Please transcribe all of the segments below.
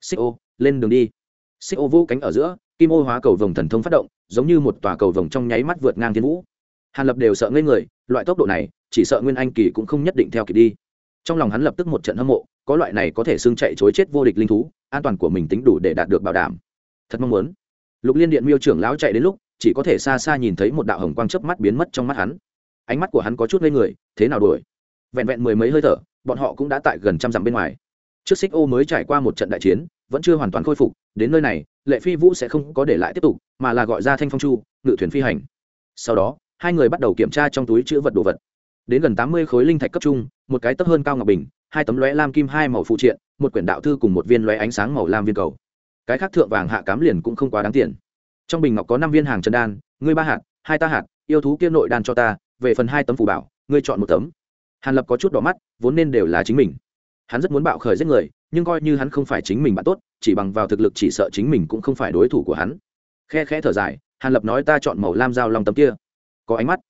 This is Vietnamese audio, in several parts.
xích ô, lên đường đi. Xích ô vô cánh ở giữa, kim ô hóa cầu vồng thần thông phát động, giống như một tòa cầu vồng trong nháy mắt vượt ngang thiên vũ. Hàn lập đều sợ ngây người, loại tốc độ này, chỉ sợ nguyên anh kỳ cũng không nhất định theo kịp đi. Trong lòng hắn lập tức một trận hâm mộ, có loại này có thể xưng chạy chối chết vô địch linh thú, an toàn của mình tính đủ để đạt được bảo đảm. Thật mong muốn. Lục liên điện miêu trưởng lão chạy đến lúc, chỉ có thể xa xa nhìn thấy một đạo hồng quang chớp mắt biến mất trong mắt hắn. Ánh mắt của hắn có chút ngây người, thế nào đuổi? Vẹn vẹn mười mấy hơi thở, bọn họ cũng đã tại gần trăm dặm bên ngoài trước xích ô mới trải qua một trận đại chiến, vẫn chưa hoàn toàn khôi phục, đến nơi này, lệ phi vũ sẽ không có để lại tiếp tục, mà là gọi ra thanh phong chu, ngự thuyền phi hành. Sau đó, hai người bắt đầu kiểm tra trong túi chữ vật đồ vật. Đến gần tám mươi khối linh thạch cấp trung, một cái tấp hơn cao ngọc bình, hai tấm lóe lam kim hai màu phụ triện, một quyển đạo thư cùng một viên lóe ánh sáng màu lam viên cầu. Cái khác thượng vàng hạ cám liền cũng không quá đáng tiền. Trong bình ngọc có năm viên hàng chân đan, ngươi ba hạt, hai ta hạt, yêu thú kia nội đan cho ta, về phần hai tấm phù bảo, ngươi chọn một tấm. Hàn lập có chút đỏ mắt, vốn nên đều là chính mình hắn rất muốn bạo khởi giết người, nhưng coi như hắn không phải chính mình bạn tốt, chỉ bằng vào thực lực chỉ sợ chính mình cũng không phải đối thủ của hắn. Khe khẽ thở dài, hàn lập nói ta chọn màu lam dao lòng tấm kia. Có ánh mắt.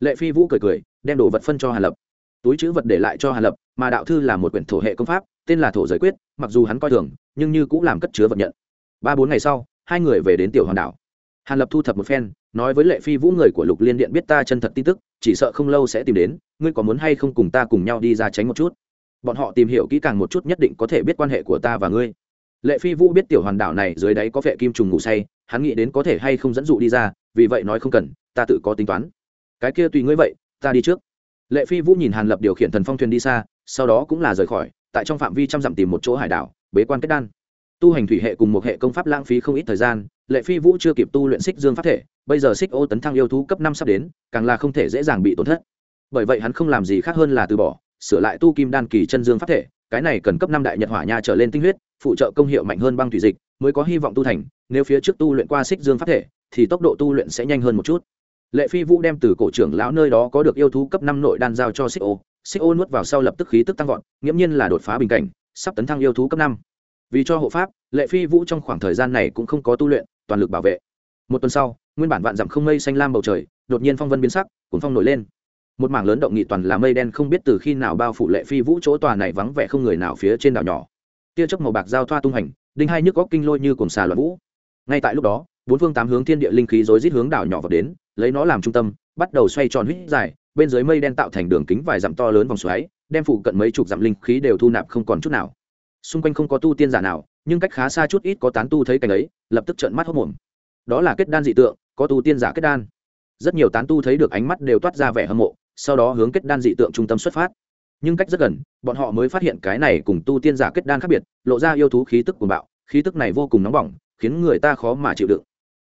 Lệ phi vũ cười cười, đem đồ vật phân cho hàn lập. Túi chữ vật để lại cho hàn lập, mà đạo thư là một quyển thổ hệ công pháp, tên là thổ giới quyết, mặc dù hắn coi thường, nhưng như cũng làm cất chứa vật nhận. Ba bốn ngày sau, hai người về đến tiểu hòn đảo. Hàn lập thu thập một phen, nói với lệ phi vũ người của lục liên điện biết ta chân thật tin tức, chỉ sợ không lâu sẽ tìm đến, ngươi có muốn hay không cùng ta cùng nhau đi ra tránh một chút? Bọn họ tìm hiểu kỹ càng một chút nhất định có thể biết quan hệ của ta và ngươi. Lệ phi vũ biết tiểu hoàn đảo này dưới đáy có vệ kim trùng ngủ say, hắn nghĩ đến có thể hay không dẫn dụ đi ra, vì vậy nói không cần, ta tự có tính toán. Cái kia tùy ngươi vậy, ta đi trước. Lệ phi vũ nhìn hàn lập điều khiển thần phong thuyền đi xa, sau đó cũng là rời khỏi, tại trong phạm vi trăm dặm tìm một chỗ hải đảo, bế quan kết đan. Tu hành thủy hệ cùng một hệ công pháp lãng phí không ít thời gian, lệ phi vũ chưa kịp tu luyện xích dương pháp thể, bây giờ xích ô tấn thăng yêu thú cấp năm sắp đến, càng là không thể dễ dàng bị tổn thất. Bởi vậy hắn không làm gì khác hơn là từ bỏ sửa lại tu kim đan kỳ chân dương pháp thể, cái này cần cấp năm đại nhật hỏa nha trở lên tinh huyết, phụ trợ công hiệu mạnh hơn băng thủy dịch, mới có hy vọng tu thành, nếu phía trước tu luyện qua xích dương pháp thể, thì tốc độ tu luyện sẽ nhanh hơn một chút. Lệ phi vũ đem từ cổ trưởng lão nơi đó có được yêu thú cấp năm nội đan giao cho xích ô. Xích ô nuốt vào sau lập tức khí tức tăng vọt, nghiễm nhiên là đột phá bình cảnh, sắp tấn thăng yêu thú cấp năm. Vì cho hộ pháp, lệ phi vũ trong khoảng thời gian này cũng không có tu luyện, toàn lực bảo vệ. Một tuần sau, nguyên bản vạn dặm không mây xanh lam bầu trời, đột nhiên phong vân biến sắc, cuốn phong nổi lên một mảng lớn động nghị toàn là mây đen không biết từ khi nào bao phủ lệ phi vũ chỗ tòa này vắng vẻ không người nào phía trên đảo nhỏ. Tia chớp màu bạc giao thoa tung hành, đinh hai nhức góc kinh lôi như cồn xà loạn vũ. Ngay tại lúc đó, bốn phương tám hướng thiên địa linh khí rối rít hướng đảo nhỏ vào đến, lấy nó làm trung tâm, bắt đầu xoay tròn huyết dài, bên dưới mây đen tạo thành đường kính vài dặm to lớn vòng xoáy, đem phụ cận mấy chục dặm linh khí đều thu nạp không còn chút nào. Xung quanh không có tu tiên giả nào, nhưng cách khá xa chút ít có tán tu thấy cảnh ấy, lập tức trợn mắt hốc mồm đó là kết đan dị tượng, có tu tiên giả kết đan. Rất nhiều tán tu thấy được ánh mắt đều toát ra vẻ hâm mộ sau đó hướng kết đan dị tượng trung tâm xuất phát. Nhưng cách rất gần, bọn họ mới phát hiện cái này cùng tu tiên giả kết đan khác biệt, lộ ra yêu thú khí tức cuồng bạo, khí tức này vô cùng nóng bỏng, khiến người ta khó mà chịu đựng.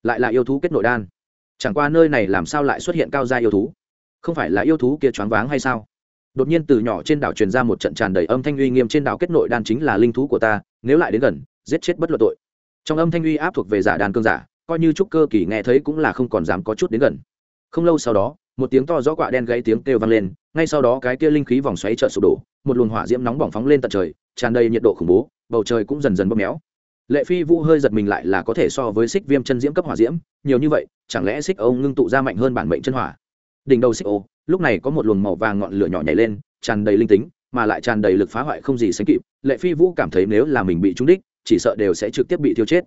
Lại là yêu thú kết nội đan. Chẳng qua nơi này làm sao lại xuất hiện cao gia yêu thú? Không phải là yêu thú kia choáng váng hay sao? Đột nhiên từ nhỏ trên đảo truyền ra một trận tràn đầy âm thanh uy nghiêm trên đảo kết nội đan chính là linh thú của ta, nếu lại đến gần, giết chết bất luận tội. Trong âm thanh uy áp thuộc về giả đàn cương giả, coi như trúc cơ kỳ nghe thấy cũng là không còn dám có chút đến gần không lâu sau đó, một tiếng to rõ quạ đen gãy tiếng kêu vang lên, ngay sau đó cái kia linh khí vòng xoáy chợt sụp đổ, một luồng hỏa diễm nóng bỏng phóng lên tận trời, tràn đầy nhiệt độ khủng bố, bầu trời cũng dần dần bóp méo. Lệ phi vũ hơi giật mình lại là có thể so với xích viêm chân diễm cấp hỏa diễm, nhiều như vậy, chẳng lẽ xích âu ngưng tụ ra mạnh hơn bản mệnh chân hỏa? Đỉnh đầu xích ô lúc này có một luồng màu vàng ngọn lửa nhỏ nhảy lên, tràn đầy linh tính, mà lại tràn đầy lực phá hoại không gì sánh kịp. Lệ phi vũ cảm thấy nếu là mình bị trúng đích, chỉ sợ đều sẽ trực tiếp bị thiêu chết.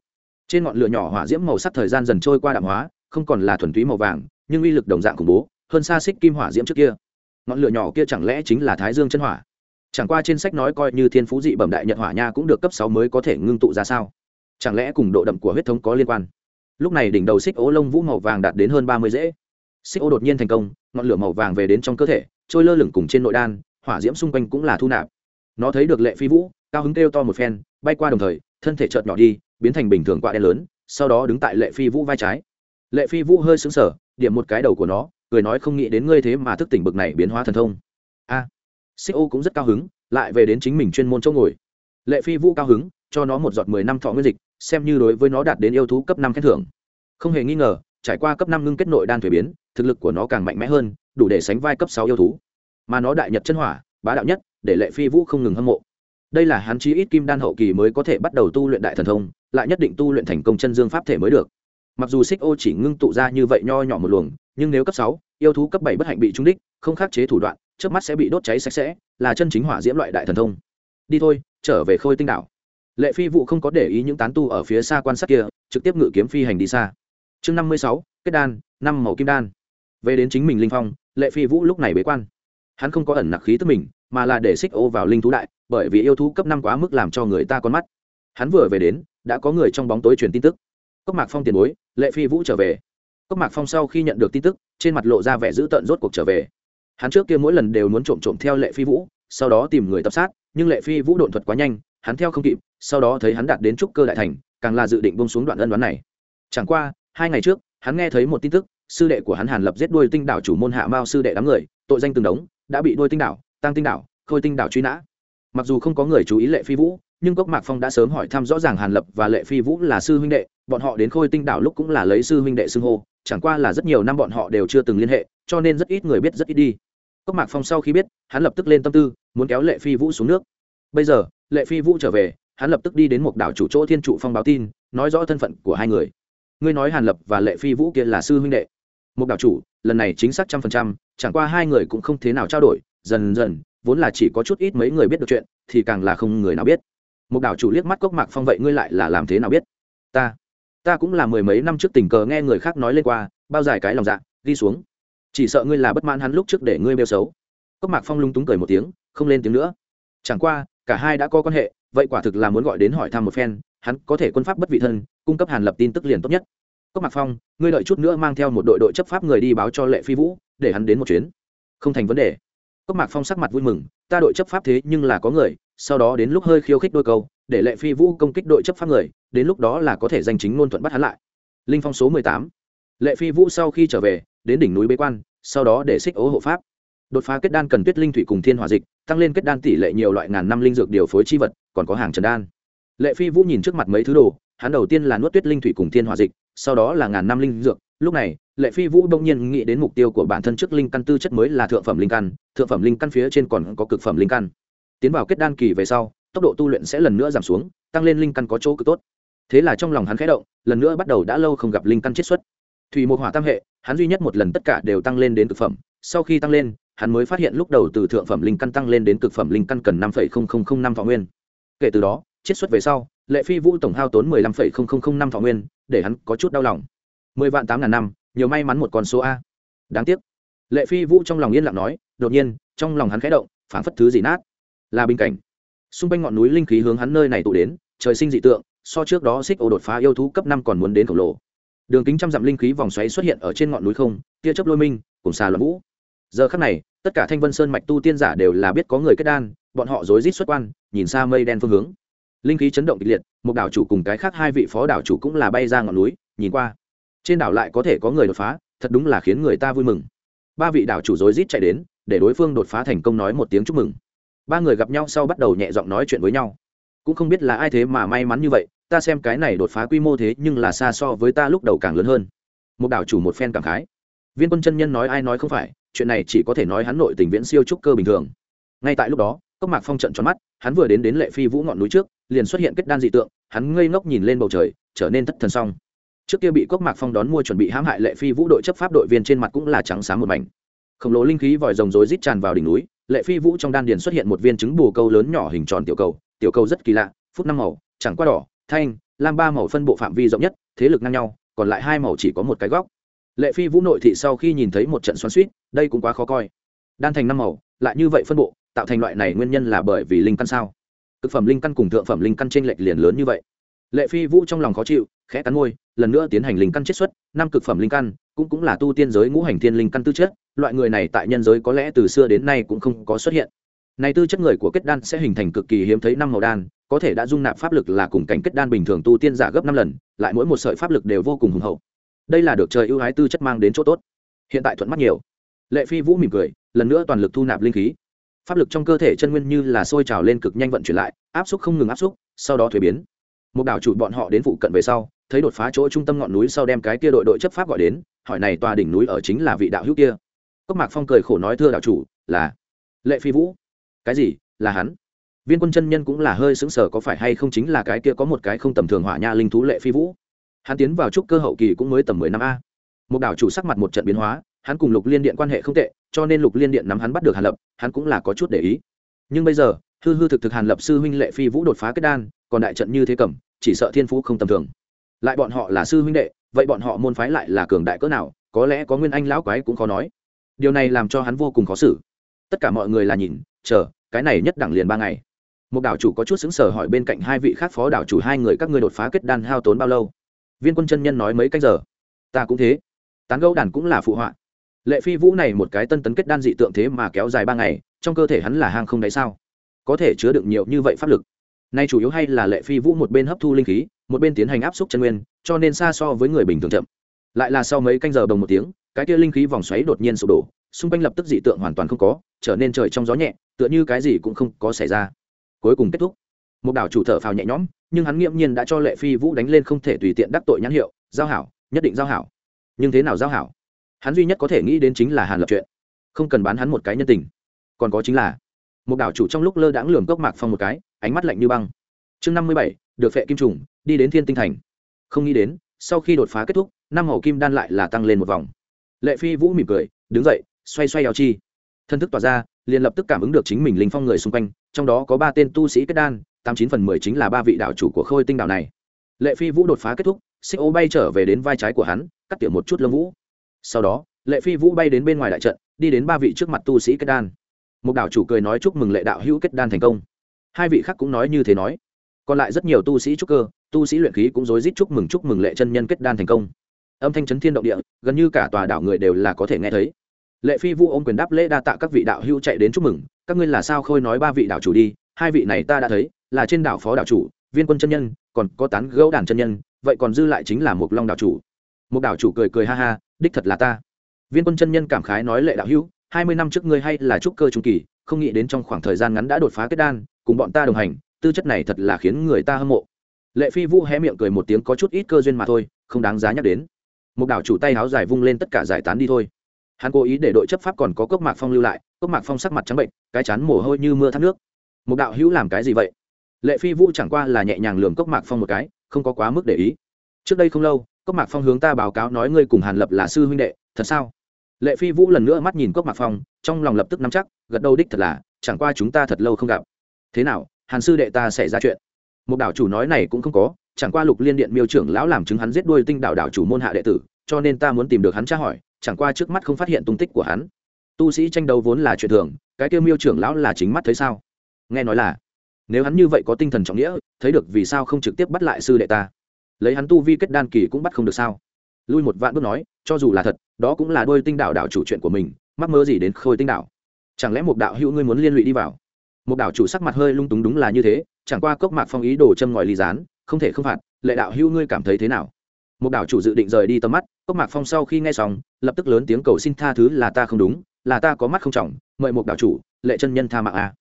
Trên ngọn lửa nhỏ hỏa diễm màu sắc thời gian dần trôi qua đạm hóa, không còn là thuần túy màu vàng nhưng uy lực đồng dạng khủng bố, hơn xa xích kim hỏa diễm trước kia. Ngọn lửa nhỏ kia chẳng lẽ chính là thái dương chân hỏa? Chẳng qua trên sách nói coi như thiên phú dị bẩm đại nhật hỏa nha cũng được cấp sáu mới có thể ngưng tụ ra sao? Chẳng lẽ cùng độ đậm của huyết thống có liên quan? Lúc này đỉnh đầu xích ố lông vũ màu vàng đạt đến hơn ba mươi dễ. Xích ô đột nhiên thành công, ngọn lửa màu vàng về đến trong cơ thể, trôi lơ lửng cùng trên nội đan, hỏa diễm xung quanh cũng là thu nạp. Nó thấy được lệ phi vũ, cao hứng kêu to một phen, bay qua đồng thời, thân thể chợt nhỏ đi, biến thành bình thường quạ đen lớn, sau đó đứng tại lệ phi vũ vai trái. Lệ phi vũ hơi xứng sở điểm một cái đầu của nó cười nói không nghĩ đến ngươi thế mà thức tỉnh bực này biến hóa thần thông. A à, xích ô cũng rất cao hứng lại về đến chính mình chuyên môn chỗ ngồi. Lệ phi vũ cao hứng cho nó một giọt mười năm thọ nguyên dịch xem như đối với nó đạt đến yêu thú cấp năm khen thưởng. Không hề nghi ngờ trải qua cấp năm ngưng kết nội đan thuế biến thực lực của nó càng mạnh mẽ hơn đủ để sánh vai cấp sáu yêu thú. Mà nó đại nhật chân hỏa bá đạo nhất để lệ phi vũ không ngừng hâm mộ. Đây là hắn chí ít kim đan hậu kỳ mới có thể bắt đầu tu luyện đại thần thông lại nhất định tu luyện thành công chân dương pháp thể mới được mặc dù xích ô chỉ ngưng tụ ra như vậy nho nhỏ một luồng, nhưng nếu cấp sáu, yêu thú cấp bảy bất hạnh bị trúng đích, không khắc chế thủ đoạn trước mắt sẽ bị đốt cháy sạch sẽ, là chân chính hỏa diễm loại đại thần thông. Đi thôi, trở về khôi tinh đảo. Lệ phi vũ không có để ý những tán tu ở phía xa quan sát kia, trực tiếp ngự kiếm phi hành đi xa. Chương năm mươi sáu, kết đan, năm màu kim đan. Về đến chính mình linh phong, lệ phi vũ lúc này bế quan. Hắn không có ẩn nặc khí tức mình, mà là để xích ô vào linh thú đại, bởi vì yêu thú cấp năm quá mức làm cho người ta con mắt. Hắn vừa về đến, đã có người trong bóng tối truyền tin tức cốc mạc phong tiền bối, lệ phi vũ trở về. Cốc mạc phong sau khi nhận được tin tức, trên mặt lộ ra vẻ dữ tợn rốt cuộc trở về. Hắn trước kia mỗi lần đều muốn trộm trộm theo lệ phi vũ, sau đó tìm người tập sát, nhưng lệ phi vũ độn thuật quá nhanh, hắn theo không kịp, sau đó thấy hắn đạt đến trúc cơ đại thành, càng là dự định bông xuống đoạn ân đoán này. Chẳng qua, hai ngày trước, hắn nghe thấy một tin tức, sư đệ của hắn hàn lập giết đuôi tinh đảo chủ môn hạ mao sư đệ đám người, tội danh từng đống, đã bị đuôi tinh đảo tăng tinh đảo, khôi tinh đảo truy nã. Mặc dù không có người chú ý lệ phi vũ nhưng cốc mạc phong đã sớm hỏi thăm rõ ràng hàn lập và lệ phi vũ là sư huynh đệ, bọn họ đến khôi tinh đảo lúc cũng là lấy sư huynh đệ xưng hô, chẳng qua là rất nhiều năm bọn họ đều chưa từng liên hệ, cho nên rất ít người biết, rất ít đi. Cốc mạc phong sau khi biết, hắn lập tức lên tâm tư, muốn kéo lệ phi vũ xuống nước. Bây giờ, lệ phi vũ trở về, hắn lập tức đi đến một đảo chủ chỗ thiên trụ phong báo tin, nói rõ thân phận của hai người. Ngươi nói hàn lập và lệ phi vũ kia là sư huynh đệ. Một đảo chủ, lần này chính xác trăm phần trăm, chẳng qua hai người cũng không thế nào trao đổi, dần dần, vốn là chỉ có chút ít mấy người biết được chuyện, thì càng là không người nào biết một đảo chủ liếc mắt cốc mạc phong vậy ngươi lại là làm thế nào biết? Ta ta cũng là mười mấy năm trước tình cờ nghe người khác nói lên qua, bao dài cái lòng dạ đi xuống. Chỉ sợ ngươi là bất mãn hắn lúc trước để ngươi bêu xấu. Cốc mạc phong lung túng cười một tiếng, không lên tiếng nữa. Chẳng qua, cả hai đã có quan hệ, vậy quả thực là muốn gọi đến hỏi thăm một phen, hắn có thể quân pháp bất vị thân, cung cấp hàn lập tin tức liền tốt nhất. Cốc mạc phong, ngươi đợi chút nữa mang theo một đội đội chấp pháp người đi báo cho lệ phi vũ, để hắn đến một chuyến. Không thành vấn đề. Cốc mạc phong sắc mặt vui mừng, ta đội chấp pháp thế nhưng là có người sau đó đến lúc hơi khiêu khích đôi câu, để lệ phi vũ công kích đội chấp pháp người, đến lúc đó là có thể danh chính ngôn thuận bắt hắn lại. Linh phong số mười tám. Lệ phi vũ sau khi trở về, đến đỉnh núi bế quan, sau đó để xích ố hộ pháp. Đột phá kết đan cần tuyết linh thủy cùng thiên hòa dịch, tăng lên kết đan tỷ lệ nhiều loại ngàn năm linh dược điều phối chi vật, còn có hàng trần đan. Lệ phi vũ nhìn trước mặt mấy thứ đồ, hắn đầu tiên là nuốt tuyết linh thủy cùng thiên hòa dịch, sau đó là ngàn năm linh dược. Lúc này, lệ phi vũ đông nhiên nghĩ đến mục tiêu của bản thân trước linh căn tư chất mới là thượng phẩm linh căn, thượng phẩm linh căn phía trên còn có cực phẩm linh căn tiến vào kết đan kỳ về sau, tốc độ tu luyện sẽ lần nữa giảm xuống, tăng lên linh căn có chỗ cực tốt. Thế là trong lòng hắn khẽ động, lần nữa bắt đầu đã lâu không gặp linh căn chiết xuất. Thủy một hỏa tam hệ, hắn duy nhất một lần tất cả đều tăng lên đến cực phẩm. Sau khi tăng lên, hắn mới phát hiện lúc đầu từ thượng phẩm linh căn tăng lên đến cực phẩm linh căn cần năm năm thọ nguyên. Kể từ đó, chiết xuất về sau, lệ phi vũ tổng hao tốn mười lăm năm thọ nguyên, để hắn có chút đau lòng. Mười vạn tám ngàn năm, nhiều may mắn một con số a. Đáng tiếc. Lệ phi vũ trong lòng yên lặng nói, đột nhiên, trong lòng hắn khẽ động, phảng phất thứ gì nát là bình cảnh. Xung quanh ngọn núi linh khí hướng hắn nơi này tụ đến, trời sinh dị tượng, so trước đó xích ô đột phá yêu thú cấp năm còn muốn đến khổng lồ. Đường kính trăm dặm linh khí vòng xoáy xuất hiện ở trên ngọn núi không, tia chớp lôi minh, cùng xà loạn vũ. Giờ khắc này, tất cả thanh vân sơn mạch tu tiên giả đều là biết có người kết đan, bọn họ rối rít xuất quan, nhìn xa mây đen phương hướng. Linh khí chấn động kịch liệt, một đảo chủ cùng cái khác hai vị phó đảo chủ cũng là bay ra ngọn núi, nhìn qua. Trên đảo lại có thể có người đột phá, thật đúng là khiến người ta vui mừng. Ba vị đảo chủ rối rít chạy đến, để đối phương đột phá thành công nói một tiếng chúc mừng ba người gặp nhau sau bắt đầu nhẹ giọng nói chuyện với nhau. Cũng không biết là ai thế mà may mắn như vậy, ta xem cái này đột phá quy mô thế nhưng là xa so với ta lúc đầu càng lớn hơn. Một đảo chủ một phen cảm khái. Viên quân chân nhân nói ai nói không phải, chuyện này chỉ có thể nói hắn nội tình viễn siêu trúc cơ bình thường. Ngay tại lúc đó, cốc mạc phong trận tròn mắt, hắn vừa đến đến lệ phi vũ ngọn núi trước, liền xuất hiện kết đan dị tượng, hắn ngây ngốc nhìn lên bầu trời, trở nên thất thần xong trước kia bị cốc mạc phong đón mua chuẩn bị hãm hại lệ phi vũ đội chấp pháp đội viên trên mặt cũng là trắng sáng một mảnh. Khổng lồ linh khí vòi rồng rối rít tràn vào đỉnh núi lệ phi vũ trong đan điền xuất hiện một viên trứng bù câu lớn nhỏ hình tròn tiểu cầu tiểu cầu rất kỳ lạ, phút năm màu, chẳng qua đỏ, thanh, lam ba màu phân bộ phạm vi rộng nhất, thế lực ngang nhau, còn lại hai màu chỉ có một cái góc. Lệ phi vũ nội thị sau khi nhìn thấy một trận xoắn suýt đây cũng quá khó coi. Đan thành năm màu, lại như vậy phân bộ, tạo thành loại này nguyên nhân là bởi vì linh căn sao? Thực phẩm linh căn cùng thượng phẩm linh căn t r ê n lệch liền lớn như vậy. Lệ phi vũ trong lòng khó chịu, khẽ cắn môi, lần nữa tiến hành linh căn chiết xuất, năm cực phẩm linh căn cũng cũng là tu tiên giới ngũ hành thiên linh căn tư chất, loại người này tại nhân giới có lẽ từ xưa đến nay cũng không có xuất hiện. Này tư chất người của kết đan sẽ hình thành cực kỳ hiếm thấy năm màu đan, có thể đã dung nạp pháp lực là cùng cảnh kết đan bình thường tu tiên giả gấp năm lần, lại mỗi một sợi pháp lực đều vô cùng hùng hậu. Đây là được trời ưu ái tư chất mang đến chỗ tốt. Hiện tại thuận mắt nhiều. Lệ phi vũ mỉm cười, lần nữa toàn lực thu nạp linh khí. Pháp lực trong cơ thể chân nguyên như là sôi trào lên cực nhanh vận chuyển lại, áp xúc không ngừng áp xúc, sau đó thuế biến. Một đảo chủ bọn họ đến phụ cận về sau thấy đột phá chỗ trung tâm ngọn núi sau đem cái kia đội đội chấp pháp gọi đến, hỏi này tòa đỉnh núi ở chính là vị đạo hữu kia. Cốc mạc phong cười khổ nói thưa đạo chủ, là lệ phi vũ. Cái gì? Là hắn? Viên quân chân nhân cũng là hơi xứng sở có phải hay không chính là cái kia có một cái không tầm thường hỏa nha linh thú lệ phi vũ. Hắn tiến vào trúc cơ hậu kỳ cũng mới tầm mười năm a. Một đảo chủ sắc mặt một trận biến hóa, hắn cùng lục liên điện quan hệ không tệ, cho nên lục liên điện nắm hắn bắt được hàn lập, hắn cũng là có chút để ý. Nhưng bây giờ, hư hư thực thực hàn lập sư huynh lệ phi vũ đột phá kết đan, còn đại trận như thế cầm, chỉ sợ thiên phú không tầm thường lại bọn họ là sư huynh đệ, vậy bọn họ môn phái lại là cường đại cỡ nào, có lẽ có nguyên anh lão quái cũng khó nói. Điều này làm cho hắn vô cùng khó xử. Tất cả mọi người là nhìn, chờ, cái này nhất đẳng liền ba ngày. Một đảo chủ có chút xứng sở hỏi bên cạnh hai vị khác phó đảo chủ hai người các ngươi đột phá kết đan hao tốn bao lâu? Viên quân chân nhân nói mấy cách giờ. Ta cũng thế. Tán gấu đàn cũng là phụ họa. Lệ phi vũ này một cái tân tấn kết đan dị tượng thế mà kéo dài ba ngày, trong cơ thể hắn là hang không đáy sao? Có thể chứa đựng nhiều như vậy pháp lực. Nay chủ yếu hay là lệ phi vũ một bên hấp thu linh khí một bên tiến hành áp xúc chân nguyên, cho nên xa so với người bình thường chậm. Lại là sau mấy canh giờ đồng một tiếng, cái kia linh khí vòng xoáy đột nhiên sụp đổ, xung quanh lập tức dị tượng hoàn toàn không có, trở nên trời trong gió nhẹ, tựa như cái gì cũng không có xảy ra. Cuối cùng kết thúc. Một đảo chủ thở phào nhẹ nhõm, nhưng hắn nghiễm nhiên đã cho lệ phi vũ đánh lên không thể tùy tiện đắc tội nhãn hiệu, giao hảo, nhất định giao hảo. Nhưng thế nào giao hảo? Hắn duy nhất có thể nghĩ đến chính là hàn lập chuyện. Không cần bán hắn một cái nhân tình. Còn có chính là, một đảo chủ trong lúc lơ đãng lường cốc mạc phong một cái, ánh mắt lạnh như băng. Chương năm mươi bảy, được phệ kim trùng đi đến thiên tinh thành. Không nghĩ đến, sau khi đột phá kết thúc, năm màu kim đan lại là tăng lên một vòng. Lệ phi vũ mỉm cười, đứng dậy, xoay xoay eo chi. Thân thức tỏa ra, liền lập tức cảm ứng được chính mình linh phong người xung quanh, trong đó có ba tên tu sĩ kết đan, tám chín phần mười chính là ba vị đạo chủ của khôi tinh đạo này. Lệ phi vũ đột phá kết thúc, xích ô bay trở về đến vai trái của hắn, cắt tiểu một chút lông vũ. Sau đó, lệ phi vũ bay đến bên ngoài đại trận, đi đến ba vị trước mặt tu sĩ kết đan. Một đạo chủ cười nói chúc mừng lệ đạo hữu kết đan thành công. Hai vị khác cũng nói như thế nói. Còn lại rất nhiều tu sĩ trúc cơ tu sĩ luyện khí cũng rối rít chúc mừng chúc mừng lệ chân nhân kết đan thành công. Âm thanh chấn thiên động địa, gần như cả tòa đảo người đều là có thể nghe thấy. Lệ phi vũ ôm quyền đáp lễ đa tạ các vị đạo hữu chạy đến chúc mừng, các ngươi là sao khôi nói ba vị đạo chủ đi, hai vị này ta đã thấy, là trên đảo phó đạo chủ, viên quân chân nhân, còn có tán gấu đàn chân nhân, vậy còn dư lại chính là một long đạo chủ. Một đạo chủ cười cười ha ha, đích thật là ta. Viên quân chân nhân cảm khái nói lệ đạo hữu, hai mươi năm trước ngươi hay là trúc cơ trung kỳ, không nghĩ đến trong khoảng thời gian ngắn đã đột phá kết đan, cùng bọn ta đồng hành, tư chất này thật là khiến người ta hâm mộ lệ phi vũ hé miệng cười một tiếng có chút ít cơ duyên mà thôi, không đáng giá nhắc đến. Một đảo chủ tay háo dài vung lên tất cả giải tán đi thôi. Hắn cố ý để đội chấp pháp còn có cốc mạc phong lưu lại, cốc mạc phong sắc mặt trắng bệnh, cái chán mồ hôi như mưa thác nước. Một đạo hữu làm cái gì vậy? Lệ phi vũ chẳng qua là nhẹ nhàng lường cốc mạc phong một cái, không có quá mức để ý. Trước đây không lâu, cốc mạc phong hướng ta báo cáo nói ngươi cùng hàn lập là sư huynh đệ, thật sao? Lệ phi vũ lần nữa mắt nhìn cốc mạc phong, trong lòng lập tức nắm chắc, gật đầu đích thật là, chẳng qua chúng ta thật lâu không gặp. Thế nào, hàn sư đệ ta xảy ra chuyện? Một đảo chủ nói này cũng không có, chẳng qua lục liên điện miêu trưởng lão làm chứng hắn giết đuôi tinh đạo đảo chủ môn hạ đệ tử, cho nên ta muốn tìm được hắn tra hỏi, chẳng qua trước mắt không phát hiện tung tích của hắn. Tu sĩ tranh đấu vốn là chuyện thường, cái kêu miêu trưởng lão là chính mắt thấy sao? Nghe nói là, nếu hắn như vậy có tinh thần trọng nghĩa, thấy được vì sao không trực tiếp bắt lại sư đệ ta? Lấy hắn tu vi kết đan kỳ cũng bắt không được sao? Lui một vạn bước nói, cho dù là thật, đó cũng là đôi tinh đạo đạo chủ chuyện của mình, mắc mơ gì đến khôi tinh đạo chẳng lẽ một đạo hữu ngươi muốn liên lụy đi vào? Một đạo chủ sắc mặt hơi lung túng đúng là như thế chẳng qua cốc mạc phong ý đồ châm ngòi ly gián, không thể không phạt, lệ đạo hữu ngươi cảm thấy thế nào? Một đạo chủ dự định rời đi tầm mắt, cốc mạc phong sau khi nghe xong, lập tức lớn tiếng cầu xin tha thứ là ta không đúng, là ta có mắt không trọng, mời một đạo chủ, lệ chân nhân tha mạng a.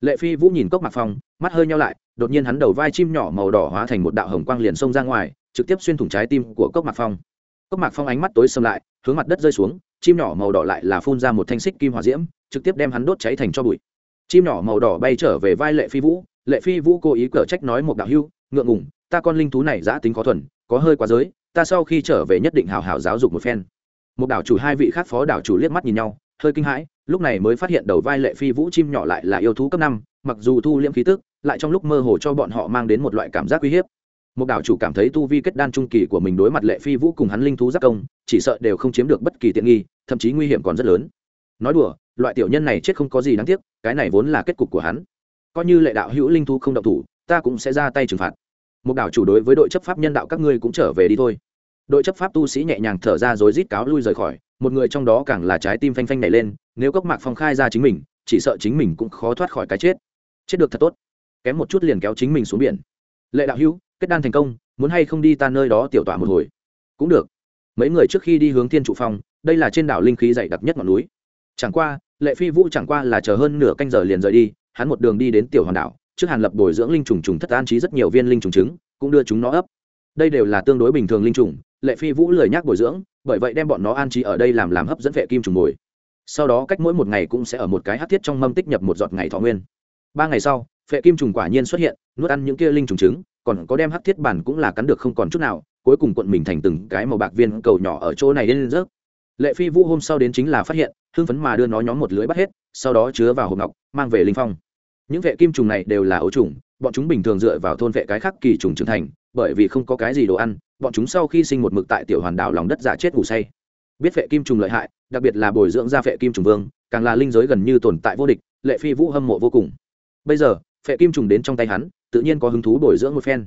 Lệ phi vũ nhìn cốc mạc phong, mắt hơi nhau lại, đột nhiên hắn đầu vai chim nhỏ màu đỏ hóa thành một đạo hồng quang liền xông ra ngoài, trực tiếp xuyên thủng trái tim của cốc mạc phong. Cốc mạc phong ánh mắt tối xâm lại, hướng mặt đất rơi xuống, chim nhỏ màu đỏ lại là phun ra một thanh xích kim hỏa diễm, trực tiếp đem hắn đốt cháy thành cho bụi. Chim nhỏ màu đỏ bay trở về vai lệ phi vũ lệ phi vũ cố ý cở trách nói một đạo hưu, ngượng ngùng, ta con linh thú này giã tính khó thuần, có hơi quá giới, ta sau khi trở về nhất định hào hào giáo dục một phen. Một đảo chủ hai vị khác phó đảo chủ liếc mắt nhìn nhau, hơi kinh hãi, lúc này mới phát hiện đầu vai lệ phi vũ chim nhỏ lại là yêu thú cấp năm, mặc dù thu liễm khí tức, lại trong lúc mơ hồ cho bọn họ mang đến một loại cảm giác uy hiếp. Một đảo chủ cảm thấy tu vi kết đan trung kỳ của mình đối mặt lệ phi vũ cùng hắn linh thú giác công, chỉ sợ đều không chiếm được bất kỳ tiện nghi, thậm chí nguy hiểm còn rất lớn. Nói đùa, loại tiểu nhân này chết không có gì đáng tiếc, cái này vốn là kết cục của hắn coi như lệ đạo hữu linh thú không động thủ, ta cũng sẽ ra tay trừng phạt. Một đảo chủ đối với đội chấp pháp nhân đạo các ngươi cũng trở về đi thôi. Đội chấp pháp tu sĩ nhẹ nhàng thở ra rồi rít cáo lui rời khỏi, một người trong đó càng là trái tim phanh phanh nảy lên, nếu cốc mạc phong khai ra chính mình, chỉ sợ chính mình cũng khó thoát khỏi cái chết. Chết được thật tốt. Kém một chút liền kéo chính mình xuống biển. Lệ đạo hữu, kết đan thành công, muốn hay không đi ta nơi đó tiểu tỏa một hồi? Cũng được. Mấy người trước khi đi hướng thiên trụ phong đây là trên đảo linh khí dày đặc nhất ngọn núi. Chẳng qua, lệ phi vũ chẳng qua là chờ hơn nửa canh giờ liền rời đi hắn một đường đi đến tiểu hòn đảo, trước hàn lập bồi dưỡng linh trùng trùng thất an trí rất nhiều viên linh trùng trứng, cũng đưa chúng nó ấp. Đây đều là tương đối bình thường linh trùng, lệ phi vũ lười nhác bồi dưỡng, bởi vậy đem bọn nó an trí ở đây làm làm hấp dẫn vệ kim trùng mồi. Sau đó cách mỗi một ngày cũng sẽ ở một cái hát thiết trong mâm tích nhập một giọt ngày thọ nguyên. Ba ngày sau phệ kim trùng quả nhiên xuất hiện, nuốt ăn những kia linh trùng trứng, còn có đem hát thiết bản cũng là cắn được không còn chút nào, cuối cùng quận mình thành từng cái màu bạc viên cầu nhỏ ở chỗ này lên rớt lệ phi vũ hôm sau đến chính là phát hiện, hưng phấn mà đưa nó nhóm một lưới bắt hết, sau đó chứa vào hộp ngọc, mang về linh phong. Những vệ kim trùng này đều là ấu trùng, bọn chúng bình thường dựa vào thôn vệ cái khác kỳ trùng trưởng thành, bởi vì không có cái gì đồ ăn, bọn chúng sau khi sinh một mực tại tiểu hoàn đảo lòng đất giả chết ngủ say. Biết vệ kim trùng lợi hại, đặc biệt là bồi dưỡng ra vệ kim trùng vương, càng là linh giới gần như tồn tại vô địch, lệ phi vũ hâm mộ vô cùng. Bây giờ, vệ kim trùng đến trong tay hắn, tự nhiên có hứng thú bồi dưỡng một phen.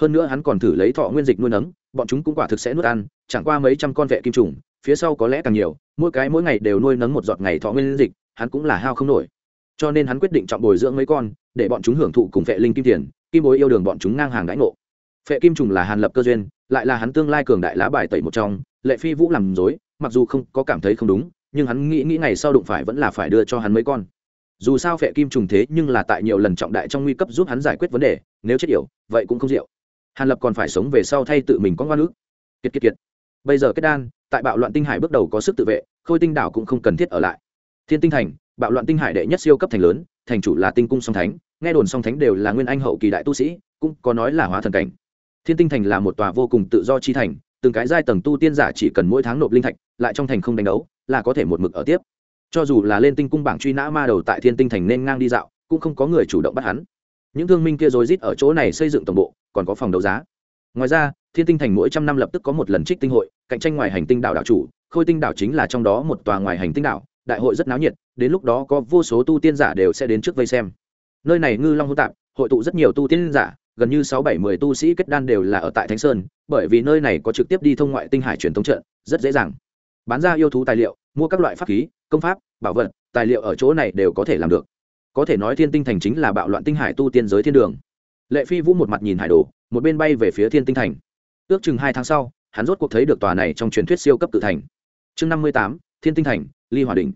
Hơn nữa hắn còn thử lấy thọ nguyên dịch nuôi nấng bọn chúng cũng quả thực sẽ nuốt ăn, chẳng qua mấy trăm con vệ kim trùng, phía sau có lẽ càng nhiều, mỗi cái mỗi ngày đều nuôi nấng một giọt ngày thọ nguyên dịch, hắn cũng là hao không nổi. Cho nên hắn quyết định trọng bồi dưỡng mấy con, để bọn chúng hưởng thụ cùng vệ linh kim tiền, kim bối yêu đường bọn chúng ngang hàng đãi ngộ. Phệ kim trùng là hàn lập cơ duyên, lại là hắn tương lai cường đại lá bài tẩy một trong, lệ phi vũ làm dối mặc dù không có cảm thấy không đúng, nhưng hắn nghĩ nghĩ ngày sau đụng phải vẫn là phải đưa cho hắn mấy con. Dù sao phệ kim trùng thế nhưng là tại nhiều lần trọng đại trong nguy cấp giúp hắn giải quyết vấn đề, nếu chết yểu, vậy cũng không diệu hàn lập còn phải sống về sau thay tự mình có ngoan ước. Kiệt kiệt kiệt. Bây giờ kết đan, tại bạo loạn tinh hải bước đầu có sức tự vệ, khôi tinh đảo cũng không cần thiết ở lại. Thiên tinh thành, bạo loạn tinh hải đệ nhất siêu cấp thành lớn, thành chủ là tinh cung song thánh, nghe đồn song thánh đều là nguyên anh hậu kỳ đại tu sĩ, cũng có nói là hóa thần cảnh. Thiên tinh thành là một tòa vô cùng tự do chi thành, từng cái giai tầng tu tiên giả chỉ cần mỗi tháng nộp linh thạch, lại trong thành không đánh đấu, là có thể một mực ở tiếp. Cho dù là lên tinh cung bảng truy nã ma đầu tại thiên tinh thành nên ngang đi dạo, cũng không có người chủ động bắt hắn. Những thương minh kia rồi rít ở chỗ này xây dựng tổng bộ còn có phòng đấu giá. Ngoài ra, thiên tinh thành mỗi trăm năm lập tức có một lần trích tinh hội, cạnh tranh ngoài hành tinh đảo đảo chủ, khôi tinh đảo chính là trong đó một tòa ngoài hành tinh đảo, đại hội rất náo nhiệt, đến lúc đó có vô số tu tiên giả đều sẽ đến trước vây xem. Nơi này ngư long hô tạp, hội tụ rất nhiều tu tiên giả, gần như sáu bảy mười tu sĩ kết đan đều là ở tại thánh sơn, bởi vì nơi này có trực tiếp đi thông ngoại tinh hải truyền thống trận, rất dễ dàng. Bán ra yêu thú tài liệu, mua các loại pháp khí, công pháp, bảo vật, tài liệu ở chỗ này đều có thể làm được. Có thể nói thiên tinh thành chính là bạo loạn tinh hải tu tiên giới thiên đường lệ phi vũ một mặt nhìn hải đồ, một bên bay về phía thiên tinh thành. Ước chừng hai tháng sau, hắn rốt cuộc thấy được tòa này trong truyền thuyết siêu cấp tự thành. Chương năm mươi tám, thiên tinh thành, ly hòa đình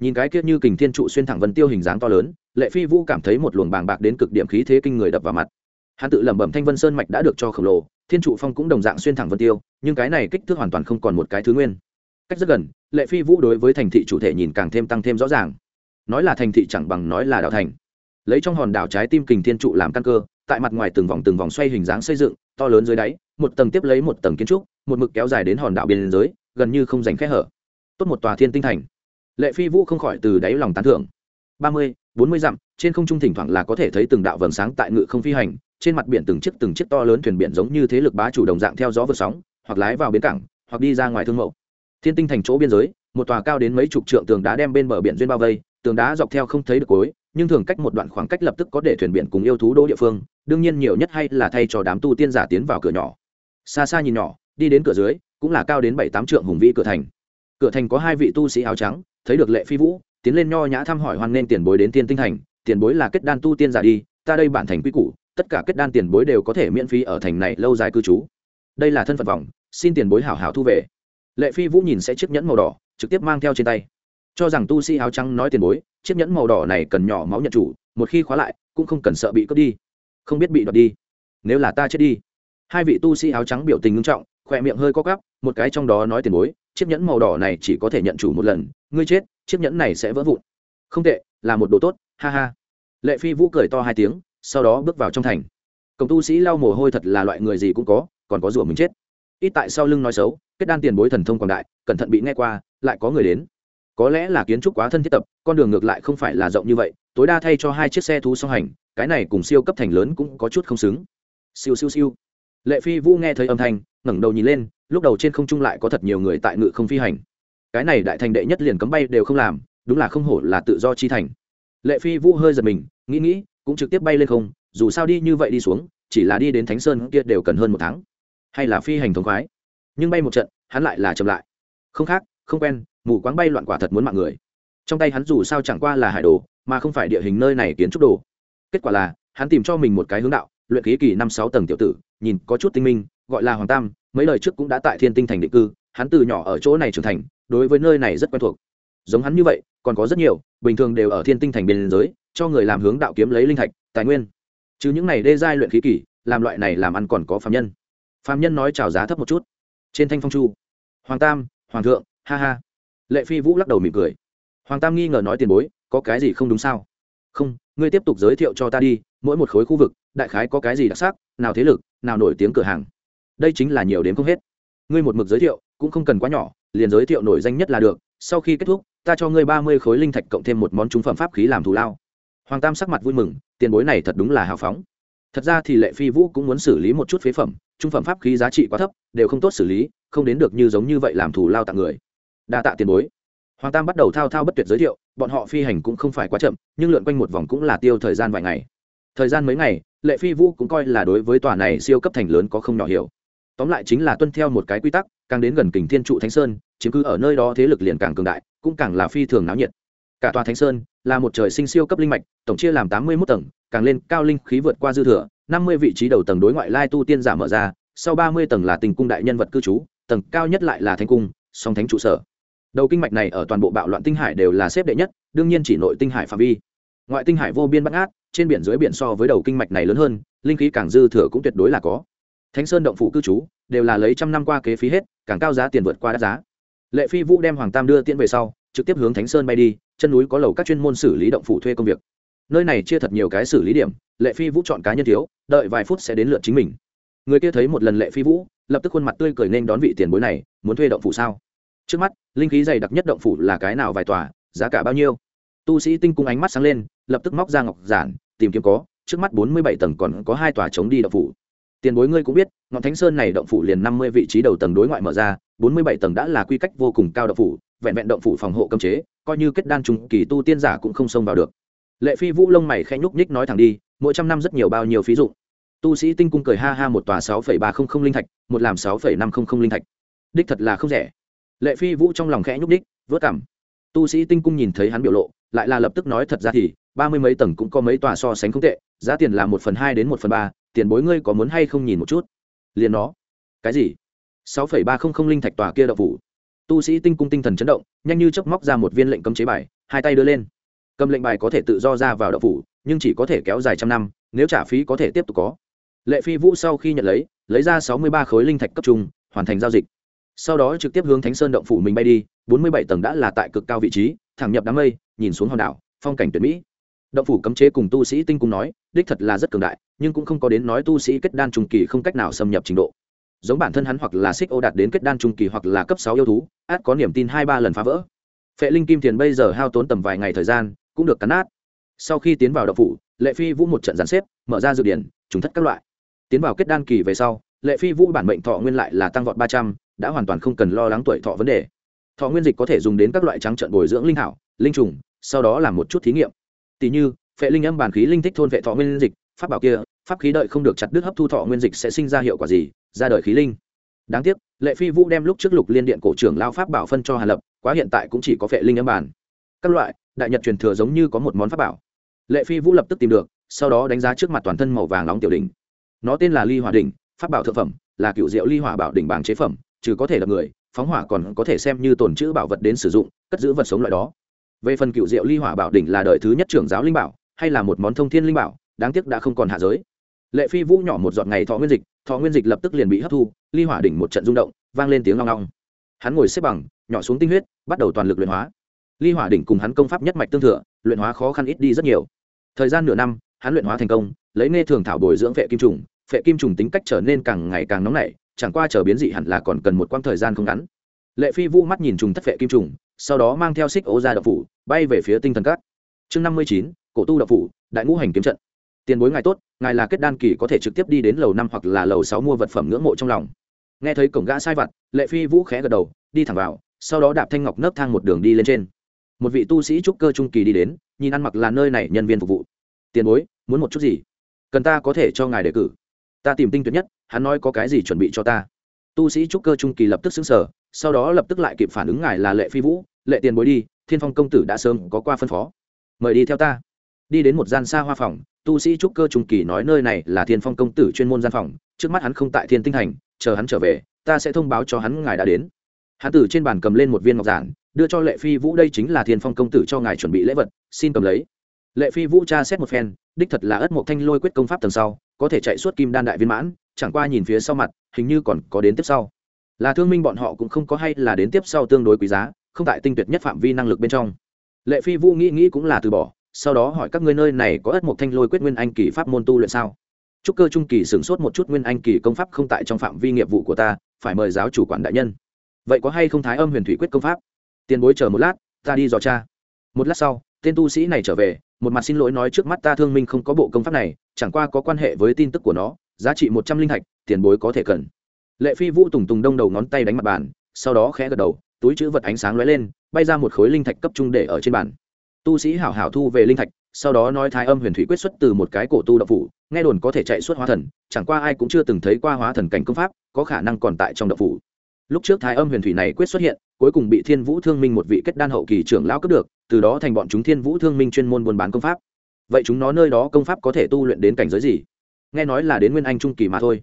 nhìn cái kia như kình thiên trụ xuyên thẳng vân tiêu hình dáng to lớn, lệ phi vũ cảm thấy một luồng bàng bạc đến cực điểm khí thế kinh người đập vào mặt. Hắn tự lẩm bẩm thanh vân sơn mạch đã được cho khổng lồ, thiên trụ phong cũng đồng dạng xuyên thẳng vân tiêu, nhưng cái này kích thước hoàn toàn không còn một cái thứ nguyên. Cách rất gần, lệ phi vũ đối với thành thị chủ thể nhìn càng thêm tăng thêm rõ ràng. Nói là thành thị chẳng bằng nói là đảo thành. Lấy trong hòn đảo trái tim kình thiên trụ làm căn cơ tại mặt ngoài từng vòng từng vòng xoay hình dáng xây dựng, to lớn dưới đáy, một tầng tiếp lấy một tầng kiến trúc, một mực kéo dài đến hòn đảo biên giới, gần như không dành khe hở. Tốt một tòa thiên tinh thành. Lệ phi vũ không khỏi từ đáy lòng tán thưởng. Ba mươi, bốn mươi dặm, trên không trung thỉnh thoảng là có thể thấy từng đạo vầng sáng tại ngự không phi hành, trên mặt biển từng chiếc từng chiếc to lớn thuyền biển giống như thế lực bá chủ đồng dạng theo gió vượt sóng, hoặc lái vào bến cảng, hoặc đi ra ngoài thương mẫu thiên tinh thành chỗ biên giới, một tòa cao đến mấy chục trượng tường đá đem bên bờ biển duyên bao vây, tường đá dọc theo không thấy được cối nhưng thường cách một đoạn khoảng cách lập tức có để thuyền biển cùng yêu thú đỗ địa phương, đương nhiên nhiều nhất hay là thay cho đám tu tiên giả tiến vào cửa nhỏ. Xa xa nhìn nhỏ, đi đến cửa dưới, cũng là cao đến bảy tám trượng hùng vĩ cửa thành. Cửa thành có hai vị tu sĩ áo trắng, thấy được lệ phi vũ, tiến lên nho nhã thăm hỏi hoan nên tiền bối đến tiên tinh thành, tiền bối là kết đan tu tiên giả đi, ta đây bản thành quy củ, tất cả kết đan tiền bối đều có thể miễn phí ở thành này lâu dài cư trú. Đây là thân phận vòng xin tiền bối hảo hảo thu về. Lệ phi vũ nhìn sẽ chiếc nhẫn màu đỏ, trực tiếp mang theo trên tay cho rằng tu sĩ áo trắng nói tiền bối, chiếc nhẫn màu đỏ này cần nhỏ máu nhận chủ, một khi khóa lại, cũng không cần sợ bị cướp đi. Không biết bị đoạt đi. Nếu là ta chết đi. Hai vị tu sĩ áo trắng biểu tình nghiêm trọng, khỏe miệng hơi co cắp một cái trong đó nói tiền bối, chiếc nhẫn màu đỏ này chỉ có thể nhận chủ một lần, ngươi chết, chiếc nhẫn này sẽ vỡ vụn. Không tệ, là một đồ tốt, ha ha. Lệ phi vũ cười to hai tiếng, sau đó bước vào trong thành. Cổng tu sĩ lau mồ hôi thật là loại người gì cũng có, còn có rủa mình chết. Ít tại sau lưng nói xấu, kết đan tiền bối thần thông quảng đại, cẩn thận bị nghe qua, lại có người đến có lẽ là kiến trúc quá thân thiết tập, con đường ngược lại không phải là rộng như vậy, tối đa thay cho hai chiếc xe thú song hành, cái này cùng siêu cấp thành lớn cũng có chút không xứng. Siêu siêu siêu. Lệ phi vũ nghe thấy âm thanh, ngẩng đầu nhìn lên, lúc đầu trên không trung lại có thật nhiều người tại ngự không phi hành. Cái này đại thành đệ nhất liền cấm bay đều không làm, đúng là không hổ là tự do chi thành. Lệ phi vũ hơi giật mình, nghĩ nghĩ, cũng trực tiếp bay lên không, dù sao đi như vậy đi xuống, chỉ là đi đến thánh sơn kia đều cần hơn một tháng. Hay là phi hành thống khoái. Nhưng bay một trận, hắn lại là chậm lại. Không khác, không quen mù quáng bay loạn quả thật muốn mạng người. Trong tay hắn dù sao chẳng qua là hải đồ, mà không phải địa hình nơi này kiến trúc đồ. Kết quả là, hắn tìm cho mình một cái hướng đạo, luyện khí kỳ năm sáu tầng tiểu tử, nhìn có chút tinh minh, gọi là hoàng tam, mấy lời trước cũng đã tại thiên tinh thành định cư, hắn từ nhỏ ở chỗ này trưởng thành, đối với nơi này rất quen thuộc. Giống hắn như vậy, còn có rất nhiều, bình thường đều ở thiên tinh thành biên giới, cho người làm hướng đạo kiếm lấy linh thạch, tài nguyên. Chứ những này đê giai luyện khí kỳ, làm loại này làm ăn còn có phạm nhân. Phạm nhân nói chào giá thấp một chút. Trên thanh phong chu. Hoàng tam, hoàng thượng, ha ha lệ phi vũ lắc đầu mỉm cười. Hoàng tam nghi ngờ nói tiền bối, có cái gì không đúng sao? Không, ngươi tiếp tục giới thiệu cho ta đi, mỗi một khối khu vực, đại khái có cái gì đặc sắc, nào thế lực, nào nổi tiếng cửa hàng. Đây chính là nhiều đến không hết. Ngươi một mực giới thiệu, cũng không cần quá nhỏ, liền giới thiệu nổi danh nhất là được. Sau khi kết thúc, ta cho ngươi ba mươi khối linh thạch cộng thêm một món trúng phẩm pháp khí làm thù lao. Hoàng tam sắc mặt vui mừng, tiền bối này thật đúng là hào phóng. Thật ra thì lệ phi vũ cũng muốn xử lý một chút phế phẩm, trung phẩm pháp khí giá trị quá thấp, đều không tốt xử lý, không đến được như giống như vậy làm thù lao tặng người đa tạ tiền bối. Hoàng tam bắt đầu thao thao bất tuyệt giới thiệu, bọn họ phi hành cũng không phải quá chậm, nhưng lượn quanh một vòng cũng là tiêu thời gian vài ngày. Thời gian mấy ngày, lệ phi vũ cũng coi là đối với tòa này siêu cấp thành lớn có không nhỏ hiểu. Tóm lại chính là tuân theo một cái quy tắc, càng đến gần kình thiên trụ thánh sơn, chiếm cứ ở nơi đó thế lực liền càng cường đại, cũng càng là phi thường náo nhiệt. Cả tòa thánh sơn là một trời sinh siêu cấp linh mạch, tổng chia làm tám mươi mốt tầng, càng lên cao linh khí vượt qua dư thừa, năm mươi vị trí đầu tầng đối ngoại lai tu tiên giả mở ra, sau ba mươi tầng là tình cung đại nhân vật cư trú, tầng cao nhất lại là thánh cung, song thánh trụ sở đầu kinh mạch này ở toàn bộ bạo loạn tinh hải đều là xếp đệ nhất, đương nhiên chỉ nội tinh hải phạm vi. Ngoại tinh hải vô biên bắt ngát, trên biển dưới biển so với đầu kinh mạch này lớn hơn, linh khí càng dư thừa cũng tuyệt đối là có. Thánh sơn động phủ cư trú, đều là lấy trăm năm qua kế phí hết, càng cao giá tiền vượt qua đắt giá. Lệ phi vũ đem hoàng tam đưa tiễn về sau, trực tiếp hướng thánh sơn bay đi, chân núi có lầu các chuyên môn xử lý động phủ thuê công việc. Nơi này chia thật nhiều cái xử lý điểm, lệ phi vũ chọn cá nhân thiếu, đợi vài phút sẽ đến lượt chính mình. Người kia thấy một lần lệ phi vũ, lập tức khuôn mặt tươi cười nên đón vị tiền bối này, muốn thuê động phủ sao? Trước mắt, linh khí dày đặc nhất động phủ là cái nào vài tòa, giá cả bao nhiêu? Tu sĩ tinh cung ánh mắt sáng lên, lập tức móc ra ngọc giản, tìm kiếm có, trước mắt bốn mươi bảy tầng còn có hai tòa chống đi động phủ. Tiền bối ngươi cũng biết, ngọn thánh sơn này động phủ liền năm mươi vị trí đầu tầng đối ngoại mở ra, bốn mươi bảy tầng đã là quy cách vô cùng cao động phủ, vẹn vẹn động phủ phòng hộ cấm chế, coi như kết đan trùng kỳ tu tiên giả cũng không xông vào được. Lệ phi vũ lông mày khẽ nhúc nhích nói thẳng đi, mỗi trăm năm rất nhiều bao nhiêu phí dụng. Tu sĩ tinh cung cười ha ha một tòa sáu phẩy ba không không linh thạch, một làm sáu phẩy năm không không linh thạch. Đích thật là không rẻ lệ phi vũ trong lòng khẽ nhúc nhích, vớt cảm. Tu sĩ tinh cung nhìn thấy hắn biểu lộ, lại là lập tức nói thật ra thì, ba mươi mấy tầng cũng có mấy tòa so sánh không tệ, giá tiền là một phần hai đến một phần ba, tiền bối ngươi có muốn hay không nhìn một chút? Liền nó. Cái gì? Sáu phẩy ba không không linh thạch tòa kia đậu phủ. Tu sĩ tinh cung tinh thần chấn động, nhanh như chớp móc ra một viên lệnh cấm chế bài, hai tay đưa lên. Cầm lệnh bài có thể tự do ra vào đậu phủ, nhưng chỉ có thể kéo dài trăm năm, nếu trả phí có thể tiếp tục có. Lệ phi vũ sau khi nhận lấy lấy ra sáu mươi ba khối linh thạch cấp trung, hoàn thành giao dịch sau đó trực tiếp hướng thánh sơn động phủ mình bay đi, bốn mươi bảy tầng đã là tại cực cao vị trí, thẳng nhập đám mây, nhìn xuống hòn đảo, phong cảnh tuyệt mỹ. Động phủ cấm chế cùng tu sĩ tinh cung nói, đích thật là rất cường đại, nhưng cũng không có đến nói tu sĩ kết đan trung kỳ không cách nào xâm nhập trình độ. Giống bản thân hắn hoặc là xích ô đạt đến kết đan trung kỳ hoặc là cấp sáu yêu thú, át có niềm tin hai ba lần phá vỡ. Phệ linh kim tiền bây giờ hao tốn tầm vài ngày thời gian, cũng được cắn nát. Sau khi tiến vào động phủ, lệ phi vũ một trận giàn xếp, mở ra dự điển, trùng thất các loại. Tiến vào kết đan kỳ về sau, lệ phi vũ bản mệnh thọ nguyên lại là tăng vọt ba trăm đã hoàn toàn không cần lo lắng tuổi thọ vấn đề. Thọ nguyên dịch có thể dùng đến các loại trắng trận bồi dưỡng linh hảo, linh trùng, sau đó làm một chút thí nghiệm. Tỷ như, phệ linh âm bản khí linh thích thôn vệ thọ nguyên dịch, pháp bảo kia, pháp khí đợi không được chặt đứt hấp thu thọ nguyên dịch sẽ sinh ra hiệu quả gì, ra đời khí linh. Đáng tiếc, lệ phi vũ đem lúc trước lục liên điện cổ trưởng lao pháp bảo phân cho hà lập, quá hiện tại cũng chỉ có phệ linh âm bản. Các loại, đại nhật truyền thừa giống như có một món pháp bảo. Lệ phi vũ lập tức tìm được, sau đó đánh giá trước mặt toàn thân màu vàng nóng tiểu đỉnh. Nó tên là ly hỏa đỉnh, pháp bảo thượng phẩm, là cựu diệu ly hỏa bảo đỉnh bảng chế phẩm trừ có thể đập người, phóng hỏa còn có thể xem như tồn chữ bảo vật đến sử dụng, cất giữ vật sống loại đó. Về phần cựu diệu ly hỏa bảo đỉnh là đời thứ nhất trưởng giáo linh bảo, hay là một món thông thiên linh bảo, đáng tiếc đã không còn hạ giới. Lệ phi vũ nhỏ một giọt ngày thọ nguyên dịch, thọ nguyên dịch lập tức liền bị hấp thu, ly hỏa đỉnh một trận rung động, vang lên tiếng long long. Hắn ngồi xếp bằng, nhỏ xuống tinh huyết, bắt đầu toàn lực luyện hóa. Ly hỏa đỉnh cùng hắn công pháp nhất mạch tương thừa, luyện hóa khó khăn ít đi rất nhiều. Thời gian nửa năm, hắn luyện hóa thành công, lấy nghe thường thảo bồi dưỡng vệ kim trùng vệ kim trùng tính cách trở nên càng ngày càng nóng nảy chẳng qua chờ biến dị hẳn là còn cần một quãng thời gian không ngắn. Lệ phi vũ mắt nhìn trùng thất vệ kim trùng, sau đó mang theo xích ố ra đậu phủ, bay về phía tinh thần cát chương năm mươi chín, cổ tu đậu phủ, đại ngũ hành kiếm trận. Tiền bối ngài tốt, ngài là kết đan kỳ có thể trực tiếp đi đến lầu năm hoặc là lầu sáu mua vật phẩm ngưỡng mộ trong lòng. Nghe thấy cổng gã sai vặt, lệ phi vũ khẽ gật đầu, đi thẳng vào, sau đó đạp thanh ngọc nấc thang một đường đi lên trên. Một vị tu sĩ trúc cơ trung kỳ đi đến, nhìn ăn mặc là nơi này nhân viên phục vụ. Tiền bối, muốn một chút gì? Cần ta có thể cho ngài đề cử ta tìm tinh tuyệt nhất, hắn nói có cái gì chuẩn bị cho ta. Tu sĩ trúc cơ trung kỳ lập tức xứng sở sau đó lập tức lại kịp phản ứng ngài là lệ phi vũ, lệ tiền bối đi, thiên phong công tử đã sớm có qua phân phó. Mời đi theo ta. Đi đến một gian xa hoa phòng, tu sĩ trúc cơ trung kỳ nói nơi này là thiên phong công tử chuyên môn gian phòng, trước mắt hắn không tại thiên tinh thành chờ hắn trở về, ta sẽ thông báo cho hắn ngài đã đến. Hắn tử trên bàn cầm lên một viên ngọc giản, đưa cho lệ phi vũ, đây chính là thiên phong công tử cho ngài chuẩn bị lễ vật, xin cầm lấy. Lệ phi vũ tra xét một phen, đích thật là ất mộc thanh lôi quyết công pháp tầng sau có thể chạy suốt kim đan đại viên mãn, chẳng qua nhìn phía sau mặt, hình như còn có đến tiếp sau. Là thương minh bọn họ cũng không có hay là đến tiếp sau tương đối quý giá, không tại tinh tuyệt nhất phạm vi năng lực bên trong. Lệ phi vũ nghĩ nghĩ cũng là từ bỏ, sau đó hỏi các ngươi nơi này có ất mộc thanh lôi quyết nguyên anh kỳ pháp môn tu luyện sao? Trúc cơ trung kỳ sửng sốt một chút nguyên anh kỳ công pháp không tại trong phạm vi nghiệp vụ của ta, phải mời giáo chủ quản đại nhân. Vậy có hay không thái âm huyền thủy quyết công pháp? Tiền bối chờ một lát, ta đi dò cha một lát sau tên tu sĩ này trở về, một mặt xin lỗi nói trước mắt ta thương minh không có bộ công pháp này, chẳng qua có quan hệ với tin tức của nó, giá trị một trăm linh thạch tiền bối có thể cần. Lệ phi vũ tùng tùng đông đầu ngón tay đánh mặt bàn, sau đó khẽ gật đầu, túi chữ vật ánh sáng lóe lên, bay ra một khối linh thạch cấp trung để ở trên bàn. Tu sĩ hảo hảo thu về linh thạch, sau đó nói thái âm huyền thủy quyết xuất từ một cái cổ tu đậu phủ, nghe đồn có thể chạy xuất hóa thần, chẳng qua ai cũng chưa từng thấy qua hóa thần cảnh công pháp, có khả năng còn tại trong đậu phủ lúc trước thái âm huyền thủy này quyết xuất hiện, cuối cùng bị thiên vũ thương minh một vị kết đan hậu kỳ trưởng lão cướp được, từ đó thành bọn chúng thiên vũ thương minh chuyên môn buôn bán công pháp. Vậy chúng nó nơi đó công pháp có thể tu luyện đến cảnh giới gì? Nghe nói là đến nguyên anh trung kỳ mà thôi.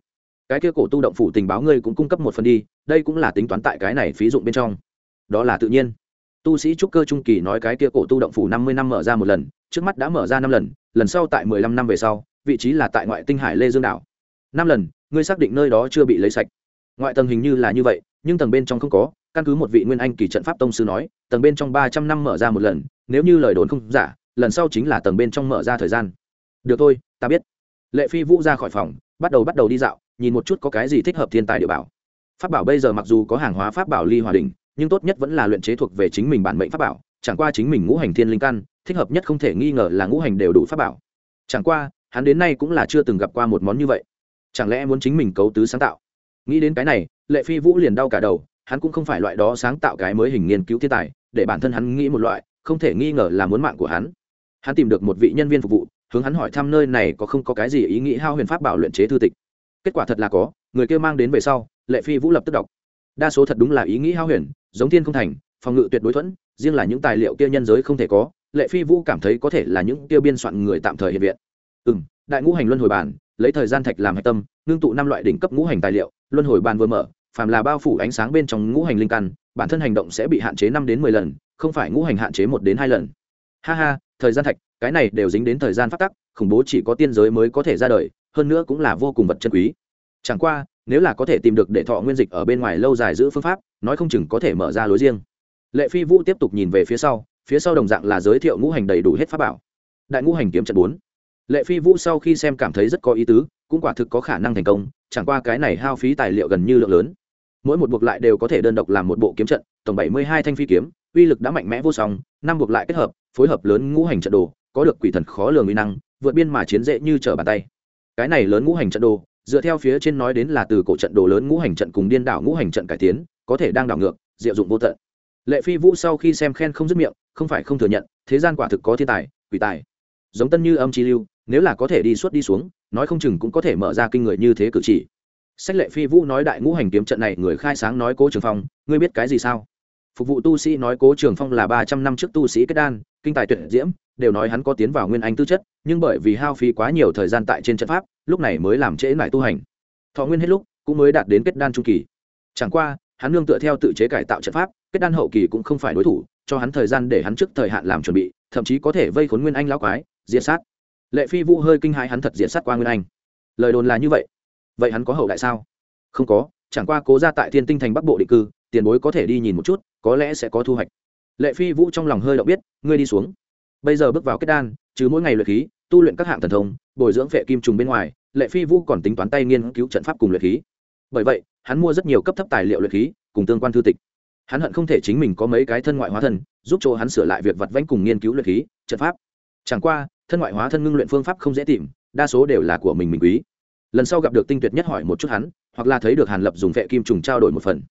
Cái kia cổ tu động phủ tình báo ngươi cũng cung cấp một phần đi, đây cũng là tính toán tại cái này phí dụng bên trong. Đó là tự nhiên. Tu sĩ trúc cơ trung kỳ nói cái kia cổ tu động phủ năm mươi năm mở ra một lần, trước mắt đã mở ra năm lần lần sau tại mười lăm năm về sau, vị trí là tại ngoại tinh hải lê dương đảo. Năm lần, ngươi xác định nơi đó chưa bị lấy sạch. Ngoại tầng hình như là như vậy nhưng tầng bên trong không có, căn cứ một vị nguyên anh kỳ trận pháp tông sư nói, tầng bên trong ba trăm năm mở ra một lần, nếu như lời đồn không giả, lần sau chính là tầng bên trong mở ra thời gian. Được thôi, ta biết. Lệ phi vũ ra khỏi phòng, bắt đầu bắt đầu đi dạo, nhìn một chút có cái gì thích hợp thiên tài địa bảo. Pháp bảo bây giờ mặc dù có hàng hóa pháp bảo ly hòa đình nhưng tốt nhất vẫn là luyện chế thuộc về chính mình bản mệnh pháp bảo, chẳng qua chính mình ngũ hành thiên linh căn, thích hợp nhất không thể nghi ngờ là ngũ hành đều đủ pháp bảo. Chẳng qua, hắn đến nay cũng là chưa từng gặp qua một món như vậy. Chẳng lẽ muốn chính mình cấu tứ sáng tạo? Nghĩ đến cái này, lệ phi vũ liền đau cả đầu, hắn cũng không phải loại đó sáng tạo cái mới hình nghiên cứu thiên tài, để bản thân hắn nghĩ một loại, không thể nghi ngờ là muốn mạng của hắn. Hắn tìm được một vị nhân viên phục vụ, hướng hắn hỏi thăm nơi này có không có cái gì ý nghĩ hao huyền pháp bảo luyện chế thư tịch. Kết quả thật là có, người kia mang đến về sau, lệ phi vũ lập tức đọc. Đa số thật đúng là ý nghĩ hao huyền, giống thiên không thành, phòng ngự tuyệt đối thuẫn, riêng là những tài liệu kia nhân giới không thể có, lệ phi vũ cảm thấy có thể là những tiêu biên soạn người tạm thời hiện viện. Ừ đại ngũ hành luân hồi bản lấy thời gian thạch làm hạch tâm, ngưng tụ năm loại đỉnh cấp ngũ hành tài liệu, luân hồi bàn vừa mở, phàm là bao phủ ánh sáng bên trong ngũ hành linh căn, bản thân hành động sẽ bị hạn chế năm đến mười lần, không phải ngũ hành hạn chế một đến hai lần. Ha ha, thời gian thạch, cái này đều dính đến thời gian phát tắc, khủng bố chỉ có tiên giới mới có thể ra đời, hơn nữa cũng là vô cùng vật chân quý. Chẳng qua, nếu là có thể tìm được để thọ nguyên dịch ở bên ngoài lâu dài giữ phương pháp, nói không chừng có thể mở ra lối riêng. Lệ phi vũ tiếp tục nhìn về phía sau phía sau đồng dạng là giới thiệu ngũ hành đầy đủ hết pháp bảo. Đại ngũ hành kiếm trận bốn lệ phi vũ sau khi xem cảm thấy rất có ý tứ, cũng quả thực có khả năng thành công, chẳng qua cái này hao phí tài liệu gần như lượng lớn. Mỗi một buộc lại đều có thể đơn độc làm một bộ kiếm trận, tổng bảy mươi hai thanh phi kiếm, uy lực đã mạnh mẽ vô song, năm buộc lại kết hợp, phối hợp lớn ngũ hành trận đồ, có được quỷ thần khó lường uy năng, vượt biên mà chiến dễ như trở bàn tay. Cái này lớn ngũ hành trận đồ, dựa theo phía trên nói đến là từ cổ trận đồ lớn ngũ hành trận cùng điên đảo ngũ hành trận cải tiến, có thể đang đảo ngược, diệu dụng vô tận. Lệ phi vũ sau khi xem khen không dứt miệng, không phải không thừa nhận, thế gian quả thực có thiên tài, quỷ tài giống tân như âm chi lưu, nếu là có thể đi suốt đi xuống, nói không chừng cũng có thể mở ra kinh người như thế cử chỉ. Sách lệ phi vũ nói đại ngũ hành kiếm trận này, người khai sáng nói cố trường phong, ngươi biết cái gì sao? Phục vụ tu sĩ nói cố trường phong là ba trăm năm trước tu sĩ kết đan, kinh tài tuyệt diễm, đều nói hắn có tiến vào nguyên anh tư chất, nhưng bởi vì hao phí quá nhiều thời gian tại trên trận pháp, lúc này mới làm trễ lại tu hành. Thọ nguyên hết lúc, cũng mới đạt đến kết đan trung kỳ. Chẳng qua, hắn nương tựa theo tự chế cải tạo trận pháp, kết đan hậu kỳ cũng không phải đối thủ, cho hắn thời gian để hắn trước thời hạn làm chuẩn bị, thậm chí có thể vây khốn nguyên anh lão quái diệt sát. Lệ phi vũ hơi kinh hãi hắn thật diệt sát qua nguyên anh. Lời đồn là như vậy. Vậy hắn có hậu đại sao? Không có, chẳng qua cố ra tại thiên tinh thành bắc bộ định cư, tiền bối có thể đi nhìn một chút, có lẽ sẽ có thu hoạch. Lệ phi vũ trong lòng hơi động biết, ngươi đi xuống. Bây giờ bước vào kết đan chứ mỗi ngày luyện khí, tu luyện các hạng thần thông, bồi dưỡng vệ kim trùng bên ngoài, lệ phi vũ còn tính toán tay nghiên cứu trận pháp cùng luyện khí. Bởi vậy, hắn mua rất nhiều cấp thấp tài liệu luyện khí, cùng tương quan thư tịch. Hắn hận không thể chính mình có mấy cái thân ngoại hóa thân, giúp cho hắn sửa lại việc vặt vãnh cùng nghiên cứu luyện khí, trận pháp chẳng qua, thân ngoại hóa thân ngưng luyện phương pháp không dễ tìm, đa số đều là của mình mình quý. Lần sau gặp được tinh tuyệt nhất hỏi một chút hắn, hoặc là thấy được hàn lập dùng vệ kim trùng trao đổi một phần.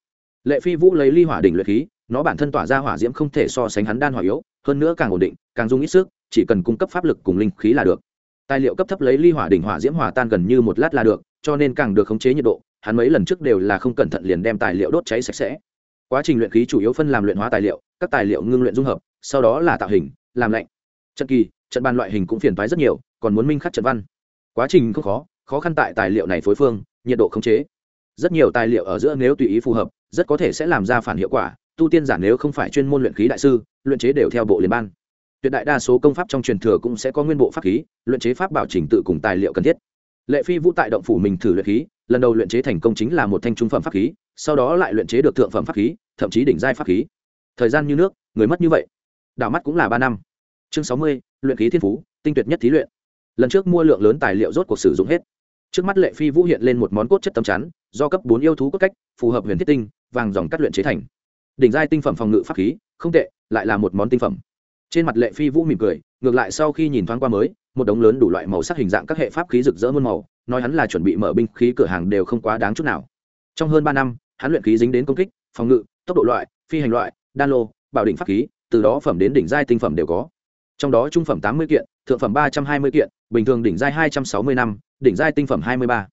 Lệ phi vũ lấy ly hỏa đỉnh luyện khí, nó bản thân tỏa ra hỏa diễm không thể so sánh hắn đan hỏa yếu, hơn nữa càng ổn định, càng dung ít sức, chỉ cần cung cấp pháp lực cùng linh khí là được. Tài liệu cấp thấp lấy ly hỏa đỉnh hỏa diễm hỏa tan gần như một lát là được, cho nên càng được khống chế nhiệt độ, hắn mấy lần trước đều là không cẩn thận liền đem tài liệu đốt cháy sạch sẽ. Quá trình luyện khí chủ yếu phân làm luyện hóa tài liệu, các tài liệu ngưng luyện dung hợp, sau đó là tạo hình, làm lạnh. Trận kỳ trận bàn loại hình cũng phiền toái rất nhiều, còn muốn minh khắc trận văn. Quá trình không khó khó khăn tại tài liệu này phối phương, nhiệt độ khống chế. Rất nhiều tài liệu ở giữa nếu tùy ý phù hợp, rất có thể sẽ làm ra phản hiệu quả, tu tiên giả nếu không phải chuyên môn luyện khí đại sư, luyện chế đều theo bộ liên ban. Tuyệt đại đa số công pháp trong truyền thừa cũng sẽ có nguyên bộ pháp khí, luyện chế pháp bảo chỉnh tự cùng tài liệu cần thiết. Lệ phi vũ tại động phủ mình thử luyện khí, lần đầu luyện chế thành công chính là một thanh trung phẩm pháp khí, sau đó lại luyện chế được thượng phẩm pháp khí, thậm chí đỉnh giai pháp khí. Thời gian như nước, người mất như vậy. Đảo mắt cũng là ba năm chương sáu mươi, luyện khí thiên phú, tinh tuyệt nhất thí luyện. Lần trước mua lượng lớn tài liệu rốt cuộc sử dụng hết. Trước mắt lệ phi vũ hiện lên một món cốt chất tấm chắn, do cấp bốn yêu thú cốt cách, phù hợp huyền thiết tinh, vàng dòng cắt luyện chế thành. Đỉnh giai tinh phẩm phòng ngự pháp khí, không tệ, lại là một món tinh phẩm. Trên mặt lệ phi vũ mỉm cười, ngược lại sau khi nhìn thoáng qua mới, một đống lớn đủ loại màu sắc hình dạng các hệ pháp khí rực rỡ muôn màu, nói hắn là chuẩn bị mở binh khí cửa hàng đều không quá đáng chút nào. Trong hơn ba năm, hắn luyện khí dính đến công kích, phòng ngự, tốc độ loại, phi hành loại, đan lô, bảo định pháp khí, từ đó phẩm đến đỉnh giai tinh phẩm đều có trong đó trung phẩm tám mươi kiện, thượng phẩm ba trăm hai mươi kiện, bình thường đỉnh giai hai trăm sáu mươi năm, đỉnh giai tinh phẩm hai mươi ba.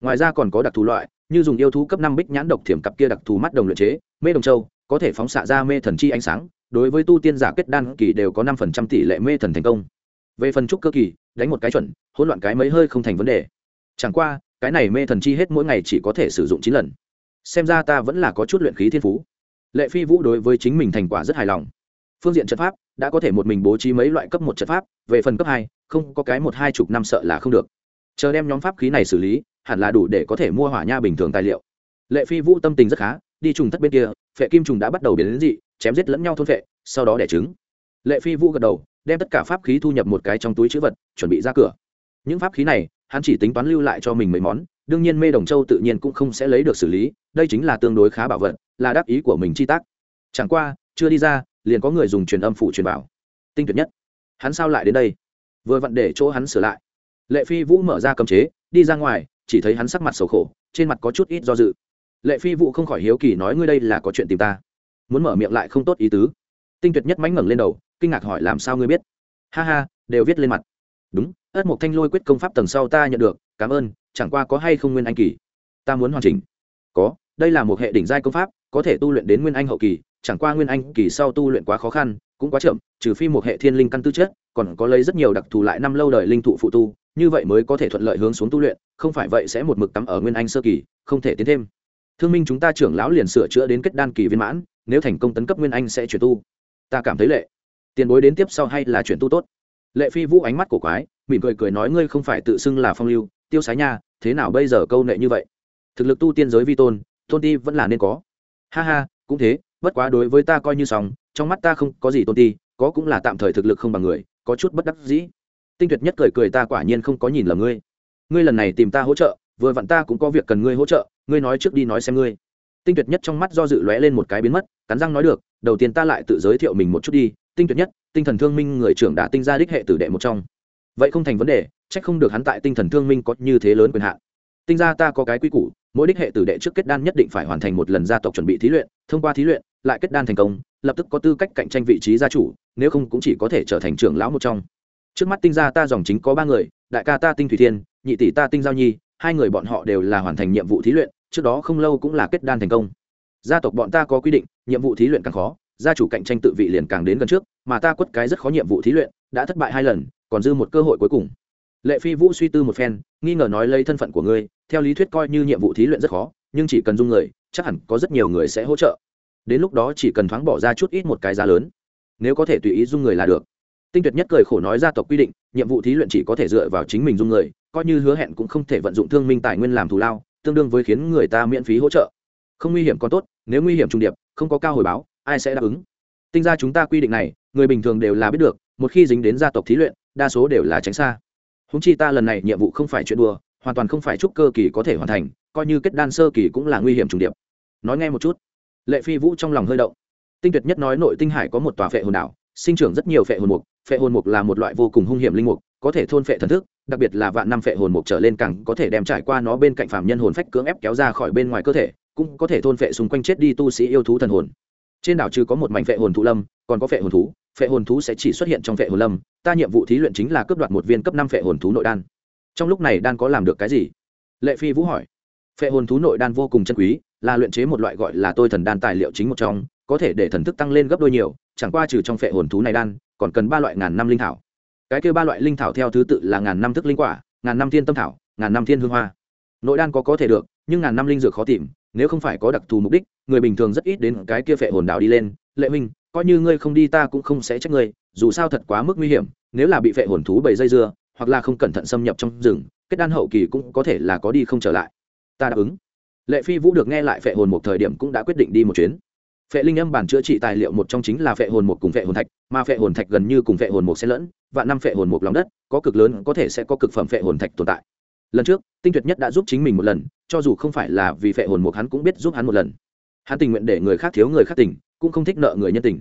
Ngoài ra còn có đặc thù loại, như dùng yêu thú cấp năm bích nhãn độc thiểm cặp kia đặc thù mắt đồng luyện chế, mê đồng châu, có thể phóng xạ ra mê thần chi ánh sáng, đối với tu tiên giả kết đan kỳ đều có năm phần trăm tỷ lệ mê thần thành công. Về phần trúc cơ kỳ, đánh một cái chuẩn, hỗn loạn cái mấy hơi không thành vấn đề. Chẳng qua, cái này mê thần chi hết mỗi ngày chỉ có thể sử dụng chín lần. Xem ra ta vẫn là có chút luyện khí thiên phú. Lệ phi vũ đối với chính mình thành quả rất hài lòng phương diện trận pháp, đã có thể một mình bố trí mấy loại cấp một trận pháp, về phần cấp hai, không có cái một hai chục năm sợ là không được. Chờ đem nhóm pháp khí này xử lý, hẳn là đủ để có thể mua hỏa nha bình thường tài liệu. Lệ phi vũ tâm tình rất khá, đi trùng thất bên kia, phệ kim trùng đã bắt đầu biến đến dị, chém giết lẫn nhau thôn phệ, sau đó đẻ trứng. Lệ phi vũ gật đầu, đem tất cả pháp khí thu nhập một cái trong túi chữ vật, chuẩn bị ra cửa. Những pháp khí này, hắn chỉ tính toán lưu lại cho mình mấy món, đương nhiên mê đồng châu tự nhiên cũng không sẽ lấy được xử lý, đây chính là tương đối khá bảo vật, là đáp ý của mình chi tác. Chẳng qua, chưa đi ra liền có người dùng truyền âm phụ truyền bảo tinh tuyệt nhất. Hắn sao lại đến đây? Vừa vặn để chỗ hắn sửa lại. Lệ phi vũ mở ra cấm chế, đi ra ngoài, chỉ thấy hắn sắc mặt sầu khổ, trên mặt có chút ít do dự. Lệ phi vũ không khỏi hiếu kỳ nói ngươi đây là có chuyện tìm ta. Muốn mở miệng lại không tốt ý tứ. Tinh tuyệt nhất mánh ngẩng lên đầu, kinh ngạc hỏi làm sao ngươi biết? Ha ha, đều viết lên mặt. Đúng, ất mộc thanh lôi quyết công pháp tầng sau ta nhận được, cảm ơn, chẳng qua có hay không nguyên anh kỳ? Ta muốn hoàn chỉnh. Có, đây là một hệ đỉnh giai công pháp, có thể tu luyện đến nguyên anh hậu kỳ chẳng qua nguyên anh kỳ sau tu luyện quá khó khăn, cũng quá chậm, trừ phi một hệ thiên linh căn tư chất, còn có lấy rất nhiều đặc thù lại năm lâu đời linh thụ phụ tu, như vậy mới có thể thuận lợi hướng xuống tu luyện, không phải vậy sẽ một mực tắm ở nguyên anh sơ kỳ, không thể tiến thêm. Thương minh chúng ta trưởng lão liền sửa chữa đến kết đan kỳ viên mãn, nếu thành công tấn cấp nguyên anh sẽ chuyển tu. Ta cảm thấy lệ. Tiền bối đến tiếp sau hay là chuyển tu tốt? Lệ phi vũ ánh mắt của quái, mỉm cười cười nói ngươi không phải tự xưng là phong lưu, tiêu sái nha, thế nào bây giờ câu nệ như vậy? Thực lực tu tiên giới vi tôn tôn ti vẫn là nên có. Ha ha, cũng thế bất quá đối với ta coi như xong, trong mắt ta không có gì tôn ti, có cũng là tạm thời thực lực không bằng người, có chút bất đắc dĩ. Tinh tuyệt nhất cười cười ta quả nhiên không có nhìn lầm ngươi. Ngươi lần này tìm ta hỗ trợ, vừa vặn ta cũng có việc cần ngươi hỗ trợ, ngươi nói trước đi nói xem ngươi. Tinh tuyệt nhất trong mắt do dự lóe lên một cái biến mất, cắn răng nói được, đầu tiên ta lại tự giới thiệu mình một chút đi. Tinh tuyệt nhất, tinh thần thương minh người trưởng đã tinh ra đích hệ tử đệ một trong. Vậy không thành vấn đề trách không được hắn tại tinh thần thương minh có như thế lớn quyền hạn. Tinh ra ta có cái quy củ mỗi đích hệ tử đệ trước kết đan nhất định phải hoàn thành một lần gia tộc chuẩn bị thí luyện, thông qua thí luyện, lại kết đan thành công, lập tức có tư cách cạnh tranh vị trí gia chủ, nếu không cũng chỉ có thể trở thành trưởng lão một trong. Trước mắt tinh gia ta dòng chính có ba người, đại ca ta tinh thủy thiên, nhị tỷ ta tinh giao nhi, hai người bọn họ đều là hoàn thành nhiệm vụ thí luyện, trước đó không lâu cũng là kết đan thành công. Gia tộc bọn ta có quy định, nhiệm vụ thí luyện càng khó, gia chủ cạnh tranh tự vị liền càng đến gần trước, mà ta quất cái rất khó nhiệm vụ thí luyện, đã thất bại hai lần, còn dư một cơ hội cuối cùng lệ phi vũ suy tư một phen, nghi ngờ nói lấy thân phận của ngươi, theo lý thuyết coi như nhiệm vụ thí luyện rất khó, nhưng chỉ cần dung người, chắc hẳn có rất nhiều người sẽ hỗ trợ. Đến lúc đó chỉ cần thoáng bỏ ra chút ít một cái giá lớn. Nếu có thể tùy ý dung người là được. Tinh tuyệt nhất cười khổ nói gia tộc quy định, nhiệm vụ thí luyện chỉ có thể dựa vào chính mình dung người, coi như hứa hẹn cũng không thể vận dụng thương minh tài nguyên làm thù lao, tương đương với khiến người ta miễn phí hỗ trợ. Không nguy hiểm còn tốt, nếu nguy hiểm trung điệp, không có cao hồi báo, ai sẽ đáp ứng? Tinh ra chúng ta quy định này, người bình thường đều là biết được, một khi dính đến gia tộc thí luyện, đa số đều là tránh xa húng chi ta lần này nhiệm vụ không phải chuyện đùa, hoàn toàn không phải chúc cơ kỳ có thể hoàn thành, coi như kết đan sơ kỳ cũng là nguy hiểm trùng điệp. Nói nghe một chút. Lệ phi vũ trong lòng hơi động. Tinh tuyệt nhất nói nội tinh hải có một tòa phệ hồn đảo, sinh trưởng rất nhiều phệ hồn mục, phệ hồn mục là một loại vô cùng hung hiểm linh mục, có thể thôn phệ thần thức, đặc biệt là vạn năm phệ hồn mục trở lên càng có thể đem trải qua nó bên cạnh phạm nhân hồn phách cưỡng ép kéo ra khỏi bên ngoài cơ thể, cũng có thể thôn phệ xung quanh chết đi tu sĩ yêu thú thần hồn. Trên đảo trừ có một mảnh phệ hồn thụ lâm, còn có phệ hồn thú phệ hồn thú sẽ chỉ xuất hiện trong phệ hồn lâm, ta nhiệm vụ thí luyện chính là cướp đoạt một viên cấp năm phệ hồn thú nội đan. Trong lúc này đan có làm được cái gì? Lệ phi vũ hỏi. Phệ hồn thú nội đan vô cùng chân quý, là luyện chế một loại gọi là tôi thần đan tài liệu chính một trong, có thể để thần thức tăng lên gấp đôi nhiều, chẳng qua trừ trong phệ hồn thú này đan, còn cần ba loại ngàn năm linh thảo. Cái kêu ba loại linh thảo theo thứ tự là ngàn năm thức linh quả, ngàn năm thiên tâm thảo, ngàn năm thiên hương hoa. Nội đan có có thể được, nhưng ngàn năm linh dược khó tìm, nếu không phải có đặc thù mục đích, người bình thường rất ít đến cái kia phệ hồn đảo đi lên. Lệ minh coi như ngươi không đi ta cũng không sẽ trách ngươi, dù sao thật quá mức nguy hiểm, nếu là bị vệ hồn thú bầy dây dưa, hoặc là không cẩn thận xâm nhập trong rừng, kết đan hậu kỳ cũng có thể là có đi không trở lại. Ta đáp ứng. Lệ phi vũ được nghe lại phệ hồn một thời điểm cũng đã quyết định đi một chuyến. Phệ linh âm bản chữa trị tài liệu một trong chính là phệ hồn một cùng phệ hồn thạch, mà phệ hồn thạch gần như cùng phệ hồn một sẽ lẫn và năm phệ hồn một lòng đất, có cực lớn, có thể sẽ có cực phẩm phệ hồn thạch tồn tại. Lần trước, tinh tuyệt nhất đã giúp chính mình một lần, cho dù không phải là vì phệ hồn một hắn cũng biết giúp hắn một lần. Hắn tình nguyện để người khác thiếu người khác tình cũng không thích nợ người nhân tình.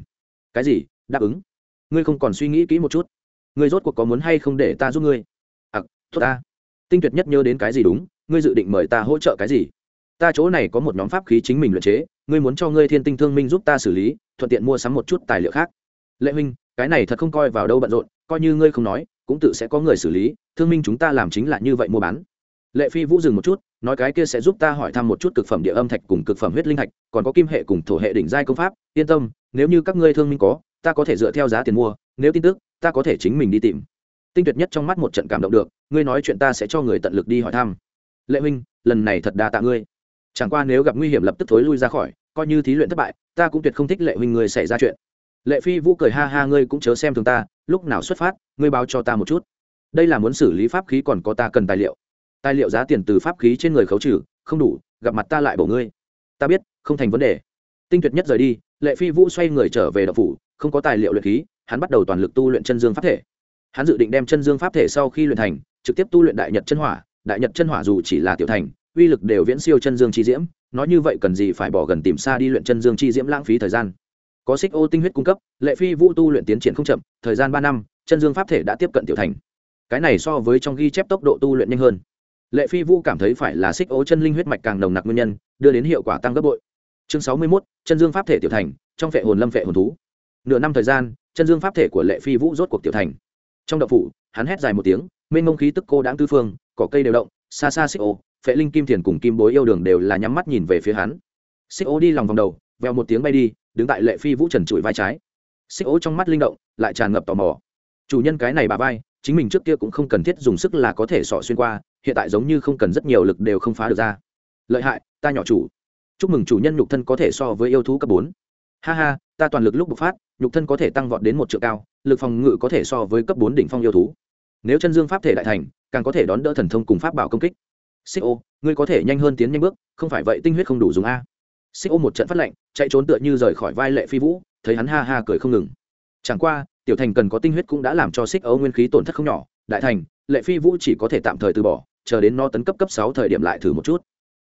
Cái gì? Đáp ứng. Ngươi không còn suy nghĩ kỹ một chút. Ngươi rốt cuộc có muốn hay không để ta giúp ngươi? À tốt ta. Tinh tuyệt nhất nhớ đến cái gì đúng? Ngươi dự định mời ta hỗ trợ cái gì? Ta chỗ này có một nhóm pháp khí chính mình luyện chế, ngươi muốn cho ngươi thiên tinh thương minh giúp ta xử lý, thuận tiện mua sắm một chút tài liệu khác. Lệ huynh, cái này thật không coi vào đâu bận rộn, coi như ngươi không nói, cũng tự sẽ có người xử lý, thương minh chúng ta làm chính là như vậy mua bán lệ phi vũ dừng một chút, nói cái kia sẽ giúp ta hỏi thăm một chút cực phẩm địa âm thạch cùng cực phẩm huyết linh thạch, còn có kim hệ cùng thổ hệ đỉnh giai công pháp, yên tâm, nếu như các ngươi thương minh có, ta có thể dựa theo giá tiền mua, nếu tin tức, ta có thể chính mình đi tìm. Tinh tuyệt nhất trong mắt một trận cảm động được, ngươi nói chuyện ta sẽ cho người tận lực đi hỏi thăm. Lệ huynh, lần này thật đa tạ ngươi. Chẳng qua nếu gặp nguy hiểm lập tức thối lui ra khỏi, coi như thí luyện thất bại, ta cũng tuyệt không thích lệ huynh người xảy ra chuyện. Lệ phi vũ cười ha ha, ngươi cũng chớ xem thường ta, lúc nào xuất phát, ngươi báo cho ta một chút. Đây là muốn xử lý pháp khí còn có ta cần tài liệu tài liệu giá tiền từ pháp khí trên người khấu trừ, không đủ, gặp mặt ta lại bổ ngươi. Ta biết, không thành vấn đề. Tinh tuyệt nhất rời đi, lệ phi vũ xoay người trở về đậu phủ, không có tài liệu luyện khí, hắn bắt đầu toàn lực tu luyện chân dương pháp thể. Hắn dự định đem chân dương pháp thể sau khi luyện thành, trực tiếp tu luyện đại nhật chân hỏa, đại nhật chân hỏa dù chỉ là tiểu thành, uy lực đều viễn siêu chân dương chi diễm, nói như vậy cần gì phải bỏ gần tìm xa đi luyện chân dương chi diễm lãng phí thời gian. Có xích ô tinh huyết cung cấp, lệ phi vũ tu luyện tiến triển không chậm, thời gian ba năm, chân dương pháp thể đã tiếp cận tiểu thành. Cái này so với trong ghi chép tốc độ tu luyện nhanh hơn lệ phi vũ cảm thấy phải là xích ố chân linh huyết mạch càng nồng nặc nguyên nhân, đưa đến hiệu quả tăng gấp bội. Chương sáu mươi mốt, chân dương pháp thể tiểu thành, trong vệ hồn lâm vệ hồn thú. Nửa năm thời gian, chân dương pháp thể của lệ phi vũ rốt cuộc tiểu thành. Trong đậu phủ, hắn hét dài một tiếng, mênh mông khí tức cô đáng tư phương, cỏ cây đều động, xa xa xích ô phệ linh kim thiền cùng kim bối yêu đường đều là nhắm mắt nhìn về phía hắn. Xích ô đi lòng vòng đầu, vèo một tiếng bay đi, đứng tại lệ phi vũ trần trụi vai trái. Xích ô trong mắt linh động, lại tràn ngập tò mò. Chủ nhân cái này bà vai, chính mình trước kia cũng không cần thiết dùng sức là có thể sọ xuyên qua hiện tại giống như không cần rất nhiều lực đều không phá được ra. Lợi hại, ta nhỏ chủ. Chúc mừng chủ nhân nhục thân có thể so với yêu thú cấp bốn. Ha ha, ta toàn lực lúc bộc phát, nhục thân có thể tăng vọt đến một triệu cao, lực phòng ngự có thể so với cấp bốn đỉnh phong yêu thú. Nếu chân dương pháp thể đại thành, càng có thể đón đỡ thần thông cùng pháp bảo công kích. Xích ô, ngươi có thể nhanh hơn tiến nhanh bước, không phải vậy tinh huyết không đủ dùng a. Xích ô một trận phát lệnh, chạy trốn tựa như rời khỏi vai lệ phi vũ, thấy hắn ha ha cười không ngừng. Chẳng qua, tiểu thành cần có tinh huyết cũng đã làm cho xích ô nguyên khí tổn thất không nhỏ, đại thành, lệ phi vũ chỉ có thể tạm thời từ bỏ chờ đến no tấn cấp cấp sáu thời điểm lại thử một chút.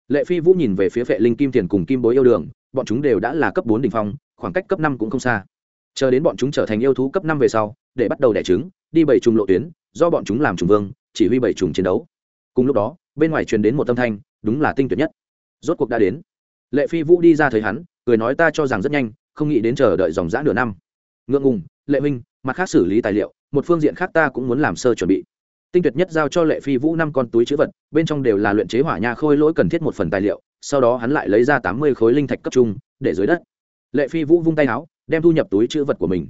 Lệ phi vũ nhìn về phía vệ linh kim tiền cùng kim bối yêu đường, bọn chúng đều đã là cấp bốn đ ỉ n h phong, khoảng cách cấp năm cũng không xa. Chờ đến bọn chúng trở thành yêu thú cấp năm về sau, để bắt đầu đẻ trứng, đi bảy trùng lộ tuyến, do bọn chúng làm trùng vương, chỉ huy bảy trùng chiến đấu. Cùng lúc đó, bên ngoài truyền đến một âm thanh, đúng là tinh tuyệt nhất. Rốt cuộc đã đến. Lệ phi vũ đi ra thấy hắn, cười nói ta cho rằng rất nhanh, không nghĩ đến chờ đợi dòng g nửa năm. Ngượng ngùng, lệ minh mặt khác xử lý tài liệu, một phương diện khác ta cũng muốn làm sơ chuẩn bị tinh tuyệt nhất giao cho lệ phi vũ năm con túi chữ vật bên trong đều là luyện chế hỏa nha khôi lỗi cần thiết một phần tài liệu sau đó hắn lại lấy ra tám mươi khối linh thạch cấp trung để dưới đất. Lệ phi vũ vung tay áo đem thu nhập túi chữ vật của mình.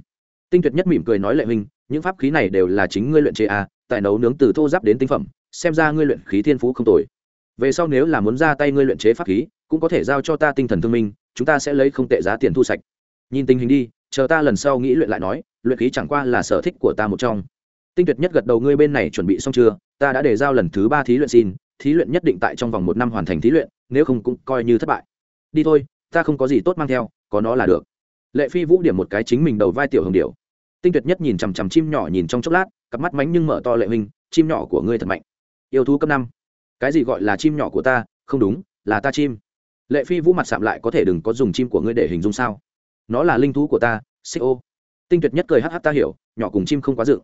Tinh tuyệt nhất mỉm cười nói lệ huynh những pháp khí này đều là chính ngươi luyện chế à, tại nấu nướng từ thô giáp đến tinh phẩm xem ra ngươi luyện khí thiên phú không tồi. Về sau nếu là muốn ra tay ngươi luyện chế pháp khí cũng có thể giao cho ta tinh thần thương minh chúng ta sẽ lấy không tệ giá tiền thu sạch. Nhìn tình hình đi chờ ta lần sau nghĩ luyện lại nói luyện khí chẳng qua là sở thích của ta một trong tinh tuyệt nhất gật đầu, ngươi bên này chuẩn bị xong chưa? Ta đã để giao lần thứ ba thí luyện xin, thí luyện nhất định tại trong vòng một năm hoàn thành thí luyện, nếu không cũng coi như thất bại. Đi thôi, ta không có gì tốt mang theo, có nó là được. Lệ phi vũ điểm một cái chính mình đầu vai tiểu hồng điệu tinh tuyệt nhất nhìn chằm chằm chim nhỏ nhìn trong chốc lát, cặp mắt mánh nhưng mở to lệ huynh, chim nhỏ của ngươi thật mạnh. Yêu thú cấp năm. Cái gì gọi là chim nhỏ của ta? Không đúng, là ta chim. Lệ phi vũ mặt sạm lại, có thể đừng có dùng chim của ngươi để hình dung sao? Nó là linh thú của ta, xích ô. Tinh tuyệt nhất cười hh ta hiểu, nhỏ cùng chim không quá dự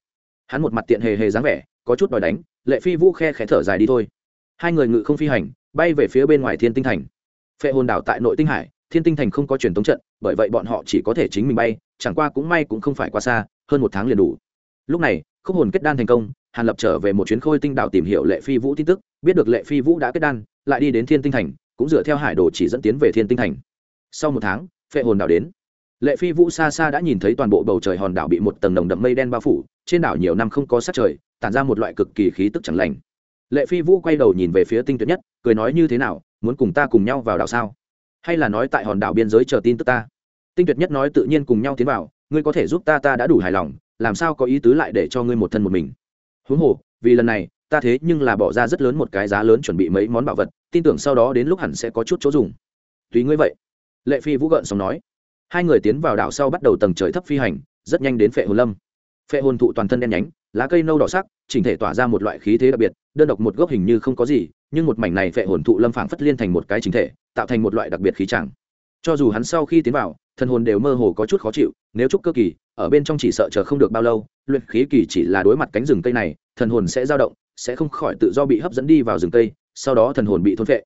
hắn một mặt tiện hề hề dáng vẻ, có chút đòi đánh, lệ phi vũ khe khẽ thở dài đi thôi. Hai người ngự không phi hành, bay về phía bên ngoài thiên tinh thành. Phệ hồn đảo tại nội tinh hải, thiên tinh thành không có truyền thống trận, bởi vậy bọn họ chỉ có thể chính mình bay, chẳng qua cũng may cũng không phải quá xa, hơn một tháng liền đủ. Lúc này, khúc hồn kết đan thành công, hàn lập trở về một chuyến khôi tinh đảo tìm hiểu lệ phi vũ tin tức, biết được lệ phi vũ đã kết đan, lại đi đến thiên tinh thành, cũng dựa theo hải đồ chỉ dẫn tiến về thiên tinh thành. Sau một tháng, phệ hồn đảo đến lệ phi vũ xa xa đã nhìn thấy toàn bộ bầu trời hòn đảo bị một tầng nồng đậm mây đen bao phủ, trên đảo nhiều năm không có sát trời, tản ra một loại cực kỳ khí tức chẳng lành. Lệ phi vũ quay đầu nhìn về phía tinh tuyệt nhất, cười nói như thế nào, muốn cùng ta cùng nhau vào đảo sao? Hay là nói tại hòn đảo biên giới chờ tin tức ta? Tinh tuyệt nhất nói tự nhiên cùng nhau tiến vào, ngươi có thể giúp ta ta đã đủ hài lòng, làm sao có ý tứ lại để cho ngươi một thân một mình? Huống hồ, vì lần này, ta thế nhưng là bỏ ra rất lớn một cái giá lớn chuẩn bị mấy món bảo vật, tin tưởng sau đó đến lúc hẳn sẽ có chút chỗ dùng. Tùy ngươi vậy. Lệ phi vũ gợn xong nói hai người tiến vào đảo sau bắt đầu tầng trời thấp phi hành, rất nhanh đến phệ hồn lâm phệ hồn thụ toàn thân đen nhánh, lá cây nâu đỏ sắc, chỉnh thể tỏa ra một loại khí thế đặc biệt, đơn độc một gốc hình như không có gì, nhưng một mảnh này phệ hồn thụ lâm phảng phất liên thành một cái chính thể, tạo thành một loại đặc biệt khí chẳng cho dù hắn sau khi tiến vào thần hồn đều mơ hồ có chút khó chịu, nếu chúc cơ kỳ, ở bên trong chỉ sợ chờ không được bao lâu, luyện khí kỳ chỉ là đối mặt cánh rừng cây này thần hồn sẽ dao động, sẽ không khỏi tự do bị hấp dẫn đi vào rừng cây, sau đó thần hồn bị thôn phệ.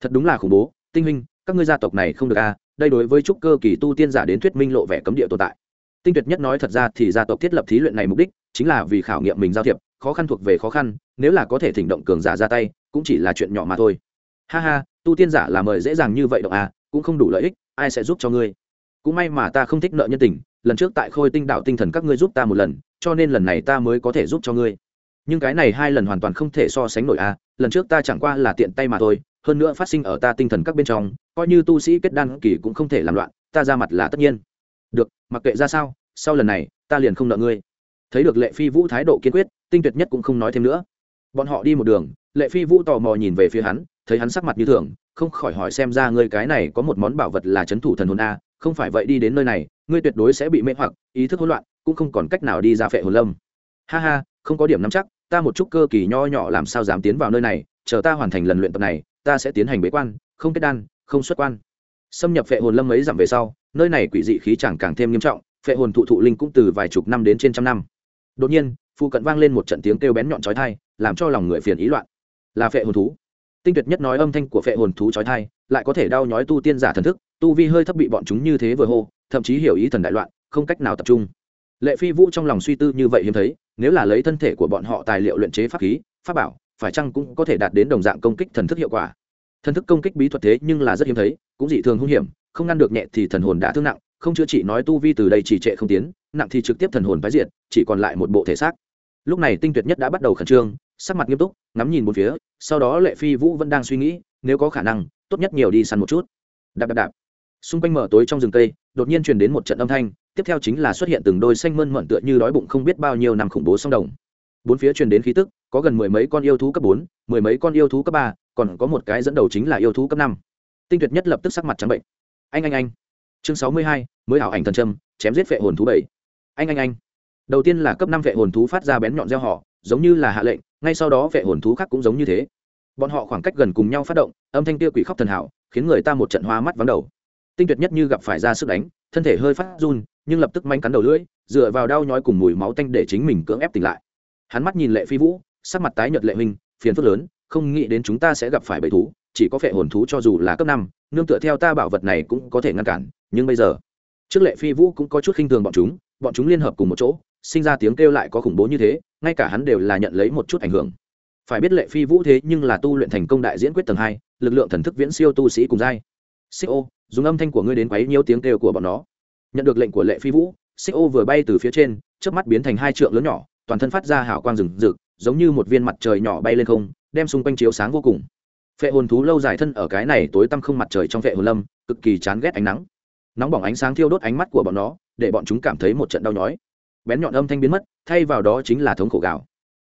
thật đúng là khủng bố, tinh huynh, các ngươi gia tộc này không được a đây đối với trúc cơ kỳ tu tiên giả đến thuyết minh lộ vẻ cấm địa tồn tại. Tinh tuyệt nhất nói thật ra thì gia tộc thiết lập thí luyện này mục đích chính là vì khảo nghiệm mình giao thiệp, khó khăn thuộc về khó khăn, nếu là có thể thỉnh động cường giả ra tay, cũng chỉ là chuyện nhỏ mà thôi. Ha ha, tu tiên giả là mời dễ dàng như vậy động à cũng không đủ lợi ích, ai sẽ giúp cho ngươi? Cũng may mà ta không thích nợ nhân tình, lần trước tại khôi tinh đạo tinh thần các ngươi giúp ta một lần, cho nên lần này ta mới có thể giúp cho ngươi. Nhưng cái này hai lần hoàn toàn không thể so sánh nổi à? lần trước ta chẳng qua là tiện tay mà thôi hơn nữa phát sinh ở ta tinh thần các bên trong, coi như tu sĩ kết đan kỳ cũng không thể làm loạn, ta ra mặt là tất nhiên. Được, mặc kệ ra sao, sau lần này, ta liền không nợ ngươi. Thấy được lệ phi vũ thái độ kiên quyết, tinh tuyệt nhất cũng không nói thêm nữa. Bọn họ đi một đường, lệ phi vũ tò mò nhìn về phía hắn, thấy hắn sắc mặt như thường, không khỏi hỏi xem ra ngươi cái này có một món bảo vật là c h ấ n thủ thần hồn a, không phải vậy đi đến nơi này, ngươi tuyệt đối sẽ bị mê hoặc, ý thức hỗn loạn, cũng không còn cách nào đi ra phệ hồn lâm. Ha ha, không có điểm nắm chắc, ta một chút cơ kỳ nho nhỏ làm sao dám tiến vào nơi này, chờ ta hoàn thành lần luyện tập này ta sẽ tiến hành bế quan, không kết đan, không xuất quan. Xâm nhập phệ hồn lâm ấy dặm về sau, nơi này quỷ dị khí chẳng càng thêm nghiêm trọng, phệ hồn thụ thụ linh cũng từ vài chục năm đến trên trăm năm. Đột nhiên, phụ cận vang lên một trận tiếng kêu bén nhọn trói thai làm cho lòng người phiền ý loạn. Là phệ hồn thú. Tinh tuyệt nhất nói âm thanh của phệ hồn thú trói thai lại có thể đau nhói tu tiên giả thần thức, tu vi hơi thấp bị bọn chúng như thế vừa hô, thậm chí hiểu ý thần đại loạn, không cách nào tập trung. Lệ phi vũ trong lòng suy tư như vậy hiếm thấy, nếu là lấy thân thể của bọn họ tài liệu luyện chế pháp khí, pháp bảo phải chăng cũng có thể đạt đến đồng dạng công kích thần thức hiệu quả? Thần thức công kích bí thuật thế nhưng là rất hiếm thấy, cũng dị thường hung hiểm, không ngăn được nhẹ thì thần hồn đã thương nặng, không chữa trị nói tu vi từ đây chỉ trệ không tiến, nặng thì trực tiếp thần hồn phái diệt, chỉ còn lại một bộ thể xác. Lúc này tinh tuyệt nhất đã bắt đầu khẩn trương, sắc mặt nghiêm túc, ngắm nhìn một phía, sau đó lệ phi vũ vẫn đang suy nghĩ, nếu có khả năng, tốt nhất nhiều đi săn một chút. Đạp đạp đạp. Xung quanh mở tối trong rừng cây, đột nhiên truyền đến một trận âm thanh, tiếp theo chính là xuất hiện từng đôi xanh mơn mận tựa như đói bụng không biết bao nhiêu năm khủng bố song đồng bốn phía truyền đến khí tức, có gần mười mấy con yêu thú cấp bốn, mười mấy con yêu thú cấp ba, còn có một cái dẫn đầu chính là yêu thú cấp năm. Tinh tuyệt nhất lập tức sắc mặt trắng bệnh. Anh anh anh. Chương sáu mươi hai, mới ảo ảnh thần trâm chém giết vệ hồn thú bảy. Anh anh anh. Đầu tiên là cấp năm vệ hồn thú phát ra bén nhọn gieo họ, giống như là hạ lệnh, ngay sau đó vệ hồn thú khác cũng giống như thế. Bọn họ khoảng cách gần cùng nhau phát động, âm thanh kia quỷ khóc thần hảo, khiến người ta một trận hoa mắt vắng đầu. Tinh tuyệt nhất như gặp phải ra sức đánh, thân thể hơi phát run, nhưng lập tức manh cắn đầu lưỡi, dựa vào đau nhói cùng mùi máu tanh để chính mình cưỡng ép tỉnh lại hắn mắt nhìn lệ phi vũ, sắc mặt tái nhợt lệ huynh phiền phức lớn, không nghĩ đến chúng ta sẽ gặp phải bầy thú, chỉ có phệ hồn thú cho dù là cấp năm, nương tựa theo ta bảo vật này cũng có thể ngăn cản, nhưng bây giờ, trước lệ phi vũ cũng có chút khinh thường bọn chúng bọn chúng liên hợp cùng một chỗ, sinh ra tiếng kêu lại có khủng bố như thế, ngay cả hắn đều là nhận lấy một chút ảnh hưởng. Phải biết lệ phi vũ thế nhưng là tu luyện thành công đại diễn quyết tầng hai, lực lượng thần thức viễn siêu tu sĩ cùng giai. Xích ô, dùng âm thanh của ngươi đến quấy nhiều tiếng kêu của bọn nó. Nhận được lệnh của lệ phi vũ, xích ô vừa bay từ phía trên trước mắt biến thành hai trượng lớn nhỏ toàn thân phát ra hào quang rừng rực, giống như một viên mặt trời nhỏ bay lên không, đem xung quanh chiếu sáng vô cùng. Phệ hồn thú lâu dài thân ở cái này tối tăm không mặt trời trong phệ hồn lâm, cực kỳ chán ghét ánh nắng. Nóng bỏng ánh sáng thiêu đốt ánh mắt của bọn nó, để bọn chúng cảm thấy một trận đau nhói. Bén nhọn âm thanh biến mất, thay vào đó chính là thống khổ gạo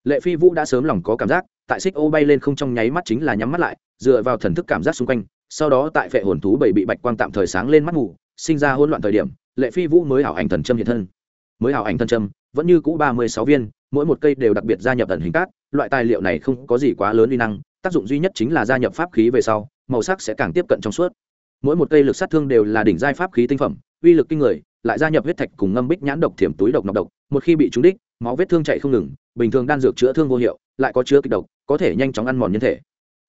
lệ phi vũ đã sớm lòng có cảm giác, tại xích ô bay lên không trong nháy mắt chính là nhắm mắt lại, dựa vào thần thức cảm giác xung quanh, sau đó tại phệ hồn thú bảy bị bạch quang tạm thời sáng lên mắt ngủ sinh ra hỗn loạn thời điểm, lệ phi vũ mới hảo ảnh thần châm hiện thân. Mới hảo ảnh thần châm vẫn như cũ ba mươi sáu viên, mỗi một cây đều đặc biệt gia nhập ẩn hình cát, loại tài liệu này không có gì quá lớn uy năng, tác dụng duy nhất chính là gia nhập pháp khí về sau, màu sắc sẽ càng tiếp cận trong suốt. Mỗi một cây lực sát thương đều là đỉnh giai pháp khí tinh phẩm, uy lực kinh người, lại gia nhập huyết thạch cùng ngâm bích nhãn độc thiểm túi độc nọc độc, một khi bị trúng đích, máu vết thương chạy không ngừng, bình thường đan dược chữa thương vô hiệu, lại có chứa kịch độc, có thể nhanh chóng ăn mòn nhân thể.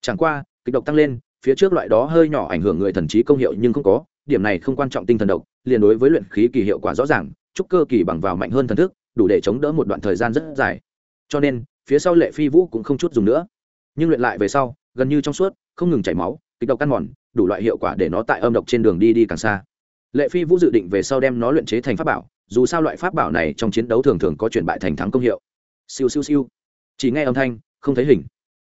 Chẳng qua, kịch độc tăng lên, phía trước loại đó hơi nhỏ ảnh hưởng người thần trí công hiệu nhưng không có, điểm này không quan trọng tinh thần độc, liền đối với luyện khí kỳ hiệu quả rõ ràng, trúc cơ kỳ bằng vào mạnh hơn thần thức đủ để chống đỡ một đoạn thời gian rất dài. Cho nên, phía sau lệ phi vũ cũng không chút dùng nữa. Nhưng luyện lại về sau, gần như trong suốt, không ngừng chảy máu, kịch độc ăn mòn, đủ loại hiệu quả để nó tại âm độc trên đường đi đi càng xa. Lệ phi vũ dự định về sau đem nó luyện chế thành pháp bảo, dù sao loại pháp bảo này trong chiến đấu thường thường có chuyển bại thành thắng công hiệu. Siêu siêu siêu. Chỉ nghe âm thanh, không thấy hình.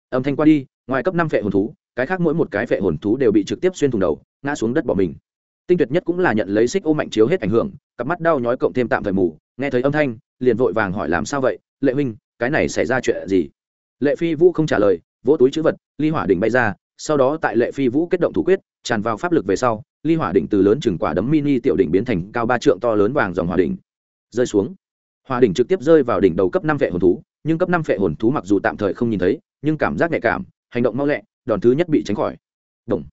Âm thanh qua đi, ngoài cấp năm vệ hồn thú, cái khác mỗi một cái vệ hồn thú đều bị trực tiếp xuyên thủng đầu, ngã xuống đất bỏ mình. Tinh tuyệt nhất cũng là nhận lấy xích ô mạnh chiếu hết ảnh hưởng, cặp mắt đau nhói cộng thêm tạm thời mù nghe thấy âm thanh, liền vội vàng hỏi làm sao vậy? Lệ huynh, cái này xảy ra chuyện gì? Lệ phi vũ không trả lời, vỗ túi chữ vật, ly hỏa đỉnh bay ra, sau đó tại lệ phi vũ kết động thủ quyết, tràn vào pháp lực về sau, ly hỏa đỉnh từ lớn chừng quả đấm mini tiểu đỉnh biến thành cao ba trượng to lớn vàng dòng hỏa đỉnh. Rơi xuống. Hỏa đỉnh trực tiếp rơi vào đỉnh đầu cấp năm vệ hồn thú, nhưng cấp năm vệ hồn thú mặc dù tạm thời không nhìn thấy, nhưng cảm giác nhạy cảm, hành động mau lẹ, đòn thứ nhất bị tránh khỏi. Động.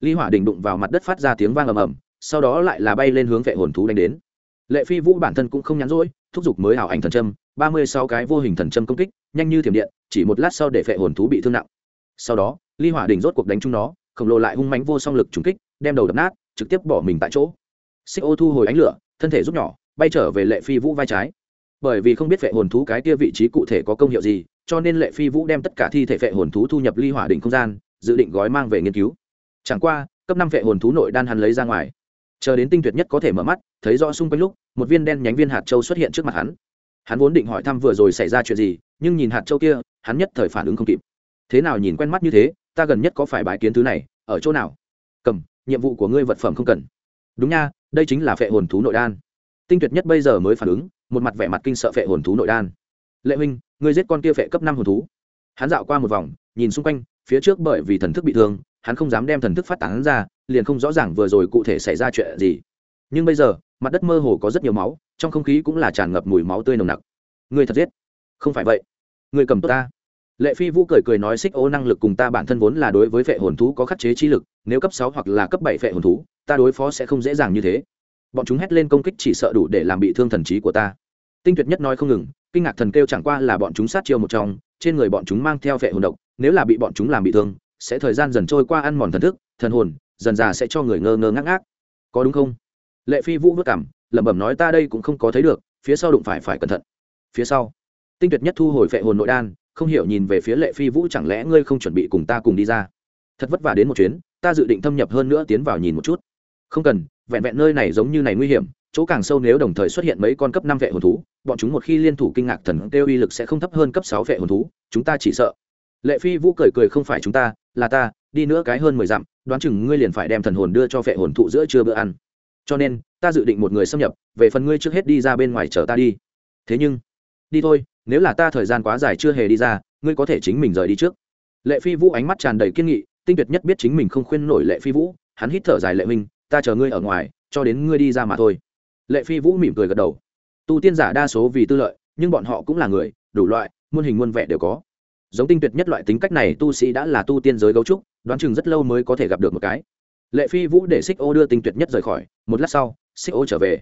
ly hỏa đỉnh đụng vào mặt đất phát ra tiếng vang ầm ầm, sau đó lại là bay lên hướng vệ hồn thú đánh đến lệ phi vũ bản thân cũng không nhắn rỗi, thúc giục mới ảo ảnh thần châm, ba mươi sáu cái vô hình thần châm công kích, nhanh như thiểm điện, chỉ một lát sau để phệ hồn thú bị thương nặng. Sau đó, ly hỏa đỉnh rốt cuộc đánh chung nó, khổng lồ lại hung mánh vô song lực trúng kích, đem đầu đập nát, trực tiếp bỏ mình tại chỗ. Xích ô thu hồi ánh lửa, thân thể rút nhỏ, bay trở về lệ phi vũ vai trái. Bởi vì không biết phệ hồn thú cái kia vị trí cụ thể có công hiệu gì, cho nên lệ phi vũ đem tất cả thi thể phệ hồn thú thu nhập ly hỏa đỉnh không gian, dự định gói mang về nghiên cứu. Chẳng qua, cấp năm phệ hồn thú nội đan hắn lấy ra ngoài chờ đến tinh tuyệt nhất có thể mở mắt, thấy rõ xung quanh lúc, một viên đen nhánh viên hạt châu xuất hiện trước mặt hắn. Hắn vốn định hỏi thăm vừa rồi xảy ra chuyện gì, nhưng nhìn hạt châu kia, hắn nhất thời phản ứng không kịp. Thế nào nhìn quen mắt như thế, ta gần nhất có phải bài kiến thứ này, ở chỗ nào? Cầm, nhiệm vụ của ngươi vật phẩm không cần. Đúng nha, đây chính là phệ hồn thú nội đan. Tinh tuyệt nhất bây giờ mới phản ứng, một mặt vẻ mặt kinh sợ phệ hồn thú nội đan. Lệ huynh, ngươi giết con kia phệ cấp năm hồn thú. Hắn dạo qua một vòng, nhìn xung quanh, phía trước bởi vì thần thức bị thương hắn không dám đem thần thức phát tán ra, liền không rõ ràng vừa rồi cụ thể xảy ra chuyện gì. Nhưng bây giờ, mặt đất mơ hồ có rất nhiều máu, trong không khí cũng là tràn ngập mùi máu tươi nồng nặc. Người thật giết. Không phải vậy. Người cầm tốt ta. Lệ phi vũ cười cười nói xích ô năng lực cùng ta bản thân vốn là đối với phệ hồn thú có khắc chế chi lực, nếu cấp sáu hoặc là cấp bảy phệ hồn thú, ta đối phó sẽ không dễ dàng như thế. Bọn chúng hét lên công kích chỉ sợ đủ để làm bị thương thần trí của ta. Tinh tuyệt nhất nói không ngừng, kinh ngạc thần kêu chẳng qua là bọn chúng sát chiêu một trong, trên người bọn chúng mang theo vệ hồn độc, nếu là bị bọn chúng làm bị thương sẽ thời gian dần trôi qua ăn mòn thần thức, thần hồn, dần già sẽ cho người ngơ ngơ ngác ngác. Có đúng không? Lệ phi vũ vất cảm, lẩm bẩm nói ta đây cũng không có thấy được, phía sau đụng phải phải cẩn thận. Phía sau. Tinh tuyệt nhất thu hồi phệ hồn nội đan, không hiểu nhìn về phía lệ phi vũ chẳng lẽ ngươi không chuẩn bị cùng ta cùng đi ra? Thật vất vả đến một chuyến, ta dự định thâm nhập hơn nữa tiến vào nhìn một chút. Không cần, vẹn vẹn nơi này giống như này nguy hiểm, chỗ càng sâu nếu đồng thời xuất hiện mấy con cấp năm vệ hồn thú, bọn chúng một khi liên thủ kinh ngạc thần kêu uy lực sẽ không thấp hơn cấp sáu vệ hồn thú, chúng ta chỉ sợ lệ phi vũ cười cười, không phải chúng ta, là ta, đi nữa cái hơn mười dặm, đoán chừng ngươi liền phải đem thần hồn đưa cho vệ hồn thụ giữa trưa bữa ăn. Cho nên, ta dự định một người xâm nhập, về phần ngươi trước hết đi ra bên ngoài chờ ta đi. Thế nhưng, đi thôi, nếu là ta thời gian quá dài chưa hề đi ra, ngươi có thể chính mình rời đi trước. Lệ phi vũ ánh mắt tràn đầy kiên nghị, tinh tuyệt nhất biết chính mình không khuyên nổi lệ phi vũ, hắn hít thở dài, lệ minh ta chờ ngươi ở ngoài, cho đến ngươi đi ra mà thôi. Lệ phi vũ mỉm cười gật đầu. Tu tiên giả đa số vì tư lợi, nhưng bọn họ cũng là người, đủ loại, muôn hình muôn vẻ đều có giống tinh tuyệt nhất loại tính cách này tu sĩ đã là tu tiên giới gấu trúc, đoán chừng rất lâu mới có thể gặp được một cái. Lệ phi vũ để xích ô đưa tinh tuyệt nhất rời khỏi, một lát sau, xích ô trở về.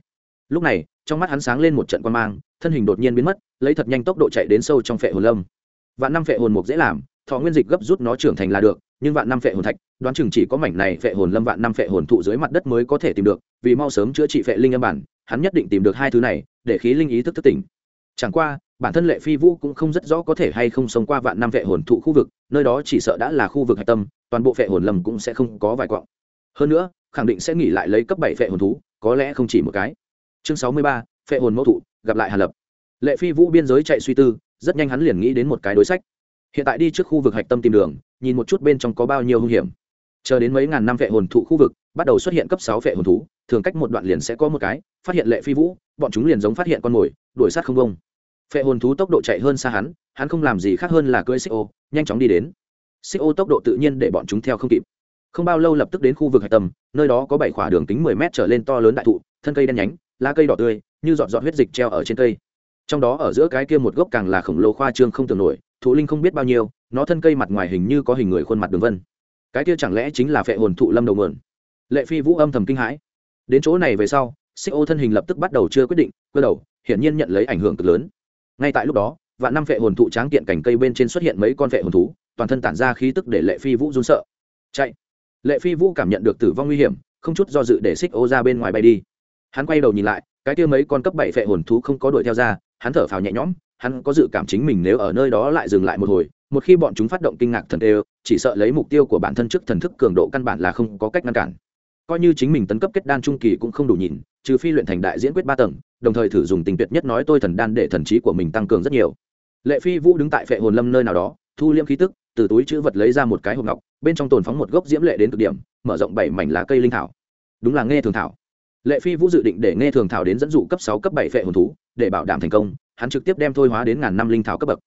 Lúc này, trong mắt hắn sáng lên một trận quan mang, thân hình đột nhiên biến mất, lấy thật nhanh tốc độ chạy đến sâu trong phệ hồn lâm. Vạn năm phệ hồn mục dễ làm, thọ nguyên dịch gấp rút nó trưởng thành là được, nhưng vạn năm phệ hồn thạch, đoán chừng chỉ có mảnh này phệ hồn lâm vạn năm phệ hồn thụ dưới mặt đất mới có thể tìm được, vì mau sớm chữa trị phệ linh âm bản, hắn nhất định tìm được hai thứ này, để khí linh ý thức thức tỉnh. Chẳng qua bản thân lệ phi vũ cũng không rất rõ có thể hay không sống qua vạn năm vệ hồn thụ khu vực, nơi đó chỉ sợ đã là khu vực hạch tâm, toàn bộ vệ hồn lầm cũng sẽ không có vài quọng hơn nữa, khẳng định sẽ nghỉ lại lấy cấp bảy vệ hồn thú, có lẽ không chỉ một cái. Chương sáu mươi ba, vệ hồn mẫu thụ, gặp lại hàn lập. Lệ phi vũ biên giới chạy suy tư, rất nhanh hắn liền nghĩ đến một cái đối sách. Hiện tại đi trước khu vực hạch tâm tìm đường, nhìn một chút bên trong có bao nhiêu hung hiểm. Chờ đến mấy ngàn năm vệ hồn thụ khu vực, bắt đầu xuất hiện cấp sáu vệ hồn thú, thường cách một đoạn liền sẽ có một cái, phát hiện lệ phi vũ, bọn chúng liền giống phát hiện con mồi, đuổi sát không công phệ hồn thú tốc độ chạy hơn xa hắn hắn không làm gì khác hơn là cưỡi xích ô, nhanh chóng đi đến. Xích ô tốc độ tự nhiên để bọn chúng theo không kịp. Không bao lâu lập tức đến khu vực hạch tâm, nơi đó có bảy khỏa đường kính mười mét trở lên to lớn đại thụ, thân cây đen nhánh, lá cây đỏ tươi, như giọt giọt huyết dịch treo ở trên cây. Trong đó ở giữa cái kia một gốc càng là khổng lồ khoa trương không tưởng nổi, thụ linh không biết bao nhiêu, nó thân cây mặt ngoài hình như có hình người khuôn mặt đường vân. Cái kia chẳng lẽ chính là phệ hồn thụ lâm đầu nguồn? Lệ phi vũ âm thầm kinh hãi. Đến chỗ này về sau, xích ô thân hình lập tức bắt đầu chưa quyết định cơ đầu, hiển nhiên nhận lấy ảnh hưởng cực lớn ngay tại lúc đó, vạn năm vệ hồn thụ tráng kiện cành cây bên trên xuất hiện mấy con vệ hồn thú, toàn thân tản ra khí tức để lệ phi vũ run sợ. Chạy! Lệ phi vũ cảm nhận được tử vong nguy hiểm, không chút do dự để xích ô ra bên ngoài bay đi. Hắn quay đầu nhìn lại, cái kia mấy con cấp bảy vệ hồn thú không có đuổi theo ra, hắn thở phào nhẹ nhõm, hắn có dự cảm chính mình nếu ở nơi đó lại dừng lại một hồi, một khi bọn chúng phát động kinh ngạc thần đều, chỉ sợ lấy mục tiêu của bản thân trước thần thức cường độ căn bản là không có cách ngăn cản coi như chính mình tấn cấp kết đan trung kỳ cũng không đủ nhìn, trừ phi luyện thành đại diễn quyết ba tầng, đồng thời thử dùng tình tuyệt nhất nói tôi thần đan để thần trí của mình tăng cường rất nhiều. Lệ phi vũ đứng tại phệ hồn lâm nơi nào đó, thu liêm khí tức, từ túi chữ vật lấy ra một cái hộp ngọc, bên trong tồn phóng một gốc diễm lệ đến cực điểm, mở rộng bảy mảnh lá cây linh thảo. Đúng là nghe thường thảo. Lệ phi vũ dự định để nghe thường thảo đến dẫn dụ cấp sáu, cấp bảy phệ hồn thú, để bảo đảm thành công, hắn trực tiếp đem thôi hóa đến ngàn năm linh thảo cấp bậc.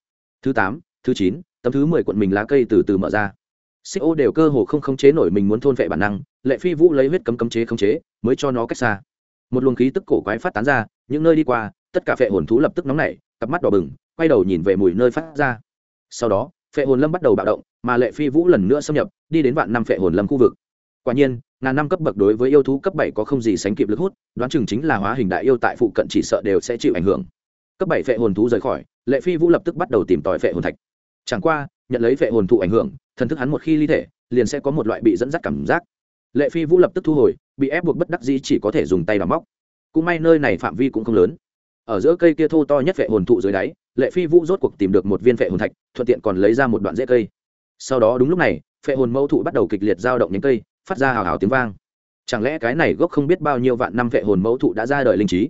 Thứ tám, thứ chín, tấm thứ mười quận mình lá cây từ từ mở ra xích ô đều cơ hồ không khống chế nổi mình muốn thôn vệ bản năng, lệ phi vũ lấy huyết cấm cấm chế khống chế, mới cho nó cách xa. Một luồng khí tức cổ quái phát tán ra, những nơi đi qua, tất cả phệ hồn thú lập tức nóng nảy, cặp mắt đỏ bừng, quay đầu nhìn về mùi nơi phát ra. Sau đó, phệ hồn lâm bắt đầu bạo động, mà lệ phi vũ lần nữa xâm nhập, đi đến vạn năm phệ hồn lâm khu vực. Quả nhiên, ngàn năm cấp bậc đối với yêu thú cấp bảy có không gì sánh kịp lực hút, đoán chừng chính là hóa hình đại yêu tại phụ cận chỉ sợ đều sẽ chịu ảnh hưởng. Cấp bảy phệ hồn thú rời khỏi, lệ phi vũ lập tức bắt đầu tìm tòi phệ hồn thạch. Chẳng qua nhận lấy vệ hồn thụ ảnh hưởng, thần thức hắn một khi ly thể, liền sẽ có một loại bị dẫn dắt cảm giác. Lệ phi vũ lập tức thu hồi, bị ép buộc bất đắc dĩ chỉ có thể dùng tay đ móc. Cũng may nơi này phạm vi cũng không lớn. Ở giữa cây kia thô to nhất vệ hồn thụ dưới đáy, lệ phi vũ rốt cuộc tìm được một viên vệ hồn thạch, thuận tiện còn lấy ra một đoạn rễ cây. Sau đó đúng lúc này vệ hồn mẫu thụ bắt đầu kịch liệt dao động những cây, phát ra hào hào tiếng vang. Chẳng lẽ cái này gốc không biết bao nhiêu vạn năm vệ hồn mẫu thụ đã ra đời linh trí?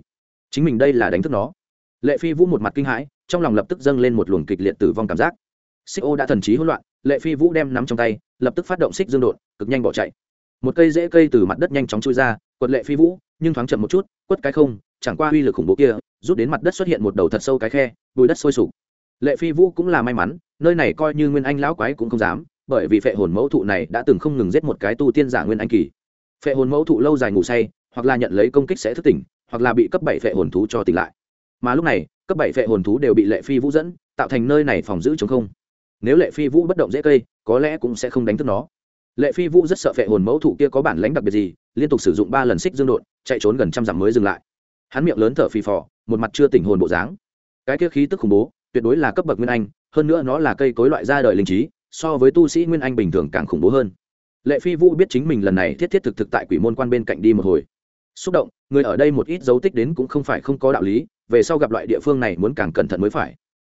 Chính mình đây là đánh thức nó. Lệ phi vũ một mặt kinh hãi, trong lòng lập tức dâng lên một luồng kịch liệt tử vong cảm giác xích ô đã thần trí hỗn loạn, lệ phi vũ đem nắm trong tay, lập tức phát động xích dương đột, cực nhanh bỏ chạy. Một cây rễ cây từ mặt đất nhanh chóng chui ra, quật lệ phi vũ, nhưng thoáng chậm một chút, quất cái không, chẳng qua uy lực khủng bố kia, rút đến mặt đất xuất hiện một đầu thật sâu cái khe, bùi đất sôi sục. Lệ phi vũ cũng là may mắn, nơi này coi như nguyên anh lão quái cũng không dám, bởi vì phệ hồn mẫu thụ này đã từng không ngừng giết một cái tu tiên giả nguyên anh kỳ. Phệ hồn mẫu thụ lâu dài ngủ say, hoặc là nhận lấy công kích sẽ thức tỉnh, hoặc là bị cấp bảy phệ hồn thú cho tỉnh lại. Mà lúc này, cấp bảy phệ hồn thú đều bị lệ phi vũ dẫn, tạo thành nơi này phòng giữ chống không nếu lệ phi vũ bất động dễ cây, có lẽ cũng sẽ không đánh thức nó. Lệ phi vũ rất sợ phệ hồn mẫu thụ kia có bản lãnh đặc biệt gì, liên tục sử dụng ba lần xích dương đột chạy trốn gần trăm dặm mới dừng lại. Hắn miệng lớn thở phì phò, một mặt chưa tỉnh hồn bộ dáng. Cái kia khí tức khủng bố, tuyệt đối là cấp bậc nguyên anh, hơn nữa nó là cây cối loại ra đời linh trí, so với tu sĩ nguyên anh bình thường càng khủng bố hơn. Lệ phi vũ biết chính mình lần này thiết thiết thực thực tại quỷ môn quan bên cạnh đi một hồi. Xúc động, người ở đây một ít dấu tích đến cũng không phải không có đạo lý, về sau gặp loại địa phương này muốn càng cẩn thận mới phải.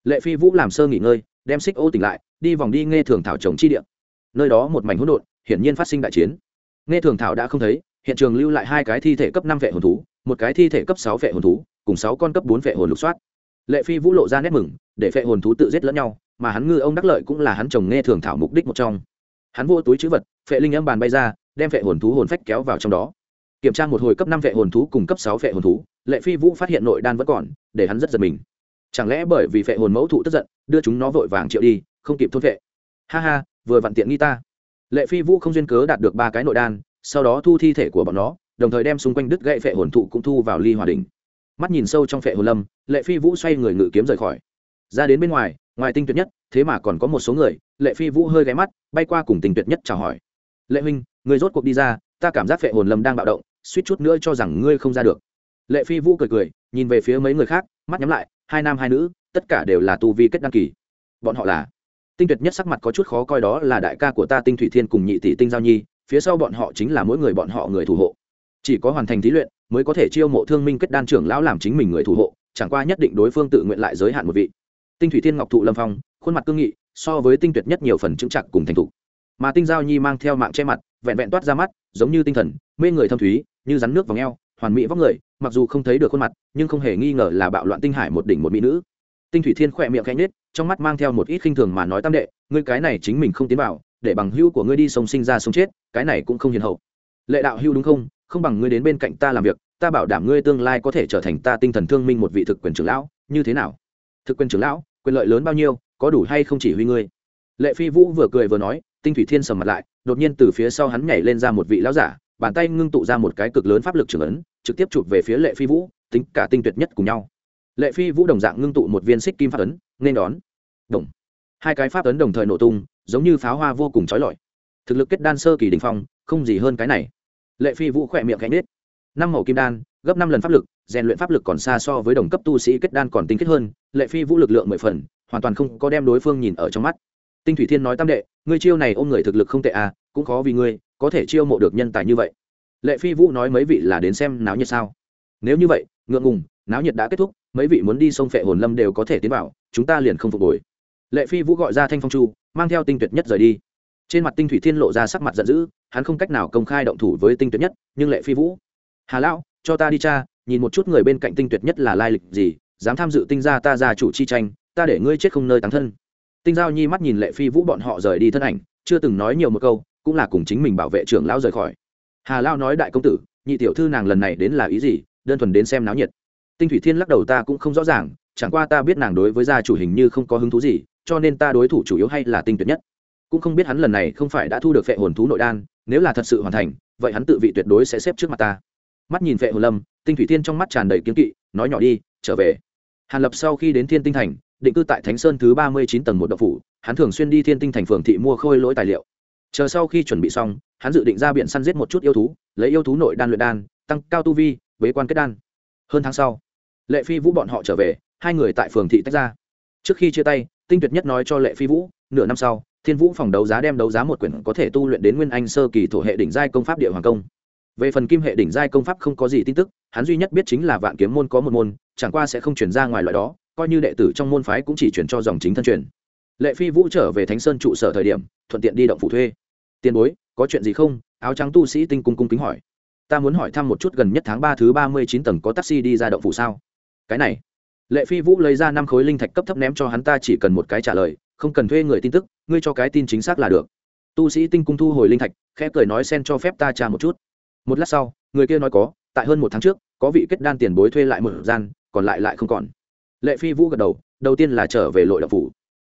Lệ phi vũ làm sơ nghỉ ngơi đem xích ô tỉnh lại, đi vòng đi nghe thường thảo trồng chi địa. Nơi đó một mảnh hỗn độn, hiển nhiên phát sinh đại chiến. Nghe thường thảo đã không thấy, hiện trường lưu lại hai cái thi thể cấp năm vệ hồn thú, một cái thi thể cấp sáu vệ hồn thú, cùng sáu con cấp bốn vệ hồn lục soát. Lệ phi vũ lộ ra nét mừng, để vệ hồn thú tự giết lẫn nhau, mà hắn ngư ông đắc lợi cũng là hắn trồng nghe thường thảo mục đích một trong. Hắn vô túi chữ vật, vệ linh âm bàn bay ra, đem vệ hồn thú hồn phách kéo vào trong đó. Kiểm tra một hồi cấp năm vệ hồn thú cùng cấp sáu vệ hồn thú, lệ phi vũ phát hiện nội đan vẫn còn, để hắn rất giật mình chẳng lẽ bởi vì phệ hồn mẫu thụ tức giận, đưa chúng nó vội vàng triệu đi, không kịp thôn vệ ha ha, vừa vặn tiện nghi ta. Lệ phi vũ không duyên cớ đạt được ba cái nội đan, sau đó thu thi thể của bọn nó, đồng thời đem xung quanh đứt gậy phệ hồn thụ cũng thu vào ly hòa đình mắt nhìn sâu trong phệ hồn lâm, lệ phi vũ xoay người ngự kiếm rời khỏi. Ra đến bên ngoài ngoài tinh tuyệt nhất, thế mà còn có một số người, lệ phi vũ hơi ghé mắt, bay qua cùng tinh tuyệt nhất chào hỏi. Lệ huynh, người rốt cuộc đi ra, ta cảm giác phệ hồn lâm đang bạo động, suýt chút nữa cho rằng ngươi không ra được. Lệ phi vũ cười cười, nhìn về phía mấy người khác, mắt nhắm lại hai nam hai nữ, tất cả đều là tu vi kết đăng kỳ. Bọn họ là, tinh tuyệt nhất sắc mặt có chút khó coi đó là đại ca của ta tinh thủy thiên cùng nhị tỷ tinh giao nhi, phía sau bọn họ chính là mỗi người bọn họ người thủ hộ. Chỉ có hoàn thành thí luyện mới có thể chiêu mộ thương minh kết đan trưởng lão làm chính mình người thủ hộ, chẳng qua nhất định đối phương tự nguyện lại giới hạn một vị. Tinh thủy thiên ngọc thụ lâm phong, khuôn mặt cương nghị, so với tinh tuyệt nhất nhiều phần chứng chặt cùng thành thục. Mà tinh giao nhi mang theo mạng che mặt, vẹn vẹn toát ra mắt, giống như tinh thần, mê người thâm thúy, như rắn nước vào ngheo hoàn mỹ vóc người, mặc dù không thấy được khuôn mặt, nhưng không hề nghi ngờ là bạo loạn tinh hải một đỉnh một mỹ nữ. Tinh thủy thiên khỏe miệng khẽ nết trong mắt mang theo một ít khinh thường mà nói tam đệ, ngươi cái này chính mình không tiến vào, để bằng hữu của ngươi đi sống sinh ra sống chết, cái này cũng không hiền hậu. Lệ đạo hữu đúng không? Không bằng ngươi đến bên cạnh ta làm việc, ta bảo đảm ngươi tương lai có thể trở thành ta tinh thần thương minh một vị thực quyền trưởng lão, như thế nào? Thực quyền trưởng lão, quyền lợi lớn bao nhiêu, có đủ hay không chỉ huy ngươi? Lệ phi vũ vừa cười vừa nói, tinh thủy thiên sầm mặt lại, đột nhiên từ phía sau hắn nhảy lên ra một vị lão giả bàn tay ngưng tụ ra một cái cực lớn pháp lực trưởng ấn, trực tiếp chụp về phía lệ phi vũ, tính cả tinh tuyệt nhất cùng nhau. Lệ phi vũ đồng dạng ngưng tụ một viên xích kim pháp ấn, nên đón. Đồng. Hai cái pháp ấn đồng thời nổ tung, giống như pháo hoa vô cùng trói lọi. Thực lực kết đan sơ kỳ đình phong, không gì hơn cái này. Lệ phi vũ khỏe miệng cánh nết năm màu kim đan, gấp năm lần pháp lực, rèn luyện pháp lực còn xa so với đồng cấp tu sĩ kết đan còn tinh kết hơn, lệ phi vũ lực lượng mười phần, hoàn toàn không có đem đối phương nhìn ở trong mắt. Tinh thủy thiên nói tam đệ, ngươi chiêu này ôm người thực lực không tệ à cũng khó vì ngươi có thể chiêu mộ được nhân tài như vậy. Lệ phi vũ nói mấy vị là đến xem náo nhiệt sao? Nếu như vậy, ngượng ngùng, náo nhiệt đã kết thúc, mấy vị muốn đi sông phệ hồn lâm đều có thể tiến vào, chúng ta liền không phục hồi. Lệ phi vũ gọi ra thanh phong chu, mang theo tinh tuyệt nhất rời đi. Trên mặt tinh thủy thiên lộ ra sắc mặt giận dữ, hắn không cách nào công khai động thủ với tinh tuyệt nhất, nhưng lệ phi vũ, hà lão, cho ta đi cha, nhìn một chút người bên cạnh tinh tuyệt nhất là lai lịch gì, dám tham dự tinh gia ta ra chủ chi tranh, ta để ngươi chết không nơi tán thân. Tinh giao nhi mắt nhìn lệ phi vũ bọn họ rời đi thân ảnh, chưa từng nói nhiều một câu cũng là cùng chính mình bảo vệ trưởng lão rời khỏi. Hà lao nói đại công tử, nhị tiểu thư nàng lần này đến là ý gì? Đơn thuần đến xem náo nhiệt. Tinh thủy thiên lắc đầu ta cũng không rõ ràng, chẳng qua ta biết nàng đối với gia chủ hình như không có hứng thú gì, cho nên ta đối thủ chủ yếu hay là tinh tuyệt nhất. Cũng không biết hắn lần này không phải đã thu được phệ hồn thú nội đan, nếu là thật sự hoàn thành, vậy hắn tự vị tuyệt đối sẽ xếp trước mặt ta. Mắt nhìn phệ hồn lâm, tinh thủy thiên trong mắt tràn đầy kiếm kỵ, nói nhỏ đi, trở về. Hàn lập sau khi đến thiên tinh thành, định cư tại thánh sơn thứ ba mươi chín tầng một đậu phủ, hắn thường xuyên đi thiên tinh thành phường thị mua khôi lỗi tài liệu chờ sau khi chuẩn bị xong, hắn dự định ra biển săn giết một chút yêu thú, lấy yêu thú nội đan luyện đan, tăng cao tu vi, bế quan kết đan. Hơn tháng sau, lệ phi vũ bọn họ trở về, hai người tại phường thị tách ra. Trước khi chia tay, tinh tuyệt nhất nói cho lệ phi vũ, nửa năm sau, thiên vũ phòng đấu giá đem đấu giá một quyển có thể tu luyện đến nguyên anh sơ kỳ thổ hệ đỉnh giai công pháp địa hoàng công. Về phần kim hệ đỉnh giai công pháp không có gì tin tức, hắn duy nhất biết chính là vạn kiếm môn có một môn, chẳng qua sẽ không chuyển ra ngoài loại đó, coi như đệ tử trong môn phái cũng chỉ chuyển cho dòng chính thân truyền. Lệ phi vũ trở về thánh sơn trụ sở thời điểm, thuận tiện đi động phủ thuê tiền bối, có chuyện gì không? Áo trắng tu sĩ tinh cung cung kính hỏi. Ta muốn hỏi thăm một chút gần nhất tháng ba thứ ba mươi chín tầng có taxi đi ra động phủ sao? Cái này. Lệ phi vũ lấy ra năm khối linh thạch cấp thấp ném cho hắn, ta chỉ cần một cái trả lời, không cần thuê người tin tức, ngươi cho cái tin chính xác là được. Tu sĩ tinh cung thu hồi linh thạch, khẽ cười nói xen cho phép ta trả một chút. Một lát sau, người kia nói có, tại hơn một tháng trước, có vị kết đan tiền bối thuê lại một gian, còn lại lại không còn. Lệ phi vũ gật đầu đầu tiên là trở về lội đậu phủ.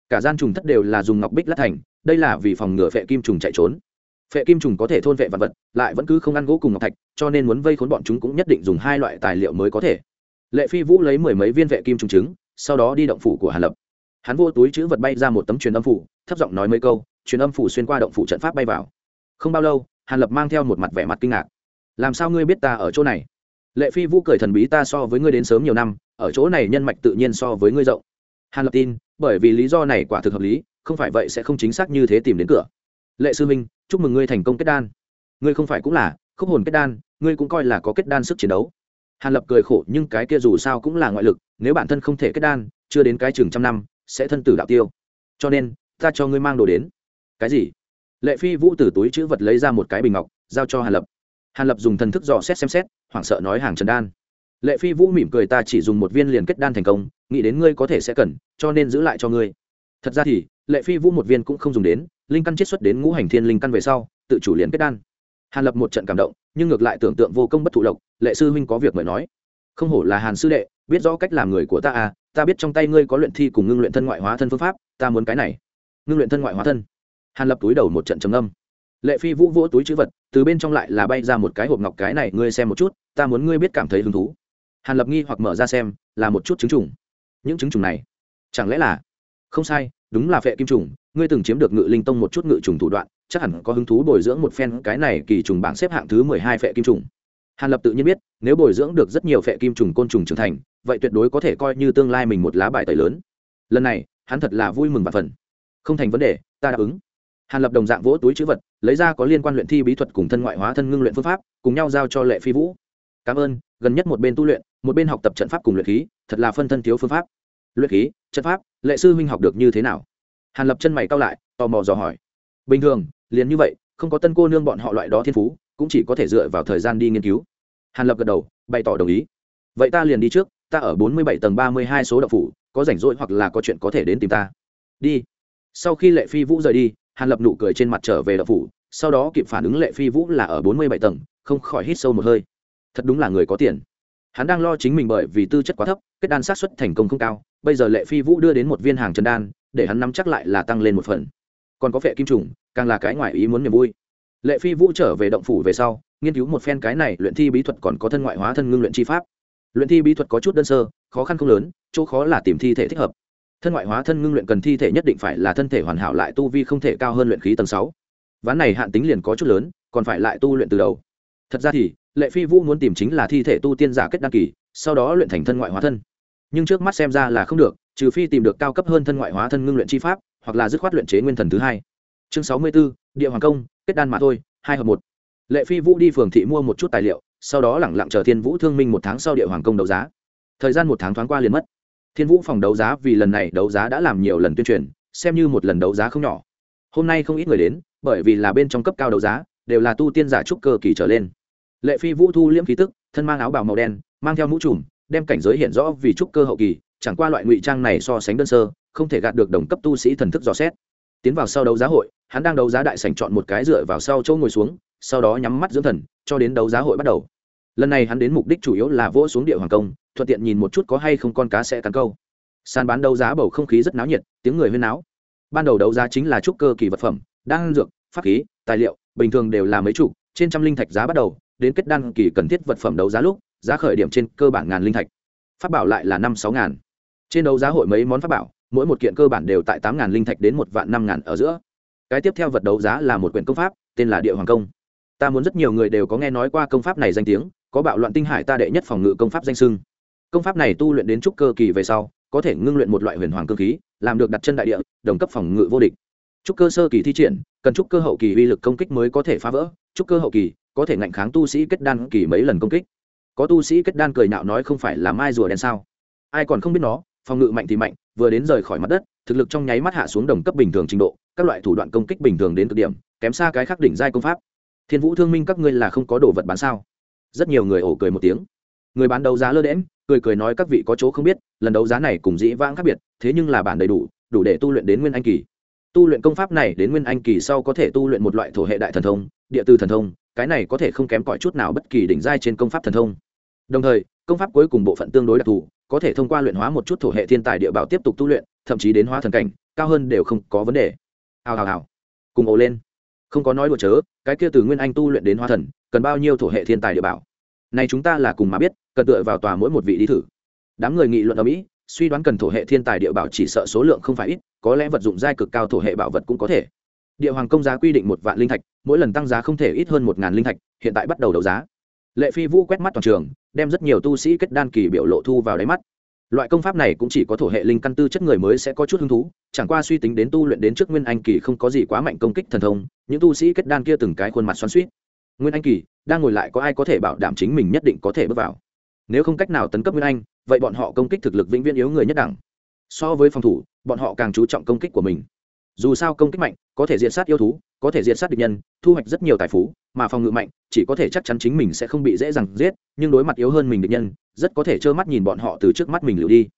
Cả gian trùng thất đều là dùng ngọc bích lát thành đây là vì phòng ngừa phệ kim trùng chạy trốn. Phệ kim trùng có thể thôn vệ vật vật, lại vẫn cứ không ăn gỗ cùng ngọc thạch, cho nên muốn vây khốn bọn chúng cũng nhất định dùng hai loại tài liệu mới có thể. Lệ phi vũ lấy mười mấy viên vệ kim trùng trứng, sau đó đi động phủ của hàn lập. Hắn vô túi chữ vật bay ra một tấm truyền âm phủ, thấp giọng nói mấy câu, truyền âm phủ xuyên qua động phủ trận pháp bay vào. Không bao lâu hàn lập mang theo một mặt vẻ mặt kinh ngạc. Làm sao ngươi biết ta ở chỗ này? Lệ phi vũ cười thần bí, ta so với ngươi đến sớm nhiều năm, ở chỗ này nhân mạch tự nhiên so với ngươi rộng. Hàn lập tin, bởi vì lý do này quả thực hợp lý không phải vậy sẽ không chính xác như thế tìm đến cửa. Lệ sư minh chúc mừng ngươi thành công kết đan. Ngươi không phải cũng là, khúc hồn kết đan, ngươi cũng coi là có kết đan sức chiến đấu. Hàn lập cười khổ, nhưng cái kia dù sao cũng là ngoại lực, nếu bản thân không thể kết đan, chưa đến cái chừng trăm năm, sẽ thân tử đạo tiêu. Cho nên, ta cho ngươi mang đồ đến. Cái gì? Lệ phi vũ từ túi chữ vật lấy ra một cái bình ngọc, giao cho hàn lập. Hàn lập dùng thần thức dò xét xem xét, hoảng sợ nói hàng trần đan. Lệ phi vũ mỉm cười ta chỉ dùng một viên liền kết đan thành công, nghĩ đến ngươi có thể sẽ cần, cho nên giữ lại cho ngươi. Thật ra thì lệ phi vũ một viên cũng không dùng đến, linh căn chiết xuất đến ngũ hành thiên linh căn về sau, tự chủ liền kết đan. Hàn lập một trận cảm động, nhưng ngược lại tưởng tượng vô công bất thụ lộc, lệ sư huynh có việc mời nói. Không hổ là hàn sư đệ, biết rõ cách làm người của ta à ta biết trong tay ngươi có luyện thi cùng ngưng luyện thân ngoại hóa thân phương pháp, ta muốn cái này. Ngưng luyện thân ngoại hóa thân. Hàn lập túi đầu một trận trầm âm lệ phi vũ vỗ túi chữ vật, từ bên trong lại là bay ra một cái hộp ngọc cái này, ngươi xem một chút, ta muốn ngươi biết cảm thấy hứng thú. Hàn lập nghi hoặc mở ra xem, là một chút trứng trùng. Những trứng trùng này, chẳng lẽ là? Không sai đúng là phệ kim trùng, ngươi từng chiếm được ngự linh tông một chút ngự trùng thủ đoạn, chắc hẳn có hứng thú bồi dưỡng một phen cái này kỳ trùng bảng xếp hạng thứ mười hai phệ kim trùng. Hàn lập tự nhiên biết, nếu bồi dưỡng được rất nhiều phệ kim trùng côn trùng trưởng thành, vậy tuyệt đối có thể coi như tương lai mình một lá bài tẩy lớn. Lần này, hắn thật là vui mừng và phần không thành vấn đề, ta đáp ứng. Hàn lập đồng dạng vỗ túi chữ vật, lấy ra có liên quan luyện thi bí thuật cùng thân ngoại hóa thân ngưng luyện phương pháp, cùng nhau giao cho lệ phi vũ. Cảm ơn, gần nhất một bên tu luyện, một bên học tập trận pháp cùng luyện khí, thật là phân thân thiếu phương pháp luyện khí trận pháp, lệ sư huynh học được như thế nào? Hàn lập chân mày cao lại, tò mò dò hỏi. Bình thường, liền như vậy, không có tân cô nương bọn họ loại đó thiên phú, cũng chỉ có thể dựa vào thời gian đi nghiên cứu. Hàn lập gật đầu, bày tỏ đồng ý. Vậy ta liền đi trước, ta ở bốn mươi bảy tầng ba mươi hai số đậu phủ, có rảnh rỗi hoặc là có chuyện có thể đến tìm ta. Đi. Sau khi lệ phi vũ rời đi, hàn lập nụ cười trên mặt trở về đậu phủ, sau đó kịp phản ứng lệ phi vũ là ở bốn mươi bảy tầng, không khỏi hít sâu một hơi. Thật đúng là người có tiền hắn đang lo chính mình bởi vì tư chất quá thấp, kết đan sát xuất thành công không cao, bây giờ lệ phi vũ đưa đến một viên hàng trần đan, để hắn nắm chắc lại là tăng lên một phần. Còn có vệ kim trùng, càng là cái ngoài ý muốn niềm vui. Lệ phi vũ trở về động phủ về sau, nghiên cứu một phen cái này luyện thi bí thuật còn có thân ngoại hóa thân ngưng luyện chi pháp. Luyện thi bí thuật có chút đơn sơ, khó khăn không lớn, chỗ khó là tìm thi thể thích hợp. Thân ngoại hóa thân ngưng luyện cần thi thể nhất định phải là thân thể hoàn hảo lại tu vi không thể cao hơn luyện khí tầng sáu. Ván này hạn tính liền có chút lớn, còn phải lại tu luyện từ đầu. Thật ra thì lệ phi vũ muốn tìm chính là thi thể tu tiên giả kết đăng kỳ, sau đó luyện thành thân ngoại hóa thân. Nhưng trước mắt xem ra là không được, trừ phi tìm được cao cấp hơn thân ngoại hóa thân ngưng luyện chi pháp, hoặc là dứt khoát luyện chế nguyên thần thứ hai. Chương sáu mươi b ố địa hoàng công, kết đan mà thôi, hai hợp một. Lệ phi vũ đi phường thị mua một chút tài liệu, sau đó lẳng lặng chờ thiên vũ thương minh một tháng sau địa hoàng công đấu giá. Thời gian một tháng thoáng qua liền mất. Thiên vũ phòng đấu giá vì lần này đấu giá đã làm nhiều lần tuyên truyền, xem như một lần đấu giá không nhỏ. Hôm nay không ít người đến, bởi vì là bên trong cấp cao đấu giá, đều là tu tiên giả trúc cơ kỳ trở lên lệ phi vũ thu liễm khí tức, thân mang áo bào màu đen, mang theo mũ trùm, đem cảnh giới hiện rõ vì trúc cơ hậu kỳ, chẳng qua loại ngụy trang này so sánh đơn sơ, không thể gạt được đồng cấp tu sĩ thần thức dò xét. Tiến vào sau đấu giá hội, hắn đang đấu giá đại sảnh chọn một cái dựa vào sau chỗ ngồi xuống, sau đó nhắm mắt dưỡng thần, cho đến đấu giá hội bắt đầu. Lần này hắn đến mục đích chủ yếu là vỗ xuống địa hoàng công, thuận tiện nhìn một chút có hay không con cá sẽ cắn câu. Sàn bán đấu giá bầu không khí rất náo nhiệt, tiếng người huyên náo. Ban đầu đấu giá chính là trúc cơ kỳ vật phẩm, đan dược, pháp khí, tài liệu, bình thường đều là mấy chục, trên trăm linh thạch giá bắt đầu đến kết đan kỳ cần thiết vật phẩm đấu giá lúc, giá khởi điểm trên cơ bản ngàn linh thạch. Pháp bảo lại là năm sáu ngàn. Trên đấu giá hội mấy món pháp bảo, mỗi một kiện cơ bản đều tại tám ngàn linh thạch đến một vạn năm ngàn ở giữa. Cái tiếp theo vật đấu giá là một quyển công pháp, tên là địa hoàng công. Ta muốn rất nhiều người đều có nghe nói qua công pháp này danh tiếng, có bạo loạn tinh hải ta đệ nhất phòng ngự công pháp danh sưng công pháp này tu luyện đến trúc cơ kỳ về sau, có thể ngưng luyện một loại huyền hoàng cơ khí, làm được đặt chân đại địa, đồng cấp phòng ngự vô địch. Trúc cơ sơ kỳ thi triển, cần trúc cơ hậu kỳ uy lực công kích mới có thể phá vỡ, trúc cơ hậu kỳ có thể ngạnh kháng tu sĩ kết đan kỳ mấy lần công kích. Có tu sĩ kết đan cười nạo nói không phải là mai rùa đen sao? Ai còn không biết nó, phòng ngự mạnh thì mạnh, vừa đến rời khỏi mặt đất, thực lực trong nháy mắt hạ xuống đồng cấp bình thường trình độ, các loại thủ đoạn công kích bình thường đến cực điểm, kém xa cái khắc đỉnh giai công pháp. Thiên vũ thương minh các ngươi là không có đồ vật bán sao? Rất nhiều người ổ cười một tiếng. Người bán đấu giá lơ đễm cười cười nói các vị có chỗ không biết, lần đấu giá này cùng dĩ vãng khác biệt, thế nhưng là bản đầy đủ đủ để tu luyện đến nguyên anh kỳ. Tu luyện công pháp này đến nguyên anh kỳ sau có thể tu luyện một loại thổ hệ đại thần thông, địa tư thần thông cái này có thể không kém cỏi chút nào bất kỳ đỉnh giai trên công pháp thần thông. Đồng thời, công pháp cuối cùng bộ phận tương đối đặc thù, có thể thông qua luyện hóa một chút thổ hệ thiên tài địa bảo tiếp tục tu luyện, thậm chí đến hóa thần cảnh, cao hơn đều không có vấn đề. Hào hào hào. Cùng ồ lên. Không có nói đùa chớ, cái kia từ nguyên anh tu luyện đến hóa thần, cần bao nhiêu thổ hệ thiên tài địa bảo? Này chúng ta là cùng mà biết, cần tựa vào tòa mỗi một vị đi thử. Đám người nghị luận ở mỹ, suy đoán cần thổ hệ thiên tài địa bảo chỉ sợ số lượng không phải ít, có lẽ vật dụng giai cực cao thổ hệ bảo vật cũng có thể địa hoàng công giá quy định một vạn linh thạch, mỗi lần tăng giá không thể ít hơn một ngàn linh thạch, hiện tại bắt đầu đấu giá. Lệ phi vũ quét mắt toàn trường, đem rất nhiều tu sĩ kết đan kỳ biểu lộ thu vào đáy mắt. Loại công pháp này cũng chỉ có thổ hệ linh căn tư chất người mới sẽ có chút hứng thú, chẳng qua suy tính đến tu luyện đến trước nguyên anh kỳ không có gì quá mạnh công kích thần thông, những tu sĩ kết đan kia từng cái khuôn mặt xoắn suýt nguyên anh kỳ, đang ngồi lại có ai có thể bảo đảm chính mình nhất định có thể bước vào? Nếu không cách nào tấn cấp nguyên anh, vậy bọn họ công kích thực lực vĩnh viễn yếu người nhất đẳng. So với phòng thủ, bọn họ càng chú trọng công kích của mình dù sao công kích mạnh, có thể diệt sát yêu thú, có thể diệt sát địch nhân, thu hoạch rất nhiều tài phú, mà phòng ngự mạnh, chỉ có thể chắc chắn chính mình sẽ không bị dễ dàng giết, nhưng đối mặt yếu hơn mình địch nhân, rất có thể trơ mắt nhìn bọn họ từ trước mắt mình lựu đi.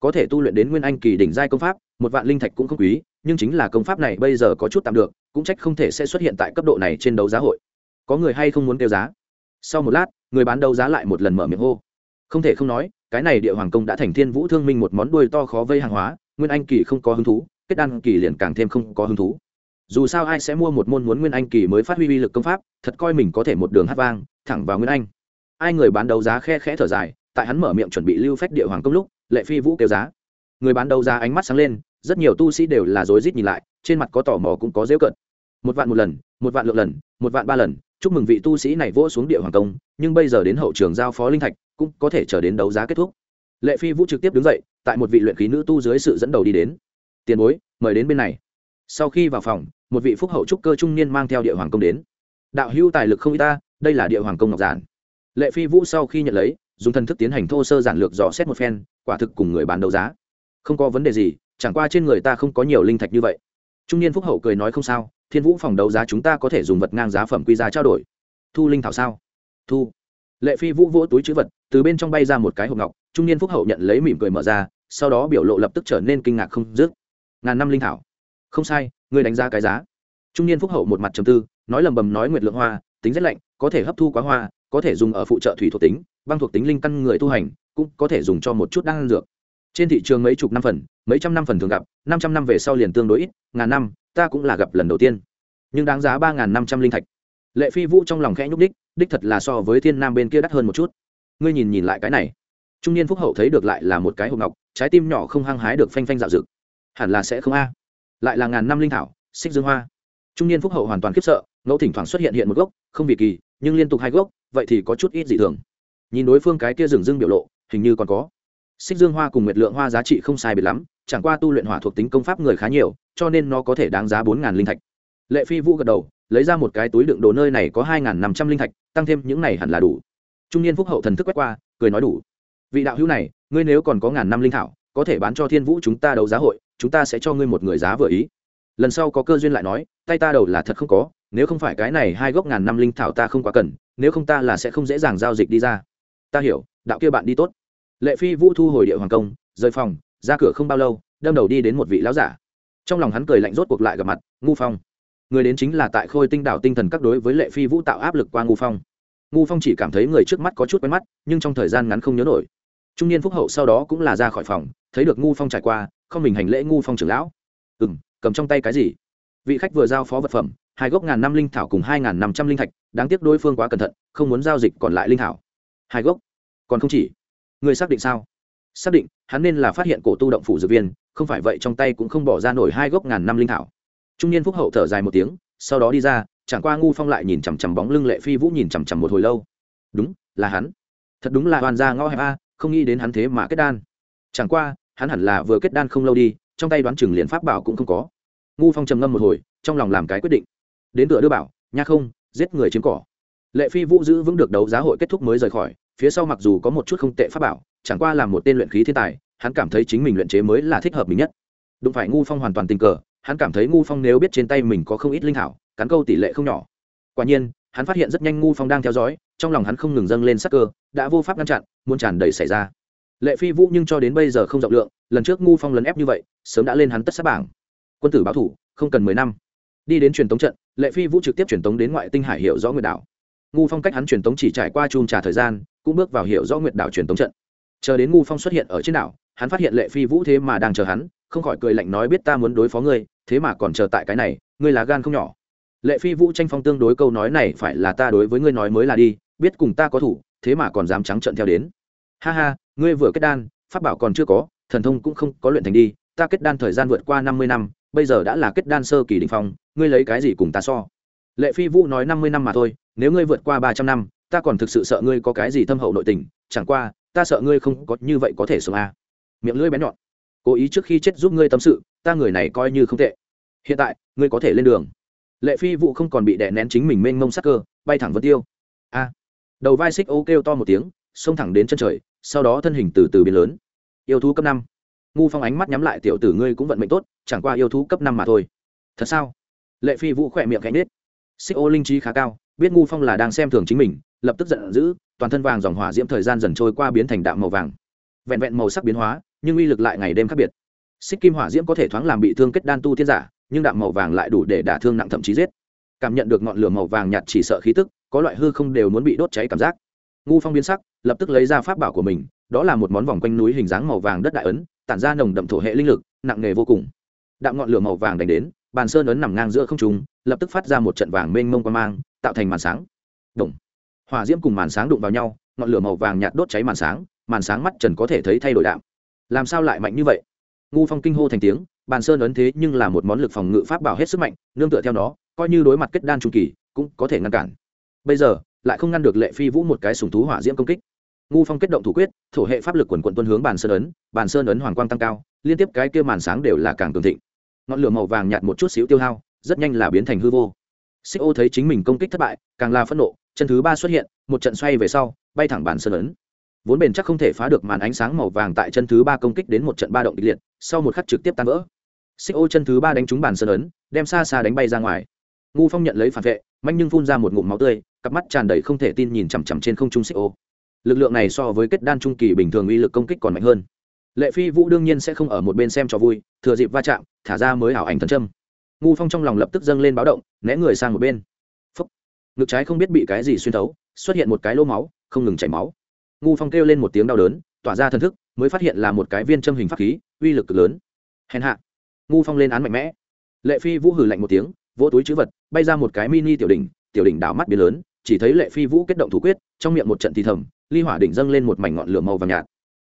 Có thể tu luyện đến nguyên anh kỳ đỉnh giai công pháp, một vạn linh thạch cũng không quý, nhưng chính là công pháp này bây giờ có chút tạm được, cũng trách không thể sẽ xuất hiện tại cấp độ này trên đấu giá hội. Có người hay không muốn kêu giá? Sau một lát, người bán đấu giá lại một lần mở miệng hô. Không thể không nói, cái này địa hoàng công đã thành thiên vũ thương minh một món đuôi to khó vây hàng hóa, nguyên anh kỳ không có hứng thú kết đan kỳ liền càng thêm không có hứng thú. Dù sao ai sẽ mua một môn muốn nguyên anh kỳ mới phát huy uy lực công pháp, thật coi mình có thể một đường hát vang, thẳng vào nguyên anh. Ai người bán đấu giá khe khẽ thở dài, tại hắn mở miệng chuẩn bị lưu phách địa hoàng công lúc, lệ phi vũ kêu giá. Người bán đấu giá ánh mắt sáng lên, rất nhiều tu sĩ đều là rối rít nhìn lại, trên mặt có tò mò cũng có dễu cận một vạn một lần, một vạn lượng lần, một vạn ba lần, chúc mừng vị tu sĩ này vỗ xuống địa hoàng công, nhưng bây giờ đến hậu trường giao phó linh thạch, cũng có thể chờ đến đấu giá kết thúc. Lệ phi vũ trực tiếp đứng dậy, tại một vị luyện khí nữ tu dưới sự dẫn đầu đi đến tiền bối, mời đến bên này. Sau khi vào phòng, một vị phúc hậu trúc cơ trung niên mang theo địa hoàng công đến. Đạo hưu tài lực không y ta, đây là địa hoàng công ngọc giản. Lệ phi vũ sau khi nhận lấy, dùng thần thức tiến hành thô sơ giản lược dò xét một phen, quả thực cùng người bán đấu giá. Không có vấn đề gì, chẳng qua trên người ta không có nhiều linh thạch như vậy. Trung niên phúc hậu cười nói không sao, thiên vũ phòng đấu giá chúng ta có thể dùng vật ngang giá phẩm quy giá trao đổi. Thu linh thảo sao? Thu. Lệ phi vũ vỗ túi chữ vật, từ bên trong bay ra một cái hộp ngọc. Trung niên phúc hậu nhận lấy mỉm cười mở ra, sau đó biểu lộ lập tức trở nên kinh ngạc không dứt ngàn năm linh thảo. Không sai, ngươi đánh giá cái giá. Trung niên phúc hậu một mặt trầm tư, nói lầm bầm nói nguyệt lượng hoa, tính rất lạnh, có thể hấp thu quá hoa, có thể dùng ở phụ trợ thủy thuộc tính, băng thuộc tính linh căn người tu hành, cũng có thể dùng cho một chút đan dược. Trên thị trường mấy chục năm phần, mấy trăm năm phần thường gặp, năm trăm năm về sau liền tương đối ít, ngàn năm, ta cũng là gặp lần đầu tiên. Nhưng đáng giá ba ngàn năm trăm linh thạch. Lệ phi vũ trong lòng khẽ nhúc đích đích thật là so với thiên nam bên kia đắt hơn một chút. Ngươi nhìn nhìn lại cái này. Trung niên phúc hậu thấy được lại là một cái hộp ngọc, trái tim nhỏ không hăng hái được phanh phanh dạo dực hẳn là sẽ không a. Lại là ngàn năm linh thảo, xích dương hoa. Trung niên phúc hậu hoàn toàn khiếp sợ, ngẫu thỉnh thoảng xuất hiện hiện một gốc, không vì kỳ, nhưng liên tục hai gốc, vậy thì có chút ít dị thường. Nhìn đối phương cái kia rừng dưng biểu lộ, hình như còn có. Xích dương hoa cùng nguyệt lượng hoa giá trị không sai biệt lắm, chẳng qua tu luyện hỏa thuộc tính công pháp người khá nhiều, cho nên nó có thể đáng giá bốn ngàn linh thạch. Lệ phi vũ gật đầu, lấy ra một cái túi đựng đồ nơi này có hai ngàn năm trăm linh thạch, tăng thêm những này hẳn là đủ. Trung niên phúc hậu thần thức quét qua, cười nói đủ. Vị đạo hữu này, ngươi nếu còn có ngàn năm linh thảo có thể bán cho thiên vũ chúng ta đấu giá hội, chúng ta sẽ cho ngươi một người giá vừa ý. Lần sau có cơ duyên lại nói, tay ta đầu là thật không có, nếu không phải cái này hai gốc ngàn năm linh thảo ta không quá cần, nếu không ta là sẽ không dễ dàng giao dịch đi ra. Ta hiểu, đạo kia bạn đi tốt. Lệ phi vũ thu hồi địa hoàng công, rời phòng, ra cửa không bao lâu, đâm đầu đi đến một vị lão giả. Trong lòng hắn cười lạnh rốt cuộc lại gặp mặt, ngu phong. Người đến chính là tại khôi tinh đảo tinh thần các đối với lệ phi vũ tạo áp lực qua ngu phong. Ngu phong chỉ cảm thấy người trước mắt có chút quen mắt, nhưng trong thời gian ngắn không nhớ nổi trung niên phúc hậu sau đó cũng là ra khỏi phòng, thấy được ngu phong trải qua, không mình hành lễ ngu phong trưởng lão. Ừ m cầm trong tay cái gì? Vị khách vừa giao phó vật phẩm, hai gốc ngàn năm linh thảo cùng hai ngàn năm trăm linh thạch, đáng tiếc đối phương quá cẩn thận, không muốn giao dịch còn lại linh thảo. Hai gốc? Còn không chỉ? Người xác định sao? Xác định, hắn nên là phát hiện cổ tu động phủ dược viên, không phải vậy trong tay cũng không bỏ ra nổi hai gốc ngàn năm linh thảo. Trung niên phúc hậu thở dài một tiếng, sau đó đi ra, chẳng qua ngu phong lại nhìn chằm chằm bóng lưng lệ phi vũ nhìn chằm chằm một hồi lâu. Đúng, là hắn. Thật đúng là hoàn ra ngõ hẹp a không nghĩ đến hắn thế mà kết đan. Chẳng qua, hắn hẳn là vừa kết đan không lâu đi, trong tay đoán chừng liền pháp bảo cũng không có. Ngu phong trầm ngâm một hồi, trong lòng làm cái quyết định. Đến tựa đưa bảo, nha không, giết người chiếm cỏ. Lệ phi vũ giữ vững được đấu giá hội kết thúc mới rời khỏi, phía sau mặc dù có một chút không tệ pháp bảo, chẳng qua là một tên luyện khí thiên tài, hắn cảm thấy chính mình luyện chế mới là thích hợp mình nhất. Đụng phải ngu phong hoàn toàn tình cờ, hắn cảm thấy ngu phong nếu biết trên tay mình có không ít linh thảo, cắn câu tỷ lệ không nhỏ. Quả nhiên, hắn phát hiện rất nhanh ngu phong đang theo dõi trong lòng hắn không ngừng dâng lên sắc cơ, đã vô pháp ngăn chặn, muốn tràn đầy xảy ra. Lệ phi vũ nhưng cho đến bây giờ không rộng lượng, lần trước ngu phong lấn ép như vậy, sớm đã lên hắn tất sát bảng. Quân tử báo thủ, không cần mười năm. Đi đến truyền tống trận, lệ phi vũ trực tiếp truyền tống đến ngoại tinh hải hiệu rõ nguyệt đảo. Ngu phong cách hắn truyền tống chỉ trải qua chùm trả thời gian, cũng bước vào hiệu rõ nguyệt đảo truyền tống trận. Chờ đến ngu phong xuất hiện ở trên đảo, hắn phát hiện lệ phi vũ thế mà đang chờ hắn, không khỏi cười lạnh nói biết ta muốn đối phó ngươi, thế mà còn chờ tại cái này, ngươi là gan không nhỏ. Lệ phi vũ tranh phong tương đối câu nói này phải là ta đối với ngươi nói mới là đi biết cùng ta có thủ, thế mà còn dám trắng trận theo đến. Ha ha, ngươi vừa kết đan, pháp bảo còn chưa có, thần thông cũng không có luyện thành đi, ta kết đan thời gian vượt qua năm mươi năm, bây giờ đã là kết đan sơ kỳ đình phong, ngươi lấy cái gì cùng ta so? Lệ phi vũ nói năm mươi năm mà thôi, nếu ngươi vượt qua ba trăm năm, ta còn thực sự sợ ngươi có cái gì thâm hậu nội tình, chẳng qua, ta sợ ngươi không có như vậy có thể sống a à. miệng lưỡi bén nhọn. Cố ý trước khi chết giúp ngươi tâm sự, ta người này coi như không tệ. Hiện tại, ngươi có thể lên đường. Lệ phi vụ không còn bị đè nén chính mình mênh mông sắc cơ, bay thẳng vân tiêu. A đầu vai xích ô kêu to một tiếng, xông thẳng đến chân trời, sau đó thân hình từ từ biến lớn. Yêu thú cấp năm. Ngu phong ánh mắt nhắm lại, tiểu tử ngươi cũng vận mệnh tốt, chẳng qua yêu thú cấp năm mà thôi. Thật sao? Lệ phi vũ khỏe miệng cánh nết xích ô linh trí khá cao, biết ngu phong là đang xem thường chính mình, lập tức giận dữ, toàn thân vàng dòng hỏa diễm thời gian dần trôi qua biến thành đạm màu vàng. Vẹn vẹn màu sắc biến hóa, nhưng uy lực lại ngày đêm khác biệt. Xích kim hỏa diễm có thể thoáng làm bị thương kết đan tu thiên giả, nhưng đạm màu vàng lại đủ để đả thương nặng thậm chí giết cảm nhận được ngọn lửa màu vàng nhạt chỉ sợ khí tức, có loại hư không đều muốn bị đốt cháy cảm giác. Ngu phong biến sắc, lập tức lấy ra pháp bảo của mình, đó là một món vòng quanh núi hình dáng màu vàng đất đại ấn, tản ra nồng đậm thổ hệ linh lực, nặng nề vô cùng. Đạm ngọn lửa màu vàng đánh đến, bàn sơn ấn nằm ngang giữa không trung, lập tức phát ra một trận vàng mênh mông qua mang, tạo thành màn sáng. Động. hỏa diễm cùng màn sáng đụng vào nhau, ngọn lửa màu vàng nhạt đốt cháy màn sáng màn sáng mắt trần có thể thấy thay đổi đạm. Làm sao lại mạnh như vậy? Ngu phong kinh hô thành tiếng, bàn sơn ấn thế nhưng là một món lực phòng ngự pháp bảo hết sức mạnh, nương tựa theo nó coi như đối mặt kết đan trung kỳ, cũng có thể ngăn cản. Bây giờ, lại không ngăn được lệ phi vũ một cái sùng thú hỏa diễm công kích. Ngu phong kết động thủ quyết, thổ hệ pháp lực quần quận tuân hướng bàn sơn ấn bàn sơn ấn hoàng quang tăng cao, liên tiếp cái kia màn sáng đều là càng cường thịnh. Ngọn lửa màu vàng nhạt một chút xíu tiêu hao, rất nhanh là biến thành hư vô. Xích ô thấy chính mình công kích thất bại, càng là phẫn nộ, chân thứ ba xuất hiện, một trận xoay về sau, bay thẳng bàn sơn ấn. Vốn bền chắc không thể phá được màn ánh sáng màu vàng tại chân thứ ba công kích đến một trận ba động kịch liệt, sau một khắc trực tiếp tan vỡ. Xích ô chân thứ ba đánh trúng bàn sơn ấn, đem xa xa đánh bay ra ngoài ngu phong nhận lấy phản vệ, manh nhưng phun ra một ngụm máu tươi, cặp mắt tràn đầy không thể tin nhìn chằm chằm trên không trung xích ô. Lực lượng này so với kết đan trung kỳ bình thường uy lực công kích còn mạnh hơn. Lệ phi vũ đương nhiên sẽ không ở một bên xem cho vui, thừa dịp va chạm, thả ra mới ảo ảnh thần trâm ngu phong trong lòng lập tức dâng lên báo động, né người sang một bên. Phúc. ngực trái không biết bị cái gì xuyên thấu, xuất hiện một cái lô máu, không ngừng chảy máu. Ngu phong kêu lên một tiếng đau đớn, tỏa ra thần thức, mới phát hiện là một cái viên châm hình pháp khí, uy lực cực lớn. Hèn hạ. Ngu phong lên án mạnh mẽ. Lệ phi vũ hử lạnh một tiếng vỗ túi chữ vật, bay ra một cái mini tiểu đỉnh tiểu đỉnh đảo mắt biến lớn, chỉ thấy lệ phi vũ kết động thủ quyết, trong miệng một trận thì thầm, ly hỏa đỉnh dâng lên một mảnh ngọn lửa màu vàng nhạt.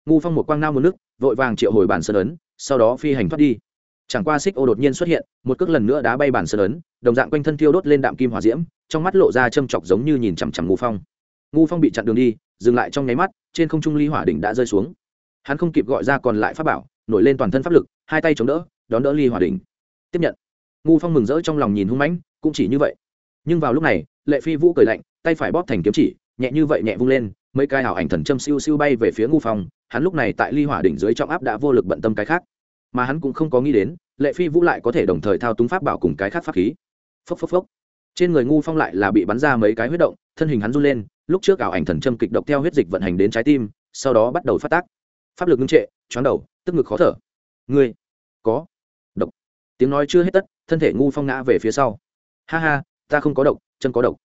Ngu phong một quang nao một nước, vội vàng triệu hồi bản sơn ấn, sau đó phi hành thoát đi. Chẳng qua xích ô đột nhiên xuất hiện, một cước lần nữa đá bay bản sơn ấn, đồng dạng quanh thân thiêu đốt lên đạm kim hỏa diễm, trong mắt lộ ra châm chọc giống như nhìn chằm chằm ngu phong. Ngu phong bị chặn đường đi, dừng lại trong nháy mắt, trên không trung ly hỏa đỉnh đã rơi xuống. Hắn không kịp gọi ra còn lại pháp bảo, nổi lên toàn thân pháp lực, hai tay chống đỡ, đón đỡ ly hỏa đỉnh. Tiếp nhận ngu phong mừng rỡ trong lòng nhìn hung mãnh, cũng chỉ như vậy. Nhưng vào lúc này, lệ phi vũ cười lạnh, tay phải bóp thành kiếm chỉ, nhẹ như vậy nhẹ vung lên, mấy cái ảo ảnh thần châm siêu siêu bay về phía ngu phong, hắn lúc này tại ly hỏa đỉnh dưới trọng áp đã vô lực bận tâm cái khác. Mà hắn cũng không có nghĩ đến, lệ phi vũ lại có thể đồng thời thao túng pháp bảo cùng cái khác pháp khí. Phốc phốc phốc. Trên người ngu phong lại là bị bắn ra mấy cái huyết động, thân hình hắn run lên, lúc trước ảo ảnh thần châm kịch độc theo huyết dịch vận hành đến trái tim, sau đó bắt đầu phát tác. Pháp lực ngưng trệ, choáng đầu, tức ngực khó thở. Ngươi, có. Độc. Tiếng nói chưa hết tất thân thể ngu phong ngã về phía sau. Ha ha, ta không có độc, chân có độc.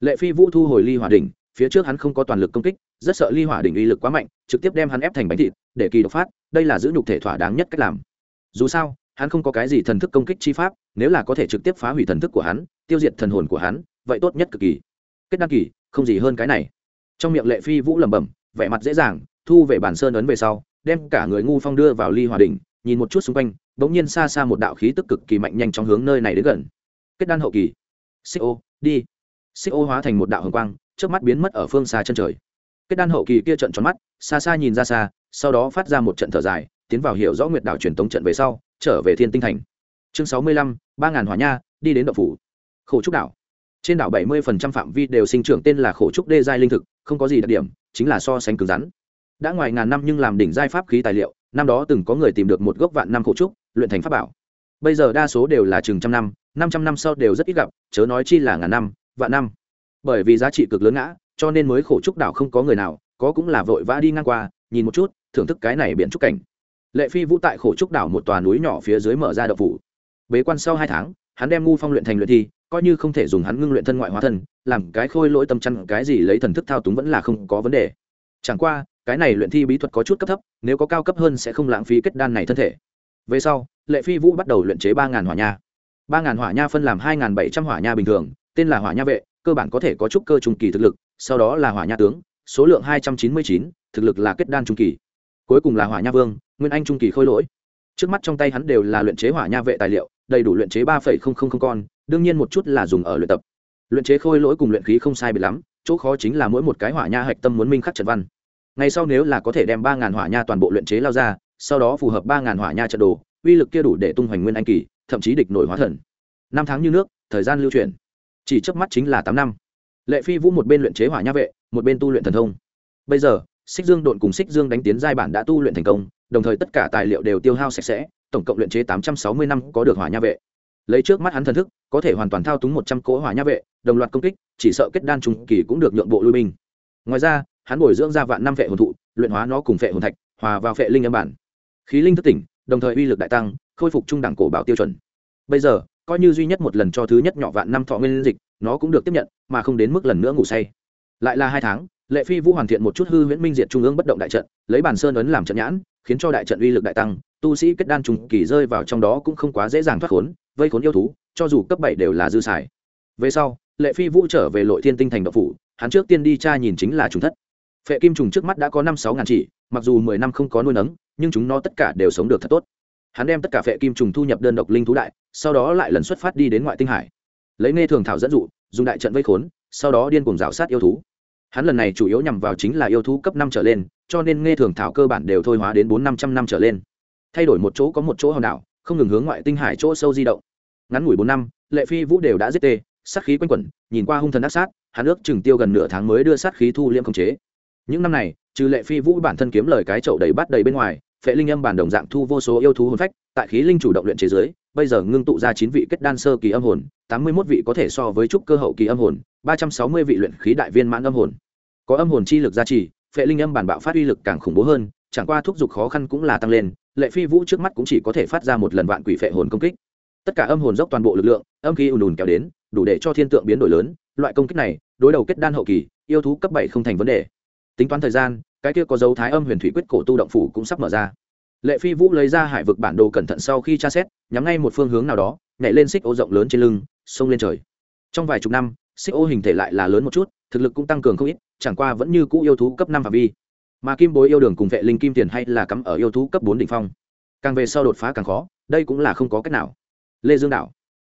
Lệ phi vũ thu hồi ly hỏa đỉnh, phía trước hắn không có toàn lực công kích, rất sợ ly hỏa đỉnh uy lực quá mạnh, trực tiếp đem hắn ép thành bánh thịt, để kỳ độc phát, đây là giữ nhục thể thỏa đáng nhất cách làm. Dù sao, hắn không có cái gì thần thức công kích chi pháp, nếu là có thể trực tiếp phá hủy thần thức của hắn, tiêu diệt thần hồn của hắn, vậy tốt nhất cực kỳ. Kết đăng kỳ, không gì hơn cái này. Trong miệng lệ phi vũ lẩm bẩm, vẻ mặt dễ dàng, thu về bản sơn ấn về sau, đem cả người ngu phong đưa vào ly hòa đình nhìn một chút xung quanh bỗng nhiên xa xa một đạo khí tức cực kỳ mạnh nhanh trong hướng nơi này đến gần. Kết đan hậu kỳ. Xích ô, đi. Xích ô hóa thành một đạo hồng quang trước mắt biến mất ở phương xa chân trời. Kết đan hậu kỳ kia trận tròn mắt, xa xa nhìn ra xa, sau đó phát ra một trận thở dài, tiến vào hiểu rõ nguyệt đảo truyền tống trận về sau, trở về thiên tinh thành. Chương sáu mươi lăm, ba ngàn hỏa nha, đi đến đậu phủ. Khổ trúc đảo. Trên đảo bảy mươi phạm vi đều sinh trưởng tên là khổ trúc đê giai linh thực, không có gì đặc điểm, chính là so sánh cứng rắn. Đã ngoài ngàn năm nhưng làm đỉnh giai pháp khí tài liệu, năm đó từng có người tìm được một gốc vạn năm khổ trúc luyện thành pháp bảo. Bây giờ đa số đều là chừng trăm năm năm trăm năm sau đều rất ít gặp, chớ nói chi là ngàn năm, vạn năm. Bởi vì giá trị cực lớn ngã, cho nên mới khổ trúc đảo không có người nào, có cũng là vội vã đi ngang qua, nhìn một chút, thưởng thức cái này biển trúc cảnh. Lệ phi vũ tại khổ trúc đảo một tòa núi nhỏ phía dưới mở ra đậu phủ. Bế quan sau hai tháng, hắn đem ngu phong luyện thành luyện thi, coi như không thể dùng hắn ngưng luyện thân ngoại hóa thân, làm cái khôi lỗi tâm chăn, cái gì lấy thần thức thao túng vẫn là không có vấn đề. Chẳng qua, cái này luyện thi bí thuật có chút cấp thấp, nếu có cao cấp hơn sẽ không lãng phí kết đan này thân thể về sau, lệ phi vũ bắt đầu luyện chế ba ngàn hỏa nha. Ba ngàn hỏa nha phân làm hai ngàn bảy trăm hỏa nha bình thường, tên là hỏa nha vệ, cơ bản có thể có chút cơ trung kỳ thực lực, sau đó là hỏa nha tướng, số lượng hai trăm chín mươi chín, thực lực là kết đan trung kỳ. Cuối cùng là hỏa nha vương, nguyên anh trung kỳ khôi lỗi. Trước mắt trong tay hắn đều là luyện chế hỏa nha vệ tài liệu, đầy đủ luyện chế ba phẩy không không không con, đương nhiên một chút là dùng ở luyện tập. Luyện chế khôi lỗi cùng luyện khí không sai biệt lắm, chỗ khó chính là mỗi một cái hỏa nha hạch tâm muốn minh khắc trận văn. Ngày sau nếu là có thể đem ba ngàn hỏa nha toàn bộ luyện chế lao ra sau đó phù hợp ba ngàn hỏa nha trận đồ, uy lực kia đủ để tung hoành nguyên anh kỳ, thậm chí địch nổi hóa thần. Năm tháng như nước, thời gian lưu chuyển. Chỉ trước mắt chính là tám năm. Lệ phi vũ một bên luyện chế hỏa nha vệ, một bên tu luyện thần thông. Bây giờ, xích dương độn cùng xích dương đánh tiến giai bản đã tu luyện thành công, đồng thời tất cả tài liệu đều tiêu hao sạch sẽ, tổng cộng luyện chế tám trăm sáu mươi năm có được hỏa nha vệ. Lấy trước mắt hắn thần thức, có thể hoàn toàn thao túng một trăm cỗ hỏa nha vệ, đồng loạt công kích, chỉ sợ kết đan trùng kỳ cũng được nhượng bộ lui binh. Ngoài ra, hắn bồi dưỡng ra vạn năm vệ hồn thụ, luyện hóa nó cùng vệ hồn thạch, hòa vào vệ linh âm bản khí linh thức tỉnh, đồng thời uy lực đại tăng, khôi phục trung đẳng cổ bảo tiêu chuẩn. Bây giờ, coi như duy nhất một lần cho thứ nhất nhỏ vạn năm thọ nguyên dịch, nó cũng được tiếp nhận, mà không đến mức lần nữa ngủ say. Lại là hai tháng, lệ phi vũ hoàn thiện một chút hư huyễn minh diệt trung ương bất động đại trận, lấy bản sơn ấn làm trận nhãn, khiến cho đại trận uy lực đại tăng, tu sĩ kết đan trùng kỳ rơi vào trong đó cũng không quá dễ dàng thoát khốn, vây khốn yêu thú, cho dù cấp bảy đều là dư xài. Về sau, lệ phi vũ trở về lội thiên tinh thành độc phủ, hắn trước tiên đi tra nhìn chính là trùng thất. Phệ kim trùng trước mắt đã có năm sáu ngàn chỉ, mặc dù mười năm không có nuôi nấng nhưng chúng nó tất cả đều sống được thật tốt. Hắn đem tất cả phệ kim trùng thu nhập đơn độc linh thú đại, sau đó lại lần xuất phát đi đến ngoại tinh hải. Lấy nghe thường thảo dẫn dụ, dùng đại trận vây khốn, sau đó điên cùng rào sát yêu thú. Hắn lần này chủ yếu nhằm vào chính là yêu thú cấp năm trở lên, cho nên nghe thường thảo cơ bản đều thôi hóa đến bốn năm trăm năm trở lên. Thay đổi một chỗ có một chỗ hòn đảo, không ngừng hướng ngoại tinh hải chỗ sâu di động. Ngắn ngủi bốn năm, lệ phi vũ đều đã giết tê, sát khí quanh quẩn, nhìn qua hung thần ác sát, hắn ước chừng tiêu gần nửa tháng mới đưa sát khí thu liêm khống chế. Những năm này, trừ lệ phi vũ bản thân kiếm lời cái chậu đầy bắt đầy bên ngoài phệ linh âm bản đồng dạng thu vô số yêu thú hồn phách, tại khí linh chủ động luyện chế giới bây giờ ngưng tụ ra chín vị kết đan sơ kỳ âm hồn, tám mươi mốt vị có thể so với trúc cơ hậu kỳ âm hồn, ba trăm sáu mươi vị luyện khí đại viên mãn âm hồn. Có âm hồn chi lực gia trì, phệ linh âm bản bạo phát uy lực càng khủng bố hơn, chẳng qua thúc giục khó khăn cũng là tăng lên, lệ phi vũ trước mắt cũng chỉ có thể phát ra một lần vạn quỷ phệ hồn công kích. Tất cả âm hồn dốc toàn bộ lực lượng, âm khí ùn ùn kéo đến, đủ để cho thiên tượng biến đổi lớn, loại công kích này, đối đầu kết đan hậu kỳ, yêu thú cấp bảy không thành vấn đề. Tính toán thời gian cái kia có dấu thái âm huyền thủy quyết cổ tu động phủ cũng sắp mở ra. Lệ phi vũ lấy ra hải vực bản đồ cẩn thận sau khi tra xét, nhắm ngay một phương hướng nào đó, nhảy lên xích ô rộng lớn trên lưng, xông lên trời. Trong vài chục năm, xích ô hình thể lại là lớn một chút, thực lực cũng tăng cường không ít, chẳng qua vẫn như cũ yêu thú cấp năm phạm vi. Mà kim bối yêu đường cùng vệ linh kim tiền hay là cắm ở yêu thú cấp bốn đ ỉ n h phong. Càng về sau đột phá càng khó, đây cũng là không có cách nào. Lê dương đạo,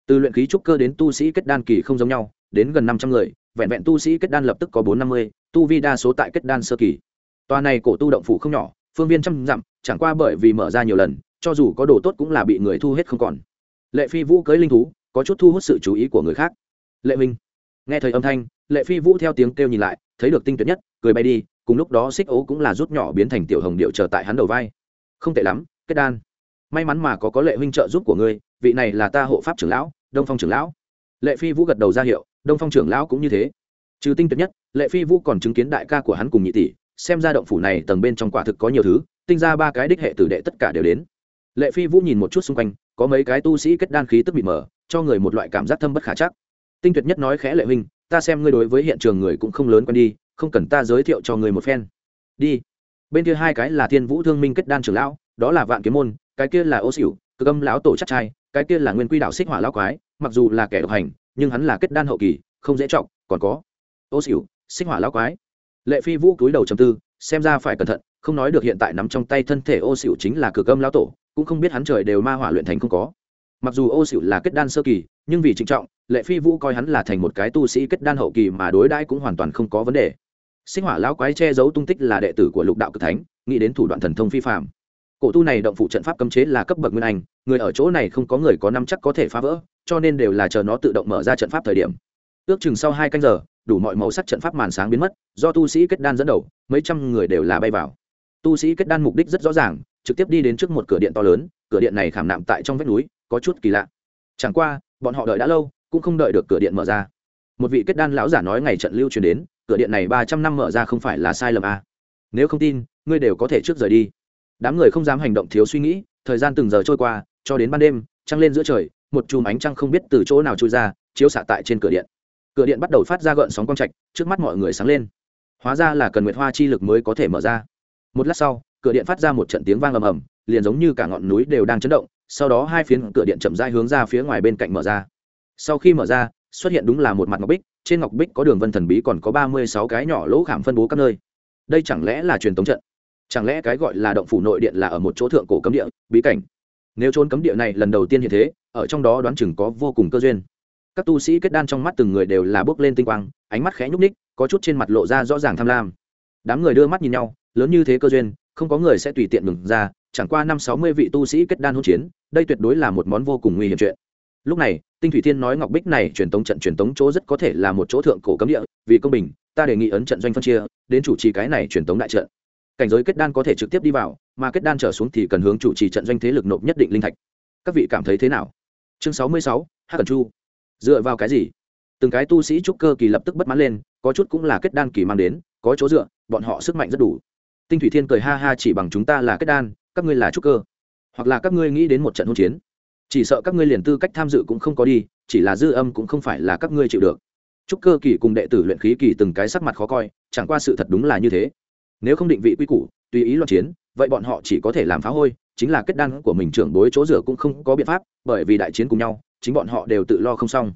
từ luyện khí trúc cơ đến tu sĩ kết đan kỳ không giống nhau, đến gần năm trăm người, vẹn vẹn tu sĩ kết đan lập tức có bốn năm mươi, tu vi đa số tại kết đan sơ kỳ tòa này cổ tu động phủ không nhỏ, phương viên trăm dặm, chẳng qua bởi vì mở ra nhiều lần, cho dù có đồ tốt cũng là bị người thu hết không còn. Lệ phi vũ cưới linh thú, có chút thu hút sự chú ý của người khác. Lệ minh nghe thời âm thanh, lệ phi vũ theo tiếng kêu nhìn lại, thấy được tinh tuyệt nhất, cười bay đi, cùng lúc đó xích ố cũng là rút nhỏ biến thành tiểu hồng điệu chờ tại hắn đầu vai. Không tệ lắm, kết đan. May mắn mà có có lệ huynh trợ giúp của ngươi, vị này là ta hộ pháp trưởng lão, đông phong trưởng lão. Lệ phi vũ gật đầu ra hiệu, đông phong trưởng lão cũng như thế. Trừ tinh tuyệt nhất, lệ phi vũ còn chứng kiến đại ca của hắn cùng nhị tỷ xem ra động phủ này tầng bên trong quả thực có nhiều thứ, tinh ra ba cái đích hệ tử đệ tất cả đều đến. Lệ phi vũ nhìn một chút xung quanh, có mấy cái tu sĩ kết đan khí tức bị mở cho người một loại cảm giác thâm bất khả chắc. Tinh tuyệt nhất nói khẽ lệ huynh, ta xem ngươi đối với hiện trường người cũng không lớn quen đi, không cần ta giới thiệu cho người một phen. Đi. Bên kia hai cái là thiên vũ thương minh kết đan trưởng lão, đó là vạn kiếm môn, cái kia là ô xỉu cơ âm lão tổ chắc trai, cái kia là nguyên quy đạo xích hỏa lão quái, mặc dù là kẻ độc hành, nhưng hắn là kết đan hậu kỳ, không dễ trọng còn có ô xỉu xích hỏa lão quái lệ phi vũ cúi đầu trầm tư, xem ra phải cẩn thận, không nói được hiện tại nắm trong tay thân thể ô xỉu chính là cực âm lão tổ, cũng không biết hắn trời đều ma hỏa luyện thành không có. Mặc dù ô xỉu là kết đan sơ kỳ, nhưng vì trịnh trọng, lệ phi vũ coi hắn là thành một cái tu sĩ kết đan hậu kỳ mà đối đãi cũng hoàn toàn không có vấn đề. Sinh hỏa lão quái che giấu tung tích là đệ tử của lục đạo cực thánh, nghĩ đến thủ đoạn thần thông phi phạm cổ tu này động phụ trận pháp cấm chế là cấp bậc nguyên anh, người ở chỗ này không có người có năm chắc có thể phá vỡ, cho nên đều là chờ nó tự động mở ra trận pháp thời điểm ước chừng sau hai canh giờ, đủ mọi màu sắc trận pháp màn sáng biến mất, do tu sĩ kết đan dẫn đầu, mấy trăm người đều là bay vào. Tu sĩ kết đan mục đích rất rõ ràng, trực tiếp đi đến trước một cửa điện to lớn, cửa điện này khảm nạm tại trong vách núi, có chút kỳ lạ. Chẳng qua, bọn họ đợi đã lâu, cũng không đợi được cửa điện mở ra. Một vị kết đan lão giả nói ngày trận lưu truyền đến, cửa điện này ba trăm năm mở ra không phải là sai lầm à. nếu không tin, ngươi đều có thể trước rời đi. Đám người không dám hành động thiếu suy nghĩ, thời gian từng giờ trôi qua, cho đến ban đêm, trăng lên giữa trời, một chùm ánh trăng không biết từ chỗ nào trôi ra, chiếu xạ tại trên cửa điện cửa điện bắt đầu phát ra gợn sóng quang trạch, trước mắt mọi người sáng lên. Hóa ra là cần nguyệt hoa chi lực mới có thể mở ra. Một lát sau, cửa điện phát ra một trận tiếng vang ầm ầm, liền giống như cả ngọn núi đều đang chấn động, sau đó hai phiến cửa điện chậm rãi hướng ra phía ngoài bên cạnh mở ra. Sau khi mở ra, xuất hiện đúng là một mặt ngọc bích, trên ngọc bích có đường vân thần bí còn có ba mươi sáu cái nhỏ lỗ khảm phân bố các nơi. Đây chẳng lẽ là truyền thống trận? Chẳng lẽ cái gọi là động phủ nội điện là ở một chỗ thượng cổ cấm địa, bí cảnh? Nếu trốn cấm địa này lần đầu tiên hiện thế, ở trong đó đoán chừng có vô cùng cơ duyên các tu sĩ kết đan trong mắt từng người đều là bước lên tinh quang, ánh mắt khẽ nhúc ních có chút trên mặt lộ ra rõ ràng tham lam. Đám người đưa mắt nhìn nhau, lớn như thế cơ duyên, không có người sẽ tùy tiện ngừng ra, chẳng qua năm sáu mươi vị tu sĩ kết đan hỗn chiến, đây tuyệt đối là một món vô cùng nguy hiểm chuyện. Lúc này, tinh thủy thiên nói ngọc bích này truyền tống trận truyền tống chỗ rất có thể là một chỗ thượng cổ cấm địa, vì công bình, ta đề nghị ấn trận doanh phân chia, đến chủ trì cái này truyền tống đại trận. Cảnh giới kết đan có thể trực tiếp đi vào, mà kết đan trở xuống thì cần hướng chủ trì trận doanh thế lực nộp nhất định linh thạch. Các vị cảm thấy thế nào? Chương sáu mươi sáu, hắc cần chu dựa vào cái gì? Từng cái tu sĩ trúc cơ kỳ lập tức bất mãn lên, có chút cũng là kết đan kỳ mang đến, có chỗ dựa, bọn họ sức mạnh rất đủ. Tinh thủy thiên cười ha ha chỉ bằng chúng ta là kết đan, các ngươi là trúc cơ. Hoặc là các ngươi nghĩ đến một trận hỗn chiến. Chỉ sợ các ngươi liền tư cách tham dự cũng không có đi, chỉ là dư âm cũng không phải là các ngươi chịu được. Trúc cơ kỳ cùng đệ tử luyện khí kỳ từng cái sắc mặt khó coi, chẳng qua sự thật đúng là như thế. Nếu không định vị quy củ, tùy ý loạn chiến, vậy bọn họ chỉ có thể làm phá hôi, chính là kết đan của mình trưởng đối chỗ rửa cũng không có biện pháp, bởi vì đại chiến cùng nhau chính bọn họ đều tự lo không xong.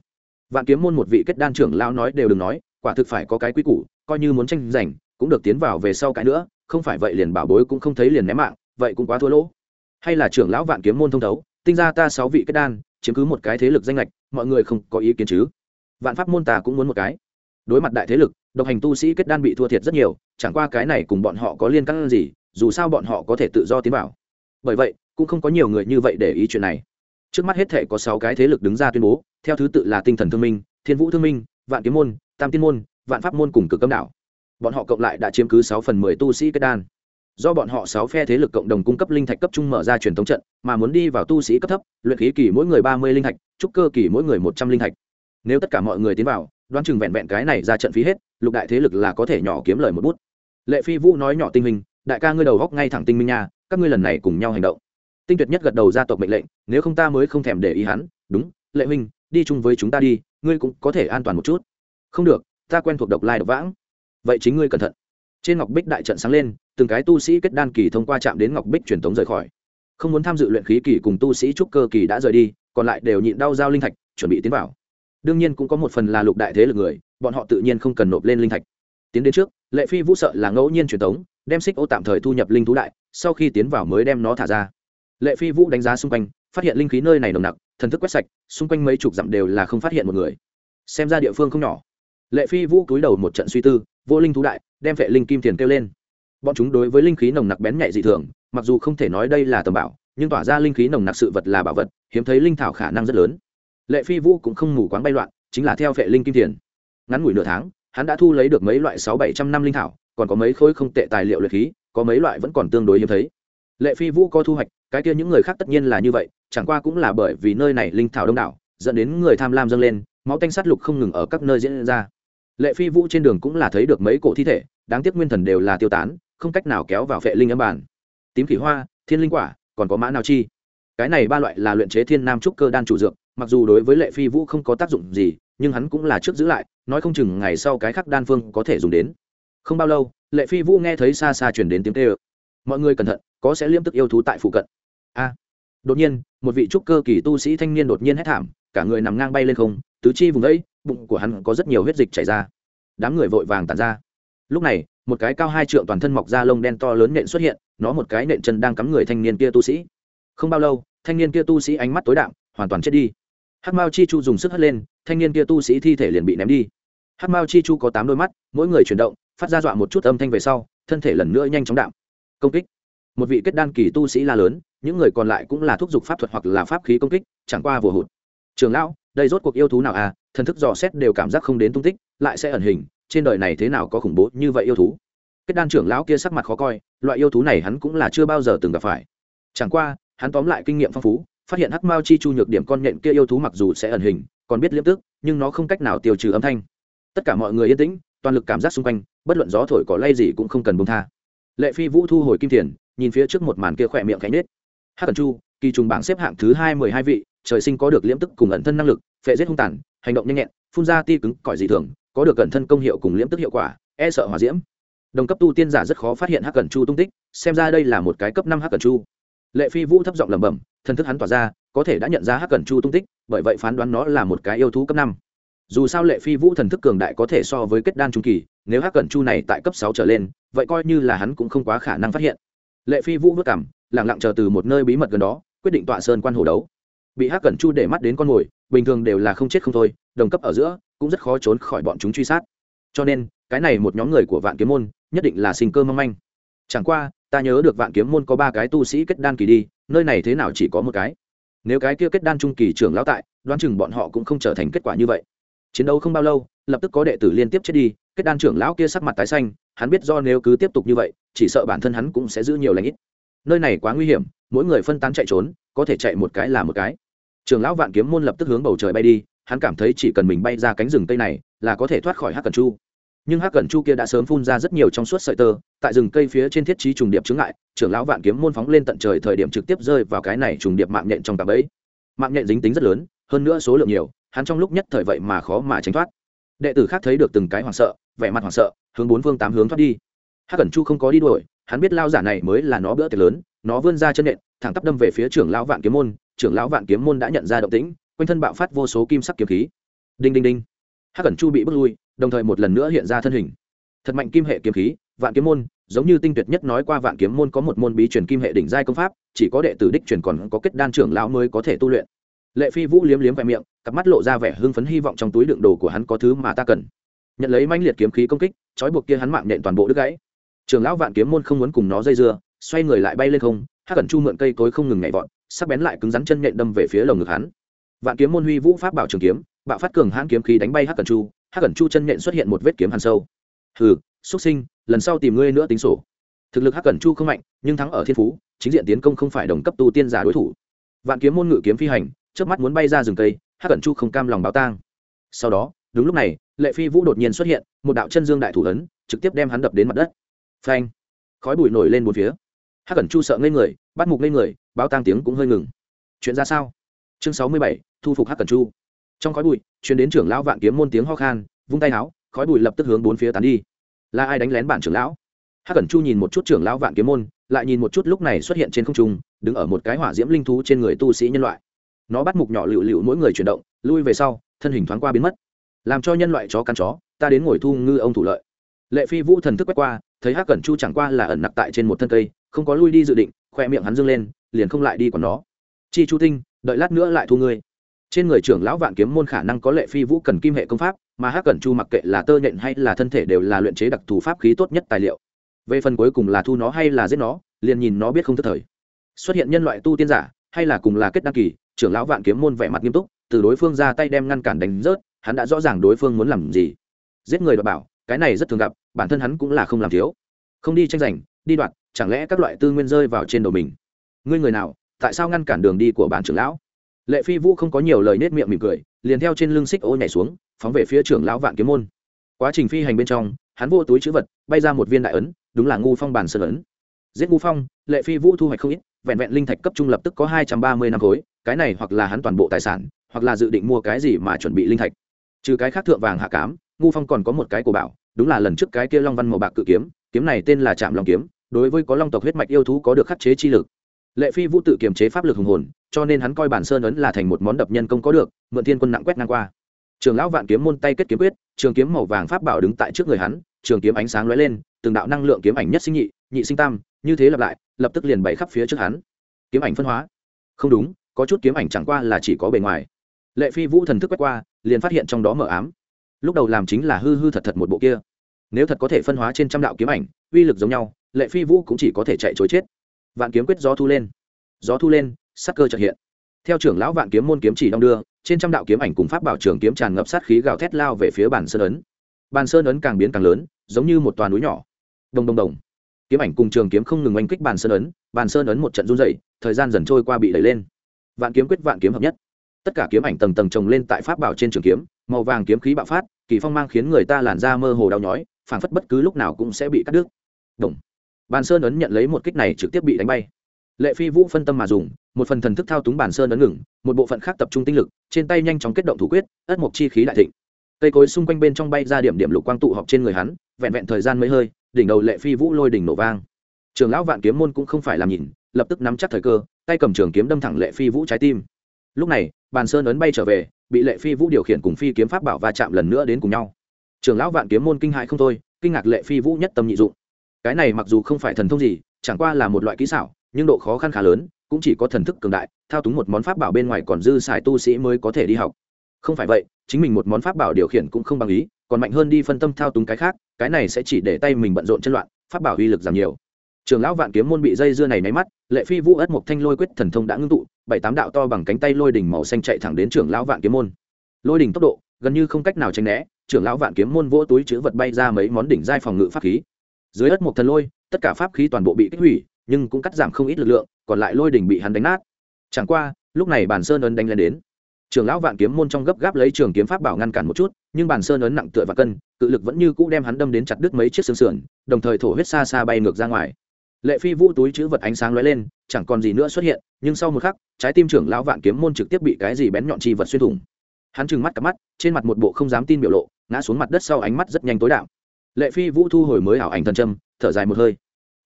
Vạn kiếm môn một vị kết đan trưởng lão nói đều đừng nói, quả thực phải có cái quý củ, coi như muốn tranh giành, cũng được tiến vào về sau cái nữa, không phải vậy liền bảo bối cũng không thấy liền ném mạng, vậy cũng quá thua lỗ. Hay là trưởng lão vạn kiếm môn thông thấu, tinh ra ta sáu vị kết đan, chiếm cứ một cái thế lực danh lệch mọi người không có ý kiến chứ? Vạn pháp môn ta cũng muốn một cái. Đối mặt đại thế lực, độc hành tu sĩ kết đan bị thua thiệt rất nhiều, chẳng qua cái này cùng bọn họ có liên căn gì, dù sao bọn họ có thể tự do tiến vào. Bởi vậy, cũng không có nhiều người như vậy để ý chuyện này trước mắt hết thể có sáu cái thế lực đứng ra tuyên bố, theo thứ tự là tinh thần thương minh, thiên vũ thương minh, vạn kiếm môn, tam tiên môn, vạn pháp môn cùng cực cấm đạo. Bọn họ cộng lại đã chiếm cứ sáu phần mười tu sĩ kết đan. Do bọn họ sáu phe thế lực cộng đồng cung cấp linh thạch cấp trung mở ra truyền thống trận, mà muốn đi vào tu sĩ cấp thấp, luyện khí kỳ mỗi người ba mươi linh thạch, trúc cơ kỳ mỗi người một trăm linh thạch. Nếu tất cả mọi người tiến vào, đoán chừng vẹn vẹn cái này ra trận phí hết, lục đại thế lực là có thể nhỏ kiếm lời một bút. Lệ phi vũ nói nhỏ tinh minh đại ca ngươi đầu góc ngay thẳng tinh minh nha, các ngươi lần này cùng nhau hành động tinh tuyệt nhất gật đầu gia tộc mệnh lệnh, nếu không ta mới không thèm để ý hắn. Đúng, lệ huynh, đi chung với chúng ta đi, ngươi cũng có thể an toàn một chút. Không được, ta quen thuộc độc lai độc vãng. Vậy chính ngươi cẩn thận. Trên ngọc bích đại trận sáng lên, từng cái tu sĩ kết đan kỳ thông qua chạm đến ngọc bích truyền tống rời khỏi. Không muốn tham dự luyện khí kỳ cùng tu sĩ trúc cơ kỳ đã rời đi, còn lại đều nhịn đau giao linh thạch, chuẩn bị tiến vào. Đương nhiên cũng có một phần là lục đại thế lực người, bọn họ tự nhiên không cần nộp lên linh thạch. Tiến đến trước, lệ phi vũ sợ là ngẫu nhiên truyền tống, đem xích ô tạm thời thu nhập linh thú đại, sau khi tiến vào mới đem nó thả ra lệ phi vũ đánh giá xung quanh, phát hiện linh khí nơi này nồng nặc, thần thức quét sạch, xung quanh mấy chục dặm đều là không phát hiện một người. Xem ra địa phương không nhỏ. Lệ phi vũ cúi đầu một trận suy tư, vô linh thú đại, đem vệ linh kim tiền kêu lên. Bọn chúng đối với linh khí nồng nặc bén nhạy dị thường, mặc dù không thể nói đây là tầm bảo, nhưng tỏa ra linh khí nồng nặc sự vật là bảo vật, hiếm thấy linh thảo khả năng rất lớn. Lệ phi vũ cũng không mù quáng bay loạn, chính là theo vệ linh kim tiền ngắn ngủi nửa tháng, hắn đã thu lấy được mấy loại sáu bảy trăm năm linh thảo, còn có mấy khối không tệ tài liệu luyện khí, có mấy loại vẫn còn tương đối hiếm thấy lệ phi vũ có thu hoạch, cái kia những người khác tất nhiên là như vậy, chẳng qua cũng là bởi vì nơi này linh thảo đông đảo, dẫn đến người tham lam dâng lên, máu tanh sát lục không ngừng ở các nơi diễn ra. Lệ phi vũ trên đường cũng là thấy được mấy cổ thi thể, đáng tiếc nguyên thần đều là tiêu tán, không cách nào kéo vào vệ linh âm bản. Tím khỉ hoa, thiên linh quả, còn có mã nào chi. Cái này ba loại là luyện chế thiên nam trúc cơ đan chủ dược, mặc dù đối với lệ phi vũ không có tác dụng gì, nhưng hắn cũng là trước giữ lại, nói không chừng ngày sau cái khắc đan phương có thể dùng đến. Không bao lâu, lệ phi vũ nghe thấy xa xa chuyển đến tiếng tê ơ mọi người cẩn thận, có sẽ liêm tức yêu thú tại phụ cận. A. Đột nhiên, một vị trúc cơ kỳ tu sĩ thanh niên đột nhiên hét thảm, cả người nằm ngang bay lên không, tứ chi vùng ấy bụng của hắn có rất nhiều huyết dịch chảy ra. Đám người vội vàng tàn ra. Lúc này, một cái cao hai trượng toàn thân mọc da lông đen to lớn nện xuất hiện, nó một cái nện chân đang cắm người thanh niên kia tu sĩ. Không bao lâu, thanh niên kia tu sĩ ánh mắt tối đạm, hoàn toàn chết đi. Hắc mao chi chu dùng sức hất lên, thanh niên kia tu sĩ thi thể liền bị ném đi. Hắc mao chi chu có tám đôi mắt, mỗi người chuyển động, phát ra dọa một chút âm thanh về sau, thân thể lần nữa nhanh chóng đạm công kích. Một vị kết đan kỳ tu sĩ la lớn, những người còn lại cũng là thúc giục pháp thuật hoặc là pháp khí công kích, chẳng qua vừa hụt. Trường lão, đây rốt cuộc yêu thú nào à? Thần thức dò xét đều cảm giác không đến tung tích, lại sẽ ẩn hình, trên đời này thế nào có khủng bố như vậy yêu thú? Kết đan trưởng lão kia sắc mặt khó coi, loại yêu thú này hắn cũng là chưa bao giờ từng gặp phải. Chẳng qua, hắn tóm lại kinh nghiệm phong phú, phát hiện hắc mao chi chu nhược điểm con nhện kia yêu thú mặc dù sẽ ẩn hình, còn biết liếp tức, nhưng nó không cách nào tiêu trừ âm thanh. Tất cả mọi người yên tĩnh, toàn lực cảm giác xung quanh, bất luận gió thổi có lay gì cũng không cần bông tha lệ phi vũ thu hồi kim tiền, nhìn phía trước một màn kia khỏe miệng cánh nết hắc cần chu, kỳ trùng bảng xếp hạng thứ hai mười hai vị, trời sinh có được liễm tức cùng ẩn thân năng lực, phệ giết hung tàn, hành động nhanh nhẹn, phun ra ti cứng, cỏi dị thường, có được ẩn thân công hiệu cùng liễm tức hiệu quả e sợ hỏa diễm. Đồng cấp tu tiên giả rất khó phát hiện hắc cẩn chu tung tích, xem ra đây là một cái cấp năm hắc cẩn chu. Lệ phi vũ thấp giọng lẩm bẩm thân thức hắn tỏa ra, có thể đã nhận ra hắc cẩn chu tung tích, bởi vậy phán đoán nó là một cái yêu thú cấp năm. Dù sao lệ phi vũ thần thức cường đại có thể so với kết đan trung kỳ, nếu hắc cẩn chu này tại cấp sáu trở lên vậy coi như là hắn cũng không quá khả năng phát hiện. Lệ phi vũ vất cảm lẳng lặng chờ từ một nơi bí mật gần đó, quyết định tọa sơn quan hồ đấu. Bị hắc cẩn chu để mắt đến con mồi, bình thường đều là không chết không thôi, đồng cấp ở giữa, cũng rất khó trốn khỏi bọn chúng truy sát. Cho nên, cái này một nhóm người của vạn kiếm môn, nhất định là sinh cơ mong manh. Chẳng qua, ta nhớ được vạn kiếm môn có ba cái tu sĩ kết đan kỳ đi, nơi này thế nào chỉ có một cái. Nếu cái kia kết đan trung kỳ trưởng lão tại, đoán chừng bọn họ cũng không trở thành kết quả như vậy. Chiến đấu không bao lâu lập tức có đệ tử liên tiếp chết đi, kết đan trưởng lão kia sắc mặt tái xanh, hắn biết do nếu cứ tiếp tục như vậy, chỉ sợ bản thân hắn cũng sẽ giữ nhiều lãnh ít. Nơi này quá nguy hiểm, mỗi người phân tán chạy trốn, có thể chạy một cái là một cái. Trưởng lão vạn kiếm môn lập tức hướng bầu trời bay đi, hắn cảm thấy chỉ cần mình bay ra cánh rừng tây này, là có thể thoát khỏi hắc cần chu. Nhưng hắc cẩn chu kia đã sớm phun ra rất nhiều trong suốt sợi tơ, tại rừng cây phía trên thiết trí trùng điệp chướng ngại, trưởng lão vạn kiếm môn phóng lên tận trời thời điểm trực tiếp rơi vào cái này trùng điệp mạng nhện trong cặp ấy mạng nhện dính tính rất lớn, hơn nữa số lượng nhiều, hắn trong lúc nhất thời vậy mà khó mà tránh thoát đệ tử khác thấy được từng cái hoảng sợ, vẻ mặt hoảng sợ, hướng bốn phương tám hướng thoát đi. Hắc cẩn chu không có đi đuổi, hắn biết lao giả này mới là nó bữa tiệc lớn, nó vươn ra chân nện, thẳng tắp đâm về phía trưởng lão vạn kiếm môn, trưởng lão vạn kiếm môn đã nhận ra động tĩnh, quanh thân bạo phát vô số kim sắc kiếm khí. Đinh đinh đinh. Hắc cẩn chu bị bước lui, đồng thời một lần nữa hiện ra thân hình. Thật mạnh kim hệ kiếm khí, vạn kiếm môn, giống như tinh tuyệt nhất nói qua vạn kiếm môn có một môn bí truyền kim hệ đỉnh giai công pháp, chỉ có đệ tử đích truyền còn có kết đan trưởng lão mới có thể tu luyện. Lệ phi vũ liếm liếm vẹ miệng cặp mắt lộ ra vẻ hưng phấn hy vọng trong túi đựng đồ của hắn có thứ mà ta cần. Nhận lấy manh liệt kiếm khí công kích, trói buộc kia hắn mạng nhện toàn bộ đứt gãy. Trường lão vạn kiếm môn không muốn cùng nó dây dưa, xoay người lại bay lên không, hắc cẩn chu mượn cây cối không ngừng nhảy vọt, sắc bén lại cứng rắn chân nhện đâm về phía lồng ngực hắn. Vạn kiếm môn huy vũ pháp bảo trường kiếm, bạo phát cường hãn kiếm khí đánh bay hắc cẩn chu, hắc cẩn chu chân nhện xuất hiện một vết kiếm hàn sâu. Hừ xuất sinh, lần sau tìm ngươi nữa tính sổ. Thực lực hắc cẩn chu không mạnh, nhưng thắng ở thiên phú, chính diện tiến công không phải đồng cấp tu tiên giả đối thủ. Vạn kiếm môn ngự kiếm phi hành trước mắt muốn bay ra rừng cây hắc cẩn chu không cam lòng báo tang. Sau đó, đúng lúc này, lệ phi vũ đột nhiên xuất hiện, một đạo chân dương đại thủ ấn, trực tiếp đem hắn đập đến mặt đất. Phanh! Khói bụi nổi lên một phía. Hắc cẩn chu sợ ngây người, bắt mục ngây người, báo tang tiếng cũng hơi ngừng. Chuyện ra sao? Chương sáu mươi bảy, thu phục hắc cẩn chu. Trong khói bụi chuyến đến trưởng lão vạn kiếm môn tiếng ho khan, vung tay áo khói bụi lập tức hướng bốn phía tán đi. Là ai đánh lén bản trưởng lão? Hắc cẩn chu nhìn một chút trưởng lão vạn kiếm môn, lại nhìn một chút lúc này xuất hiện trên không trung, đứng ở một cái hỏa diễm linh thú trên người tu sĩ nhân loại nó bắt mục nhỏ lựu lựu mỗi người chuyển động, lui về sau, thân hình thoáng qua biến mất. Làm cho nhân loại chó căn chó, ta đến ngồi thu ngư ông thủ lợi. Lệ phi vũ thần thức quét qua, thấy hắc cẩn chu chẳng qua là ẩn nặc tại trên một thân cây, không có lui đi dự định, khoe miệng hắn dâng lên, liền không lại đi còn nó. Chi chu tinh, đợi lát nữa lại thu ngươi. Trên người trưởng lão vạn kiếm môn khả năng có lệ phi vũ cần kim hệ công pháp, mà hắc cẩn chu mặc kệ là tơ nhện hay là thân thể đều là luyện chế đặc thù pháp khí tốt nhất tài liệu. Về phần cuối cùng là thu nó hay là giết nó, liền nhìn nó biết không tức thời. Xuất hiện nhân loại tu tiên giả, hay là cùng là kết đăng kỳ trưởng lão vạn kiếm môn vẻ mặt nghiêm túc, từ đối phương ra tay đem ngăn cản đánh rớt, hắn đã rõ ràng đối phương muốn làm gì. Giết người đọc bảo, cái này rất thường gặp, bản thân hắn cũng là không làm thiếu. Không đi tranh giành, đi đoạt, chẳng lẽ các loại tư nguyên rơi vào trên đầu mình? Ngươi người nào, tại sao ngăn cản đường đi của bản trưởng lão? Lệ phi vũ không có nhiều lời nết miệng mỉm cười, liền theo trên lưng xích ô nhảy xuống, phóng về phía trưởng lão vạn kiếm môn. Quá trình phi hành bên trong, hắn vô túi chữ vật, bay ra một viên đại ấn, đúng là ngu phong bản sơn ấn. Giết ngu phong, lệ phi vũ thu hoạch không ít vẹn vẹn linh thạch cấp trung lập tức có hai trăm ba mươi năm khối, cái này hoặc là hắn toàn bộ tài sản, hoặc là dự định mua cái gì mà chuẩn bị linh thạch. Trừ cái khác thượng vàng hạ cám, ngu phong còn có một cái cổ bảo, đúng là lần trước cái kia long văn màu bạc cự kiếm kiếm này tên là trạm long kiếm, đối với có long tộc huyết mạch yêu thú có được khắc chế chi lực. Lệ phi vũ tự kiềm chế pháp lực hùng hồn, cho nên hắn coi bản sơn ấn là thành một món đập nhân công có được, mượn thiên quân nặng quét ngang qua. Trường lão vạn kiếm môn tay kết kiếm quyết, trường kiếm màu vàng pháp bảo đứng tại trước người hắn, trường kiếm ánh sáng lóe lên, từng đạo năng lượng kiếm ảnh nhất sinh nhị nhị sinh tam như thế lặp lại, lập tức liền bày khắp phía trước hắn. Kiếm ảnh phân hóa. Không đúng, có chút kiếm ảnh chẳng qua là chỉ có bề ngoài. Lệ phi vũ thần thức quét qua, liền phát hiện trong đó mở ám. Lúc đầu làm chính là hư hư thật thật một bộ kia. Nếu thật có thể phân hóa trên trăm đạo kiếm ảnh, uy lực giống nhau, lệ phi vũ cũng chỉ có thể chạy chối chết. Vạn kiếm quyết gió thu lên. Gió thu lên, sắc cơ trợ hiện. Theo trưởng lão vạn kiếm môn kiếm chỉ đong đưa, trên trăm đạo kiếm ảnh cùng pháp bảo trường kiếm tràn ngập sát khí gào thét lao về phía bàn sơn ấn. Bàn sơn ấn càng biến càng lớn, giống như một toàn núi nhỏ. Đồng đồng đồng kiếm ảnh cùng trường kiếm không ngừng oanh kích bàn sơn ấn, bàn sơn ấn một trận run dày thời gian dần trôi qua bị đẩy lên. Vạn kiếm quyết vạn kiếm hợp nhất. Tất cả kiếm ảnh tầng tầng trồng lên tại pháp bảo trên trường kiếm, màu vàng kiếm khí bạo phát, kỳ phong mang khiến người ta làn da mơ hồ đau nhói, phảng phất bất cứ lúc nào cũng sẽ bị cắt đứt. Đồng bàn sơn ấn nhận lấy một kích này trực tiếp bị đánh bay. Lệ phi vũ phân tâm mà dùng, một phần thần thức thao túng bàn sơn ấn ngừng, một bộ phận khác tập trung tinh lực, trên tay nhanh chóng kết động thủ quyết, ất mộc chi khí đại thịnh. Cây cối xung quanh bên trong bay ra điểm điểm lục quang tụ họp trên người hắn, vẹn vẹn thời gian mấy hơi đỉnh đầu lệ phi vũ lôi đỉnh nổ vang. Trường lão vạn kiếm môn cũng không phải làm nhìn, lập tức nắm chắc thời cơ, tay cầm trường kiếm đâm thẳng lệ phi vũ trái tim. Lúc này, bàn sơn ấn bay trở về, bị lệ phi vũ điều khiển cùng phi kiếm pháp bảo va chạm lần nữa đến cùng nhau. Trường lão vạn kiếm môn kinh hại không thôi, kinh ngạc lệ phi vũ nhất tâm nhị dụng. Cái này mặc dù không phải thần thông gì, chẳng qua là một loại kỹ xảo, nhưng độ khó khăn khá lớn, cũng chỉ có thần thức cường đại, thao túng một món pháp bảo bên ngoài còn dư xài tu sĩ mới có thể đi học. Không phải vậy, chính mình một món pháp bảo điều khiển cũng không bằng ý còn mạnh hơn đi phân tâm thao túng cái khác, cái này sẽ chỉ để tay mình bận rộn chân loạn, pháp bảo uy lực giảm nhiều. Trường lão vạn kiếm môn bị dây dưa này nháy mắt, lệ phi vũ ất một thanh lôi quyết thần thông đã ngưng tụ, bảy tám đạo to bằng cánh tay lôi đỉnh màu xanh chạy thẳng đến trường lão vạn kiếm môn. Lôi đỉnh tốc độ, gần như không cách nào tránh né trưởng lão vạn kiếm môn vỗ túi chứa vật bay ra mấy món đỉnh giai phòng ngự pháp khí. Dưới ất một thần lôi, tất cả pháp khí toàn bộ bị kích hủy, nhưng cũng cắt giảm không ít lực lượng, còn lại lôi đỉnh bị hắn đánh nát. Chẳng qua, lúc này bản sơn ấn đánh lên đến trưởng lão vạn kiếm môn trong gấp gáp lấy trường kiếm pháp bảo ngăn cản một chút, nhưng bản sơn ấn nặng tựa và cân, cự lực vẫn như cũ đem hắn đâm đến chặt đứt mấy chiếc xương sườn, đồng thời thổ huyết xa xa bay ngược ra ngoài. Lệ phi vũ túi chữ vật ánh sáng lóe lên, chẳng còn gì nữa xuất hiện, nhưng sau một khắc, trái tim trưởng lão vạn kiếm môn trực tiếp bị cái gì bén nhọn chi vật xuyên thủng. Hắn trừng mắt cặp mắt, trên mặt một bộ không dám tin biểu lộ, ngã xuống mặt đất sau ánh mắt rất nhanh tối đạo lệ phi vũ thu hồi mới ảo ảnh thần trâm thở dài một hơi.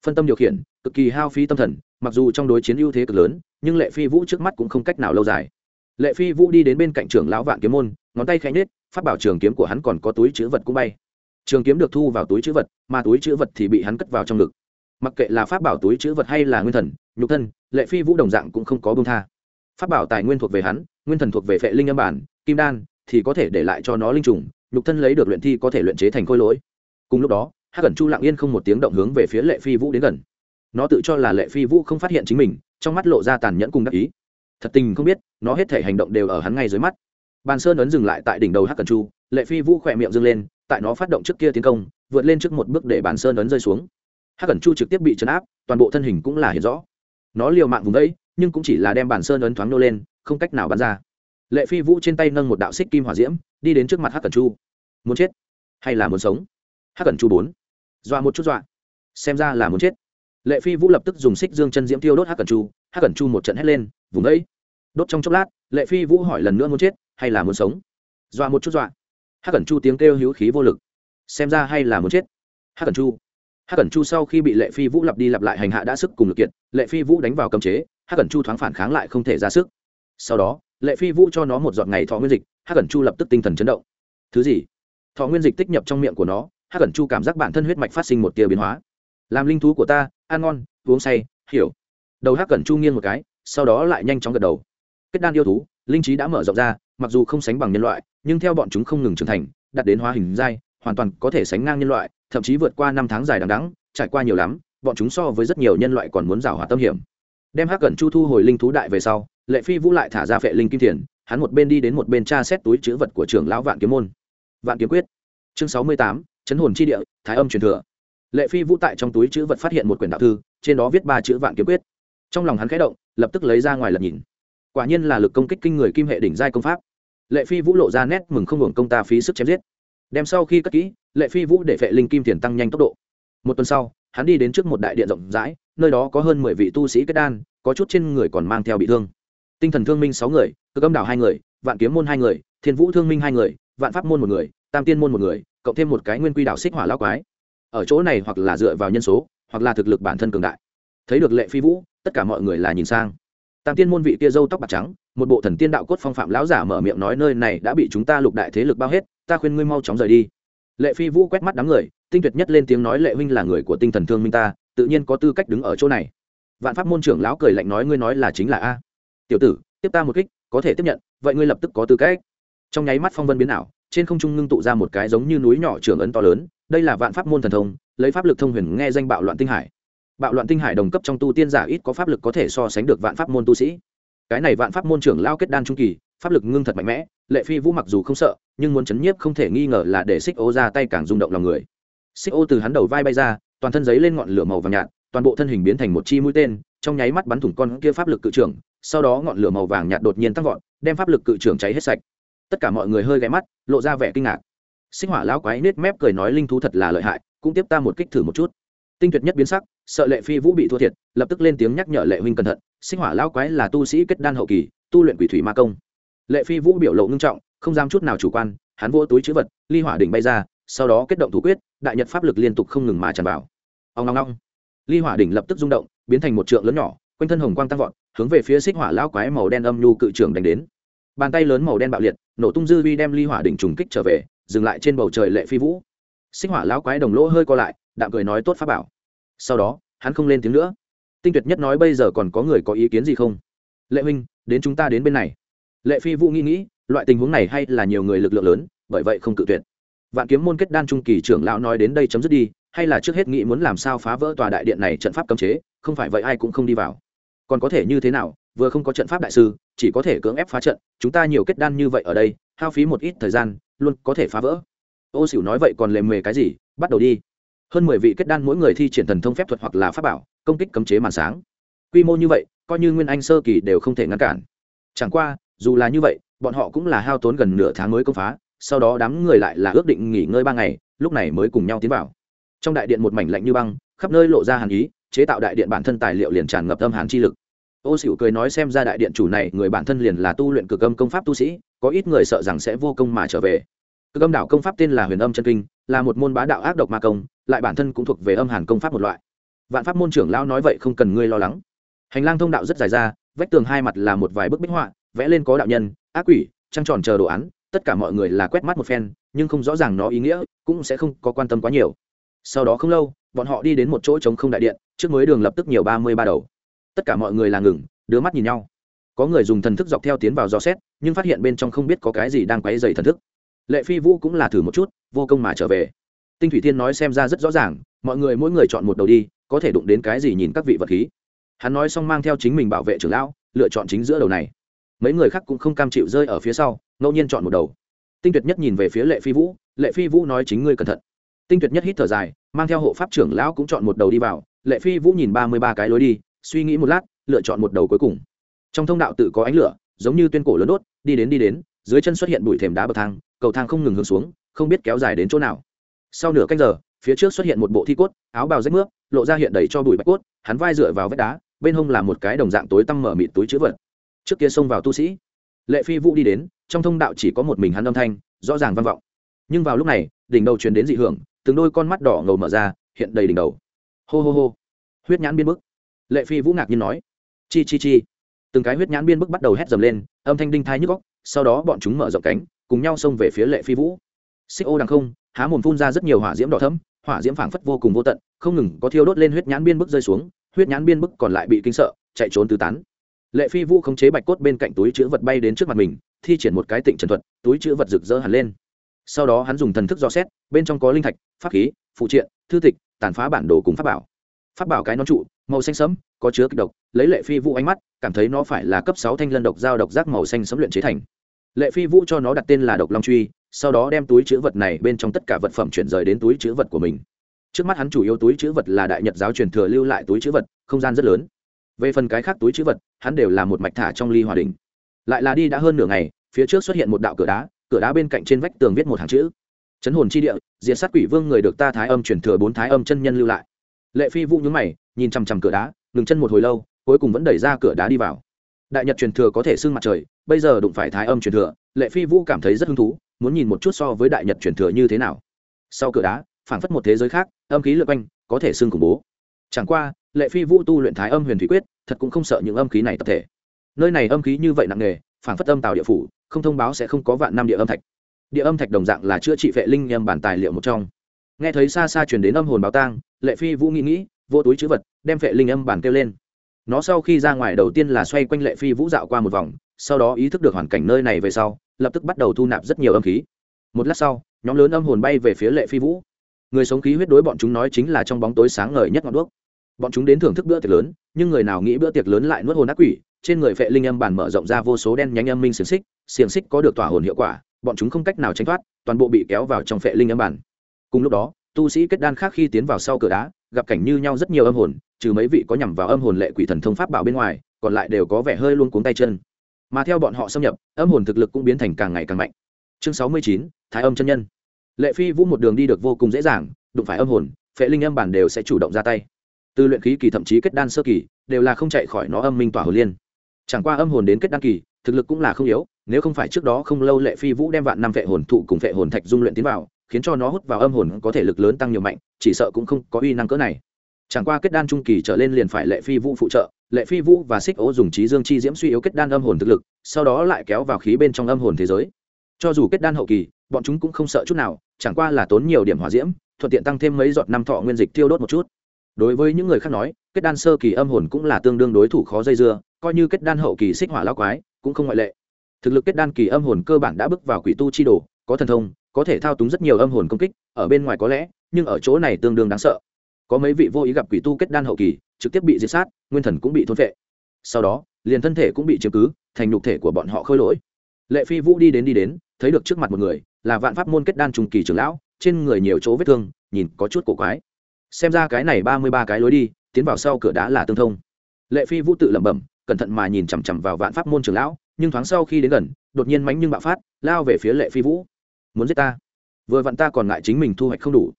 Phân tâm điều khiển, cực kỳ hao phí tâm thần, mặc dù trong đối chiến ưu thế cực lớn, nhưng lệ phi vũ trước mắt cũng không cách nào lâu dài lệ phi vũ đi đến bên cạnh trưởng lão vạn kiếm môn, ngón tay khẽ nhết phát bảo trường kiếm của hắn còn có túi chữ vật cũng bay. Trường kiếm được thu vào túi chữ vật, mà túi chữ vật thì bị hắn cất vào trong ngực. Mặc kệ là pháp bảo túi chữ vật hay là nguyên thần, nhục thân, lệ phi vũ đồng dạng cũng không có bông tha. Pháp bảo tài nguyên thuộc về hắn, nguyên thần thuộc về phệ linh âm bản, kim đan thì có thể để lại cho nó linh trùng, nhục thân lấy được luyện thi có thể luyện chế thành khôi lỗi. Cùng lúc đó hát cẩn chu lặng yên không một tiếng động hướng về phía lệ phi vũ đến gần. Nó tự cho là lệ phi vũ không phát hiện chính mình, trong mắt lộ ra tàn nhẫn cùng đắc ý thật tình không biết, nó hết thể hành động đều ở hắn ngay dưới mắt. Bàn sơn ấn dừng lại tại đỉnh đầu Hắc cẩn chu, lệ phi vũ khỏe miệng dâng lên, tại nó phát động trước kia tiến công, vượt lên trước một bước để bàn sơn ấn rơi xuống. Hắc cẩn chu trực tiếp bị chấn áp, toàn bộ thân hình cũng là hiện rõ. Nó liều mạng vùng đấy nhưng cũng chỉ là đem bàn sơn ấn thoáng nô lên, không cách nào bắn ra. Lệ phi vũ trên tay nâng một đạo xích kim hỏa diễm, đi đến trước mặt hắc cẩn chu. Muốn chết hay là muốn sống? Hắc cẩn chu bốn. Dọa một chút dọa. Xem ra là muốn chết. Lệ phi vũ lập tức dùng xích dương chân diễm tiêu đốt hắc cẩn chu hắc cẩn chu một trận hét lên, vùng đấy đốt trong chốc lát, lệ phi vũ hỏi lần nữa muốn chết hay là muốn sống? Dọa một chút dọa. Hắc cẩn chu tiếng kêu hữu khí vô lực. Xem ra hay là muốn chết. Hắc cẩn chu. Hắc cẩn chu sau khi bị lệ phi vũ lặp đi lặp lại hành hạ đã sức cùng lực kiện lệ phi vũ đánh vào cầm chế hắc cẩn chu thoáng phản kháng lại không thể ra sức. Sau đó, lệ phi vũ cho nó một giọt ngày thọ nguyên dịch hắc cẩn chu lập tức tinh thần chấn động. Thứ gì? Thọ nguyên dịch tích nhập trong miệng của nó hắc cẩn chu cảm giác bản thân huyết mạch phát sinh một tia biến hóa. Làm linh thú của ta, ăn ngon, uống say, hiểu đầu hắc cẩn chu nghiêng một cái, sau đó lại nhanh chóng gật đầu. Kết đan yêu thú, linh trí đã mở rộng ra, mặc dù không sánh bằng nhân loại, nhưng theo bọn chúng không ngừng trưởng thành đặt đến hóa hình dai hoàn toàn có thể sánh ngang nhân loại, thậm chí vượt qua năm tháng dài đằng đắng trải qua nhiều lắm, bọn chúng so với rất nhiều nhân loại còn muốn rào hòa tâm hiểm. Đem hắc cẩn chu thu hồi linh thú đại về sau, lệ phi vũ lại thả ra phệ linh kim thiền, hắn một bên đi đến một bên tra xét túi chữ vật của trưởng lão vạn kiếm môn. Vạn kiếm quyết, chương sáu mươi tám, chấn hồn chi địa, thái âm truyền thừa. Lệ phi vũ tại trong túi chữ vật phát hiện một quyển đạo thư, trên đó viết ba chữ vạn kiếm quyết trong lòng hắn khẽ động, lập tức lấy ra ngoài lật nhìn. Quả nhiên là lực công kích kinh người kim hệ đỉnh giai công pháp. Lệ phi vũ lộ ra nét mừng không hưởng công ta phí sức chém giết. Đem sau khi cất kỹ, lệ phi vũ để vệ linh kim thiền tăng nhanh tốc độ. Một tuần sau, hắn đi đến trước một đại điện rộng rãi, nơi đó có hơn mười vị tu sĩ kết đan, có chút trên người còn mang theo bị thương. Tinh thần thương minh sáu người cơ âm đảo hai người, vạn kiếm môn hai người, thiên vũ thương minh hai người, vạn pháp môn một người, tam tiên môn một người, cộng thêm một cái nguyên quy đảo xích hỏa lao quái. Ở chỗ này hoặc là dựa vào nhân số, hoặc là thực lực bản thân cường đại thấy được lệ phi vũ, tất cả mọi người là nhìn sang. Tam tiên môn vị kia dâu tóc bạc trắng, một bộ thần tiên đạo cốt phong phạm lão giả mở miệng nói, nơi này đã bị chúng ta lục đại thế lực bao hết, ta khuyên ngươi mau chóng rời đi. Lệ phi vũ quét mắt đám người, tinh tuyệt nhất lên tiếng nói, lệ huynh là người của tinh thần thương minh ta, tự nhiên có tư cách đứng ở chỗ này. Vạn pháp môn trưởng lão cười lạnh nói, ngươi nói là chính là a. Tiểu tử, tiếp ta một kích, có thể tiếp nhận, vậy ngươi lập tức có tư cách. Trong nháy mắt phong vân biến ảo, trên không trung ngưng tụ ra một cái giống như núi nhỏ trường ấn to lớn, đây là vạn pháp môn thần thông, lấy pháp lực thông huyền nghe danh bạo loạn tinh hải bạo loạn tinh hải đồng cấp trong tu tiên giả ít có pháp lực có thể so sánh được vạn pháp môn tu sĩ. Cái này vạn pháp môn trưởng lao kết đan trung kỳ, pháp lực ngưng thật mạnh mẽ, lệ phi vũ mặc dù không sợ, nhưng muốn chấn nhiếp không thể nghi ngờ là để xích ô ra tay càng rung động lòng người. Xích ô từ hắn đầu vai bay ra, toàn thân giấy lên ngọn lửa màu vàng nhạt, toàn bộ thân hình biến thành một chi mũi tên, trong nháy mắt bắn thủng con kia pháp lực cự trưởng, sau đó ngọn lửa màu vàng nhạt đột nhiên tăng vọt, đem pháp lực cự trưởng cháy hết sạch. Tất cả mọi người hơi ghé mắt, lộ ra vẻ kinh ngạc. Xích hỏa lão quái nết mép cười nói linh thú thật là lợi hại, cũng tiếp ta một kích thử một chút. Tinh tuyệt nhất biến sắc sợ lệ phi vũ bị thua thiệt, lập tức lên tiếng nhắc nhở lệ huynh cẩn thận sinh hỏa lão quái là tu sĩ kết đan hậu kỳ, tu luyện quỷ thủy ma công. Lệ phi vũ biểu lộ ngưng trọng, không dám chút nào chủ quan, hắn vô túi chữ vật, ly hỏa đỉnh bay ra, sau đó kết động thủ quyết, đại nhật pháp lực liên tục không ngừng mà tràn vào. Ông long long ly hỏa đỉnh lập tức rung động, biến thành một trượng lớn nhỏ, quanh thân hồng quang tăng vọt, hướng về phía xích hỏa lão quái màu đen âm nhu cự trưởng đánh đến. Bàn tay lớn màu đen bạo liệt, nổ tung dư vi đem ly hỏa đỉnh trùng kích trở về, dừng lại trên bầu trời lệ phi vũ. Xích hỏa lão quái đồng lỗ hơi co lại, đạm cười nói tốt pháp bảo sau đó, hắn không lên tiếng nữa. Tinh tuyệt nhất nói bây giờ còn có người có ý kiến gì không? Lệ huynh, đến chúng ta đến bên này. Lệ phi vũ nghĩ nghĩ, loại tình huống này hay là nhiều người lực lượng lớn, bởi vậy không cự tuyệt. Vạn kiếm môn kết đan trung kỳ trưởng lão nói đến đây chấm dứt đi, hay là trước hết nghĩ muốn làm sao phá vỡ tòa đại điện này trận pháp cấm chế, không phải vậy ai cũng không đi vào. Còn có thể như thế nào, vừa không có trận pháp đại sư, chỉ có thể cưỡng ép phá trận, chúng ta nhiều kết đan như vậy ở đây, hao phí một ít thời gian, luôn có thể phá vỡ. Ô xỉu nói vậy còn lề mề cái gì, bắt đầu đi hơn mười vị kết đan mỗi người thi triển thần thông phép thuật hoặc là pháp bảo, công kích cấm chế màn sáng. Quy mô như vậy, coi như nguyên anh sơ kỳ đều không thể ngăn cản. Chẳng qua, dù là như vậy, bọn họ cũng là hao tốn gần nửa tháng mới công phá, sau đó đám người lại là ước định nghỉ ngơi ba ngày, lúc này mới cùng nhau tiến vào. Trong đại điện một mảnh lạnh như băng, khắp nơi lộ ra hàn ý, chế tạo đại điện bản thân tài liệu liền tràn ngập âm hàn chi lực. Ô xỉu cười nói xem ra đại điện chủ này, người bản thân liền là tu luyện cực âm công pháp tu sĩ, có ít người sợ rằng sẽ vô công mà trở về. Cực âm đạo công pháp tên là huyền âm chân kinh là một môn bá đạo ác độc ma công, lại bản thân cũng thuộc về âm hàn công pháp một loại. Vạn pháp môn trưởng lão nói vậy không cần ngươi lo lắng. Hành lang thông đạo rất dài ra, vách tường hai mặt là một vài bức bích họa, vẽ lên có đạo nhân, ác quỷ, trăng tròn chờ đồ án, tất cả mọi người là quét mắt một phen, nhưng không rõ ràng nó ý nghĩa, cũng sẽ không có quan tâm quá nhiều. Sau đó không lâu, bọn họ đi đến một chỗ trống không đại điện, trước mới đường lập tức nhiều ba mươi ba đầu. Tất cả mọi người là ngừng, đưa mắt nhìn nhau. Có người dùng thần thức dọc theo tiến vào dò xét, nhưng phát hiện bên trong không biết có cái gì đang quấy dày thần thức lệ phi vũ cũng là thử một chút, vô công mà trở về. Tinh thủy thiên nói xem ra rất rõ ràng, mọi người mỗi người chọn một đầu đi, có thể đụng đến cái gì nhìn các vị vật khí. Hắn nói xong mang theo chính mình bảo vệ trưởng lão, lựa chọn chính giữa đầu này. Mấy người khác cũng không cam chịu rơi ở phía sau, ngẫu nhiên chọn một đầu. Tinh tuyệt nhất nhìn về phía lệ phi vũ, lệ phi vũ nói chính ngươi cẩn thận. Tinh tuyệt nhất hít thở dài, mang theo hộ pháp trưởng lão cũng chọn một đầu đi vào. Lệ phi vũ nhìn ba mươi ba cái lối đi, suy nghĩ một lát, lựa chọn một đầu cuối cùng. Trong thông đạo tự có ánh lửa, giống như tuyên cổ lớn đốt, đi đến đi đến, dưới chân xuất hiện bụi thềm đá bậc thang cầu thang không ngừng hướng xuống, không biết kéo dài đến chỗ nào. Sau nửa canh giờ, phía trước xuất hiện một bộ thi cốt, áo bào rách nước lộ ra hiện đầy cho bụi bạch cốt, hắn vai dựa vào vách đá, bên hông là một cái đồng dạng tối tăm mở mịt túi chữ vật. Trước kia xông vào tu sĩ, lệ phi vũ đi đến, trong thông đạo chỉ có một mình hắn âm thanh, rõ ràng vang vọng. Nhưng vào lúc này, đỉnh đầu truyền đến dị hưởng, từng đôi con mắt đỏ ngầu mở ra, hiện đầy đỉnh đầu. Hô hô hô. Huyết nhãn biên bức. Lệ phi vũ ngạc nhiên nói. Chi chi chi. Từng cái huyết nhãn biên bức bắt đầu hét dầm lên, âm thanh đinh thai nhức góc sau đó bọn chúng mở rộng cánh cùng nhau xông về phía lệ phi vũ. Xích ô đằng không, há mồm phun ra rất nhiều hỏa diễm đỏ thấm hỏa diễm phảng phất vô cùng vô tận, không ngừng có thiêu đốt lên huyết nhãn biên bức rơi xuống, huyết nhãn biên bức còn lại bị kinh sợ, chạy trốn tứ tán. Lệ phi vũ khống chế bạch cốt bên cạnh túi chữ vật bay đến trước mặt mình, thi triển một cái tịnh trần thuật, túi chữ vật rực rỡ hẳn lên. Sau đó hắn dùng thần thức dò xét, bên trong có linh thạch, pháp khí, phụ triện, thư tịch, tàn phá bản đồ cùng pháp bảo. Pháp bảo cái nón trụ, màu xanh sẫm, có chứa kịch độc, lấy lệ phi vũ ánh mắt, cảm thấy nó phải là cấp sáu thanh lân độc dao độc giác màu xanh sẫm luyện chế thành lệ phi vũ cho nó đặt tên là độc long truy, sau đó đem túi chữ vật này bên trong tất cả vật phẩm chuyển rời đến túi chữ vật của mình. Trước mắt hắn chủ yếu túi chữ vật là đại nhật giáo truyền thừa lưu lại túi chữ vật, không gian rất lớn. Về phần cái khác túi chữ vật, hắn đều là một mạch thả trong ly hòa đình lại là đi đã hơn nửa ngày, phía trước xuất hiện một đạo cửa đá cửa đá bên cạnh trên vách tường viết một hàng chữ. Chấn hồn chi địa, diệt sát quỷ vương người được ta thái âm truyền thừa bốn thái âm chân nhân lưu lại. Lệ phi vũ nhúng mày, nhìn chằm chằm cửa đá, ngừng chân một hồi lâu, cuối cùng vẫn đẩy ra cửa đá đi vào đại nhật truyền thừa có thể xưng mặt trời, bây giờ đụng phải thái âm truyền thừa, lệ phi vũ cảm thấy rất hứng thú, muốn nhìn một chút so với đại nhật truyền thừa như thế nào. Sau cửa đá, phảng phất một thế giới khác, âm khí lượt quanh, có thể xưng khủng bố. Chẳng qua, lệ phi vũ tu luyện thái âm huyền thủy quyết, thật cũng không sợ những âm khí này tập thể. Nơi này âm khí như vậy nặng nề, phảng phất âm tạo địa phủ, không thông báo sẽ không có vạn năm địa âm thạch. Địa âm thạch đồng dạng là chữa trị vệ linh nhâm bản tài liệu một trong. Nghe thấy xa xa chuyển đến âm hồn báo tang, lệ phi vũ nghĩ nghĩ vô túi chữ vật, đem vệ linh âm bản kêu lên nó sau khi ra ngoài đầu tiên là xoay quanh lệ phi vũ dạo qua một vòng, sau đó ý thức được hoàn cảnh nơi này về sau, lập tức bắt đầu thu nạp rất nhiều âm khí. Một lát sau, nhóm lớn âm hồn bay về phía lệ phi vũ. Người sống khí huyết đối bọn chúng nói chính là trong bóng tối sáng ngời nhất ngọn đuốc. Bọn chúng đến thưởng thức bữa tiệc lớn, nhưng người nào nghĩ bữa tiệc lớn lại nuốt hồn ác quỷ, trên người phệ linh âm bản mở rộng ra vô số đen nhánh âm minh xiềng xích xiềng xích có được tỏa hồn hiệu quả, bọn chúng không cách nào tránh thoát, toàn bộ bị kéo vào trong phệ linh âm bản. Cùng lúc đó, tu sĩ kết đan khác khi tiến vào sau cửa đá, gặp cảnh như nhau rất nhiều âm hồn trừ mấy vị có nhằm vào âm hồn lệ quỷ thần thông pháp bảo bên ngoài, còn lại đều có vẻ hơi luôn cuống tay chân. Mà theo bọn họ xâm nhập, âm hồn thực lực cũng biến thành càng ngày càng mạnh. Chương sáu mươi chín, thái âm chân nhân. Lệ phi vũ một đường đi được vô cùng dễ dàng, đụng phải âm hồn, phệ linh âm bản đều sẽ chủ động ra tay. Từ luyện khí kỳ thậm chí kết đan sơ kỳ, đều là không chạy khỏi nó âm minh tỏa hồn liên. Chẳng qua âm hồn đến kết đan kỳ, thực lực cũng là không yếu, nếu không phải trước đó không lâu lệ phi vũ đem vạn năm vệ hồn thụ cùng vệ hồn thạch dung luyện tiến vào, khiến cho nó hút vào âm hồn có thể lực lớn tăng nhiều mạnh, chỉ sợ cũng không có uy năng cỡ này chẳng qua kết đan trung kỳ trở lên liền phải lệ phi vũ phụ trợ, lệ phi vũ và xích ố dùng trí dương chi diễm suy yếu kết đan âm hồn thực lực, sau đó lại kéo vào khí bên trong âm hồn thế giới. Cho dù kết đan hậu kỳ, bọn chúng cũng không sợ chút nào, chẳng qua là tốn nhiều điểm hỏa diễm, thuận tiện tăng thêm mấy giọt năm thọ nguyên dịch tiêu đốt một chút. Đối với những người khác nói, kết đan sơ kỳ âm hồn cũng là tương đương đối thủ khó dây dưa, coi như kết đan hậu kỳ xích hỏa lao quái cũng không ngoại lệ. Thực lực kết đan kỳ âm hồn cơ bản đã bước vào quỷ tu chi đồ, có thần thông, có thể thao túng rất nhiều âm hồn công kích, ở bên ngoài có lẽ, nhưng ở chỗ này tương đương đáng sợ có mấy vị vô ý gặp quỷ tu kết đan hậu kỳ, trực tiếp bị diệt sát, nguyên thần cũng bị thôn vệ sau đó, liền thân thể cũng bị chiếm cứ, thành nhục thể của bọn họ khôi lỗi. Lệ phi vũ đi đến đi đến, thấy được trước mặt một người, là vạn pháp môn kết đan trùng kỳ trưởng lão, trên người nhiều chỗ vết thương, nhìn có chút cổ quái. Xem ra cái này ba mươi ba cái lối đi, tiến vào sau cửa đá là tương thông. Lệ phi vũ tự lẩm bẩm, cẩn thận mà nhìn chằm chằm vào vạn pháp môn trưởng lão, nhưng thoáng sau khi đến gần, đột nhiên mánh nhưng bạo phát, lao về phía lệ phi vũ. Muốn giết ta? Vừa vặn ta còn ngại chính mình thu hoạch không đủ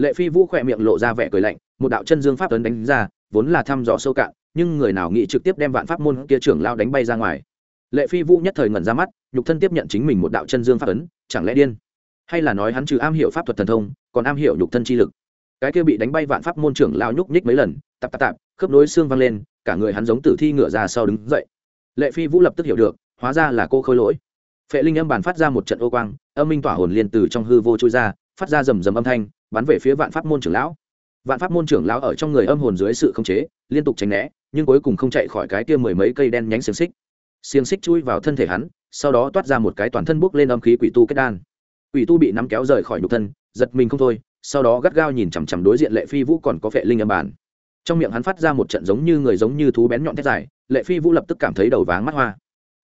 lệ phi vũ khỏe miệng lộ ra vẻ cười lạnh một đạo chân dương pháp tấn đánh ra vốn là thăm dò sâu cạn nhưng người nào nghĩ trực tiếp đem vạn pháp môn kia trưởng lao đánh bay ra ngoài. Lệ phi vũ nhất thời ngẩn ra mắt nhục thân tiếp nhận chính mình một đạo chân dương pháp tấn, chẳng lẽ điên? Hay là nói hắn trừ am hiểu pháp thuật thần thông còn am hiểu nhục thân chi lực? Cái kia bị đánh bay vạn pháp môn trưởng lao nhúc nhích mấy lần tạp tạp tạp khớp nối xương văng lên cả người hắn giống tử thi ngửa ra sau đứng dậy. Lệ phi vũ lập tức hiểu được hóa ra là cô khôi lỗi. Phệ linh âm bàn phát ra một trận ô quang âm minh tỏa hồn liên từ trong hư vô trôi ra phát ra rầm rầm âm thanh bắn về phía vạn pháp môn trưởng lão. Vạn pháp môn trưởng lão ở trong người âm hồn dưới sự khống chế, liên tục tránh né, nhưng cuối cùng không chạy khỏi cái kia mười mấy cây đen nhánh xiềng xích. Xiềng xích chui vào thân thể hắn, sau đó toát ra một cái toàn thân bốc lên âm khí quỷ tu kết đan. Quỷ tu bị nắm kéo rời khỏi nhục thân, giật mình không thôi, sau đó gắt gao nhìn chằm chằm đối diện lệ phi vũ còn có phệ linh âm bản. Trong miệng hắn phát ra một trận giống như người giống như thú bén nhọn thét dài, lệ phi vũ lập tức cảm thấy đầu váng mắt hoa.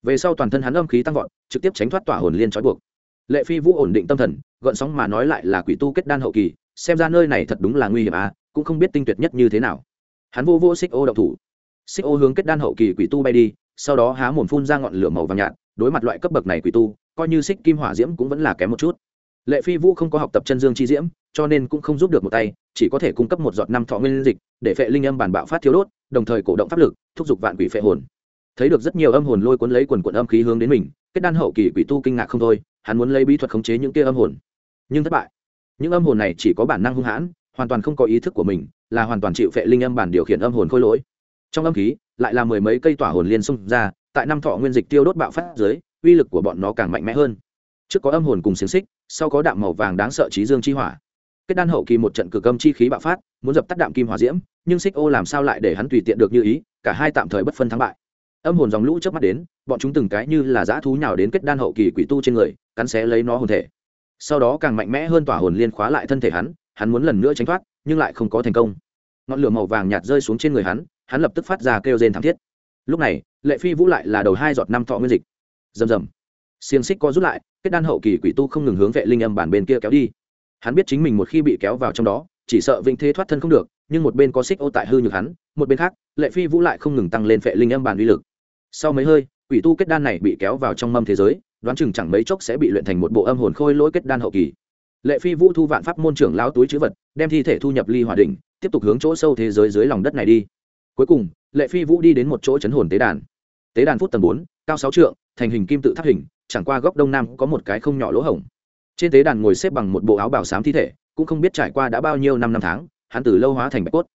Về sau toàn thân hắn âm khí tăng vọt, trực tiếp tránh thoát tỏa hồn liên trói buộc. Lệ phi vũ ổn định tâm thần gọn sóng mà nói lại là quỷ tu kết đan hậu kỳ, xem ra nơi này thật đúng là nguy hiểm à cũng không biết tinh tuyệt nhất như thế nào. Hắn vô vô xích ô đậu thủ. Xích ô hướng kết đan hậu kỳ quỷ tu bay đi, sau đó há mồm phun ra ngọn lửa màu vàng nhạt, đối mặt loại cấp bậc này quỷ tu, coi như xích kim hỏa diễm cũng vẫn là kém một chút. Lệ phi vũ không có học tập chân dương chi diễm, cho nên cũng không giúp được một tay, chỉ có thể cung cấp một giọt năm thọ nguyên dịch, để phệ linh âm bản bạo phát thiếu đốt, đồng thời cổ động pháp lực, thúc giục vạn quỷ phệ hồn. Thấy được rất nhiều âm hồn lôi cuốn lấy quần quần âm khí hướng đến mình, kết đan hậu kỳ quỷ tu kinh ngạc không thôi hắn muốn lấy bí thuật khống chế những kia âm hồn. Nhưng thất bại. Những âm hồn này chỉ có bản năng hung hãn, hoàn toàn không có ý thức của mình, là hoàn toàn chịu phệ linh âm bản điều khiển âm hồn khôi lỗi. Trong âm khí, lại là mười mấy cây tỏa hồn liên xung ra, tại năm thọ nguyên dịch tiêu đốt bạo phát dưới, uy lực của bọn nó càng mạnh mẽ hơn. Trước có âm hồn cùng xiềng xích, sau có đạm màu vàng đáng sợ trí dương chi hỏa. Kết đan hậu kỳ một trận cực âm chi khí bạo phát, muốn dập tắt đạm kim hỏa diễm, nhưng xích ô làm sao lại để hắn tùy tiện được như ý, cả hai tạm thời bất phân thắng bại. Âm hồn dòng lũ trước mắt đến, bọn chúng từng cái như là dã thú nhào đến kết đan hậu kỳ quỷ tu trên người cắn xé lấy nó hồn thể. Sau đó càng mạnh mẽ hơn tỏa hồn liên khóa lại thân thể hắn hắn muốn lần nữa tránh thoát, nhưng lại không có thành công. Ngọn lửa màu vàng nhạt rơi xuống trên người hắn hắn lập tức phát ra kêu rên thảm thiết. Lúc này, lệ phi vũ lại là đầu hai giọt năm thọ nguyên dịch. Rầm rầm. Xiềng xích co rút lại, kết đan hậu kỳ quỷ tu không ngừng hướng vệ linh âm bản bên kia kéo đi. Hắn biết chính mình một khi bị kéo vào trong đó, chỉ sợ vĩnh thế thoát thân không được, nhưng một bên có xích ô tại hư nhược hắn, một bên khác, lệ phi vũ lại không ngừng tăng lên vệ linh âm bản uy lực. Sau mấy hơi, quỷ tu kết đan này bị kéo vào trong mâm thế giới đoán chừng chẳng mấy chốc sẽ bị luyện thành một bộ âm hồn khôi lỗi kết đan hậu kỳ. Lệ phi vũ thu vạn pháp môn trưởng lao túi chữ vật, đem thi thể thu nhập ly hòa đình tiếp tục hướng chỗ sâu thế giới dưới lòng đất này đi. Cuối cùng, lệ phi vũ đi đến một chỗ chấn hồn tế đàn. Tế đàn phút tầng bốn, cao sáu trượng, thành hình kim tự tháp hình, chẳng qua góc đông nam có một cái không nhỏ lỗ hổng. Trên tế đàn ngồi xếp bằng một bộ áo bảo sám thi thể, cũng không biết trải qua đã bao nhiêu năm năm tháng, hắn từ lâu hóa thành bạch cốt.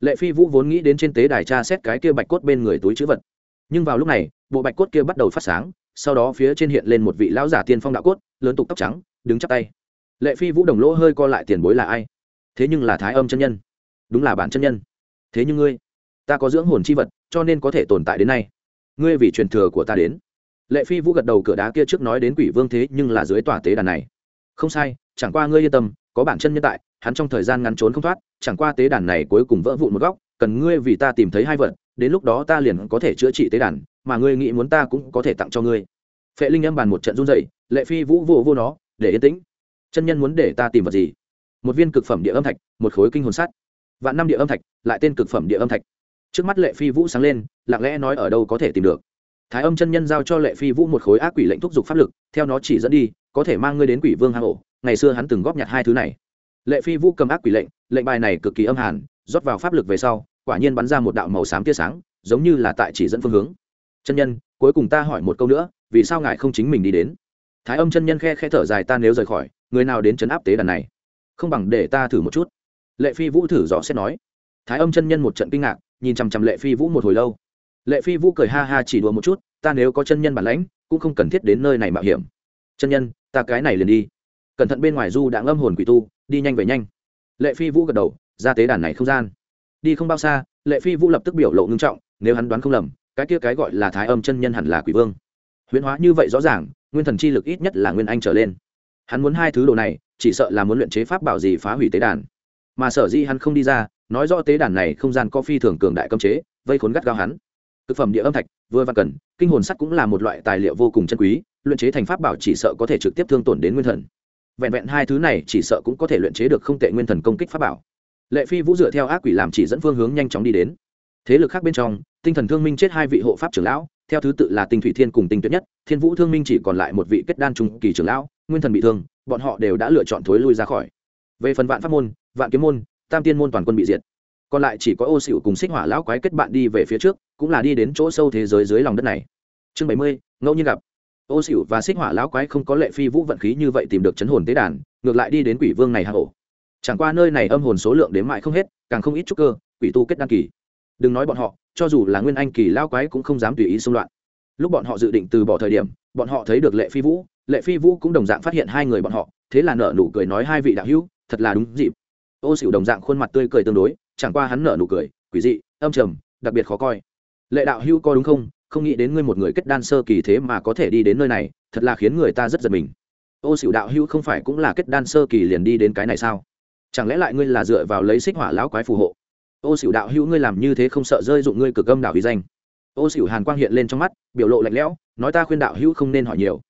Lệ phi vũ vốn nghĩ đến trên tế đài tra xét cái kia bạch cốt bên người túi chữ vật. Nhưng vào lúc này, bộ bạch cốt kia bắt đầu phát sáng sau đó phía trên hiện lên một vị lão giả tiên phong đạo cốt, lớn tục tóc trắng, đứng chắp tay. Lệ phi vũ đồng lỗ hơi co lại tiền bối là ai? Thế nhưng là thái âm chân nhân. Đúng là bản chân nhân. Thế nhưng ngươi, ta có dưỡng hồn chi vật, cho nên có thể tồn tại đến nay. Ngươi vì truyền thừa của ta đến. Lệ phi vũ gật đầu cửa đá kia trước nói đến quỷ vương thế nhưng là dưới tòa tế đàn này. Không sai, chẳng qua ngươi yên tâm, có bản chân nhân tại, hắn trong thời gian ngắn trốn không thoát, chẳng qua tế đàn này cuối cùng vỡ vụn một góc, cần ngươi vì ta tìm thấy hai vật, đến lúc đó ta liền có thể chữa trị tế đàn mà ngươi nghĩ muốn ta cũng có thể tặng cho ngươi. Phệ linh âm bàn một trận run dậy lệ phi vũ vô vô nó, để yên tĩnh. Chân nhân muốn để ta tìm vật gì? Một viên cực phẩm địa âm thạch, một khối kinh hồn sắt. Vạn năm địa âm thạch, lại tên cực phẩm địa âm thạch. Trước mắt lệ phi vũ sáng lên, lặng lẽ nói ở đâu có thể tìm được. Thái âm chân nhân giao cho lệ phi vũ một khối ác quỷ lệnh thúc giục pháp lực, theo nó chỉ dẫn đi, có thể mang ngươi đến quỷ vương hang ổ. Ngày xưa hắn từng góp nhặt hai thứ này. Lệ phi vũ cầm ác quỷ lệnh lệnh bài này cực kỳ âm hàn, rót vào pháp lực về sau, quả nhiên bắn ra một đạo màu xám tia sáng, giống như là tại chỉ dẫn phương hướng chân nhân, cuối cùng ta hỏi một câu nữa, vì sao ngài không chính mình đi đến? Thái âm chân nhân khe khe thở dài ta nếu rời khỏi, người nào đến chấn áp tế đàn này? Không bằng để ta thử một chút. Lệ phi vũ thử dò xét nói. Thái âm chân nhân một trận kinh ngạc, nhìn chằm chằm lệ phi vũ một hồi lâu. Lệ phi vũ cười ha ha chỉ đùa một chút, ta nếu có chân nhân bản lãnh, cũng không cần thiết đến nơi này mạo hiểm. Chân nhân, ta cái này liền đi. Cẩn thận bên ngoài du đã ngâm hồn quỷ tu, đi nhanh về nhanh. Lệ phi vũ gật đầu, ra tế đàn này không gian. Đi không bao xa, lệ phi vũ lập tức biểu lộ ngưng trọng, nếu hắn đoán không lầm cái kia cái gọi là thái âm chân nhân hẳn là quỷ vương. Huyễn hóa như vậy rõ ràng, nguyên thần chi lực ít nhất là nguyên anh trở lên. Hắn muốn hai thứ đồ này, chỉ sợ là muốn luyện chế pháp bảo gì phá hủy tế đàn. Mà sở dĩ hắn không đi ra, nói rõ tế đàn này không gian có phi thường cường đại cấm chế, vây khốn gắt gao hắn. Thực phẩm địa âm thạch, vừa và cần, kinh hồn sắt cũng là một loại tài liệu vô cùng chân quý, luyện chế thành pháp bảo chỉ sợ có thể trực tiếp thương tổn đến nguyên thần. Vẹn vẹn hai thứ này chỉ sợ cũng có thể luyện chế được không tệ nguyên thần công kích pháp bảo. Lệ phi vũ dựa theo ác quỷ làm chỉ dẫn phương hướng nhanh chóng đi đến thế lực khác bên trong, tinh thần thương minh chết hai vị hộ pháp trưởng lão, theo thứ tự là tinh thủy thiên cùng tinh tuyệt nhất, thiên vũ thương minh chỉ còn lại một vị kết đan trung kỳ trưởng lão, nguyên thần bị thương, bọn họ đều đã lựa chọn thối lui ra khỏi. Về phần vạn pháp môn, vạn kiếm môn, tam tiên môn toàn quân bị diệt. Còn lại chỉ có ô xỉu cùng xích hỏa lão quái kết bạn đi về phía trước, cũng là đi đến chỗ sâu thế giới dưới lòng đất này. Chương bảy mươi, ngẫu nhiên gặp. Ô xỉu và xích hỏa lão quái không có lệ phi vũ vận khí như vậy tìm được chấn hồn tế đàn, ngược lại đi đến quỷ vương này hạ hổ. Chẳng qua nơi này âm hồn số lượng đến mại không hết, càng không ít chút cơ, quỷ tu kết đan kỳ đừng nói bọn họ, cho dù là nguyên anh kỳ lao quái cũng không dám tùy ý xung loạn. Lúc bọn họ dự định từ bỏ thời điểm, bọn họ thấy được lệ phi vũ, lệ phi vũ cũng đồng dạng phát hiện hai người bọn họ, thế là nở nụ cười nói hai vị đạo hữu, thật là đúng dịp. Ô xỉu đồng dạng khuôn mặt tươi cười tương đối, chẳng qua hắn nở nụ cười, quỷ dị, âm trầm, đặc biệt khó coi. Lệ đạo hữu coi đúng không? Không nghĩ đến ngươi một người kết đan sơ kỳ thế mà có thể đi đến nơi này, thật là khiến người ta rất giật mình. Ô xỉu đạo hữu không phải cũng là kết đan sơ kỳ liền đi đến cái này sao? Chẳng lẽ lại ngươi là dựa vào lấy xích hỏa lão quái phù hộ? Ô xỉu đạo hữu ngươi làm như thế không sợ rơi dụng ngươi cực âm đạo vì danh. Ô xỉu hàn quang hiện lên trong mắt, biểu lộ lạnh lẽo, nói ta khuyên đạo hữu không nên hỏi nhiều.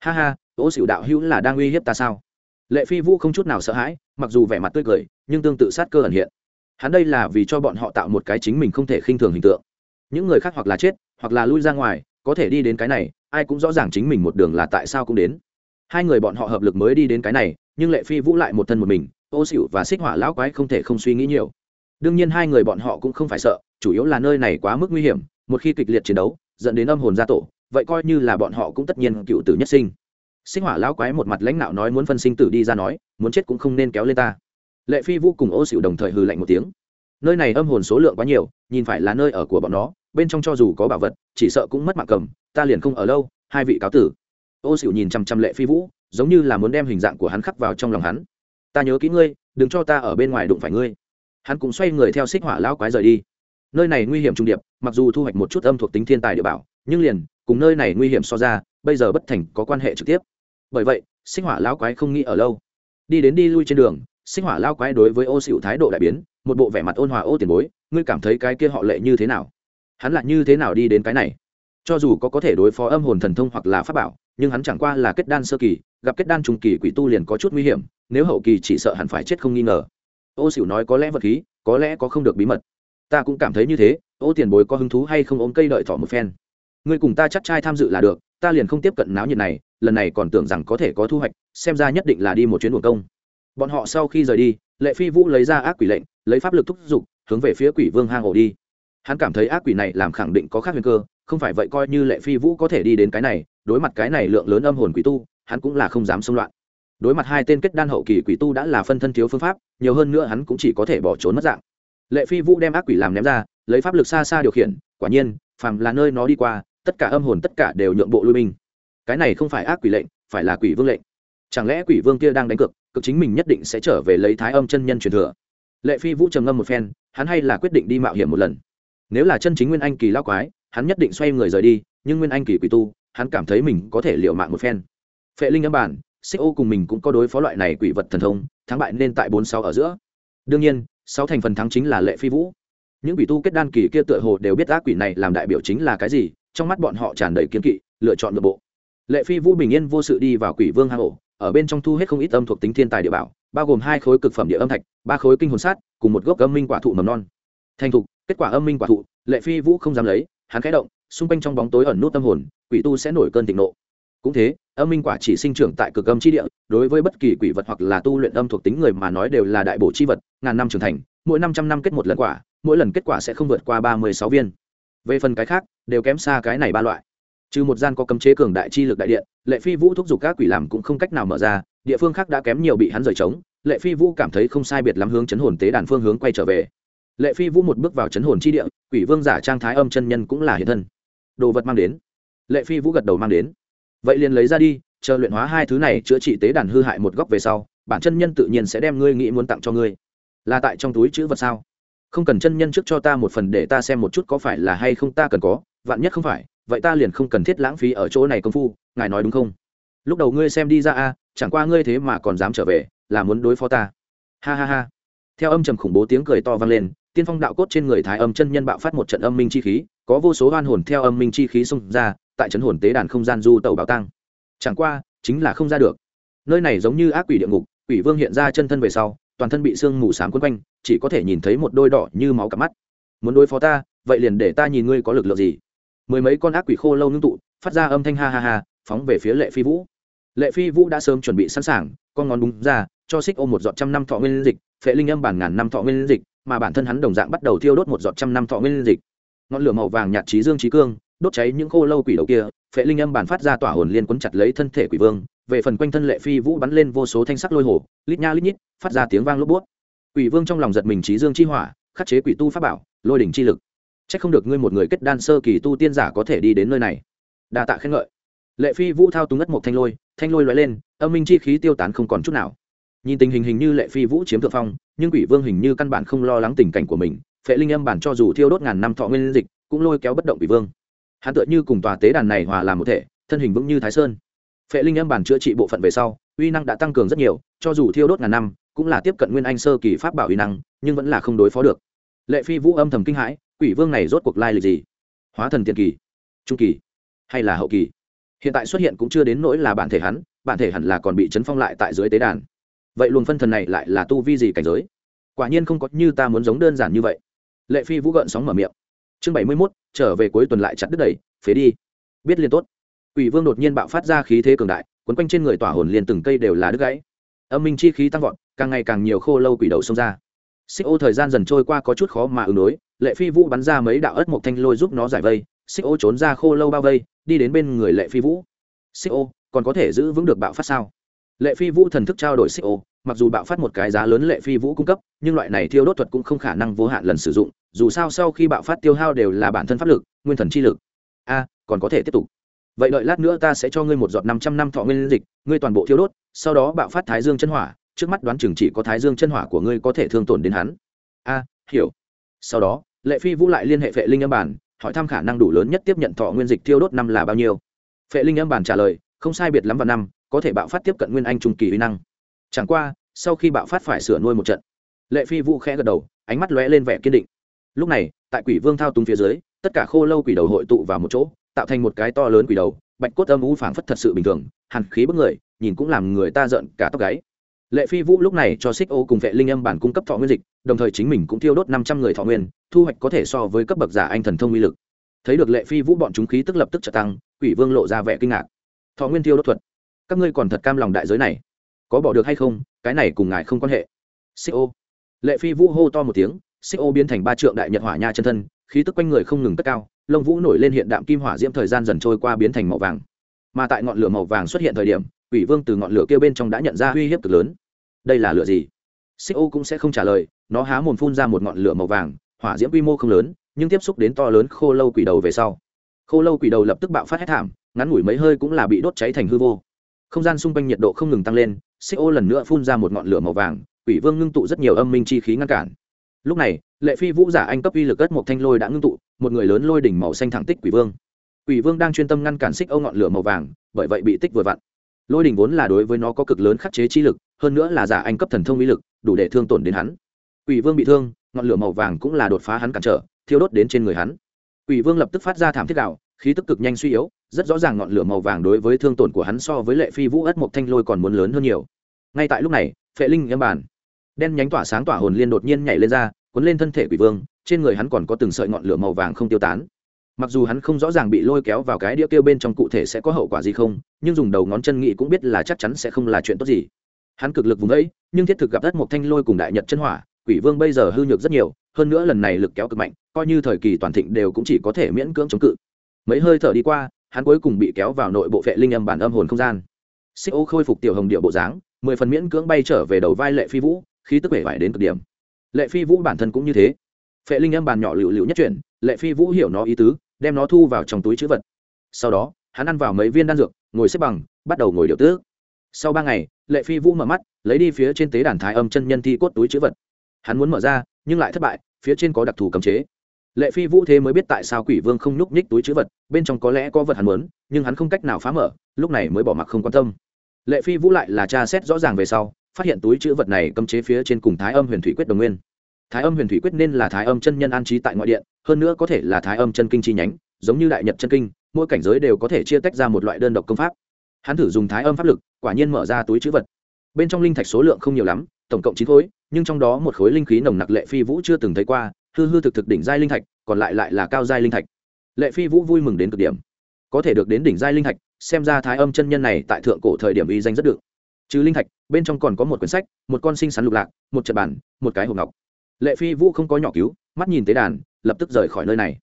Ha ha, ô xỉu đạo hữu là đang uy hiếp ta sao? Lệ phi vũ không chút nào sợ hãi, mặc dù vẻ mặt tươi cười, nhưng tương tự sát cơ ẩn hiện. Hắn đây là vì cho bọn họ tạo một cái chính mình không thể khinh thường hình tượng. Những người khác hoặc là chết, hoặc là lui ra ngoài, có thể đi đến cái này, ai cũng rõ ràng chính mình một đường là tại sao cũng đến. Hai người bọn họ hợp lực mới đi đến cái này, nhưng lệ phi vũ lại một thân một mình, ô xỉu và xích hỏa lão quái không thể không suy nghĩ nhiều đương nhiên hai người bọn họ cũng không phải sợ, chủ yếu là nơi này quá mức nguy hiểm, một khi kịch liệt chiến đấu, dẫn đến âm hồn ra tổ, vậy coi như là bọn họ cũng tất nhiên cựu tử nhất sinh. Sinh hỏa lão quái một mặt lãnh đạo nói muốn phân sinh tử đi ra nói, muốn chết cũng không nên kéo lên ta. Lệ phi vũ cùng ô xỉu đồng thời hừ lạnh một tiếng. Nơi này âm hồn số lượng quá nhiều, nhìn phải là nơi ở của bọn nó, bên trong cho dù có bảo vật, chỉ sợ cũng mất mạng cầm, ta liền không ở lâu, hai vị cáo tử. Ô xỉu nhìn chăm chăm lệ phi vũ, giống như là muốn đem hình dạng của hắn khắc vào trong lòng hắn. Ta nhớ kỹ ngươi, đừng cho ta ở bên ngoài đụng phải ngươi hắn cũng xoay người theo xích hỏa lão quái rời đi. Nơi này nguy hiểm trung điệp, mặc dù thu hoạch một chút âm thuộc tính thiên tài địa bảo, nhưng liền, cùng nơi này nguy hiểm so ra, bây giờ bất thành có quan hệ trực tiếp. Bởi vậy, xích hỏa lão quái không nghĩ ở lâu. Đi đến đi lui trên đường, xích hỏa lão quái đối với ô xịu thái độ đại biến, một bộ vẻ mặt ôn hòa ô tiền bối, ngươi cảm thấy cái kia họ lệ như thế nào? Hắn lại như thế nào đi đến cái này? Cho dù có có thể đối phó âm hồn thần thông hoặc là pháp bảo, nhưng hắn chẳng qua là kết đan sơ kỳ, gặp kết đan trung kỳ quỷ tu liền có chút nguy hiểm, nếu hậu kỳ chỉ sợ hẳn phải chết không nghi ngờ ô xỉu nói có lẽ vật khí, có lẽ có không được bí mật. Ta cũng cảm thấy như thế, ô tiền bối có hứng thú hay không ôm cây đợi thỏ một phen. Ngươi cùng ta chắc trai tham dự là được, ta liền không tiếp cận náo nhiệt này, lần này còn tưởng rằng có thể có thu hoạch, xem ra nhất định là đi một chuyến buồn công. Bọn họ sau khi rời đi, lệ phi vũ lấy ra ác quỷ lệnh, lấy pháp lực thúc giục, hướng về phía quỷ vương hang ổ đi. Hắn cảm thấy ác quỷ này làm khẳng định có khác nguy cơ, không phải vậy coi như lệ phi vũ có thể đi đến cái này, đối mặt cái này lượng lớn âm hồn quỷ tu, hắn cũng là không dám xông loạn đối mặt hai tên kết đan hậu kỳ quỷ tu đã là phân thân thiếu phương pháp, nhiều hơn nữa hắn cũng chỉ có thể bỏ trốn mất dạng. Lệ phi vũ đem ác quỷ làm ném ra, lấy pháp lực xa xa điều khiển, quả nhiên, phàm là nơi nó đi qua, tất cả âm hồn tất cả đều nhượng bộ lui binh. Cái này không phải ác quỷ lệnh, phải là quỷ vương lệnh. Chẳng lẽ quỷ vương kia đang đánh cực cực chính mình nhất định sẽ trở về lấy thái âm chân nhân truyền thừa? Lệ phi vũ trầm ngâm một phen, hắn hay là quyết định đi mạo hiểm một lần. Nếu là chân chính nguyên anh kỳ lao quái, hắn nhất định xoay người rời đi, nhưng nguyên anh kỳ quỷ tu, hắn cảm thấy mình có thể liều mạng một phen. Phệ linh âm bản xích ô cùng mình cũng có đối phó loại này quỷ vật thần thông, thắng bại nên tại bốn sáu ở giữa. Đương nhiên, sáu thành phần thắng chính là lệ phi vũ. Những quỷ tu kết đan kỳ kia tựa hồ đều biết ác quỷ này làm đại biểu chính là cái gì, trong mắt bọn họ tràn đầy kiến kỵ, lựa chọn nội bộ. Lệ phi vũ bình yên vô sự đi vào quỷ vương hang ổ, ở bên trong thu hết không ít âm thuộc tính thiên tài địa bảo, bao gồm hai khối cực phẩm địa âm thạch, ba khối kinh hồn sát, cùng một gốc âm minh quả thụ mầm non. Thành thục, kết quả âm minh quả thụ, lệ phi vũ không dám lấy, hắn khẽ động, xung quanh trong bóng tối ẩn nút tâm hồn, quỷ tu sẽ nổi cơn thịnh nộ cũng thế, âm minh quả chỉ sinh trưởng tại cực âm chi địa, đối với bất kỳ quỷ vật hoặc là tu luyện âm thuộc tính người mà nói đều là đại bổ chi vật, ngàn năm trưởng thành, mỗi năm trăm năm kết một lần quả, mỗi lần kết quả sẽ không vượt qua ba mươi sáu viên. Về phần cái khác, đều kém xa cái này ba loại. Trừ một gian có cấm chế cường đại chi lực đại điện, lệ phi vũ thúc giục các quỷ làm cũng không cách nào mở ra, địa phương khác đã kém nhiều bị hắn rời trống, lệ phi vũ cảm thấy không sai biệt lắm hướng chấn hồn tế đàn phương hướng quay trở về. Lệ phi vũ một bước vào chấn hồn chi địa, quỷ vương giả trang thái âm chân nhân cũng là hiện thân. Đồ vật mang đến. Lệ phi vũ gật đầu mang đến vậy liền lấy ra đi, chờ luyện hóa hai thứ này chữa trị tế đàn hư hại một góc về sau, bản chân nhân tự nhiên sẽ đem ngươi nghĩ muốn tặng cho ngươi. Là tại trong túi chữ vật sao? Không cần chân nhân trước cho ta một phần để ta xem một chút có phải là hay không ta cần có, vạn nhất không phải, vậy ta liền không cần thiết lãng phí ở chỗ này công phu, ngài nói đúng không? Lúc đầu ngươi xem đi ra a, chẳng qua ngươi thế mà còn dám trở về, là muốn đối phó ta. Ha ha ha. Theo âm trầm khủng bố tiếng cười to vang lên, tiên phong đạo cốt trên người thái âm chân nhân bạo phát một trận âm minh chi khí, có vô số hoan hồn theo âm minh chi khí xông ra tại trấn hồn tế đàn không gian du tàu bảo tăng chẳng qua, chính là không ra được. Nơi này giống như ác quỷ địa ngục, quỷ vương hiện ra chân thân về sau, toàn thân bị sương mù s á m quấn quanh, chỉ có thể nhìn thấy một đôi đỏ như máu cả mắt. Muốn đối phó ta, vậy liền để ta nhìn ngươi có lực lượng gì. Mười mấy con ác quỷ khô lâu ngưng tụ, phát ra âm thanh ha ha ha, phóng về phía lệ phi vũ. Lệ phi vũ đã sớm chuẩn bị sẵn sàng, con ngón đúng ra, cho xích ôm một giọt trăm năm thọ nguyên dịch, phệ linh âm bản ngàn năm thọ nguyên dịch, mà bản thân hắn đồng dạng bắt đầu thiêu đốt một giọt trăm năm thọ nguyên dịch. Ngọn lửa màu vàng nhạt trí dương trí cương đốt cháy những khô lâu quỷ đầu kia, phệ linh âm bản phát ra tỏa hồn liên quấn chặt lấy thân thể quỷ vương, về phần quanh thân lệ phi vũ bắn lên vô số thanh sắc lôi hồ, lít nha lít nhít, phát ra tiếng vang lốp bút. Quỷ vương trong lòng giật mình trí dương chi hỏa, khắc chế quỷ tu pháp bảo, lôi đỉnh chi lực. Chắc không được ngươi một người kết đan sơ kỳ tu tiên giả có thể đi đến nơi này. Đa tạ khen ngợi. Lệ phi vũ thao túng ngất một thanh lôi thanh lôi loại lên, âm minh chi khí tiêu tán không còn chút nào. Nhìn tình hình hình như lệ phi vũ chiếm thượng phong, nhưng quỷ vương hình như căn bản không lo lắng tình cảnh của mình, phệ linh âm bản cho dù thiêu đốt ngàn năm thọ nguyên dịch, cũng lôi kéo bất động quỷ vương hắn tựa như cùng tòa tế đàn này hòa làm một thể, thân hình vững như thái sơn. Phệ linh âm bản chữa trị bộ phận về sau, uy năng đã tăng cường rất nhiều, cho dù thiêu đốt ngàn năm, cũng là tiếp cận nguyên anh sơ kỳ pháp bảo uy năng, nhưng vẫn là không đối phó được. Lệ phi vũ âm thầm kinh hãi, quỷ vương này rốt cuộc lai lịch gì? Hóa thần tiền kỳ, trung kỳ, hay là hậu kỳ? Hiện tại xuất hiện cũng chưa đến nỗi là bản thể hắn, bản thể hẳn là còn bị chấn phong lại tại dưới tế đàn. Vậy luồng phân thần này lại là tu vi gì cảnh giới? Quả nhiên không có như ta muốn giống đơn giản như vậy. Lệ phi vũ gợn sóng mở miệng chương bảy mươi mốt trở về cuối tuần lại chặt đứt đầy phế đi biết liên tốt Quỷ Vương đột nhiên bạo phát ra khí thế cường đại, quấn quanh trên người tỏa hồn liền từng cây đều là đứt gãy. Âm minh chi khí tăng vọt, càng ngày càng nhiều khô lâu quỷ đầu xông ra. Xích ô thời gian dần trôi qua có chút khó mà ứng đối, Lệ Phi Vũ bắn ra mấy đạo ớt một thanh lôi giúp nó giải vây, Xích ô trốn ra khô lâu bao vây, đi đến bên người Lệ Phi Vũ. Xích ô, còn có thể giữ vững được bạo phát sao? Lệ Phi Vũ thần thức trao đổi Xích ô, mặc dù bạo phát một cái giá lớn Lệ Phi Vũ cung cấp, nhưng loại này thiêu đốt thuật cũng không khả năng vô hạn lần sử dụng, dù sao sau khi bạo phát tiêu hao đều là bản thân pháp lực, nguyên thần chi lực. A, còn có thể tiếp tục. Vậy đợi lát nữa ta sẽ cho ngươi một giọt năm trăm năm thọ nguyên dịch ngươi toàn bộ thiêu đốt sau đó bạo phát thái dương chân hỏa trước mắt đoán chừng chỉ có thái dương chân hỏa của ngươi có thể thương tổn đến hắn. A hiểu. Sau đó lệ phi vũ lại liên hệ phệ linh âm bản hỏi thăm khả năng đủ lớn nhất tiếp nhận thọ nguyên dịch thiêu đốt năm là bao nhiêu. Phệ linh âm bản trả lời không sai biệt lắm vào năm có thể bạo phát tiếp cận nguyên anh trung kỳ uy năng chẳng qua, sau khi bạo phát phải sửa nuôi một trận, lệ phi vũ khẽ gật đầu, ánh mắt lóe lên vẻ kiên định. Lúc này, tại quỷ vương thao túng phía dưới, tất cả khô lâu quỷ đầu hội tụ vào một chỗ, tạo thành một cái to lớn quỷ đầu, bạch cốt âm u phảng phất thật sự bình thường, hàn khí bức người, nhìn cũng làm người ta giận cả tóc gáy. Lệ phi vũ lúc này cho xích ô cùng vệ linh âm bản cung cấp thọ nguyên dịch, đồng thời chính mình cũng thiêu đốt năm trăm người thọ nguyên, thu hoạch có thể so với cấp bậc giả anh thần thông uy lực. Thấy được lệ phi vũ bọn chúng khí tức lập tức trợ tăng, quỷ vương lộ ra vẻ kinh ngạc. Thọ nguyên thiêu đốt thuật. Các ngươi còn thật cam lòng đại giới này có bỏ được hay không, cái này cùng ngài không quan hệ. Xích ô. Lệ phi vũ hô to một tiếng, xích ô biến thành ba trượng đại nhật hỏa nha chân thân, khí tức quanh người không ngừng cất cao, lông vũ nổi lên hiện đạm kim hỏa diễm thời gian dần trôi qua biến thành màu vàng. Mà tại ngọn lửa màu vàng xuất hiện thời điểm, quỷ vương từ ngọn lửa kia bên trong đã nhận ra uy hiếp cực lớn. Đây là lửa gì? Xích ô cũng sẽ không trả lời, nó há mồm phun ra một ngọn lửa màu vàng, hỏa diễm quy mô không lớn, nhưng tiếp xúc đến to lớn khô lâu quỷ đầu về sau. Khô lâu quỷ đầu lập tức bạo phát hết thảm, ngắn ngủi mấy hơi cũng là bị đốt cháy thành hư vô. Không gian xung quanh nhiệt độ không ngừng tăng lên xích ô lần nữa phun ra một ngọn lửa màu vàng, quỷ vương ngưng tụ rất nhiều âm minh chi khí ngăn cản. Lúc này, lệ phi vũ giả anh cấp uy lực ất một thanh lôi đã ngưng tụ, một người lớn lôi đỉnh màu xanh thẳng tích quỷ vương. Quỷ vương đang chuyên tâm ngăn cản xích âu ngọn lửa màu vàng, bởi vậy bị tích vừa vặn. Lôi đỉnh vốn là đối với nó có cực lớn khắc chế chi lực, hơn nữa là giả anh cấp thần thông uy lực, đủ để thương tổn đến hắn. Quỷ vương bị thương, ngọn lửa màu vàng cũng là đột phá hắn cản trở, thiêu đốt đến trên người hắn. Quỷ vương lập tức phát ra thảm thiết đạo khí tức cực nhanh suy yếu rất rõ ràng ngọn lửa màu vàng đối với thương tổn của hắn so với lệ phi vũ ất mộc thanh lôi còn muốn lớn hơn nhiều. Ngay tại lúc này, phệ linh âm bản đen nhánh tỏa sáng tỏa hồn liên đột nhiên nhảy lên ra, cuốn lên thân thể quỷ vương, trên người hắn còn có từng sợi ngọn lửa màu vàng không tiêu tán. Mặc dù hắn không rõ ràng bị lôi kéo vào cái đĩa kêu bên trong cụ thể sẽ có hậu quả gì không, nhưng dùng đầu ngón chân nghị cũng biết là chắc chắn sẽ không là chuyện tốt gì. Hắn cực lực vùng ấy nhưng thiết thực gặp đất một thanh lôi cùng đại nhật chân hỏa, quỷ vương bây giờ hư nhược rất nhiều, hơn nữa lần này lực kéo cực mạnh, coi như thời kỳ toàn thịnh đều cũng chỉ có thể miễn cưỡng chống cự. Mấy hơi thở đi qua hắn cuối cùng bị kéo vào nội bộ vệ linh âm bản âm hồn không gian. Xích ô khôi phục tiểu hồng điệu bộ dáng, mười phần miễn cưỡng bay trở về đầu vai lệ phi vũ, khí tức vẻ vải đến cực điểm. Lệ phi vũ bản thân cũng như thế. Phệ linh âm bàn nhỏ lựu lựu nhất chuyển, lệ phi vũ hiểu nó ý tứ, đem nó thu vào trong túi chữ vật. Sau đó, hắn ăn vào mấy viên đan dược, ngồi xếp bằng, bắt đầu ngồi điều tước. Sau ba ngày, lệ phi vũ mở mắt, lấy đi phía trên tế đàn thái âm chân nhân thi cốt túi chữ vật. Hắn muốn mở ra, nhưng lại thất bại, phía trên có đặc thù cấm chế lệ phi vũ thế mới biết tại sao quỷ vương không nhúc nhích túi chữ vật, bên trong có lẽ có vật hắn muốn, nhưng hắn không cách nào phá mở, lúc này mới bỏ mặc không quan tâm. Lệ phi vũ lại là tra xét rõ ràng về sau, phát hiện túi chữ vật này cấm chế phía trên cùng thái âm huyền thủy quyết đồng nguyên. Thái âm huyền thủy quyết nên là thái âm chân nhân an trí tại ngoại điện, hơn nữa có thể là thái âm chân kinh chi nhánh, giống như đại nhật chân kinh, mỗi cảnh giới đều có thể chia tách ra một loại đơn độc công pháp. Hắn thử dùng thái âm pháp lực, quả nhiên mở ra túi chữ vật. Bên trong linh thạch số lượng không nhiều lắm, tổng cộng chín khối, nhưng trong đó một khối linh khí nồng nặc lệ phi vũ chưa từng thấy qua hư hư thực thực đỉnh giai linh thạch, còn lại lại là cao giai linh thạch. Lệ phi vũ vui mừng đến cực điểm. Có thể được đến đỉnh giai linh thạch, xem ra thái âm chân nhân này tại thượng cổ thời điểm uy danh rất được. Trừ linh thạch, bên trong còn có một quyển sách, một con sinh sắn lục lạc, một trận bản, một cái hộp ngọc. Lệ phi vũ không có nhỏ cứu, mắt nhìn tế đàn, lập tức rời khỏi nơi này.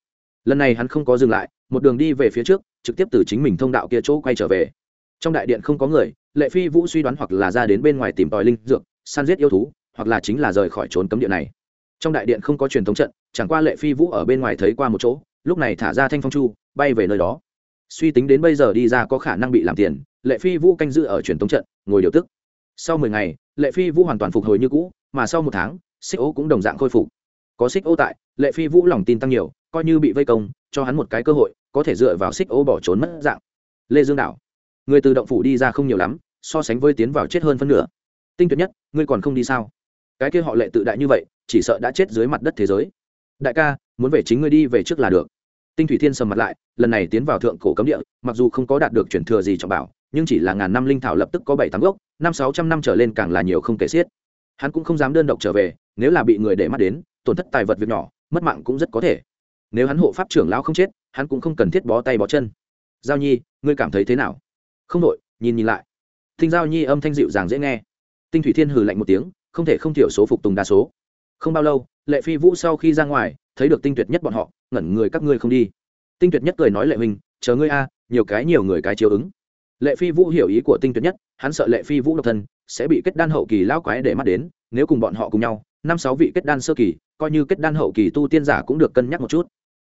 Lần này hắn không có dừng lại, một đường đi về phía trước, trực tiếp từ chính mình thông đạo kia chỗ quay trở về. Trong đại điện không có người, lệ phi vũ suy đoán hoặc là ra đến bên ngoài tìm tòi linh dược, săn giết yêu thú, hoặc là chính là rời khỏi trốn cấm điện này trong đại điện không có truyền thống trận, chẳng qua lệ phi vũ ở bên ngoài thấy qua một chỗ, lúc này thả ra thanh phong chu, bay về nơi đó. Suy tính đến bây giờ đi ra có khả năng bị làm tiền, lệ phi vũ canh giữ ở truyền thống trận, ngồi điều tức. Sau mười ngày, lệ phi vũ hoàn toàn phục hồi như cũ, mà sau một tháng, xích ô cũng đồng dạng khôi phục. Có xích ô tại, lệ phi vũ lòng tin tăng nhiều, coi như bị vây công, cho hắn một cái cơ hội, có thể dựa vào xích ô bỏ trốn mất dạng. Lê dương đạo, người từ động phủ đi ra không nhiều lắm, so sánh với tiến vào chết hơn phân nửa. Tinh tuyệt nhất, ngươi còn không đi sao? Cái kia họ lệ tự đại như vậy chỉ sợ đã chết dưới mặt đất thế giới. Đại ca, muốn về chính ngươi đi về trước là được. Tinh thủy thiên sầm mặt lại, lần này tiến vào thượng cổ cấm địa, mặc dù không có đạt được chuyển thừa gì trọng bảo, nhưng chỉ là ngàn năm linh thảo lập tức có bảy tám gốc, năm sáu trăm năm trở lên càng là nhiều không kể xiết. Hắn cũng không dám đơn độc trở về, nếu là bị người để mắt đến, tổn thất tài vật việc nhỏ, mất mạng cũng rất có thể. Nếu hắn hộ pháp trưởng lão không chết, hắn cũng không cần thiết bó tay bó chân. Giao nhi, ngươi cảm thấy thế nào? Không đội nhìn nhìn lại. Thinh giao nhi âm thanh dịu dàng dễ nghe. Tinh thủy thiên hừ lạnh một tiếng, không thể không thiểu số phục tùng đa số không bao lâu, lệ phi vũ sau khi ra ngoài, thấy được tinh tuyệt nhất bọn họ, ngẩn người các ngươi không đi. Tinh tuyệt nhất cười nói lệ huynh, chờ ngươi a, nhiều cái nhiều người cái chiếu ứng. Lệ phi vũ hiểu ý của tinh tuyệt nhất, hắn sợ lệ phi vũ độc thân, sẽ bị kết đan hậu kỳ lao quái để mắt đến, nếu cùng bọn họ cùng nhau, năm sáu vị kết đan sơ kỳ, coi như kết đan hậu kỳ tu tiên giả cũng được cân nhắc một chút.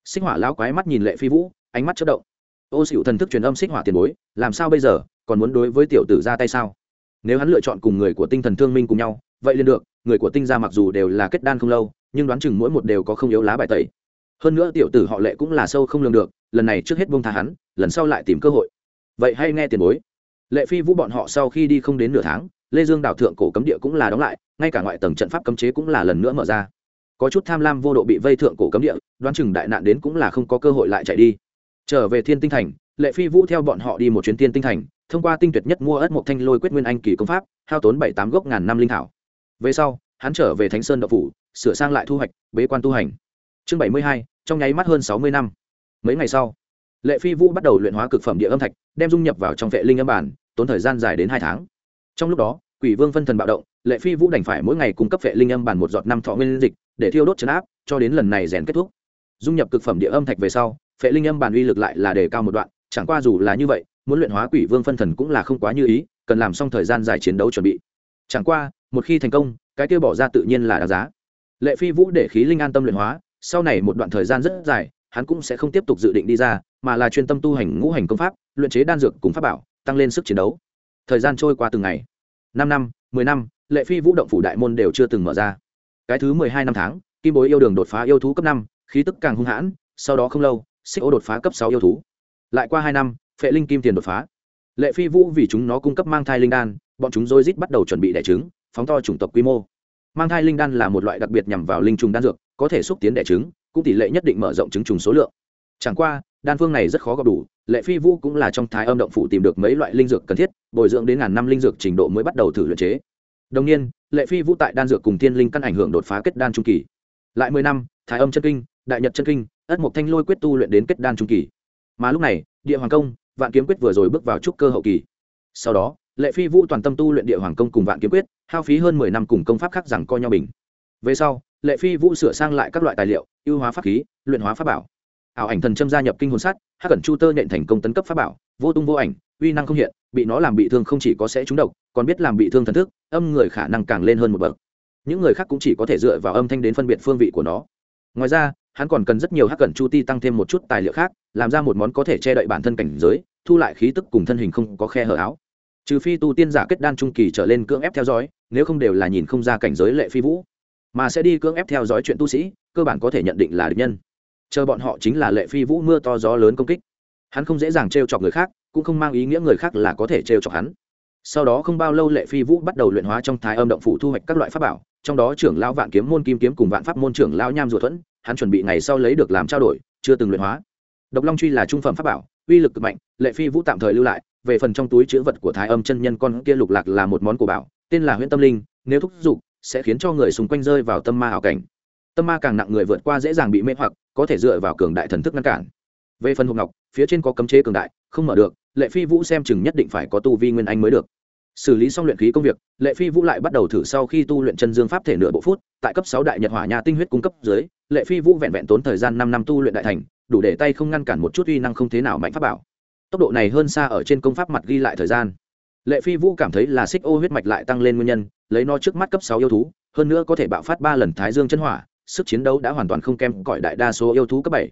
Xích hỏa lao quái mắt nhìn lệ phi vũ, ánh mắt chất động. Ô xịu thần thức truyền âm xích hỏa tiền bối, làm sao bây giờ, còn muốn đối với tiểu tử ra tay sao? Nếu hắn lựa chọn cùng người của tinh thần thương minh cùng nhau, vậy liền được người của tinh gia mặc dù đều là kết đan không lâu, nhưng đoán chừng mỗi một đều có không yếu lá bài tẩy. Hơn nữa tiểu tử họ lệ cũng là sâu không lường được, lần này trước hết bông tha hắn, lần sau lại tìm cơ hội. Vậy hay nghe tiền bối. Lệ phi vũ bọn họ sau khi đi không đến nửa tháng, lê dương đảo thượng cổ cấm địa cũng là đóng lại, ngay cả ngoại tầng trận pháp cấm chế cũng là lần nữa mở ra. Có chút tham lam vô độ bị vây thượng cổ cấm địa, đoán chừng đại nạn đến cũng là không có cơ hội lại chạy đi. Trở về thiên tinh thành, lệ phi vũ theo bọn họ đi một chuyến tiên tinh thành, thông qua tinh tuyệt nhất mua ất một thanh lôi quyết nguyên anh kỳ công pháp, hao tốn bảy tám gốc ngàn năm linh thảo về sau, hắn trở về thánh sơn đậu phủ, sửa sang lại thu hoạch, bế quan tu hành. Chương bảy mươi hai, trong nháy mắt hơn sáu mươi năm. Mấy ngày sau, lệ phi vũ bắt đầu luyện hóa cực phẩm địa âm thạch, đem dung nhập vào trong vệ linh âm bản, tốn thời gian dài đến hai tháng. Trong lúc đó, quỷ vương phân thần bạo động, lệ phi vũ đành phải mỗi ngày cung cấp vệ linh âm bản một giọt năm thọ nguyên dịch, để thiêu đốt chấn áp, cho đến lần này rèn kết thúc. Dung nhập cực phẩm địa âm thạch về sau, vệ linh âm bản uy lực lại là đề cao một đoạn, chẳng qua dù là như vậy, muốn luyện hóa quỷ vương phân thần cũng là không quá như ý, cần làm xong thời gian dài chiến đấu chuẩn bị. Chẳng qua một khi thành công, cái kia bỏ ra tự nhiên là đáng giá. Lệ phi vũ để khí linh an tâm luyện hóa, sau này một đoạn thời gian rất dài, hắn cũng sẽ không tiếp tục dự định đi ra, mà là chuyên tâm tu hành ngũ hành công pháp, luyện chế đan dược cùng pháp bảo, tăng lên sức chiến đấu. Thời gian trôi qua từng ngày. Năm năm, mười năm, lệ phi vũ động phủ đại môn đều chưa từng mở ra. Cái thứ mười hai năm tháng, kim bối yêu đường đột phá yêu thú cấp năm, khí tức càng hung hãn, sau đó không lâu, xích ô đột phá cấp sáu yêu thú. Lại qua hai năm, phệ linh kim tiền đột phá. Lệ phi vũ vì chúng nó cung cấp mang thai linh đan, bọn chúng dôi rít bắt đầu chuẩn bị đẻ trứng phóng to chủng tộc quy mô. Mang thai linh đan là một loại đặc biệt nhằm vào linh trùng đan dược, có thể xúc tiến đẻ trứng, cũng tỷ lệ nhất định mở rộng trứng trùng số lượng. Chẳng qua, đan phương này rất khó gặp đủ, lệ phi vũ cũng là trong thái âm động phủ tìm được mấy loại linh dược cần thiết, bồi dưỡng đến ngàn năm linh dược trình độ mới bắt đầu thử luyện chế. Đồng nhiên, lệ phi vũ tại đan dược cùng thiên linh căn ảnh hưởng đột phá kết đan trung kỳ. Lại mười năm, thái âm chân kinh, đại nhật chân kinh, ất mộc thanh lôi quyết tu luyện đến kết đan trung kỳ. Mà lúc này, địa hoàng công, vạn kiếm quyết vừa rồi bước vào trúc cơ hậu kỳ. Sau đó, lệ phi vũ toàn tâm tu luyện địa hoàng công cùng vạn kiếm quyết hao phí hơn mười năm cùng công pháp khác rằng co nhau bình. Về sau, lệ phi vũ sửa sang lại các loại tài liệu, ưu hóa pháp khí, luyện hóa pháp bảo. Ảo ảnh thần châm gia nhập kinh hồn sát, hắc cẩn chu tơ nện thành công tấn cấp pháp bảo, vô tung vô ảnh, uy năng không hiện, bị nó làm bị thương không chỉ có sẽ trúng độc, còn biết làm bị thương thần thức, âm người khả năng càng lên hơn một bậc. Những người khác cũng chỉ có thể dựa vào âm thanh đến phân biệt phương vị của nó. Ngoài ra, hắn còn cần rất nhiều hắc cẩn chu ti tăng thêm một chút tài liệu khác, làm ra một món có thể che đậy bản thân cảnh giới, thu lại khí tức cùng thân hình không có khe hở áo trừ phi tu tiên giả kết đan trung kỳ trở lên cưỡng ép theo dõi, nếu không đều là nhìn không ra cảnh giới lệ phi vũ, mà sẽ đi cưỡng ép theo dõi chuyện tu sĩ, cơ bản có thể nhận định là địch nhân. Chờ bọn họ chính là lệ phi vũ mưa to gió lớn công kích, hắn không dễ dàng t r e o chọc người khác, cũng không mang ý nghĩa người khác là có thể t r e o chọc hắn. Sau đó không bao lâu lệ phi vũ bắt đầu luyện hóa trong thái âm động phủ thu hoạch các loại pháp bảo, trong đó trưởng lao vạn kiếm môn kim kiếm cùng vạn pháp môn trưởng lao nham ruột thuẫn, hắn chuẩn bị ngày sau lấy được làm trao đổi, chưa từng luyện hóa. Độc long truy là trung phẩm pháp bảo, uy lực cực mạnh, lệ phi vũ tạm thời lưu lại về phần trong túi chữ vật của thái âm chân nhân con kia lục lạc là một món cổ bảo, tên là Huyễn tâm linh, nếu thúc giục, sẽ khiến cho người xung quanh rơi vào tâm ma hảo cảnh. Tâm ma càng nặng người vượt qua dễ dàng bị mê hoặc, có thể dựa vào cường đại thần thức ngăn cản. Về phần hộp ngọc, phía trên có cấm chế cường đại, không mở được, lệ phi vũ xem chừng nhất định phải có tu vi nguyên anh mới được. Xử lý xong luyện khí công việc, lệ phi vũ lại bắt đầu thử sau khi tu luyện chân dương pháp thể nửa bộ phút, tại cấp sáu đại nhật hỏa nhà tinh huyết cung cấp dưới, lệ phi vũ vẹn vẹn tốn thời gian năm năm tu luyện đại thành, đủ để tay không ngăn cản một chút uy năng không thế nào mạnh pháp bảo tốc độ này hơn xa ở trên công pháp mặt ghi lại thời gian. Lệ phi vũ cảm thấy là xích ô huyết mạch lại tăng lên nguyên nhân, lấy nó trước mắt cấp sáu yêu thú, hơn nữa có thể bạo phát ba lần thái dương chân hỏa, sức chiến đấu đã hoàn toàn không kém cỏi đại đa số yêu thú cấp bảy.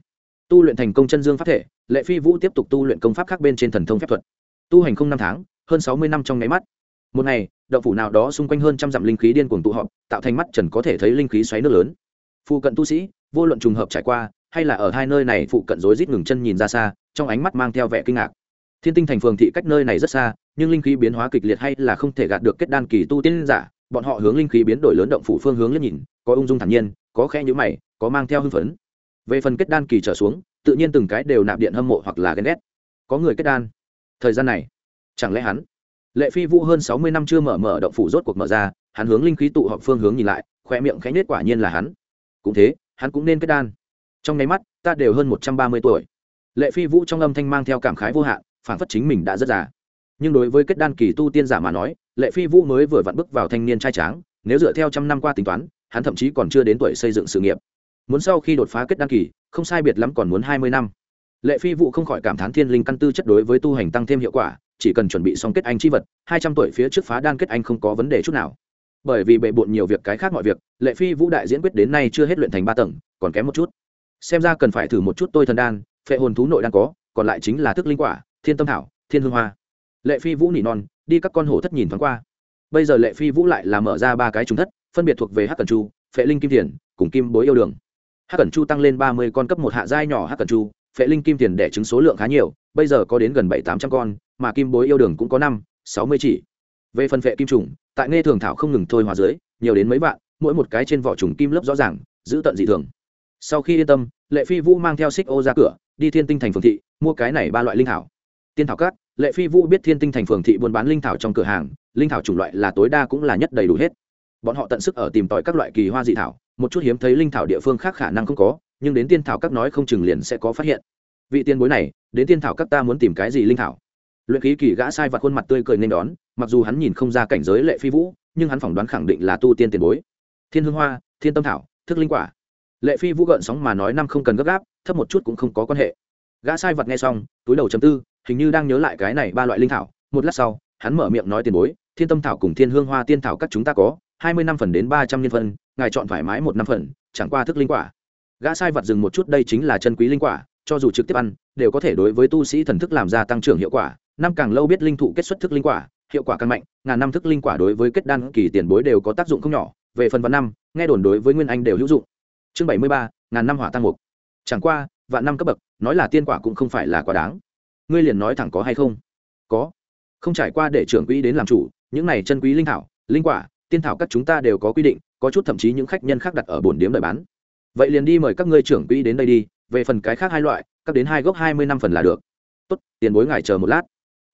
Tu luyện thành công chân dương pháp thể, lệ phi vũ tiếp tục tu luyện công pháp khác bên trên thần thông phép thuật. Tu hành không năm tháng, hơn sáu mươi năm trong nháy mắt. Một ngày, động phủ nào đó xung quanh hơn trăm dặm linh khí điên cuồng tụ họp, tạo thành mắt trần có thể thấy linh khí xoáy nước lớn. Phụ cận tu sĩ, vô luận trùng hợp trải qua hay là ở hai nơi này phụ cận rối rít ngừng chân nhìn ra xa, trong ánh mắt mang theo vẻ kinh ngạc. Thiên tinh thành phường thị cách nơi này rất xa, nhưng linh khí biến hóa kịch liệt hay là không thể gạt được kết đan kỳ tu tiên giả, bọn họ hướng linh khí biến đổi lớn động phủ phương hướng liếc nhìn, có ung dung thản nhiên, có khẽ nhữ mày, có mang theo hưng phấn. Về phần kết đan kỳ trở xuống, tự nhiên từng cái đều nạp điện hâm mộ hoặc là ghen ghét. Có người kết đan. Thời gian này, chẳng lẽ hắn? Lệ phi vũ hơn sáu mươi năm chưa mở mở động phủ rốt cuộc mở ra, hắn hướng linh khí tụ họp phương hướng nhìn lại khoe miệng khẽ nết quả nhiên là hắn. Cũng thế, hắn cũng nên kết đan trong nháy mắt, ta đều hơn một trăm ba mươi tuổi. Lệ phi vũ trong âm thanh mang theo cảm khái vô hạn phản phất chính mình đã rất già. Nhưng đối với kết đan kỳ tu tiên giả mà nói, lệ phi vũ mới vừa vặn bước vào thanh niên trai tráng, nếu dựa theo trăm năm qua tính toán, hắn thậm chí còn chưa đến tuổi xây dựng sự nghiệp. Muốn sau khi đột phá kết đan kỳ, không sai biệt lắm còn muốn hai mươi năm. Lệ phi vũ không khỏi cảm thán thiên linh căn tư chất đối với tu hành tăng thêm hiệu quả, chỉ cần chuẩn bị xong kết anh chi vật, hai trăm tuổi phía trước phá đan kết anh không có vấn đề chút nào. Bởi vì bệ bộn nhiều việc cái khác mọi việc, lệ phi vũ đại diễn quyết đến nay chưa hết luyện thành ba tầng, còn kém một chút xem ra cần phải thử một chút tôi thần đan, phệ hồn thú nội đan có, còn lại chính là thức linh quả, thiên tâm thảo, thiên hương hoa. Lệ phi vũ nỉ non, đi các con hổ thất nhìn thoáng qua. Bây giờ lệ phi vũ lại là mở ra ba cái trúng thất, phân biệt thuộc về hắc cần chu, phệ linh kim tiền, cùng kim bối yêu đường. Hắc cần chu tăng lên ba mươi con cấp một hạ giai nhỏ hắc cần chu, phệ linh kim tiền đẻ trứng số lượng khá nhiều, bây giờ có đến gần bảy tám trăm con, mà kim bối yêu đường cũng có năm, sáu mươi chỉ. Về phần phệ kim trùng, tại nghe thường thảo không ngừng thôi hòa dưới, nhiều đến mấy vạn, mỗi một cái trên vỏ trùng kim lớp rõ ràng, giữ tận dị thường sau khi yên tâm, lệ phi vũ mang theo xích ô ra cửa, đi thiên tinh thành phường thị, mua cái này ba loại linh thảo. Tiên thảo cát lệ phi vũ biết thiên tinh thành phường thị buôn bán linh thảo trong cửa hàng, linh thảo chủng loại là tối đa cũng là nhất đầy đủ hết. Bọn họ tận sức ở tìm tòi các loại kỳ hoa dị thảo, một chút hiếm thấy linh thảo địa phương khác khả năng không có, nhưng đến tiên thảo các nói không chừng liền sẽ có phát hiện. Vị tiên bối này, đến tiên thảo các ta muốn tìm cái gì linh thảo? Luyện khí kỳ gã sai vặt khuôn mặt tươi cười nên đón, mặc dù hắn nhìn không ra cảnh giới lệ phi vũ, nhưng hắn phỏng đoán khẳng định là tu tiên tiền bối. Thiên hương hoa, thiên tâm thảo, thức linh quả lệ phi vũ gợn sóng mà nói năm không cần gấp gáp, thấp một chút cũng không có quan hệ. Gã sai vật nghe xong, túi đầu chấm tư, hình như đang nhớ lại cái này ba loại linh thảo. Một lát sau, hắn mở miệng nói tiền bối, thiên tâm thảo cùng thiên hương hoa tiên thảo các chúng ta có, hai mươi năm phần đến ba trăm nhân phân ngài chọn thoải mái một năm phần, chẳng qua thức linh quả. Gã sai vật dừng một chút, đây chính là chân quý linh quả, cho dù trực tiếp ăn, đều có thể đối với tu sĩ thần thức làm ra tăng trưởng hiệu quả. Năm càng lâu biết linh thụ kết xuất thức linh quả, hiệu quả càng mạnh, ngàn năm thức linh quả đối với kết đan kỳ tiền bối đều có tác dụng không nhỏ. Về phần văn năm, nghe đồn đối với nguyên anh đều hữu dụng chương bảy mươi ba, ngàn năm hỏa tăng mục. Chẳng qua, vạn năm cấp bậc, nói là tiên quả cũng không phải là quá đáng. Ngươi liền nói thẳng có hay không? Có. Không trải qua để trưởng quỹ đến làm chủ, những này chân quý linh thảo, linh quả, tiên thảo các chúng ta đều có quy định, có chút thậm chí những khách nhân khác đặt ở bồn điếm đợi bán. Vậy liền đi mời các ngươi trưởng quỹ đến đây đi, về phần cái khác hai loại, các đến hai gốc hai mươi năm phần là được. Tốt, tiền bối ngài chờ một lát.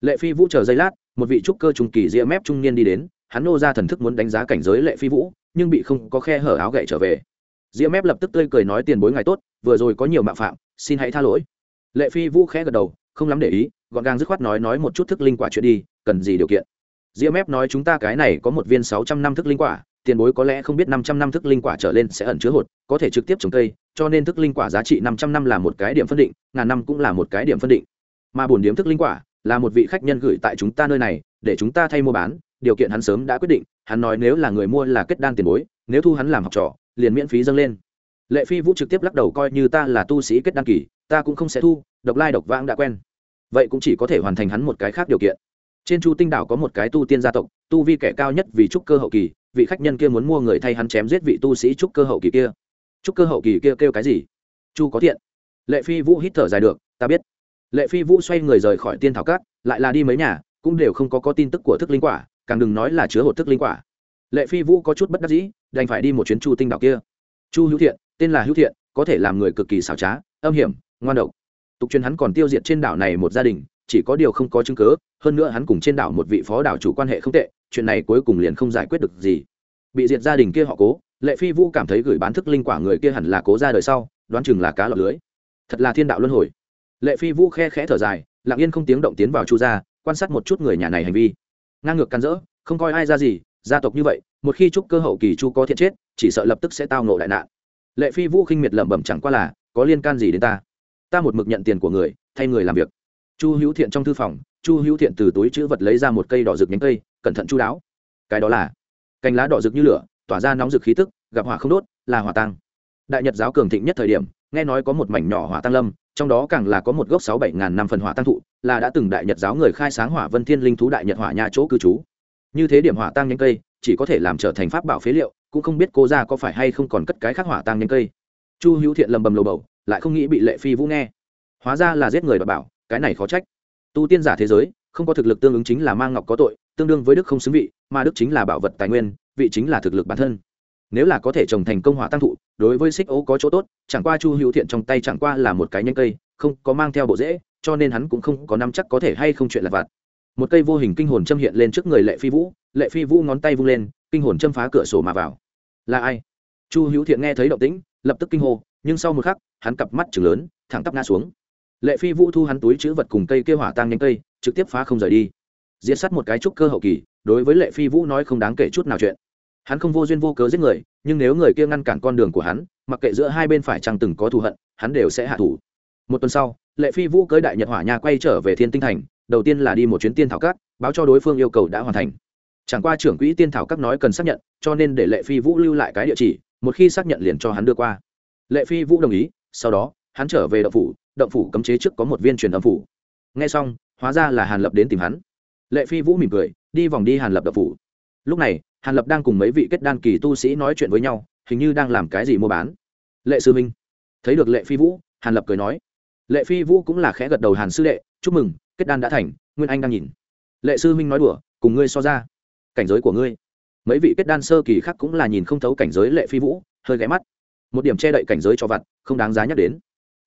Lệ phi vũ chờ giây lát, một vị trúc cơ trung kỳ ria mép trung niên đi đến, hắn nô ra thần thức muốn đánh giá cảnh giới lệ phi vũ, nhưng bị không có khe hở áo gậy trở về diễm mép lập tức tươi cười nói tiền bối ngài tốt, vừa rồi có nhiều mạo phạm, xin hãy tha lỗi. Lệ phi vũ khẽ gật đầu, không lắm để ý, gọn gàng dứt khoát nói nói một chút thức linh quả chuyện đi, cần gì điều kiện. Diễm mép nói chúng ta cái này có một viên sáu trăm năm thức linh quả, tiền bối có lẽ không biết năm trăm năm thức linh quả trở lên sẽ ẩn chứa hột, có thể trực tiếp trồng cây, cho nên thức linh quả giá trị năm trăm năm là một cái điểm phân định, ngàn năm cũng là một cái điểm phân định. Mà bổn điểm thức linh quả là một vị khách nhân gửi tại chúng ta nơi này, để chúng ta thay mua bán, điều kiện hắn sớm đã quyết định, hắn nói nếu là người mua là kết đan tiền bối, nếu thu hắn làm học trò liền miễn phí dâng lên. Lệ phi vũ trực tiếp lắc đầu coi như ta là tu sĩ kết đăng kỳ, ta cũng không sẽ thu, độc lai độc vãng đã quen. Vậy cũng chỉ có thể hoàn thành hắn một cái khác điều kiện. Trên chu tinh đảo có một cái tu tiên gia tộc, tu vi kẻ cao nhất vì trúc cơ hậu kỳ, vị khách nhân kia muốn mua người thay hắn chém giết vị tu sĩ trúc cơ hậu kỳ kia. Trúc cơ hậu kỳ kia kêu cái gì? Chu có thiện. Lệ phi vũ hít thở dài được, ta biết. Lệ phi vũ xoay người rời khỏi tiên thảo cát, lại là đi mấy nhà, cũng đều không có có tin tức của thức linh quả, càng đừng nói là chứa hột thức linh quả. Lệ phi vũ có chút bất đắc dĩ đành phải đi một chuyến chu tinh đảo kia. Chu hữu thiện, tên là hữu thiện, có thể làm người cực kỳ xảo trá, âm hiểm, ngoan độc. Tục truyền hắn còn tiêu diệt trên đảo này một gia đình, chỉ có điều không có chứng cứ. hơn nữa hắn cùng trên đảo một vị phó đảo chủ quan hệ không tệ, chuyện này cuối cùng liền không giải quyết được gì. Bị diệt gia đình kia họ cố, lệ phi vũ cảm thấy gửi bán thức linh quả người kia hẳn là cố ra đời sau, đoán chừng là cá lọc lưới. Thật là thiên đạo luân hồi. Lệ phi vũ khe khẽ thở dài, lặng yên không tiếng động tiến vào chu gia, quan sát một chút người nhà này hành vi. Ngang ngược can dỡ không coi ai ra gì gia tộc như vậy, một khi chúc cơ hậu kỳ chu có thiện chết, chỉ sợ lập tức sẽ tao nộ đại nạn. Lệ phi vũ khinh miệt lẩm bẩm chẳng qua là, có liên can gì đến ta? Ta một mực nhận tiền của người, thay người làm việc. Chu hữu thiện trong thư phòng, chu hữu thiện từ túi chữ vật lấy ra một cây đỏ rực nhánh cây, cẩn thận chu đáo. Cái đó là cành lá đỏ rực như lửa, tỏa ra nóng rực khí tức, gặp hỏa không đốt, là hỏa tăng đại nhật giáo cường thịnh nhất thời điểm, nghe nói có một mảnh nhỏ hỏa tăng lâm, trong đó càng là có một gốc sáu bảy ngàn năm phần hỏa tăng thụ, là đã từng đại nhật giáo người khai sáng hỏa vân thiên linh thú đại nhật hỏa nhà chỗ cư trú như thế điểm hỏa tăng nhánh cây, chỉ có thể làm trở thành pháp bảo phế liệu, cũng không biết cô ra có phải hay không còn cất cái khác hỏa tăng nhánh cây. Chu hữu thiện lầm bầm lầu bầu, lại không nghĩ bị lệ phi vũ nghe. Hóa ra là giết người đ bảo, cái này khó trách. Tu tiên giả thế giới, không có thực lực tương ứng chính là mang ngọc có tội, tương đương với đức không xứng vị, mà đức chính là bảo vật tài nguyên, vị chính là thực lực bản thân. Nếu là có thể trồng thành công hỏa tăng thụ, đối với xích ô có chỗ tốt, chẳng qua chu hữu thiện trong tay chẳng qua là một cái nhanh cây, không có mang theo bộ dễ cho nên hắn cũng không có năm chắc có thể hay không chuyện lặt vặt một cây vô hình kinh hồn châm hiện lên trước người lệ phi vũ, lệ phi vũ ngón tay vung lên, kinh hồn châm phá cửa sổ mà vào. Là ai? Chu hữu thiện nghe thấy động tĩnh, lập tức kinh hô, nhưng sau một khắc, hắn cặp mắt chừng lớn, thẳng tắp ngã xuống. Lệ phi vũ thu hắn túi chữ vật cùng cây kêu hỏa tăng nhanh cây, trực tiếp phá không rời đi. Diễn sát một cái trúc cơ hậu kỳ, đối với lệ phi vũ nói không đáng kể chút nào chuyện. Hắn không vô duyên vô cớ giết người, nhưng nếu người kia ngăn cản con đường của hắn, mặc kệ giữa hai bên phải chăng từng có thù hận, hắn đều sẽ hạ thủ. Một tuần sau, lệ phi vũ cưới đại nhật hỏa nhà quay trở về thiên tinh thành đầu tiên là đi một chuyến tiên thảo các, báo cho đối phương yêu cầu đã hoàn thành. Chẳng qua trưởng quỹ tiên thảo các nói cần xác nhận, cho nên để lệ phi vũ lưu lại cái địa chỉ, một khi xác nhận liền cho hắn đưa qua. Lệ phi vũ đồng ý, sau đó, hắn trở về động phủ động phủ cấm chế trước có một viên truyền âm phủ. Nghe xong, hóa ra là hàn lập đến tìm hắn. Lệ phi vũ mỉm cười, đi vòng đi hàn lập động phủ. Lúc này, hàn lập đang cùng mấy vị kết đan kỳ tu sĩ nói chuyện với nhau, hình như đang làm cái gì mua bán. Lệ sư minh. Thấy được lệ phi vũ, hàn lập cười nói. Lệ phi vũ cũng là khẽ gật đầu hàn sư đệ chúc mừng, kết đan đã thành, nguyên anh đang nhìn. Lệ sư minh nói đùa, cùng ngươi so ra. Cảnh giới của ngươi. Mấy vị kết đan sơ kỳ khác cũng là nhìn không thấu cảnh giới lệ phi vũ, hơi ghé mắt. Một điểm che đậy cảnh giới cho vặt, không đáng giá nhắc đến.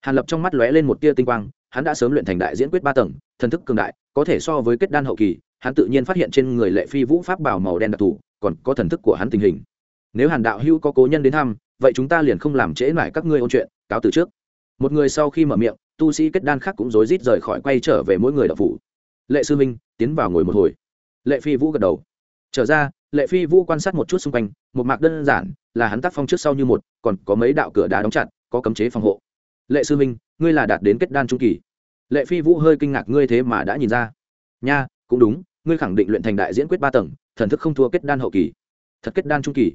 Hàn lập trong mắt lóe lên một tia tinh quang, hắn đã sớm luyện thành đại diễn quyết ba tầng, thần thức cường đại, có thể so với kết đan hậu kỳ, hắn tự nhiên phát hiện trên người lệ phi vũ pháp bảo màu đen đặc thù, còn có thần thức của hắn tình hình. Nếu hàn đạo hữu có cố nhân đến thăm, vậy chúng ta liền không làm trễ mãi các ngươi ôn chuyện, cáo từ trước. Một người sau khi mở miệng tu sĩ kết đan khác cũng rối rít rời khỏi quay trở về mỗi người đạo phủ. Lệ sư minh tiến vào ngồi một hồi. Lệ phi vũ gật đầu. Trở ra, lệ phi vũ quan sát một chút xung quanh, một mạc đơn giản, là hắn tác phong trước sau như một, còn có mấy đạo cửa đá đóng chặt, có cấm chế phòng hộ. Lệ sư minh ngươi là đạt đến kết đan trung kỳ. Lệ phi vũ hơi kinh ngạc ngươi thế mà đã nhìn ra. Nha, cũng đúng, ngươi khẳng định luyện thành đại diễn quyết ba tầng, thần thức không thua kết đan hậu kỳ. Thật kết đan trung kỳ.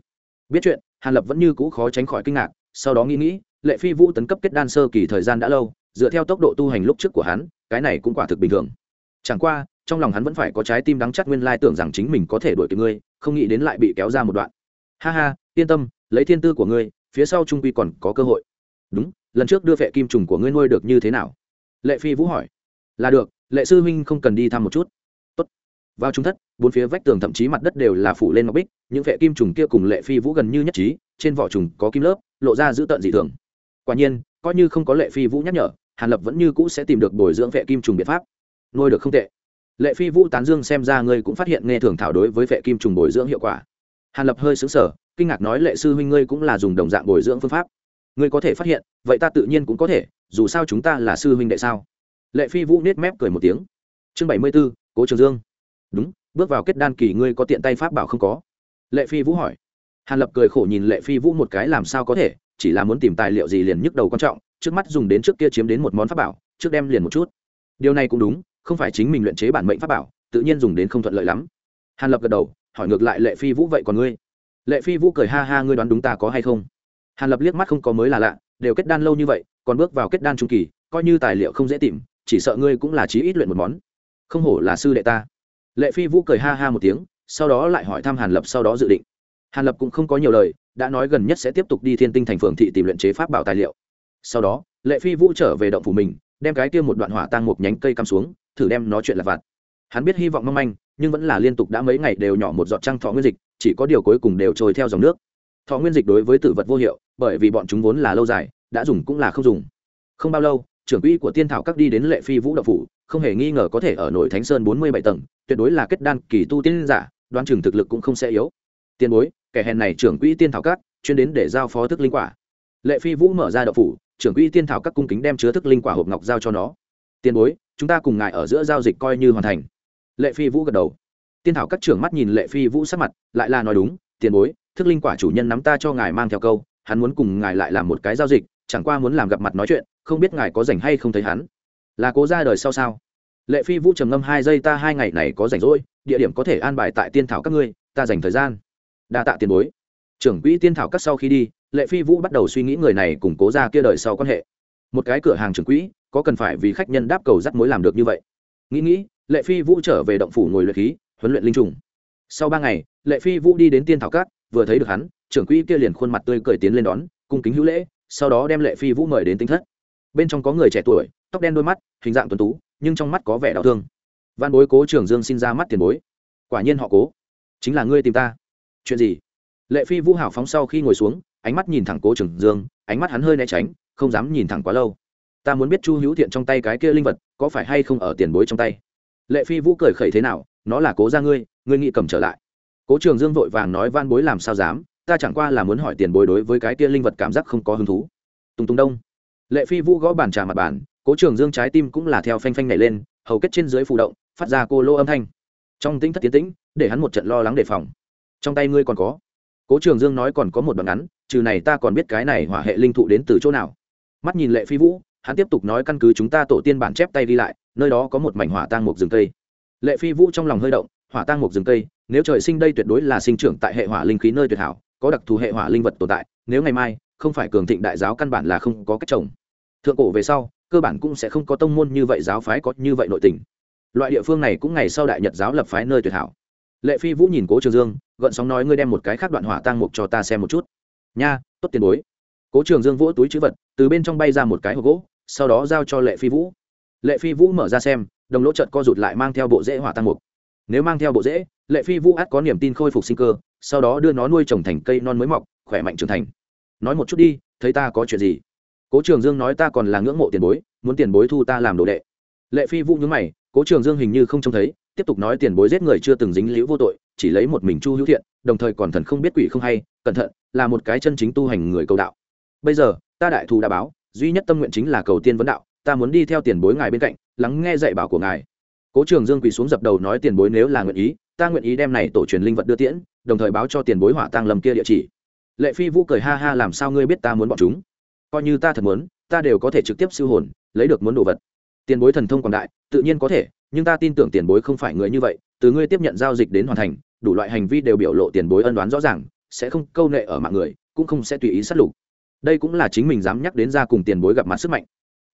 Biết chuyện, hàn lập vẫn như cũ khó tránh khỏi kinh ngạc, sau đó nghĩ nghĩ lệ phi vũ tấn cấp kết đan sơ kỳ thời gian đã lâu, dựa theo tốc độ tu hành lúc trước của hắn, cái này cũng quả thực bình thường. Chẳng qua, trong lòng hắn vẫn phải có trái tim đắng chắc nguyên lai tưởng rằng chính mình có thể đuổi kịp ngươi, không nghĩ đến lại bị kéo ra một đoạn. Ha ha, yên tâm, lấy thiên tư của ngươi, phía sau trung quy còn có cơ hội. Đúng, lần trước đưa vệ kim trùng của ngươi nuôi được như thế nào? Lệ phi vũ hỏi. Là được, lệ sư huynh không cần đi thăm một chút. Tốt. vào trung thất, bốn phía vách tường thậm chí mặt đất đều là phủ lên ngọc bích, những vệ kim trùng kia cùng lệ phi vũ gần như nhất trí, trên vỏ trùng có kim lớp, lộ ra giữ tận dị thường quả nhiên, coi như không có lệ phi vũ nhắc nhở, hàn lập vẫn như cũ sẽ tìm được bồi dưỡng vệ kim trùng biện pháp. Nuôi được không tệ. Lệ phi vũ tán dương xem ra ngươi cũng phát hiện nghe thường thảo đối với vệ kim trùng bồi dưỡng hiệu quả. Hàn lập hơi xứng sở kinh ngạc nói lệ sư huynh ngươi cũng là dùng đồng dạng bồi dưỡng phương pháp. Ngươi có thể phát hiện, vậy ta tự nhiên cũng có thể, dù sao chúng ta là sư huynh đệ sao? Lệ phi vũ nết mép cười một tiếng. Chương bảy mươi b ố cố trường dương. Đúng, bước vào kết đan kỳ ngươi có tiện tay pháp bảo không có? Lệ phi vũ hỏi hàn lập cười khổ nhìn lệ phi vũ một cái làm sao có thể, chỉ là muốn tìm tài liệu gì liền nhức đầu quan trọng, trước mắt dùng đến trước kia chiếm đến một món pháp bảo, trước đem liền một chút. Điều này cũng đúng, không phải chính mình luyện chế bản mệnh pháp bảo, tự nhiên dùng đến không thuận lợi lắm. Hàn lập gật đầu, hỏi ngược lại lệ phi vũ vậy còn ngươi? Lệ phi vũ cười ha ha, ngươi đoán đúng ta có hay không? Hàn lập liếc mắt không có mới là lạ, đều kết đan lâu như vậy, còn bước vào kết đan trung kỳ, coi như tài liệu không dễ tìm, chỉ sợ ngươi cũng là chí ít luyện một món. Không hổ là sư đệ ta. Lệ phi vũ cười ha ha một tiếng, sau đó lại hỏi thăm hàn lập sau đó dự định hàn lập cũng không có nhiều lời, đã nói gần nhất sẽ tiếp tục đi thiên tinh thành phường thị tìm luyện chế pháp bảo tài liệu. Sau đó, lệ phi vũ trở về động phủ mình, đem cái kia một đoạn hỏa tăng một nhánh cây cắm xuống, thử đem nó chuyện là vặt. Hắn biết hy vọng mong manh, nhưng vẫn là liên tục đã mấy ngày đều nhỏ một giọt trăng thọ nguyên dịch, chỉ có điều cuối cùng đều trôi theo dòng nước. Thọ nguyên dịch đối với tử vật vô hiệu, bởi vì bọn chúng vốn là lâu dài, đã dùng cũng là không dùng. Không bao lâu, trưởng quỹ của tiên thảo các đi đến lệ phi vũ đậu phủ, không hề nghi ngờ có thể ở nội thánh sơn bốn mươi bảy tầng, tuyệt đối là kết đan kỳ tu tiên giả đoan chừng thực lực cũng không sẽ yếu tiền bối, kẻ hèn này trưởng quỹ tiên thảo các, chuyên đến để giao phó thức linh quả. Lệ phi vũ mở ra đậu phủ, trưởng quỹ tiên thảo các cung kính đem chứa thức linh quả hộp ngọc giao cho nó. Tiền bối, chúng ta cùng ngài ở giữa giao dịch coi như hoàn thành. Lệ phi vũ gật đầu. Tiên thảo các trưởng mắt nhìn lệ phi vũ sắc mặt, lại là nói đúng tiền bối, thức linh quả chủ nhân nắm ta cho ngài mang theo câu, hắn muốn cùng ngài lại làm một cái giao dịch, chẳng qua muốn làm gặp mặt nói chuyện, không biết ngài có rảnh hay không thấy hắn. Là cố ra đời sau sao? Lệ phi vũ trầm ngâm hai giây, ta hai ngày này có rảnh rỗi, địa điểm có thể an bài tại tiên thảo các ngươi, ta dành thời gian đa tạ tiền bối. Trưởng quỹ tiên thảo các sau khi đi, lệ phi vũ bắt đầu suy nghĩ người này củng cố ra kia đời sau quan hệ. Một cái cửa hàng trưởng quỹ, có cần phải vì khách nhân đáp cầu dắt mối làm được như vậy? Nghĩ nghĩ, lệ phi vũ trở về động phủ ngồi luyện khí, huấn luyện linh trùng. Sau ba ngày, lệ phi vũ đi đến tiên thảo cát vừa thấy được hắn, trưởng quỹ kia liền khuôn mặt tươi cười tiến lên đón, cung kính hữu lễ, sau đó đem lệ phi vũ mời đến tính thất. Bên trong có người trẻ tuổi, tóc đen đôi mắt, hình dạng tuấn tú, nhưng trong mắt có vẻ đau thương. Văn bối cố trường dương xin ra mắt tiền bối. Quả nhiên họ cố. Chính là ngươi tìm ta chuyện gì? Lệ phi vũ hào phóng sau khi ngồi xuống, ánh mắt nhìn thẳng cố trường dương, ánh mắt hắn hơi né tránh, không dám nhìn thẳng quá lâu. Ta muốn biết chu hữu thiện trong tay cái kia linh vật có phải hay không ở tiền bối trong tay? Lệ phi vũ cười khẩy thế nào, nó là cố ra ngươi ngươi nghĩ cầm trở lại. Cố trường dương vội vàng nói van bối làm sao dám, ta chẳng qua là muốn hỏi tiền bối đối với cái kia linh vật cảm giác không có hứng thú. Tùng tùng đông. Lệ phi vũ gõ bàn trà mặt bàn, cố trường dương trái tim cũng là theo phanh phanh này lên, hầu kết trên dưới phụ động, phát ra cô lô âm thanh. Trong tính thất tiến tĩnh, để hắn một trận lo lắng đề phòng trong tay ngươi còn có. Cố trường dương nói còn có một đoạn ngắn, trừ này ta còn biết cái này hỏa hệ linh thụ đến từ chỗ nào. Mắt nhìn lệ phi vũ, hắn tiếp tục nói căn cứ chúng ta tổ tiên bản chép tay đi lại, nơi đó có một mảnh hỏa tang mục rừng cây. Lệ phi vũ trong lòng hơi động, hỏa tang mục rừng cây, nếu trời sinh đây tuyệt đối là sinh trưởng tại hệ hỏa linh khí nơi tuyệt hảo, có đặc thù hệ hỏa linh vật tồn tại, nếu ngày mai, không phải cường thịnh đại giáo căn bản là không có cách trồng. Thượng cổ về sau, cơ bản cũng sẽ không có tông môn như vậy giáo phái có như vậy nội tình. Loại địa phương này cũng ngày sau đại nhật giáo lập phái nơi tuyệt hảo lệ phi vũ nhìn cố trường dương, gợn sóng nói ngươi đem một cái khác đoạn hỏa tang mục cho ta xem một chút. Nha, tốt tiền bối. Cố trường dương vỗ túi chữ vật, từ bên trong bay ra một cái hộp gỗ, sau đó giao cho lệ phi vũ. Lệ phi vũ mở ra xem, đồng lỗ trận co rụt lại mang theo bộ rễ hỏa tăng mục. Nếu mang theo bộ rễ, lệ phi vũ át có niềm tin khôi phục sinh cơ, sau đó đưa nó nuôi trồng thành cây non mới mọc, khỏe mạnh trưởng thành. Nói một chút đi, thấy ta có chuyện gì? Cố trường dương nói ta còn là ngưỡng mộ tiền bối, muốn tiền bối thu ta làm đồ đệ. Lệ phi vũ nhớ mày, cố trường dương hình như không trông thấy tiếp tục nói tiền bối giết người chưa từng dính liễu vô tội, chỉ lấy một mình chu hữu thiện, đồng thời còn thần không biết quỷ không hay, cẩn thận, là một cái chân chính tu hành người cầu đạo. Bây giờ, ta đại thù đã báo, duy nhất tâm nguyện chính là cầu tiên vấn đạo, ta muốn đi theo tiền bối ngài bên cạnh, lắng nghe dạy bảo của ngài. Cố trường dương quỳ xuống dập đầu nói tiền bối nếu là nguyện ý, ta nguyện ý đem này tổ truyền linh vật đưa tiễn, đồng thời báo cho tiền bối hỏa tăng lầm kia địa chỉ. Lệ phi vũ cười ha ha làm sao ngươi biết ta muốn bọn chúng? Coi như ta thật muốn, ta đều có thể trực tiếp siêu hồn, lấy được muốn đồ vật. Tiền bối thần thông quảng đại, tự nhiên có thể nhưng ta tin tưởng tiền bối không phải người như vậy, từ ngươi tiếp nhận giao dịch đến hoàn thành, đủ loại hành vi đều biểu lộ tiền bối ân đoán rõ ràng, sẽ không câu nệ ở mạng người, cũng không sẽ tùy ý sát lục. Đây cũng là chính mình dám nhắc đến ra cùng tiền bối gặp mặt sức mạnh.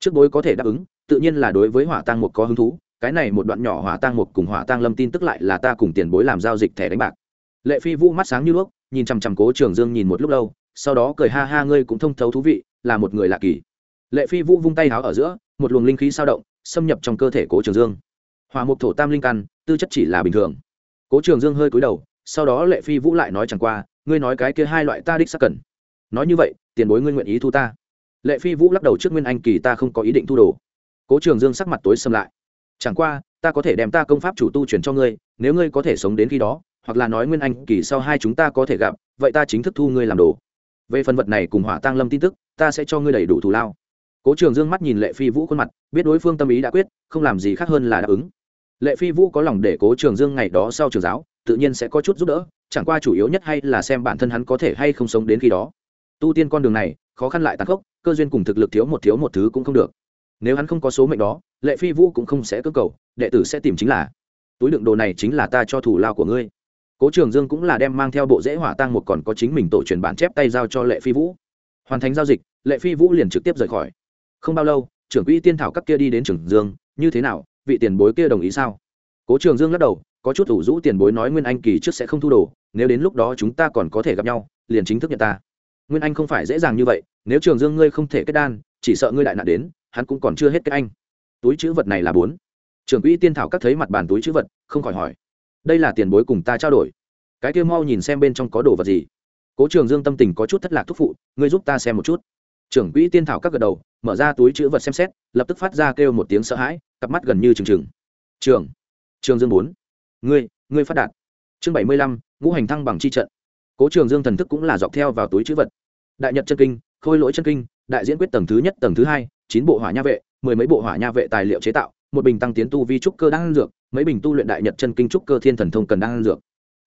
Trước bối có thể đáp ứng, tự nhiên là đối với hỏa tăng mục có hứng thú, cái này một đoạn nhỏ hỏa tăng mục cùng hỏa tăng lâm tin tức lại là ta cùng tiền bối làm giao dịch thẻ đánh bạc. Lệ phi vũ mắt sáng như đuốc, nhìn chằm chằm cố trường dương nhìn một lúc lâu, sau đó cười ha ha, ngươi cũng thông thấu thú vị, là một người lạ kỳ. Lệ phi vũ vung tay háo ở giữa, một luồng linh khí sao động, xâm nhập trong cơ thể cố trường dương hòa mục thổ tam linh căn, tư chất chỉ là bình thường. Cố trường dương hơi cúi đầu, sau đó lệ phi vũ lại nói chẳng qua, ngươi nói cái kia hai loại ta đích xác cần. Nói như vậy, tiền bối ngươi nguyện ý thu ta? Lệ phi vũ lắc đầu trước nguyên anh kỳ ta không có ý định thu đồ. Cố trường dương sắc mặt tối xâm lại. Chẳng qua, ta có thể đem ta công pháp chủ tu truyền cho ngươi, nếu ngươi có thể sống đến khi đó, hoặc là nói nguyên anh kỳ sau hai chúng ta có thể gặp, vậy ta chính thức thu ngươi làm đồ. Về phần vật này cùng hỏa tăng lâm tin tức, ta sẽ cho ngươi đầy đủ thù lao. Cố trường dương mắt nhìn lệ phi vũ khuôn mặt, biết đối phương tâm ý đã quyết, không làm gì khác hơn là đáp ứng lệ phi vũ có lòng để cố trường dương ngày đó sau trường giáo, tự nhiên sẽ có chút giúp đỡ, chẳng qua chủ yếu nhất hay là xem bản thân hắn có thể hay không sống đến khi đó. Tu tiên con đường này, khó khăn lại tàn khốc, cơ duyên cùng thực lực thiếu một thiếu một thứ cũng không được. Nếu hắn không có số mệnh đó, lệ phi vũ cũng không sẽ cơ cầu, đệ tử sẽ tìm chính là, túi đựng đồ này chính là ta cho thủ lao của ngươi. Cố trường dương cũng là đem mang theo bộ dễ hỏa tăng một còn có chính mình tổ truyền bản chép tay giao cho lệ phi vũ. Hoàn thành giao dịch, lệ phi vũ liền trực tiếp rời khỏi. Không bao lâu, trưởng quỹ tiên thảo các kia đi đến trường dương, như thế nào vị tiền bối kia đồng ý sao? Cố trường dương lắc đầu, có chút ủ rũ tiền bối nói nguyên anh kỳ trước sẽ không thu đồ, nếu đến lúc đó chúng ta còn có thể gặp nhau, liền chính thức nhận ta. Nguyên anh không phải dễ dàng như vậy, nếu trường dương ngươi không thể kết đan, chỉ sợ ngươi đại nạn đến, hắn cũng còn chưa hết kết anh. Túi chữ vật này là bốn. Trưởng quỹ tiên thảo các thấy mặt bàn túi chữ vật, không khỏi hỏi. Đây là tiền bối cùng ta trao đổi. Cái kia mau nhìn xem bên trong có đồ vật gì. Cố trường dương tâm tình có chút thất lạc thúc phụ, ngươi giúp ta xem một chút trưởng quỹ tiên thảo các gật đầu, mở ra túi chữ vật xem xét, lập tức phát ra kêu một tiếng sợ hãi, cặp mắt gần như trừng trừng. Trường trường dương bốn. Ngươi ngươi phát đạt. Chương bảy mươi lăm, ngũ hành thăng bằng chi trận. Cố trường dương thần thức cũng là dọc theo vào túi chữ vật. Đại nhật chân kinh, khôi lỗi chân kinh, đại diễn quyết tầng thứ nhất, tầng thứ hai, chín bộ hỏa nha vệ, mười mấy bộ hỏa nha vệ tài liệu chế tạo, một bình tăng tiến tu vi trúc cơ đang dược, mấy bình tu luyện đại nhật chân kinh trúc cơ thiên thần thông cần đang dược.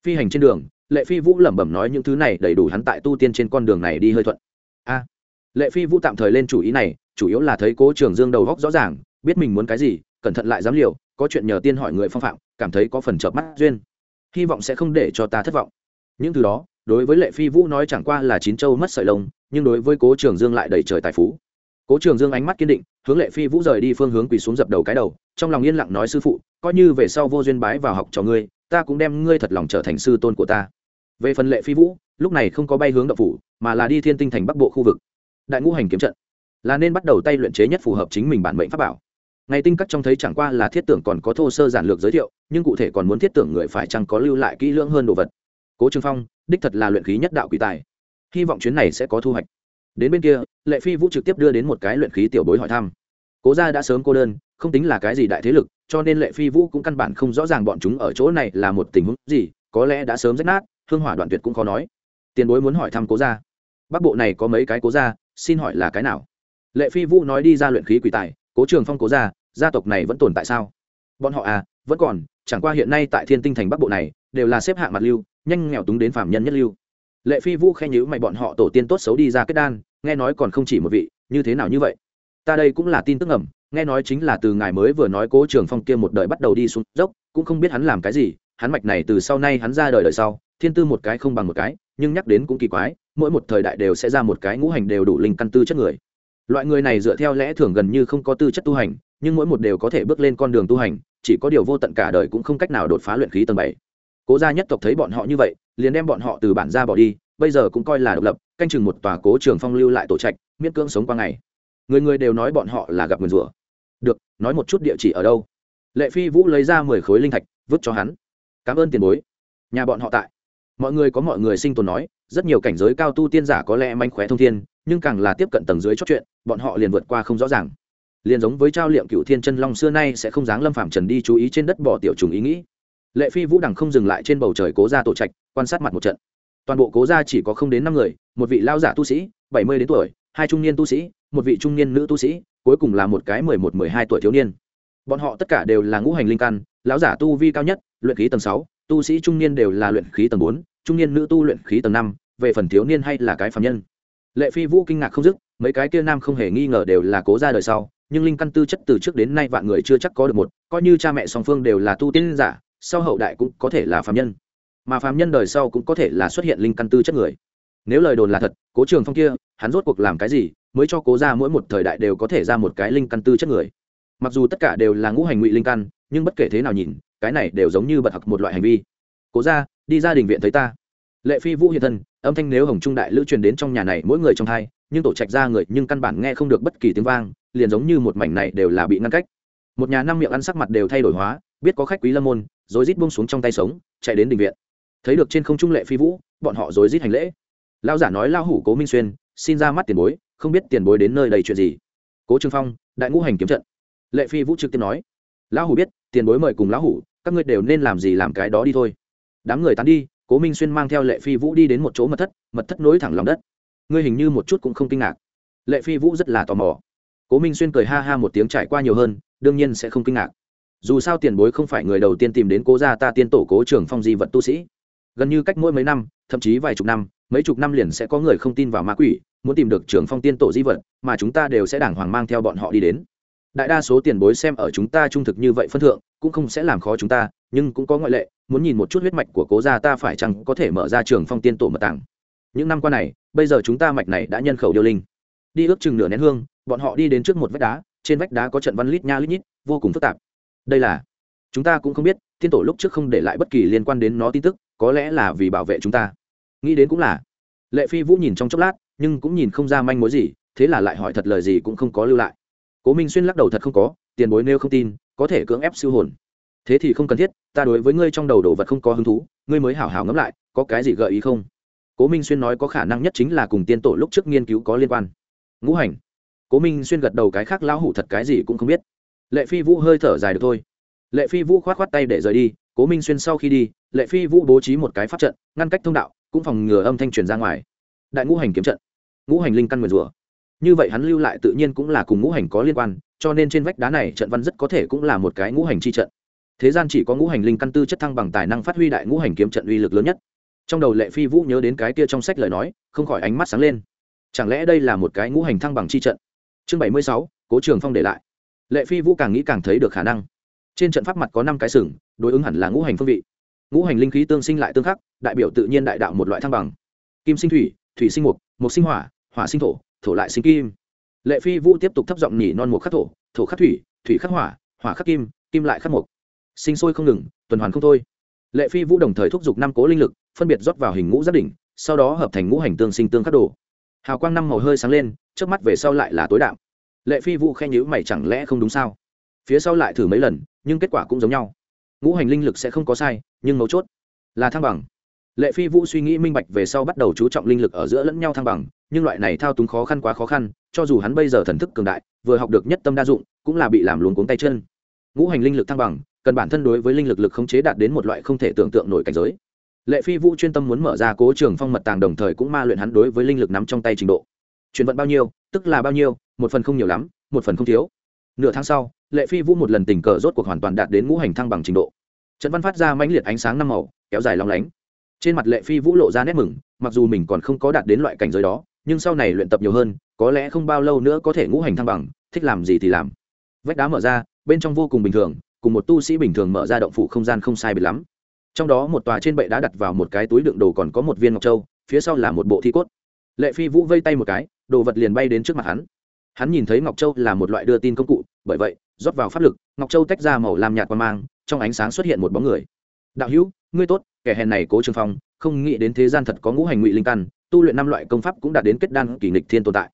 Phi hành trên đường, lệ phi vũ lẩm bẩm nói những thứ này đầy đủ hắn tại tu tiên trên con đường này đi hơi thuận. A lệ phi vũ tạm thời lên chủ ý này, chủ yếu là thấy cố trường dương đầu góc rõ ràng, biết mình muốn cái gì, cẩn thận lại dám liều, có chuyện nhờ tiên hỏi người phong phạm, cảm thấy có phần chợp mắt duyên. Hy vọng sẽ không để cho ta thất vọng. Những thứ đó, đối với lệ phi vũ nói chẳng qua là chín châu mất sợi lông, nhưng đối với cố trường dương lại đầy trời tài phú. Cố trường dương ánh mắt kiên định, hướng lệ phi vũ rời đi phương hướng quỳ xuống dập đầu cái đầu, trong lòng yên lặng nói sư phụ, coi như về sau vô duyên bái vào học cho ngươi, ta cũng đem ngươi thật lòng trở thành sư tôn của ta. Về phần lệ phi vũ, lúc này không có bay hướng đậu phủ, mà là đi thiên tinh thành bắc bộ khu vực đại ngũ hành kiếm trận, là nên bắt đầu tay luyện chế nhất phù hợp chính mình bản mệnh pháp bảo. Ngày tinh cắt trong thấy chẳng qua là thiết tưởng còn có thô sơ giản lược giới thiệu, nhưng cụ thể còn muốn thiết tưởng người phải chăng có lưu lại kỹ lưỡng hơn đồ vật. Cố trường phong, đích thật là luyện khí nhất đạo quý tài. Hy vọng chuyến này sẽ có thu hoạch. Đến bên kia, lệ phi vũ trực tiếp đưa đến một cái luyện khí tiểu bối hỏi thăm. Cố gia đã sớm cô đơn, không tính là cái gì đại thế lực, cho nên lệ phi vũ cũng căn bản không rõ ràng bọn chúng ở chỗ này là một tình huống gì, có lẽ đã sớm rách nát, hương hỏa đoạn tuyệt cũng khó nói. Tiền bối muốn hỏi thăm cố gia. Bắc bộ này có mấy cái cố gia xin hỏi là cái nào? Lệ phi vũ nói đi ra luyện khí quỷ tài, cố trường phong cố gia gia tộc này vẫn tồn tại sao? Bọn họ à vẫn còn, chẳng qua hiện nay tại thiên tinh thành bắc bộ này, đều là xếp hạng mặt lưu, nhanh nghèo túng đến phạm nhân nhất lưu. Lệ phi vũ khen nhữ mày bọn họ tổ tiên tốt xấu đi ra kết đan, nghe nói còn không chỉ một vị, như thế nào như vậy? Ta đây cũng là tin tức ẩm nghe nói chính là từ ngài mới vừa nói cố trường phong kia một đời bắt đầu đi xuống dốc, cũng không biết hắn làm cái gì, hắn mạch này từ sau nay hắn ra đời đời sau, thiên tư một cái không bằng một cái nhưng nhắc đến cũng kỳ quái, mỗi một thời đại đều sẽ ra một cái ngũ hành đều đủ linh căn tư chất người. Loại người này dựa theo lẽ thường gần như không có tư chất tu hành, nhưng mỗi một đều có thể bước lên con đường tu hành, chỉ có điều vô tận cả đời cũng không cách nào đột phá luyện khí tầng bảy. Cố gia nhất tộc thấy bọn họ như vậy, liền đem bọn họ từ bản gia bỏ đi, bây giờ cũng coi là độc lập, canh chừng một tòa cố trường phong lưu lại tổ trạch, miễn cưỡng sống qua ngày. Người người đều nói bọn họ là gặp nguyền rủa. Được, nói một chút địa chỉ ở đâu. Lệ phi vũ lấy ra mười khối linh thạch, vứt cho hắn. Cảm ơn tiền bối. Nhà bọn họ tại mọi người có mọi người sinh tồn nói, rất nhiều cảnh giới cao tu tiên giả có lẽ manh khóe thông thiên, nhưng càng là tiếp cận tầng dưới chót chuyện, bọn họ liền vượt qua không rõ ràng. Liền giống với trao liệm cựu thiên chân long xưa nay sẽ không dáng lâm phạm trần đi chú ý trên đất bỏ tiểu trùng ý nghĩ. Lệ phi vũ đằng không dừng lại trên bầu trời cố gia tổ trạch, quan sát mặt một trận. Toàn bộ cố gia chỉ có không đến năm người, một vị lao giả tu sĩ, bảy mươi đến tuổi, hai trung niên tu sĩ, một vị trung niên nữ tu sĩ, cuối cùng là một cái mười một, mười hai tuổi thiếu niên. Bọn họ tất cả đều là ngũ hành linh căn, lão giả tu vi cao nhất, luyện khí tầng sáu tu sĩ trung niên đều là luyện khí tầng bốn, trung niên nữ tu luyện khí tầng năm, về phần thiếu niên hay là cái phạm nhân. Lệ phi vũ kinh ngạc không dứt, mấy cái kia nam không hề nghi ngờ đều là cố gia đời sau, nhưng linh căn tư chất từ trước đến nay vạn người chưa chắc có được một, coi như cha mẹ song phương đều là tu tiên giả, sau hậu đại cũng có thể là phạm nhân. Mà phạm nhân đời sau cũng có thể là xuất hiện linh căn tư chất người. Nếu lời đồn là thật, cố trường phong kia, hắn rốt cuộc làm cái gì, mới cho cố ra mỗi một thời đại đều có thể ra một cái linh căn tư chất người. Mặc dù tất cả đều là ngũ hành ngụy linh căn, nhưng bất kể thế nào nhìn cái này đều giống như bật học một loại hành vi. Cố ra, đi ra đình viện thấy ta. Lệ phi vũ hiện thân, âm thanh nếu hồng trung đại lữ truyền đến trong nhà này mỗi người trong hai, nhưng tổ trạch ra người nhưng căn bản nghe không được bất kỳ tiếng vang, liền giống như một mảnh này đều là bị ngăn cách. Một nhà năm miệng ăn sắc mặt đều thay đổi hóa, biết có khách quý lâm môn, rồi rít buông xuống trong tay sống, chạy đến đình viện. Thấy được trên không trung lệ phi vũ, bọn họ rồi rít hành lễ. Lao giả nói lao hủ cố minh xuyên, xin ra mắt tiền bối, không biết tiền bối đến nơi đầy chuyện gì. Cố trương phong, đại ngũ hành kiếm trận. Lệ phi vũ trực tiếp nói. Lão hủ biết tiền bối mời cùng lão hủ, các ngươi đều nên làm gì làm cái đó đi thôi. Đám người tán đi, cố minh xuyên mang theo lệ phi vũ đi đến một chỗ mật thất mật thất nối thẳng lòng đất. Ngươi hình như một chút cũng không kinh ngạc. Lệ phi vũ rất là tò mò. Cố minh xuyên cười ha ha một tiếng trải qua nhiều hơn, đương nhiên sẽ không kinh ngạc. Dù sao tiền bối không phải người đầu tiên tìm đến cố gia ta tiên tổ cố trưởng phong di vật tu sĩ. Gần như cách mỗi mấy năm, thậm chí vài chục năm, mấy chục năm liền sẽ có người không tin vào ma quỷ, muốn tìm được trưởng phong tiên tổ di vật, mà chúng ta đều sẽ đàng hoàng mang theo bọn họ đi đến đại đa số tiền bối xem ở chúng ta trung thực như vậy phân thượng, cũng không sẽ làm khó chúng ta, nhưng cũng có ngoại lệ, muốn nhìn một chút huyết mạch của cố gia ta phải chăng có thể mở ra trường phong tiên tổ mật tàng những năm qua này, bây giờ chúng ta mạch này đã nhân khẩu điêu linh. Đi ước chừng nửa nén hương, bọn họ đi đến trước một vách đá, trên vách đá có trận văn lít nha lít nhít, vô cùng phức tạp. Đây là, chúng ta cũng không biết, tiên tổ lúc trước không để lại bất kỳ liên quan đến nó tin tức, có lẽ là vì bảo vệ chúng ta. Nghĩ đến cũng là, lệ phi vũ nhìn trong chốc lát, nhưng cũng nhìn không ra manh mối gì, thế là lại hỏi thật lời gì cũng không có lưu lại cố minh xuyên lắc đầu thật không có, tiền bối nêu không tin, có thể cưỡng ép siêu hồn. Thế thì không cần thiết, ta đối với ngươi trong đầu đồ vật không có hứng thú, ngươi mới hảo hảo ngẫm lại, có cái gì gợi ý không? Cố minh xuyên nói có khả năng nhất chính là cùng tiên tổ lúc trước nghiên cứu có liên quan. Ngũ hành. Cố minh xuyên gật đầu cái khác lão hủ thật cái gì cũng không biết. Lệ phi vũ hơi thở dài được thôi. Lệ phi vũ k h o á t k h o á t tay để rời đi, cố minh xuyên sau khi đi, lệ phi vũ bố trí một cái pháp trận, ngăn cách thông đạo, cũng phòng ngừa âm thanh truyền ra ngoài. Đại ngũ hành kiếm trận. Ngũ hành linh căn nguyền rủa như vậy hắn lưu lại tự nhiên cũng là cùng ngũ hành có liên quan, cho nên trên vách đá này trận văn rất có thể cũng là một cái ngũ hành chi trận. Thế gian chỉ có ngũ hành linh căn tư chất thăng bằng tài năng phát huy đại ngũ hành kiếm trận uy lực lớn nhất. Trong đầu lệ phi vũ nhớ đến cái kia trong sách lời nói, không khỏi ánh mắt sáng lên. Chẳng lẽ đây là một cái ngũ hành thăng bằng chi trận? Chương bảy mươi sáu, cố trường phong để lại. Lệ phi vũ càng nghĩ càng thấy được khả năng. Trên trận pháp mặt có năm cái sừng, đối ứng hẳn là ngũ hành phương vị. Ngũ hành linh khí tương sinh lại tương khắc, đại biểu tự nhiên đại đạo một loại thăng bằng. Kim sinh thủy thủy sinh mục mục sinh hỏa hỏa sinh thổ thổ lại sinh kim. Lệ phi vũ tiếp tục thấp giọng nhỉ non mục khắc thổ thổ khắc thủy thủy khắc hỏa hỏa khắc kim kim lại khắc mục sinh sôi không ngừng, tuần hoàn không thôi. Lệ phi vũ đồng thời thúc giục năm cố linh lực, phân biệt rót vào hình ngũ giác đỉnh, sau đó hợp thành ngũ hành tương sinh tương khắc đồ. Hào quang năm màu hơi sáng lên trước mắt về sau lại là tối đạm. Lệ phi vũ khen nhữ mày chẳng lẽ không đúng sao? Phía sau lại thử mấy lần, nhưng kết quả cũng giống nhau. Ngũ hành linh lực sẽ không có sai, nhưng mấu chốt là thăng bằng lệ phi vũ suy nghĩ minh bạch về sau bắt đầu chú trọng linh lực ở giữa lẫn nhau thăng bằng, nhưng loại này thao túng khó khăn quá khó khăn, cho dù hắn bây giờ thần thức cường đại, vừa học được nhất tâm đa dụng, cũng là bị làm luống cuống tay chân. Ngũ hành linh lực thăng bằng, cần bản thân đối với linh lực lực khống chế đạt đến một loại không thể tưởng tượng nổi cảnh giới. Lệ phi vũ chuyên tâm muốn mở ra cố trường phong mật tàng đồng thời cũng ma luyện hắn đối với linh lực nắm trong tay trình độ. Chuyển vận bao nhiêu, tức là bao nhiêu, một phần không nhiều lắm, một phần không thiếu. Nửa tháng sau, lệ phi vũ một lần tình cờ rốt cuộc hoàn toàn đạt đến ngũ hành thăng bằng trình độ. Trận văn phát ra mãnh liệt ánh sáng năm màu, kéo dài long lánh trên mặt lệ phi vũ lộ ra nét mừng, mặc dù mình còn không có đạt đến loại cảnh giới đó, nhưng sau này luyện tập nhiều hơn, có lẽ không bao lâu nữa có thể ngũ hành thăng bằng, thích làm gì thì làm. Vách đá mở ra, bên trong vô cùng bình thường, cùng một tu sĩ bình thường mở ra động phủ không gian không sai biệt lắm. Trong đó một tòa trên bệ đá đặt vào một cái túi đựng đồ còn có một viên ngọc châu, phía sau là một bộ thi cốt. Lệ phi vũ vây tay một cái, đồ vật liền bay đến trước mặt hắn. Hắn nhìn thấy ngọc châu là một loại đưa tin công cụ, bởi vậy, rót vào pháp lực, ngọc châu tách ra màu làm nhạt qua mang, trong ánh sáng xuất hiện một bóng người. Đạo hữu, ngươi tốt kẻ hèn này cố trường phong, không nghĩ đến thế gian thật có ngũ hành ngụy linh căn, tu luyện năm loại công pháp cũng đạt đến kết đan kỷ nghịch thiên tồn tại.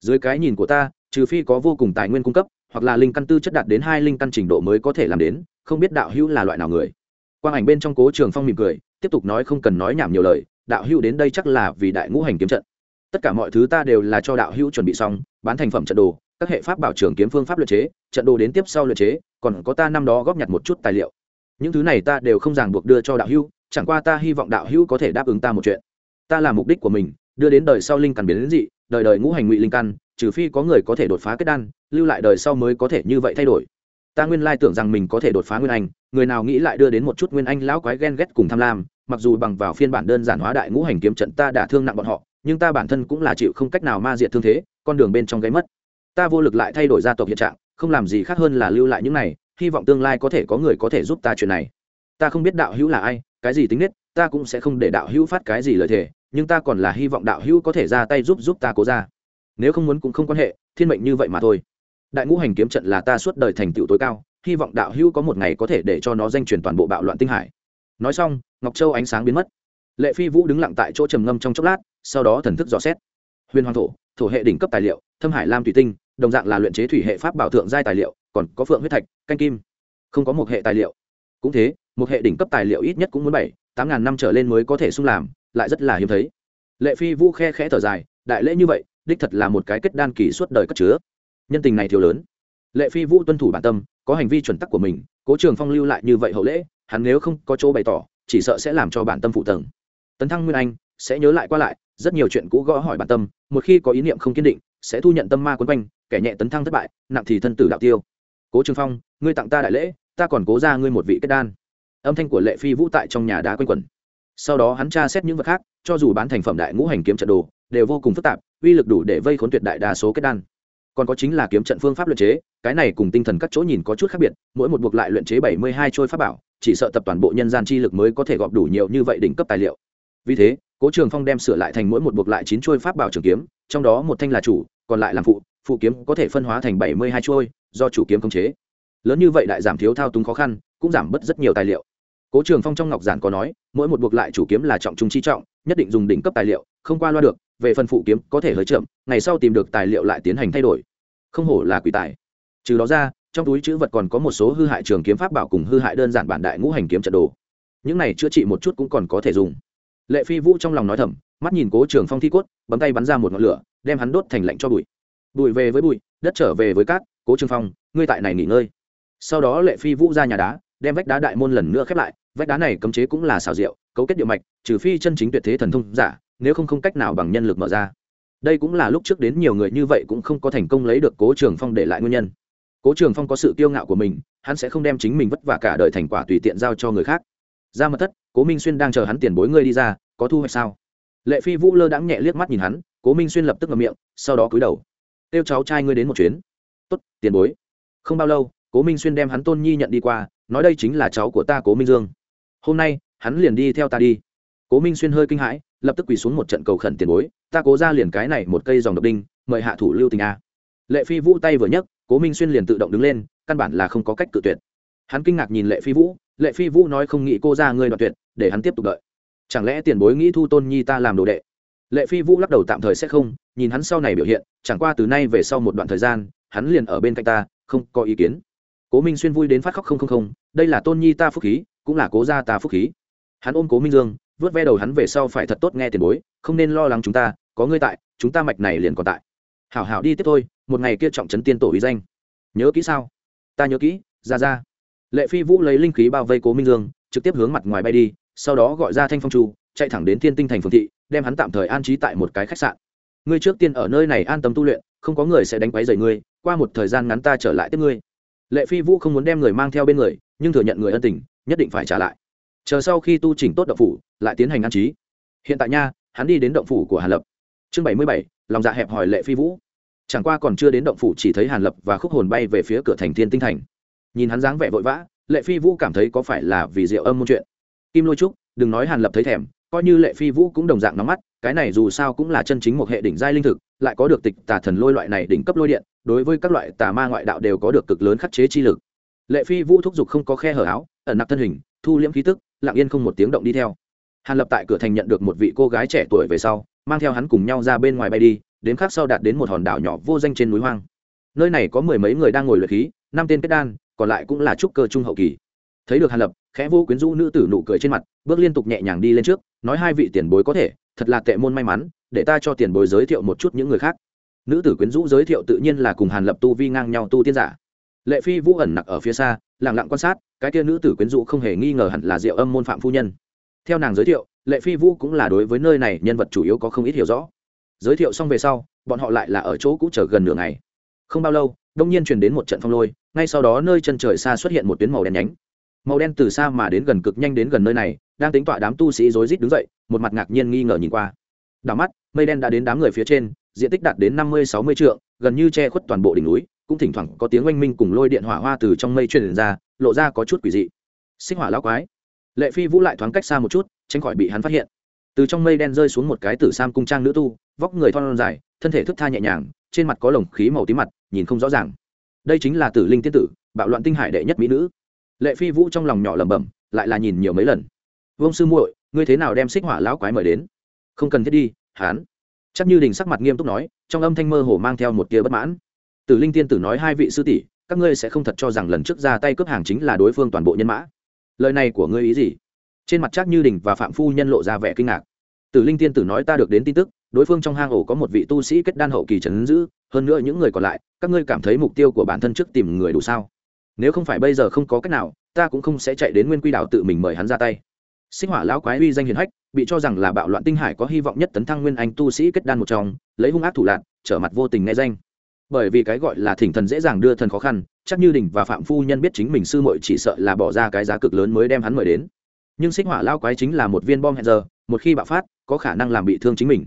Dưới cái nhìn của ta, trừ phi có vô cùng tài nguyên cung cấp, hoặc là linh căn tư chất đạt đến hai linh căn trình độ mới có thể làm đến, không biết đạo hữu là loại nào người. Quang ảnh bên trong cố trường phong mỉm cười, tiếp tục nói không cần nói nhảm nhiều lời, đạo hữu đến đây chắc là vì đại ngũ hành kiếm trận. Tất cả mọi thứ ta đều là cho đạo hữu chuẩn bị xong, bán thành phẩm trận đồ, các hệ pháp bảo trưởng kiếm phương pháp luyện chế, trận đồ đến tiếp sau luyện chế, còn có ta năm đó góp nhặt một chút tài liệu. Những thứ này ta đều không ràng buộc đưa cho đạo hữu chẳng qua ta hy vọng đạo hữu có thể đáp ứng ta một chuyện. Ta là mục đích của mình, đưa đến đời sau linh căn biến đến dị, đời đời ngũ hành ngụy linh căn, trừ phi có người có thể đột phá kết đan, lưu lại đời sau mới có thể như vậy thay đổi. Ta nguyên lai tưởng rằng mình có thể đột phá nguyên anh, người nào nghĩ lại đưa đến một chút nguyên anh lão quái ghen ghét cùng tham lam, mặc dù bằng vào phiên bản đơn giản hóa đại ngũ hành kiếm trận ta đã thương nặng bọn họ, nhưng ta bản thân cũng là chịu không cách nào ma diệt thương thế, con đường bên trong gáy mất. Ta vô lực lại thay đổi gia tộc hiện trạng, không làm gì khác hơn là lưu lại những này, hy vọng tương lai có thể có người có thể giúp ta chuyện này ta không biết đạo hữu là ai, cái gì tính nết, ta cũng sẽ không để đạo hữu phát cái gì lời thề, nhưng ta còn là hy vọng đạo hữu có thể ra tay giúp giúp ta cố ra. Nếu không muốn cũng không quan hệ, thiên mệnh như vậy mà thôi. Đại ngũ hành kiếm trận là ta suốt đời thành tựu tối cao, hy vọng đạo hữu có một ngày có thể để cho nó danh truyền toàn bộ bạo loạn tinh hải. Nói xong, ngọc châu ánh sáng biến mất. Lệ phi vũ đứng lặng tại chỗ trầm ngâm trong chốc lát, sau đó thần thức dò xét. Huyền hoàng thổ thổ hệ đỉnh cấp tài liệu, thâm hải lam thủy tinh, đồng dạng là luyện chế thủy hệ pháp bảo thượng giai tài liệu, còn có phượng huyết thạch, canh kim. Không có một hệ tài liệu. Cũng thế một hệ đỉnh cấp tài liệu ít nhất cũng muốn bảy, tám ngàn năm trở lên mới có thể sung làm, lại rất là hiếm thấy. Lệ phi vũ khe khẽ thở dài, đại lễ như vậy, đích thật là một cái kết đan kỳ suốt đời cất chứa. Nhân tình này thiếu lớn. Lệ phi vũ tuân thủ bản tâm, có hành vi chuẩn tắc của mình, cố trường phong lưu lại như vậy hậu lễ, hắn nếu không có chỗ bày tỏ, chỉ sợ sẽ làm cho bản tâm phụ tầng. Tấn thăng nguyên anh sẽ nhớ lại qua lại, rất nhiều chuyện cũ gõ hỏi bản tâm, một khi có ý niệm không kiên định, sẽ thu nhận tâm ma quấn quanh, kẻ nhẹ tấn thăng thất bại, nặng thì thân tử đạo tiêu. Cố trường phong, ngươi tặng ta đại lễ, ta còn cố ra ngươi một vị kết đan âm thanh của lệ phi vũ tại trong nhà đá quanh quẩn. Sau đó hắn tra xét những vật khác, cho dù bán thành phẩm đại ngũ hành kiếm trận đồ, đều vô cùng phức tạp, uy lực đủ để vây khốn tuyệt đại đa số kết đan. Còn có chính là kiếm trận phương pháp luyện chế, cái này cùng tinh thần các chỗ nhìn có chút khác biệt, mỗi một buộc lại luyện chế bảy mươi hai trôi pháp bảo, chỉ sợ tập toàn bộ nhân gian chi lực mới có thể gọp đủ nhiều như vậy đỉnh cấp tài liệu. Vì thế, cố trường phong đem sửa lại thành mỗi một buộc lại chín trôi pháp bảo trường kiếm, trong đó một thanh là chủ, còn lại làm phụ phụ kiếm có thể phân hóa thành bảy mươi hai trôi do chủ kiếm khống chế. Lớn như vậy lại giảm thiếu thao túng khó khăn, cũng giảm bớt rất nhiều tài liệu cố trường phong trong ngọc giản có nói, mỗi một buộc lại chủ kiếm là trọng trung chi trọng, nhất định dùng đỉnh cấp tài liệu, không qua loa được, về phần phụ kiếm có thể hơi chậm, ngày sau tìm được tài liệu lại tiến hành thay đổi. Không hổ là quỷ tài. Trừ đó ra, trong túi chữ vật còn có một số hư hại trường kiếm pháp bảo cùng hư hại đơn giản bản đại ngũ hành kiếm trận đồ. Những này chữa trị một chút cũng còn có thể dùng. Lệ phi vũ trong lòng nói thầm, mắt nhìn cố trường phong thi cốt, bấm tay bắn ra một ngọn lửa, đem hắn đốt thành lạnh cho bụi. Bụi về với bụi, đất trở về với cát, cố trường phong, ngươi tại này nghỉ ngơi. Sau đó lệ phi vũ ra nhà đá, đem vách đá đại môn lần nữa khép lại vách đá này cấm chế cũng là xảo diệu, cấu kết địa mạch trừ phi chân chính tuyệt thế thần thông giả nếu không không cách nào bằng nhân lực mở ra. Đây cũng là lúc trước đến nhiều người như vậy cũng không có thành công lấy được cố trường phong để lại nguyên nhân. Cố trường phong có sự kiêu ngạo của mình hắn sẽ không đem chính mình vất vả cả đời thành quả tùy tiện giao cho người khác. Ra mật thất cố minh xuyên đang chờ hắn tiền bối ngươi đi ra có thu hoạch sao? Lệ phi vũ lơ đãng nhẹ liếc mắt nhìn hắn cố minh xuyên lập tức ngậm miệng sau đó cúi đầu. Kêu cháu trai ngươi đến một chuyến. Tốt tiền bối. Không bao lâu cố minh xuyên đem hắn tôn nhi nhận đi qua nói đây chính là cháu của ta cố minh dương hôm nay, hắn liền đi theo ta đi. Cố minh xuyên hơi kinh hãi, lập tức quỳ xuống một trận cầu khẩn tiền bối, ta cố ra liền cái này một cây dòng độc đinh, mời hạ thủ lưu tình a. Lệ phi vũ tay vừa nhấc, cố minh xuyên liền tự động đứng lên, căn bản là không có cách cự tuyệt. Hắn kinh ngạc nhìn lệ phi vũ, lệ phi vũ nói không nghĩ cô ra ngươi đoạt tuyệt, để hắn tiếp tục đợi. Chẳng lẽ tiền bối nghĩ thu tôn nhi ta làm đồ đệ? Lệ phi vũ lắc đầu tạm thời sẽ không, nhìn hắn sau này biểu hiện, chẳng qua từ nay về sau một đoạn thời gian, hắn liền ở bên cạnh ta, không có ý kiến cố minh xuyên vui đến phát khóc không không không, đây là tôn nhi ta phúc khí, cũng là cố gia ta phúc khí. Hắn ôm cố minh dương, vớt ve đầu hắn về sau phải thật tốt nghe tiền bối, không nên lo lắng chúng ta, có ngươi tại, chúng ta mạch này liền còn tại. Hảo hảo đi tiếp thôi, một ngày kia trọng trấn tiên tổ ý danh. Nhớ kỹ sao? Ta nhớ kỹ, ra ra. Lệ phi vũ lấy linh khí bao vây cố minh dương, trực tiếp hướng mặt ngoài bay đi, sau đó gọi ra thanh phong chu, chạy thẳng đến thiên tinh thành phương thị, đem hắn tạm thời an trí tại một cái khách sạn. Ngươi trước tiên ở nơi này an tâm tu luyện, không có người sẽ đánh quấy rầy ngươi, qua một thời gian ngắn ta trở lại tiếp ngươi lệ phi vũ không muốn đem người mang theo bên người, nhưng thừa nhận người ân tình, nhất định phải trả lại. Chờ sau khi tu chỉnh tốt động phủ, lại tiến hành an trí. Hiện tại nha, hắn đi đến động phủ của hàn lập. Chương bảy mươi bảy, lòng dạ hẹp hỏi lệ phi vũ. Chẳng qua còn chưa đến động phủ chỉ thấy hàn lập và khúc hồn bay về phía cửa thành thiên tinh thành. Nhìn hắn dáng vẻ vội vã, lệ phi vũ cảm thấy có phải là vì rượu âm môn chuyện. Kim lôi trúc, đừng nói hàn lập thấy thèm, coi như lệ phi vũ cũng đồng dạng nóng mắt, cái này dù sao cũng là chân chính một hệ đỉnh giai linh thực, lại có được tịch tà thần lôi loại này đỉnh cấp lôi điện đối với các loại tà ma ngoại đạo đều có được cực lớn khắc chế chi lực. Lệ phi vũ thúc giục không có khe hở áo, ẩn nặc thân hình, thu liễm khí tức, lặng yên không một tiếng động đi theo. Hàn lập tại cửa thành nhận được một vị cô gái trẻ tuổi về sau, mang theo hắn cùng nhau ra bên ngoài bay đi, đến khác sau đạt đến một hòn đảo nhỏ vô danh trên núi hoang. Nơi này có mười mấy người đang ngồi luyện khí, năm tên kết đan, còn lại cũng là trúc cơ trung hậu kỳ. Thấy được hàn lập, khẽ vô quyến rũ nữ tử nụ cười trên mặt, bước liên tục nhẹ nhàng đi lên trước, nói hai vị tiền bối có thể, thật là tệ môn may mắn, để ta cho tiền bối giới thiệu một chút những người khác nữ tử quyến rũ giới thiệu tự nhiên là cùng hàn lập tu vi ngang nhau tu tiên giả. Lệ phi vũ ẩn nặc ở phía xa lẳng lặng quan sát, cái kia nữ tử quyến rũ không hề nghi ngờ hẳn là diệu âm môn phạm phu nhân. Theo nàng giới thiệu, lệ phi vũ cũng là đối với nơi này nhân vật chủ yếu có không ít hiểu rõ. Giới thiệu xong về sau, bọn họ lại là ở chỗ cũ chờ gần nửa ngày. Không bao lâu, đông nhiên truyền đến một trận phong lôi, ngay sau đó nơi chân trời xa xuất hiện một tuyến màu đen nhánh. Màu đen từ xa mà đến gần cực nhanh đến gần nơi này, đang tính tọa đám tu sĩ rối rít đứng dậy, một mặt ngạc nhiên nghi ngờ nhìn qua. Đảo mắt, mây đen đã đến đám người phía trên diện tích đạt đến năm mươi, sáu mươi trượng, gần như che khuất toàn bộ đỉnh núi, cũng thỉnh thoảng có tiếng oanh minh cùng lôi điện hỏa hoa từ trong mây truyền ra, lộ ra có chút quỷ dị. Xích hỏa lão quái. Lệ phi vũ lại thoáng cách xa một chút, tránh khỏi bị hắn phát hiện. Từ trong mây đen rơi xuống một cái tử sam cung trang nữ tu, vóc người thon dài, thân thể thướt tha nhẹ nhàng, trên mặt có lồng khí màu tím mặt, nhìn không rõ ràng. Đây chính là tử linh tiên tử, bạo loạn tinh hải đệ nhất mỹ nữ. Lệ phi vũ trong lòng nhỏ lẩm bẩm, lại là nhìn nhiều mấy lần. "Vương sư muội, ngươi thế nào đem xích hỏa lão quái mời đến? Không cần thiết đi, hắn chắc như đình sắc mặt nghiêm túc nói, trong âm thanh mơ hồ mang theo một tia bất mãn. Tử linh tiên tử nói hai vị sư tỷ, các ngươi sẽ không thật cho rằng lần trước ra tay cướp hàng chính là đối phương toàn bộ nhân mã. Lời này của ngươi ý gì? Trên mặt chắc như đình và phạm phu nhân lộ ra vẻ kinh ngạc. Tử linh tiên tử nói ta được đến tin tức, đối phương trong hang ổ có một vị tu sĩ kết đan hậu kỳ trấn giữ, hơn nữa những người còn lại, các ngươi cảm thấy mục tiêu của bản thân trước tìm người đủ sao? Nếu không phải bây giờ không có cách nào, ta cũng không sẽ chạy đến nguyên quy Đạo tự mình mời hắn ra tay. Xích hỏa lão quái uy danh hiền hách, bị cho rằng là bạo loạn tinh hải có hy vọng nhất tấn thăng nguyên anh tu sĩ kết đan một trong, lấy hung ác thủ lạc trở mặt vô tình nghe danh. Bởi vì cái gọi là thỉnh thần dễ dàng đưa thần khó khăn, chắc như đình và phạm phu nhân biết chính mình sư muội chỉ sợ là bỏ ra cái giá cực lớn mới đem hắn mời đến. Nhưng xích hỏa lao quái chính là một viên bom hẹn giờ, một khi bạo phát, có khả năng làm bị thương chính mình.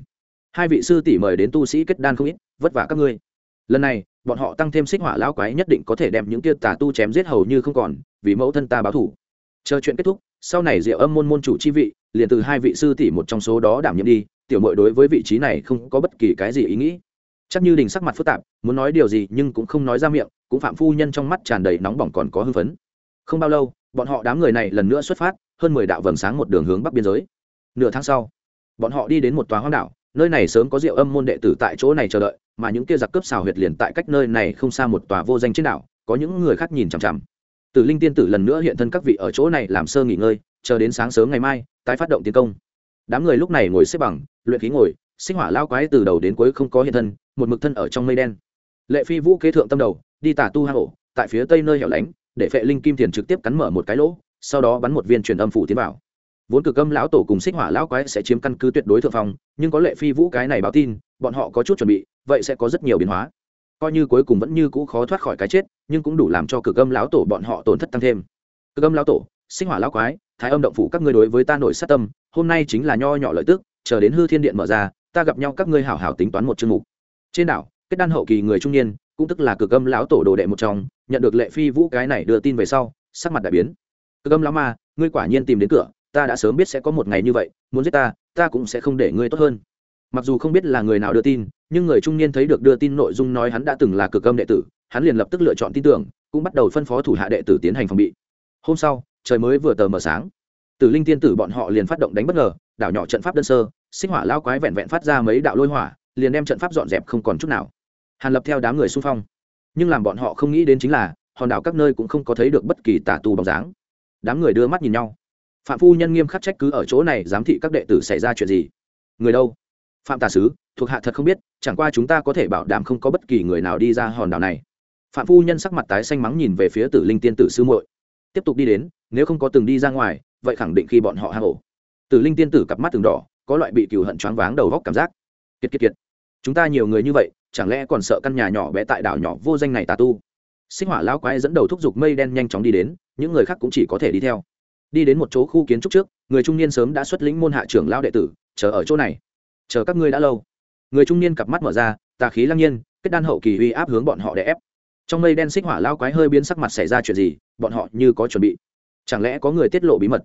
Hai vị sư tỷ mời đến tu sĩ kết đan không ít, vất vả các ngươi. Lần này, bọn họ tăng thêm xích hỏa lao quái nhất định có thể đem những kia tà tu chém giết hầu như không còn, vì mẫu thân ta báo thủ. Chờ chuyện kết thúc sau này diệu âm môn môn chủ chi vị, liền từ hai vị sư tỷ một trong số đó đảm nhiệm đi, tiểu mội đối với vị trí này không có bất kỳ cái gì ý nghĩ. Chắc như đình sắc mặt phức tạp, muốn nói điều gì nhưng cũng không nói ra miệng, cũng phạm phu nhân trong mắt tràn đầy nóng bỏng còn có hưng phấn. Không bao lâu, bọn họ đám người này lần nữa xuất phát, hơn mười đạo vầng sáng một đường hướng bắc biên giới. Nửa tháng sau, bọn họ đi đến một tòa hoang đảo, nơi này sớm có rượu âm môn đệ tử tại chỗ này chờ đợi, mà những kia giặc cướp xào huyệt liền tại cách nơi này không xa một tòa vô danh trên đảo, có những người khác nhìn chằm chằm tử linh tiên tử lần nữa hiện thân các vị ở chỗ này làm sơ nghỉ ngơi, chờ đến sáng sớm ngày mai, tái phát động tiến công. Đám người lúc này ngồi xếp bằng, luyện khí ngồi, sinh hỏa lao quái từ đầu đến cuối không có hiện thân, một mực thân ở trong mây đen. Lệ phi vũ kế thượng tâm đầu, đi tả tu hang ổ, tại phía tây nơi hẻo lánh, để phệ linh kim Thiền trực tiếp cắn mở một cái lỗ, sau đó bắn một viên truyền âm phủ tiến vào. Vốn cực âm lão tổ cùng xích hỏa lão quái sẽ chiếm căn cứ tuyệt đối thượng phong, nhưng có lệ phi vũ cái này báo tin, bọn họ có chút chuẩn bị, vậy sẽ có rất nhiều biến hóa coi như cuối cùng vẫn như cũ khó thoát khỏi cái chết, nhưng cũng đủ làm cho cực âm lão tổ bọn họ tổn thất tăng thêm. Cực âm lão tổ, sinh hỏa lão quái, thái âm động phủ các ngươi đối với ta nổi sát tâm, hôm nay chính là nho nhỏ lợi tức, chờ đến hư thiên điện mở ra, ta gặp nhau các ngươi hảo hảo tính toán một chương mục. Trên đảo, kết đan hậu kỳ người trung niên, cũng tức là cực âm lão tổ đồ đệ một trong, nhận được lệ phi vũ cái này đưa tin về sau, sắc mặt đại biến. Cực âm lão ma, ngươi quả nhiên tìm đến cửa, ta đã sớm biết sẽ có một ngày như vậy, muốn giết ta ta cũng sẽ không để ngươi tốt hơn mặc dù không biết là người nào đưa tin, nhưng người trung niên thấy được đưa tin nội dung nói hắn đã từng là cực âm đệ tử, hắn liền lập tức lựa chọn tin tưởng, cũng bắt đầu phân phó thủ hạ đệ tử tiến hành phòng bị. Hôm sau, trời mới vừa tờ mờ sáng. Tử linh tiên tử bọn họ liền phát động đánh bất ngờ, đảo nhỏ trận pháp đơn sơ sinh hỏa lao quái vẹn vẹn phát ra mấy đạo lôi hỏa, liền đem trận pháp dọn dẹp không còn chút nào. Hàn lập theo đám người xung phong. Nhưng làm bọn họ không nghĩ đến chính là, hòn đảo các nơi cũng không có thấy được bất kỳ tà tù bóng dáng. Đám người đưa mắt nhìn nhau. Phạm phu nhân nghiêm khắc trách cứ ở chỗ này, giám thị các đệ tử xảy ra chuyện gì? Người đâu? Phạm tà sứ, thuộc hạ thật không biết, chẳng qua chúng ta có thể bảo đảm không có bất kỳ người nào đi ra hòn đảo này. Phạm phu nhân sắc mặt tái xanh mắng nhìn về phía tử linh tiên tử sư muội. Tiếp tục đi đến, nếu không có từng đi ra ngoài, vậy khẳng định khi bọn họ hang ổ. Tử linh tiên tử cặp mắt từng đỏ, có loại bị cừu hận choáng váng đầu góc cảm giác. Kiệt kiệt kiệt. Chúng ta nhiều người như vậy, chẳng lẽ còn sợ căn nhà nhỏ bé tại đảo nhỏ vô danh này tà tu? Sinh hỏa lão quái dẫn đầu thúc giục mây đen nhanh chóng đi đến, những người khác cũng chỉ có thể đi theo. Đi đến một chỗ khu kiến trúc trước, người trung niên sớm đã xuất lĩnh môn hạ trưởng lao đệ tử, chờ ở chỗ này chờ các ngươi đã lâu. Người trung niên cặp mắt mở ra, tà khí lăng nhiên, kết đan hậu kỳ uy áp hướng bọn họ để ép. Trong mây đen xích hỏa lao quái hơi biến sắc mặt xảy ra chuyện gì, bọn họ như có chuẩn bị. Chẳng lẽ có người tiết lộ bí mật?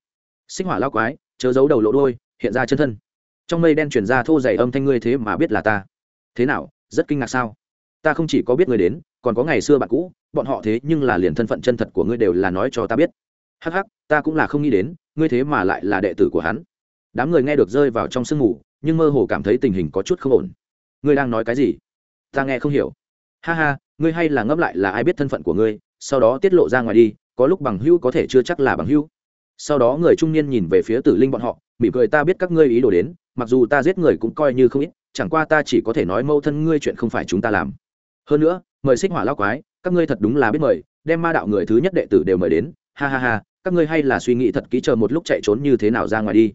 Xích hỏa lao quái, chớ giấu đầu lộ đôi, hiện ra chân thân. Trong mây đen chuyển ra thô dày âm thanh ngươi thế mà biết là ta. Thế nào, rất kinh ngạc sao? Ta không chỉ có biết ngươi đến, còn có ngày xưa bạn cũ, bọn họ thế nhưng là liền thân phận chân thật của ngươi đều là nói cho ta biết. Hắc hắc, ta cũng là không nghĩ đến, ngươi thế mà lại là đệ tử của hắn. Đám người nghe được rơi vào trong sương mù nhưng mơ hồ cảm thấy tình hình có chút không ổn. Ngươi đang nói cái gì? Ta nghe không hiểu. Ha ha, ngươi hay là ngẫm lại là ai biết thân phận của ngươi, sau đó tiết lộ ra ngoài đi, có lúc bằng hữu có thể chưa chắc là bằng hữu. Sau đó người trung niên nhìn về phía tử linh bọn họ, mỉm cười ta biết các ngươi ý đồ đến, mặc dù ta giết người cũng coi như không ít, chẳng qua ta chỉ có thể nói mâu thân ngươi chuyện không phải chúng ta làm. Hơn nữa, mời xích hỏa lao quái, các ngươi thật đúng là biết mời, đem ma đạo người thứ nhất đệ tử đều mời đến. Ha ha ha, các ngươi hay là suy nghĩ thật kỹ chờ một lúc chạy trốn như thế nào ra ngoài đi.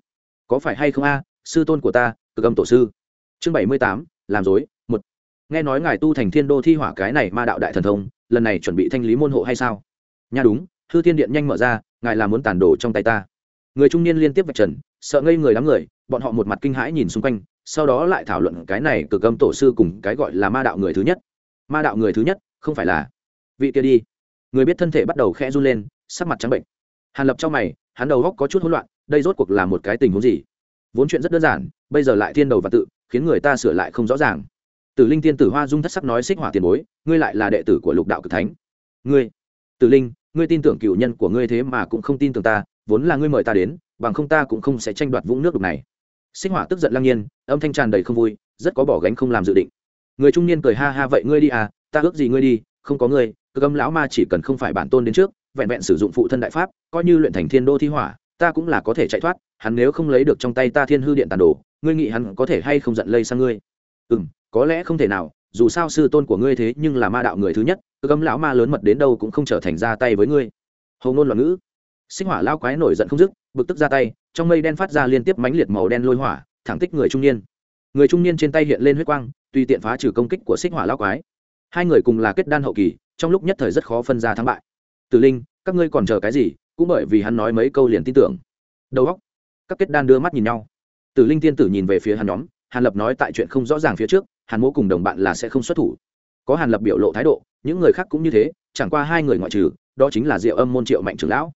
Có phải hay không a? Sư tôn của ta, cực âm tổ sư. Chương bảy mươi tám, làm dối, một. Nghe nói ngài tu thành thiên đô thi hỏa cái này ma đạo đại thần thông, lần này chuẩn bị thanh lý môn hộ hay sao? Nha đúng, hư thiên điện nhanh mở ra, ngài là muốn tàn đồ trong tay ta. Người trung niên liên tiếp vạch trần, sợ ngây người đám người, bọn họ một mặt kinh hãi nhìn xung quanh, sau đó lại thảo luận cái này cực âm tổ sư cùng cái gọi là ma đạo người thứ nhất. Ma đạo người thứ nhất, không phải là vị kia đi. Người biết thân thể bắt đầu khẽ run lên, sắc mặt trắng bệnh. Hàn lập trong mày, hắn đầu góc có chút hỗn loạn, đây rốt cuộc là một cái tình huống gì? Vốn chuyện rất đơn giản, bây giờ lại thiên đầu và tự, khiến người ta sửa lại không rõ ràng. Tử linh tiên tử hoa dung thất sắc nói xích hỏa tiền bối, ngươi lại là đệ tử của lục đạo cực thánh. Ngươi, tử linh, ngươi tin tưởng cựu nhân của ngươi thế mà cũng không tin tưởng ta, vốn là ngươi mời ta đến, bằng không ta cũng không sẽ tranh đoạt vũng nước đục này. Xích hỏa tức giận lăng nhiên, âm thanh tràn đầy không vui, rất có bỏ gánh không làm dự định. Người trung niên cười ha ha, vậy ngươi đi à ta ước gì ngươi đi, không có ngươi, cơ âm lão ma chỉ cần không phải bản tôn đến trước, vẹn vẹn sử dụng phụ thân đại pháp, coi như luyện thành thiên đô thi hỏa ta cũng là có thể chạy thoát, hắn nếu không lấy được trong tay ta thiên hư điện tàn đồ, ngươi nghĩ hắn có thể hay không giận lây sang ngươi? Ừ m có lẽ không thể nào, dù sao sư tôn của ngươi thế nhưng là ma đạo người thứ nhất cơ cấm lão ma lớn mật đến đâu cũng không trở thành ra tay với ngươi. Hầu ngôn loạn ngữ. Sinh hỏa lao quái nổi giận không dứt, bực tức ra tay, trong mây đen phát ra liên tiếp mánh liệt màu đen lôi hỏa, thẳng tích người trung niên. Người trung niên trên tay hiện lên huyết quang, tùy tiện phá trừ công kích của xích hỏa lao quái. Hai người cùng là kết đan hậu kỳ, trong lúc nhất thời rất khó phân ra thắng bại. Tử linh, các ngươi còn chờ cái gì? Cũng bởi vì hắn nói mấy câu liền tin tưởng. Đầu óc, các kết đan đưa mắt nhìn nhau. Tử linh tiên tử nhìn về phía hắn nhóm, hàn lập nói tại chuyện không rõ ràng phía trước, hàn mỗ cùng đồng bạn là sẽ không xuất thủ. Có hàn lập biểu lộ thái độ, những người khác cũng như thế, chẳng qua hai người ngoại trừ, đó chính là diệu âm môn triệu mạnh trưởng lão.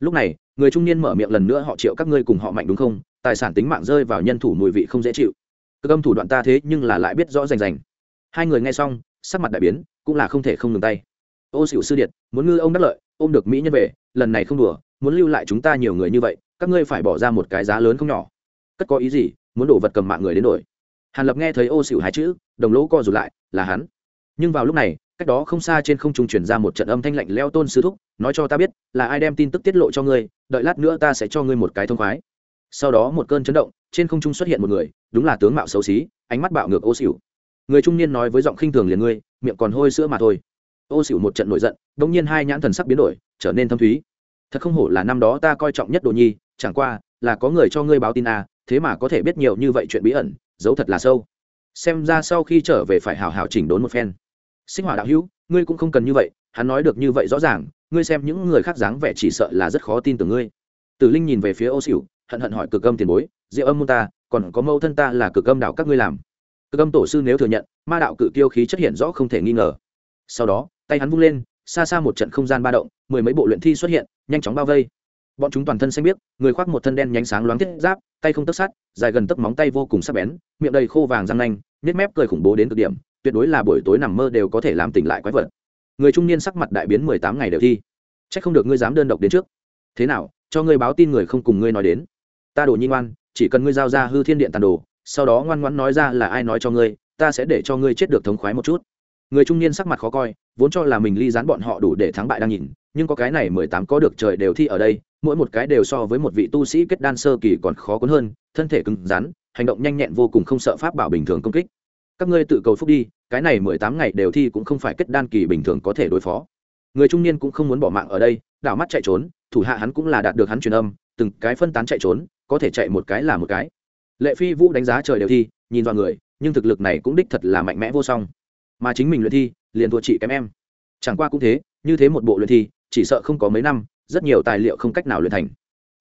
Lúc này, người trung niên mở miệng lần nữa họ triệu, các ngươi cùng họ mạnh đúng không? Tài sản tính mạng rơi vào nhân thủ mùi vị không dễ chịu. Cơ âm thủ đoạn ta thế nhưng là lại biết rõ rành rành. Hai người nghe xong, sắc mặt đại biến, cũng là không thể không ngừng tay ô xỉu sư điện muốn ngư ông đắc lợi, ôm được mỹ nhân về, lần này không đùa, muốn lưu lại chúng ta nhiều người như vậy, các ngươi phải bỏ ra một cái giá lớn không nhỏ. Cất có ý gì, muốn đổ vật cầm mạng người đến đổi. Hàn lập nghe thấy ô xỉu hai chữ, đồng lỗ co rụt lại, là hắn. Nhưng vào lúc này, cách đó không xa trên không trung chuyển ra một trận âm thanh lạnh leo tôn sư thúc, nói cho ta biết, là ai đem tin tức tiết lộ cho ngươi, đợi lát nữa ta sẽ cho ngươi một cái thông khoái. Sau đó một cơn chấn động, trên không trung xuất hiện một người, đúng là tướng mạo xấu xí, ánh mắt bạo ngược ô xỉu. Người trung niên nói với giọng khinh thường liền ngươi, miệng còn hôi sữa mà thôi ô xỉu một trận nổi giận đ ỗ n g nhiên hai nhãn thần sắc biến đổi, trở nên thâm thúy. Thật không hổ là năm đó ta coi trọng nhất đồ nhi, chẳng qua, là có người cho ngươi báo tin à thế mà có thể biết nhiều như vậy chuyện bí ẩn, giấu thật là sâu. Xem ra sau khi trở về phải hào hào chỉnh đốn một phen. Sinh hỏa đạo hữu, ngươi cũng không cần như vậy, hắn nói được như vậy rõ ràng, ngươi xem những người khác dáng vẻ chỉ sợ là rất khó tin tưởng ngươi. Tử linh nhìn về phía ô xỉu, hận hận hỏi cực âm tiền bối, diệu âm môn ta, còn có mâu thân ta là cực âm đạo các ngươi làm? Cực âm tổ sư nếu thừa nhận, ma đạo cự tiêu khí chất hiện rõ không thể nghi ngờ sau đó, tay hắn vung lên, xa xa một trận không gian ba động, mười mấy bộ luyện thi xuất hiện, nhanh chóng bao vây. Bọn chúng toàn thân xanh biếc, người khoác một thân đen nhánh sáng loáng thiết giáp, tay không tấc sắt, dài gần tấc móng tay vô cùng sắc bén, miệng đầy khô vàng răng nanh, nhếch mép cười khủng bố đến cực điểm, tuyệt đối là buổi tối nằm mơ đều có thể làm tỉnh lại quái vật. Người trung niên sắc mặt đại biến mười tám ngày đều thi. C h ắ c không được ngươi dám đơn độc đến trước. Thế nào, cho ngươi báo tin người không cùng ngươi nói đến. Ta đồ nhi ngoan, chỉ cần ngươi giao ra hư thiên điện tàn đồ, sau đó ngoan ngoãn nói ra là ai nói cho ngươi, ta sẽ để cho ngươi chết được thống khoái một chút người trung niên sắc mặt khó coi, vốn cho là mình ly dán bọn họ đủ để thắng bại đang nhìn, nhưng có cái này mười tám có được trời đều thi ở đây, mỗi một cái đều so với một vị tu sĩ kết đan sơ kỳ còn khó cuốn hơn, thân thể cứng rắn, hành động nhanh nhẹn vô cùng không sợ pháp bảo bình thường công kích. Các ngươi tự cầu phúc đi, cái này mười tám ngày đều thi cũng không phải kết đan kỳ bình thường có thể đối phó. Người trung niên cũng không muốn bỏ mạng ở đây, đảo mắt chạy trốn, thủ hạ hắn cũng là đạt được hắn truyền âm, từng cái phân tán chạy trốn, có thể chạy một cái là một cái. Lệ phi vũ đánh giá trời đều thi, nhìn vào người, nhưng thực lực này cũng đích thật là mạnh mẽ vô song mà chính mình luyện thi, liền thua chị kém em. Chẳng qua cũng thế, như thế một bộ luyện thi, chỉ sợ không có mấy năm, rất nhiều tài liệu không cách nào luyện thành.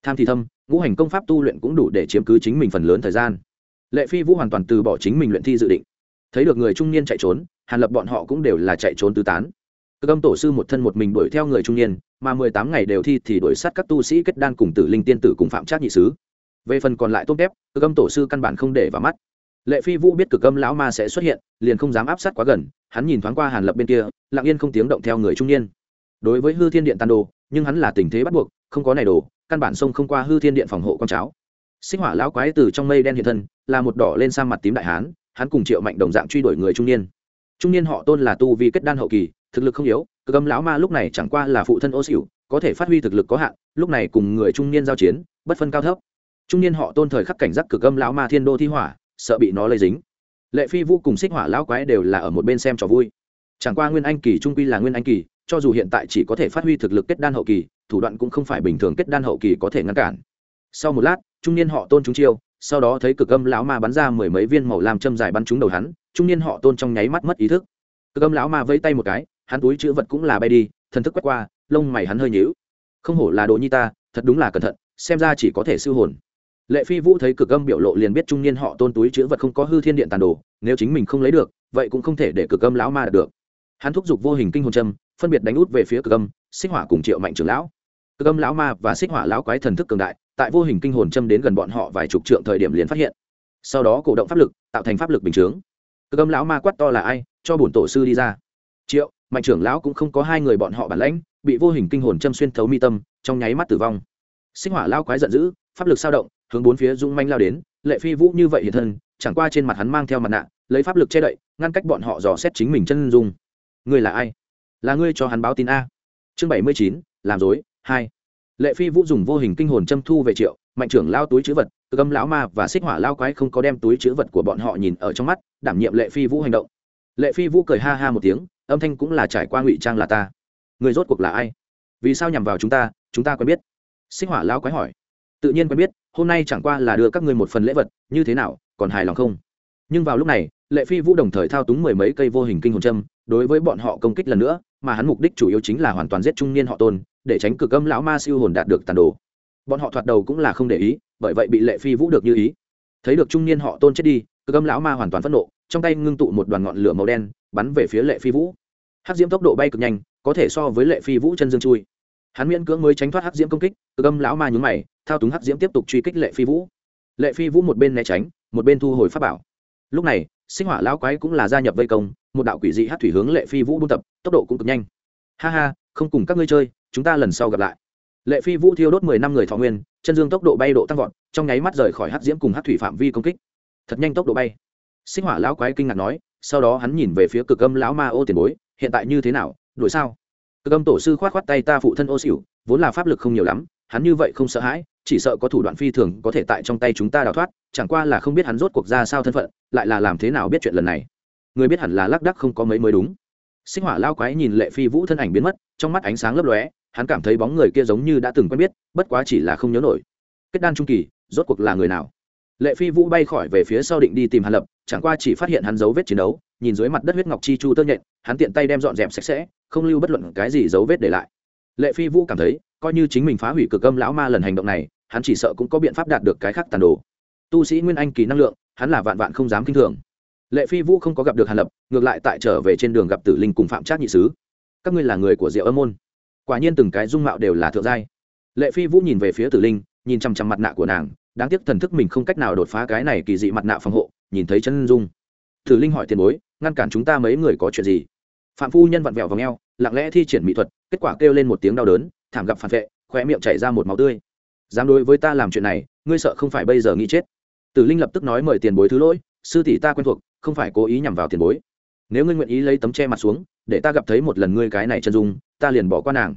Tham thì thâm, ngũ hành công pháp tu luyện cũng đủ để chiếm cứ chính mình phần lớn thời gian. Lệ phi vũ hoàn toàn từ bỏ chính mình luyện thi dự định. Thấy được người trung niên chạy trốn, hàn lập bọn họ cũng đều là chạy trốn tứ tán. Cơ âm tổ sư một thân một mình đuổi theo người trung niên, mà mười tám ngày đều thi thì đuổi sát các tu sĩ kết đan cùng tử linh tiên tử cùng phạm trác nhị sứ. Về phần còn lại tốt đẹp cơ âm tổ sư căn bản không để vào mắt lệ phi vũ biết cực âm lão ma sẽ xuất hiện, liền không dám áp sát quá gần, hắn nhìn thoáng qua hàn lập bên kia, lặng yên không tiếng động theo người trung niên. Đối với hư thiên điện tàn đồ, nhưng hắn là tình thế bắt buộc, không có này đồ, căn bản sông không qua hư thiên điện phòng hộ con cháo sinh hỏa lão quái từ trong mây đen hiện thân, là một đỏ lên sang mặt tím đại hán, hắn cùng triệu mạnh đồng dạng truy đuổi người trung niên. Trung niên họ tôn là tu vì kết đan hậu kỳ, thực lực không yếu, cực âm lão ma lúc này chẳng qua là phụ thân ô xỉu, có thể phát huy thực lực có hạn, lúc này cùng người trung niên giao chiến, bất phân cao thấp. Trung niên họ tôn thời khắc cảnh giác cực âm lão ma thiên đô thi hỏa sợ bị nó lây dính. Lệ phi vũ cùng xích hỏa lão quái đều là ở một bên xem trò vui. Chẳng qua nguyên anh kỳ trung quy là nguyên anh kỳ, cho dù hiện tại chỉ có thể phát huy thực lực kết đan hậu kỳ, thủ đoạn cũng không phải bình thường kết đan hậu kỳ có thể ngăn cản. Sau một lát, trung niên họ tôn chúng chiêu, sau đó thấy cực âm lão ma bắn ra mười mấy viên màu làm châm dài bắn trúng đầu hắn, trung niên họ tôn trong nháy mắt mất ý thức. Cực âm lão ma vẫy tay một cái, hắn túi chữ vật cũng là bay đi, thần thức quét qua, lông mày hắn hơi nhíu. Không hổ là đồ nhi ta, thật đúng là cẩn thận, xem ra chỉ có thể siêu hồn lệ phi vũ thấy cực âm biểu lộ liền biết trung niên họ tôn túi chữ vật không có hư thiên điện tàn đồ, nếu chính mình không lấy được, vậy cũng không thể để cực âm lão ma đạt được. Hắn thúc giục vô hình kinh hồn trâm phân biệt đánh út về phía cực âm, xích hỏa cùng triệu mạnh trưởng lão. Cực âm lão ma và xích hỏa lão quái thần thức cường đại, tại vô hình kinh hồn châm đến gần bọn họ vài chục trượng thời điểm liền phát hiện. Sau đó cổ động pháp lực, tạo thành pháp lực bình chướng. Cực âm lão ma quát to là ai, cho bổn tổ sư đi ra. Triệu mạnh trưởng lão cũng không có hai người bọn họ bản lãnh, bị vô hình kinh hồn châm xuyên thấu mi tâm, trong nháy mắt tử vong. Xích hỏa lão quái giận dữ, pháp lực sao động hướng bốn phía dung manh lao đến, lệ phi vũ như vậy hiện thân, chẳng qua trên mặt hắn mang theo mặt nạ, lấy pháp lực che đậy, ngăn cách bọn họ dò xét chính mình chân dung. Ngươi là ai? Là ngươi cho hắn báo tin a. Chương bảy mươi chín, làm dối, hai. Lệ phi vũ dùng vô hình kinh hồn châm thu về triệu, mạnh trưởng lao túi chữ vật cơ âm lão ma và xích hỏa lao quái không có đem túi chữ vật của bọn họ nhìn ở trong mắt, đảm nhiệm lệ phi vũ hành động. Lệ phi vũ cười ha ha một tiếng, âm thanh cũng là trải qua ngụy trang là ta. Người rốt cuộc là ai? Vì sao nhằm vào chúng ta? Chúng ta quen biết. Xích hỏa lao quái hỏi tự nhiên quen biết, hôm nay chẳng qua là đưa các ngươi một phần lễ vật, như thế nào, còn hài lòng không? Nhưng vào lúc này, lệ phi vũ đồng thời thao túng mười mấy cây vô hình kinh hồn châm, đối với bọn họ công kích lần nữa, mà hắn mục đích chủ yếu chính là hoàn toàn giết trung niên họ tôn, để tránh cực âm lão ma siêu hồn đạt được tàn đồ. Bọn họ thoạt đầu cũng là không để ý, bởi vậy bị lệ phi vũ được như ý. Thấy được trung niên họ tôn chết đi, cực âm lão ma hoàn toàn phẫn nộ, trong tay ngưng tụ một đoàn ngọn lửa màu đen, bắn về phía lệ phi vũ. Hắc diễm tốc độ bay cực nhanh, có thể so với lệ phi vũ chân dương chui. Hắn miễn cưỡng mới tránh thoát hắc diễm công kích, cực âm lão ma nhún mày thao túng hắc diễm tiếp tục truy kích lệ phi vũ. Lệ phi vũ một bên né tránh, một bên thu hồi pháp bảo. Lúc này, sinh hỏa lão quái cũng là gia nhập vây công, một đạo quỷ dị hát thủy hướng lệ phi vũ buôn tập, tốc độ cũng cực nhanh. Ha ha, không cùng các ngươi chơi, chúng ta lần sau gặp lại. Lệ phi vũ thiêu đốt mười năm người thọ nguyên, chân dương tốc độ bay độ tăng vọt, trong nháy mắt rời khỏi hát diễm cùng hát thủy phạm vi công kích. Thật nhanh tốc độ bay. Sinh hỏa lão quái kinh ngạc nói, sau đó hắn nhìn về phía cực âm lão ma ô tiền bối, hiện tại như thế nào, đuổi sao? Cực âm tổ sư khoát khoát tay ta phụ thân ô xỉu, vốn là pháp lực không nhiều lắm, hắn như vậy không sợ hãi chỉ sợ có thủ đoạn phi thường có thể tại trong tay chúng ta đào thoát, chẳng qua là không biết hắn rốt cuộc ra sao thân phận, lại là làm thế nào biết chuyện lần này. Người biết hẳn là lác đắc không có mấy mới đúng. Sinh hỏa lao quái nhìn lệ phi vũ thân ảnh biến mất, trong mắt ánh sáng lấp lóe, hắn cảm thấy bóng người kia giống như đã từng quen biết, bất quá chỉ là không nhớ nổi. Kết đan trung kỳ, rốt cuộc là người nào? Lệ phi vũ bay khỏi về phía sau định đi tìm hàn lập, chẳng qua chỉ phát hiện hắn dấu vết chiến đấu, nhìn dưới mặt đất huyết ngọc chi chu tơ nhện, hắn tiện tay đem dọn dẹp sạch sẽ, không lưu bất luận cái gì dấu vết để lại. Lệ phi vũ cảm thấy, coi như chính mình phá hủy cực âm lão ma lần hành động này hắn chỉ sợ cũng có biện pháp đạt được cái khác tàn đồ. Tu sĩ nguyên anh kỳ năng lượng, hắn là vạn vạn không dám kinh thường. Lệ phi vũ không có gặp được hàn lập, ngược lại tại trở về trên đường gặp tử linh cùng phạm trác nhị sứ. Các ngươi là người của diệu âm môn. Quả nhiên từng cái dung mạo đều là thượng giai. Lệ phi vũ nhìn về phía tử linh, nhìn chằm chằm mặt nạ của nàng, đáng tiếc thần thức mình không cách nào đột phá cái này kỳ dị mặt nạ phòng hộ, nhìn thấy chân dung. Tử linh hỏi tiền bối, ngăn cản chúng ta mấy người có chuyện gì? Phạm phu nhân vặn vẹo vào ngheo lặng lẽ thi triển mỹ thuật, kết quả kêu lên một tiếng đau đớn, thảm gặp phản vệ khoe miệng chảy ra một máu tươi dám đối với ta làm chuyện này, ngươi sợ không phải bây giờ nghĩ chết. Tử linh lập tức nói mời tiền bối thứ lỗi, sư tỷ ta quen thuộc, không phải cố ý nhằm vào tiền bối. Nếu ngươi nguyện ý lấy tấm che mặt xuống, để ta gặp thấy một lần ngươi cái này chân dung, ta liền bỏ qua nàng.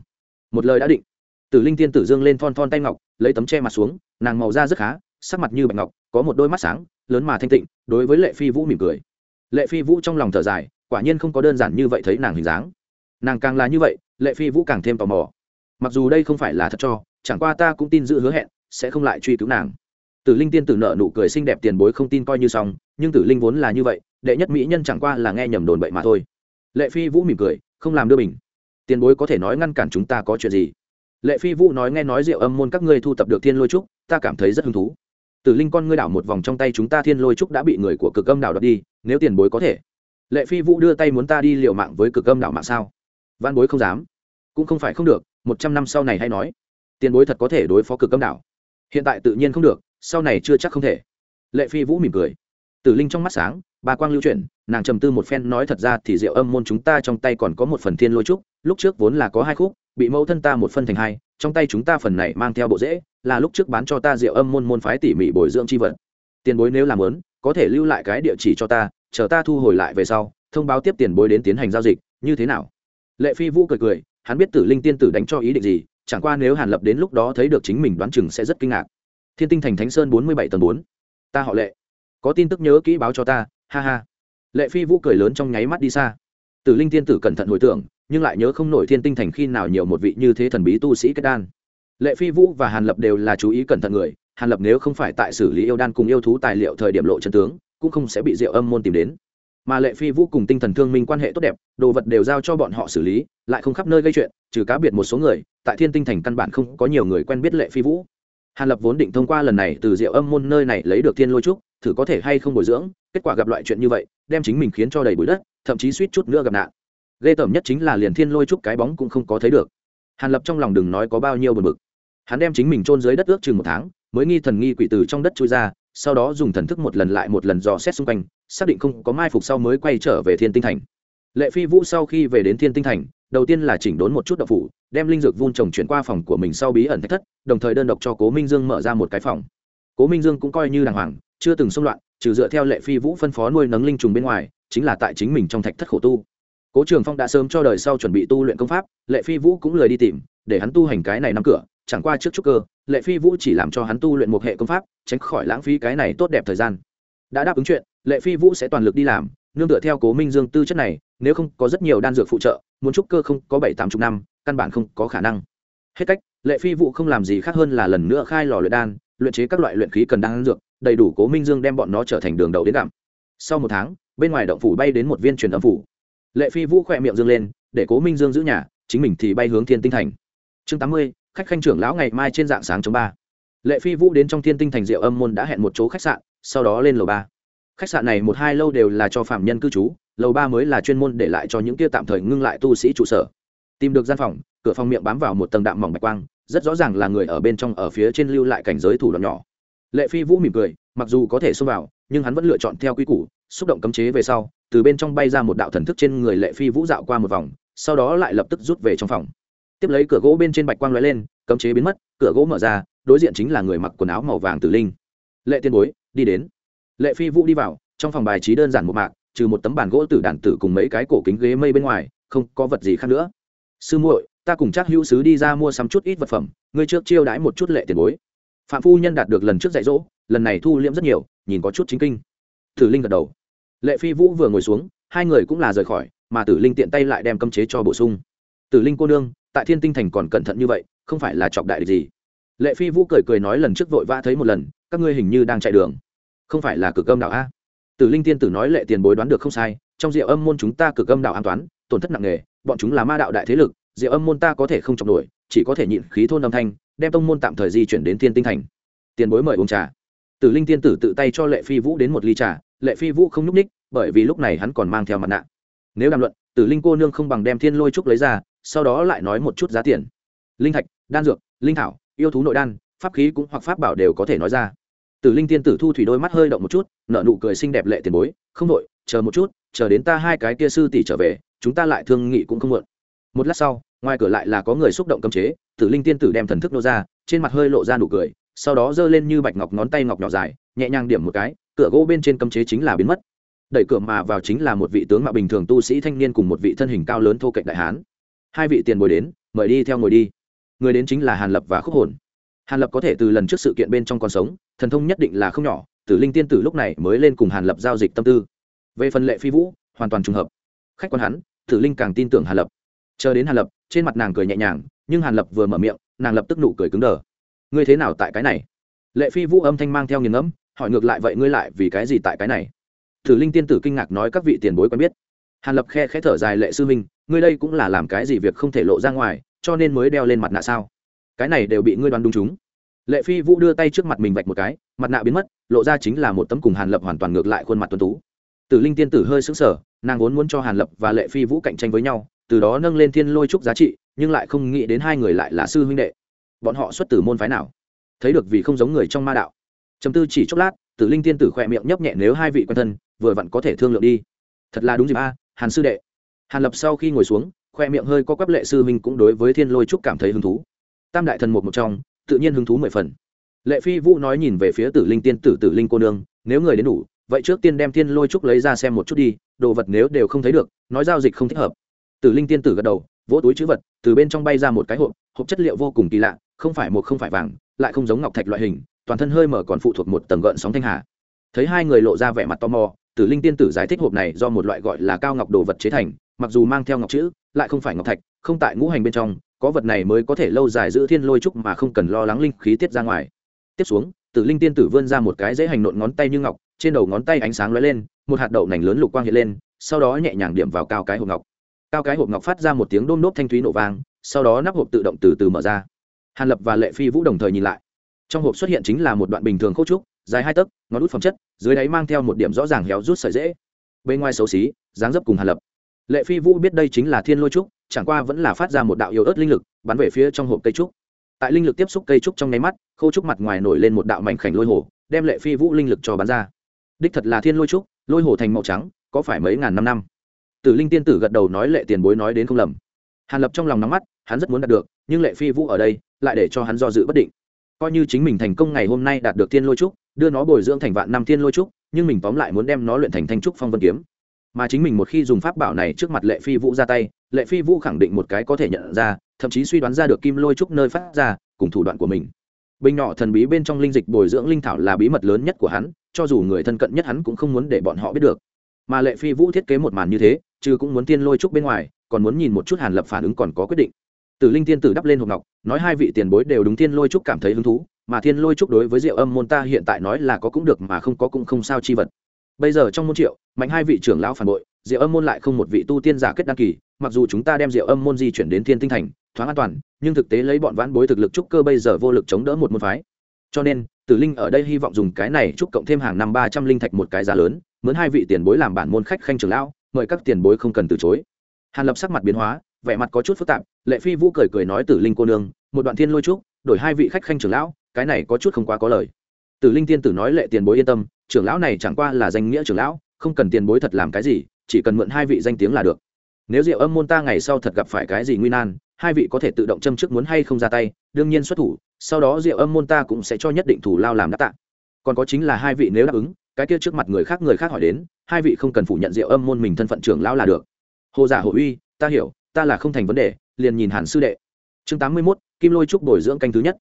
Một lời đã định. Tử linh tiên tử dương lên thon thon tay ngọc, lấy tấm che mặt xuống, nàng màu da rất khá, sắc mặt như bạch ngọc, có một đôi mắt sáng, lớn mà thanh tịnh, đối với lệ phi vũ mỉm cười. Lệ phi vũ trong lòng thở dài, quả nhiên không có đơn giản như vậy thấy nàng hình dáng. Nàng càng là như vậy, lệ phi vũ càng thêm tò mò. Mặc dù đây không phải là thật cho chẳng qua ta cũng tin giữ hứa hẹn, sẽ không lại truy cứu nàng. Tử linh tiên tử nợ nụ cười xinh đẹp tiền bối không tin coi như xong, nhưng tử linh vốn là như vậy, đệ nhất mỹ nhân chẳng qua là nghe nhầm đồn bậy mà thôi. Lệ phi vũ mỉm cười, không làm đưa mình. Tiền bối có thể nói ngăn cản chúng ta có chuyện gì? Lệ phi vũ nói nghe nói rượu âm môn các ngươi thu tập được thiên lôi trúc, ta cảm thấy rất hứng thú. Tử linh con ngươi đảo một vòng trong tay chúng ta thiên lôi trúc đã bị người của cực âm đảo đập đi, nếu tiền bối có thể. Lệ phi vũ đưa tay muốn ta đi liều mạng với cực âm đảo mạng sao? Văn bối không dám. Cũng không phải không được, một trăm năm sau này hay nói tiền bối thật có thể đối phó cực âm đảo. Hiện tại tự nhiên không được, sau này chưa chắc không thể. Lệ phi vũ mỉm cười. Tử linh trong mắt sáng, bà quang lưu chuyển, nàng trầm tư một phen nói thật ra thì diệu âm môn chúng ta trong tay còn có một phần thiên lôi trúc, lúc trước vốn là có hai khúc, bị mẫu thân ta một phân thành hai, trong tay chúng ta phần này mang theo bộ dễ là lúc trước bán cho ta diệu âm môn môn phái tỉ mỉ bồi dưỡng c h i vật. Tiền bối nếu làm lớn, có thể lưu lại cái địa chỉ cho ta, chờ ta thu hồi lại về sau, thông báo tiếp tiền bối đến tiến hành giao dịch, như thế nào? Lệ phi vũ cười cười, hắn biết tử linh tiên tử đánh cho ý định gì chẳng qua nếu hàn lập đến lúc đó thấy được chính mình đoán chừng sẽ rất kinh ngạc. Thiên tinh thành thánh sơn bốn mươi bảy tầng bốn. Ta họ lệ. Có tin tức nhớ kỹ báo cho ta, ha ha. Lệ phi vũ cười lớn trong nháy mắt đi xa. Tử linh tiên tử cẩn thận hồi tưởng, nhưng lại nhớ không nổi thiên tinh thành khi nào nhiều một vị như thế thần bí tu sĩ kết đan. Lệ phi vũ và hàn lập đều là chú ý cẩn thận người. Hàn lập nếu không phải tại xử lý yêu đan cùng yêu thú tài liệu thời điểm lộ chân tướng, cũng không sẽ bị diệu âm môn tìm đến mà lệ phi vũ cùng tinh thần thương minh quan hệ tốt đẹp, đồ vật đều giao cho bọn họ xử lý, lại không khắp nơi gây chuyện, trừ cá biệt một số người, tại thiên tinh thành căn bản không có nhiều người quen biết lệ phi vũ. Hàn lập vốn định thông qua lần này từ diệu âm môn nơi này lấy được thiên lôi trúc, thử có thể hay không bồi dưỡng, kết quả gặp loại chuyện như vậy, đem chính mình khiến cho đầy bụi đất, thậm chí suýt chút nữa gặp nạn. Ghê tởm nhất chính là liền thiên lôi trúc cái bóng cũng không có thấy được. Hàn lập trong lòng đừng nói có bao nhiêu bờ bực. Hắn đem chính mình chôn dưới đất ước chừng một tháng, mới nghi thần nghi quỷ từ trong đất chui ra sau đó dùng thần thức một lần lại một lần dò xét xung quanh, xác định không có mai phục sau mới quay trở về thiên tinh thành. Lệ phi vũ sau khi về đến thiên tinh thành, đầu tiên là chỉnh đốn một chút đậu phủ, đem linh dược vun trồng chuyển qua phòng của mình sau bí ẩn thách thất, đồng thời đơn độc cho cố minh dương mở ra một cái phòng. Cố minh dương cũng coi như đàng hoàng, chưa từng xung loạn, trừ dựa theo lệ phi vũ phân phó nuôi nấng linh trùng bên ngoài, chính là tại chính mình trong thạch thất khổ tu. Cố trường phong đã sớm cho đời sau chuẩn bị tu luyện công pháp, lệ phi vũ cũng lời đi tìm, để hắn tu hành cái này nắm cửa, chẳng qua trước trúc cơ lệ phi vũ chỉ làm cho hắn tu luyện một hệ công pháp, tránh khỏi lãng phí cái này tốt đẹp thời gian. Đã đáp ứng chuyện, lệ phi vũ sẽ toàn lực đi làm, nương tựa theo cố minh dương tư chất này, nếu không có rất nhiều đan dược phụ trợ, muốn trúc cơ không có bảy tám chục năm, căn bản không có khả năng. Hết cách, lệ phi vũ không làm gì khác hơn là lần nữa khai lò luyện đan, luyện chế các loại luyện khí cần đan dược, đầy đủ cố minh dương đem bọn nó trở thành đường đầu đến gặm. Sau một tháng, bên ngoài động phủ bay đến một viên truyền âm phủ. Lệ phi vũ khỏe miệng dương lên, để cố minh dương giữ nhà, chính mình thì bay hướng thiên tinh thành. Chương tám mươi khách khanh trưởng lão ngày mai trên dạng sáng chống ba. Lệ phi vũ đến trong thiên tinh thành diệu âm môn đã hẹn một chỗ khách sạn, sau đó lên lầu ba. Khách sạn này một hai lâu đều là cho phạm nhân cư trú, lầu ba mới là chuyên môn để lại cho những kia tạm thời ngưng lại tu sĩ trụ sở. Tìm được gian phòng, cửa phòng miệng bám vào một tầng đạm mỏng bạch quang, rất rõ ràng là người ở bên trong ở phía trên lưu lại cảnh giới thủ đoạn nhỏ. Lệ phi vũ mỉm cười, mặc dù có thể xông vào, nhưng hắn vẫn lựa chọn theo quy củ, xúc động cấm chế về sau, từ bên trong bay ra một đạo thần thức trên người lệ phi vũ dạo qua một vòng, sau đó lại lập tức rút về trong phòng tiếp lấy cửa gỗ bên trên bạch quang lóe lên, cấm chế biến mất, cửa gỗ mở ra, đối diện chính là người mặc quần áo màu vàng tử linh. Lệ tiên bối, đi đến. Lệ phi vũ đi vào, trong phòng bài trí đơn giản một mạc, trừ một tấm bàn gỗ tử đàn tử cùng mấy cái cổ kính ghế mây bên ngoài, không có vật gì khác nữa. Sư muội, ta cùng chắc hữu sứ đi ra mua sắm chút ít vật phẩm, ngươi trước chiêu đãi một chút lệ tiền bối. Phạm phu nhân đạt được lần trước dạy dỗ, lần này thu liễm rất nhiều, nhìn có chút chính kinh. Tử linh gật đầu. Lệ phi vũ vừa ngồi xuống, hai người cũng là rời khỏi, mà tử linh tiện tay lại đem cấm chế cho bổ sung. Tử linh cô nương tại thiên tinh thành còn cẩn thận như vậy, không phải là chọc đại gì. Lệ phi vũ cười cười nói lần trước vội vã thấy một lần, các ngươi hình như đang chạy đường. Không phải là cực âm đạo a. Tử linh tiên tử nói lệ tiền bối đoán được không sai, trong diệu âm môn chúng ta cực âm đạo an toán, tổn thất nặng nề, bọn chúng là ma đạo đại thế lực, diệu âm môn ta có thể không chọc nổi, chỉ có thể nhịn khí thôn âm thanh, đem tông môn tạm thời di chuyển đến thiên tinh thành. Tiền bối mời uống trà. Tử linh tiên tử tự tay cho lệ phi vũ đến một ly trà, lệ phi vũ không nhúc ních bởi vì lúc này hắn còn mang theo mặt nạ. Nếu đàm luận, tử linh cô nương không bằng đem thiên lôi trúc lấy ra sau đó lại nói một chút giá tiền. Linh thạch, đan dược, linh thảo, yêu thú nội đan, pháp khí cũng hoặc pháp bảo đều có thể nói ra. Tử linh tiên tử thu thủy đôi mắt hơi động một chút nợ nụ cười xinh đẹp lệ tiền bối, không đội chờ một chút, chờ đến ta hai cái kia sư tỷ trở về, chúng ta lại thương nghị cũng không muộn. Một lát sau, ngoài cửa lại là có người xúc động cấm chế, tử linh tiên tử đem thần thức nô ra, trên mặt hơi lộ ra nụ cười, sau đó giơ lên như bạch ngọc ngón tay ngọc nhỏ dài, nhẹ nhàng điểm một cái, cửa gỗ bên trên cấm chế chính là biến mất. Đẩy cửa mà vào chính là một vị tướng mạo bình thường tu sĩ thanh niên cùng một vị thân hình cao lớn thô cạnh đại hán hai vị tiền bồi đến, mời đi theo ngồi đi. Người đến chính là hàn lập và khúc hồn. Hàn lập có thể từ lần trước sự kiện bên trong còn sống, thần thông nhất định là không nhỏ, tử linh tiên tử lúc này mới lên cùng hàn lập giao dịch tâm tư. Về phần lệ phi vũ, hoàn toàn trùng hợp. Khách quan hắn, tử linh càng tin tưởng hàn lập. Chờ đến hàn lập, trên mặt nàng cười nhẹ nhàng, nhưng hàn lập vừa mở miệng, nàng lập tức nụ cười cứng đờ. Ngươi thế nào tại cái này? Lệ phi vũ âm thanh mang theo nghiền ngẫm, hỏi ngược lại vậy ngươi lại vì cái gì tại cái này? Tử linh tiên tử kinh ngạc nói các vị tiền bối quen biết. Hàn lập khe khẽ thở dài, lệ sư minh ngươi đây cũng là làm cái gì việc không thể lộ ra ngoài, cho nên mới đeo lên mặt nạ sao? Cái này đều bị ngươi đoán đúng chúng. Lệ phi vũ đưa tay trước mặt mình vạch một cái, mặt nạ biến mất, lộ ra chính là một tấm cùng hàn lập hoàn toàn ngược lại khuôn mặt tuấn tú. Tử linh tiên tử hơi sững sờ, nàng vốn muốn cho hàn lập và lệ phi vũ cạnh tranh với nhau, từ đó nâng lên thiên lôi trúc giá trị, nhưng lại không nghĩ đến hai người lại là sư huynh đệ. Bọn họ xuất từ môn phái nào? Thấy được vì không giống người trong ma đạo. Chấm tư chỉ chốc lát, tử linh tiên tử khỏe miệng nhấp nhẹ nếu hai vị quen thân, vừa vặn có thể thương lượng đi. Thật là đúng dịp a, hàn sư đệ hàn lập sau khi ngồi xuống, khoe miệng hơi có quắp lệ sư minh cũng đối với thiên lôi trúc cảm thấy hứng thú. Tam đại thần một một trong, tự nhiên hứng thú mười phần. Lệ phi vũ nói nhìn về phía tử linh tiên, tử tử linh cô nương, nếu người đến đủ, vậy trước tiên đem thiên lôi trúc lấy ra xem một chút đi, đồ vật nếu đều không thấy được, nói giao dịch không thích hợp. Tử linh tiên tử gật đầu, vỗ túi chữ vật, từ bên trong bay ra một cái hộp hộp chất liệu vô cùng kỳ lạ, không phải một không phải vàng, lại không giống ngọc thạch loại hình, toàn thân hơi mở còn phụ thuộc một tầng gợn sóng thanh hà. Thấy hai người lộ ra vẻ mặt tò mò, tử linh tiên tử giải thích hộp này do một loại gọi là cao ngọc đồ vật chế thành mặc dù mang theo ngọc chữ, lại không phải ngọc thạch, không tại ngũ hành bên trong, có vật này mới có thể lâu dài giữ thiên lôi trúc mà không cần lo lắng linh khí tiết ra ngoài. Tiếp xuống, tử linh tiên tử vươn ra một cái dễ hành nộn ngón tay như ngọc, trên đầu ngón tay ánh sáng lóe lên, một hạt đậu nành lớn lục quang hiện lên, sau đó nhẹ nhàng điểm vào cao cái hộp ngọc. Cao cái hộp ngọc phát ra một tiếng đôm nốt thanh thúy nổ vang, sau đó nắp hộp tự động từ từ mở ra. Hàn lập và lệ phi vũ đồng thời nhìn lại. Trong hộp xuất hiện chính là một đoạn bình thường khô trúc, dài hai tấc, ngón út phẩm chất, dưới đáy mang theo một điểm rõ ràng héo rút sợi dễ. Bên ngoài xấu xí, dáng dấp cùng hàn lập lệ phi vũ biết đây chính là thiên lôi trúc, chẳng qua vẫn là phát ra một đạo yếu ớt linh lực, bắn về phía trong hộp cây trúc. Tại linh lực tiếp xúc cây trúc trong nháy mắt, khô trúc mặt ngoài nổi lên một đạo mảnh khảnh lôi hồ, đem lệ phi vũ linh lực cho bắn ra. Đích thật là thiên lôi trúc, lôi hồ thành màu trắng, có phải mấy ngàn năm năm? Tử linh tiên tử gật đầu nói lệ tiền bối nói đến không lầm. Hàn lập trong lòng nóng mắt, hắn rất muốn đạt được, nhưng lệ phi vũ ở đây, lại để cho hắn do dự bất định. Coi như chính mình thành công ngày hôm nay đạt được thiên lôi trúc, đưa nó bồi dưỡng thành vạn năm thiên lôi trúc, nhưng mình tóm lại muốn đem nó luyện thành thanh trúc phong vân kiếm mà chính mình một khi dùng pháp bảo này trước mặt lệ phi vũ ra tay, lệ phi vũ khẳng định một cái có thể nhận ra, thậm chí suy đoán ra được kim lôi trúc nơi phát ra, cùng thủ đoạn của mình. Bình nhỏ thần bí bên trong linh dịch bồi dưỡng linh thảo là bí mật lớn nhất của hắn, cho dù người thân cận nhất hắn cũng không muốn để bọn họ biết được. Mà lệ phi vũ thiết kế một màn như thế, chứ cũng muốn tiên lôi trúc bên ngoài, còn muốn nhìn một chút hàn lập phản ứng còn có quyết định. Tử linh tiên tử đắp lên hộp ngọc, nói hai vị tiền bối đều đúng tiên lôi trúc cảm thấy hứng thú, mà thiên lôi trúc đối với diệu âm môn ta hiện tại nói là có cũng được mà không có cũng không sao chi vật bây giờ trong môn triệu, mạnh hai vị trưởng lão phản bội, diệu âm môn lại không một vị tu tiên giả kết đăng kỳ, mặc dù chúng ta đem diệu âm môn di chuyển đến thiên tinh thành, thoáng an toàn, nhưng thực tế lấy bọn vãn bối thực lực trúc cơ bây giờ vô lực chống đỡ một môn phái. Cho nên, tử linh ở đây hy vọng dùng cái này trúc cộng thêm hàng năm ba trăm linh thạch một cái giá lớn, mướn hai vị tiền bối làm bản môn khách khanh trưởng lão, mời các tiền bối không cần từ chối. Hàn lập sắc mặt biến hóa, vẻ mặt có chút phức tạp, lệ phi vũ cười cười nói tử linh cô nương, một đoạn thiên lôi trúc, đổi hai vị khách khanh trưởng lão, cái này có chút không quá có lời. Tử linh tiên tử nói lệ tiền bối yên tâm trưởng lão này chẳng qua là danh nghĩa trưởng lão không cần tiền bối thật làm cái gì chỉ cần mượn hai vị danh tiếng là được. Nếu diệu âm môn ta ngày sau thật gặp phải cái gì nguy nan hai vị có thể tự động châm trước muốn hay không ra tay đương nhiên xuất thủ sau đó diệu âm môn ta cũng sẽ cho nhất định thủ lao làm đáp tạ. Còn có chính là hai vị nếu đáp ứng cái kia trước mặt người khác người khác hỏi đến hai vị không cần phủ nhận diệu âm môn mình thân phận trưởng lão là được. Hồ giả hồ uy ta hiểu ta là không thành vấn đề liền nhìn hàn sư đệ. Chương tám mươi 81, kim lôi trúc bồi dưỡng canh thứ nhất.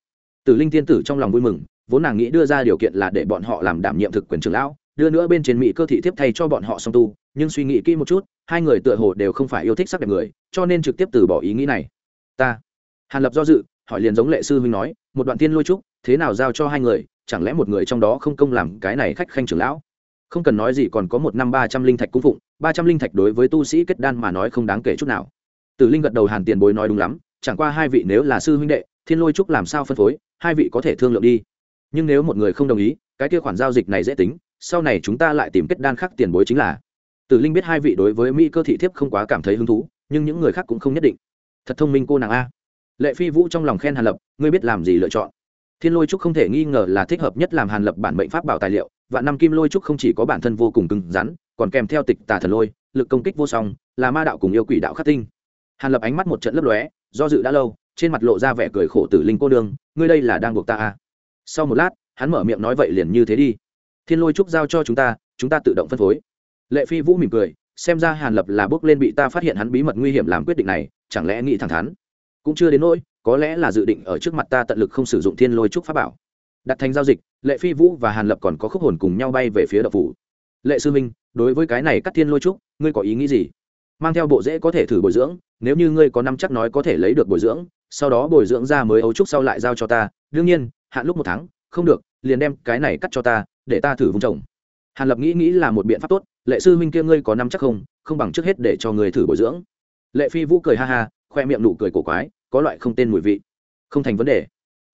Tử linh tiên tử trong lòng vui mừng vốn nàng nghĩ đưa ra điều kiện là để bọn họ làm đảm nhiệm thực quyền trưởng lão, đưa nữa bên trên mỹ cơ thị tiếp thay cho bọn họ song tu, nhưng suy nghĩ kỹ một chút, hai người tựa hồ đều không phải yêu thích sắc đẹp người, cho nên trực tiếp từ bỏ ý nghĩ này. Ta, hàn lập do dự, hỏi liền giống lệ sư huynh nói, một đoạn tiên lôi trúc, thế nào giao cho hai người, chẳng lẽ một người trong đó không công làm cái này khách khanh trưởng lão? Không cần nói gì còn có một năm ba trăm linh thạch cung phụng, ba trăm linh thạch đối với tu sĩ kết đan mà nói không đáng kể chút nào. Tử linh gật đầu hàn tiền bối nói đúng lắm, chẳng qua hai vị nếu là sư huynh đệ, thiên lôi trúc làm sao phân phối, hai vị có thể thương lượng đi nhưng nếu một người không đồng ý, cái kia khoản giao dịch này dễ tính, sau này chúng ta lại tìm kết đan khác tiền bối chính là. Tử linh biết hai vị đối với mỹ cơ thị thiếp không quá cảm thấy hứng thú, nhưng những người khác cũng không nhất định. Thật thông minh cô nàng a. Lệ phi vũ trong lòng khen hàn lập, ngươi biết làm gì lựa chọn? Thiên lôi trúc không thể nghi ngờ là thích hợp nhất làm hàn lập bản mệnh pháp bảo tài liệu và năm kim lôi trúc không chỉ có bản thân vô cùng cứng rắn, còn kèm theo tịch tà thần lôi, lực công kích vô song, là ma đạo cùng yêu quỷ đạo khắc tinh. Hàn lập ánh mắt một trận lấp lóe, do dự đã lâu, trên mặt lộ ra vẻ cười khổ tử linh cô đương ngươi đây là đang buộc ta a sau một lát, hắn mở miệng nói vậy liền như thế đi. Thiên lôi trúc giao cho chúng ta chúng ta tự động phân phối. Lệ phi vũ mỉm cười, xem ra hàn lập là bước lên bị ta phát hiện hắn bí mật nguy hiểm làm quyết định này, chẳng lẽ nghĩ thẳng thắn? Cũng chưa đến nỗi, có lẽ là dự định ở trước mặt ta tận lực không sử dụng thiên lôi trúc pháp bảo. Đặt thành giao dịch, lệ phi vũ và hàn lập còn có khúc hồn cùng nhau bay về phía đập phủ. Lệ sư minh đối với cái này cắt thiên lôi trúc, ngươi có ý nghĩ gì? Mang theo bộ dễ có thể thử bồi dưỡng, nếu như ngươi có năm chắc nói có thể lấy được bồi dưỡng, sau đó bồi dưỡng ra mới ấu trúc sau lại giao cho ta, đương nhiên hạn lúc một tháng, không được, liền đem cái này cắt cho ta, để ta thử vùng trồng. Hàn lập nghĩ nghĩ là một biện pháp tốt, lệ sư huynh kia ngươi có năm chắc không? Không bằng trước hết để cho người thử bồi dưỡng. Lệ phi vũ cười ha ha, khoe miệng nụ cười cổ quái, có loại không tên mùi vị. Không thành vấn đề.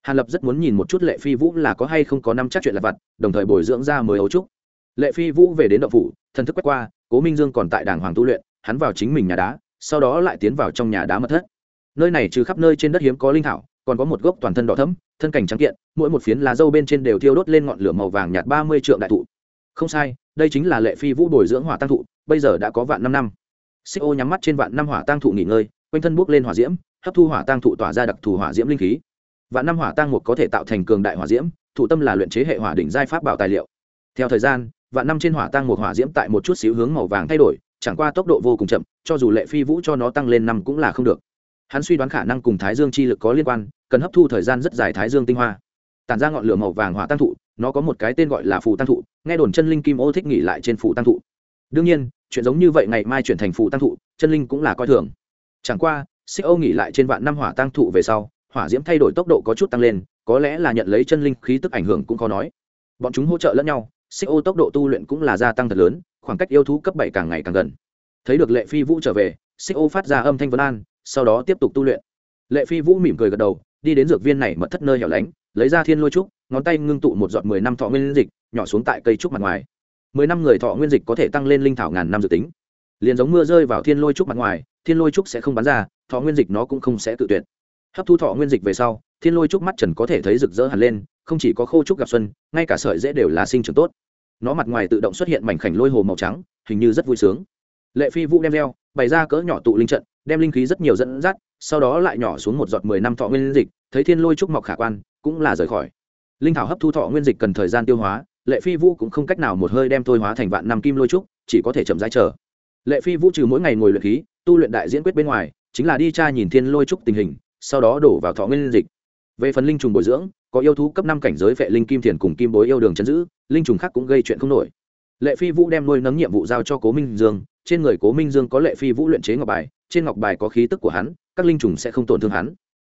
Hàn lập rất muốn nhìn một chút lệ phi vũ là có hay không có năm chắc chuyện là vặt, đồng thời bồi dưỡng ra mới ấu trúc. Lệ phi vũ về đến đậu phủ, thần thức quét qua, cố minh dương còn tại đàng hoàng tu luyện, hắn vào chính mình nhà đá, sau đó lại tiến vào trong nhà đá mật thất. Nơi này trừ khắp nơi trên đất hiếm có linh thảo còn có một gốc toàn thân đỏ thẫm, thân cảnh trắng kiện mỗi một phiến lá dâu bên trên đều thiêu đốt lên ngọn lửa màu vàng nhạt ba mươi trượng đại thụ. Không sai đây chính là lệ phi vũ bồi dưỡng hỏa tăng thụ bây giờ đã có vạn năm năm. Xích ô nhắm mắt trên vạn năm hỏa tăng thụ nghỉ ngơi quanh thân bốc lên hỏa diễm hấp thu hỏa tăng thụ tỏa ra đặc thù hỏa diễm linh khí. Vạn năm hỏa tăng một có thể tạo thành cường đại hỏa diễm thụ tâm là luyện chế hệ hỏa đỉnh giai pháp bảo tài liệu. Theo thời gian vạn năm trên hỏa tăng một hỏa diễm tại một chút xíu hướng màu vàng thay đổi chẳng qua tốc độ vô cùng chậm cho dù lệ phi vũ cho nó tăng lên năm cũng là không được. Hắn suy đoán khả năng cùng thái dương chi lực có liên quan cần hấp thu thời gian rất dài thái dương tinh hoa. Tản ra ngọn lửa màu vàng hỏa tăng thụ, nó có một cái tên gọi là phù tăng thụ, nghe đồn chân linh kim ô thích nghỉ lại trên phù tăng thụ. Đương nhiên, chuyện giống như vậy ngày mai chuyển thành phù tăng thụ, chân linh cũng là coi thường. Chẳng qua xích âu nghỉ lại trên vạn năm hỏa tăng thụ về sau, hỏa diễm thay đổi tốc độ có chút tăng lên, có lẽ là nhận lấy chân linh khí tức ảnh hưởng cũng khó nói. Bọn chúng hỗ trợ lẫn nhau xích ô tốc độ tu luyện cũng là gia tăng thật lớn, khoảng cách yêu thú cấp bảy càng ngày càng gần. Thấy được lệ phi vũ trở về xích ô phát ra âm thanh vân an, sau đó tiếp tục tu luyện. Lệ phi vũ mỉm cười gật đầu đi đến dược viên này mật thất nơi hẻo lánh, lấy ra thiên lôi trúc, ngón tay ngưng tụ một giọt mười năm thọ nguyên dịch, nhỏ xuống tại cây trúc mặt ngoài. Mười năm người thọ nguyên dịch có thể tăng lên linh thảo ngàn năm dự tính. Liền giống mưa rơi vào thiên lôi trúc mặt ngoài, thiên lôi trúc sẽ không bắn ra, thọ nguyên dịch nó cũng không sẽ tự tuyệt. Hấp thu thọ nguyên dịch về sau, thiên lôi trúc mắt trần có thể thấy rực rỡ hẳn lên, không chỉ có khô trúc gặp xuân, ngay cả sợi dễ đều là sinh trưởng tốt. Nó mặt ngoài tự động xuất hiện mảnh khảnh lôi hồ màu trắng, hình như rất vui sướng. Lệ phi vũ đem leo bày ra cỡ nhỏ tụ linh trận đem linh khí rất nhiều dẫn dắt, sau đó lại nhỏ xuống một giọt mười năm thọ nguyên dịch, thấy thiên lôi trúc mọc khả quan, cũng là rời khỏi. Linh thảo hấp thu thọ nguyên dịch cần thời gian tiêu hóa, lệ phi vũ cũng không cách nào một hơi đem thôi hóa thành vạn năm kim lôi trúc, chỉ có thể chậm rãi chờ. Lệ phi vũ trừ mỗi ngày ngồi luyện khí, tu luyện đại diễn quyết bên ngoài, chính là đi tra nhìn thiên lôi trúc tình hình, sau đó đổ vào thọ nguyên dịch. Về phần linh trùng bồi dưỡng, có yêu thú cấp năm cảnh giới vệ linh kim thiền cùng kim bối yêu đường chấn giữ, linh trùng khác cũng gây chuyện không nổi. Lệ phi vũ đem nuôi nấng nhiệm vụ giao cho cố minh dương, trên người cố minh dương có lệ phi vũ luyện chế ngọc bài trên ngọc bài có khí tức của hắn, các linh trùng sẽ không tổn thương hắn.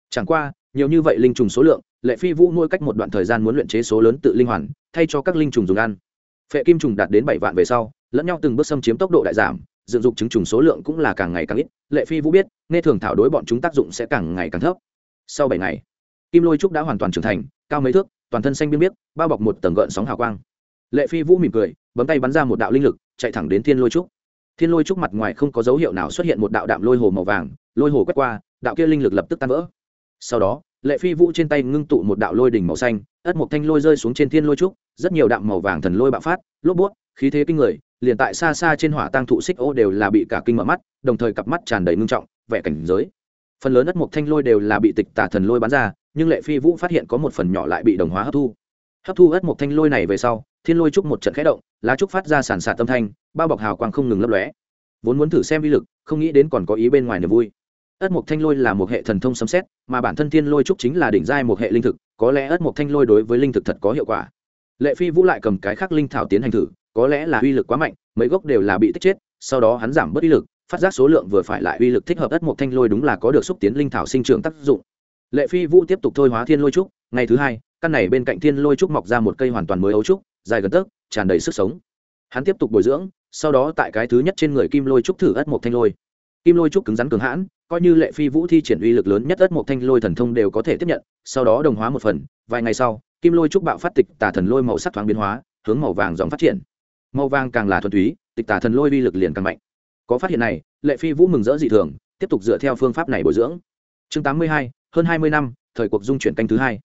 Chẳng qua, nhiều như vậy linh trùng số lượng, lệ phi vũ nuôi cách một đoạn thời gian muốn luyện chế số lớn tự linh hoàn, thay cho các linh trùng dùng ăn. Phệ kim trùng đạt đến bảy vạn về sau, lẫn nhau từng bước xâm chiếm tốc độ đại giảm, dựng dục chứng trùng số lượng cũng là càng ngày càng ít. Lệ phi vũ biết, nghe thường thảo đối bọn chúng tác dụng sẽ càng ngày càng thấp. Sau bảy ngày, kim lôi trúc đã hoàn toàn trưởng thành, cao mấy thước, toàn thân xanh biên biết bao bọc một tầng gợn sóng hào quang. Lệ phi vũ mỉm cười, bấm tay bắn ra một đạo linh lực, chạy thẳng đến thiên lôi trúc thiên lôi trúc mặt ngoài không có dấu hiệu nào xuất hiện một đạo đạm lôi hồ màu vàng, lôi hồ quét qua, đạo kia linh lực lập tức tan vỡ. Sau đó, lệ phi vũ trên tay ngưng tụ một đạo lôi đỉnh màu xanh, ất một thanh lôi rơi xuống trên thiên lôi trúc, rất nhiều đạm màu vàng thần lôi bạo phát, lốp bút, khí thế kinh người, liền tại xa xa trên hỏa tăng thụ xích ô đều là bị cả kinh mở mắt, đồng thời cặp mắt tràn đầy ngưng trọng, vẻ cảnh giới. Phần lớn ất một thanh lôi đều là bị tịch tả thần lôi bắn ra, nhưng lệ phi vũ phát hiện có một phần nhỏ lại bị đồng hóa hấp thu. Hấp thu ất một thanh lôi này về sau thiên lôi trúc một trận khẽ động, lá trúc phát ra sản sạt tâm thanh, bao bọc hào quang không ngừng lấp lóe. Vốn muốn thử xem uy lực, không nghĩ đến còn có ý bên ngoài niềm vui. Ất mộc thanh lôi là một hệ thần thông sấm xét mà bản thân thiên lôi trúc chính là đỉnh giai một hệ linh thực, có lẽ ất mộc thanh lôi đối với linh thực thật có hiệu quả. Lệ phi vũ lại cầm cái khác linh thảo tiến hành thử, có lẽ là uy lực quá mạnh, mấy gốc đều là bị tích chết, sau đó hắn giảm bớt uy lực, phát giác số lượng vừa phải lại uy lực thích hợp ất mộc thanh lôi đúng là có được xúc tiến linh thảo sinh trưởng tác dụng. Lệ phi vũ tiếp tục thôi hóa thiên lôi trúc, ngày thứ hai, căn này bên cạnh thiên lôi trúc mọc ra một cây hoàn toàn mới ấu trúc dài gần tấc, tràn đầy sức sống. Hắn tiếp tục bồi dưỡng, sau đó tại cái thứ nhất trên người kim lôi trúc thử ất mộc thanh lôi. Kim lôi trúc cứng rắn cường hãn, coi như lệ phi vũ thi triển uy lực lớn nhất ất mộc thanh lôi thần thông đều có thể tiếp nhận, sau đó đồng hóa một phần, vài ngày sau, kim lôi trúc bạo phát tịch tà thần lôi màu sắc thoáng biến hóa, hướng màu vàng dòng phát triển. Màu vàng càng là thuần túy, tịch tà thần lôi uy lực liền càng mạnh. Có phát hiện này, lệ phi vũ mừng rỡ dị thường, tiếp tục dựa theo phương pháp này bồi dưỡng. Chương tám mươi hai, hơn hai mươi năm, thời cuộc dung chuyển canh thứ hai.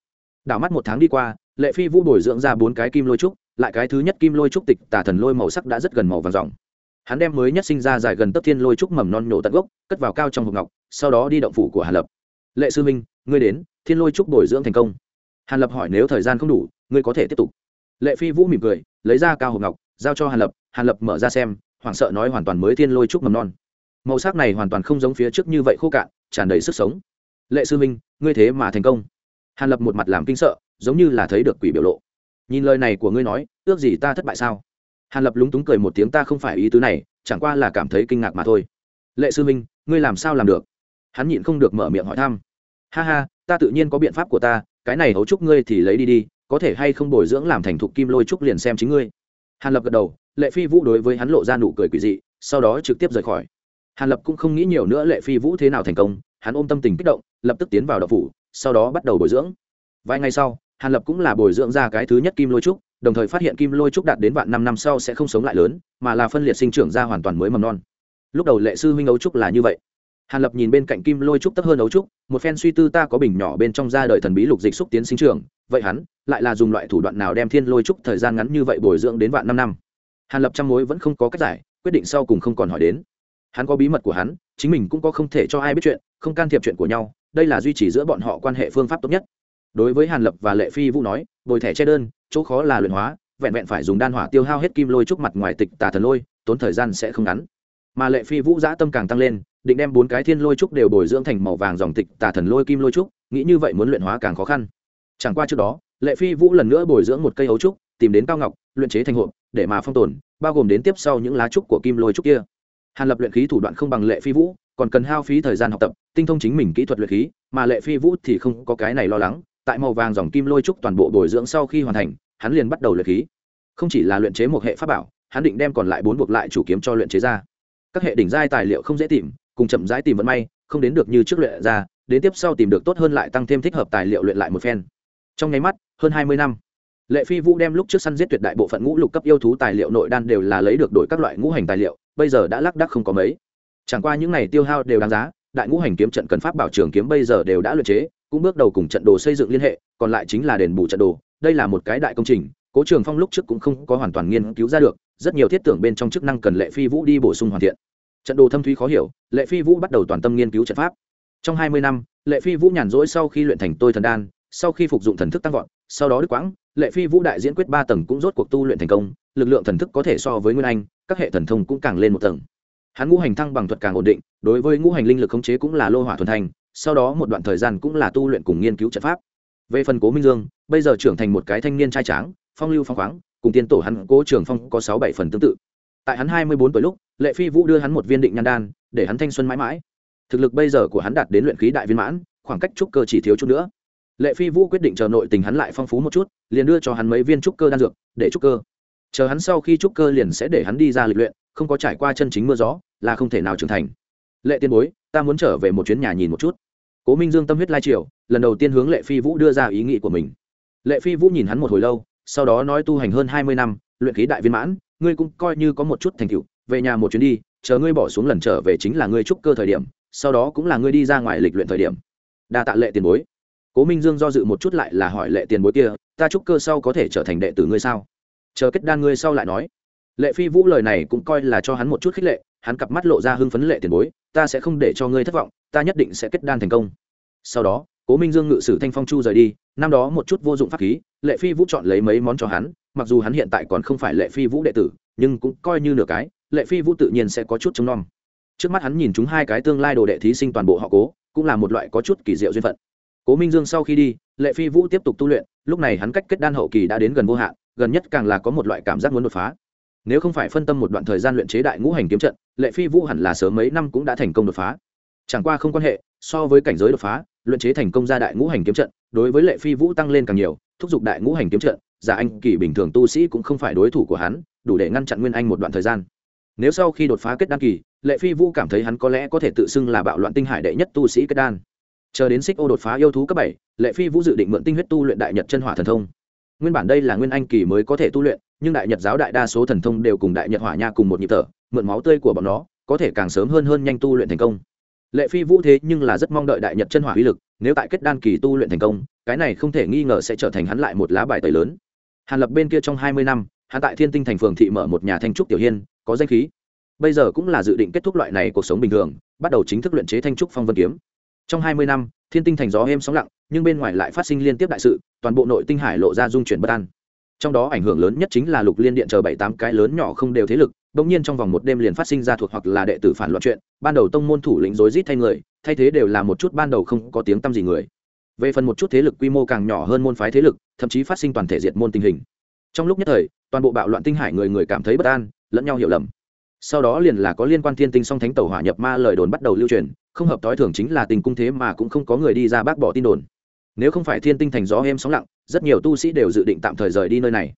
Đảo mắt một tháng đi qua, lệ phi vũ bồi dưỡng ra bốn cái kim lôi trúc lại cái thứ nhất kim lôi trúc tịch tà thần lôi màu sắc đã rất gần màu vàng dòng. Hắn đem mới nhất sinh ra dài gần tấp thiên lôi trúc mầm non nhổ tận gốc, cất vào cao trong hộp ngọc, sau đó đi động phủ của hàn lập. Lệ sư minh, ngươi đến, thiên lôi trúc bồi dưỡng thành công. Hàn lập hỏi, nếu thời gian không đủ, ngươi có thể tiếp tục? Lệ phi vũ mỉm cười, lấy ra cao hộp ngọc, giao cho hàn lập hàn lập mở ra xem, hoảng sợ nói hoàn toàn mới thiên lôi trúc mầm non. Màu sắc này hoàn toàn không giống phía trước như vậy khô cạn, tràn đầy sức sống. Lệ sư minh, ngươi thế mà thành công. Hàn lập một mặt làm kinh sợ, giống như là thấy được quỷ biểu lộ nhìn lời này của ngươi nói, ước gì ta thất bại sao? Hàn lập lúng túng cười một tiếng, ta không phải ý tứ này, chẳng qua là cảm thấy kinh ngạc mà thôi. Lệ sư minh ngươi làm sao làm được? Hắn nhịn không được mở miệng hỏi thăm. Ha ha, ta tự nhiên có biện pháp của ta, cái này hấu trúc ngươi thì lấy đi đi, có thể hay không bồi dưỡng làm thành thục kim lôi trúc liền xem chính ngươi. Hàn lập gật đầu, lệ phi vũ đối với hắn lộ ra nụ cười quỷ dị, sau đó trực tiếp rời khỏi. Hàn lập cũng không nghĩ nhiều nữa lệ phi vũ thế nào thành công, hắn ôm tâm tình kích động, lập tức tiến vào đậu phủ, sau đó bắt đầu bồi dưỡng. Vài ngày sau hàn lập cũng là bồi dưỡng ra cái thứ nhất kim lôi trúc, đồng thời phát hiện kim lôi trúc đạt đến vạn năm năm sau sẽ không sống lại lớn, mà là phân liệt sinh trưởng ra hoàn toàn mới mầm non. Lúc đầu lệ sư huynh ấu trúc là như vậy. Hàn lập nhìn bên cạnh kim lôi trúc tấp hơn ấu trúc, một phen suy tư ta có bình nhỏ bên trong ra đời thần bí lục dịch xúc tiến sinh trưởng, vậy hắn lại là dùng loại thủ đoạn nào đem thiên lôi trúc thời gian ngắn như vậy bồi dưỡng đến vạn năm năm? Hàn lập trăm mối vẫn không có cách giải, quyết định sau cùng không còn hỏi đến. Hắn có bí mật của hắn, chính mình cũng có không thể cho ai biết chuyện, không can thiệp chuyện của nhau, đây là duy trì giữa bọn họ quan hệ phương pháp tốt nhất đối với hàn lập và lệ phi vũ nói, bồi thẻ che đơn, chỗ khó là luyện hóa, vẹn vẹn phải dùng đan hỏa tiêu hao hết kim lôi trúc mặt ngoài tịch tà thần lôi, tốn thời gian sẽ không ngắn. Mà lệ phi vũ giã tâm càng tăng lên, định đem bốn cái thiên lôi trúc đều bồi dưỡng thành màu vàng dòng tịch tà thần lôi kim lôi trúc, nghĩ như vậy muốn luyện hóa càng khó khăn. Chẳng qua trước đó, lệ phi vũ lần nữa bồi dưỡng một cây ấu trúc, tìm đến cao ngọc, luyện chế thành hộp, để mà phong tồn, bao gồm đến tiếp sau những lá trúc của kim lôi trúc kia. Hàn lập luyện khí thủ đoạn không bằng lệ phi vũ, còn cần hao phí thời gian học tập, tinh thông chính mình kỹ thuật luyện khí, mà lệ phi vũ thì không có cái này lo lắng tại màu vàng dòng kim lôi trúc toàn bộ bồi dưỡng sau khi hoàn thành, hắn liền bắt đầu luyện khí. Không chỉ là luyện chế một hệ pháp bảo, hắn định đem còn lại bốn buộc lại chủ kiếm cho luyện chế ra. Các hệ đỉnh giai tài liệu không dễ tìm, cùng chậm rãi tìm vận may, không đến được như trước luyện ra, đến tiếp sau tìm được tốt hơn lại tăng thêm thích hợp tài liệu luyện lại một phen. Trong nháy mắt, hơn hai mươi năm, lệ phi vũ đem lúc trước săn giết tuyệt đại bộ phận ngũ lục cấp yêu thú tài liệu nội đan đều là lấy được đổi các loại ngũ hành tài liệu, bây giờ đã lác đắc không có mấy. Chẳng qua những này tiêu hao đều đáng giá, đại ngũ hành kiếm trận cần pháp bảo trường kiếm bây giờ đều đã luyện chế cũng bước đầu cùng trận đồ xây dựng liên hệ, còn lại chính là đền bù trận đồ. Đây là một cái đại công trình, cố trường phong lúc trước cũng không có hoàn toàn nghiên cứu ra được, rất nhiều thiết tưởng bên trong chức năng cần lệ phi vũ đi bổ sung hoàn thiện. Trận đồ thâm thúy khó hiểu, lệ phi vũ bắt đầu toàn tâm nghiên cứu trận pháp. Trong hai mươi năm, lệ phi vũ nhàn rỗi sau khi luyện thành tôi thần đan, sau khi phục dụng thần thức tăng vọt, sau đó đức quãng, lệ phi vũ đại diễn quyết ba tầng cũng rốt cuộc tu luyện thành công, lực lượng thần thức có thể so với nguyên anh, các hệ thần thông cũng càng lên một tầng. Hắn ngũ hành thăng bằng thuật càng ổn định, đối với ngũ hành linh lực khống chế cũng là lô hỏa thuần thành sau đó một đoạn thời gian cũng là tu luyện cùng nghiên cứu trận pháp. Về phần cố minh dương, bây giờ trưởng thành một cái thanh niên trai tráng, phong lưu phong khoáng, cùng tiên tổ hắn cố trường phong có sáu bảy phần tương tự. Tại hắn hai mươi bốn tuổi lúc, lệ phi vũ đưa hắn một viên định nhan đan, để hắn thanh xuân mãi mãi. Thực lực bây giờ của hắn đạt đến luyện khí đại viên mãn, khoảng cách trúc cơ chỉ thiếu chút nữa. Lệ phi vũ quyết định chờ nội tình hắn lại phong phú một chút, liền đưa cho hắn mấy viên trúc cơ đan dược, để trúc cơ. Chờ hắn sau khi trúc cơ liền sẽ để hắn đi ra lịch luyện, không có trải qua chân chính mưa gió, là không thể nào trưởng thành. Lệ tiên bối, ta muốn trở về một chuyến nhà nhìn một chút cố minh dương tâm huyết lai triều, lần đầu tiên hướng lệ phi vũ đưa ra ý nghĩ của mình. Lệ phi vũ nhìn hắn một hồi lâu, sau đó nói tu hành hơn hai mươi năm, luyện khí đại viên mãn, ngươi cũng coi như có một chút thành tựu, về nhà một chuyến đi, chờ ngươi bỏ xuống lần trở về chính là ngươi trúc cơ thời điểm, sau đó cũng là ngươi đi ra ngoài lịch luyện thời điểm. Đa tạ lệ tiền bối. Cố minh dương do dự một chút lại là hỏi lệ tiền bối kia, ta trúc cơ sau có thể trở thành đệ tử ngươi sao? Chờ kết đan ngươi sau lại nói lệ phi vũ lời này cũng coi là cho hắn một chút khích lệ, hắn cặp mắt lộ ra hưng phấn lệ tiền bối, ta sẽ không để cho ngươi thất vọng, ta nhất định sẽ kết đan thành công. Sau đó, cố minh dương ngự sử thanh phong chu rời đi, năm đó một chút vô dụng pháp khí, lệ phi vũ chọn lấy mấy món cho hắn, mặc dù hắn hiện tại còn không phải lệ phi vũ đệ tử, nhưng cũng coi như nửa cái, lệ phi vũ tự nhiên sẽ có chút trông nom. Trước mắt hắn nhìn chúng hai cái tương lai đồ đệ thí sinh toàn bộ họ cố, cũng là một loại có chút kỳ diệu duyên phận. Cố minh dương sau khi đi, lệ phi vũ tiếp tục tu luyện, lúc này hắn cách kết đan hậu kỳ đã đến gần vô hạn, gần nhất càng là có một loại cảm giác muốn đột phá nếu không phải phân tâm một đoạn thời gian luyện chế đại ngũ hành kiếm trận, lệ phi vũ hẳn là sớm mấy năm cũng đã thành công đột phá. Chẳng qua không quan hệ, so với cảnh giới đột phá, luyện chế thành công ra đại ngũ hành kiếm trận, đối với lệ phi vũ tăng lên càng nhiều, thúc giục đại ngũ hành kiếm trận, giả anh kỳ bình thường tu sĩ cũng không phải đối thủ của hắn, đủ để ngăn chặn nguyên anh một đoạn thời gian. Nếu sau khi đột phá kết đan kỳ, lệ phi vũ cảm thấy hắn có lẽ có thể tự xưng là bạo loạn tinh hải đệ nhất tu sĩ kết đan. Chờ đến xích ô đột phá yêu thú cấp bảy, lệ phi vũ dự định mượn tinh huyết tu luyện đại nhật chân hỏa thần thông. Nguyên bản đây là nguyên anh kỳ mới có thể tu luyện nhưng đại nhật giáo đại đa số thần thông đều cùng đại nhật hỏa nha cùng một nhịp thở, mượn máu tươi của bọn nó, có thể càng sớm hơn hơn nhanh tu luyện thành công. Lệ phi vũ thế nhưng là rất mong đợi đại nhật chân hỏa uy lực, nếu tại kết đan kỳ tu luyện thành công, cái này không thể nghi ngờ sẽ trở thành hắn lại một lá bài tẩy lớn. Hàn lập bên kia trong hai mươi năm, hắn tại thiên tinh thành phường thị mở một nhà thanh trúc tiểu hiên, có danh khí. Bây giờ cũng là dự định kết thúc loại này cuộc sống bình thường, bắt đầu chính thức luyện chế thanh trúc phong vân kiếm. Trong hai mươi năm, thiên tinh thành gió êm sóng lặng, nhưng bên ngoài lại phát sinh liên tiếp đại sự, toàn bộ nội tinh hải lộ ra dung chuyển bất an trong đó ảnh hưởng lớn nhất chính là lục liên điện chờ bảy tám cái lớn nhỏ không đều thế lực, bỗng nhiên trong vòng một đêm liền phát sinh ra thuộc hoặc là đệ tử phản loạn chuyện, ban đầu tông môn thủ lĩnh rối rít thay người, thay thế đều là một chút ban đầu không có tiếng tăm gì người. Về phần một chút thế lực quy mô càng nhỏ hơn môn phái thế lực, thậm chí phát sinh toàn thể diệt môn tình hình. Trong lúc nhất thời, toàn bộ bạo loạn tinh hải người người cảm thấy bất an, lẫn nhau hiểu lầm. Sau đó liền là có liên quan thiên tinh song thánh tàu hỏa nhập ma lời đồn bắt đầu lưu truyền, không hợp tối thường chính là tình cung thế mà cũng không có người đi ra bác bỏ tin đồn. Nếu không phải thiên tinh thành gió êm sóng lặng rất nhiều tu sĩ đều dự định tạm thời rời đi nơi này.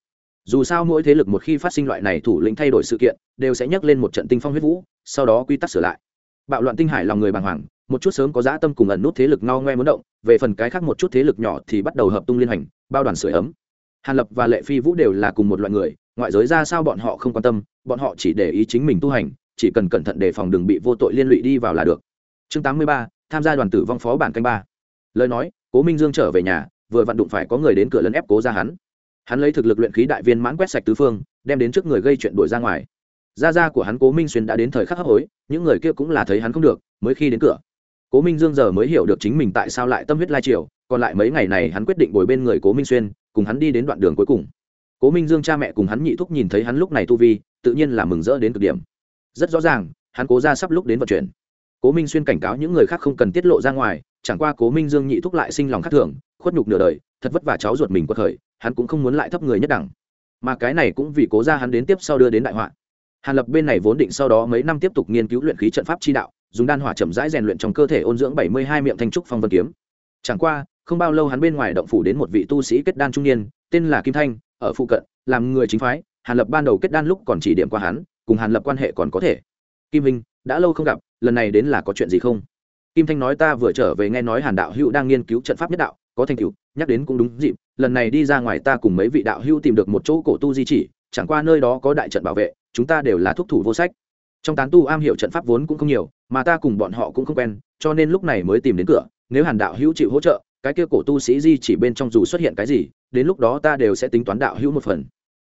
Dù sao mỗi thế lực một khi phát sinh loại này thủ lĩnh thay đổi sự kiện, đều sẽ nhắc lên một trận tinh phong huyết vũ, sau đó quy tắc sửa lại. Bạo loạn tinh hải lòng người bàng hoàng, một chút sớm có dã tâm cùng ẩn nút thế lực ngao ngoe muốn động, về phần cái khác một chút thế lực nhỏ thì bắt đầu hợp tung liên hành bao đoàn sửa ấm. Hàn lập và lệ phi vũ đều là cùng một loại người, ngoại giới ra sao bọn họ không quan tâm, bọn họ chỉ để ý chính mình tu hành, chỉ cần cẩn thận đề phòng đừng bị vô tội liên lụy đi vào là được. Chương tám mươi ba, tham gia đoàn tử vong phó bản canh ba. Lời nói, cố minh dương trở về nhà vừa vặn đụng phải có người đến cửa lấn ép cố ra hắn. Hắn lấy thực lực luyện khí đại viên mãn quét sạch tứ phương, đem đến trước người gây chuyện đuổi ra ngoài. Gia gia của hắn cố minh xuyên đã đến thời khắc hấp hối, những người kia cũng là thấy hắn không được, mới khi đến cửa. Cố minh dương giờ mới hiểu được chính mình tại sao lại tâm huyết lai triều, còn lại mấy ngày này hắn quyết định bồi bên người cố minh xuyên, cùng hắn đi đến đoạn đường cuối cùng. Cố minh dương cha mẹ cùng hắn nhị thúc nhìn thấy hắn lúc này tu vi, tự nhiên là mừng rỡ đến cực điểm. Rất rõ ràng, hắn cố ra sắp lúc đến vận chuyển. Cố minh xuyên cảnh cáo những người khác không cần tiết lộ ra ngoài chẳng qua cố minh dương nhị thúc lại sinh lòng khắc thường khuất nhục nửa đời thật vất vả cháu ruột mình quật khởi hắn cũng không muốn lại thấp người nhất đẳng. Mà cái này cũng vì cố ra hắn đến tiếp sau đưa đến đại họa. Hàn lập bên này vốn định sau đó mấy năm tiếp tục nghiên cứu luyện khí trận pháp chi đạo dùng đan hỏa chậm rãi rèn luyện trong cơ thể ôn dưỡng bảy mươi hai miệng thanh trúc phong vân kiếm. Chẳng qua không bao lâu hắn bên ngoài động phủ đến một vị tu sĩ kết đan trung niên tên là kim thanh ở phụ cận làm người chính phái hàn lập ban đầu kết đan lúc còn chỉ điểm qua hắn cùng hàn lập quan hệ còn có thể. Kim Vinh, đã lâu không gặp lần này đến là có chuyện gì không? Kim thanh nói ta vừa trở về nghe nói hàn đạo hữu đang nghiên cứu trận pháp nhất đạo, có thành tựu, nhắc đến cũng đúng dịp, lần này đi ra ngoài ta cùng mấy vị đạo hữu tìm được một chỗ cổ tu di chỉ, chẳng qua nơi đó có đại trận bảo vệ, chúng ta đều là thúc thủ vô sách. Trong tán tu am hiểu trận pháp vốn cũng không nhiều, mà ta cùng bọn họ cũng không quen, cho nên lúc này mới tìm đến cửa, nếu hàn đạo hữu chịu hỗ trợ, cái kia cổ tu sĩ di chỉ bên trong dù xuất hiện cái gì, đến lúc đó ta đều sẽ tính toán đạo hữu một phần.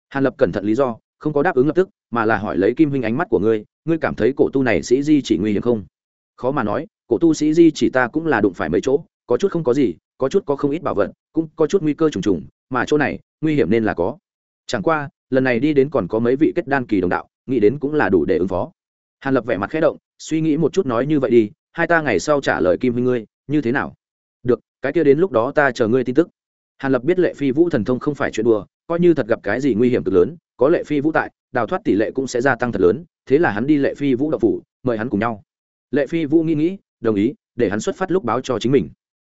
Hàn lập cẩn thận lý do, không có đáp ứng lập tức, mà là hỏi lấy kim huynh ánh mắt của ngươi ngươi cảm thấy cổ tu này sĩ di chỉ nguy hiểm không? Khó mà nói cổ tu sĩ di chỉ ta cũng là đụng phải mấy chỗ, có chút không có gì, có chút có không ít bảo vật, cũng có chút nguy cơ trùng trùng, mà chỗ này, nguy hiểm nên là có. Chẳng qua, lần này đi đến còn có mấy vị kết đan kỳ đồng đạo, nghĩ đến cũng là đủ để ứng phó. Hàn lập vẻ mặt khẽ động, suy nghĩ một chút nói như vậy đi, hai ta ngày sau trả lời kim huy ngươi, như thế nào? Được, cái kia đến lúc đó ta chờ ngươi tin tức. Hàn lập biết lệ phi vũ thần thông không phải chuyện đùa, coi như thật gặp cái gì nguy hiểm cực lớn, có lệ phi vũ tại, đào thoát tỷ lệ cũng sẽ gia tăng thật lớn, thế là hắn đi lệ phi vũ đậu phủ, mời hắn cùng nhau. Lệ phi vũ nghĩ nghĩ đồng ý, để hắn xuất phát lúc báo cho chính mình.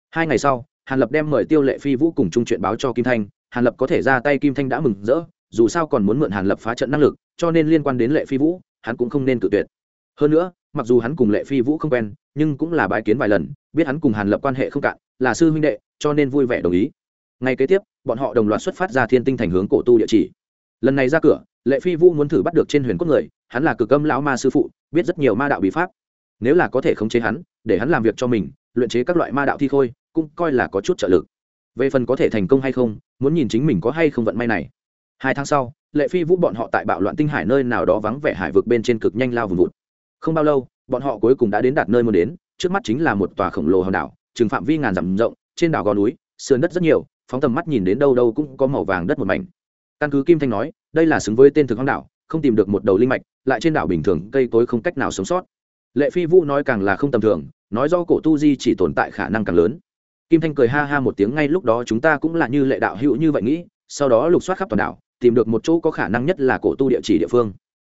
Hai ngày sau, hàn lập đem mời tiêu lệ phi vũ cùng chung chuyện báo cho kim thanh. Hàn lập có thể ra tay, kim thanh đã mừng rỡ, dù sao còn muốn mượn hàn lập phá trận năng lực, cho nên liên quan đến lệ phi vũ, hắn cũng không nên tự tuyệt. Hơn nữa, mặc dù hắn cùng lệ phi vũ không quen, nhưng cũng là bái kiến vài lần, biết hắn cùng hàn lập quan hệ không cạn, là sư huynh đệ, cho nên vui vẻ đồng ý. Ngay kế tiếp, bọn họ đồng loạt xuất phát ra thiên tinh thành hướng cổ tu địa chỉ. Lần này ra cửa, lệ phi vũ muốn thử bắt được trên huyền cốt người, hắn là cực âm lão ma sư phụ, biết rất nhiều ma đạo bí pháp. Nếu là có thể khống chế hắn để hắn làm việc cho mình, luyện chế các loại ma đạo thi khôi, cũng coi là có chút trợ lực. Về phần có thể thành công hay không, muốn nhìn chính mình có hay không vận may này. Hai tháng sau, lệ phi vũ bọn họ tại bạo loạn tinh hải nơi nào đó vắng vẻ hải vực bên trên cực nhanh lao vùng vụt. Không bao lâu, bọn họ cuối cùng đã đến đạt nơi muốn đến, trước mắt chính là một tòa khổng lồ hòn đảo chừng phạm vi ngàn dặm rộng, trên đảo gò núi, sườn đất rất nhiều, phóng tầm mắt nhìn đến đâu đâu cũng có màu vàng đất một mảnh. Căn cứ kim thanh nói, đây là xứng với tên thực hoang đảo, không tìm được một đầu linh mạch, lại trên đảo bình thường, cây cối không cách nào sống sót lệ phi vũ nói càng là không tầm thường, nói do cổ tu di chỉ tồn tại khả năng càng lớn. Kim thanh cười ha ha một tiếng ngay lúc đó chúng ta cũng là như lệ đạo hữu như vậy nghĩ, sau đó lục soát khắp toàn đảo, tìm được một chỗ có khả năng nhất là cổ tu địa chỉ địa phương.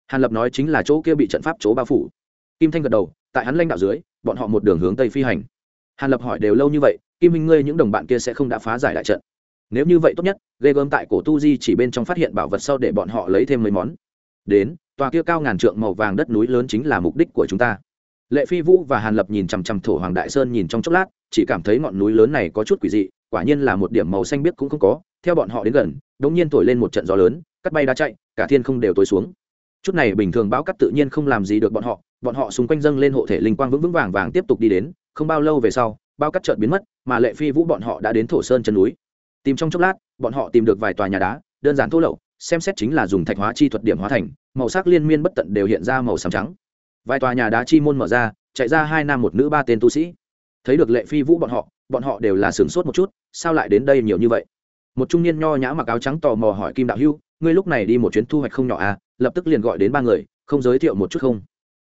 Hàn lập nói chính là chỗ kia bị trận pháp chỗ bao phủ. Kim thanh gật đầu, tại hắn lãnh đạo dưới, bọn họ một đường hướng tây phi hành. Hàn lập hỏi đều lâu như vậy, kim minh ngươi những đồng bạn kia sẽ không đã phá giải đại trận. Nếu như vậy tốt nhất, ghê gớm tại cổ tu di chỉ bên trong phát hiện bảo vật sau để bọn họ lấy thêm mấy món. Đến tòa kia cao ngàn trượng màu vàng đất núi lớn chính là mục đích của chúng ta. Lệ phi vũ và hàn lập nhìn chằm chằm thổ hoàng đại sơn nhìn trong chốc lát, chỉ cảm thấy ngọn núi lớn này có chút quỷ dị, quả nhiên là một điểm màu xanh biếc cũng không có, theo bọn họ đến gần, đống nhiên thổi lên một trận gió lớn, cắt bay đá chạy, cả thiên không đều tối xuống. Chút này bình thường bão cắt tự nhiên không làm gì được bọn họ bọn họ xung quanh dâng lên hộ thể linh quang vững vững vàng vàng tiếp tục đi đến, không bao lâu về sau bao cắt chợt biến mất, mà lệ phi vũ bọn họ đã đến thổ sơn chân núi. Tìm trong chốc lát, bọn họ tìm được vài tòa nhà đá, đơn giản thô lậu xem xét chính là dùng thạch hóa chi thuật điểm hóa thành, màu sắc liên miên bất tận đều hiện ra màu xám trắng. Vài tòa nhà đá chi môn mở ra, chạy ra hai nam một nữ ba tên tu sĩ. Thấy được lệ phi vũ bọn họ bọn họ đều là sửng sốt một chút, sao lại đến đây nhiều như vậy? Một trung niên nho nhã mặc áo trắng tò mò hỏi kim đạo hưu, ngươi lúc này đi một chuyến thu hoạch không nhỏ à? Lập tức liền gọi đến ba người, không giới thiệu một chút không?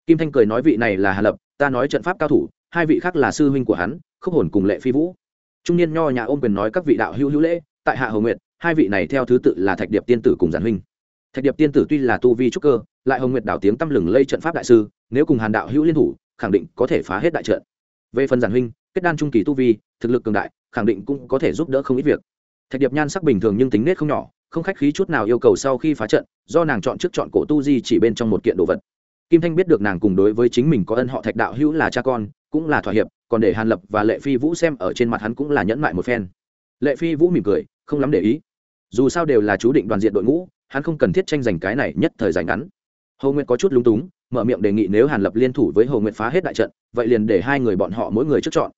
Kim thanh cười nói, vị này là hà lập, ta nói trận pháp cao thủ, hai vị khác là sư huynh của hắn, khúc hồn cùng lệ phi vũ. Trung niên nho nhã ôm quyền nói, các vị đạo hữu hữu lễ, tại hạ hầu nguyệt hai vị này theo thứ tự là thạch điệp tiên tử cùng giản huynh. Thạch điệp tiên tử tuy là tu vi trúc cơ, lại hồng nguyệt đảo tiếng tăm lừng lây trận pháp đại sư, nếu cùng hàn đạo hữu liên thủ, khẳng định có thể phá hết đại trận. Về phần giản huynh, kết đan trung kỳ tu vi, thực lực cường đại, khẳng định cũng có thể giúp đỡ không ít việc. Thạch điệp nhan sắc bình thường nhưng tính nết không nhỏ, không khách khí chút nào yêu cầu sau khi phá trận, do nàng chọn trước chọn cổ tu di chỉ bên trong một kiện đồ vật. Kim thanh biết được nàng cùng đối với chính mình có ân họ thạch đạo hữu là cha con, cũng là thỏa hiệp, còn để hàn lập và lệ phi vũ xem ở trên mặt hắn cũng là nhẫn mại một phen. Lệ phi vũ mỉm cười, không lắm để ý dù sao đều là chú định đoàn diện đội ngũ, hắn không cần thiết tranh giành cái này nhất thời giành ngắn. Hồ nguyệt có chút lúng túng, mở miệng đề nghị nếu hàn lập liên thủ với hồ nguyệt phá hết đại trận, vậy liền để hai người bọn họ mỗi người trước chọn.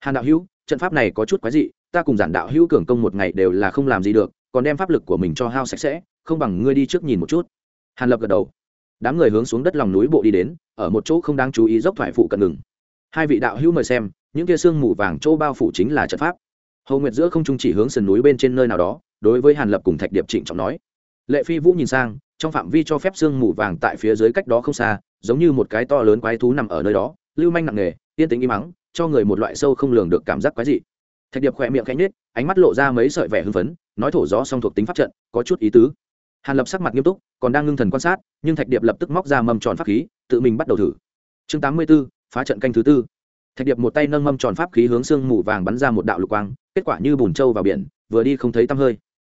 Hàn đạo hữu, trận pháp này có chút quái dị, ta cùng giản đạo hữu cường công một ngày đều là không làm gì được, còn đem pháp lực của mình cho hao sạch sẽ, không bằng ngươi đi trước nhìn một chút. Hàn lập gật đầu. Đám người hướng xuống đất lòng núi bộ đi đến, ở một chỗ không đáng chú ý dốc thoại phụ cận ngừng. Hai vị đạo hữu mời xem, những kia sương mù vàng chỗ bao phủ chính là trận pháp. Hầu nguyệt giữa không trung chỉ hướng sườn núi bên trên nơi nào đó đối với hàn lập cùng thạch điệp trịnh trọng nói. Lệ phi vũ nhìn sang, trong phạm vi cho phép sương mù vàng tại phía dưới cách đó không xa, giống như một cái to lớn quái thú nằm ở nơi đó, lưu manh nặng nề, yên tĩnh im mắng cho người một loại sâu không lường được cảm giác quái dị. Thạch điệp khỏe miệng khẽ nhếch, ánh mắt lộ ra mấy sợi vẻ hưng phấn, nói thổ gió song thuộc tính pháp trận, có chút ý tứ. Hàn lập sắc mặt nghiêm túc, còn đang ngưng thần quan sát, nhưng thạch điệp lập tức móc ra mâm tròn pháp khí, tự mình bắt đầu thử. Chương tám mươi b ố phá trận canh thứ tư. Thạch điệp một tay nâng mâm tròn pháp khí hướng sương mù vàng bắn ra một đạo lục quang, kết quả như bùn trâu vào biển, vừa đi không thấy tăm hơi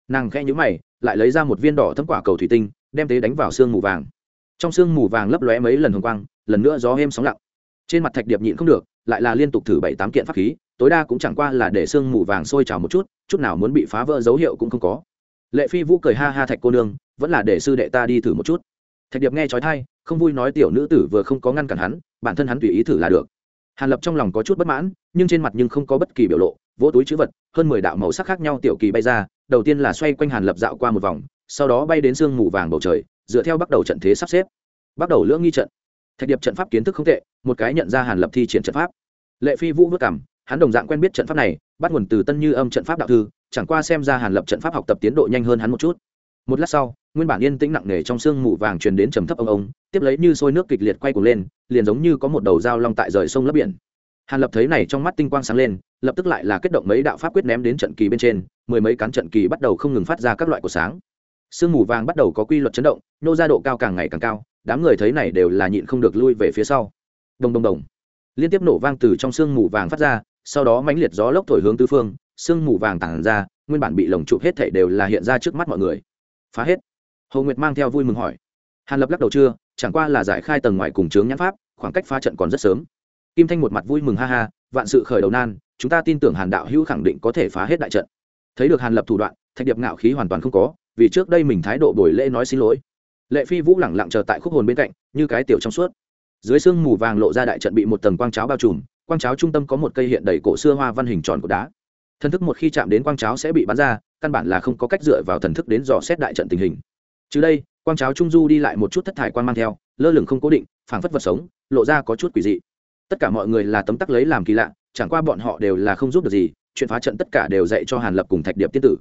nàng khẽ nhũ mày, lại lấy ra một viên đỏ thấm quả cầu thủy tinh, đem tế đánh vào sương mù vàng. Trong sương mù vàng lấp lóe mấy lần hồng quang, lần nữa gió êm sóng lặng. Trên mặt thạch điệp nhịn không được, lại là liên tục thử bảy tám kiện pháp khí, tối đa cũng chẳng qua là để sương mù vàng sôi trào một chút chút nào muốn bị phá vỡ dấu hiệu cũng không có. Lệ phi vũ cười ha ha thạch cô nương, vẫn là để sư đệ ta đi thử một chút. Thạch điệp nghe trói thai không vui nói tiểu nữ tử vừa không có ngăn cản hắn, bản thân hắn tùy ý thử là được. Hàn lập trong lòng có chút bất mãn, nhưng trên mặt nhưng không có bất kỳ biểu lộ, vỗ túi chữ vật, hơn mười đạo màu sắc khác nhau tiểu kỳ bay ra đầu tiên là xoay quanh hàn lập dạo qua một vòng, sau đó bay đến sương mù vàng bầu trời, dựa theo bắt đầu trận thế sắp xếp. Bắt đầu lưỡng nghi trận. Thạch điệp trận pháp kiến thức không tệ, một cái nhận ra hàn lập thi triển trận pháp. Lệ phi vũ vất cảm hắn đồng dạng quen biết trận pháp này, bắt nguồn từ tân như âm trận pháp đạo thư, chẳng qua xem ra hàn lập trận pháp học tập tiến độ nhanh hơn hắn một chút. Một lát sau, nguyên bản yên tĩnh nặng nề trong sương mù vàng truyền đến trầm thấp ông ông, tiếp lấy như sôi nước kịch liệt quay cuồng lên, liền giống như có một đầu dao long tại rời sông lấp biển. Hàn lập thấy này trong mắt tinh quang sáng lên lập tức lại là kết động mấy đạo pháp quyết ném đến trận kỳ bên trên, mười mấy cán trận kỳ bắt đầu không ngừng phát ra các loại của sáng. Sương mù vàng bắt đầu có quy luật chấn động, nô ra độ cao càng ngày càng cao, đám người thấy này đều là nhịn không được lui về phía sau. Đồng đồng đồng. Liên tiếp nổ vang từ trong sương mù vàng phát ra, sau đó mãnh liệt gió lốc thổi hướng tứ phương, sương mù vàng tản ra, nguyên bản bị lồng chụp hết thảy đều là hiện ra trước mắt mọi người. Phá hết. Hồ nguyệt mang theo vui mừng hỏi. Hàn lập lắc đầu chưa, chẳng qua là giải khai tầng ngoài cùng chướng nhãn pháp, khoảng cách phá trận còn rất sớm. Kim thanh một mặt vui mừng ha ha vạn sự khởi đầu nan, chúng ta tin tưởng hàn đạo hữu khẳng định có thể phá hết đại trận. Thấy được hàn lập thủ đoạn, thạch điệp ngạo khí hoàn toàn không có, vì trước đây mình thái độ đổi lễ nói xin lỗi. Lệ phi vũ lẳng lặng chờ tại khúc hồn bên cạnh, như cái tiểu trong suốt. Dưới sương mù vàng lộ ra đại trận bị một tầng quang cháo bao trùm, quang cháo trung tâm có một cây hiện đầy cổ xưa hoa văn hình tròn của đá. Thần thức một khi chạm đến quang cháo sẽ bị bắn ra, căn bản là không có cách dựa vào thần thức đến dò xét đại trận tình hình. Chứ đây, quang cháo trung du đi lại một chút thất thải quan mang theo, lơ lửng không cố định, phảng phất vật sống, lộ ra có chút quỷ dị tất cả mọi người là tấm tắc lấy làm kỳ lạ, chẳng qua bọn họ đều là không giúp được gì, chuyện phá trận tất cả đều dạy cho hàn lập cùng thạch điệp tiên tử.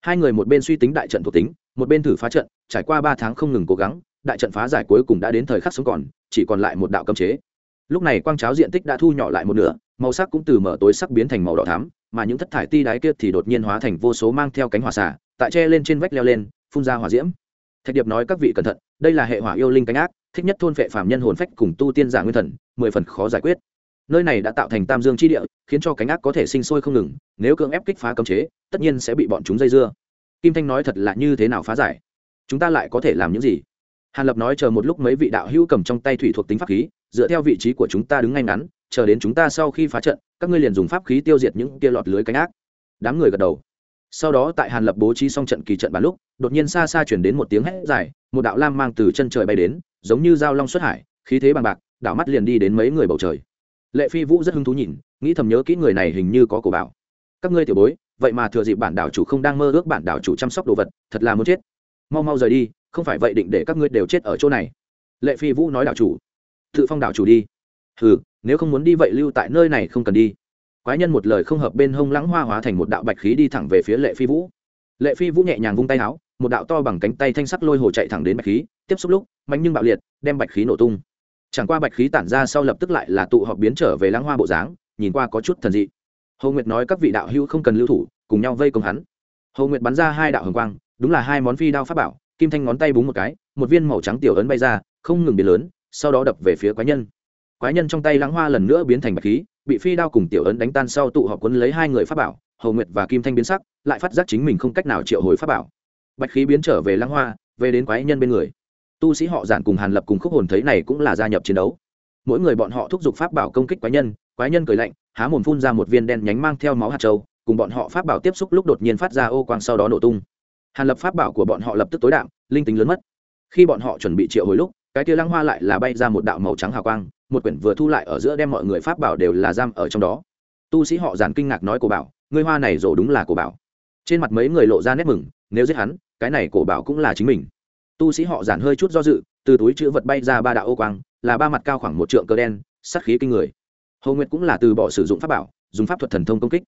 Hai người một bên suy tính đại trận thuộc tính, một bên thử phá trận, trải qua ba tháng không ngừng cố gắng, đại trận phá giải cuối cùng đã đến thời khắc sống còn, chỉ còn lại một đạo cấm chế. Lúc này quang cháo diện tích đã thu nhỏ lại một nửa, màu sắc cũng từ mở tối sắc biến thành màu đỏ thắm, mà những thất thải ti đáy kia thì đột nhiên hóa thành vô số mang theo cánh hỏa xả, tại tre lên trên vách leo lên, phun ra hỏa diễm. Thạch điệp nói các vị cẩn thận, đây là hệ hỏa yêu linh cánh ác thích nhất thôn phệ phàm nhân hồn phách cùng tu tiên giả nguyên thần, mười phần khó giải quyết. Nơi này đã tạo thành tam dương chi địa, khiến cho cánh ác có thể sinh sôi không ngừng, nếu cưỡng ép kích phá cấm chế, tất nhiên sẽ bị bọn chúng dây dưa. Kim thanh nói thật là như thế nào phá giải? Chúng ta lại có thể làm những gì? Hàn lập nói chờ một lúc mấy vị đạo hữu cầm trong tay thủy thuộc tính pháp khí, dựa theo vị trí của chúng ta đứng ngay ngắn, chờ đến chúng ta sau khi phá trận, các ngươi liền dùng pháp khí tiêu diệt những kia lọt lưới cánh ác. Đám người gật đầu. Sau đó tại hàn lập bố trí xong trận kỳ trận bàn lúc, đột nhiên xa xa chuyển đến một tiếng hét dài, một đạo lam mang từ chân trời bay đến giống như dao long xuất hải, khí thế bằng bạc, đảo mắt liền đi đến mấy người bầu trời. Lệ phi vũ rất hứng thú nhìn, nghĩ thầm nhớ kỹ người này hình như có cổ bảo các ngươi tiểu bối, vậy mà thừa dịp bản đảo chủ không đang mơ ước bản đảo chủ chăm sóc đồ vật, thật là muốn chết. Mau mau rời đi, không phải vậy định để các ngươi đều chết ở chỗ này. Lệ phi vũ nói đảo chủ, tự phong đảo chủ đi. Ừ nếu không muốn đi vậy lưu tại nơi này không cần đi. Quái nhân một lời không hợp bên hông lãng hoa hóa thành một đạo bạch khí đi thẳng về phía lệ phi vũ. Lệ phi vũ nhẹ nhàng vung tay áo, một đạo to bằng cánh tay thanh sắc lôi hồ chạy thẳng đến bạch khí tiếp xúc lúc mạnh nhưng bạo liệt, đem bạch khí nổ tung. Chẳng qua bạch khí tản ra sau lập tức lại là tụ họp biến trở về lãng hoa bộ dáng, nhìn qua có chút thần dị. Hồ nguyệt nói các vị đạo hữu không cần lưu thủ, cùng nhau vây công hắn. Hồ nguyệt bắn ra hai đạo hồng quang, đúng là hai món phi đao pháp bảo, kim thanh ngón tay búng một cái, một viên màu trắng tiểu ấn bay ra, không ngừng biến lớn, sau đó đập về phía quái nhân. Quái nhân trong tay lãng hoa lần nữa biến thành bạch khí, bị phi đao cùng tiểu ấn đánh tan sau tụ họp quấn lấy hai người pháp bảo hầu nguyệt và kim thanh biến sắc, lại phát giác chính mình không cách nào triệu hồi pháp bảo. Bạch khí biến trở về lãng hoa, về đến quái nhân bên người tu sĩ họ giản cùng hàn lập cùng khúc hồn thấy này cũng là gia nhập chiến đấu. Mỗi người bọn họ thúc giục pháp bảo công kích quái nhân quái nhân cười lạnh, há mồm phun ra một viên đen nhánh mang theo máu hạt trâu cùng bọn họ pháp bảo tiếp xúc lúc đột nhiên phát ra ô quang sau đó nổ tung. Hàn lập pháp bảo của bọn họ lập tức tối đạm, linh tính lớn mất. Khi bọn họ chuẩn bị triệu hồi lúc, cái tia lăng hoa lại là bay ra một đạo màu trắng hào quang, một quyển vừa thu lại ở giữa đem mọi người pháp bảo đều là giam ở trong đó. Tu sĩ họ giản kinh ngạc nói cổ bảo, ngươi hoa này rổ đúng là cổ bảo. Trên mặt mấy người lộ ra nét mừng, nếu giết hắn, cái này cổ bảo cũng là chính mình tu sĩ họ giản hơi chút do dự, từ túi chữ vật bay ra ba đạo ô quang, là ba mặt cao khoảng một trượng cơ đen, sát khí kinh người. Hồ nguyệt cũng là từ bỏ sử dụng pháp bảo, dùng pháp thuật thần thông công kích.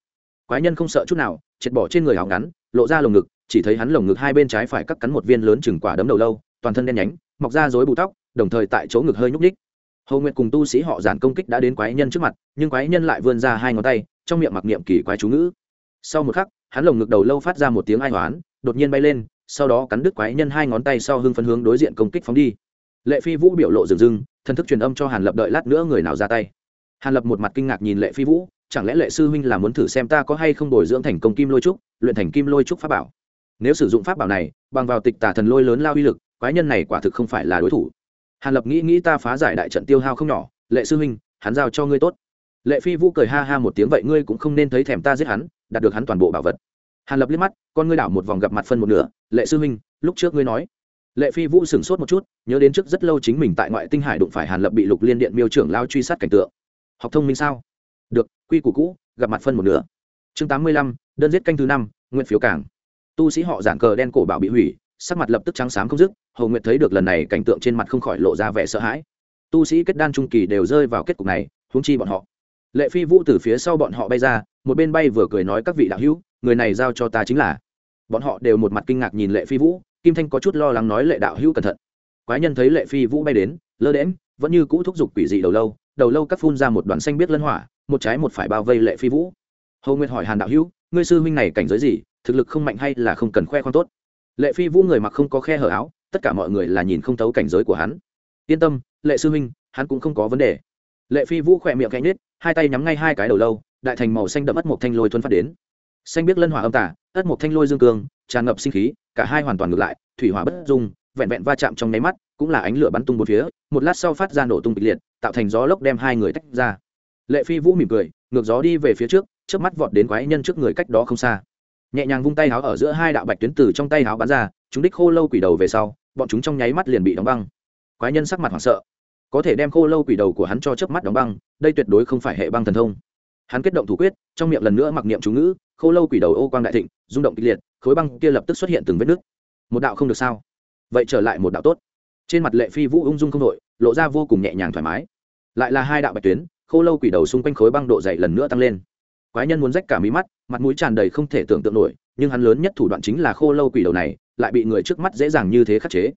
Quái nhân không sợ chút nào, triệt bỏ trên người áo ngắn, lộ ra lồng ngực, chỉ thấy hắn lồng ngực hai bên trái phải cắt cắn một viên lớn chừng quả đấm đầu lâu, toàn thân đen nhánh, mọc ra rối bù tóc, đồng thời tại chỗ ngực hơi nhúc ních hầu nguyệt cùng tu sĩ họ giản công kích đã đến quái nhân trước mặt, nhưng quái nhân lại vươn ra hai ngón tay, trong miệng mặc niệm kỳ quái chú ngữ. Sau một khắc, hắn lồng ngực đầu lâu phát ra một tiếng ai hoán, đột nhiên bay lên sau đó cắn đứt quái nhân hai ngón tay sau hưng phấn hướng đối diện công kích phóng đi. Lệ phi vũ biểu lộ rừng rưng, thần thức truyền âm cho hàn lập đợi lát nữa người nào ra tay. Hàn lập một mặt kinh ngạc nhìn lệ phi vũ, chẳng lẽ lệ sư huynh là muốn thử xem ta có hay không bồi dưỡng thành công kim lôi trúc, luyện thành kim lôi trúc pháp bảo? Nếu sử dụng pháp bảo này, bằng vào tịch tả thần lôi lớn lao uy lực, quái nhân này quả thực không phải là đối thủ. Hàn lập nghĩ nghĩ ta phá giải đại trận tiêu hao không nhỏ, lệ sư huynh, hắn giao cho ngươi tốt. Lệ phi vũ cười ha ha một tiếng, vậy ngươi cũng không nên thấy thèm ta giết hắn, đạt được hắn toàn bộ bảo vật hàn lập liếc mắt, con ngươi đảo một vòng gặp mặt phân một nửa, lệ sư huynh, lúc trước ngươi nói. Lệ phi vũ sửng sốt một chút, nhớ đến trước rất lâu chính mình tại ngoại tinh hải đụng phải hàn lập bị lục liên điện miêu trưởng lao truy sát cảnh tượng. Học thông minh sao? Được, quy củ cũ, gặp mặt phân một nửa. Chương tám mươi lăm, đơn giết canh thứ năm nguyện phiếu cảng. Tu sĩ họ giảng cờ đen cổ bảo bị hủy, sắc mặt lập tức trắng xám không dứt hầu nguyệt thấy được lần này cảnh tượng trên mặt không khỏi lộ ra vẻ sợ hãi. Tu sĩ kết đan trung kỳ đều rơi vào kết cục này, huống chi bọn họ lệ phi vũ từ phía sau bọn họ bay ra, một bên bay vừa cười nói các vị đạo hữu, người này giao cho ta chính là. Bọn họ đều một mặt kinh ngạc nhìn lệ phi vũ, kim thanh có chút lo lắng nói lệ đạo hữu cẩn thận. Quái nhân thấy lệ phi vũ bay đến, lơ đễm vẫn như cũ thúc giục quỷ dị đầu lâu đầu lâu cắt phun ra một đoàn xanh biết lân hỏa, một trái một phải bao vây lệ phi vũ. Hầu nguyệt hỏi hàn đạo hữu, ngươi sư huynh này cảnh giới gì, thực lực không mạnh hay là không cần khoe khoang tốt? Lệ phi vũ người mặc không có khe hở áo, tất cả mọi người là nhìn không thấu cảnh giới của hắn. Yên tâm, lệ sư huynh, hắn cũng không có vấn đề lệ phi vũ khỏe miệng cánh nết hai tay nhắm ngay hai cái đầu lâu, đại thành màu xanh đậm ất mộc thanh lôi thuần phát đến. Xanh biết lân hỏa âm tả ất mộc thanh lôi dương cương, tràn ngập sinh khí, cả hai hoàn toàn ngược lại, thủy hỏa bất dung, vẹn vẹn va chạm trong nháy mắt, cũng là ánh lửa bắn tung một phía, một lát sau phát ra nổ tung kịch liệt, tạo thành gió lốc đem hai người tách ra. Lệ phi vũ mỉm cười, ngược gió đi về phía trước trước mắt vọt đến quái nhân trước người cách đó không xa. Nhẹ nhàng vung tay háo ở giữa hai đạo bạch tuyến từ trong tay háo bắn ra, chúng đích khô lâu quỷ đầu về sau, bọn chúng trong nháy mắt liền bị đóng băng. Quái nhân sắc mặt hoảng sợ có thể đem khô lâu quỷ đầu của hắn cho chớp mắt đóng băng, đây tuyệt đối không phải hệ băng thần thông. Hắn kết động thủ quyết, trong miệng lần nữa mặc niệm chú ngữ, khô lâu quỷ đầu ô quang đại thịnh, rung động kịch liệt, khối băng kia lập tức xuất hiện từng vết nứt. Một đạo không được sao? Vậy trở lại một đạo tốt. Trên mặt lệ phi vũ ung dung không đội lộ ra vô cùng nhẹ nhàng thoải mái. Lại là hai đạo bạch tuyến, khô lâu quỷ đầu xung quanh khối băng độ dày lần nữa tăng lên. Quái nhân muốn rách cả mí mắt, mặt mũi tràn đầy không thể tưởng tượng nổi, nhưng hắn lớn nhất thủ đoạn chính là khô lâu quỷ đầu này, lại bị người trước mắt dễ dàng như thế khắc chế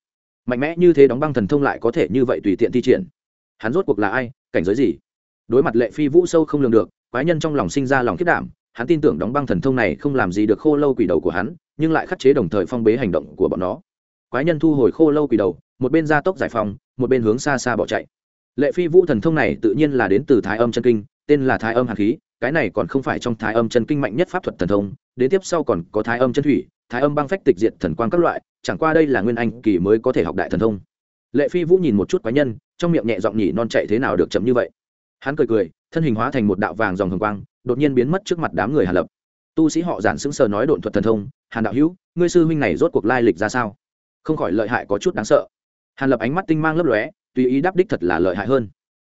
mạnh mẽ như thế đóng băng thần thông lại có thể như vậy tùy tiện thi triển. Hắn rốt cuộc là ai, cảnh giới gì? Đối mặt lệ phi vũ sâu không lường được, quái nhân trong lòng sinh ra lòng kết đảm, hắn tin tưởng đóng băng thần thông này không làm gì được khô lâu quỷ đầu của hắn, nhưng lại khắc chế đồng thời phong bế hành động của bọn nó. Quái nhân thu hồi khô lâu quỷ đầu, một bên gia tốc giải phóng, một bên hướng xa xa bỏ chạy. Lệ phi vũ thần thông này tự nhiên là đến từ thái âm chân kinh, tên là thái âm hàn khí, cái này còn không phải trong thái âm chân kinh mạnh nhất pháp thuật thần thông, đến tiếp sau còn có thái âm chân thủy thái âm băng phách tịch diệt thần quang các loại, chẳng qua đây là nguyên anh kỳ mới có thể học đại thần thông. Lệ phi vũ nhìn một chút quái nhân, trong miệng nhẹ giọng nhỉ non chạy thế nào được chậm như vậy. Hắn cười cười, thân hình hóa thành một đạo vàng dòng hồng quang, đột nhiên biến mất trước mặt đám người hàn lập. Tu sĩ họ giản sững sờ nói độn thuật thần thông, hàn đạo hữu, ngươi sư huynh này rốt cuộc lai lịch ra sao? Không khỏi lợi hại có chút đáng sợ. Hàn lập ánh mắt tinh mang lấp lóe, tùy ý đáp đích thật là lợi hại hơn.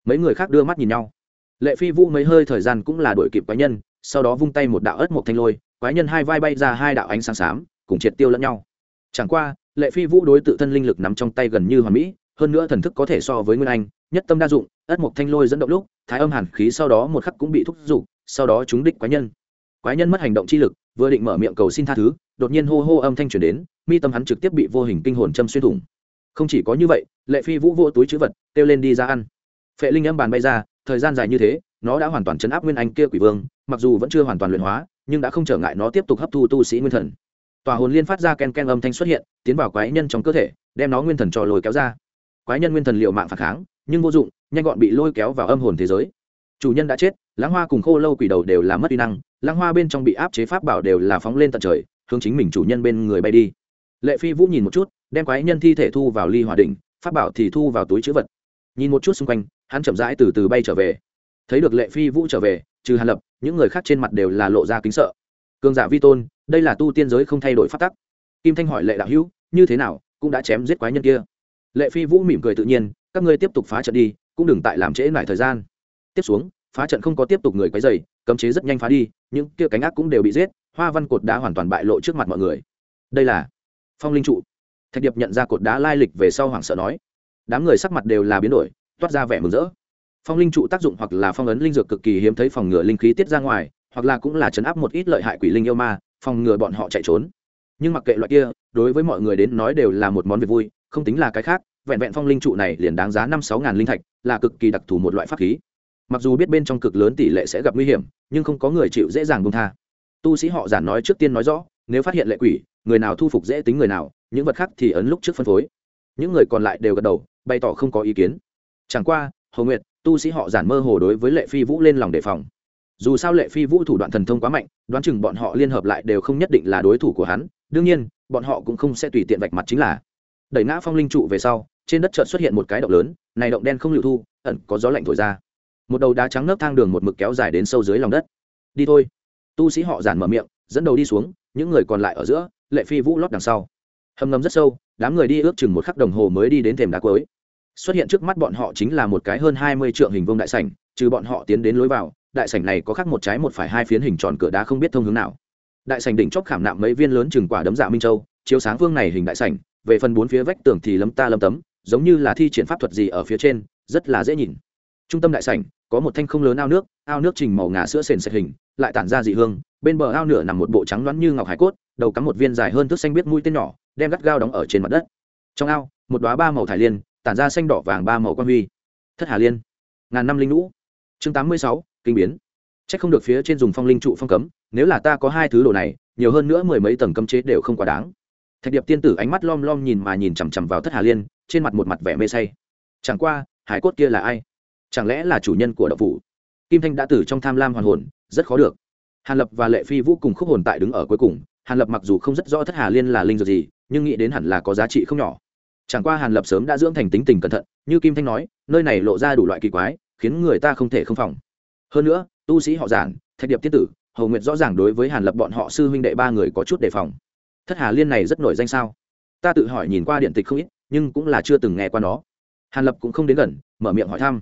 Mấy người khác đưa mắt nhìn nhau. Lệ phi vũ mấy hơi thời gian cũng là đổi kịp quái nhân, sau đó vung tay một đạo ớt một thanh lôi quái nhân hai vai bay ra hai đạo ánh sáng xám, cùng triệt tiêu lẫn nhau. Chẳng qua, lệ phi vũ đối tự thân linh lực nắm trong tay gần như hoàn mỹ, hơn nữa thần thức có thể so với nguyên anh, nhất tâm đa dụng, ất mộc thanh lôi dẫn động lúc, thái âm hàn khí sau đó một khắc cũng bị thúc giục, sau đó chúng đích quái nhân. Quái nhân mất hành động chi lực, vừa định mở miệng cầu xin tha thứ, đột nhiên hô hô âm thanh chuyển đến, mi tâm hắn trực tiếp bị vô hình kinh hồn châm xuyên thủng. Không chỉ có như vậy, lệ phi vũ vô túi chữ vật, kêu lên đi ra ăn. Phệ linh âm bàn bay ra, thời gian dài như thế nó đã hoàn toàn chấn áp nguyên anh kia quỷ vương, mặc dù vẫn chưa hoàn toàn luyện hóa, nhưng đã không trở ngại nó tiếp tục hấp thu tu sĩ nguyên thần. Tòa hồn liên phát ra ken ken âm thanh xuất hiện, tiến vào quái nhân trong cơ thể, đem nó nguyên thần trò lồi kéo ra. Quái nhân nguyên thần liệu mạng phản kháng, nhưng vô dụng, nhanh gọn bị lôi kéo vào âm hồn thế giới. Chủ nhân đã chết, lãng hoa cùng khô lâu quỷ đầu đều là mất uy năng, lãng hoa bên trong bị áp chế pháp bảo đều là phóng lên tận trời, hướng chính mình chủ nhân bên người bay đi. Lệ phi vũ nhìn một chút, đem quái nhân thi thể thu vào ly hòa đình pháp bảo thì thu vào túi chữ vật. Nhìn một chút xung quanh, hắn chậm rãi từ từ bay trở về thấy được lệ phi vũ trở về, trừ hàn lập, những người khác trên mặt đều là lộ ra kính sợ. Cường giả vi tôn, đây là tu tiên giới không thay đổi phát tắc. Kim thanh hỏi lệ đạo hữu, như thế nào, cũng đã chém giết quái nhân kia. Lệ phi vũ mỉm cười tự nhiên, các ngươi tiếp tục phá trận đi, cũng đừng tại làm trễ lại thời gian. Tiếp xuống, phá trận không có tiếp tục người quấy dày cấm chế rất nhanh phá đi, những kia cánh ác cũng đều bị giết, hoa văn cột đá hoàn toàn bại lộ trước mặt mọi người. Đây là phong linh trụ. Thạch điệp nhận ra cột đá lai lịch về sau hoảng sợ nói. Đám người sắc mặt đều là biến đổi, toát ra vẻ mừng rỡ phong linh trụ tác dụng hoặc là phong ấn linh dược cực kỳ hiếm thấy phòng ngừa linh khí tiết ra ngoài, hoặc là cũng là chấn áp một ít lợi hại quỷ linh yêu ma, phòng ngừa bọn họ chạy trốn. Nhưng mặc kệ loại kia, đối với mọi người đến nói đều là một món việc vui, không tính là cái khác, vẹn vẹn phong linh trụ này liền đáng giá năm sáu ngàn linh thạch, là cực kỳ đặc thù một loại pháp khí. Mặc dù biết bên trong cực lớn tỷ lệ sẽ gặp nguy hiểm, nhưng không có người chịu dễ dàng buông tha. Tu sĩ họ giản nói trước tiên nói rõ, nếu phát hiện lệ quỷ, người nào thu phục dễ tính người nào, những vật khác thì ấn lúc trước phân phối. Những người còn lại đều gật đầu, bày tỏ không có ý kiến. Chẳng qua, hồ nguyệt tu sĩ họ giản mơ hồ đối với lệ phi vũ lên lòng đề phòng. Dù sao lệ phi vũ thủ đoạn thần thông quá mạnh, đoán chừng bọn họ liên hợp lại đều không nhất định là đối thủ của hắn, đương nhiên, bọn họ cũng không sẽ tùy tiện vạch mặt chính là. Đẩy ngã phong linh trụ về sau, trên đất chợt xuất hiện một cái động lớn, này động đen không lưu thu, ẩn có gió lạnh thổi ra. Một đầu đá trắng nấp thang đường một mực kéo dài đến sâu dưới lòng đất. Đi thôi. Tu sĩ họ giản mở miệng, dẫn đầu đi xuống, những người còn lại ở giữa, lệ phi vũ lót đằng sau. Hầm ngầm rất sâu, đám người đi ước chừng một khắc đồng hồ mới đi đến thềm đá cuối xuất hiện trước mắt bọn họ chính là một cái hơn hai mươi trượng hình vông đại sảnh, trừ bọn họ tiến đến lối vào, đại sảnh này có khắc một trái một phải hai phiến hình tròn cửa đá không biết thông hướng nào. Đại sảnh đỉnh chóp khảm nạm mấy viên lớn chừng quả đấm dạ minh châu, chiếu sáng vương này hình đại sảnh, về phần bốn phía vách tường thì lấm ta lấm tấm, giống như là thi triển pháp thuật gì ở phía trên, rất là dễ nhìn. Trung tâm đại sảnh, có một thanh không lớn ao nước ao nước trình màu ngà sữa sền sệt hình, lại tản ra dị hương, bên bờ ao nửa nằm một bộ trắng loãng như ngọc hải cốt, đầu cắm một viên dài hơn thước xanh biết mũi tên nhỏ, đem gắt gao đóng ở trên mặt đất. Trong ao, một đóa ba màu thải liên tản ra xanh đỏ vàng ba màu quan huy. Thất hà liên, ngàn năm linh lũ. Chương tám mươi sáu, kinh biến. C h ắ c không được phía trên dùng phong linh trụ phong cấm, nếu là ta có hai thứ đồ này, nhiều hơn nữa mười mấy tầng cấm chế đều không quá đáng. Thạch điệp tiên tử ánh mắt lom lom nhìn mà nhìn chằm chằm vào thất hà liên, trên mặt một mặt vẻ mê say. Chẳng qua, hải cốt kia là ai? Chẳng lẽ là chủ nhân của đậu phủ? Kim thanh đã tử trong tham lam hoàn hồn, rất khó được. Hàn lập và lệ phi vũ cùng khúc hồn tại đứng ở cuối cùng. Hàn lập mặc dù không rất rõ thất hà liên là linh dược gì, nhưng nghĩ đến hẳn là có giá trị không nhỏ chẳng qua hàn lập sớm đã dưỡng thành tính tình cẩn thận, như kim thanh nói, nơi này lộ ra đủ loại kỳ quái, khiến người ta không thể không phòng. Hơn nữa, tu sĩ họ giản, thạch điệp Tiết tử, hầu nguyệt rõ ràng đối với hàn lập bọn họ sư huynh đệ ba người có chút đề phòng. Thất hà liên này rất nổi danh sao? Ta tự hỏi nhìn qua điện tịch không ít, nhưng cũng là chưa từng nghe qua nó. Hàn lập cũng không đến gần, mở miệng hỏi thăm.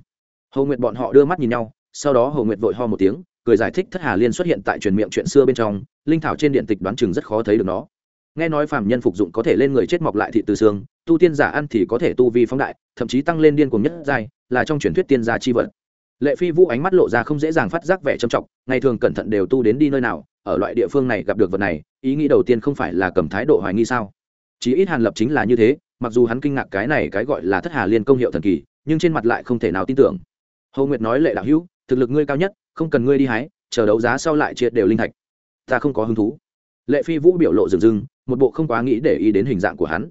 Hầu nguyệt bọn họ đưa mắt nhìn nhau, sau đó hầu nguyệt vội ho một tiếng, cười giải thích thất hà liên xuất hiện tại truyền miệng chuyện xưa bên trong, linh thảo trên điện tịch đoán chừng rất khó thấy được nó nghe nói phàm nhân phục dụng có thể lên người chết mọc lại thị từ xương, tu tiên giả ăn thì có thể tu vi phóng đại, thậm chí tăng lên điên cuồng nhất giai, là trong truyền thuyết tiên gia chi vật. Lệ phi vũ ánh mắt lộ ra không dễ dàng phát giác vẻ trầm trọng, ngày thường cẩn thận đều tu đến đi nơi nào, ở loại địa phương này gặp được vật này, ý nghĩ đầu tiên không phải là cầm thái độ hoài nghi sao? Chí ít hàn lập chính là như thế, mặc dù hắn kinh ngạc cái này cái gọi là thất hà liên công hiệu thần kỳ, nhưng trên mặt lại không thể nào tin tưởng. Hầu nguyệt nói lệ đạo hữu, thực lực ngươi cao nhất, không cần ngươi đi hái, chờ đấu giá sau lại chia đều linh thạch. Ta không có hứng thú lệ phi vũ biểu lộ rừng rừng một bộ không quá nghĩ để ý đến hình dạng của hắn.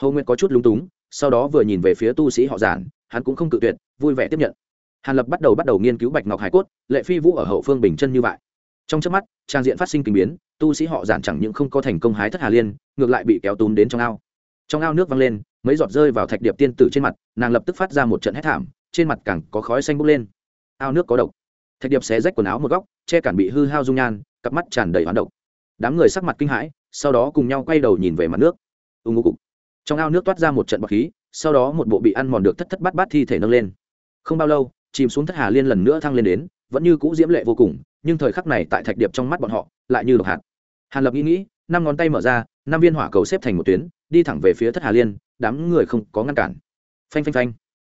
Hầu nguyệt có chút lúng túng, sau đó vừa nhìn về phía tu sĩ họ giản, hắn cũng không cự tuyệt, vui vẻ tiếp nhận. Hàn lập bắt đầu bắt đầu nghiên cứu bạch ngọc hải cốt, lệ phi vũ ở hậu phương bình chân như vậy. Trong trước mắt, trang diện phát sinh kinh biến, tu sĩ họ giản chẳng những không có thành công hái thất hà liên, ngược lại bị kéo túm đến trong ao. Trong ao nước văng lên, mấy giọt rơi vào thạch điệp tiên tử trên mặt, nàng lập tức phát ra một trận hét thảm, trên mặt càng có khói xanh bốc lên. Ao nước có độc. Thạch điệp xé rách quần áo một góc, che cản bị hư hao dung nhan, cặp mắt tràn đầy hoán độc đám người sắc mặt kinh hãi, sau đó cùng nhau quay đầu nhìn về mặt nước. Ưng ngô cục. Trong ao nước toát ra một trận bọc khí, sau đó một bộ bị ăn mòn được thất thất bát bát thi thể nâng lên. Không bao lâu, chìm xuống thất hà liên lần nữa thăng lên đến, vẫn như cũ diễm lệ vô cùng, nhưng thời khắc này tại thạch điệp trong mắt bọn họ, lại như độc hạt. Hàn lập nghĩ nghĩ, năm ngón tay mở ra, năm viên hỏa cầu xếp thành một tuyến, đi thẳng về phía thất hà liên, đám người không có ngăn cản. Phanh phanh phanh.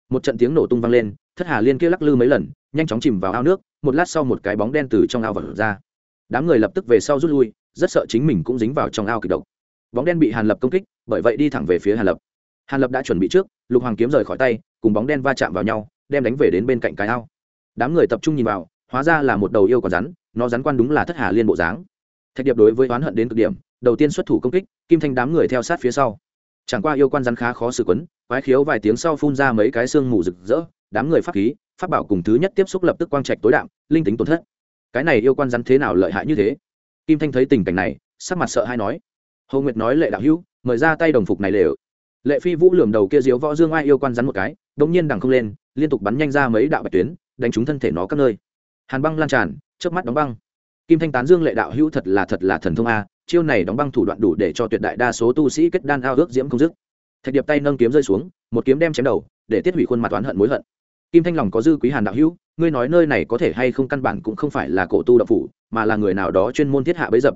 Một trận tiếng nổ tung vang lên, thất hà liên kia lắc lư mấy lần, nhanh chóng chìm vào ao nước, một lát sau một cái bóng đen từ trong ao vật ra. Đám người lập tức về sau rút lui rất sợ chính mình cũng dính vào trong ao kịch độc. Bóng đen bị hàn lập công kích, bởi vậy đi thẳng về phía hàn lập. Hàn lập đã chuẩn bị trước, lục hoàng kiếm rời khỏi tay, cùng bóng đen va chạm vào nhau, đem đánh về đến bên cạnh cái ao. Đám người tập trung nhìn vào, hóa ra là một đầu yêu còn rắn, nó rắn quan đúng là thất hà liên bộ dáng. Thạch điệp đối với oán hận đến cực điểm, đầu tiên xuất thủ công kích, kim thanh đám người theo sát phía sau. Chẳng qua yêu quan rắn khá khó xử quấn, quái khiếu vài tiếng sau phun ra mấy cái xương mù rực rỡ, đám người pháp khí, pháp bảo cùng thứ nhất tiếp xúc lập tức quang trạch tối đạm, linh tính tổn thất. Cái này yêu quan rắn thế nào lợi hại như thế? Kim thanh thấy tình cảnh này, sắc mặt sợ hay nói, hồ nguyệt nói lệ đạo hữu, mời ra tay đồng phục này lều. Lệ phi vũ lườm đầu kia diếu võ dương ai yêu quan rắn một cái đ ỗ n g nhiên đằng không lên, liên tục bắn nhanh ra mấy đạo bạch tuyến, đánh trúng thân thể nó các nơi. Hàn băng lan tràn trước mắt đóng băng. Kim thanh tán dương lệ đạo hữu thật là thật là thần thông a, chiêu này đóng băng thủ đoạn đủ để cho tuyệt đại đa số tu sĩ kết đan ao ước diễm không dứt. Thạch điệp tay nâng kiếm rơi xuống, một kiếm đem chém đầu, để tiết hủy khuôn mặt oán hận mối hận kim thanh lòng có dư quý hàn đạo hữu, ngươi nói nơi này có thể hay không căn bản cũng không phải là cổ tu đạo phủ, mà là người nào đó chuyên môn thiết hạ bấy dập.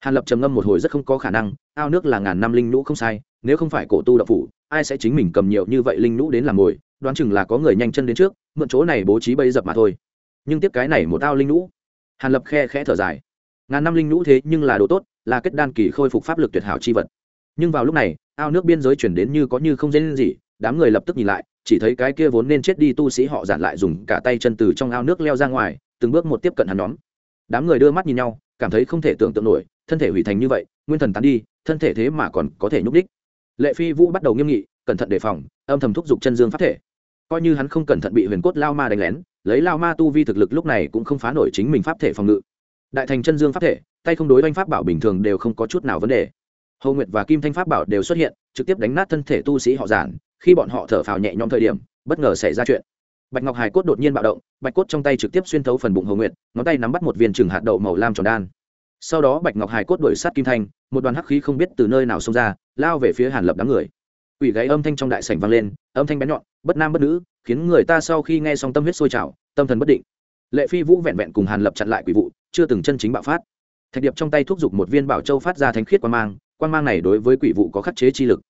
Hàn lập trầm ngâm một hồi rất không có khả năng, ao nước là ngàn năm linh nhũ không sai, nếu không phải cổ tu đạo phủ, ai sẽ chính mình cầm nhiều như vậy linh nhũ đến làm ngồi, đoán chừng là có người nhanh chân đến trước, mượn chỗ này bố trí bấy dập mà thôi. Nhưng tiếp cái này một ao linh nhũ. Hàn lập khe khẽ thở dài. Ngàn năm linh nhũ thế nhưng là đồ tốt, là kết đan kỳ khôi phục pháp lực tuyệt hảo chi vật. Nhưng vào lúc này, ao nước biên giới chuyển đến như có như không dễ lên gì, đám người lập tức nhìn lại chỉ thấy cái kia vốn nên chết đi tu sĩ họ giản lại dùng cả tay chân từ trong ao nước leo ra ngoài, từng bước một tiếp cận hắn nhóm. Đám người đưa mắt nhìn nhau, cảm thấy không thể tưởng tượng nổi, thân thể hủy thành như vậy, nguyên thần tán đi, thân thể thế mà còn có thể nhúc đích lệ phi vũ bắt đầu nghiêm nghị, cẩn thận đề phòng, âm thầm thúc giục chân dương pháp thể. Coi như hắn không cẩn thận bị huyền cốt lao ma đánh lén, lấy lao ma tu vi thực lực lúc này cũng không phá nổi chính mình pháp thể phòng ngự. Đại thành chân dương pháp thể, tay không đối oanh pháp bảo bình thường đều không có chút nào vấn đề hầu nguyệt và kim thanh pháp bảo đều xuất hiện, trực tiếp đánh nát thân thể tu sĩ họ giản, khi bọn họ thở phào nhẹ nhõm thời điểm, bất ngờ xảy ra chuyện. Bạch ngọc hải cốt đột nhiên bạo động, bạch cốt trong tay trực tiếp xuyên thấu phần bụng hầu nguyệt, ngón tay nắm bắt một viên trừng hạt đậu màu lam tròn đan. Sau đó bạch ngọc hải cốt đuổi sát kim thanh, một đoàn hắc khí không biết từ nơi nào xông ra, lao về phía hàn lập đám người. Quỷ gáy âm thanh trong đại sảnh vang lên, âm thanh bén nhọn, bất nam bất nữ, khiến người ta sau khi nghe xong tâm huyết sôi trào, tâm thần bất định. Lệ phi vũ vẹn vẹn cùng hàn lập chặn lại quỷ vụ, chưa từng chân chính bạo phát. Thạch điệp trong tay thúc giục một viên bảo châu phát ra thánh khiết qua mang quan mang này đối với quỷ vụ có khắc chế chi lực.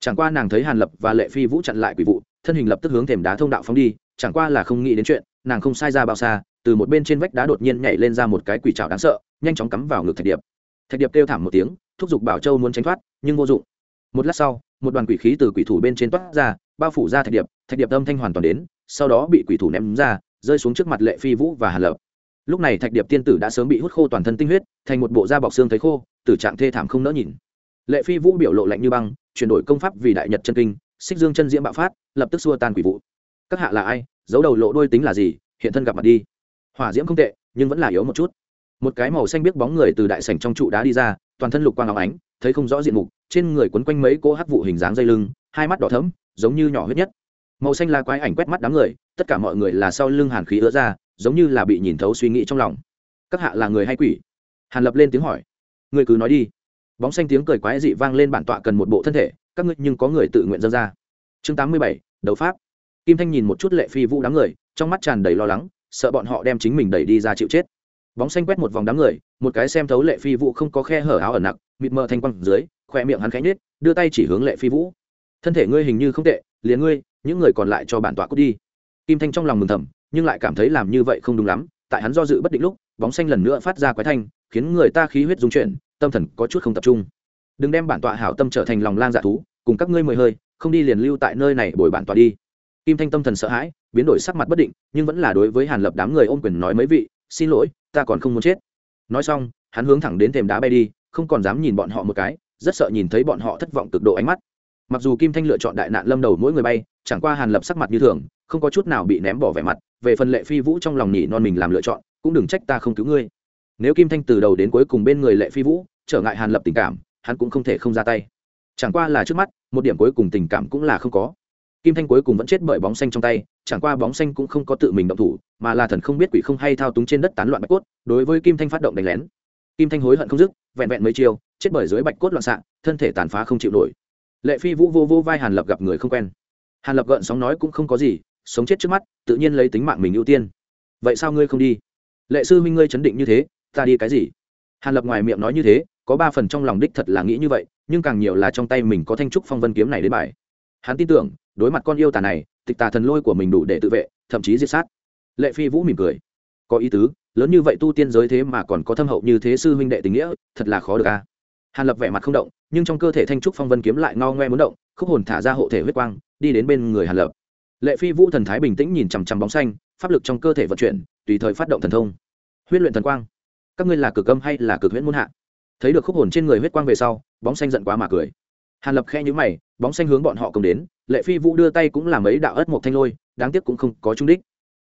Chẳng qua nàng thấy hàn lập và lệ phi vũ chặn lại quỷ vụ, thân hình lập tức hướng thềm đá thông đạo phóng đi, chẳng qua là không nghĩ đến chuyện, nàng không sai ra bao xa, từ một bên trên vách đá đột nhiên nhảy lên ra một cái quỷ trào đáng sợ, nhanh chóng cắm vào ngực thạch điệp. Thạch điệp kêu thảm một tiếng, thúc giục bảo châu muốn tránh thoát, nhưng vô dụng. Một lát sau, một đoàn quỷ khí từ quỷ thủ bên trên toát ra, bao phủ ra thạch điệp thạch điệp âm thanh hoàn toàn đến, sau đó bị quỷ thủ ném ra, rơi xuống trước mặt lệ phi vũ và hàn lập. Lúc này thạch điệp tiên tử đã sớm bị hút khô toàn thân tinh huyết, thành một bộ da bọc xương thấy khô, tử trạng thê thảm không nỡ nhìn lệ phi vũ biểu lộ lạnh như băng, chuyển đổi công pháp vì đại nhật chân kinh, xích dương chân diễm bạo phát, lập tức xua tan quỷ vụ. Các hạ là ai? Giấu đầu lộ đôi tính là gì? Hiện thân gặp mặt đi. Hỏa diễm không tệ, nhưng vẫn là yếu một chút. Một cái màu xanh biết bóng người từ đại sảnh trong trụ đá đi ra, toàn thân lục quang áo ánh, thấy không rõ diện mục, trên người quấn quanh mấy cô hắc vụ hình dáng dây lưng, hai mắt đỏ thẫm, giống như nhỏ huyết nhất. Màu xanh là quái ảnh quét mắt đám người, tất cả mọi người là sau lưng hàn khí ứa ra, giống như là bị nhìn thấu suy nghĩ trong lòng. Các hạ là người hay quỷ? Hàn lập lên tiếng hỏi. Người cứ nói đi bóng xanh tiếng cười quái dị vang lên bản tọa cần một bộ thân thể, các ngươi nhưng có người tự nguyện dâng ra. Chương tám mươi bảy, đấu pháp. Kim thanh nhìn một chút lệ phi vũ đám người, trong mắt tràn đầy lo lắng, sợ bọn họ đem chính mình đẩy đi ra chịu chết. Bóng xanh quét một vòng đám người, một cái xem thấu lệ phi vũ không có khe hở áo ẩn nặng mịt mờ thanh quăng dưới khoe miệng hắn khẽ nhết đưa tay chỉ hướng lệ phi vũ. Thân thể ngươi hình như không tệ, liền ngươi, những người còn lại cho bản tọa cút đi. Kim thanh trong lòng mừng thầm, nhưng lại cảm thấy làm như vậy không đúng lắm, tại hắn do dự bất định lúc, bóng xanh lần nữa phát ra quái thanh, khiến người ta khí huyết dung chuyển tâm thần có chút không tập trung. Đừng đem bản tọa hảo tâm trở thành lòng lang dạ thú, cùng các ngươi mời hơi, không đi liền lưu tại nơi này bồi bản tọa đi. Kim thanh tâm thần sợ hãi, biến đổi sắc mặt bất định, nhưng vẫn là đối với hàn lập đám người ôm quyền nói mấy vị, xin lỗi, ta còn không muốn chết. Nói xong, hắn hướng thẳng đến thềm đá bay đi, không còn dám nhìn bọn họ một cái, rất sợ nhìn thấy bọn họ thất vọng cực độ ánh mắt. Mặc dù kim thanh lựa chọn đại nạn lâm đầu mỗi người bay, chẳng qua hàn lập sắc mặt như thường, không có chút nào bị ném bỏ vẻ mặt, về phần lệ phi vũ trong lòng nhỉ non mình làm lựa chọn, cũng đừng trách ta không cứu ngươi nếu kim thanh từ đầu đến cuối cùng bên người lệ phi vũ, trở ngại hàn lập tình cảm, hắn cũng không thể không ra tay. Chẳng qua là trước mắt, một điểm cuối cùng tình cảm cũng là không có. Kim thanh cuối cùng vẫn chết bởi bóng xanh trong tay, chẳng qua bóng xanh cũng không có tự mình động thủ, mà là thần không biết quỷ không hay thao túng trên đất tán loạn bạch cốt, đối với kim thanh phát động đánh lén. Kim thanh hối hận không dứt, vẹn vẹn mấy chiêu, chết bởi dưới bạch cốt loạn xạ, thân thể tàn phá không chịu nổi. Lệ phi vũ vô vô vai hàn lập gặp người không quen. Hàn lập gợn sóng nói cũng không có gì, sống chết trước mắt, tự nhiên lấy tính mạng mình ưu tiên. Vậy sao ngươi không đi? Lệ sư minh ngươi chấn định như thế ta đi cái gì? Hàn lập ngoài miệng nói như thế, có ba phần trong lòng đích thật là nghĩ như vậy, nhưng càng nhiều là trong tay mình có thanh trúc phong vân kiếm này đến bài. Hắn tin tưởng, đối mặt con yêu tà này, tịch tà thần lôi của mình đủ để tự vệ, thậm chí diệt sát. Lệ phi vũ mỉm cười. Có ý tứ, lớn như vậy tu tiên giới thế mà còn có thâm hậu như thế sư huynh đệ tình nghĩa, thật là khó được a. Hàn lập vẻ mặt không động, nhưng trong cơ thể thanh trúc phong vân kiếm lại ngao ngoe muốn động, khúc hồn thả ra hộ thể huyết quang, đi đến bên người hàn lập. Lệ phi vũ thần thái bình tĩnh nhìn chằm chằm bóng xanh, pháp lực trong cơ thể vận chuyển, tùy thời phát động thần thông. Huyết luyện thần quang các ngươi là cực âm hay là cực huyễn muốn hạ? Thấy được khúc hồn trên người huyết quang về sau, bóng xanh giận quá mà cười. Hàn lập khe nhữ mày, bóng xanh hướng bọn họ cùng đến, lệ phi vũ đưa tay cũng làm ấy đạo ất một thanh lôi, đáng tiếc cũng không có trung đích.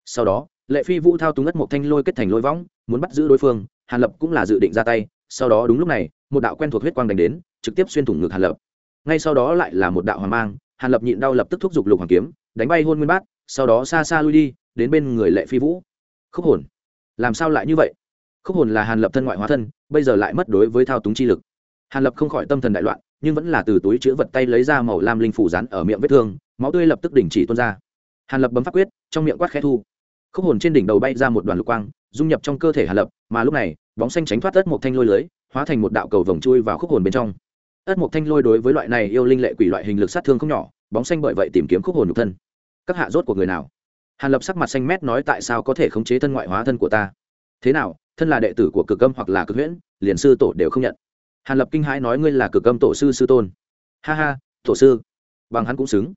Sau đó, lệ phi vũ thao túng ất một thanh lôi kết thành lôi võng, muốn bắt giữ đối phương, hàn lập cũng là dự định ra tay. Sau đó đúng lúc này, một đạo quen thuộc huyết quang đánh đến, trực tiếp xuyên thủng ngực hàn lập. Ngay sau đó lại là một đạo hoàng mang, hàn lập nhịn đau lập tức thúc giục lục hoàng kiếm, đánh bay hôn nguyên bát, sau đó xa xa lui đi, đến bên người lệ phi vũ. Khúc hồn, làm sao lại như vậy? Khúc hồn là hàn lập thân ngoại hóa thân, bây giờ lại mất đối với thao túng chi lực. Hàn lập không khỏi tâm thần đại loạn, nhưng vẫn là từ túi chữ vật tay lấy ra màu lam linh phủ rán ở miệng vết thương, máu tươi lập tức đình chỉ tuôn ra. Hàn lập bấm pháp quyết, trong miệng quát khẽ thu. Khúc hồn trên đỉnh đầu bay ra một đoàn lục quang, dung nhập trong cơ thể hàn lập, mà lúc này, bóng xanh tránh thoát đất một thanh lôi lưới, hóa thành một đạo cầu vòng chui vào khúc hồn bên trong. Ất một thanh lôi đối với loại này yêu linh lệ quỷ loại hình lực sát thương không nhỏ, bóng xanh bởi vậy tìm kiếm khúc hồn nhục thân. Các hạ rốt của người nào? Hàn lập sắc mặt xanh mét nói tại sao có thể khống chế thân ngoại hóa thân của ta? Thế nào? Thân là đệ tử của cực âm hoặc là cực huyễn, liền sư tổ đều không nhận. Hàn lập kinh hãi nói ngươi là cực âm tổ sư sư tôn. Ha ha, tổ sư. Bằng hắn cũng xứng.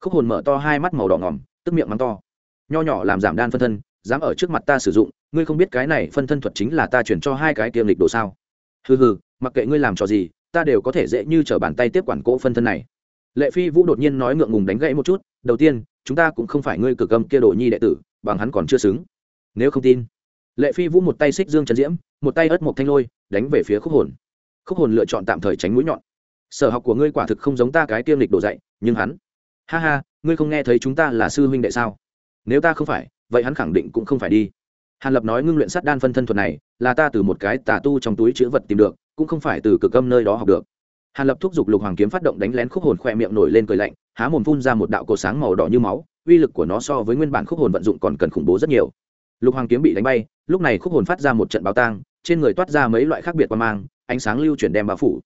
Khúc hồn mở to hai mắt màu đỏ ngỏm, tức miệng mắng to. Nho nhỏ làm giảm đan phân thân, dám ở trước mặt ta sử dụng, ngươi không biết cái này phân thân thuật chính là ta chuyển cho hai cái tiêm lịch đồ sao? Hừ hừ, mặc kệ ngươi làm trò gì, ta đều có thể dễ như t r ở bàn tay tiếp quản cỗ phân thân này. Lệ phi vũ đột nhiên nói ngượng ngùng đánh gãy một chút, đầu tiên, chúng ta cũng không phải ngươi cực âm kia đồ nhi đệ tử, bằng hắn còn chưa xứng. Nếu không tin lệ phi vũ một tay xích dương trần diễm, một tay ớt một thanh lôi, đánh về phía khúc hồn. Khúc hồn lựa chọn tạm thời tránh mũi nhọn. Sở học của ngươi quả thực không giống ta cái tiêm lịch đổ dạy, nhưng hắn ha ha, ngươi không nghe thấy chúng ta là sư huynh đệ sao? Nếu ta không phải, vậy hắn khẳng định cũng không phải đi. Hàn lập nói ngưng luyện sắt đan phân thân thuật này, là ta từ một cái tà tu trong túi chữ vật tìm được, cũng không phải từ cực âm nơi đó học được. Hàn lập thúc giục lục hoàng kiếm phát động đánh lén khúc hồn khoe miệng nổi lên cười lạnh, há mồm phun ra một đạo cột sáng màu đỏ như máu, uy lực của nó so với nguyên bản khúc hồn vận dụng còn cần khủng bố rất nhiều. Lục hoàng kiếm bị đánh bay lúc này khúc hồn phát ra một trận báo tang, trên người toát ra mấy loại khác biệt qua mang, ánh sáng lưu chuyển đem bao phủ.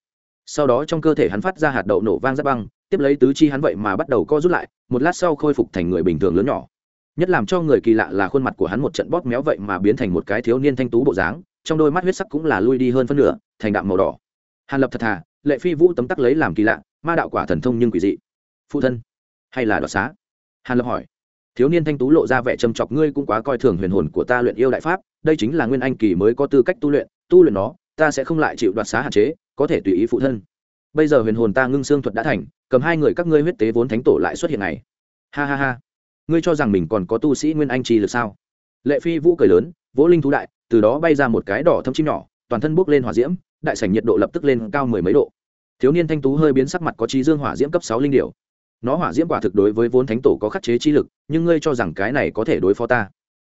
Sau đó trong cơ thể hắn phát ra hạt đậu nổ vang rất băng, tiếp lấy tứ chi hắn vậy mà bắt đầu co rút lại, một lát sau khôi phục thành người bình thường lớn nhỏ. Nhất làm cho người kỳ lạ là khuôn mặt của hắn một trận bóp méo vậy mà biến thành một cái thiếu niên thanh tú bộ dáng, trong đôi mắt huyết sắc cũng là lui đi hơn phân nửa, thành đạm màu đỏ. Hàn lập thật thà, lệ phi vũ tấm tắc lấy làm kỳ lạ, ma đạo quả thần thông nhưng quỷ dị. Phụ thân, hay là đoạt xá? Hàn lập hỏi thiếu niên thanh tú lộ ra vẻ châm chọc, ngươi cũng quá coi thường huyền hồn của ta luyện yêu đại pháp, đây chính là nguyên anh kỳ mới có tư cách tu luyện tu luyện nó, ta sẽ không lại chịu đoạt xá hạn chế, có thể tùy ý phụ thân. Bây giờ huyền hồn ta ngưng xương thuật đã thành, cầm hai người các ngươi huyết tế vốn thánh tổ lại xuất hiện này ha ha ha. Ngươi cho rằng mình còn có tu sĩ nguyên anh trì lực sao? Lệ phi vũ cười lớn, vỗ linh thú đại, từ đó bay ra một cái đỏ thâm chim nhỏ, toàn thân bốc lên hỏa diễm, đại sảnh nhiệt độ lập tức lên cao mười mấy độ. Thiếu niên thanh tú hơi biến sắc mặt có trí dương hỏa diễm cấp sáu linh điệu nó hỏa diễm quả thực đối với vốn thánh tổ có khắc chế trí lực, nhưng ngươi cho rằng cái này có thể đối phó ta?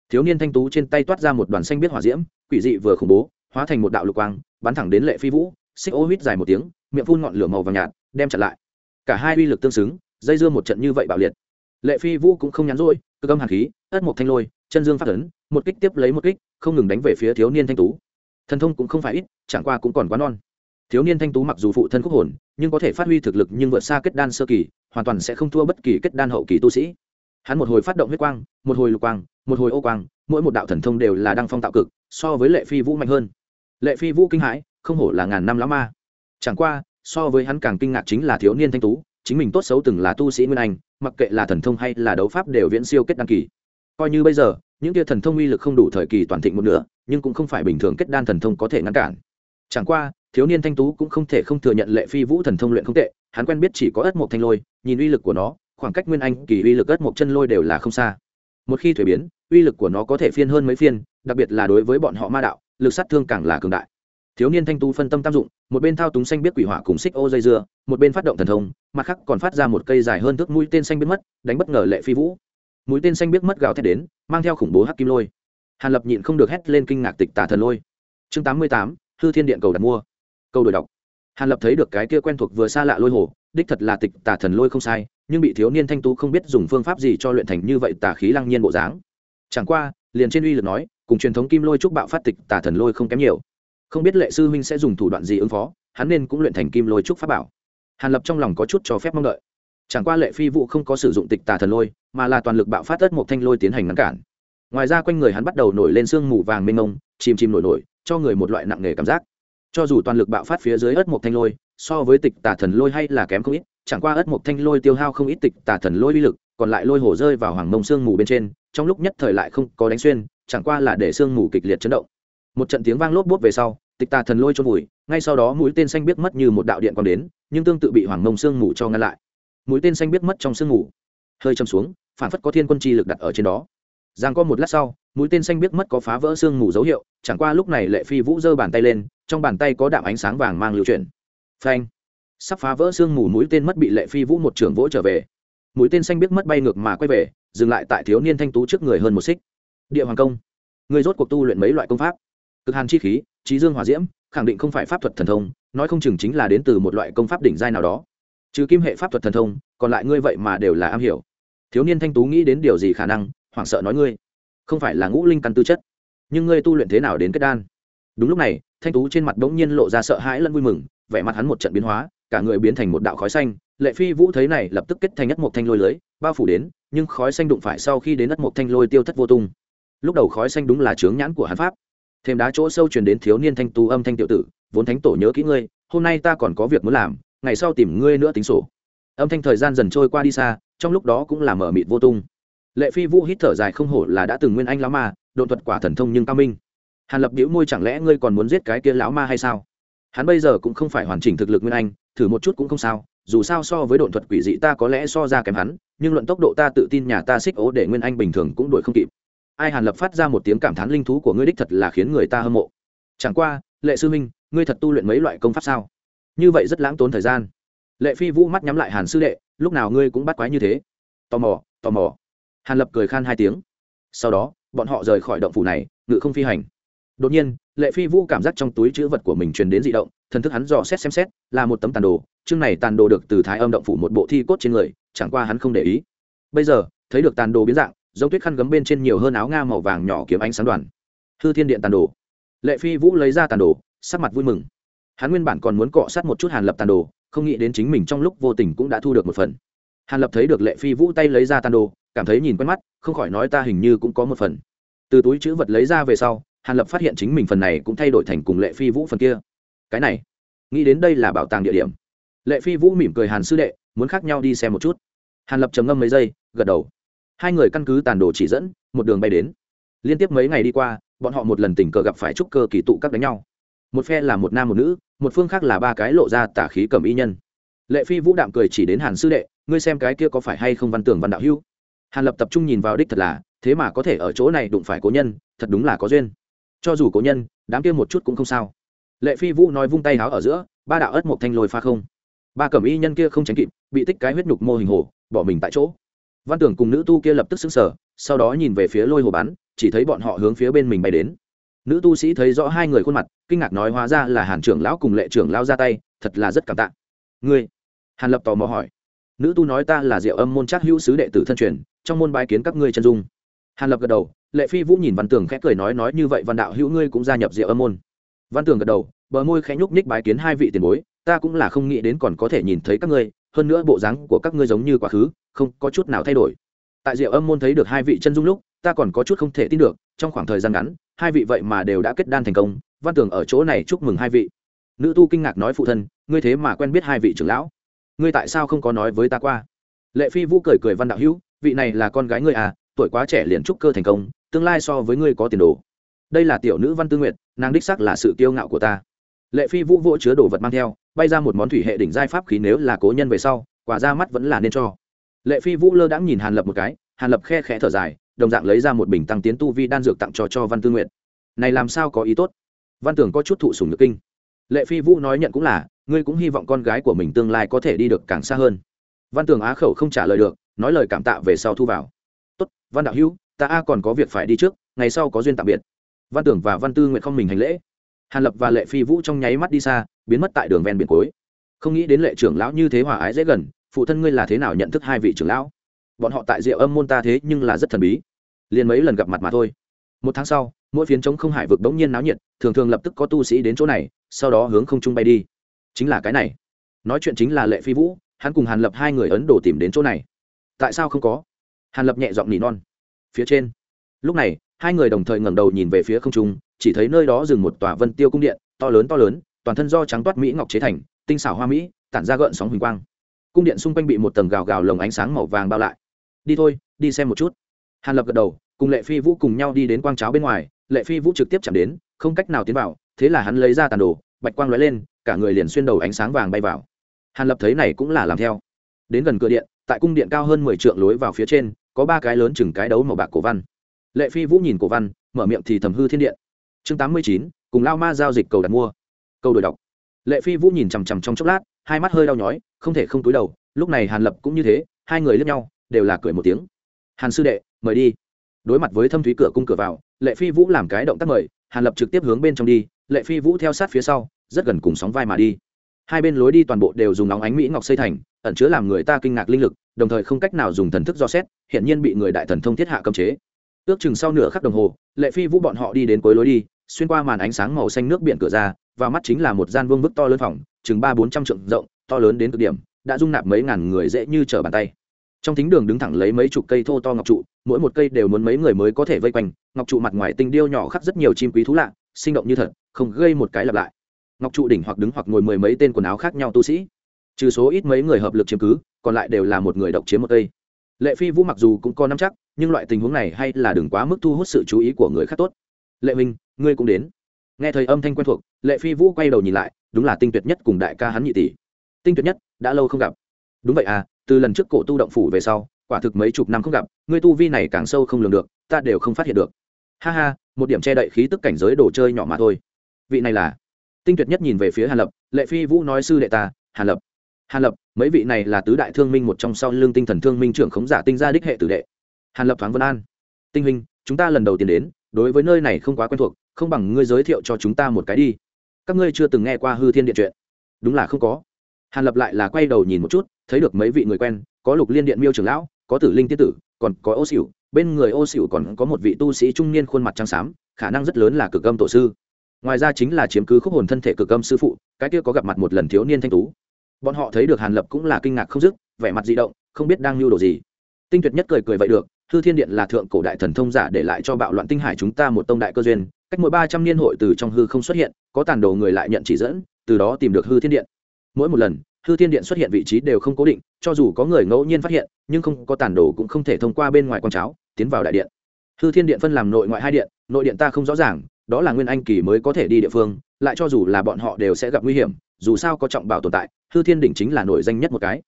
Thiếu niên thanh tú trên tay toát ra một đoàn xanh biết hỏa diễm, quỷ dị vừa khủng bố, hóa thành một đạo lục quang, bắn thẳng đến lệ phi vũ. Xích ô huýt dài một tiếng, miệng phun ngọn lửa màu vàng nhạt, đem chặn lại. Cả hai uy lực tương xứng, dây dưa một trận như vậy bạo liệt. Lệ phi vũ cũng không nhắn rỗi cơ âm hàn khí, ất một thanh lôi, chân dương phát ấn, một kích tiếp lấy một kích, không ngừng đánh về phía thiếu niên thanh tú. Thần thông cũng không phải ít, chẳng qua cũng còn quá non. Thiếu niên thanh tú mặc dù phụ thân khúc hồn, nhưng có thể phát huy thực lực nhưng vượt xa kết đan sơ kỳ hoàn toàn sẽ không thua bất kỳ kết đan hậu kỳ tu sĩ. Hắn một hồi phát động huyết quang, một hồi lục quang, một hồi ô quang, mỗi một đạo thần thông đều là đăng phong tạo cực, so với lệ phi vũ mạnh hơn. Lệ phi vũ kinh hãi, không hổ là ngàn năm lão ma. Chẳng qua, so với hắn càng kinh ngạc chính là thiếu niên thanh tú, chính mình tốt xấu từng là tu sĩ nguyên anh, mặc kệ là thần thông hay là đấu pháp đều viễn siêu kết đan kỳ. Coi như bây giờ, những kia thần thông uy lực không đủ thời kỳ toàn thịnh một nửa, nhưng cũng không phải bình thường kết đan thần thông có thể ngăn cản. Chẳng qua, thiếu niên thanh tú cũng không thể không thừa nhận lệ phi vũ thần thông luyện không tệ hắn quen biết chỉ có ất mộc thanh lôi, nhìn uy lực của nó, khoảng cách nguyên anh kỳ uy lực ất mộc chân lôi đều là không xa. Một khi thuế biến, uy lực của nó có thể phiên hơn mấy phiên, đặc biệt là đối với bọn họ ma đạo, lực sát thương càng là cường đại. Thiếu niên thanh tu phân tâm tam dụng, một bên thao túng xanh biết quỷ hỏa cùng xích ô dây dưa, một bên phát động thần thông, mặt khác còn phát ra một cây dài hơn thước mũi tên xanh biết mất, đánh bất ngờ lệ phi vũ. Mũi tên xanh biết mất gào thét đến, mang theo khủng bố hắc kim lôi. Hàn lập nhịn không được hét lên kinh ngạc tịch tả thần lôi. Chương tám mươi tám, hư thiên điện cầu đặt mua. Câu đổi đọc hàn lập thấy được cái kia quen thuộc vừa xa lạ lôi hồ, đích thật là tịch tả thần lôi không sai, nhưng bị thiếu niên thanh tú không biết dùng phương pháp gì cho luyện thành như vậy tả khí lăng nhiên bộ dáng. Chẳng qua, liền trên uy lực nói, cùng truyền thống kim lôi trúc bạo phát tịch tả thần lôi không kém nhiều. Không biết lệ sư huynh sẽ dùng thủ đoạn gì ứng phó, hắn nên cũng luyện thành kim lôi trúc pháp bảo. Hàn lập trong lòng có chút cho phép mong đợi. Chẳng qua lệ phi vụ không có sử dụng tịch tà thần lôi, mà là toàn lực bạo phát tất một thanh lôi tiến hành ngăn cản. Ngoài ra quanh người hắn bắt đầu nổi lên sương mù vàng mênh mông, chìm chìm nổi nổi, cho người một loại nặng nề cảm giác cho dù toàn lực bạo phát phía dưới ớt một thanh lôi, so với tịch tà thần lôi hay là kém không ít, chẳng qua ớt một thanh lôi tiêu hao không ít tịch tà thần lôi uy lực, còn lại lôi hổ rơi vào hoàng mông sương mù bên trên, trong lúc nhất thời lại không có đánh xuyên, chẳng qua là để sương mù kịch liệt chấn động. Một trận tiếng vang lốp bốt về sau, tịch tà thần lôi trôn vùi, ngay sau đó mũi tên xanh biết mất như một đạo điện còn đến, nhưng tương tự bị hoàng mông sương mù cho ngăn lại. Mũi tên xanh biết mất trong sương mù, hơi châm xuống, phản phất có thiên quân chi lực đặt ở trên đó. Giang có một lát sau, mũi tên xanh biết mất có phá vỡ sương mù dấu hiệu, chẳng qua lúc này lệ phi vũ giơ bàn tay lên trong bàn tay có đạm ánh sáng vàng mang lưu chuyển. Phanh. Sắp phá vỡ sương mù mũi tên mất bị lệ phi vũ một trưởng vỗ trở về. Mũi tên xanh biết mất bay ngược mà quay về, dừng lại tại thiếu niên thanh tú trước người hơn một xích. Địa hoàng công. Người rốt cuộc tu luyện mấy loại công pháp? Cực hàn chi khí, trí dương hòa diễm, khẳng định không phải pháp thuật thần thông, nói không chừng chính là đến từ một loại công pháp đỉnh giai nào đó. Trừ kim hệ pháp thuật thần thông, còn lại ngươi vậy mà đều là am hiểu. Thiếu niên thanh tú nghĩ đến điều gì khả năng, hoảng sợ nói ngươi, không phải là ngũ linh căn tư chất. Nhưng ngươi tu luyện thế nào đến kết đan? Đúng lúc này, thanh tú trên mặt đ ố n g nhiên lộ ra sợ hãi lẫn vui mừng, vẻ mặt hắn một trận biến hóa, cả người biến thành một đạo khói xanh, lệ phi vũ thấy này lập tức kết thành ất một thanh lôi lưới, bao phủ đến, nhưng khói xanh đụng phải sau khi đến ất một thanh lôi tiêu thất vô tung. Lúc đầu khói xanh đúng là trướng nhãn của hắn pháp. Thêm đá chỗ sâu truyền đến thiếu niên thanh tú âm thanh tiểu tử, vốn thánh tổ nhớ kỹ ngươi, hôm nay ta còn có việc muốn làm, ngày sau tìm ngươi nữa tính sổ. Âm thanh thời gian dần trôi qua đi xa, trong lúc đó cũng là mở mịt vô tung. Lệ phi vũ hít thở dài không hổ là đã từng nguyên anh lão mà đột thuật quả thần thông nhưng cao minh hàn lập biểu môi chẳng lẽ ngươi còn muốn giết cái kia lão ma hay sao? Hắn bây giờ cũng không phải hoàn chỉnh thực lực nguyên anh, thử một chút cũng không sao, dù sao so với độn thuật quỷ dị ta có lẽ so ra kém hắn, nhưng luận tốc độ ta tự tin nhà ta xích ố để nguyên anh bình thường cũng đuổi không kịp. Ai hàn lập phát ra một tiếng cảm thán linh thú của ngươi đích thật là khiến người ta hâm mộ. Chẳng qua, lệ sư minh, ngươi thật tu luyện mấy loại công pháp sao? Như vậy rất lãng tốn thời gian. Lệ phi vũ mắt nhắm lại hàn sư đệ, lúc nào ngươi cũng bắt quái như thế. Tò mò tò mò. Hàn lập cười khan hai tiếng. Sau đó, bọn họ rời khỏi động phủ này, ngự không phi hành đột nhiên, lệ phi vũ cảm giác trong túi chữ vật của mình truyền đến d ị động, thần thức hắn dò xét xem xét, là một tấm tàn đồ, chương này tàn đồ được từ thái âm động phủ một bộ thi cốt trên người, chẳng qua hắn không để ý. Bây giờ, thấy được tàn đồ biến dạng, giống tuyết khăn gấm bên trên nhiều hơn áo nga màu vàng nhỏ kiếm ánh sáng đoàn. Hư thiên điện tàn đồ. Lệ phi vũ lấy ra tàn đồ, sắc mặt vui mừng. Hắn nguyên bản còn muốn cọ sát một chút hàn lập tàn đồ, không nghĩ đến chính mình trong lúc vô tình cũng đã thu được một phần. Hàn lập thấy được lệ phi vũ tay lấy ra tàn đồ, cảm thấy nhìn quen mắt, không khỏi nói ta hình như cũng có một phần. Từ túi chữ vật lấy ra về sau hàn lập phát hiện chính mình phần này cũng thay đổi thành cùng lệ phi vũ phần kia. Cái này, nghĩ đến đây là bảo tàng địa điểm. Lệ phi vũ mỉm cười hàn sư đệ, muốn khác nhau đi xem một chút. Hàn lập trầm ngâm mấy giây, gật đầu. Hai người căn cứ tàn đồ chỉ dẫn, một đường bay đến. Liên tiếp mấy ngày đi qua, bọn họ một lần tình cờ gặp phải trúc cơ kỳ tụ các đánh nhau. Một phe là một nam một nữ, một phương khác là ba cái lộ ra tả khí cầm y nhân. Lệ phi vũ đạm cười chỉ đến hàn sư đệ, ngươi xem cái kia có phải hay không văn tưởng văn đạo hưu hàn lập tập trung nhìn vào đích thật là, thế mà có thể ở chỗ này đụng phải cố nhân, thật đúng là có duyên cho dù cố nhân, đám kia một chút cũng không sao. Lệ phi vũ nói vung tay háo ở giữa, ba đạo ớt một thanh lôi pha không. Ba cẩm y nhân kia không tránh kịp, bị tích cái huyết nhục mô hình hồ, bỏ mình tại chỗ. Văn tưởng cùng nữ tu kia lập tức xứng sở sau đó nhìn về phía lôi hồ bắn chỉ thấy bọn họ hướng phía bên mình bay đến. Nữ tu sĩ thấy rõ hai người khuôn mặt, kinh ngạc nói hóa ra là hàn trưởng lão cùng lệ trưởng lão ra tay, thật là rất cảm tạ. Ngươi? Hàn lập tò mò hỏi. Nữ tu nói ta là diệu âm môn trác hữu sứ đệ tử thân truyền, trong môn bái kiến các ngươi chân dung. Hàn lập gật đầu lệ phi vũ nhìn văn tường khẽ cười nói nói như vậy văn đạo hữu ngươi cũng gia nhập diệu âm môn. Văn tường gật đầu, bờ môi khẽ nhúc nhích bái kiến hai vị tiền bối, ta cũng là không nghĩ đến còn có thể nhìn thấy các ngươi, hơn nữa bộ dáng của các ngươi giống như quá khứ, không có chút nào thay đổi. Tại diệu âm môn thấy được hai vị chân dung lúc, ta còn có chút không thể tin được, trong khoảng thời gian ngắn, hai vị vậy mà đều đã kết đan thành công, văn tường ở chỗ này chúc mừng hai vị. Nữ tu kinh ngạc nói phụ thân, ngươi thế mà quen biết hai vị trưởng lão. Ngươi tại sao không có nói với ta qua? Lệ phi vũ cười cười văn đạo hữu, vị này là con gái ngươi à tuổi quá trẻ liền trúc cơ thành công tương lai so với ngươi có tiền đồ. Đây là tiểu nữ văn tư nguyệt, nàng đích sắc là sự kiêu ngạo của ta. Lệ phi vũ vỗ chứa đồ vật mang theo, bay ra một món thủy hệ đỉnh giai pháp khí nếu là cố nhân về sau, quả ra mắt vẫn là nên cho. Lệ phi vũ lơ đãng nhìn hàn lập một cái, hàn lập khe khẽ thở dài, đồng dạng lấy ra một bình tăng tiến tu vi đan dược tặng cho cho văn tư nguyệt. Này làm sao có ý tốt? Văn tưởng có chút thụ sùng nhược kinh. Lệ phi vũ nói nhận cũng là, ngươi cũng hy vọng con gái của mình tương lai có thể đi được càng xa hơn. Văn tường á khẩu không trả lời được, nói lời cảm tạ về sau thu vào. Tốt, văn đạo hữu ta a còn có việc phải đi trước, ngày sau có duyên tạm biệt. Văn tưởng và văn tư nguyện không mình hành lễ. Hàn lập và lệ phi vũ trong nháy mắt đi xa, biến mất tại đường ven biển cối không nghĩ đến lệ trưởng lão như thế hòa ái dễ gần, phụ thân ngươi là thế nào nhận thức hai vị trưởng lão? Bọn họ tại diệu âm môn ta thế nhưng là rất thần bí. Liền mấy lần gặp mặt mà thôi. Một tháng sau, mỗi phiến trống không hải vực bỗng nhiên náo nhiệt, thường thường lập tức có tu sĩ đến chỗ này, sau đó hướng không trung bay đi. Chính là cái này. Nói chuyện chính là lệ phi vũ, hắn cùng hàn lập hai người ấn độ tìm đến chỗ này. Tại sao không có? Hàn lập nhẹ giọng nỉ non phía trên. Lúc này, hai người đồng thời ngẩng đầu nhìn về phía không trung, chỉ thấy nơi đó dừng một tòa vân tiêu cung điện, to lớn to lớn, toàn thân do trắng toát mỹ ngọc chế thành, tinh xảo hoa mỹ, tản ra gợn sóng huỳnh quang. Cung điện xung quanh bị một tầng gào gào lồng ánh sáng màu vàng bao lại. Đi thôi, đi xem một chút. Hàn lập gật đầu, cùng lệ phi vũ cùng nhau đi đến quang cháo bên ngoài, lệ phi vũ trực tiếp chạm đến, không cách nào tiến vào, thế là hắn lấy ra tàn đồ, bạch quang lóe lên, cả người liền xuyên đầu ánh sáng vàng bay vào. Hàn lập thấy này cũng là làm theo. Đến gần cửa điện, tại cung điện cao hơn mười trượng lối vào phía trên có ba cái lớn chừng cái đấu màu bạc cổ văn. Lệ phi vũ nhìn cổ văn, mở miệng thì thầm hư thiên điện. Chương tám mươi chín, cùng lao ma giao dịch cầu đặt mua. Câu đổi đọc. Lệ phi vũ nhìn chằm chằm trong chốc lát, hai mắt hơi đau nhói, không thể không túi đầu, lúc này hàn lập cũng như thế, hai người lướt nhau, đều là cười một tiếng. Hàn sư đệ, mời đi. Đối mặt với thâm thúy cửa cung cửa vào, lệ phi vũ làm cái động tác mời, hàn lập trực tiếp hướng bên trong đi, lệ phi vũ theo sát phía sau, rất gần cùng sóng vai mà đi. Hai bên lối đi toàn bộ đều dùng nóng ánh mỹ ngọc xây thành, ẩn chứa làm người ta kinh ngạc linh lực đồng thời không cách nào dùng thần thức do xét hiện nhiên bị người đại thần thông thiết hạ cấm chế. Ước chừng sau nửa khắc đồng hồ, lệ phi vũ bọn họ đi đến cuối lối đi, xuyên qua màn ánh sáng màu xanh nước biển cửa ra và mắt chính là một gian vương vức to lớn phòng, chừng ba bốn trăm trượng rộng, to lớn đến cực điểm, đã dung nạp mấy ngàn người dễ như trở bàn tay. Trong thính đường đứng thẳng lấy mấy chục cây thô to ngọc trụ, mỗi một cây đều muốn mấy người mới có thể vây quanh, ngọc trụ mặt ngoài tinh điêu nhỏ khắc rất nhiều chim quý thú lạ, sinh động như thật, không gây một cái lặp lại. Ngọc trụ đỉnh hoặc đứng hoặc ngồi mười mấy tên quần áo khác nhau tu sĩ trừ số ít mấy người hợp lực chiếm cứ, còn lại đều là một người độc chiếm một cây. Lệ phi vũ mặc dù cũng có nắm chắc, nhưng loại tình huống này hay là đừng quá mức thu hút sự chú ý của người khác tốt. Lệ minh ngươi cũng đến. Nghe thấy âm thanh quen thuộc, lệ phi vũ quay đầu nhìn lại, đúng là tinh tuyệt nhất cùng đại ca hắn nhị tỷ. Tinh tuyệt nhất, đã lâu không gặp. Đúng vậy à từ lần trước cổ tu động phủ về sau, quả thực mấy chục năm không gặp, ngươi tu vi này càng sâu không lường được, ta đều không phát hiện được. Ha ha, một điểm che đậy khí tức cảnh giới đồ chơi nhỏ mà thôi. Vị này là. Tinh tuyệt nhất nhìn về phía hàn lập, lệ phi vũ nói sư đệ ta, hàn lập hàn lập, mấy vị này là tứ đại thương minh một trong sau lương tinh thần thương minh trưởng khống giả tinh gia đích hệ tử đệ. Hàn lập thoáng vân an. Tinh huynh, chúng ta lần đầu tiên đến, đối với nơi này không quá quen thuộc, không bằng ngươi giới thiệu cho chúng ta một cái đi. Các ngươi chưa từng nghe qua hư thiên điện chuyện. Đúng là không có. Hàn lập lại là quay đầu nhìn một chút, thấy được mấy vị người quen, có lục liên điện miêu trưởng lão, có tử linh tiên tử, còn có ô xỉu bên người ô xỉu còn có một vị tu sĩ trung niên khuôn mặt trắng xám, khả năng rất lớn là cực âm tổ sư. Ngoài ra chính là chiếm cứ khúc hồn thân thể cực âm sư phụ, cái kia có gặp mặt một lần thiếu niên thanh tú bọn họ thấy được hàn lập cũng là kinh ngạc không dứt, vẻ mặt di động, không biết đang lưu đồ gì. Tinh tuyệt nhất cười cười vậy được, hư thiên điện là thượng cổ đại thần thông giả để lại cho bạo loạn tinh hải chúng ta một tông đại cơ duyên, cách mỗi ba trăm niên hội từ trong hư không xuất hiện, có tàn đồ người lại nhận chỉ dẫn, từ đó tìm được hư thiên điện. Mỗi một lần, hư thiên điện xuất hiện vị trí đều không cố định, cho dù có người ngẫu nhiên phát hiện, nhưng không có tàn đồ cũng không thể thông qua bên ngoài con cháo tiến vào đại điện. Hư thiên điện phân làm nội ngoại hai điện, nội điện ta không rõ ràng, đó là nguyên anh kỳ mới có thể đi địa phương lại cho dù là bọn họ đều sẽ gặp nguy hiểm, dù sao có trọng bảo tồn tại, hư thiên đỉnh chính là nổi danh nhất một cái.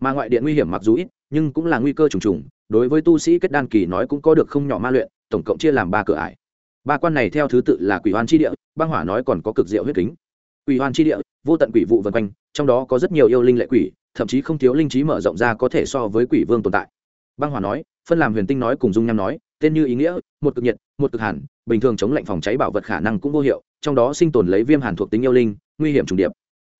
Mà ngoại điện nguy hiểm mặc dù ít, nhưng cũng là nguy cơ trùng trùng, đối với tu sĩ kết đan kỳ nói cũng có được không nhỏ ma luyện, tổng cộng chia làm ba cửa ải. Ba quan này theo thứ tự là quỷ hoan chi địa, băng hỏa nói còn có cực diệu huyết kính. Quỷ hoan chi địa, vô tận quỷ vụ vân quanh, trong đó có rất nhiều yêu linh lệ quỷ, thậm chí không thiếu linh trí mở rộng ra có thể so với quỷ vương tồn tại. Băng hỏa nói, phân làm huyền tinh nói cùng dung nham nói, tên như ý nghĩa, một cực nhiệt, một cực hàn bình thường chống lạnh phòng cháy bảo vật khả năng cũng vô hiệu, trong đó sinh tồn lấy viêm hàn thuộc tính yêu linh, nguy hiểm trùng điệp.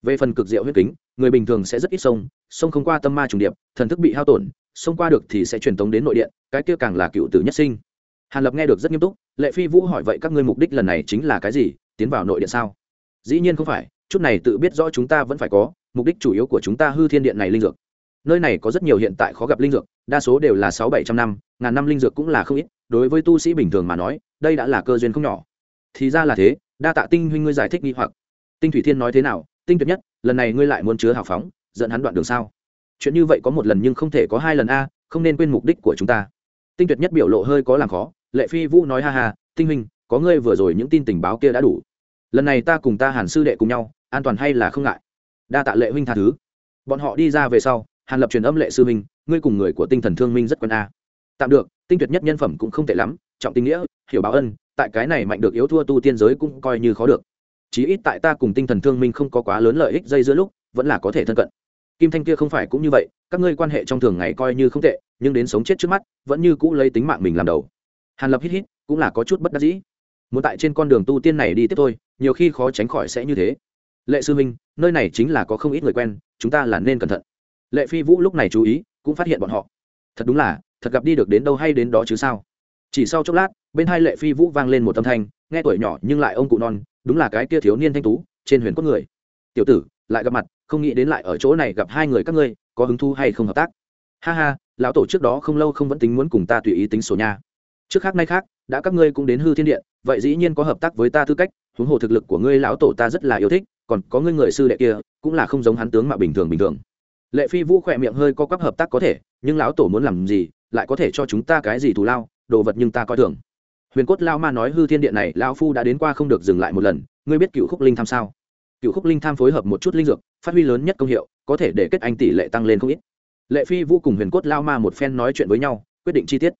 Về phần cực diệu huyết kính, người bình thường sẽ rất ít sông sông không qua tâm ma trùng điệp, thần thức bị hao tổn, sông qua được thì sẽ truyền tống đến nội điện, cái kia càng là cựu tử nhất sinh. Hàn lập nghe được rất nghiêm túc, lệ phi vũ hỏi vậy các ngươi mục đích lần này chính là cái gì, tiến vào nội điện sao? Dĩ nhiên không phải, chút này tự biết rõ chúng ta vẫn phải có, mục đích chủ yếu của chúng ta hư thiên điện này linh dược. Nơi này có rất nhiều hiện tại khó gặp linh dược, đa số đều là sáu bảy trăm năm, ngàn năm linh dược cũng là không ít, đối với tu sĩ bình thường mà nói đây đã là cơ duyên không nhỏ. Thì ra là thế đa tạ tinh huynh ngươi giải thích nghi hoặc. Tinh thủy thiên nói thế nào? Tinh tuyệt nhất lần này ngươi lại muốn chứa hào phóng dẫn hắn đoạn đường sao? Chuyện như vậy có một lần nhưng không thể có hai lần a không nên quên mục đích của chúng ta. Tinh tuyệt nhất biểu lộ hơi có làm khó lệ phi vũ nói ha ha tinh huynh có ngươi vừa rồi những tin tình báo kia đã đủ. Lần này ta cùng ta hàn sư đệ cùng nhau an toàn hay là không ngại? Đa tạ lệ huynh tha thứ. Bọn họ đi ra về sau hàn lập truyền âm lệ sư huynh, ngươi cùng người của tinh thần thương minh rất quen a. Tạm được tinh tuyệt nhất nhân phẩm cũng không tệ lắm trọng tình nghĩa, hiểu báo ân, tại cái này mạnh được yếu thua tu tiên giới cũng coi như khó được. Chí ít tại ta cùng tinh thần thương minh không có quá lớn lợi ích dây giữa lúc, vẫn là có thể thân cận. Kim thanh kia không phải cũng như vậy, các ngươi quan hệ trong thường ngày coi như không tệ, nhưng đến sống chết trước mắt, vẫn như cũ lấy tính mạng mình làm đầu. Hàn lập hít hít, cũng là có chút bất đắc dĩ. Muốn tại trên con đường tu tiên này đi tiếp thôi, nhiều khi khó tránh khỏi sẽ như thế. Lệ sư minh nơi này chính là có không ít người quen, chúng ta là nên cẩn thận. Lệ phi vũ lúc này chú ý, cũng phát hiện bọn họ. Thật đúng là, thật gặp đi được đến đâu hay đến đó chứ sao? Chỉ sau chốc lát, bên hai lệ phi vũ vang lên một âm thanh, nghe tuổi nhỏ nhưng lại ông cụ non, đúng là cái kia thiếu niên thanh tú, trên huyền cốt người. Tiểu tử, lại gặp mặt, không nghĩ đến lại ở chỗ này gặp hai người các ngươi, có hứng thú hay không hợp tác? Ha ha, lão tổ trước đó không lâu không vẫn tính muốn cùng ta tùy ý tính sổ nha. Trước khác nay khác, đã các ngươi cũng đến hư thiên điện, vậy dĩ nhiên có hợp tác với ta tư cách, huống hồ thực lực của ngươi lão tổ ta rất là yêu thích, còn có ngươi người sư đệ kia, cũng là không giống hắn tướng mà bình thường bình thường. Lệ phi vũ khỏe miệng hơi co quắp hợp tác có thể, nhưng lão tổ muốn làm gì, lại có thể cho chúng ta cái gì thù lao? Đồ vật nhưng ta coi thường. Huyền cốt lao ma nói hư thiên điện này lao phu đã đến qua không được dừng lại một lần, ngươi biết cựu khúc linh tham sao? Cựu khúc linh tham phối hợp một chút linh dược, phát huy lớn nhất công hiệu, có thể để kết anh tỷ lệ tăng lên không ít. Lệ phi vũ cùng huyền cốt lao ma một phen nói chuyện với nhau, quyết định chi tiết.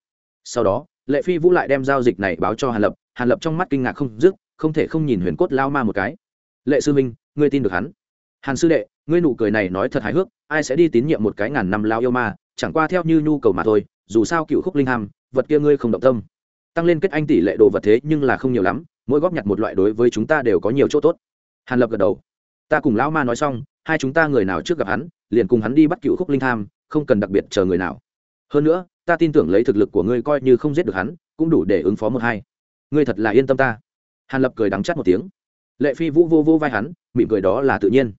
Sau đó, lệ phi vũ lại đem giao dịch này báo cho hàn lập hàn lập trong mắt kinh ngạc không dứt, không thể không nhìn huyền cốt lao ma một cái. Lệ sư minh ngươi tin được hắn? Hàn sư đệ, ngươi nụ cười này nói thật hài hước, ai sẽ đi tín nhiệm một cái ngàn năm lao yêu ma, chẳng qua theo như nhu cầu mà thôi, dù sao cựu khúc linh ham vật kia ngươi không động tâm. Tăng lên kết anh tỷ lệ đồ vật thế nhưng là không nhiều lắm, mỗi góp nhặt một loại đối với chúng ta đều có nhiều chỗ tốt. Hàn lập gật đầu. Ta cùng lão ma nói xong, hai chúng ta người nào trước gặp hắn, liền cùng hắn đi bắt cựu khúc linh tham, không cần đặc biệt chờ người nào. Hơn nữa, ta tin tưởng lấy thực lực của ngươi coi như không giết được hắn, cũng đủ để ứng phó một hai. Ngươi thật là yên tâm ta. Hàn lập cười đắng chắt một tiếng. Lệ phi vũ vô vô vai hắn, mỉm cười đó là tự nhiên.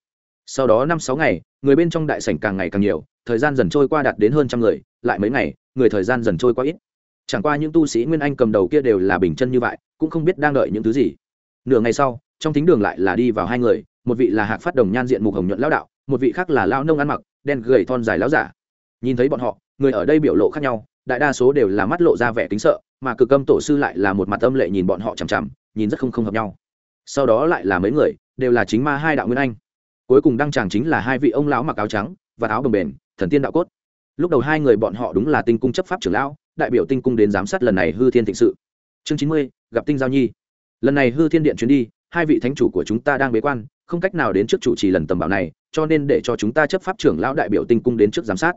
Sau đó năm sáu ngày, người bên trong đại sảnh càng ngày càng nhiều, thời gian dần trôi qua đạt đến hơn trăm người, lại mấy ngày, người thời gian dần trôi qua ít chẳng qua những tu sĩ nguyên anh cầm đầu kia đều là bình chân như vậy, cũng không biết đang đợi những thứ gì. Nửa ngày sau, trong thính đường lại là đi vào hai người, một vị là hạc phát đồng nhan diện mục hồng nhuận lão đạo, một vị khác là lão nông ăn mặc, đen gầy thon dài lão giả. Nhìn thấy bọn họ, người ở đây biểu lộ khác nhau, đại đa số đều là mắt lộ ra vẻ kính sợ, mà cực âm tổ sư lại là một mặt âm lệ nhìn bọn họ chằm chằm, nhìn rất không không hợp nhau. Sau đó lại là mấy người, đều là chính ma hai đạo nguyên anh. Cuối cùng đăng tràng chính là hai vị ông lão mặc áo trắng và áo bồng bền, thần tiên đạo cốt lúc đầu hai người bọn họ đúng là tinh cung chấp pháp trưởng lão, đại biểu tinh cung đến giám sát lần này hư thiên thịnh sự. Chương chín mươi, gặp tinh giao nhi. Lần này hư thiên điện chuyến đi, hai vị thánh chủ của chúng ta đang bế quan, không cách nào đến trước chủ trì lần tầm bảo này, cho nên để cho chúng ta chấp pháp trưởng lão đại biểu tinh cung đến trước giám sát.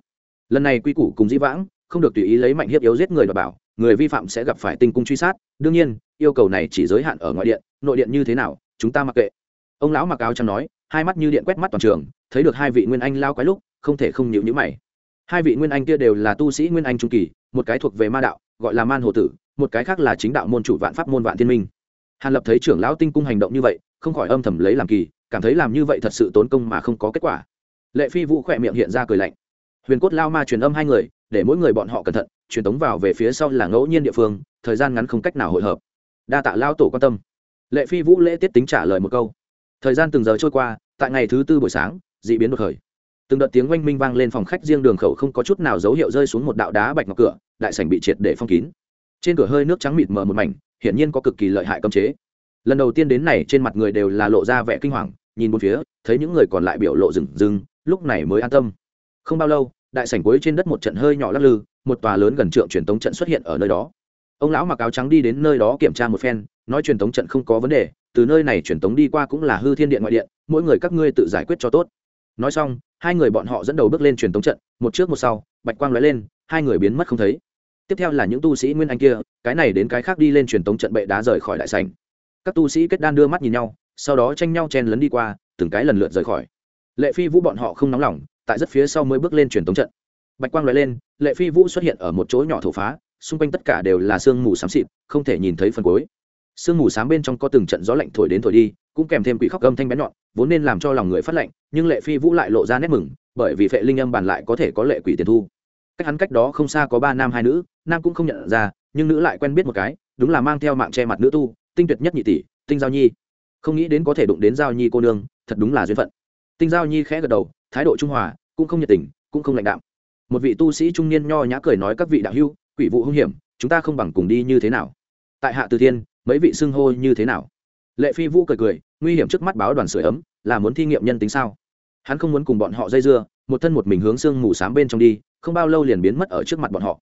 Lần này quy củ cùng dĩ vãng, không được tùy ý lấy mạnh hiếp yếu giết người và bảo, người vi phạm sẽ gặp phải tinh cung truy sát. Đương nhiên, yêu cầu này chỉ giới hạn ở ngoại điện, nội điện như thế nào, chúng ta mặc kệ. Ông lão mặc áo trắng nói, hai mắt như điện quét mắt toàn trường, thấy được hai vị nguyên anh lao quái lúc, không thể không nhịu nhữ mày hai vị nguyên anh kia đều là tu sĩ nguyên anh trung kỳ, một cái thuộc về ma đạo, gọi là man hồ tử, một cái khác là chính đạo môn chủ vạn pháp môn vạn thiên minh. Hàn lập thấy trưởng lão tinh cung hành động như vậy, không khỏi âm thầm lấy làm kỳ, cảm thấy làm như vậy thật sự tốn công mà không có kết quả. Lệ phi vũ khỏe miệng hiện ra cười lạnh. Huyền cốt lao ma truyền âm hai người, để mỗi người bọn họ cẩn thận, truyền tống vào về phía sau là ngẫu nhiên địa phương, thời gian ngắn không cách nào hội hợp. Đa tạ lao tổ quan tâm. Lệ phi vũ lễ tiết tính trả lời một câu. Thời gian từng giờ trôi qua, tại ngày thứ tư buổi sáng d ị biến đột khởi từng đợt tiếng oanh minh vang lên phòng khách riêng đường khẩu không có chút nào dấu hiệu rơi xuống một đạo đá bạch ngọc cửa, đại sảnh bị triệt để phong kín. Trên cửa hơi nước trắng mịt mờ một mảnh, hiển nhiên có cực kỳ lợi hại cấm chế. Lần đầu tiên đến này trên mặt người đều là lộ ra vẻ kinh hoàng, nhìn một phía, thấy những người còn lại biểu lộ rừng rừng, lúc này mới an tâm. Không bao lâu, đại sảnh cuối trên đất một trận hơi nhỏ lắc lư, một tòa lớn gần trượng truyền tống trận xuất hiện ở nơi đó. Ông lão mặc áo trắng đi đến nơi đó kiểm tra một phen, nói truyền tống trận không có vấn đề, từ nơi này truyền tống đi qua cũng là hư thiên điện ngoại điện, mỗi người các ngươi tự giải quyết cho tốt nói xong, hai người bọn họ dẫn đầu bước lên truyền tống trận, một trước một sau, bạch quang lóe lên, hai người biến mất không thấy. Tiếp theo là những tu sĩ nguyên anh kia, cái này đến cái khác đi lên truyền tống trận bệ đá rời khỏi đại sảnh. Các tu sĩ kết đan đưa mắt nhìn nhau, sau đó tranh nhau chen lấn đi qua, từng cái lần lượt rời khỏi. Lệ phi vũ bọn họ không nóng lòng, tại rất phía sau mới bước lên truyền tống trận. Bạch quang lóe lên, lệ phi vũ xuất hiện ở một chỗ nhỏ thổ phá, xung quanh tất cả đều là sương mù xám xịt, không thể nhìn thấy phần cuối. Sương mù xám bên trong có từng trận gió lạnh thổi đến thổi đi, cũng kèm thêm quỷ khóc âm thanh bén nhọn vốn nên làm cho lòng người phát lệnh, nhưng lệ phi vũ lại lộ ra nét mừng bởi vì phệ linh âm bàn lại có thể có lệ quỷ tiền thu. Cách hắn cách đó không xa có ba nam hai nữ nam cũng không nhận ra nhưng nữ lại quen biết một cái đúng là mang theo mạng che mặt nữ tu tinh tuyệt nhất nhị tỷ tinh giao nhi. Không nghĩ đến có thể đụng đến giao nhi cô nương thật đúng là duyên phận. Tinh giao nhi khẽ gật đầu thái độ trung hòa cũng không nhiệt tình cũng không lãnh đạm. Một vị tu sĩ trung niên nho nhã cười nói các vị đạo hưu quỷ vụ hung hiểm chúng ta không bằng cùng đi như thế nào. Tại hạ từ thiên mấy vị xưng hô như thế nào? Lệ phi vũ cười cười, nguy hiểm trước mắt báo đoàn sửa ấm, là muốn thi nghiệm nhân tính sao? Hắn không muốn cùng bọn họ dây dưa, một thân một mình hướng sương mù s á m bên trong đi, không bao lâu liền biến mất ở trước mặt bọn họ.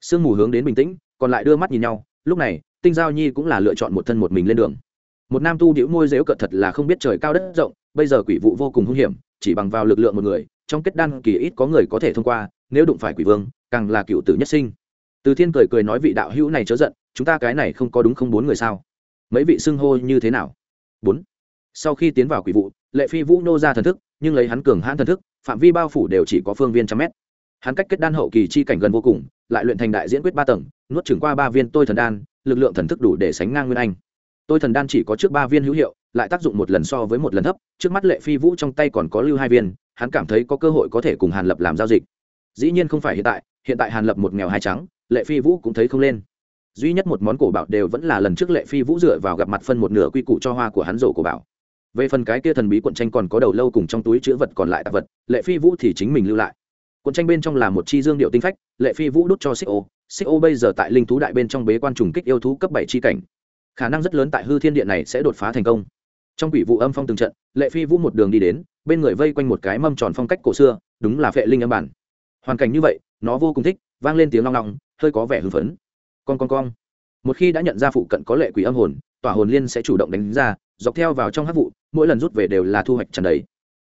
Sương mù hướng đến bình tĩnh, còn lại đưa mắt nhìn nhau, lúc này, tinh giao nhi cũng là lựa chọn một thân một mình lên đường. Một nam tu đĩu môi dễu cợt thật là không biết trời cao đất rộng, bây giờ quỷ vụ vô cùng hung hiểm, chỉ bằng vào lực lượng một người, trong kết đan kỳ ít có người có thể thông qua, nếu đụng phải quỷ vương, càng là cựu tử nhất sinh. Từ thiên cười cười nói vị đạo hữu này chớ giận, chúng ta cái này không có đúng không bốn người sao? Mấy vị xưng hô như thế nào? Bốn. Sau khi tiến vào quỷ vụ, lệ phi vũ nô ra thần thức, nhưng lấy hắn cường hãn thần thức, phạm vi bao phủ đều chỉ có phương viên trăm mét. Hắn cách kết đan hậu kỳ chi cảnh gần vô cùng, lại luyện thành đại diễn quyết ba tầng, nuốt chừng qua ba viên tôi thần đan, lực lượng thần thức đủ để sánh ngang nguyên anh. Tôi thần đan chỉ có trước ba viên hữu hiệu, lại tác dụng một lần so với một lần thấp, trước mắt lệ phi vũ trong tay còn có lưu hai viên, hắn cảm thấy có cơ hội có thể cùng hàn lập làm giao dịch. Dĩ nhiên không phải hiện tại hiện tại hàn lập một nghèo hai trắng, lệ phi vũ cũng thấy không lên duy nhất một món cổ bảo đều vẫn là lần trước lệ phi vũ dựa vào gặp mặt phân một nửa quy củ cho hoa của hắn rổ cổ bảo. Về phần cái kia thần bí cuộn tranh còn có đầu lâu cùng trong túi chữ vật còn lại tạp vật, lệ phi vũ thì chính mình lưu lại. Cuộn tranh bên trong là một chi dương điệu tinh phách, lệ phi vũ đút cho xích ô. Xích ô bây giờ tại linh thú đại bên trong bế quan trùng kích yêu thú cấp bảy chi cảnh. Khả năng rất lớn tại hư thiên điện này sẽ đột phá thành công. Trong quỷ vụ âm phong từng trận, lệ phi vũ một đường đi đến, bên người vây quanh một cái mâm tròn phong cách cổ xưa, đúng là phệ linh âm bản. Hoàn cảnh như vậy, nó vô cùng thích, vang lên tiếng long long, hơi có vẻ hưng phấn con con con. Một khi đã nhận ra phụ cận có lệ quỷ âm hồn, tỏa hồn liên sẽ chủ động đánh ra, dọc theo vào trong hát vụ, mỗi lần rút về đều là thu hoạch trần đấy.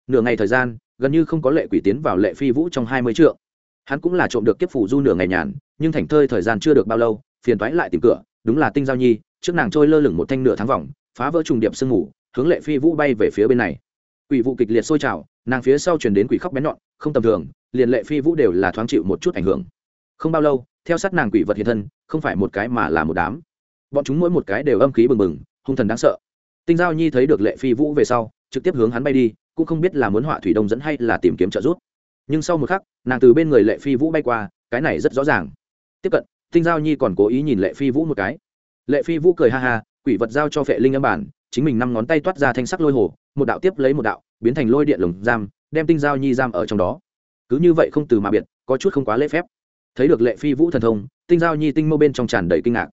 Nửa ngày thời gian, gần như không có lệ quỷ tiến vào lệ phi vũ trong hai mươi trượng. Hắn cũng là trộm được kiếp phủ du nửa ngày nhàn, nhưng thành thơi thời gian chưa được bao lâu, phiền toái lại tìm cửa, đúng là tinh giao nhi, trước nàng trôi lơ lửng một thanh nửa tháng vòng, phá vỡ trùng điệp sương ngủ hướng lệ phi vũ bay về phía bên này. Quỷ vụ kịch liệt sôi trào, nàng phía sau chuyển đến quỷ khóc bén nhọn, không tầm thường, liền lệ phi vũ đều là thoáng chịu một chút ảnh hưởng không bao lâu, theo sát nàng quỷ vật hiện thân, không phải một cái mà là một đám. Bọn chúng mỗi một cái đều âm khí bừng bừng, hung thần đáng sợ. Tinh giao nhi thấy được lệ phi vũ về sau, trực tiếp hướng hắn bay đi, cũng không biết là muốn họa thủy đông dẫn hay là tìm kiếm trợ giúp. Nhưng sau một khắc, nàng từ bên người lệ phi vũ bay qua, cái này rất rõ ràng. Tiếp cận, tinh giao nhi còn cố ý nhìn lệ phi vũ một cái. Lệ phi vũ cười ha ha, quỷ vật giao cho phệ linh âm bản, chính mình năm ngón tay toát ra thanh sắc lôi hồ, một đạo tiếp lấy một đạo, biến thành lôi điện lồng giam, đem tinh giao nhi giam ở trong đó. Cứ như vậy không từ mà biệt, có chút không quá lễ phép thấy được lệ phi vũ thần thông, tinh giao nhi tinh mâu bên trong tràn đầy kinh ngạc.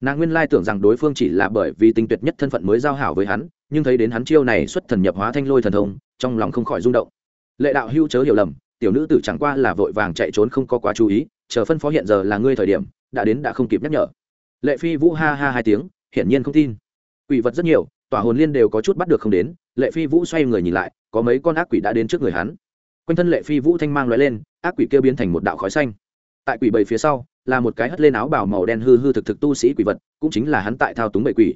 Nàng nguyên lai tưởng rằng đối phương chỉ là bởi vì tinh tuyệt nhất thân phận mới giao hảo với hắn, nhưng thấy đến hắn chiêu này xuất thần nhập hóa thanh lôi thần thông, trong lòng không khỏi rung động. Lệ đạo hưu chớ hiểu lầm, tiểu nữ tử chẳng qua là vội vàng chạy trốn không có quá chú ý, chờ phân phó hiện giờ là ngươi thời điểm, đã đến đã không kịp nhắc nhở. Lệ phi vũ ha ha hai tiếng, hiển nhiên không tin. Quỷ vật rất nhiều tỏa hồn liên đều có chút bắt được không đến, lệ phi vũ xoay người nhìn lại, có mấy con ác quỷ đã đến trước người hắn. Quanh thân lệ phi vũ thanh mang loại lên, ác quỷ kêu biến thành một đạo khói xanh tại quỷ bầy phía sau, là một cái hất lên áo bào màu đen hư hư thực thực tu sĩ quỷ vật, cũng chính là hắn tại thao túng bầy quỷ.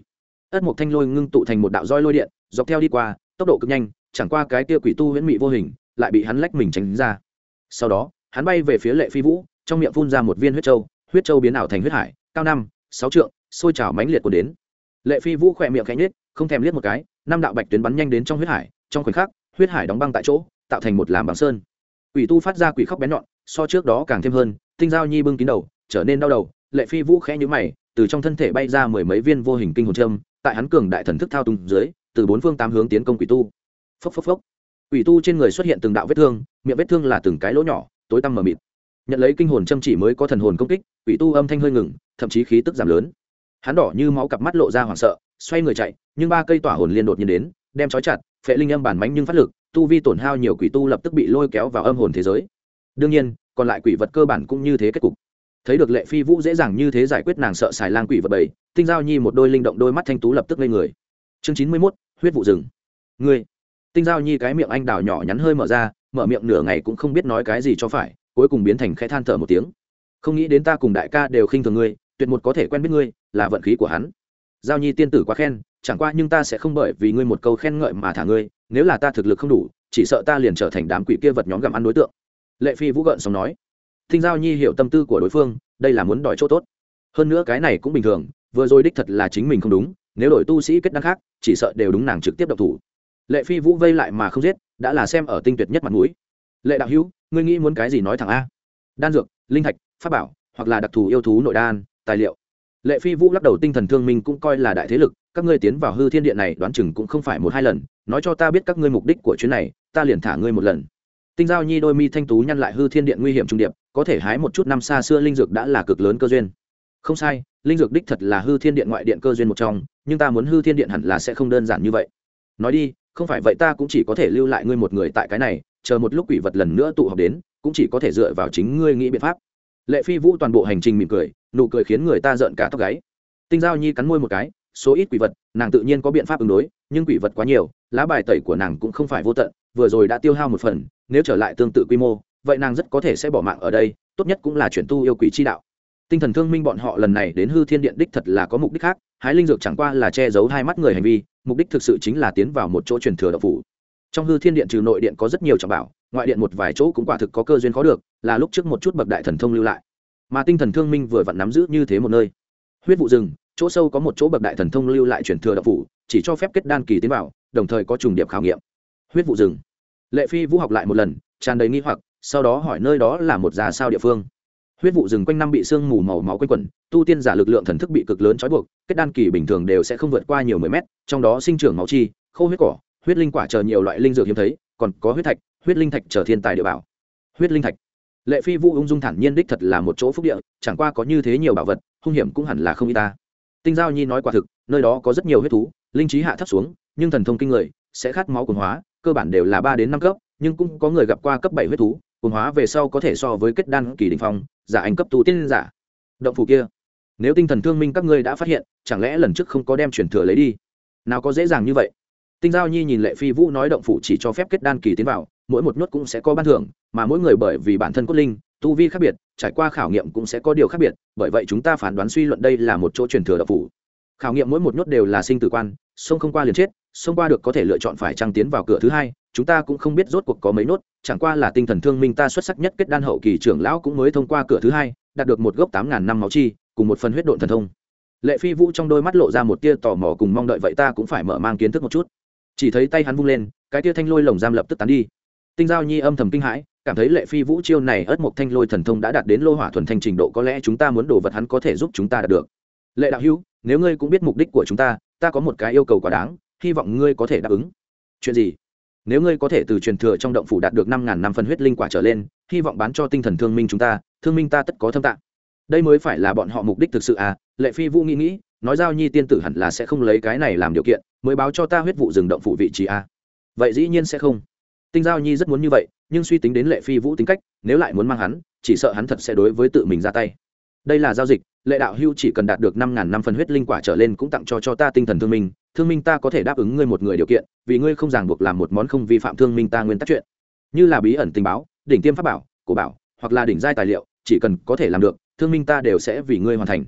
Ất một thanh lôi ngưng tụ thành một đạo roi lôi điện, dọc theo đi qua, tốc độ cực nhanh, chẳng qua cái kia quỷ tu huyễn mị vô hình, lại bị hắn lách mình tránh ra. Sau đó, hắn bay về phía lệ phi vũ, trong miệng phun ra một viên huyết trâu huyết trâu biến ảo thành huyết hải, cao năm, sáu trượng, sôi trào mãnh liệt của đến. Lệ phi vũ khỏe miệng cánh nết không thèm liếc một cái, năm đạo bạch tuyến bắn nhanh đến trong huyết hải, trong khoảnh khắc, huyết hải đóng băng tại chỗ, tạo thành một làm bằng sơn. Quỷ tu phát ra quỷ khóc bén nhọn, so trước đó càng thêm hơn tinh giao nhi bưng kín đầu, trở nên đau đầu, lệ phi vũ khẽ nhũ mày, từ trong thân thể bay ra mười mấy viên vô hình kinh hồn trâm tại hắn cường đại thần thức thao túng dưới, từ bốn phương tám hướng tiến công quỷ tu. Phốc phốc phốc. Quỷ tu trên người xuất hiện từng đạo vết thương, miệng vết thương là từng cái lỗ nhỏ, tối tăm mờ mịt. Nhận lấy kinh hồn châm chỉ mới có thần hồn công kích, quỷ tu âm thanh hơi ngừng, thậm chí khí tức giảm lớn. Hắn đỏ như máu cặp mắt lộ ra hoảng sợ, xoay người chạy, nhưng ba cây tỏa hồn liên đột nhiên đến, đem trói chặt, phệ linh âm bản mánh nhưng phát lực, tu vi tổn hao nhiều quỷ tu lập tức bị lôi kéo vào âm hồn thế giới đương nhiên, còn lại quỷ vật cơ bản cũng như thế kết cục. Thấy được lệ phi vũ dễ dàng như thế giải quyết nàng sợ xài lang quỷ vật bảy tinh giao nhi một đôi linh động đôi mắt thanh tú lập tức lên người. Chương chín mươi mốt, huyết vụ rừng. Ngươi. Tinh giao nhi cái miệng anh đào nhỏ nhắn hơi mở ra, mở miệng nửa ngày cũng không biết nói cái gì cho phải, cuối cùng biến thành khẽ than thở một tiếng. Không nghĩ đến ta cùng đại ca đều khinh thường ngươi, tuyệt một có thể quen biết ngươi, là vận khí của hắn. Giao nhi tiên tử quá khen, chẳng qua nhưng ta sẽ không bởi vì ngươi một câu khen ngợi mà thả ngươi, nếu là ta thực lực không đủ, chỉ sợ ta liền trở thành đám quỷ kia vật nhóm gặm ăn đối tượng lệ phi vũ gợn xong nói, thinh giao nhi hiểu tâm tư của đối phương, đây là muốn đòi chỗ tốt. Hơn nữa cái này cũng bình thường, vừa rồi đích thật là chính mình không đúng, nếu đổi tu sĩ kết đăng khác, chỉ sợ đều đúng nàng trực tiếp độc thủ. Lệ phi vũ vây lại mà không giết, đã là xem ở tinh tuyệt nhất mặt mũi. Lệ đạo hữu, ngươi nghĩ muốn cái gì nói thẳng a? Đan dược, linh thạch, pháp bảo, hoặc là đặc thù yêu thú nội đan, tài liệu. Lệ phi vũ lắc đầu tinh thần thương minh cũng coi là đại thế lực, các ngươi tiến vào hư thiên điện này đoán chừng cũng không phải một hai lần, nói cho ta biết các ngươi mục đích của chuyến này, ta liền thả ngươi một lần tinh giao nhi đôi mi thanh tú nhăn lại hư thiên điện nguy hiểm trung điệp, có thể hái một chút năm xa xưa linh dược đã là cực lớn cơ duyên. Không sai, linh dược đích thật là hư thiên điện ngoại điện cơ duyên một trong, nhưng ta muốn hư thiên điện hẳn là sẽ không đơn giản như vậy. Nói đi, không phải vậy ta cũng chỉ có thể lưu lại ngươi một người tại cái này, chờ một lúc quỷ vật lần nữa tụ họp đến, cũng chỉ có thể dựa vào chính ngươi nghĩ biện pháp. Lệ phi vũ toàn bộ hành trình mỉm cười, nụ cười khiến người ta rợn cả tóc gáy. Tinh giao nhi cắn môi một cái, số ít quỷ vật, nàng tự nhiên có biện pháp ứng đối, nhưng quỷ vật quá nhiều, lá bài tẩy của nàng cũng không phải vô tận, vừa rồi đã tiêu hao một phần nếu trở lại tương tự quy mô, vậy nàng rất có thể sẽ bỏ mạng ở đây, tốt nhất cũng là chuyển tu yêu quỷ chi đạo. Tinh thần thương minh bọn họ lần này đến hư thiên điện đích thật là có mục đích khác, hái linh dược chẳng qua là che giấu hai mắt người hành vi, mục đích thực sự chính là tiến vào một chỗ truyền thừa độc phủ. Trong hư thiên điện trừ nội điện có rất nhiều trọng bảo, ngoại điện một vài chỗ cũng quả thực có cơ duyên khó được, là lúc trước một chút bậc đại thần thông lưu lại. Mà tinh thần thương minh vừa vặn nắm giữ như thế một nơi. Huyết vụ rừng, chỗ sâu có một chỗ bậc đại thần thông lưu lại truyền thừa độc phủ, chỉ cho phép kết đan kỳ tiến vào, đồng thời có trùng điệp khảo nghiệm. Huyết vụ rừng lệ phi vũ học lại một lần, tràn đầy nghi hoặc, sau đó hỏi nơi đó là một già sao địa phương. Huyết vụ rừng quanh năm bị sương mù màu máu quanh quẩn, tu tiên giả lực lượng thần thức bị cực lớn trói buộc, kết đan kỳ bình thường đều sẽ không vượt qua nhiều mười mét, trong đó sinh trưởng máu chi, khô huyết cỏ, huyết linh quả chờ nhiều loại linh dược hiếm thấy, còn có huyết thạch, huyết linh thạch chờ thiên tài địa bảo. Huyết linh thạch. Lệ phi vũ ung dung thản nhiên đích thật là một chỗ phúc địa, chẳng qua có như thế nhiều bảo vật, hung hiểm cũng hẳn là không y ta. Tinh giao nhi nói quả thực, nơi đó có rất nhiều huyết thú, linh trí hạ thấp xuống, nhưng thần thông kinh người, sẽ khát máu cuồng hóa cơ bản đều là ba đến năm cấp, nhưng cũng có người gặp qua cấp bảy huyết thú cuồng hóa về sau có thể so với kết đan kỳ đình phong, giả anh cấp tu tiên giả. Động phủ kia, nếu tinh thần thương minh các ngươi đã phát hiện, chẳng lẽ lần trước không có đem chuyển thừa lấy đi? Nào có dễ dàng như vậy? Tinh giao nhi nhìn lệ phi vũ nói động phủ chỉ cho phép kết đan kỳ tiến vào, mỗi một nhốt cũng sẽ có ban thưởng, mà mỗi người bởi vì bản thân cốt linh, tu vi khác biệt, trải qua khảo nghiệm cũng sẽ có điều khác biệt, bởi vậy chúng ta phán đoán suy luận đây là một chỗ truyền thừa động phủ. Khảo nghiệm mỗi một nhốt đều là sinh tử quan, sông không qua liền chết xông qua được có thể lựa chọn phải trăng tiến vào cửa thứ hai, chúng ta cũng không biết rốt cuộc có mấy nốt, chẳng qua là tinh thần thương minh ta xuất sắc nhất kết đan hậu kỳ trưởng lão cũng mới thông qua cửa thứ hai, đạt được một gốc tám ngàn năm máu chi, cùng một phần huyết độn thần thông. Lệ phi vũ trong đôi mắt lộ ra một tia tò mò cùng mong đợi, vậy ta cũng phải mở mang kiến thức một chút. Chỉ thấy tay hắn vung lên, cái tia thanh lôi lồng giam lập tức tán đi. Tinh giao nhi âm thầm kinh hãi, cảm thấy lệ phi vũ chiêu này ớt một thanh lôi thần thông đã đạt đến lô hỏa thuần thanh trình độ, có lẽ chúng ta muốn đồ vật hắn có thể giúp chúng ta đạt được. Lệ đạo hữu, nếu ngươi cũng biết mục đích của chúng ta ta có một cái yêu cầu quá đáng hy vọng ngươi có thể đáp ứng. Chuyện gì? Nếu ngươi có thể từ truyền thừa trong động phủ đạt được năm ngàn năm phân huyết linh quả trở lên, hy vọng bán cho tinh thần thương minh chúng ta, thương minh ta tất có thâm tạng. Đây mới phải là bọn họ mục đích thực sự à lệ phi vũ nghĩ nghĩ, nói giao nhi tiên tử hẳn là sẽ không lấy cái này làm điều kiện, mới báo cho ta huyết vụ rừng động phủ vị trí à. vậy dĩ nhiên sẽ không. Tinh giao nhi rất muốn như vậy, nhưng suy tính đến lệ phi vũ tính cách, nếu lại muốn mang hắn, chỉ sợ hắn thật sẽ đối với tự mình ra tay đây là giao dịch, lệ đạo hưu chỉ cần đạt được năm ngàn năm phần huyết linh quả trở lên cũng tặng cho cho ta tinh thần thương minh thương minh ta có thể đáp ứng ngươi một người điều kiện, vì ngươi không ràng buộc làm một món không vi phạm thương minh ta nguyên tắc chuyện. Như là bí ẩn tình báo, đỉnh tiêm pháp bảo, cổ bảo, hoặc là đỉnh giai tài liệu, chỉ cần có thể làm được, thương minh ta đều sẽ vì ngươi hoàn thành.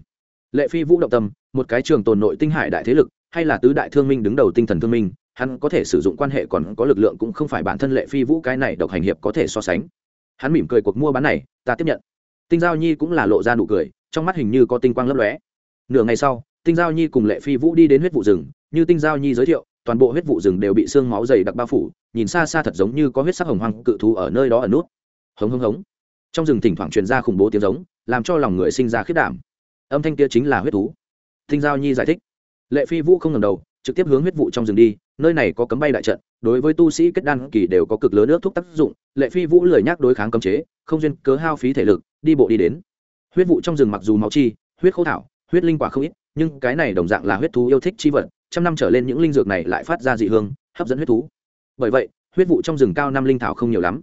Lệ phi vũ động tâm, một cái trường tồn nội tinh hải đại thế lực, hay là tứ đại thương minh đứng đầu tinh thần thương minh, hắn có thể sử dụng quan hệ còn có lực lượng cũng không phải bản thân lệ phi vũ cái này độc hành hiệp có thể so sánh. Hắn mỉm cười cuộc mua bán này, ta tiếp nhận tinh giao nhi cũng là lộ ra nụ cười, trong mắt hình như có tinh quang lấp lóe. Nửa ngày sau, tinh giao nhi cùng lệ phi vũ đi đến huyết vụ rừng, như tinh giao nhi giới thiệu, toàn bộ huyết vụ rừng đều bị xương máu dày đặc bao phủ, nhìn xa xa thật giống như có huyết sắc hồng hoang cự thú ở nơi đó ở nút. Hống hống hống. Trong rừng thỉnh thoảng truyền ra khủng bố tiếng giống, làm cho lòng người sinh ra khiết đảm. Âm thanh kia chính là huyết thú. Tinh giao nhi giải thích. Lệ phi vũ không ngầm đầu, trực tiếp hướng huyết vụ trong rừng đi, nơi này có cấm bay đại trận, đối với tu sĩ kết đan kỳ đều có cực lớn nước thuốc tác dụng. Lệ phi vũ lười nhắc đối kháng cấm chế, không duyên cớ hao phí thể lực đi bộ đi đến. Huyết vụ trong rừng mặc dù máu chi, huyết khô thảo, huyết linh quả không ít, nhưng cái này đồng dạng là huyết thú yêu thích chi vật, trăm năm trở lên những linh dược này lại phát ra dị hương, hấp dẫn huyết thú. Bởi vậy, huyết vụ trong rừng cao năm linh thảo không nhiều lắm.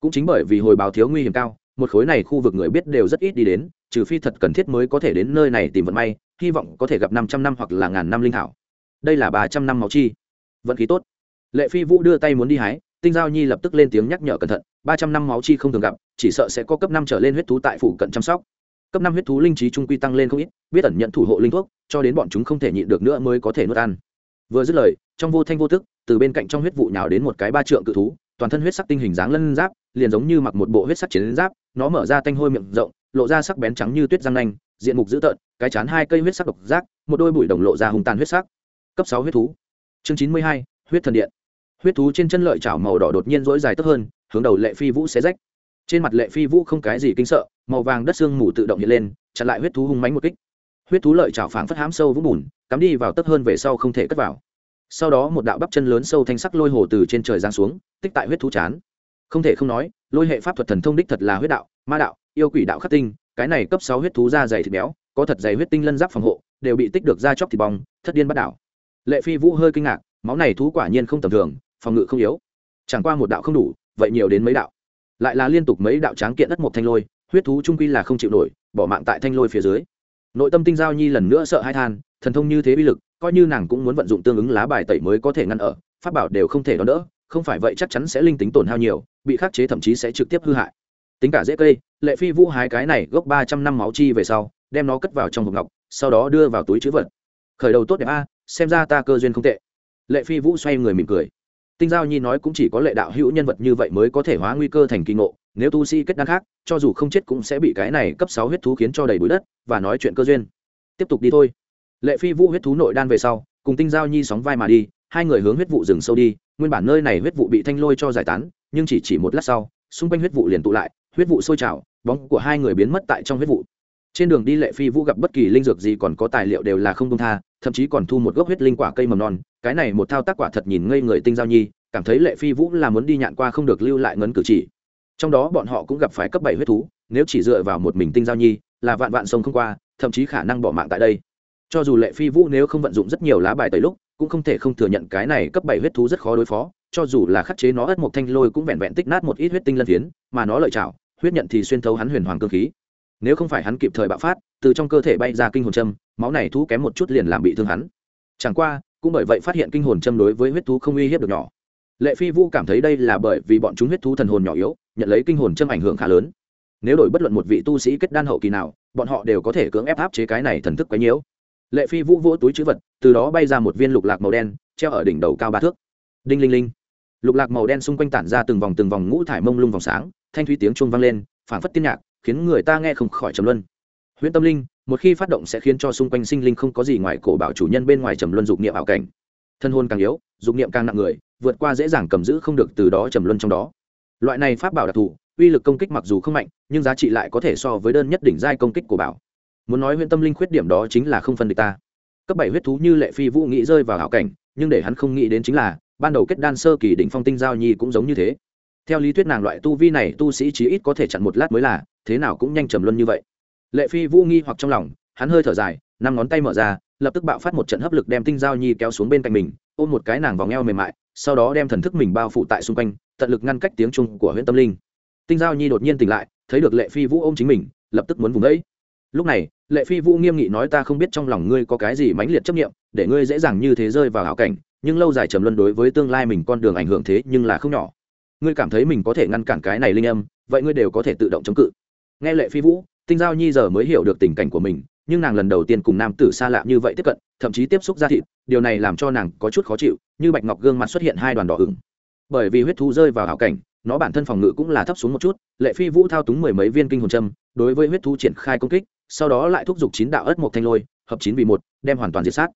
Cũng chính bởi vì hồi báo thiếu nguy hiểm cao, một khối này khu vực người biết đều rất ít đi đến, trừ phi thật cần thiết mới có thể đến nơi này tìm vận may, hy vọng có thể gặp năm trăm năm hoặc là ngàn năm linh thảo. Đây là ba trăm năm máu chi. Vận khí tốt. Lệ phi vũ đưa tay muốn đi hái tinh giao nhi lập tức lên tiếng nhắc nhở cẩn thận, ba trăm năm máu chi không thường gặp, chỉ sợ sẽ có cấp năm trở lên huyết thú tại phủ cận chăm sóc. Cấp năm huyết thú linh trí trung quy tăng lên không ít, biết ẩn nhận thủ hộ linh thuốc, cho đến bọn chúng không thể nhịn được nữa mới có thể nuốt ăn. Vừa dứt lời, trong vô thanh vô thức từ bên cạnh trong huyết vụ nhào đến một cái ba trượng cự thú, toàn thân huyết sắc tinh hình dáng lân giáp, liền giống như mặc một bộ huyết sắc chiến giáp, nó mở ra tanh hôi miệng rộng, lộ ra sắc bén trắng như tuyết răng nanh, diện mục dữ tợn, cái chán hai cây huyết sắc độc giác, một đôi bụi đồng lộ ra hùng tàn huyết sắc. Cấp sáu huyết thú. Chương chín mươi hai, huyết thần điện huyết thú trên chân lợi chảo màu đỏ đột nhiên rỗi dài tấp hơn, hướng đầu lệ phi vũ xé rách. Trên mặt lệ phi vũ không cái gì kinh sợ, màu vàng đất xương mù tự động hiện lên, chặn lại huyết thú hung mánh một kích. Huyết thú lợi chảo phảng phất hám sâu vũng bùn, cắm đi vào tấp hơn về sau không thể cất vào. Sau đó một đạo bắp chân lớn sâu thanh sắc lôi hồ từ trên trời giáng xuống, tích tại huyết thú chán. Không thể không nói, lôi hệ pháp thuật thần thông đích thật là huyết đạo, ma đạo, yêu quỷ đạo khắc tinh, cái này cấp sáu huyết thú da dày thịt béo, có thật dày huyết tinh lân giáp phòng hộ, đều bị tích được da chóc thịt bong, thất điên bắt đảo. Lệ phi vũ hơi kinh ngạc, máu này thú quả nhiên không tầm thường phòng ngự không yếu. Chẳng qua một đạo không đủ, vậy nhiều đến mấy đạo. Lại là liên tục mấy đạo tráng kiện đất một thanh lôi, huyết thú trung quy là không chịu nổi, bỏ mạng tại thanh lôi phía dưới. Nội tâm tinh giao nhi lần nữa sợ hai than, thần thông như thế bi lực, coi như nàng cũng muốn vận dụng tương ứng lá bài tẩy mới có thể ngăn ở, pháp bảo đều không thể đón đỡ, không phải vậy chắc chắn sẽ linh tính tổn hao nhiều, bị khắc chế thậm chí sẽ trực tiếp hư hại. Tính cả dễ cây, lệ phi vũ hái cái này gốc ba trăm năm máu chi về sau, đem nó cất vào trong hộp ngọc, sau đó đưa vào túi chữ vật. Khởi đầu tốt đẹp a, xem ra ta cơ duyên không tệ. Lệ phi vũ xoay người mỉm cười tinh giao nhi nói cũng chỉ có lệ đạo hữu nhân vật như vậy mới có thể hóa nguy cơ thành kỳ ngộ, nếu tu sĩ kết đan khác, cho dù không chết cũng sẽ bị cái này cấp sáu huyết thú khiến cho đầy bụi đất, và nói chuyện cơ duyên. Tiếp tục đi thôi. Lệ phi vũ huyết thú nội đan về sau, cùng tinh giao nhi sóng vai mà đi, hai người hướng huyết vụ rừng sâu đi, nguyên bản nơi này huyết vụ bị thanh lôi cho giải tán, nhưng chỉ chỉ một lát sau, xung quanh huyết vụ liền tụ lại, huyết vụ sôi trào, bóng của hai người biến mất tại trong huyết vụ. Trên đường đi lệ phi vũ gặp bất kỳ linh dược gì còn có tài liệu đều là không công tha, thậm chí còn thu một gốc huyết linh quả cây mầm non cái này một thao tác quả thật nhìn ngây người tinh giao nhi, cảm thấy lệ phi vũ là muốn đi nhạn qua không được lưu lại ngấn cử chỉ. Trong đó bọn họ cũng gặp phải cấp bảy huyết thú, nếu chỉ dựa vào một mình tinh giao nhi, là vạn vạn sông không qua, thậm chí khả năng bỏ mạng tại đây. Cho dù lệ phi vũ nếu không vận dụng rất nhiều lá bài tới lúc, cũng không thể không thừa nhận cái này cấp bảy huyết thú rất khó đối phó, cho dù là khắc chế nó ất một thanh lôi cũng vẹn vẹn tích nát một ít huyết tinh lân phiến, mà nó lợi chảo huyết nhận thì xuyên thấu hắn huyền hoàng cơ khí. Nếu không phải hắn kịp thời bạo phát, từ trong cơ thể bay ra kinh hồn châm, máu này thú kém một chút liền làm bị thương hắn. Chẳng qua cũng bởi vậy phát hiện kinh hồn châm đối với huyết thú không uy hiếp được nhỏ. Lệ phi vũ cảm thấy đây là bởi vì bọn chúng huyết thú thần hồn nhỏ yếu, nhận lấy kinh hồn châm ảnh hưởng khá lớn. Nếu đổi bất luận một vị tu sĩ kết đan hậu kỳ nào, bọn họ đều có thể cưỡng ép áp chế cái này thần thức quấy nhiễu lệ phi vũ vỗ túi chữ vật, từ đó bay ra một viên lục lạc màu đen, treo ở đỉnh đầu cao ba thước. Đinh linh linh. Lục lạc màu đen xung quanh tản ra từng vòng từng vòng ngũ thải mông lung vòng sáng, thanh thúy tiếng chuông vang lên, phảng phất tiên nhạc, khiến người ta nghe không khỏi trầm luân. Huyễn tâm linh một khi phát động sẽ khiến cho xung quanh sinh linh không có gì ngoài cổ bảo chủ nhân bên ngoài trầm luân dục niệm ảo cảnh. Thân hôn càng yếu, dục niệm càng nặng người, vượt qua dễ dàng cầm giữ không được từ đó trầm luân trong đó. Loại này pháp bảo đặc thù, uy lực công kích mặc dù không mạnh, nhưng giá trị lại có thể so với đơn nhất đỉnh giai công kích của bảo. Muốn nói huyện tâm linh khuyết điểm đó chính là không phân địch ta. Cấp bảy huyết thú như lệ phi vũ nghĩ rơi vào hảo cảnh, nhưng để hắn không nghĩ đến chính là, ban đầu kết đan sơ kỳ đỉnh phong tinh giao nhi cũng giống như thế. Theo lý thuyết nàng loại tu vi này tu sĩ chí ít có thể chặn một lát mới là, thế nào cũng nhanh trầm luân như vậy lệ phi vũ nghi hoặc trong lòng, hắn hơi thở dài, năm ngón tay mở ra, lập tức bạo phát một trận hấp lực đem tinh giao nhi kéo xuống bên cạnh mình, ôm một cái nàng vòng eo mềm mại, sau đó đem thần thức mình bao phủ tại xung quanh, tận lực ngăn cách tiếng chung của huyện tâm linh. Tinh giao nhi đột nhiên tỉnh lại, thấy được lệ phi vũ ôm chính mình, lập tức muốn vùng đấy. Lúc này, lệ phi vũ nghiêm nghị nói ta không biết trong lòng ngươi có cái gì mãnh liệt chấp nghiệm để ngươi dễ dàng như thế rơi vào hảo cảnh, nhưng lâu dài trầm luân đối với tương lai mình con đường ảnh hưởng thế nhưng là không nhỏ. Ngươi cảm thấy mình có thể ngăn cản cái này linh âm, vậy ngươi đều có thể tự động chống cự. Nghe lệ phi vũ tinh giao nhi giờ mới hiểu được tình cảnh của mình, nhưng nàng lần đầu tiên cùng nam tử xa lạ như vậy tiếp cận, thậm chí tiếp xúc ra thịt, điều này làm cho nàng có chút khó chịu, như bạch ngọc gương mặt xuất hiện hai đoàn đỏ ửng. Bởi vì huyết thú rơi vào hảo cảnh, nó bản thân phòng ngự cũng là thấp xuống một chút, lệ phi vũ thao túng mười mấy viên kinh hồn châm, đối với huyết thú triển khai công kích, sau đó lại thúc giục chín đạo ớt một thanh lôi, hợp chín vì một, đem hoàn toàn diệt sát.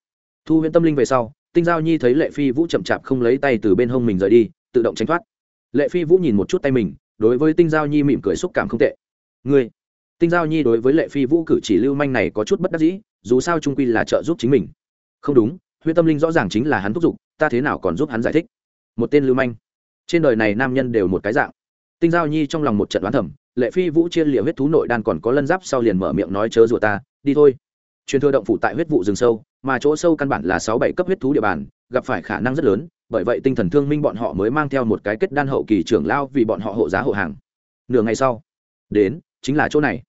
Thu huyễn tâm linh về sau, tinh giao nhi thấy lệ phi vũ chậm chạp không lấy tay từ bên hông mình rời đi, tự động tránh thoát. Lệ phi vũ nhìn một chút tay mình, đối với tinh giao nhi mỉm cười xúc cảm không tệ. Ngươi tinh giao nhi đối với lệ phi vũ cử chỉ lưu manh này có chút bất đắc dĩ, dù sao trung quy là trợ giúp chính mình. Không đúng huyết tâm linh rõ ràng chính là hắn thúc giục, ta thế nào còn giúp hắn giải thích? Một tên lưu manh. Trên đời này nam nhân đều một cái dạng. Tinh giao nhi trong lòng một trận đoán thẩm lệ phi vũ chia liệu huyết thú nội đan còn có lân giáp sau liền mở miệng nói chớ rủa ta, đi thôi. Truyền thừa động phủ tại huyết vụ rừng sâu, mà chỗ sâu căn bản là sáu bảy cấp huyết thú địa bàn, gặp phải khả năng rất lớn, bởi vậy tinh thần thương minh bọn họ mới mang theo một cái kết đan hậu kỳ trưởng lao vì bọn họ hộ giá hộ hàng. Nửa ngày sau, đến, chính là chỗ này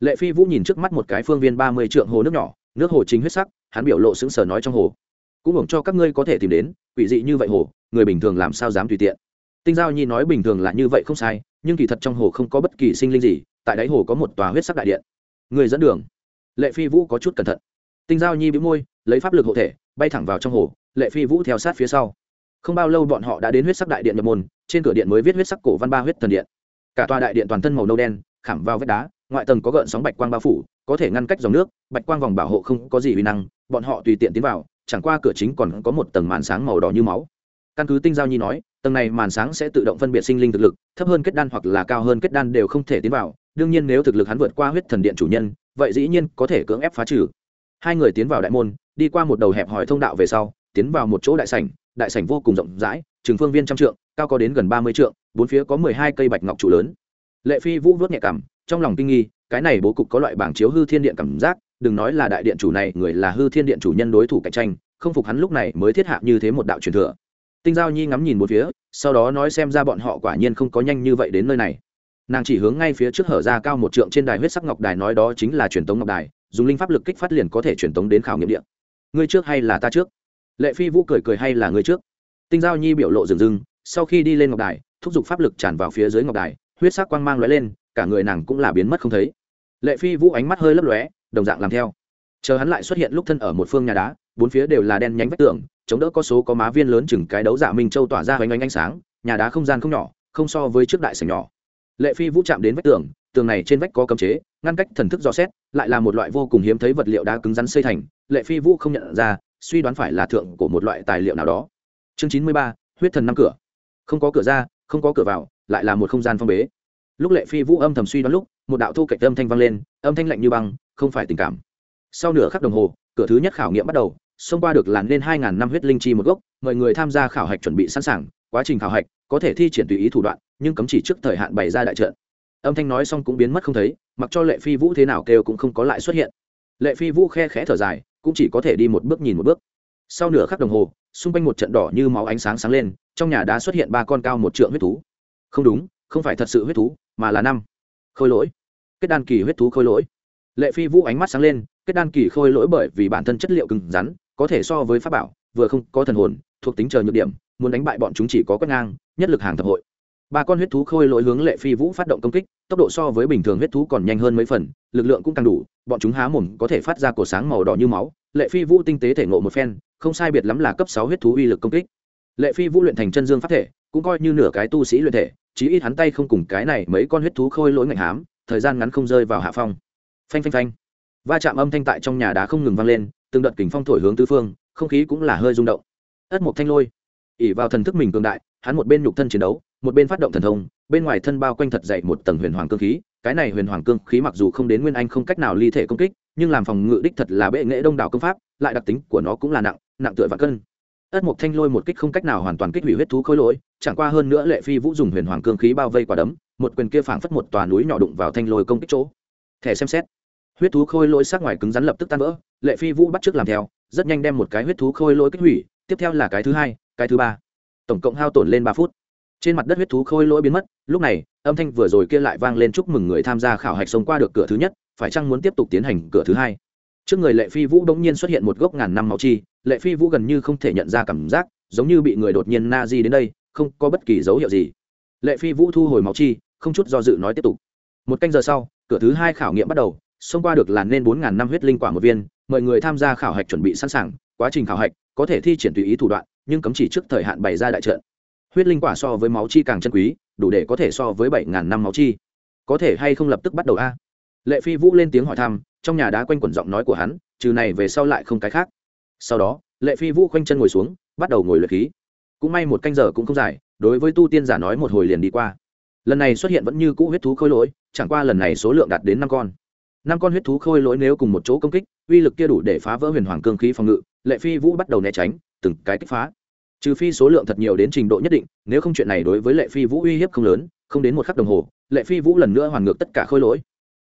lệ phi vũ nhìn trước mắt một cái phương viên ba mươi trượng hồ nước nhỏ, nước hồ chính huyết sắc, hắn biểu lộ sững sờ nói trong hồ. Cũng hưởng cho các ngươi có thể tìm đến, quỷ dị như vậy hồ, người bình thường làm sao dám tùy tiện. Tinh giao nhi nói bình thường là như vậy không sai, nhưng kỳ thật trong hồ không có bất kỳ sinh linh gì, tại đáy hồ có một tòa huyết sắc đại điện. Người dẫn đường. Lệ phi vũ có chút cẩn thận. Tinh giao nhi bị môi, lấy pháp lực hộ thể, bay thẳng vào trong hồ, lệ phi vũ theo sát phía sau. Không bao lâu bọn họ đã đến huyết sắc đại điện nhập môn, trên cửa điện mới viết huyết sắc cổ văn ba huyết thần điện. Cả tòa đại điện toàn thân màu nâu đen, khảm vào vách đá ngoại tầng có gợn sóng bạch quang bao phủ, có thể ngăn cách dòng nước, bạch quang vòng bảo hộ không có gì uy năng, bọn họ tùy tiện tiến vào, chẳng qua cửa chính còn có một tầng màn sáng màu đỏ như máu. Căn cứ tinh giao nhi nói, tầng này màn sáng sẽ tự động phân biệt sinh linh thực lực, thấp hơn kết đan hoặc là cao hơn kết đan đều không thể tiến vào, đương nhiên nếu thực lực hắn vượt qua huyết thần điện chủ nhân, vậy dĩ nhiên có thể cưỡng ép phá trừ. Hai người tiến vào đại môn, đi qua một đầu hẹp hỏi thông đạo về sau, tiến vào một chỗ đại sảnh đại sảnh vô cùng rộng rãi, trường phương viên trăm trượng, cao có đến gần ba mươi trượng, bốn phía có mười hai cây bạch ngọc trụ lớn. Lệ phi vũ vớt nhẹ cảm trong lòng kinh nghi, cái này bố cục có loại bảng chiếu hư thiên điện cảm giác, đừng nói là đại điện chủ này, người là hư thiên điện chủ nhân đối thủ cạnh tranh, không phục hắn lúc này mới thiết hạ như thế một đạo truyền thừa. Tinh giao nhi ngắm nhìn một phía, sau đó nói xem ra bọn họ quả nhiên không có nhanh như vậy đến nơi này. Nàng chỉ hướng ngay phía trước hở ra cao một trượng trên đài huyết sắc ngọc đài nói đó chính là truyền tống ngọc đài, dùng linh pháp lực kích phát liền có thể truyền tống đến khảo nghiệm điện ngươi trước hay là ta trước? Lệ phi vũ cười cười hay là ngươi trước? Tinh giao nhi biểu lộ rừng rừng, sau khi đi lên ngọc đài, thúc giục pháp lực tràn vào phía dưới ngọc đài, huyết sắc quang mang lóe lên cả người nàng cũng là biến mất không thấy. Lệ phi vũ ánh mắt hơi lấp lóe, đồng dạng làm theo. Chờ hắn lại xuất hiện lúc thân ở một phương nhà đá, bốn phía đều là đen nhánh vách tường, chống đỡ có số có má viên lớn chừng cái đấu giả minh châu tỏa ra hoành ánh ánh sáng, nhà đá không gian không nhỏ, không so với trước đại sảnh nhỏ. Lệ phi vũ chạm đến vách tường tường này trên vách có cấm chế, ngăn cách thần thức dò xét, lại là một loại vô cùng hiếm thấy vật liệu đá cứng rắn xây thành, lệ phi vũ không nhận ra, suy đoán phải là thượng của một loại tài liệu nào đó. Chương chín mươi ba, huyết thần năm cửa. Không có cửa ra, không có cửa vào, lại là một không gian phong bế lúc lệ phi vũ âm thầm suy đoán lúc, một đạo thu cạnh âm thanh vang lên, âm thanh lạnh như băng, không phải tình cảm. Sau nửa khắc đồng hồ, cửa thứ nhất khảo nghiệm bắt đầu, xông qua được làn lên hai ngàn năm huyết linh chi một gốc, mời người tham gia khảo hạch chuẩn bị sẵn sàng, quá trình khảo hạch có thể thi triển tùy ý thủ đoạn, nhưng cấm chỉ trước thời hạn bày ra đại trận. Âm thanh nói xong cũng biến mất không thấy, mặc cho lệ phi vũ thế nào kêu cũng không có lại xuất hiện. Lệ phi vũ khe khẽ thở dài, cũng chỉ có thể đi một bước nhìn một bước. Sau nửa khắc đồng hồ, xung quanh một trận đỏ như máu ánh sáng sáng lên, trong nhà đã xuất hiện ba con cao một trượng huyết thú. Không đúng, không phải thật sự huyết thú mà là năm. Khôi lỗi. Kết đan kỳ huyết thú khôi lỗi. Lệ phi vũ ánh mắt sáng lên, kết đan kỳ khôi lỗi bởi vì bản thân chất liệu cứng rắn, có thể so với pháp bảo, vừa không có thần hồn, thuộc tính chờ nhược điểm, muốn đánh bại bọn chúng chỉ có quét ngang, nhất lực hàng thập hội. Ba con huyết thú khôi lỗi hướng lệ phi vũ phát động công kích, tốc độ so với bình thường huyết thú còn nhanh hơn mấy phần, lực lượng cũng càng đủ, bọn chúng há mồm có thể phát ra cổ sáng màu đỏ như máu. Lệ phi vũ tinh tế thể ngộ một phen, không sai biệt lắm là cấp sáu huyết thú uy lực công kích. Lệ phi vũ luyện thành chân dương pháp thể, cũng coi như nửa cái tu sĩ luyện thể chí ít hắn tay không cùng cái này mấy con huyết thú khôi lỗi ngạnh hám, thời gian ngắn không rơi vào hạ phong. Phanh phanh phanh. Va chạm âm thanh tại trong nhà đá không ngừng vang lên, từng đợt kình phong thổi hướng tứ phương, không khí cũng là hơi rung động. Ất mộc thanh lôi. ỉ vào thần thức mình cường đại, hắn một bên nhục thân chiến đấu, một bên phát động thần thông, bên ngoài thân bao quanh thật dậy một tầng huyền hoàng cương khí, cái này huyền hoàng cương khí mặc dù không đến nguyên anh không cách nào ly thể công kích, nhưng làm phòng ngự đích thật là bệ nghệ đông đảo công pháp, lại đặc tính của nó cũng là nặng nặng tựa và cân. Ất mộc thanh lôi một kích không cách nào hoàn toàn kích hủy huyết thú khối lỗi chẳng qua hơn nữa lệ phi vũ dùng huyền hoàng cương khí bao vây quả đấm, một quyền kia phảng phất một tòa núi nhỏ đụng vào thanh lôi công kích chỗ. Thẻ xem xét. Huyết thú khôi lỗi sắc ngoài cứng rắn lập tức tan vỡ, lệ phi vũ bắt t làm theo, rất nhanh đem một cái huyết thú khôi lỗi kích hủy, tiếp theo là cái thứ hai, cái thứ ba. Tổng cộng hao tổn lên ba phút. Trên mặt đất huyết thú khôi lỗi biến mất, lúc này, âm thanh vừa rồi kia lại vang lên chúc mừng người tham gia khảo hạch sống qua được cửa thứ nhất, phải chăng muốn tiếp tục tiến hành cửa thứ hai? Trước người lệ phi vũ đ ỗ n g nhiên xuất hiện một gốc ngàn năm máu chi, lệ phi vũ gần như không thể nhận ra cảm giác, giống như bị người đột nhiên na di đến đây không có bất kỳ dấu hiệu gì. Lệ phi vũ thu hồi máu chi, không chút do dự nói tiếp tục. Một canh giờ sau, cửa thứ hai khảo nghiệm bắt đầu, xông qua được làn nên bốn ngàn năm huyết linh quả một viên, mời người tham gia khảo hạch chuẩn bị sẵn sàng, quá trình khảo hạch có thể thi triển tùy ý thủ đoạn, nhưng cấm chỉ trước thời hạn bày ra đại trận. Huyết linh quả so với máu chi càng chân quý, đủ để có thể so với bảy ngàn năm máu chi. Có thể hay không lập tức bắt đầu a? Lệ phi vũ lên tiếng hỏi thăm, trong nhà đá quanh quẩn giọng nói của hắn, trừ này về sau lại không cái khác. Sau đó, lệ phi vũ khoanh chân ngồi xuống, bắt đầu ngồi luyện khí cũng may một canh giờ cũng không dài, đối với tu tiên giả nói một hồi liền đi qua. Lần này xuất hiện vẫn như cũ huyết thú khôi lỗi, chẳng qua lần này số lượng đạt đến năm con. Năm con huyết thú khôi lỗi nếu cùng một chỗ công kích, uy lực kia đủ để phá vỡ huyền hoàng cương khí phòng ngự, lệ phi vũ bắt đầu né tránh, từng cái kích phá. Trừ phi số lượng thật nhiều đến trình độ nhất định, nếu không chuyện này đối với lệ phi vũ uy hiếp không lớn, không đến một khắc đồng hồ, lệ phi vũ lần nữa hoàn ngược tất cả khôi lỗi.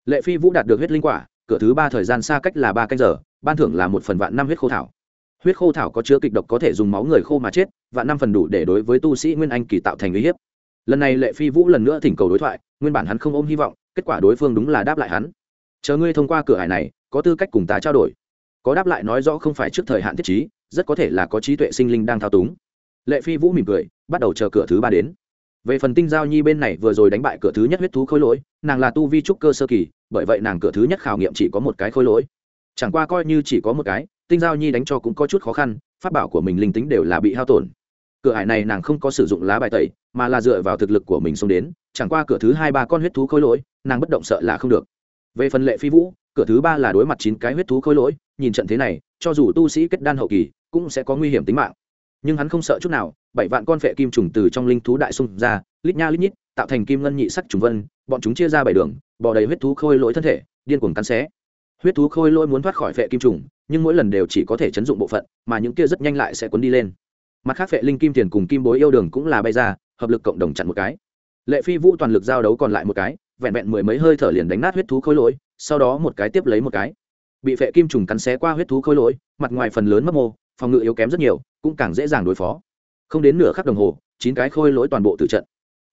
Lệ phi vũ đạt được huyết linh quả, cửa thứ ba thời gian xa cách là ba canh giờ, ban thưởng là một phần vạn năm huyết khô thảo huyết khô thảo có chứa kịch độc có thể dùng máu người khô mà chết vạn năm phần đủ để đối với tu sĩ nguyên anh kỳ tạo thành uy hiếp. Lần này lệ phi vũ lần nữa thỉnh cầu đối thoại, nguyên bản hắn không ôm hy vọng, kết quả đối phương đúng là đáp lại hắn. Chờ ngươi thông qua cửa hải này, có tư cách cùng ta trao đổi. Có đáp lại nói rõ không phải trước thời hạn thiết trí, rất có thể là có trí tuệ sinh linh đang thao túng. Lệ phi vũ mỉm cười, bắt đầu chờ cửa thứ ba đến. Về phần tinh giao nhi bên này vừa rồi đánh bại cửa thứ nhất huyết thú khôi lỗi, nàng là tu vi trúc cơ sơ kỳ, bởi vậy nàng cửa thứ nhất khảo nghiệm chỉ có một cái khôi lỗi. Chẳng qua coi như chỉ có một cái tinh giao nhi đánh cho cũng có chút khó khăn phát bảo của mình linh tính đều là bị hao tổn. Cửa hải này nàng không có sử dụng lá bài tẩy, mà là dựa vào thực lực của mình xông đến, chẳng qua cửa thứ hai ba con huyết thú khôi lỗi, nàng bất động sợ là không được. Về phần lệ phi vũ, cửa thứ ba là đối mặt chín cái huyết thú khôi lỗi, nhìn trận thế này, cho dù tu sĩ kết đan hậu kỳ, cũng sẽ có nguy hiểm tính mạng. Nhưng hắn không sợ chút nào, bảy vạn con phệ kim trùng từ trong linh thú đại xung ra, lít nha lít nhít, tạo thành kim ngân nhị sắc trùng vân, bọn chúng chia ra bảy đường, bò đầy huyết thú khôi lỗi thân thể, điên cuồng cắn xé. Huyết thú khôi lỗi muốn thoát khỏi phệ kim trùng nhưng mỗi lần đều chỉ có thể chấn dụng bộ phận, mà những kia rất nhanh lại sẽ cuốn đi lên. Mặt khác, vệ linh kim tiền cùng kim bối yêu đường cũng là bay ra, hợp lực cộng đồng chặn một cái. Lệ phi vũ toàn lực giao đấu còn lại một cái, vẹn vẹn mười mấy hơi thở liền đánh nát huyết thú khôi lỗi, sau đó một cái tiếp lấy một cái. Bị vệ kim trùng cắn xé qua huyết thú khôi lỗi, mặt ngoài phần lớn mất mô, phòng ngự yếu kém rất nhiều, cũng càng dễ dàng đối phó. Không đến nửa khắc đồng hồ, chín cái khôi lỗi toàn bộ tự trận.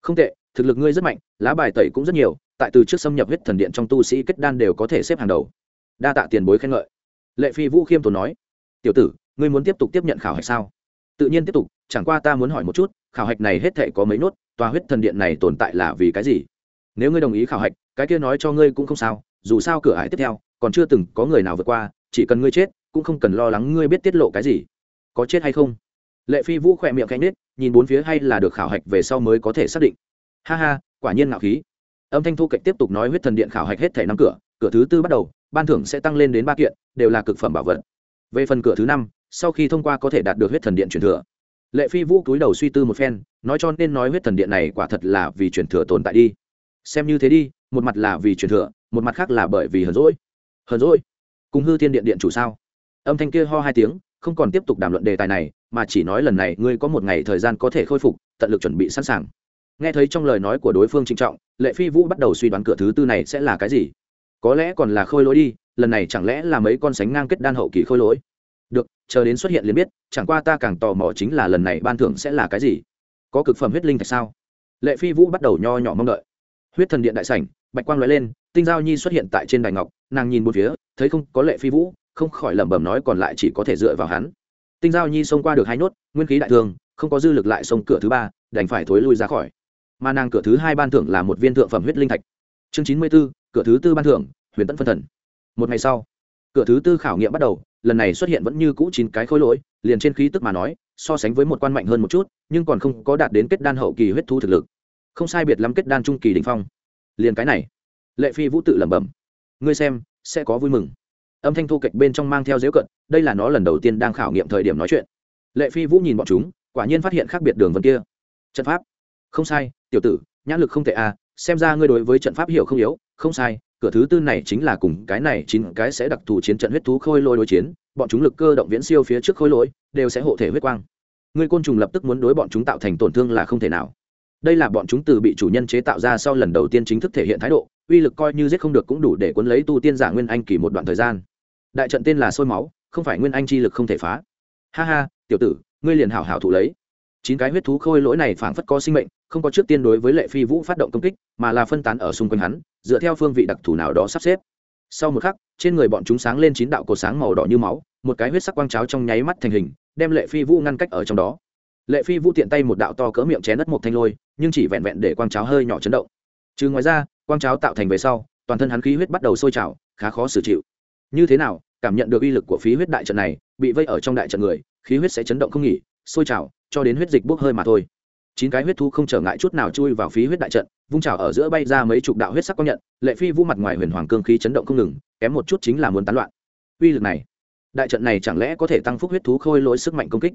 Không tệ, thực lực ngươi rất mạnh, lá bài tẩy cũng rất nhiều, tại từ trước xâm nhập huyết thần điện trong tu sĩ kết đan đều có thể xếp hàng đầu. Đa tạ tiền bối khen ngợi lệ phi vũ khiêm tốn nói, tiểu tử, ngươi muốn tiếp tục tiếp nhận khảo hạch sao? Tự nhiên tiếp tục, chẳng qua ta muốn hỏi một chút, khảo hạch này hết thể có mấy nốt, tòa huyết thần điện này tồn tại là vì cái gì? Nếu ngươi đồng ý khảo hạch, cái kia nói cho ngươi cũng không sao, dù sao cửa hải tiếp theo, còn chưa từng có người nào vượt qua, chỉ cần ngươi chết, cũng không cần lo lắng ngươi biết tiết lộ cái gì. Có chết hay không? Lệ phi vũ khỏe miệng cánh nết nhìn bốn phía hay là được khảo hạch về sau mới có thể xác định. Ha ha, quả nhiên ngạo khí. Âm thanh thu kịch tiếp tục nói huyết thần điện khảo hạch hết thể năm cửa cửa thứ tư bắt đầu ban thưởng sẽ tăng lên đến ba kiện, đều là cực phẩm bảo vật. Về phần cửa thứ năm, sau khi thông qua có thể đạt được huyết thần điện truyền thừa. Lệ phi vũ cúi đầu suy tư một phen, nói cho nên nói huyết thần điện này quả thật là vì truyền thừa tồn tại đi. Xem như thế đi, một mặt là vì truyền thừa, một mặt khác là bởi vì hờn rỗi hờn rỗi cùng hư thiên điện điện chủ sao? Âm thanh kia ho hai tiếng, không còn tiếp tục đàm luận đề tài này, mà chỉ nói lần này ngươi có một ngày thời gian có thể khôi phục, tận lực chuẩn bị sẵn sàng. Nghe thấy trong lời nói của đối phương trịnh trọng, lệ phi vũ bắt đầu suy đoán cửa thứ tư này sẽ là cái gì có lẽ còn là khôi lỗi đi, lần này chẳng lẽ là mấy con sánh ngang kết đan hậu kỳ khôi lỗi? Được, chờ đến xuất hiện liền biết, chẳng qua ta càng tò mò chính là lần này ban thưởng sẽ là cái gì. Có cực phẩm huyết linh thạch sao? Lệ phi vũ bắt đầu nho nhỏ mong đợi. Huyết thần điện đại sảnh, bạch quang l ó e lên, tinh giao nhi xuất hiện tại trên đài ngọc, nàng nhìn một phía, thấy không có lệ phi vũ, không khỏi lẩm bẩm nói còn lại chỉ có thể dựa vào hắn. Tinh giao nhi xông qua được hai nốt, nguyên khí đại thương, không có dư lực lại xông cửa thứ ba, đành phải thối lui ra khỏi. Mà nàng cửa thứ hai ban thưởng là một viên thượng phẩm huyết linh thạch. Chương chín mươi b ố cửa thứ tư ban thưởng, huyền tẫn phân thần. Một ngày sau, cửa thứ tư khảo nghiệm bắt đầu, lần này xuất hiện vẫn như cũ chín cái khối lỗi, liền trên khí tức mà nói, so sánh với một quan mạnh hơn một chút, nhưng còn không có đạt đến kết đan hậu kỳ huyết thu thực lực. Không sai biệt lắm kết đan trung kỳ đình phong. Liền cái này, lệ phi vũ tự lẩm bẩm, ngươi xem, sẽ có vui mừng. Âm thanh thu kịch bên trong mang theo dễu cận, đây là nó lần đầu tiên đang khảo nghiệm thời điểm nói chuyện. Lệ phi vũ nhìn bọn chúng, quả nhiên phát hiện khác biệt đường vân kia. Trận pháp. Không sai, tiểu tử, nhãn lực không tệ à xem ra ngươi đối với trận pháp hiểu không yếu không sai, cửa thứ tư này chính là cùng cái này chín cái sẽ đặc thù chiến trận huyết thú khôi lôi đối chiến, bọn chúng lực cơ động viễn siêu phía trước khôi lỗi, đều sẽ hộ thể huyết quang. Ngươi côn trùng lập tức muốn đối bọn chúng tạo thành tổn thương là không thể nào. Đây là bọn chúng từ bị chủ nhân chế tạo ra sau lần đầu tiên chính thức thể hiện thái độ, uy lực coi như giết không được cũng đủ để cuốn lấy tu tiên giả nguyên anh kỳ một đoạn thời gian. Đại trận tên là sôi máu, không phải nguyên anh chi lực không thể phá. Ha ha, tiểu tử, ngươi liền hảo hảo thụ lấy. Chín cái huyết thú khôi lỗi này phảng phất có sinh mệnh không có trước tiên đối với lệ phi vũ phát động công kích, mà là phân tán ở xung quanh hắn, dựa theo phương vị đặc thù nào đó sắp xếp. Sau một khắc, trên người bọn chúng sáng lên chín đạo cột sáng màu đỏ như máu, một cái huyết sắc quang cháo trong nháy mắt thành hình, đem lệ phi vũ ngăn cách ở trong đó. Lệ phi vũ tiện tay một đạo to cỡ miệng chén đất một thanh lôi, nhưng chỉ vẹn vẹn để quang cháo hơi nhỏ chấn động. Chứ ngoài ra, quang cháo tạo thành về sau, toàn thân hắn khí huyết bắt đầu sôi trào, khá khó xử chịu. Như thế nào, cảm nhận được uy lực của phí huyết đại trận này, bị vây ở trong đại trận người, khí huyết sẽ chấn động không nghỉ, sôi trào, cho đến huyết dịch bốc hơi mà thôi chín cái huyết thu không trở ngại chút nào chui vào phí huyết đại trận, vung trào ở giữa bay ra mấy chục đạo huyết sắc công nhận, lệ phi vũ mặt ngoài huyền hoàng cương khí chấn động không ngừng, kém một chút chính là muốn tán loạn. Uy lực này, đại trận này chẳng lẽ có thể tăng phúc huyết thú khôi lỗi sức mạnh công kích?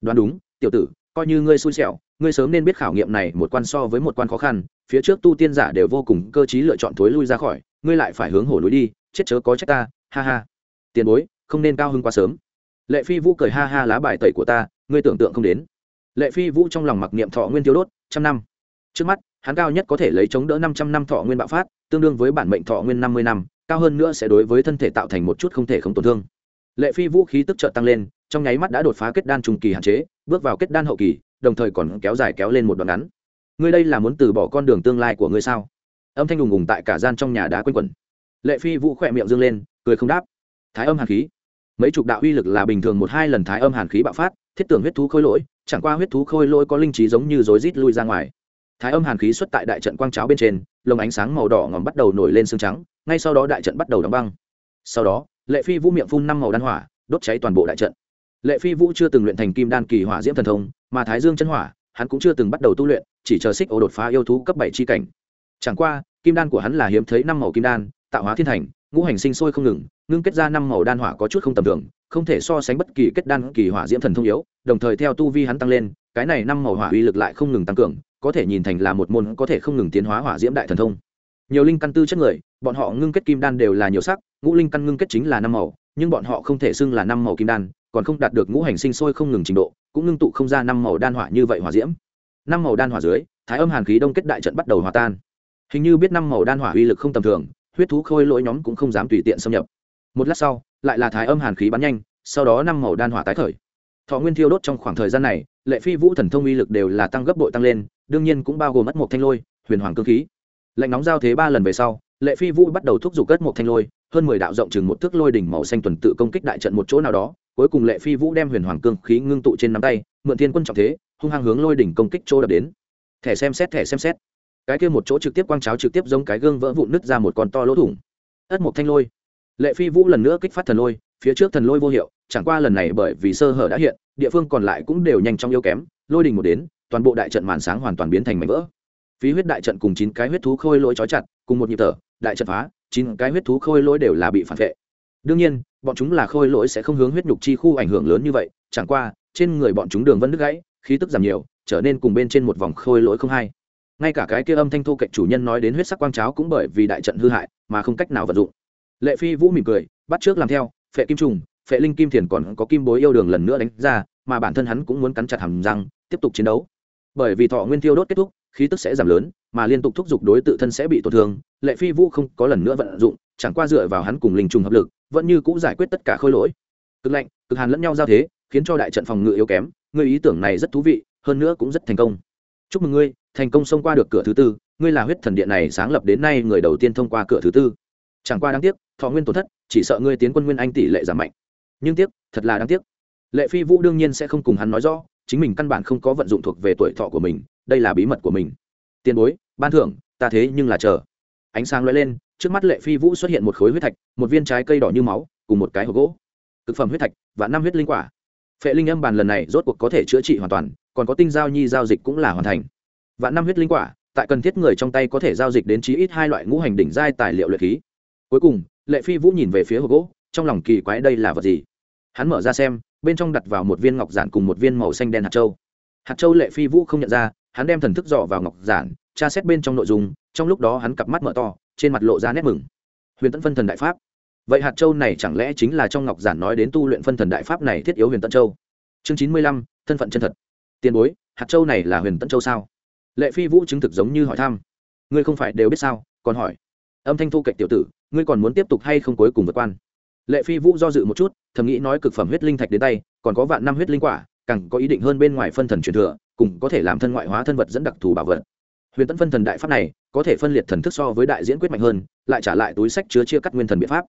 Đoán đúng, tiểu tử, coi như ngươi xui xẻo, ngươi sớm nên biết khảo nghiệm này một quan so với một quan khó khăn, phía trước tu tiên giả đều vô cùng cơ chí lựa chọn thối lui ra khỏi, ngươi lại phải hướng hổ lối đi, chết chớ có trách ta, ha ha. Tiền bối, không nên cao hơn quá sớm. Lệ phi vũ cười ha ha lá bài tẩy của ta, ngươi tưởng tượng không đến lệ phi vũ trong lòng mặc niệm thọ nguyên tiêu đốt, trăm năm. Trước mắt, hắn cao nhất có thể lấy chống đỡ năm trăm năm thọ nguyên bạo phát, tương đương với bản mệnh thọ nguyên năm mươi năm, cao hơn nữa sẽ đối với thân thể tạo thành một chút không thể không tổn thương. Lệ phi vũ khí tức trợ tăng lên, trong nháy mắt đã đột phá kết đan trung kỳ hạn chế, bước vào kết đan hậu kỳ, đồng thời còn kéo dài kéo lên một đoạn ngắn. Ngươi đây là muốn từ bỏ con đường tương lai của ngươi sao? Âm thanh đùng ùng tại cả gian trong nhà đá quanh quẩn. Lệ phi vũ khỏe miệng dương lên, cười không đáp. Thái âm hàn khí. Mấy chục đạo uy lực là bình thường một hai lần thái âm hàn khí bạo phát, thiết tưởng huyết thú khôi lỗi chẳng qua huyết thú khôi lỗi có linh trí giống như rối rít lui ra ngoài. Thái âm hàn khí xuất tại đại trận quang cháo bên trên, lồng ánh sáng màu đỏ ngòm bắt đầu nổi lên xương trắng, ngay sau đó đại trận bắt đầu đóng băng. Sau đó, lệ phi vũ miệng phun năm màu đan hỏa, đốt cháy toàn bộ đại trận. Lệ phi vũ chưa từng luyện thành kim đan kỳ hỏa diễm thần thông, mà thái dương chân hỏa, hắn cũng chưa từng bắt đầu tu luyện, chỉ chờ xích ô đột phá yêu thú cấp bảy chi cảnh. Chẳng qua, kim đan của hắn là hiếm thấy năm màu kim đan, tạo hóa thiên thành, ngũ hành sinh sôi không ngừng ngưng kết ra năm màu đan hỏa có chút không tầm thường, không thể so sánh bất kỳ kết đan kỳ hỏa diễm thần thông yếu, đồng thời theo tu vi hắn tăng lên, cái này năm màu hỏa uy lực lại không ngừng tăng cường, có thể nhìn thành là một môn có thể không ngừng tiến hóa hỏa diễm đại thần thông. Nhiều linh căn tư chất người, bọn họ ngưng kết kim đan đều là nhiều sắc, ngũ linh căn ngưng kết chính là năm màu, nhưng bọn họ không thể xưng là năm màu kim đan, còn không đạt được ngũ hành sinh sôi không ngừng trình độ, cũng ngưng tụ không ra năm màu đan hỏa như vậy hỏa diễm. Năm màu đan hỏa dưới, thái âm hàn khí đông kết đại trận bắt đầu hòa tan. Hình như biết năm màu đan hỏa uy lực không tầm thường, huyết thú khôi lỗi nhóm cũng không dám tùy tiện xâm nhập một lát sau, lại là thái âm hàn khí bắn nhanh, sau đó năm màu đan hỏa tái khởi. Thọ nguyên thiêu đốt trong khoảng thời gian này, lệ phi vũ thần thông uy lực đều là tăng gấp bội tăng lên, đương nhiên cũng bao gồm mất một thanh lôi, huyền hoàng cơ khí. Lạnh nóng giao thế ba lần về sau, lệ phi vũ bắt đầu thúc giục cất một thanh lôi, hơn mười đạo rộng chừng một thước lôi đỉnh màu xanh tuần tự công kích đại trận một chỗ nào đó, cuối cùng lệ phi vũ đem huyền hoàng cương khí ngưng tụ trên nắm tay, mượn thiên quân trọng thế, hung hăng hướng lôi đỉnh công kích chỗ đập đến. Thẻ xem xét, thẻ xem xét. Cái kia một chỗ trực tiếp quang cháo trực tiếp giống cái gương vỡ vụn nứt ra một con to lỗ thủng. Ất một thanh lôi lệ phi vũ lần nữa kích phát thần lôi, phía trước thần lôi vô hiệu, chẳng qua lần này bởi vì sơ hở đã hiện, địa phương còn lại cũng đều nhanh chóng yếu kém, lôi đình một đến, toàn bộ đại trận màn sáng hoàn toàn biến thành mảnh vỡ. Phí huyết đại trận cùng chín cái huyết thú khôi lỗi trói chặt, cùng một nhịp thở, đại trận phá, chín cái huyết thú khôi lỗi đều là bị phản vệ. Đương nhiên, bọn chúng là khôi lỗi sẽ không hướng huyết nhục chi khu ảnh hưởng lớn như vậy, chẳng qua, trên người bọn chúng đường vẫn đứt gãy, khí tức giảm nhiều, trở nên cùng bên trên một vòng khôi lỗi không hay. Ngay cả cái kia âm thanh thu cạnh chủ nhân nói đến huyết sắc quang cháo cũng bởi vì đại trận hư hại, mà không cách nào vận dụng lệ phi vũ mỉm cười, bắt trước làm theo, phệ kim trùng, phệ linh kim thiền còn có kim bối yêu đường lần nữa đánh ra, mà bản thân hắn cũng muốn cắn chặt hàm răng, tiếp tục chiến đấu. Bởi vì thọ nguyên tiêu đốt kết thúc, khí tức sẽ giảm lớn, mà liên tục thúc giục đối tự thân sẽ bị tổn thương, lệ phi vũ không có lần nữa vận dụng, chẳng qua dựa vào hắn cùng linh trùng hợp lực, vẫn như cũng giải quyết tất cả khôi lỗi. Cực lạnh, cực hàn lẫn nhau giao thế, khiến cho đại trận phòng ngự yếu kém Ngươi ý tưởng này rất thú vị, hơn nữa cũng rất thành công. Chúc mừng ngươi, thành công xông qua được cửa thứ tư, ngươi là huyết thần điện này sáng lập đến nay người đầu tiên thông qua cửa thứ tư chẳng qua đáng tiếc, thọ nguyên tổn thất, chỉ sợ ngươi tiến quân nguyên anh tỷ lệ giảm mạnh. Nhưng tiếc, thật là đáng tiếc. Lệ phi vũ đương nhiên sẽ không cùng hắn nói rõ, chính mình căn bản không có vận dụng thuộc về tuổi thọ của mình, đây là bí mật của mình. Tiền bối, ban thưởng, ta thế nhưng là chờ. Ánh sáng lóe lên, trước mắt lệ phi vũ xuất hiện một khối huyết thạch, một viên trái cây đỏ như máu, cùng một cái hộp gỗ. Thực phẩm huyết thạch và năm huyết linh quả. Phệ linh âm bàn lần này rốt cuộc có thể chữa trị hoàn toàn, còn có tinh giao nhi giao dịch cũng là hoàn thành. Và năm huyết linh quả, tại cần thiết người trong tay có thể giao dịch đến chí ít hai loại ngũ hành đỉnh giai tài liệu luyện khí cuối cùng, lệ phi vũ nhìn về phía hộp gỗ, trong lòng kỳ quái đây là vật gì? Hắn mở ra xem, bên trong đặt vào một viên ngọc giản cùng một viên màu xanh đen hạt châu. Hạt châu lệ phi vũ không nhận ra, hắn đem thần thức dò vào ngọc giản, tra xét bên trong nội dung, trong lúc đó hắn cặp mắt mở to, trên mặt lộ ra nét mừng. Huyền tẫn phân thần đại pháp. Vậy hạt châu này chẳng lẽ chính là trong ngọc giản nói đến tu luyện phân thần đại pháp này thiết yếu huyền tẫn châu? Chương chín mươi lăm, thân phận chân thật. Tiền bối, hạt châu này là huyền tẫn châu sao? Lệ phi vũ chứng thực giống như hỏi thăm. Ngươi không phải đều biết sao? Còn hỏi. Âm thanh thu cạnh tiểu tử ngươi còn muốn tiếp tục hay không cuối cùng vượt quan? Lệ phi vũ do dự một chút, thầm nghĩ nói cực phẩm huyết linh thạch đến tay, còn có vạn năm huyết linh quả, càng có ý định hơn bên ngoài phân thần truyền thừa, cùng có thể làm thân ngoại hóa thân vật dẫn đặc thù bảo vật. Huyền tẫn phân thần đại pháp này, có thể phân liệt thần thức so với đại diễn quyết mạnh hơn, lại trả lại túi sách chứa chia cắt nguyên thần biện pháp.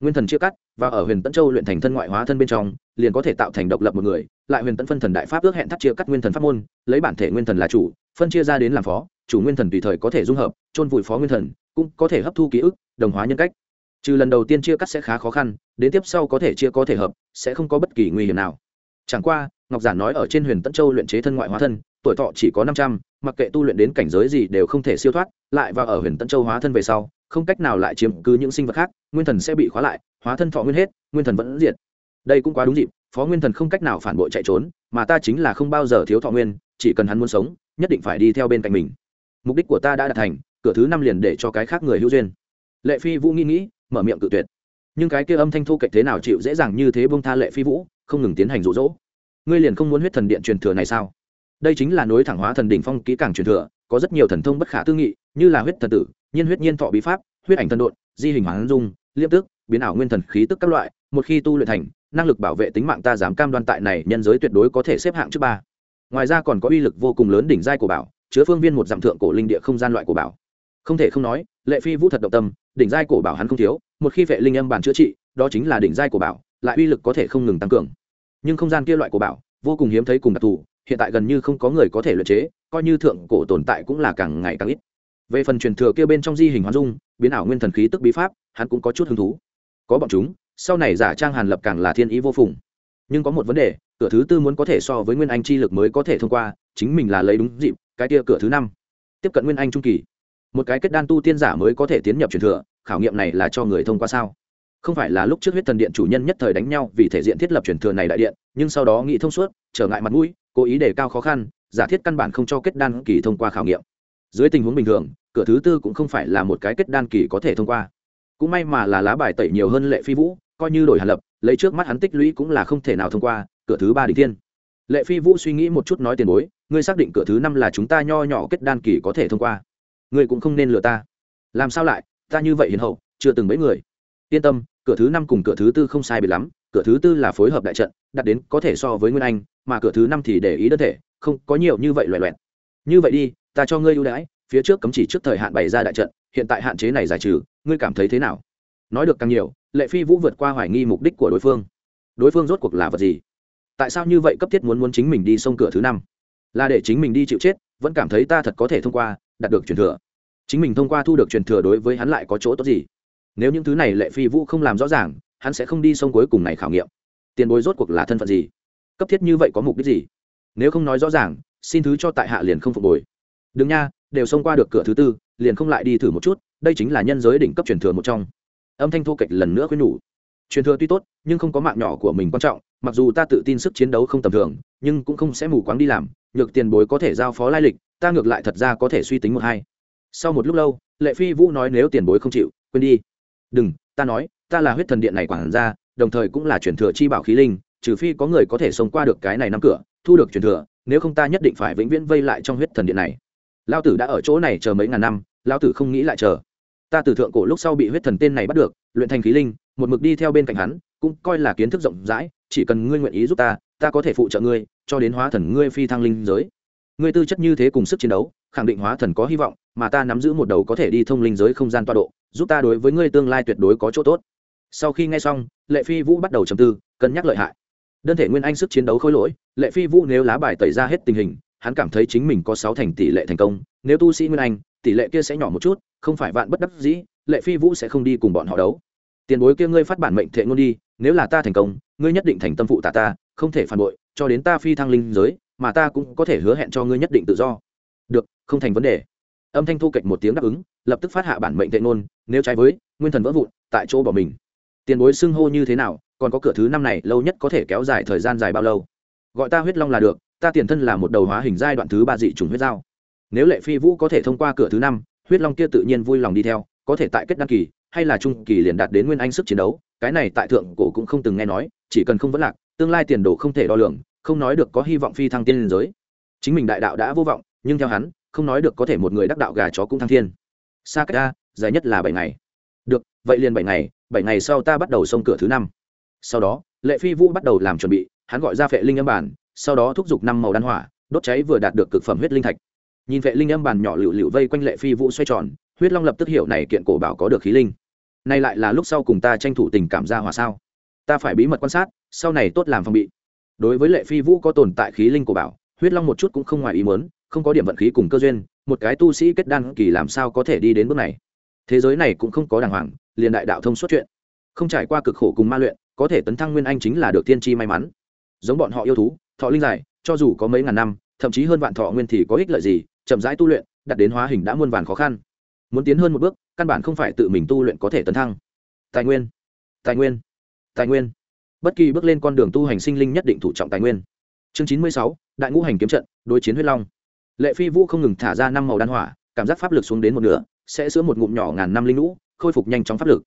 Nguyên thần chia cắt, và ở huyền tẫn châu luyện thành thân ngoại hóa thân bên trong, liền có thể tạo thành độc lập một người, lại huyền tẫn phân thần đại pháp ước hẹn thắt chia cắt nguyên thần pháp môn, lấy bản thể nguyên thần là chủ, phân chia ra đến làm phó, chủ nguyên thần tùy thời có thể dung hợp, chôn vùi phó nguyên thần, cũng có thể hấp thu ký ức đồng hóa nhân cách. Trừ lần đầu tiên chia cắt sẽ khá khó khăn, đến tiếp sau có thể chia có thể hợp, sẽ không có bất kỳ nguy hiểm nào. Chẳng qua, ngọc giản nói ở trên huyền tẫn châu luyện chế thân ngoại hóa thân, tuổi thọ chỉ có năm trăm, mặc kệ tu luyện đến cảnh giới gì đều không thể siêu thoát, lại và ở huyền tẫn châu hóa thân về sau, không cách nào lại chiếm cứ những sinh vật khác, nguyên thần sẽ bị khóa lại, hóa thân thọ nguyên hết, nguyên thần vẫn diệt. Đây cũng quá đúng dịp, phó nguyên thần không cách nào phản bội chạy trốn, mà ta chính là không bao giờ thiếu thọ nguyên, chỉ cần hắn muốn sống, nhất định phải đi theo bên cạnh mình. Mục đích của ta đã đạt thành, cửa thứ năm liền để cho cái khác người hữu duyên lệ phi vũ nghĩ nghĩ, mở miệng cự tuyệt. Nhưng cái kia âm thanh thu kệch thế nào chịu dễ dàng như thế bông tha lệ phi vũ, không ngừng tiến hành rụ rỗ ngươi liền không muốn huyết thần điện truyền thừa này sao? Đây chính là nối thẳng hóa thần đỉnh phong kỹ càng truyền thừa, có rất nhiều thần thông bất khả tư nghị, như là huyết thần tử, nhiên huyết nhiên thọ bí pháp, huyết ảnh thần độn, di hình hoán dung, liêm tức, biến ảo nguyên thần khí tức các loại, một khi tu luyện thành, năng lực bảo vệ tính mạng ta dám cam đoan tại này nhân giới tuyệt đối có thể xếp hạng trước ba. Ngoài ra còn có uy lực vô cùng lớn đỉnh giai của bảo, chứa phương viên một dặm thượng cổ linh địa không gian loại của bảo. Không thể không nói, lệ phi vũ thật động tâm đỉnh giai cổ bảo hắn không thiếu, một khi vệ linh âm bản chữa trị, đó chính là đỉnh giai của bảo, lại uy lực có thể không ngừng tăng cường. Nhưng không gian kia loại của bảo, vô cùng hiếm thấy cùng đặc thù, hiện tại gần như không có người có thể luyện chế, coi như thượng cổ tồn tại cũng là càng ngày càng ít. Về phần truyền thừa kia bên trong di hình hoán dung, biến ảo nguyên thần khí tức bí pháp, hắn cũng có chút hứng thú. Có bọn chúng, sau này giả trang hàn lập càng là thiên ý vô phùng. Nhưng có một vấn đề, cửa thứ tư muốn có thể so với nguyên anh chi lực mới có thể thông qua, chính mình là lấy đúng dịp, cái kia cửa thứ năm. Tiếp cận nguyên anh trung kỳ một cái kết đan tu tiên giả mới có thể tiến nhập truyền thừa, khảo nghiệm này là cho người thông qua sao? Không phải là lúc trước huyết thần điện chủ nhân nhất thời đánh nhau vì thể diện thiết lập truyền thừa này đại điện, nhưng sau đó nghĩ thông suốt, trở ngại mặt mũi, cố ý đề cao khó khăn, giả thiết căn bản không cho kết đan kỳ thông qua khảo nghiệm. Dưới tình huống bình thường, cửa thứ tư cũng không phải là một cái kết đan kỳ có thể thông qua. Cũng may mà là lá bài tẩy nhiều hơn lệ phi vũ, coi như đổi hàn lập, lấy trước mắt hắn tích lũy cũng là không thể nào thông qua, cửa thứ ba đ ỉ thiên. Lệ phi vũ suy nghĩ một chút nói tiền bối, ngươi xác định cửa thứ năm là chúng ta nho nhỏ kết đan kỳ có thể thông qua ngươi cũng không nên lừa ta. Làm sao lại? Ta như vậy hiền hậu, chưa từng mấy người. Yên tâm, cửa thứ năm cùng cửa thứ tư không sai biệt lắm. Cửa thứ tư là phối hợp đại trận, đặt đến có thể so với nguyên anh, mà cửa thứ năm thì để ý đơn thể, không có nhiều như vậy loẹ loẹt. như vậy đi, ta cho ngươi ưu đãi, phía trước cấm chỉ trước thời hạn bày ra đại trận, hiện tại hạn chế này giải trừ, ngươi cảm thấy thế nào? Nói được càng nhiều, lệ phi vũ vượt qua hoài nghi mục đích của đối phương. Đối phương rốt cuộc là vật gì? Tại sao như vậy cấp thiết muốn muốn chính mình đi sông cửa thứ năm? Là để chính mình đi chịu chết, vẫn cảm thấy ta thật có thể thông qua đạt được truyền thừa. Chính mình thông qua thu được truyền thừa đối với hắn lại có chỗ tốt gì? Nếu những thứ này lệ phi vũ không làm rõ ràng, hắn sẽ không đi sông cuối cùng này khảo nghiệm. Tiền bối rốt cuộc là thân phận gì? Cấp thiết như vậy có mục đích gì? Nếu không nói rõ ràng, xin thứ cho tại hạ liền không phục hồi. Đừng nha, đều xông qua được cửa thứ tư, liền không lại đi thử một chút, đây chính là nhân giới đỉnh cấp truyền thừa một trong. Âm thanh thô kệch lần nữa khuyên nhủ. Truyền thừa tuy tốt, nhưng không có mạng nhỏ của mình quan trọng, mặc dù ta tự tin sức chiến đấu không tầm thường, nhưng cũng không sẽ mù quáng đi làm, nhược tiền bối có thể giao phó lai lịch ta ngược lại thật ra có thể suy tính một hai. Sau một lúc lâu, lệ phi vũ nói nếu tiền bối không chịu, quên đi. Đừng, ta nói, ta là huyết thần điện này quản ra đồng thời cũng là truyền thừa chi bảo khí linh, trừ phi có người có thể sống qua được cái này năm cửa, thu được truyền thừa, nếu không ta nhất định phải vĩnh viễn vây lại trong huyết thần điện này. Lao tử đã ở chỗ này chờ mấy ngàn năm lao tử không nghĩ lại chờ. Ta từ thượng cổ lúc sau bị huyết thần tên này bắt được, luyện thành khí linh, một mực đi theo bên cạnh hắn, cũng coi là kiến thức rộng rãi, chỉ cần ngươi nguyện ý giúp ta ta có thể phụ trợ ngươi, cho đến hóa thần ngươi phi thăng linh giới ngươi tư chất như thế cùng sức chiến đấu, khẳng định hóa thần có hy vọng, mà ta nắm giữ một đầu có thể đi thông linh giới không gian toa độ, giúp ta đối với ngươi tương lai tuyệt đối có chỗ tốt. Sau khi nghe xong, lệ phi vũ bắt đầu trầm tư, cân nhắc lợi hại. Đơn thể nguyên anh sức chiến đấu khôi lỗi, lệ phi vũ nếu lá bài tẩy ra hết tình hình, hắn cảm thấy chính mình có sáu thành tỷ lệ thành công. Nếu tu sĩ nguyên anh, tỷ lệ kia sẽ nhỏ một chút, không phải vạn bất đắc dĩ, lệ phi vũ sẽ không đi cùng bọn họ đấu. Tiền bối kia ngươi phát bản mệnh thệ ngôn đi, nếu là ta thành công, ngươi nhất định thành tâm phụ tạ ta, không thể phản bội, cho đến ta phi thăng linh giới mà ta cũng có thể hứa hẹn cho ngươi nhất định tự do. Được, không thành vấn đề. Âm thanh thu kịch một tiếng đáp ứng, lập tức phát hạ bản mệnh tệ ngôn, nếu trái với, nguyên thần vỡ vụn, tại chỗ bỏ mình. Tiền bối xưng hô như thế nào, còn có cửa thứ năm này lâu nhất có thể kéo dài thời gian dài bao lâu? Gọi ta huyết long là được, ta tiền thân là một đầu hóa hình giai đoạn thứ ba dị trùng huyết giao. Nếu lệ phi vũ có thể thông qua cửa thứ năm, huyết long kia tự nhiên vui lòng đi theo, có thể tại kết đăng kỳ, hay là trung kỳ liền đạt đến nguyên anh sức chiến đấu, cái này tại thượng cổ cũng không từng nghe nói, chỉ cần không vấn lạc, tương lai tiền đồ không thể đo lường không nói được có hy vọng phi thăng tiên liên giới. Chính mình đại đạo đã vô vọng nhưng theo hắn không nói được có thể một người đắc đạo gà chó cũng thăng thiên. Xa cách ta, dài nhất là bảy ngày. Được vậy liền bảy ngày bảy ngày sau ta bắt đầu xông cửa thứ năm. Sau đó lệ phi vũ bắt đầu làm chuẩn bị hắn gọi ra phệ linh âm bản sau đó thúc giục năm màu đan hỏa đốt cháy vừa đạt được cực phẩm huyết linh thạch. Nhìn vệ linh âm bàn nhỏ lựu lựu vây quanh lệ phi vũ xoay tròn huyết long lập tức hiểu này kiện cổ bảo có được khí linh. Nay lại là lúc sau cùng ta tranh thủ tình cảm ra hòa sao? Ta phải bí mật quan sát sau này tốt làm phòng bị đối với lệ phi vũ có tồn tại khí linh của bảo, huyết long một chút cũng không ngoài ý muốn, không có điểm vận khí cùng cơ duyên, một cái tu sĩ kết đan kỳ làm sao có thể đi đến bước này. Thế giới này cũng không có đàng hoàng, liền đại đạo thông suốt chuyện. Không trải qua cực khổ cùng ma luyện, có thể tấn thăng nguyên anh chính là được tiên tri may mắn. Giống bọn họ yêu thú, thọ linh dài, cho dù có mấy ngàn năm, thậm chí hơn vạn thọ nguyên thì có ích lợi gì, chậm rãi tu luyện đặt đến hóa hình đã muôn vàn khó khăn. Muốn tiến hơn một bước, căn bản không phải tự mình tu luyện có thể tấn thăng. Tài nguyên tài nguyên tài nguyên bất kỳ bước lên con đường tu hành sinh linh nhất định thủ trọng tài nguyên. Chương chín mươi sáu, đại ngũ hành kiếm trận, đối chiến huyết long. Lệ phi vũ không ngừng thả ra năm màu đan hỏa, cảm giác pháp lực xuống đến một nửa, sẽ sửa một ngụm nhỏ ngàn năm linh lũ, khôi phục nhanh chóng pháp lực.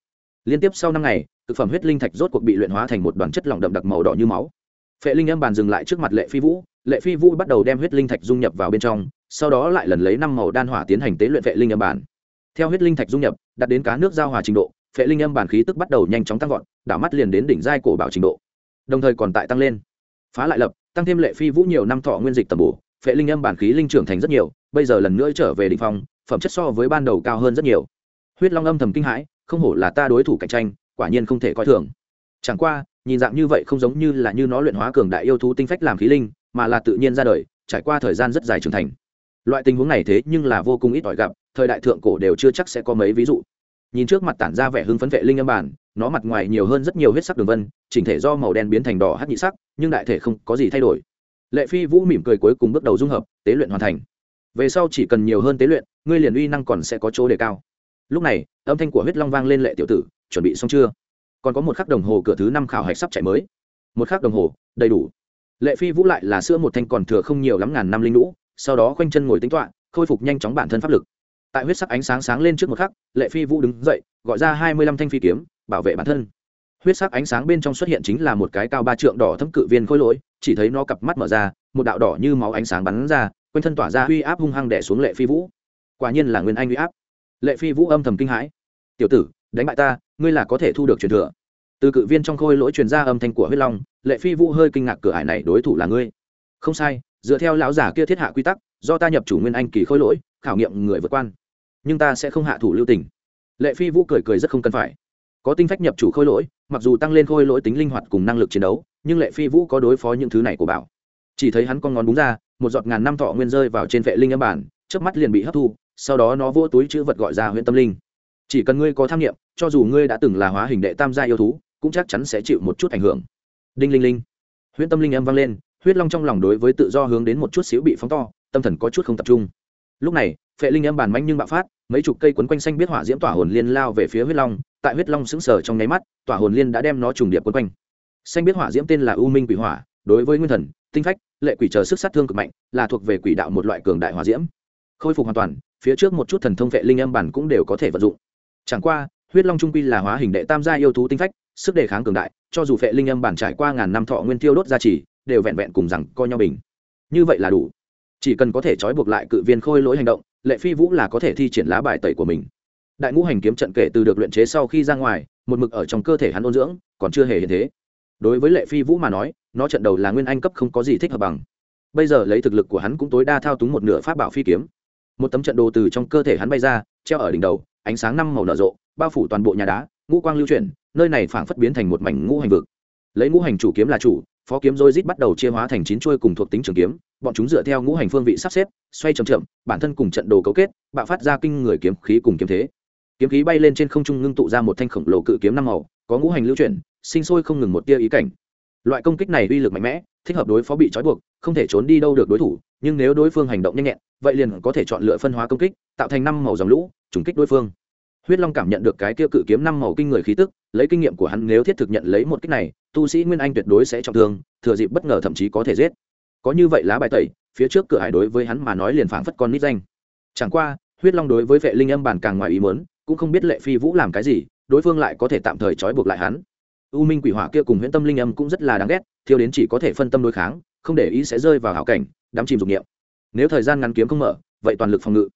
Liên tiếp sau năm ngày, thực phẩm huyết linh thạch rốt cuộc bị luyện hóa thành một đoàn chất lỏng đậm đặc màu đỏ như máu. Phệ linh âm bàn dừng lại trước mặt lệ phi vũ, lệ phi vũ bắt đầu đem huyết linh thạch dung nhập vào bên trong, sau đó lại lần lấy năm màu đan hỏa tiến hành tế luyện phệ linh âm bàn. Theo huyết linh thạch dung nhập, đạt đến cá nước giao hòa trình độ phệ linh âm bản khí tức bắt đầu nhanh chóng tăng vọt, đảo mắt liền đến đỉnh giai cổ bảo trình độ. Đồng thời còn tại tăng lên. Phá lại lập, tăng thêm lệ phi vũ nhiều năm thọ nguyên dịch tầm bổ, phệ linh âm bản khí linh trưởng thành rất nhiều, bây giờ lần nữa trở về đỉnh phong, phẩm chất so với ban đầu cao hơn rất nhiều. Huyết long âm thầm kinh hãi, không hổ là ta đối thủ cạnh tranh, quả nhiên không thể coi thường. Chẳng qua, nhìn dạng như vậy không giống như là như nó luyện hóa cường đại yêu thú tinh phách làm khí linh, mà là tự nhiên ra đời, trải qua thời gian rất dài trưởng thành. Loại tình huống này thế nhưng là vô cùng ít ỏi gặp, thời đại thượng cổ đều chưa chắc sẽ có mấy ví dụ nhìn trước mặt tản ra vẻ hưng phấn vệ linh âm bản, nó mặt ngoài nhiều hơn rất nhiều huyết sắc đường vân, chỉnh thể do màu đen biến thành đỏ hát nhị sắc, nhưng đại thể không có gì thay đổi. Lệ phi vũ mỉm cười cuối cùng bước đầu dung hợp, tế luyện hoàn thành. Về sau chỉ cần nhiều hơn tế luyện, ngươi liền uy năng còn sẽ có chỗ đề cao. Lúc này, âm thanh của huyết long vang lên lệ tiểu tử, chuẩn bị xong chưa? Còn có một khắc đồng hồ cửa thứ năm khảo hạch sắp chạy mới. Một khắc đồng hồ, đầy đủ. Lệ phi vũ lại là sữa một thanh còn thừa không nhiều lắm ngàn năm linh lũ, sau đó khoanh chân ngồi tính toạ khôi phục nhanh chóng bản thân pháp lực tại huyết sắc ánh sáng sáng lên trước một khắc, lệ phi vũ đứng dậy, gọi ra hai mươi lăm thanh phi kiếm, bảo vệ bản thân. Huyết sắc ánh sáng bên trong xuất hiện chính là một cái cao ba trượng đỏ thâm cự viên khôi lỗi, chỉ thấy nó cặp mắt mở ra, một đạo đỏ như máu ánh sáng bắn ra, quanh thân tỏa ra uy áp hung hăng đẻ xuống lệ phi vũ. Quả nhiên là nguyên anh uy áp. Lệ phi vũ âm thầm kinh hãi. Tiểu tử, đánh bại ta, ngươi là có thể thu được truyền thừa. Từ cự viên trong khôi lỗi truyền ra âm thanh của huyết long, lệ phi vũ hơi kinh ngạc, cửa hải này đối thủ là ngươi? Không sai, dựa theo lão giả kia thiết hạ quy tắc, do ta nhập chủ nguyên anh kỳ khôi lỗi, khảo nghiệm người vượt quan nhưng ta sẽ không hạ thủ lưu tình. Lệ phi vũ cười cười rất không cần phải. Có tinh phách nhập chủ khôi lỗi, mặc dù tăng lên khôi lỗi tính linh hoạt cùng năng lực chiến đấu, nhưng lệ phi vũ có đối phó những thứ này của bảo. Chỉ thấy hắn con ngón búng ra, một giọt ngàn năm thọ nguyên rơi vào trên vệ linh âm bản trước mắt liền bị hấp thu, sau đó nó vỗ túi chữ vật gọi ra huyện tâm linh. Chỉ cần ngươi có tham nghiệm, cho dù ngươi đã từng là hóa hình đệ tam gia yêu thú, cũng chắc chắn sẽ chịu một chút ảnh hưởng. Đinh linh linh. Huyện tâm linh âm vang lên, huyết long trong lòng đối với tự do hướng đến một chút xíu bị phóng to, tâm thần có chút không tập trung. Lúc này phệ linh âm bàn manh nhưng bạo phát mấy chục cây quấn quanh xanh biết hỏa diễm tỏa hồn liên lao về phía huyết long, tại huyết long sững sờ trong nháy mắt, tỏa hồn liên đã đem nó trùng điệp quấn quanh. Xanh biết hỏa diễm tên là u minh quỷ hỏa, đối với nguyên thần, tinh phách, lệ quỷ chờ sức sát thương cực mạnh, là thuộc về quỷ đạo một loại cường đại hỏa diễm. Khôi phục hoàn toàn, phía trước một chút thần thông vệ linh âm bản cũng đều có thể vận dụng. Chẳng qua, huyết long trung quy là hóa hình đệ tam gia yêu thú tinh phách, sức đề kháng cường đại, cho dù vệ linh âm bản trải qua ngàn năm thọ nguyên tiêu đốt gia trì, đều vẹn vẹn cùng rằng coi nhau bình. Như vậy là đủ. Chỉ cần có thể trói buộc lại cự viên khôi lỗi hành động lệ phi vũ là có thể thi triển lá bài tẩy của mình. Đại ngũ hành kiếm trận kể từ được luyện chế sau khi ra ngoài, một mực ở trong cơ thể hắn ôn dưỡng, còn chưa hề hiện thế. Đối với lệ phi vũ mà nói, nó trận đầu là nguyên anh cấp không có gì thích hợp bằng. Bây giờ lấy thực lực của hắn cũng tối đa thao túng một nửa pháp bảo phi kiếm. Một tấm trận đồ từ trong cơ thể hắn bay ra, treo ở đỉnh đầu, ánh sáng năm màu nở rộ, bao phủ toàn bộ nhà đá, ngũ quang lưu chuyển, nơi này phảng phất biến thành một mảnh ngũ hành vực. Lấy ngũ hành chủ kiếm là chủ phó kiếm rồi rít bắt đầu chia hóa thành chín chuôi cùng thuộc tính trường kiếm, bọn chúng dựa theo ngũ hành phương vị sắp xếp, xoay chậm chậm, bản thân cùng trận đồ cấu kết, bạo phát ra kinh người kiếm khí cùng kiếm thế. Kiếm khí bay lên trên không trung ngưng tụ ra một thanh khổng lồ cự kiếm năm màu, có ngũ hành lưu chuyển, sinh sôi không ngừng một tia ý cảnh. Loại công kích này uy lực mạnh mẽ, thích hợp đối phó bị trói buộc, không thể trốn đi đâu được đối thủ, nhưng nếu đối phương hành động nhanh nhẹn, vậy liền có thể chọn lựa phân hóa công kích, tạo thành năm màu dòng lũ, trùng kích đối phương. Huyết long cảm nhận được cái kia cự kiếm năm màu kinh người khí tức, lấy kinh nghiệm của hắn nếu thiết thực nhận lấy một kích này tu sĩ nguyên anh tuyệt đối sẽ trọng thương, thừa dịp bất ngờ thậm chí có thể giết. Có như vậy lá bài tẩy, phía trước cửa hải đối với hắn mà nói liền phảng phất con nít danh. Chẳng qua, huyết long đối với vệ linh âm bản càng ngoài ý mớn cũng không biết lệ phi vũ làm cái gì, đối phương lại có thể tạm thời trói buộc lại hắn. U minh quỷ hỏa kia cùng huyễn tâm linh âm cũng rất là đáng ghét thiếu đến chỉ có thể phân tâm đối kháng, không để ý sẽ rơi vào hảo cảnh, đắm chìm dục nghiệm nếu thời gian ngắn kiếm không mở, vậy toàn lực phòng ngự.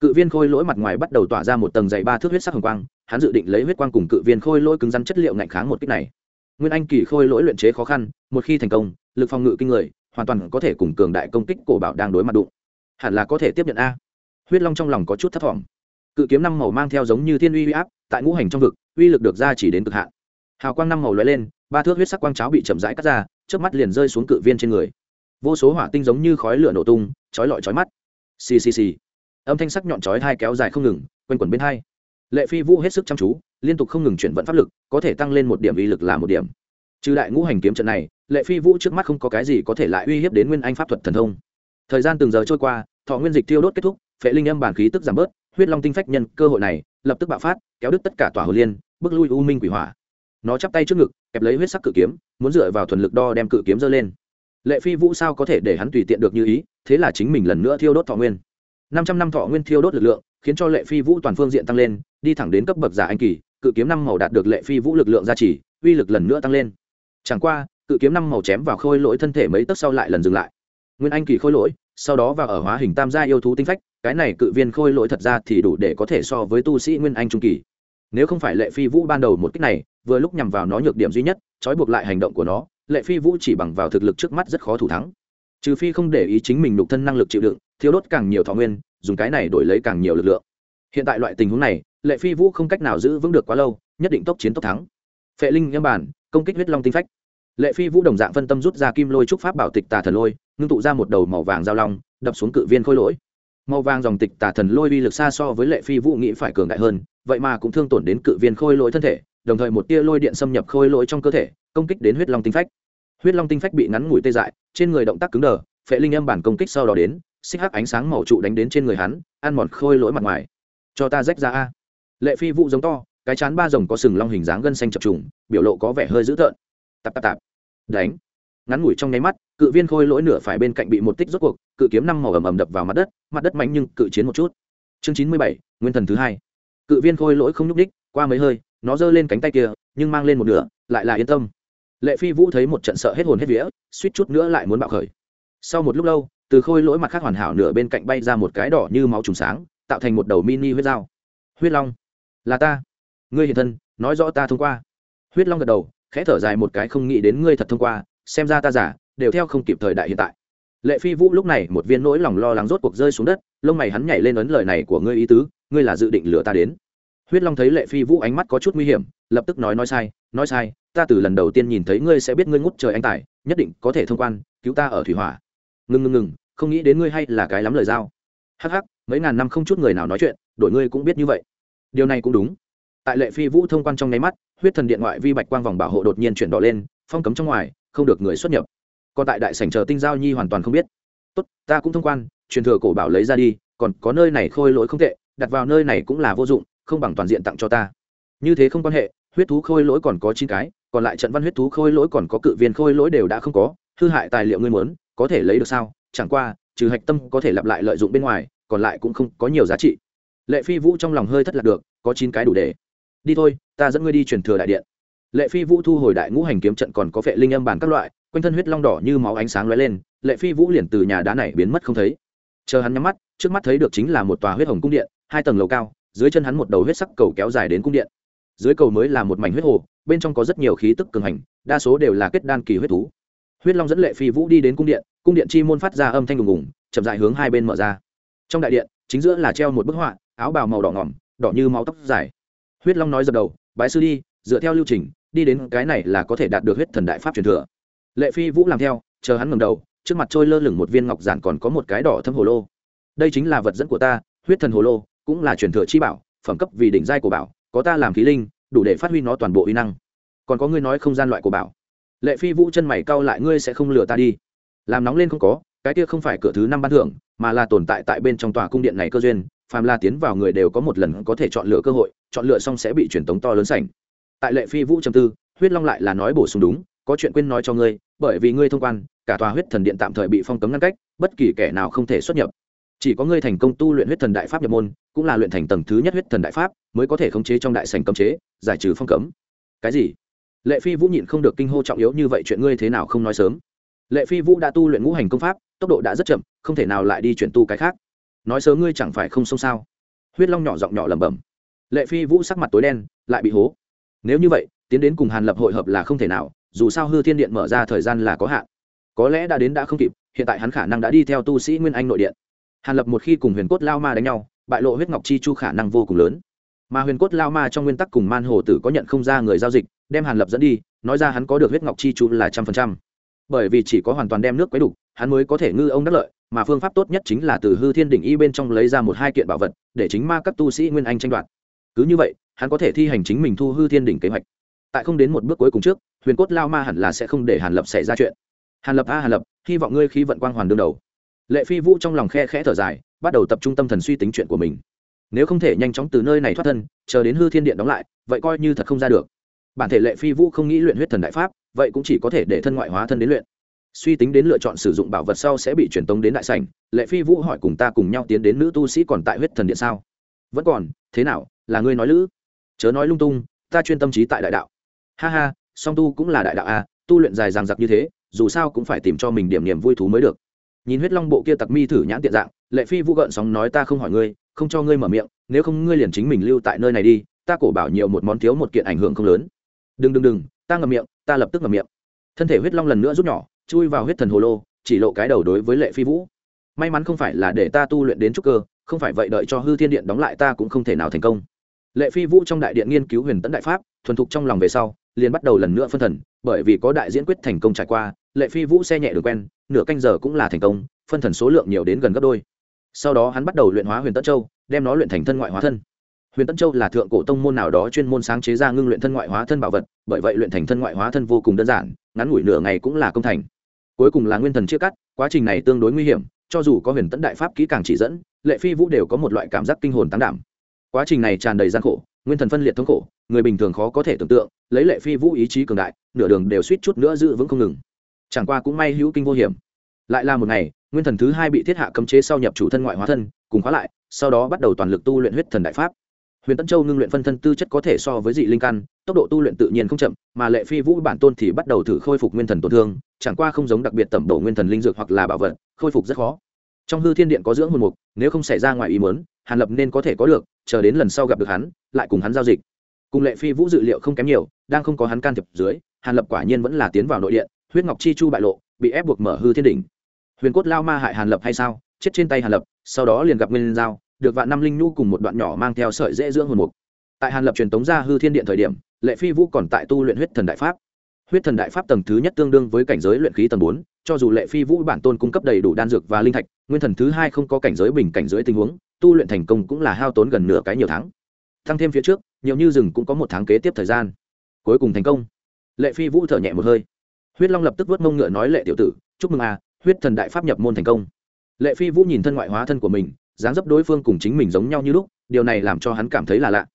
Cự viên khôi lỗi mặt ngoài bắt đầu tỏa ra một tầng dày ba thước huyết sắc hồng quang, hắn dự định lấy huyết quang cùng cự viên khôi lỗi cứng rắn chất liệu ngạnh kháng một kích này nguyên anh kỳ khôi lỗi luyện chế khó khăn, một khi thành công, lực phòng ngự kinh người, hoàn toàn có thể cùng cường đại công kích cổ bảo đang đối mặt đụng. Hẳn là có thể tiếp nhận a. Huyết long trong lòng có chút thấp thỏm. Cự kiếm năm màu mang theo giống như thiên uy uy áp, tại ngũ hành trong vực, uy lực được ra chỉ đến cực hạn. Hào quang năm màu lóe lên, ba thước huyết sắc quang cháo bị chậm rãi cắt ra trước mắt liền rơi xuống cự viên trên người. Vô số hỏa tinh giống như khói lửa nổ tung, chói lọi chói mắt. Xì xì xì. Âm thanh sắc nhọn chói hai kéo dài không ngừng, quanh quẩn bên hai. Lệ phi vũ hết sức chăm chú liên tục không ngừng chuyển vận pháp lực, có thể tăng lên một điểm uy lực là một điểm. Trừ đại ngũ hành kiếm trận này, lệ phi vũ trước mắt không có cái gì có thể lại uy hiếp đến nguyên anh pháp thuật thần thông. Thời gian từng giờ trôi qua, thọ nguyên dịch tiêu đốt kết thúc, phệ linh âm bản khí tức giảm bớt, huyết long tinh phách nhân cơ hội này, lập tức bạo phát, kéo đứt tất cả tòa hồ liên, bước lui u minh quỷ hỏa. Nó chắp tay trước ngực, kẹp lấy huyết sắc cự kiếm, muốn dựa vào thuần lực đo đem cự kiếm dơ lên. Lệ phi vũ sao có thể để hắn tùy tiện được như ý, thế là chính mình lần nữa thiêu đốt thọ nguyên. năm trăm năm thọ nguyên thiêu đốt lực lượng, khiến cho lệ phi vũ toàn phương diện tăng lên, đi thẳng đến cấp bậc giả anh kỳ cự kiếm năm màu đạt được lệ phi vũ lực lượng gia trì, uy lực lần nữa tăng lên. Chẳng qua, cự kiếm năm màu chém vào khôi lỗi thân thể mấy tấc sau lại lần dừng lại. Nguyên anh kỳ khôi lỗi, sau đó vào ở hóa hình tam gia yêu thú tinh phách, cái này cự viên khôi lỗi thật ra thì đủ để có thể so với tu sĩ nguyên anh trung kỳ. Nếu không phải lệ phi vũ ban đầu một cách này, vừa lúc nhằm vào nó nhược điểm duy nhất, trói buộc lại hành động của nó, lệ phi vũ chỉ bằng vào thực lực trước mắt rất khó thủ thắng. Trừ phi không để ý chính mình nhục thân năng lực chịu đựng thiếu đốt càng nhiều thọ nguyên, dùng cái này đổi lấy càng nhiều lực lượng. Hiện tại loại tình huống này lệ phi vũ không cách nào giữ vững được quá lâu, nhất định tốc chiến tốc thắng. Phệ linh nhâm bản, công kích huyết long tinh phách. Lệ phi vũ đồng dạng phân tâm rút ra kim lôi trúc pháp bảo tịch tà thần lôi, ngưng tụ ra một đầu màu vàng giao long, đập xuống cự viên khôi lỗi. Màu vàng dòng tịch tà thần lôi uy lực xa so với lệ phi vũ nghĩ phải cường đại hơn, vậy mà cũng thương tổn đến cự viên khôi lỗi thân thể, đồng thời một tia lôi điện xâm nhập khôi lỗi trong cơ thể, công kích đến huyết long tinh phách. Huyết long tinh phách bị ngắn ngủi tê dại, trên người động tác cứng đờ, phệ linh âm bản công kích sau đó đến, xích hắc ánh sáng màu trụ đánh đến trên người hắn, ăn mòn khôi lỗi mặt ngoài. Cho ta rách ra a lệ phi vũ giống to, cái chán ba rồng có sừng long hình dáng gân xanh chập trùng, biểu lộ có vẻ hơi dữ tợn. Tạp tạp tạp. Đánh. Ngắn ngủi trong nháy mắt, cự viên khôi lỗi nửa phải bên cạnh bị một tích rốt cuộc, cự kiếm năm màu ầm ầm đập vào mặt đất mặt đất mạnh nhưng cự chiến một chút. Chương chín mươi bảy, nguyên thần thứ hai. Cự viên khôi lỗi không nhúc đích qua mấy hơi, nó giơ lên cánh tay kia, nhưng mang lên một nửa, lại là yên tâm. Lệ phi vũ thấy một trận sợ hết hồn hết vía, suýt chút nữa lại muốn bạo khởi. Sau một lúc lâu, từ khôi lỗi mặt khác hoàn hảo nửa bên cạnh bay ra một cái đỏ như máu trùng sáng, tạo thành một đầu mini huyết dao. Huyết long là ta. Ngươi hiện thân, nói rõ ta thông qua. Huyết long gật đầu, khẽ thở dài một cái không nghĩ đến ngươi thật thông qua, xem ra ta giả, đều theo không kịp thời đại hiện tại. Lệ phi vũ lúc này một viên nỗi lòng lo lắng rốt cuộc rơi xuống đất, lông mày hắn nhảy lên ấn lời này của ngươi ý tứ, ngươi là dự định lừa ta đến. Huyết long thấy lệ phi vũ ánh mắt có chút nguy hiểm, lập tức nói nói sai nói sai, ta từ lần đầu tiên nhìn thấy ngươi sẽ biết ngươi ngút trời anh tài, nhất định có thể thông quan, cứu ta ở thủy hỏa. Ngừng ngừng ngừng, không nghĩ đến ngươi hay là cái lắm lời giao. Hắc hắc, mấy ngàn năm không chút người nào nói chuyện, đổi ngươi cũng biết như vậy điều này cũng đúng. Tại lệ phi vũ thông quan trong nháy mắt, huyết thần điện ngoại vi bạch quang vòng bảo hộ đột nhiên chuyển đỏ lên, phong cấm trong ngoài, không được người xuất nhập. Còn tại đại sảnh chờ tinh giao nhi hoàn toàn không biết. Tốt, ta cũng thông quan, truyền thừa cổ bảo lấy ra đi, còn có nơi này khôi lỗi không tệ, đặt vào nơi này cũng là vô dụng, không bằng toàn diện tặng cho ta. Như thế không quan hệ, huyết thú khôi lỗi còn có chín cái, còn lại trận văn huyết thú khôi lỗi còn có cự viên khôi lỗi đều đã không có, hư hại tài liệu ngươi muốn, có thể lấy được sao? Chẳng qua, trừ hạch tâm có thể lặp lại lợi dụng bên ngoài, còn lại cũng không có nhiều giá trị lệ phi vũ trong lòng hơi thất lạc được, có chín cái đủ để. Đi thôi, ta dẫn ngươi đi truyền thừa đại điện. Lệ phi vũ thu hồi đại ngũ hành kiếm trận còn có vệ linh âm bản các loại, quanh thân huyết long đỏ như máu ánh sáng lóe lên, lệ phi vũ liền từ nhà đá này biến mất không thấy. Chờ hắn nhắm mắt, trước mắt thấy được chính là một tòa huyết hồng cung điện, hai tầng lầu cao, dưới chân hắn một đầu huyết sắc cầu kéo dài đến cung điện. Dưới cầu mới là một mảnh huyết hồ, bên trong có rất nhiều khí tức cường hành, đa số đều là kết đan kỳ huyết thú. Huyết long dẫn lệ phi vũ đi đến cung điện cung điện chi môn phát ra âm thanh đùng ùng chậm dại hướng hai bên mở ra. Trong đại điện, chính giữa là treo một bức họa áo bào màu đỏ ngỏm, đỏ như máu tóc dài. Huyết long nói dập đầu, bái sư đi, dựa theo lưu trình, đi đến cái này là có thể đạt được huyết thần đại pháp truyền thừa. Lệ phi vũ làm theo, chờ hắn ngầm đầu, trước mặt trôi lơ lửng một viên ngọc giản còn có một cái đỏ thâm hồ lô. Đây chính là vật dẫn của ta, huyết thần hồ lô, cũng là truyền thừa chi bảo, phẩm cấp vì đỉnh giai của bảo, có ta làm khí linh, đủ để phát huy nó toàn bộ uy năng. Còn có ngươi nói không gian loại của bảo. Lệ phi vũ chân mày cau lại, ngươi sẽ không lừa ta đi. Làm nóng lên không có, cái kia không phải cửa thứ năm ban thưởng, mà là tồn tại tại bên trong tòa cung điện này cơ duyên phàm la tiến vào người đều có một lần có thể chọn lựa cơ hội, chọn lựa xong sẽ bị truyền tống to lớn sảnh. Tại lệ phi vũ trầm tư, huyết long lại là nói bổ sung đúng, có chuyện quên nói cho ngươi, bởi vì ngươi thông quan, cả tòa huyết thần điện tạm thời bị phong cấm ngăn cách, bất kỳ kẻ nào không thể xuất nhập. Chỉ có ngươi thành công tu luyện huyết thần đại pháp nhập môn, cũng là luyện thành tầng thứ nhất huyết thần đại pháp, mới có thể khống chế trong đại sảnh cấm chế, giải trừ phong cấm. Cái gì? Lệ phi vũ nhịn không được kinh hô trọng yếu như vậy chuyện ngươi thế nào không nói sớm. Lệ phi vũ đã tu luyện ngũ hành công pháp, tốc độ đã rất chậm, không thể nào lại đi chuyển tu cái khác nói sớm ngươi chẳng phải không xông sao? Huyết long nhỏ giọng nhỏ lẩm bẩm. Lệ phi vũ sắc mặt tối đen, lại bị hố. Nếu như vậy, tiến đến cùng hàn lập hội hợp là không thể nào, dù sao hư thiên điện mở ra thời gian là có hạn. Có lẽ đã đến đã không kịp, hiện tại hắn khả năng đã đi theo tu sĩ nguyên anh nội điện. Hàn lập một khi cùng huyền cốt lao ma đánh nhau, bại lộ huyết ngọc chi chu khả năng vô cùng lớn. Mà huyền cốt lao ma trong nguyên tắc cùng man hồ tử có nhận không ra người giao dịch, đem hàn lập dẫn đi, nói ra hắn có được huyết ngọc chi chu là trăm phần trăm. Bởi vì chỉ có hoàn toàn đem nước quấy đục hắn mới có thể ngư ông đắc lợi, mà phương pháp tốt nhất chính là từ hư thiên đỉnh y bên trong lấy ra một hai kiện bảo vật, để chính ma các tu sĩ nguyên anh tranh đoạt. Cứ như vậy, hắn có thể thi hành chính mình thu hư thiên đỉnh kế hoạch. Tại không đến một bước cuối cùng trước, huyền cốt lao ma hẳn là sẽ không để hàn lập xảy ra chuyện. Hàn lập a, hàn lập, hy vọng ngươi khí vận quang hoàn đương đầu. Lệ phi vũ trong lòng khe khẽ thở dài, bắt đầu tập trung tâm thần suy tính chuyện của mình. Nếu không thể nhanh chóng từ nơi này thoát thân, chờ đến hư thiên điện đóng lại, vậy coi như thật không ra được. Bản thể lệ phi vũ không nghĩ luyện huyết thần đại pháp, vậy cũng chỉ có thể để thân ngoại hóa thân đến luyện suy tính đến lựa chọn sử dụng bảo vật sau sẽ bị truyền tống đến đại sảnh, lệ phi vũ hỏi cùng ta cùng nhau tiến đến nữ tu sĩ còn tại huyết thần điện sao? Vẫn còn, thế nào, là ngươi nói lữ? Chớ nói lung tung, ta chuyên tâm trí tại đại đạo. Ha ha, song tu cũng là đại đạo a tu luyện dài dằng dặc như thế, dù sao cũng phải tìm cho mình điểm niềm vui thú mới được. Nhìn huyết long bộ kia tặc mi thử nhãn tiện dạng, lệ phi vũ gợn sóng nói ta không hỏi ngươi, không cho ngươi mở miệng, nếu không ngươi liền chính mình lưu tại nơi này đi, ta cổ bảo nhiều một món thiếu một kiện ảnh hưởng không lớn. Đừng đừng đừng, ta ngậm miệng, ta lập tức ngậm miệng. Thân thể huyết long lần nữa rút nhỏ chui vào huyết thần hồ lô, chỉ lộ cái đầu đối với lệ phi vũ. May mắn không phải là để ta tu luyện đến trúc cơ, không phải vậy đợi cho hư thiên điện đóng lại ta cũng không thể nào thành công. Lệ phi vũ trong đại điện nghiên cứu huyền tấn đại pháp, thuần thục trong lòng về sau, liền bắt đầu lần nữa phân thần, bởi vì có đại diễn quyết thành công trải qua, lệ phi vũ xe nhẹ được quen, nửa canh giờ cũng là thành công, phân thần số lượng nhiều đến gần gấp đôi. Sau đó hắn bắt đầu luyện hóa huyền tấn châu, đem nó luyện thành thân ngoại hóa thân. Huyền tấn châu là thượng cổ tông môn nào đó chuyên môn sáng chế ra ngưng luyện thân ngoại hóa thân bảo vật, bởi vậy luyện thành thân ngoại hóa thân vô cùng đơn giản, ngắn ngủi nửa ngày cũng là công thành cuối cùng là nguyên thần chia cắt, quá trình này tương đối nguy hiểm, cho dù có huyền tấn đại pháp kỹ càng chỉ dẫn, lệ phi vũ đều có một loại cảm giác kinh hồn tán đảm. Quá trình này tràn đầy gian khổ, nguyên thần phân liệt thống khổ, người bình thường khó có thể tưởng tượng, lấy lệ phi vũ ý chí cường đại, nửa đường đều suýt chút nữa giữ vững không ngừng. Chẳng qua cũng may hữu kinh vô hiểm. Lại là một ngày, nguyên thần thứ hai bị thiết hạ cấm chế sau nhập chủ thân ngoại hóa thân, cùng khóa lại, sau đó bắt đầu toàn lực tu luyện huyết thần đại pháp huyền tân châu ngưng luyện phân thân tư chất có thể so với dị linh căn, tốc độ tu luyện tự nhiên không chậm, mà lệ phi vũ bản tôn thì bắt đầu thử khôi phục nguyên thần tổn thương, chẳng qua không giống đặc biệt tẩm bổ nguyên thần linh dược hoặc là bảo vật, khôi phục rất khó. Trong hư thiên điện có dưỡng hồn mục, nếu không xảy ra ngoài ý muốn, hàn lập nên có thể có được, chờ đến lần sau gặp được hắn, lại cùng hắn giao dịch. Cùng lệ phi vũ dự liệu không kém nhiều, đang không có hắn can thiệp dưới, hàn lập quả nhiên vẫn là tiến vào nội điện, huyết ngọc chi chu bại lộ, bị ép buộc mở hư thiên đỉnh. Huyền cốt lao ma hại hàn lập hay sao? Chết trên tay hàn lập, sau đó liền gặp nguyên giao được vạn năm linh nhu cùng một đoạn nhỏ mang theo sợi dễ dưỡng hồn mục. Tại hàn lập truyền tống ra hư thiên điện thời điểm, lệ phi vũ còn tại tu luyện huyết thần đại pháp. Huyết thần đại pháp tầng thứ nhất tương đương với cảnh giới luyện khí tầng bốn, cho dù lệ phi vũ bản tôn cung cấp đầy đủ đan dược và linh thạch, nguyên thần thứ hai không có cảnh giới bình cảnh giới tình huống, tu luyện thành công cũng là hao tốn gần nửa cái nhiều tháng. Thăng thêm phía trước, nhiều như rừng cũng có một tháng kế tiếp thời gian. Cuối cùng thành công. Lệ phi vũ thở nhẹ một hơi. Huyết long lập tức vớt mông ngựa nói, lệ tiểu tử, chúc mừng a huyết thần đại pháp nhập môn thành công. Lệ phi vũ nhìn thân ngoại hóa thân của mình dáng dấp đối phương cùng chính mình giống nhau như lúc, điều này làm cho hắn cảm thấy là lạ.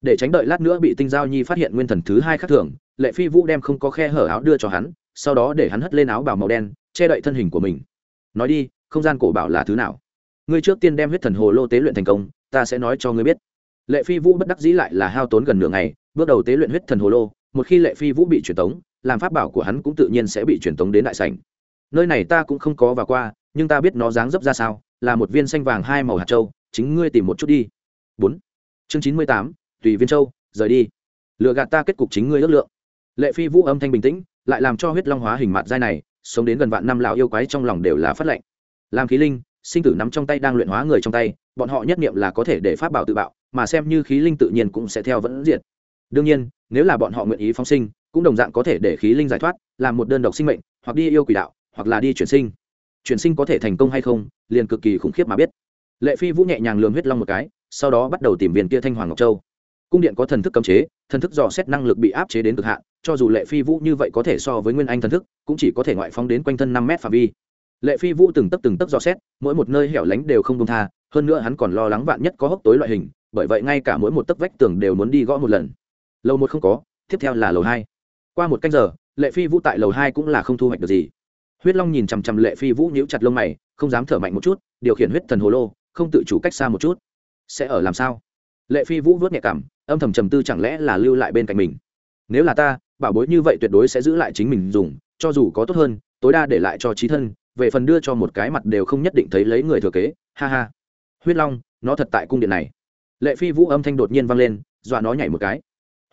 Để tránh đợi lát nữa bị tinh giao nhi phát hiện nguyên thần thứ hai khác thường, lệ phi vũ đem không có khe hở áo đưa cho hắn, sau đó để hắn hất lên áo bảo màu đen, che đậy thân hình của mình. Nói đi, không gian cổ bảo là thứ nào? Ngươi trước tiên đem huyết thần hồ lô tế luyện thành công, ta sẽ nói cho ngươi biết. Lệ phi vũ bất đắc dĩ lại là hao tốn gần nửa ngày, bước đầu tế luyện huyết thần hồ lô, một khi lệ phi vũ bị truyền tống, làm pháp bảo của hắn cũng tự nhiên sẽ bị truyền tống đến đại sảnh. Nơi này ta cũng không có và qua, nhưng ta biết nó dáng dấp ra sao là một viên xanh vàng hai màu hạt châu, chính ngươi tìm một chút đi. Bốn. Chương chín mươi tám, tùy viên châu, rời đi. Lựa gạt ta kết cục chính ngươi ước lượng. Lệ phi vũ âm thanh bình tĩnh, lại làm cho huyết long hóa hình mặt dai này, sống đến gần vạn năm lão yêu quái trong lòng đều là phát lệnh. Làm khí linh, sinh tử nắm trong tay đang luyện hóa người trong tay, bọn họ nhất niệm là có thể để pháp bảo tự bạo, mà xem như khí linh tự nhiên cũng sẽ theo vẫn diệt. Đương nhiên, nếu là bọn họ nguyện ý phóng sinh, cũng đồng dạng có thể để khí linh giải thoát, làm một đơn độc sinh mệnh, hoặc đi yêu quỷ đạo, hoặc là đi chuyển sinh chuyển sinh có thể thành công hay không, liền cực kỳ khủng khiếp mà biết. Lệ phi vũ nhẹ nhàng lường huyết long một cái, sau đó bắt đầu tìm viên kia thanh hoàng ngọc châu. Cung điện có thần thức cấm chế, thần thức dò xét năng lực bị áp chế đến cực hạn, cho dù lệ phi vũ như vậy có thể so với nguyên anh thần thức, cũng chỉ có thể ngoại phóng đến quanh thân năm mét phạm vi. Lệ phi vũ từng tấc từng tấc dò xét, mỗi một nơi hẻo lánh đều không công tha, hơn nữa hắn còn lo lắng vạn nhất có hốc tối loại hình, bởi vậy ngay cả mỗi một tấc vách tường đều muốn đi gõ một lần. Lầu một không có, tiếp theo là lầu hai. Qua một canh giờ, lệ phi vũ tại lầu hai cũng là không thu hoạch được gì huyết long nhìn chằm chằm lệ phi vũ nhíu chặt lông mày, không dám thở mạnh một chút, điều khiển huyết thần hồ lô, không tự chủ cách xa một chút. Sẽ ở làm sao? Lệ phi vũ vớt nhẹ cảm, âm thầm trầm tư chẳng lẽ là lưu lại bên cạnh mình? Nếu là ta, bảo bối như vậy tuyệt đối sẽ giữ lại chính mình dùng, cho dù có tốt hơn, tối đa để lại cho trí thân, về phần đưa cho một cái mặt đều không nhất định thấy lấy người thừa kế, ha ha. Huyết long, nó thật tại cung điện này. Lệ phi vũ âm thanh đột nhiên vang lên, dọa nó nhảy một cái.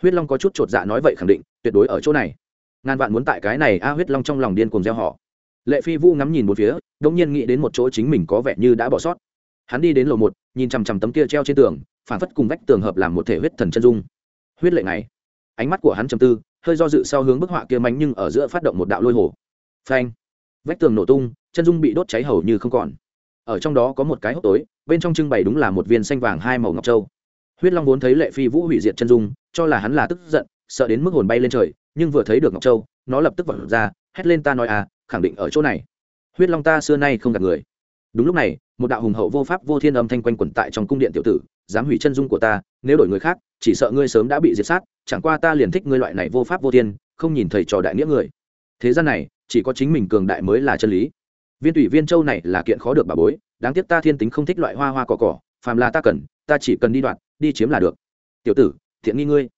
Huyết long có chút chột dạ nói vậy khẳng định, tuyệt đối ở chỗ này. Ngàn vạn muốn tại cái này, a huyết long trong lòng điên cuồng gieo họ lệ phi vũ ngắm nhìn một phía đông nhiên nghĩ đến một chỗ chính mình có vẻ như đã bỏ sót. Hắn đi đến lầu một, nhìn chằm chằm tấm kia treo trên tường, phản phất cùng vách tường hợp làm một thể huyết thần chân dung. Huyết lệ này, ánh mắt của hắn trầm tư, hơi do dự sau hướng bức họa kia mánh nhưng ở giữa phát động một đạo lôi hồ. Phanh! Vách tường nổ tung, chân dung bị đốt cháy hầu như không còn. Ở trong đó có một cái hốc tối, bên trong trưng bày đúng là một viên xanh vàng hai màu ngọc châu. Huyết long vốn thấy lệ phi vũ hủy diệt chân dung, cho là hắn là tức giận, sợ đến mức hồn bay lên trời, nhưng vừa thấy được ngọc châu, nó lập tức vật ra, hét lên ta nói à khẳng định ở chỗ này. Huyết long ta xưa nay không gặp người. Đúng lúc này, một đạo hùng hậu vô pháp vô thiên âm thanh quanh quẩn tại trong cung điện tiểu tử, dám hủy chân dung của ta, nếu đổi người khác, chỉ sợ ngươi sớm đã bị diệt sát, chẳng qua ta liền thích ngươi loại này vô pháp vô thiên, không nhìn thầy trò đại nghĩa người. Thế gian này, chỉ có chính mình cường đại mới là chân lý. Viên tùy viên châu này là kiện khó được bà bối, đáng tiếc ta thiên tính không thích loại hoa hoa cỏ cỏ, phàm là ta cần, ta chỉ cần đi đoạt, đi chiếm là được. Tiểu tử, thiện nghi ngươi.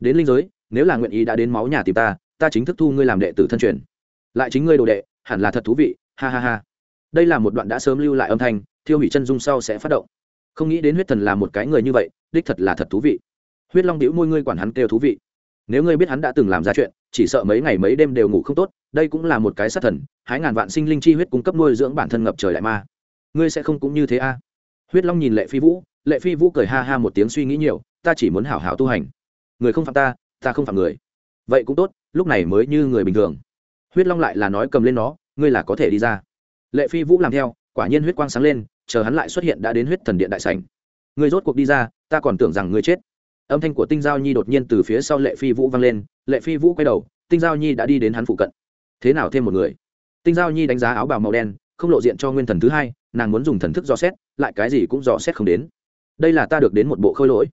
Đến linh giới, nếu là nguyện ý đã đến máu nhà tìm ta ta chính thức thu ngươi làm đệ tử thân truyền lại chính ngươi đồ đệ, hẳn là thật thú vị, ha ha ha. Đây là một đoạn đã sớm lưu lại âm thanh, thiêu hủy chân dung sau sẽ phát động. Không nghĩ đến huyết thần là một cái người như vậy, đích thật là thật thú vị. Huyết long đĩu môi ngươi quản hắn kêu thú vị. Nếu ngươi biết hắn đã từng làm ra chuyện, chỉ sợ mấy ngày mấy đêm đều ngủ không tốt, đây cũng là một cái sát thần, hái ngàn vạn sinh linh chi huyết cung cấp nuôi dưỡng bản thân ngập trời đại ma. Ngươi sẽ không cũng như thế a? À? huyết long nhìn lệ phi vũ, lệ phi vũ cười ha ha một tiếng suy nghĩ nhiều, ta chỉ muốn hảo hảo tu hành. Người không phạm ta ta không phạm người. Vậy cũng tốt, lúc này mới như người bình thường huyết long lại là nói cầm lên nó, ngươi là có thể đi ra. Lệ phi vũ làm theo, quả nhiên huyết quang sáng lên, chờ hắn lại xuất hiện đã đến huyết thần điện đại sảnh. Ngươi rốt cuộc đi ra, ta còn tưởng rằng ngươi chết. Âm thanh của tinh giao nhi đột nhiên từ phía sau lệ phi vũ vang lên, lệ phi vũ quay đầu, tinh giao nhi đã đi đến hắn phụ cận. Thế nào thêm một người? Tinh giao nhi đánh giá áo bào màu đen, không lộ diện cho nguyên thần thứ hai, nàng muốn dùng thần thức dò xét, lại cái gì cũng dò xét không đến. Đây là ta được đến một bộ khôi lỗi.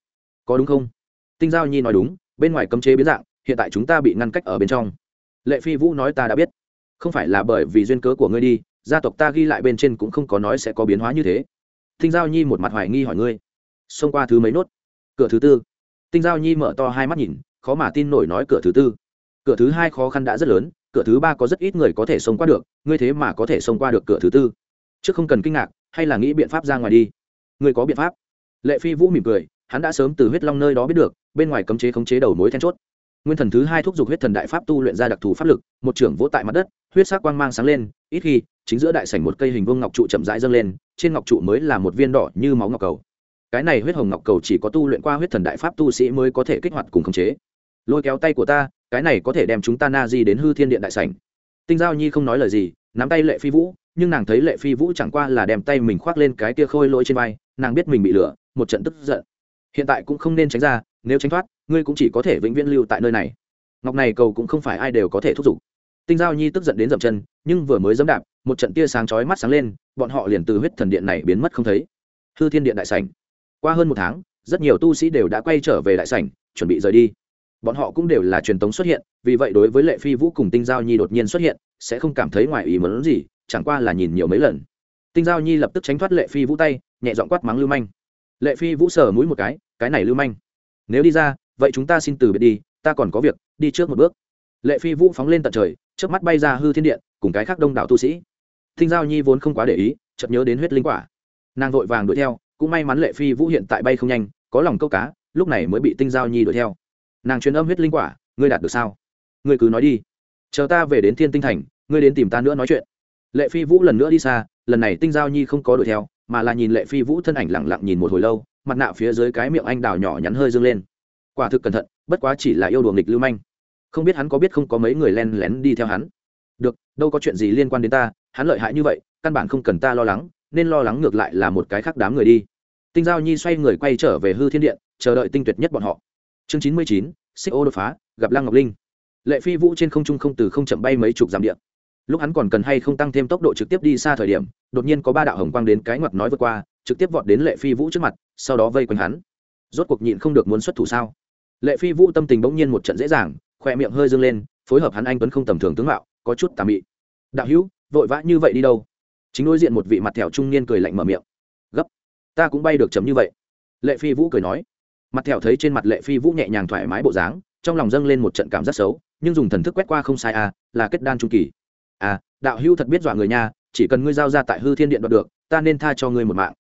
Có đúng không? Tinh giao nhi nói đúng, bên ngoài cấm chế biến dạng, hiện tại chúng ta bị ngăn cách ở bên trong lệ phi vũ nói ta đã biết. Không phải là bởi vì duyên cớ của ngươi đi, gia tộc ta ghi lại bên trên cũng không có nói sẽ có biến hóa như thế. Tinh giao nhi một mặt hoài nghi hỏi ngươi. Xông qua thứ mấy nốt? Cửa thứ tư. Tinh giao nhi mở to hai mắt nhìn, khó mà tin nổi nói cửa thứ tư. Cửa thứ hai khó khăn đã rất lớn, cửa thứ ba có rất ít người có thể xông qua được, ngươi thế mà có thể xông qua được cửa thứ tư. Chứ không cần kinh ngạc, hay là nghĩ biện pháp ra ngoài đi? Ngươi có biện pháp? Lệ phi vũ mỉm cười, hắn đã sớm từ huyết long nơi đó biết được, bên ngoài cấm chế khống chế đầu mối then chốt nguyên thần thứ hai thúc giục huyết thần đại pháp tu luyện ra đặc thù pháp lực, một trưởng vỗ tại mặt đất, huyết sắc quang mang sáng lên, ít khi, chính giữa đại sảnh một cây hình vuông ngọc trụ chậm rãi dâng lên, trên ngọc trụ mới là một viên đỏ như máu ngọc cầu. Cái này huyết hồng ngọc cầu chỉ có tu luyện qua huyết thần đại pháp tu sĩ mới có thể kích hoạt cùng khống chế. Lôi kéo tay của ta, cái này có thể đem chúng ta na di đến hư thiên điện đại sảnh. Tinh giao nhi không nói lời gì, nắm tay lệ phi vũ, nhưng nàng thấy lệ phi vũ chẳng qua là đem tay mình khoác lên cái kia khôi lỗi trên vai, nàng biết mình bị lửa, một trận tức giận. Hiện tại cũng không nên tránh ra, nếu tránh thoát ngươi cũng chỉ có thể vĩnh viễn lưu tại nơi này. Ngọc này cầu cũng không phải ai đều có thể thúc giục. Tinh giao nhi tức giận đến dậm chân, nhưng vừa mới dẫm đạp, một trận tia sáng chói mắt sáng lên, bọn họ liền từ huyết thần điện này biến mất không thấy. Hư thiên điện đại sảnh. Qua hơn một tháng, rất nhiều tu sĩ đều đã quay trở về đại sảnh, chuẩn bị rời đi. Bọn họ cũng đều là truyền tống xuất hiện, vì vậy đối với lệ phi vũ cùng tinh giao nhi đột nhiên xuất hiện, sẽ không cảm thấy ngoài ý mớn gì, chẳng qua là nhìn nhiều mấy lần. Tinh giao nhi lập tức tránh thoát lệ phi vũ tay, nhẹ dọn quát mắng lưu manh. Lệ phi vũ sờ mũi một cái cái này lưu manh, nếu đi ra vậy chúng ta xin từ biệt đi, ta còn có việc, đi trước một bước. Lệ phi vũ phóng lên tận trời trước mắt bay ra hư thiên điện, cùng cái khác đông đảo tu sĩ. Thinh giao nhi vốn không quá để ý, chợt nhớ đến huyết linh quả. Nàng vội vàng đuổi theo, cũng may mắn lệ phi vũ hiện tại bay không nhanh, có lòng câu cá, lúc này mới bị tinh giao nhi đuổi theo. Nàng truyền âm huyết linh quả, ngươi đạt được sao? Ngươi cứ nói đi. Chờ ta về đến thiên tinh thành, ngươi đến tìm ta nữa nói chuyện. Lệ phi vũ lần nữa đi xa, lần này tinh giao nhi không có đuổi theo, mà là nhìn lệ phi vũ thân ảnh lẳng lặng nhìn một hồi lâu, mặt nạ phía dưới cái miệng anh đào nhỏ nhắn hơi dâng lên quả thực cẩn thận, bất quá chỉ là yêu đùa nghịch lưu manh. Không biết hắn có biết không có mấy người len lén đi theo hắn. Được, đâu có chuyện gì liên quan đến ta, hắn lợi hại như vậy, căn bản không cần ta lo lắng, nên lo lắng ngược lại là một cái khác đám người đi. Tinh giao nhi xoay người quay trở về hư thiên điện, chờ đợi tinh tuyệt nhất bọn họ. Chương chín mươi chín, xích ô đột phá, gặp lăng ngọc linh. Lệ phi vũ trên không trung không từ không chậm bay mấy chục dặm điện lúc hắn còn cần hay không tăng thêm tốc độ trực tiếp đi xa thời điểm, đột nhiên có ba đạo hồng quang đến cái ngoặt nói vượt qua, trực tiếp vọt đến lệ phi vũ trước mặt, sau đó vây quanh hắn. Rốt cuộc nhịn không được muốn xuất thủ sao? Lệ phi vũ tâm tình bỗng nhiên một trận dễ dàng khoe miệng hơi dâng lên, phối hợp hắn anh tuấn không tầm thường tướng mạo, có chút tà mị. Đạo hữu, vội vã như vậy đi đâu? Chính đối diện một vị mặt thẻo trung niên cười lạnh mở miệng. Gấp, ta cũng bay được chấm như vậy. Lệ phi vũ cười nói. Mặt thẻo thấy trên mặt lệ phi vũ nhẹ nhàng thoải mái bộ dáng, trong lòng dâng lên một trận cảm giác xấu, nhưng dùng thần thức quét qua không sai à là kết đan trung kỳ. À đạo hữu thật biết dọa người nha, chỉ cần ngươi giao ra tại hư thiên điện đoạt được, ta nên tha cho ngươi một mạng.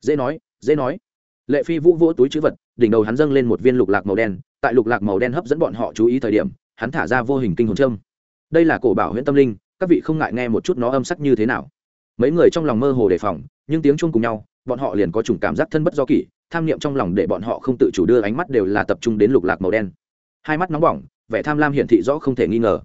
Dễ nói dễ nói lệ phi vũ vỗ túi chữ vật, đỉnh đầu hắn dâng lên một viên lục lạc màu đen, tại lục lạc màu đen hấp dẫn bọn họ chú ý thời điểm, hắn thả ra vô hình kinh hồn trâm đây là cổ bảo huyện tâm linh, các vị không ngại nghe một chút nó âm sắc như thế nào. Mấy người trong lòng mơ hồ đề phòng, nhưng tiếng chung cùng nhau, bọn họ liền có chủng cảm giác thân bất do kỷ, tham niệm trong lòng để bọn họ không tự chủ đưa ánh mắt đều là tập trung đến lục lạc màu đen. Hai mắt nóng bỏng, vẻ tham lam hiển thị rõ không thể nghi ngờ.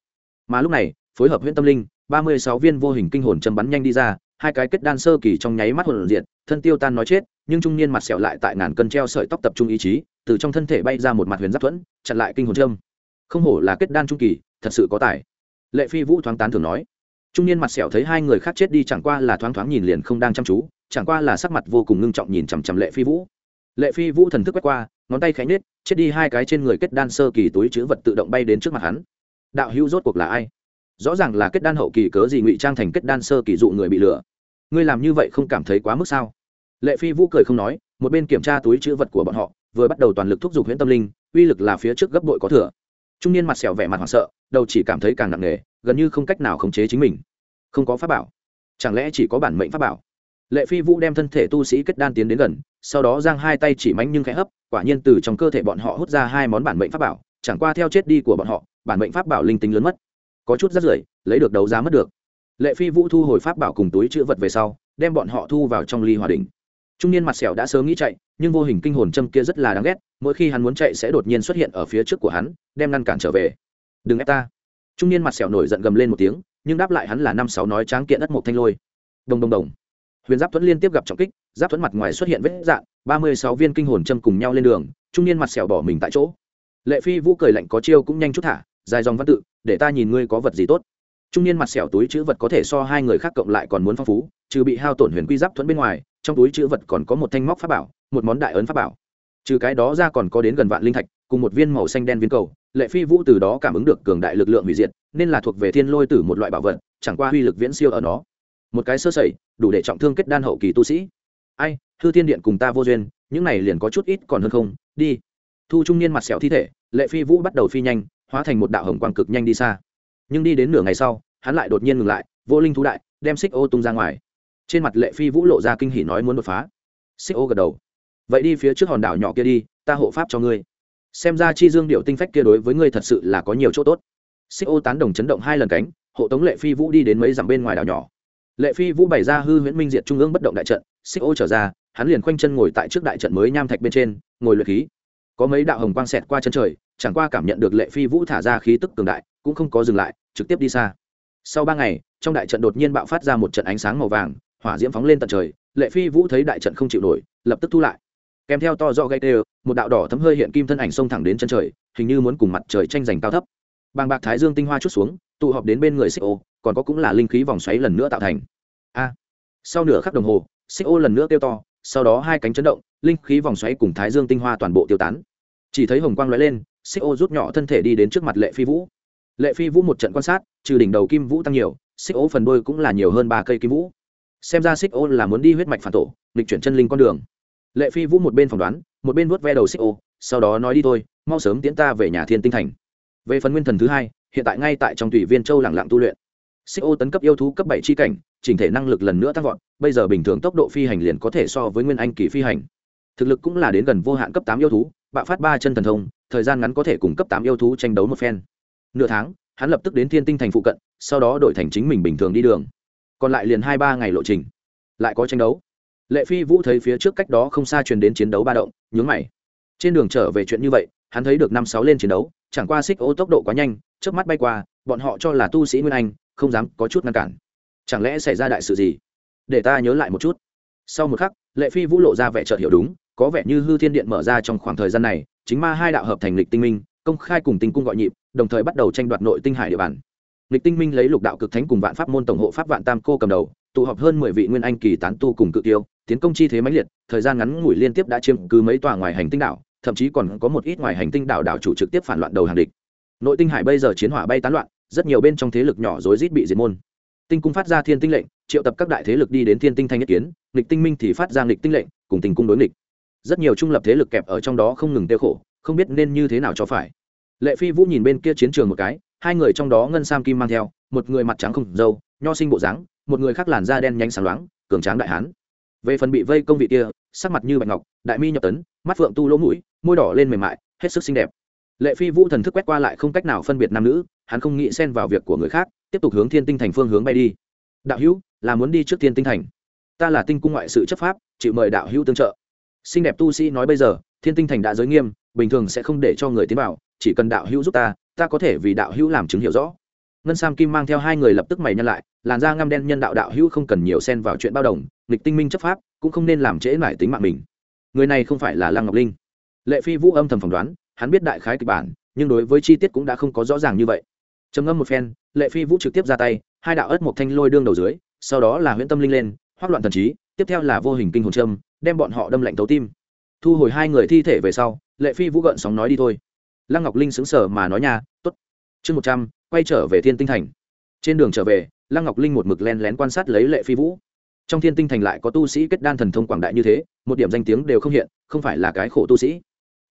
Mà lúc này, phối hợp huyện tâm linh, ba mươi sáu viên vô hình kinh hồn châm bắn nhanh đi ra, hai cái kết đan sơ kỳ trong nháy mắt hồn diện thân tiêu tan nói chết, nhưng trung niên mặt sẹo lại tại ngàn cân treo sợi tóc tập trung ý chí, từ trong thân thể bay ra một mặt huyền giáp thuẫn, chặn lại kinh hồn trâm không hổ là kết đan trung kỳ, thật sự có tài. Lệ phi vũ thoáng tán thường nói. Trung niên mặt sẹo thấy hai người khác chết đi chẳng qua là thoáng thoáng nhìn liền không đang chăm chú, chẳng qua là sắc mặt vô cùng ngưng trọng nhìn chằm chằm lệ phi vũ. Lệ phi vũ thần thức quét qua, ngón tay khánh nết chết đi hai cái trên người kết đan sơ kỳ túi chữ vật tự động bay đến trước mặt hắn. Đạo hữu rốt cuộc là ai? Rõ ràng là kết đan hậu kỳ cớ gì ngụy trang thành kết đan sơ kỳ dụ người bị lừa. Ngươi làm như vậy không cảm thấy quá mức sao? Lệ phi vũ cười không nói, một bên kiểm tra túi chữ vật của bọn họ, vừa bắt đầu toàn lực thúc giục huyễn tâm linh, uy lực là phía trước gấp bội có thừa. Trung niên mặt sẹo vẻ mặt hoảng sợ, đầu chỉ cảm thấy càng nặng nề, gần như không cách nào khống chế chính mình. Không có pháp bảo. Chẳng lẽ chỉ có bản mệnh pháp bảo? Lệ phi vũ đem thân thể tu sĩ kết đan tiến đến gần, sau đó giang hai tay chỉ mánh nhưng khẽ hấp, quả nhiên từ trong cơ thể bọn họ hút ra hai món bản mệnh pháp bảo, chẳng qua theo chết đi của bọn họ, bản mệnh pháp bảo linh tính lớn mất. Có chút rất rưởi, lấy được đấu giá mất được. Lệ phi vũ thu hồi pháp bảo cùng túi chữ vật về sau, đem bọn họ thu vào trong ly hòa đình trung niên mặt sẹo đã sớm nghĩ chạy, nhưng vô hình kinh hồn châm kia rất là đáng ghét, mỗi khi hắn muốn chạy sẽ đột nhiên xuất hiện ở phía trước của hắn, đem ngăn cản trở về. Đừng ép ta. Trung niên mặt sẹo nổi giận gầm lên một tiếng, nhưng đáp lại hắn là năm sáu nói tráng kiện đất một thanh lôi. Đồng đồng đồng. Huyền giáp thuẫn liên tiếp gặp trọng kích, giáp thuẫn mặt ngoài xuất hiện vết dạn ba mươi sáu viên kinh hồn châm cùng nhau lên đường, trung niên mặt sẹo bỏ mình tại chỗ. Lệ phi vũ cười lạnh có chiêu cũng nhanh chút thả, dài dòng văn tự, để ta nhìn ngươi có vật gì tốt. Trung niên mặt sẹo túi chữ vật có thể so hai người khác cộng lại còn muốn phong phú, trừ bị hao tổn huyền quy giáp thuẫn bên ngoài trong túi chữ vật còn có một thanh móc pháp bảo, một món đại ấn pháp bảo. Trừ cái đó ra còn có đến gần vạn linh thạch, cùng một viên màu xanh đen viên cầu. Lệ phi vũ từ đó cảm ứng được cường đại lực lượng hủy diệt, nên là thuộc về thiên lôi tử một loại bảo vật, chẳng qua uy lực viễn siêu ở nó. Một cái sơ sẩy, đủ để trọng thương kết đan hậu kỳ tu sĩ. Ai thư thiên điện cùng ta vô duyên, những này liền có chút ít còn hơn không, đi. Thu trung niên mặt sẹo thi thể, lệ phi vũ bắt đầu phi nhanh, hóa thành một đạo hồng quang cực nhanh đi xa. Nhưng đi đến nửa ngày sau, hắn lại đột nhiên ngừng lại, vô linh thú đại, đem xích ô tung ra ngoài trên mặt lệ phi vũ lộ ra kinh hỉ nói muốn đột phá. Xích ô gật đầu. Vậy đi phía trước hòn đảo nhỏ kia đi, ta hộ pháp cho ngươi. Xem ra chi dương điệu tinh phách kia đối với ngươi thật sự là có nhiều chỗ tốt. Xích ô tán đồng chấn động hai lần cánh, hộ tống lệ phi vũ đi đến mấy dặm bên ngoài đảo nhỏ. Lệ phi vũ bày ra hư huyễn minh diệt trung ương bất động đại trận, xích ô trở ra, hắn liền khoanh chân ngồi tại trước đại trận mới nham thạch bên trên, ngồi luyện khí. Có mấy đạo hồng quang xẹt qua chân trời, chẳng qua cảm nhận được lệ phi vũ thả ra khí tức cường đại, cũng không có dừng lại, trực tiếp đi xa. Sau ba ngày, trong đại trận đột nhiên bạo phát ra một trận ánh sáng màu vàng hỏa diễm phóng lên tận trời, lệ phi vũ thấy đại trận không chịu nổi, lập tức thu lại. Kèm theo to do gây tê, một đạo đỏ thấm hơi hiện kim thân ảnh xông thẳng đến chân trời, hình như muốn cùng mặt trời tranh giành cao thấp. Bàng bạc thái dương tinh hoa chút xuống, tụ họp đến bên người xích ô, còn có cũng là linh khí vòng xoáy lần nữa tạo thành. A! Sau nửa khắc đồng hồ, xích ô lần nữa kêu to, sau đó hai cánh chấn động, linh khí vòng xoáy cùng thái dương tinh hoa toàn bộ tiêu tán. Chỉ thấy hồng quang lóe lên, xích ô rút nhỏ thân thể đi đến trước mặt lệ phi vũ. Lệ phi vũ một trận quan sát, trừ đỉnh đầu kim vũ tăng nhiều, xích ô phần đôi cũng là nhiều hơn ba cây kim vũ xem ra xích ô là muốn đi huyết mạch phản tổ, nghịch chuyển chân linh con đường. Lệ phi vũ một bên phỏng đoán, một bên vuốt ve đầu xích ô, sau đó nói đi thôi, mau sớm tiễn ta về nhà thiên tinh thành. Về phần nguyên thần thứ hai, hiện tại ngay tại trong tùy viên châu lẳng lặng tu luyện. Xích ô tấn cấp yêu thú cấp bảy chi cảnh, chỉnh thể năng lực lần nữa tăng vọt, bây giờ bình thường tốc độ phi hành liền có thể so với nguyên anh kỳ phi hành. Thực lực cũng là đến gần vô hạn cấp tám yêu thú, bạo phát ba chân thần thông, thời gian ngắn có thể cùng cấp tám yêu thú tranh đấu một phen. Nửa tháng, hắn lập tức đến thiên tinh thành phụ cận, sau đó đổi thành chính mình bình thường đi đường còn lại liền hai ba ngày lộ trình. Lại có tranh đấu. Lệ phi vũ thấy phía trước cách đó không xa truyền đến chiến đấu ba động, nhướng mày. Trên đường trở về chuyện như vậy, hắn thấy được năm sáu lên chiến đấu, chẳng qua xích ô tốc độ quá nhanh trước mắt bay qua, bọn họ cho là tu sĩ nguyên anh, không dám có chút ngăn cản. Chẳng lẽ xảy ra đại sự gì? Để ta nhớ lại một chút. Sau một khắc, lệ phi vũ lộ ra vẻ chợt hiểu đúng, có vẻ như hư thiên điện mở ra trong khoảng thời gian này, chính ma hai đạo hợp thành lịch tinh minh, công khai cùng tinh cung gọi nhịp, đồng thời bắt đầu tranh đoạt nội tinh hải địa bàn lịch tinh minh lấy lục đạo cực thánh cùng vạn pháp môn tổng hộ pháp vạn tam cô cầm đầu, tụ họp hơn mười vị nguyên anh kỳ tán tu cùng cự tiêu, tiến công chi thế mãnh liệt, thời gian ngắn ngủi liên tiếp đã chiếm cứ mấy tòa ngoài hành tinh đảo, thậm chí còn có một ít ngoài hành tinh đảo đảo chủ trực tiếp phản loạn đầu hàng địch. Nội tinh hải bây giờ chiến hỏa bay tán loạn, rất nhiều bên trong thế lực nhỏ rối rít bị diệt môn. Tinh cung phát ra thiên tinh lệnh, triệu tập các đại thế lực đi đến thiên tinh thanh nhất kiến, nghịch tinh minh thì phát ra nghịch tinh lệnh, cùng tình cung đối nghịch. Rất nhiều trung lập thế lực kẹp ở trong đó không ngừng tiêu khổ, không biết nên như thế nào cho phải. Lệ phi vũ nhìn bên kia chiến trường một cái hai người trong đó ngân sam kim mang theo, một người mặt trắng không dâu, nho sinh bộ dáng, một người khác làn da đen nhánh sáng loáng, cường tráng đại hán. Về phần bị vây công vị kia, sắc mặt như bạch ngọc, đại mi nhập tấn, mắt phượng tu lỗ mũi, môi đỏ lên mềm mại, hết sức xinh đẹp. Lệ phi vũ thần thức quét qua lại không cách nào phân biệt nam nữ, hắn không nghĩ xen vào việc của người khác, tiếp tục hướng thiên tinh thành phương hướng bay đi. Đạo hữu, là muốn đi trước thiên tinh thành. Ta là tinh cung ngoại sự chấp pháp, chịu mời đạo hữu tương trợ. Xinh đẹp tu sĩ nói bây giờ, thiên tinh thành đã giới nghiêm, bình thường sẽ không để cho người tiến vào chỉ cần đạo hữu giúp ta ta có thể vì đạo hữu làm chứng hiểu rõ. Ngân sam kim mang theo hai người lập tức mày nhân lại, làn da ngăm đen nhân đạo đạo hữu không cần nhiều xen vào chuyện bao đồng, nghịch tinh minh chấp pháp, cũng không nên làm trễ mải tính mạng mình. Người này không phải là lăng ngọc linh. Lệ phi vũ âm thầm phỏng đoán, hắn biết đại khái kịch bản, nhưng đối với chi tiết cũng đã không có rõ ràng như vậy. Trầm ngâm một phen, lệ phi vũ trực tiếp ra tay, hai đạo ớt một thanh lôi đương đầu dưới, sau đó là huyễn tâm linh lên hoác loạn thần trí, tiếp theo là vô hình kinh hồn trâm đem bọn họ đâm lạnh tấu tim. Thu hồi hai người thi thể về sau, lệ phi vũ gợn sóng nói đi thôi lăng ngọc linh xứng sở mà nói nha t ố t chương một trăm, quay trở về thiên tinh thành. Trên đường trở về, lăng ngọc linh một mực len lén quan sát lấy lệ phi vũ. Trong thiên tinh thành lại có tu sĩ kết đan thần thông quảng đại như thế, một điểm danh tiếng đều không hiện, không phải là cái khổ tu sĩ.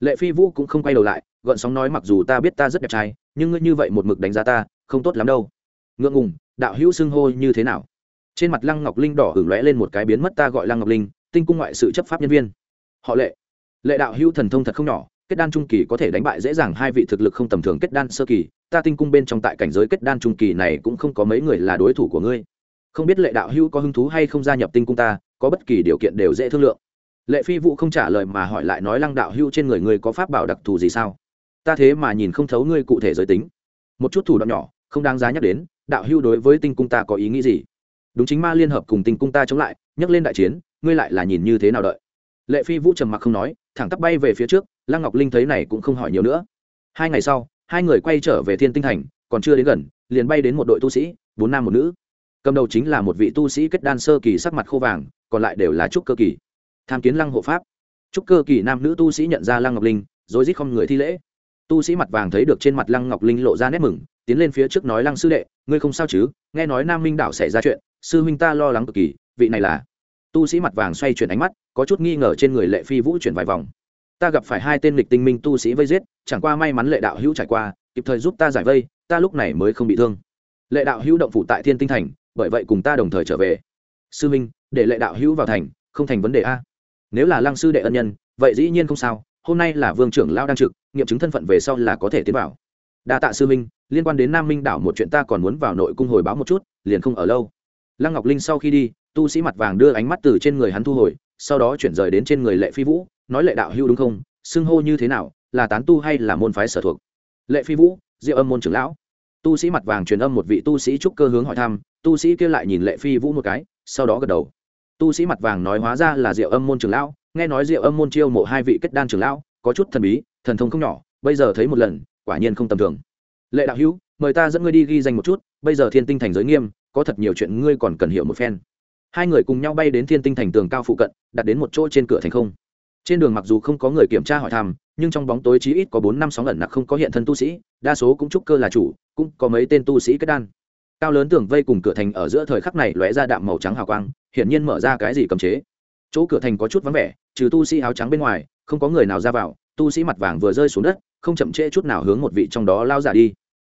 Lệ phi vũ cũng không quay đầu lại gợn sóng nói mặc dù ta biết ta rất đẹp trai, nhưng ngươi như vậy một mực đánh giá ta, không tốt lắm đâu. Ngượng ngùng, đạo hữu xưng hô như thế nào? Trên mặt lăng ngọc linh đỏ hửng lóe lên một cái biến mất ta gọi lăng ngọc linh, tinh cung ngoại sự chấp pháp nhân viên. Họ lệ. Lệ đạo hữu thần thông thật không nhỏ kết đan trung kỳ có thể đánh bại dễ dàng hai vị thực lực không tầm thường kết đan sơ kỳ, ta tinh cung bên trong tại cảnh giới kết đan trung kỳ này cũng không có mấy người là đối thủ của ngươi. Không biết lệ đạo hữu có hứng thú hay không gia nhập tinh cung ta, có bất kỳ điều kiện đều dễ thương lượng. Lệ phi vũ không trả lời mà hỏi lại nói lăng đạo hữu trên người ngươi có pháp bảo đặc thù gì sao? Ta thế mà nhìn không thấu ngươi cụ thể giới tính. Một chút thủ đoạn nhỏ, không đáng giá nhắc đến, đạo hữu đối với tinh cung ta có ý nghĩ gì? Đúng chính ma liên hợp cùng tinh cung ta chống lại, nhắc lên đại chiến, ngươi lại là nhìn như thế nào đợi? Lệ phi vũ trầm mặc không nói, thẳng tắp bay về phía trước lăng ngọc linh thấy này cũng không hỏi nhiều nữa. Hai ngày sau, hai người quay trở về thiên tinh thành, còn chưa đến gần, liền bay đến một đội tu sĩ, bốn nam một nữ. Cầm đầu chính là một vị tu sĩ kết đan sơ kỳ sắc mặt khô vàng, còn lại đều là trúc cơ kỳ. Tham kiến lăng hộ pháp. Trúc cơ kỳ nam nữ tu sĩ nhận ra lăng ngọc linh rồi rít không người thi lễ. Tu sĩ mặt vàng thấy được trên mặt lăng ngọc linh lộ ra nét mừng, tiến lên phía trước nói, lăng sư đệ, ngươi không sao chứ? Nghe nói nam minh đảo xảy ra chuyện, sư huynh ta lo lắng cực kỳ, vị này là tu sĩ mặt vàng xoay chuyển ánh mắt, có chút nghi ngờ trên người lệ phi vũ chuyển vài vòng ta gặp phải hai tên lịch tinh minh tu sĩ vây giết, chẳng qua may mắn lệ đạo hữu trải qua, kịp thời giúp ta giải vây, ta lúc này mới không bị thương. Lệ đạo hữu động phủ tại thiên tinh thành, bởi vậy cùng ta đồng thời trở về. Sư minh, để lệ đạo hữu vào thành, không thành vấn đề a. Nếu là lăng sư đệ ân nhân, vậy dĩ nhiên không sao, hôm nay là vương trưởng lao đang trực, nghiệm chứng thân phận về sau là có thể tiến vào. Đa tạ sư minh, liên quan đến nam minh đảo một chuyện ta còn muốn vào nội cung hồi báo một chút, liền không ở lâu. Lăng ngọc linh sau khi đi tu sĩ mặt vàng đưa ánh mắt từ trên người hắn thu hồi, sau đó chuyển rời đến trên người lệ phi vũ, nói lệ đạo hưu đúng không? Xưng hô như thế nào? Là tán tu hay là môn phái sở thuộc? Lệ phi vũ, diệu âm môn trưởng lão. Tu sĩ mặt vàng truyền âm một vị tu sĩ trúc cơ hướng hỏi thăm, tu sĩ kia lại nhìn lệ phi vũ một cái, sau đó gật đầu. Tu sĩ mặt vàng nói hóa ra là diệu âm môn trưởng lão, nghe nói diệu âm môn chiêu mộ hai vị kết đan trưởng lão, có chút thần bí, thần thông không nhỏ, bây giờ thấy một lần, quả nhiên không tầm thường. Lệ đạo hữu mời ta dẫn ngươi đi ghi danh một chút, bây giờ thiên tinh thành giới nghiêm, có thật nhiều chuyện ngươi còn cần hiểu một phen hai người cùng nhau bay đến thiên tinh thành tường cao phụ cận, đặt đến một chỗ trên cửa thành không. Trên đường mặc dù không có người kiểm tra hỏi thăm, nhưng trong bóng tối chí ít có bốn năm sóng ẩn nặc không có hiện thân tu sĩ, đa số cũng trúc cơ là chủ, cũng có mấy tên tu sĩ kết đan. Cao lớn tường vây cùng cửa thành ở giữa thời khắc này lóe ra đạm màu trắng hào quang, hiển nhiên mở ra cái gì cầm chế. Chỗ cửa thành có chút vắng vẻ, trừ tu sĩ áo trắng bên ngoài, không có người nào ra vào, tu sĩ mặt vàng vừa rơi xuống đất, không chậm trễ chút nào hướng một vị trong đó lao giả đi.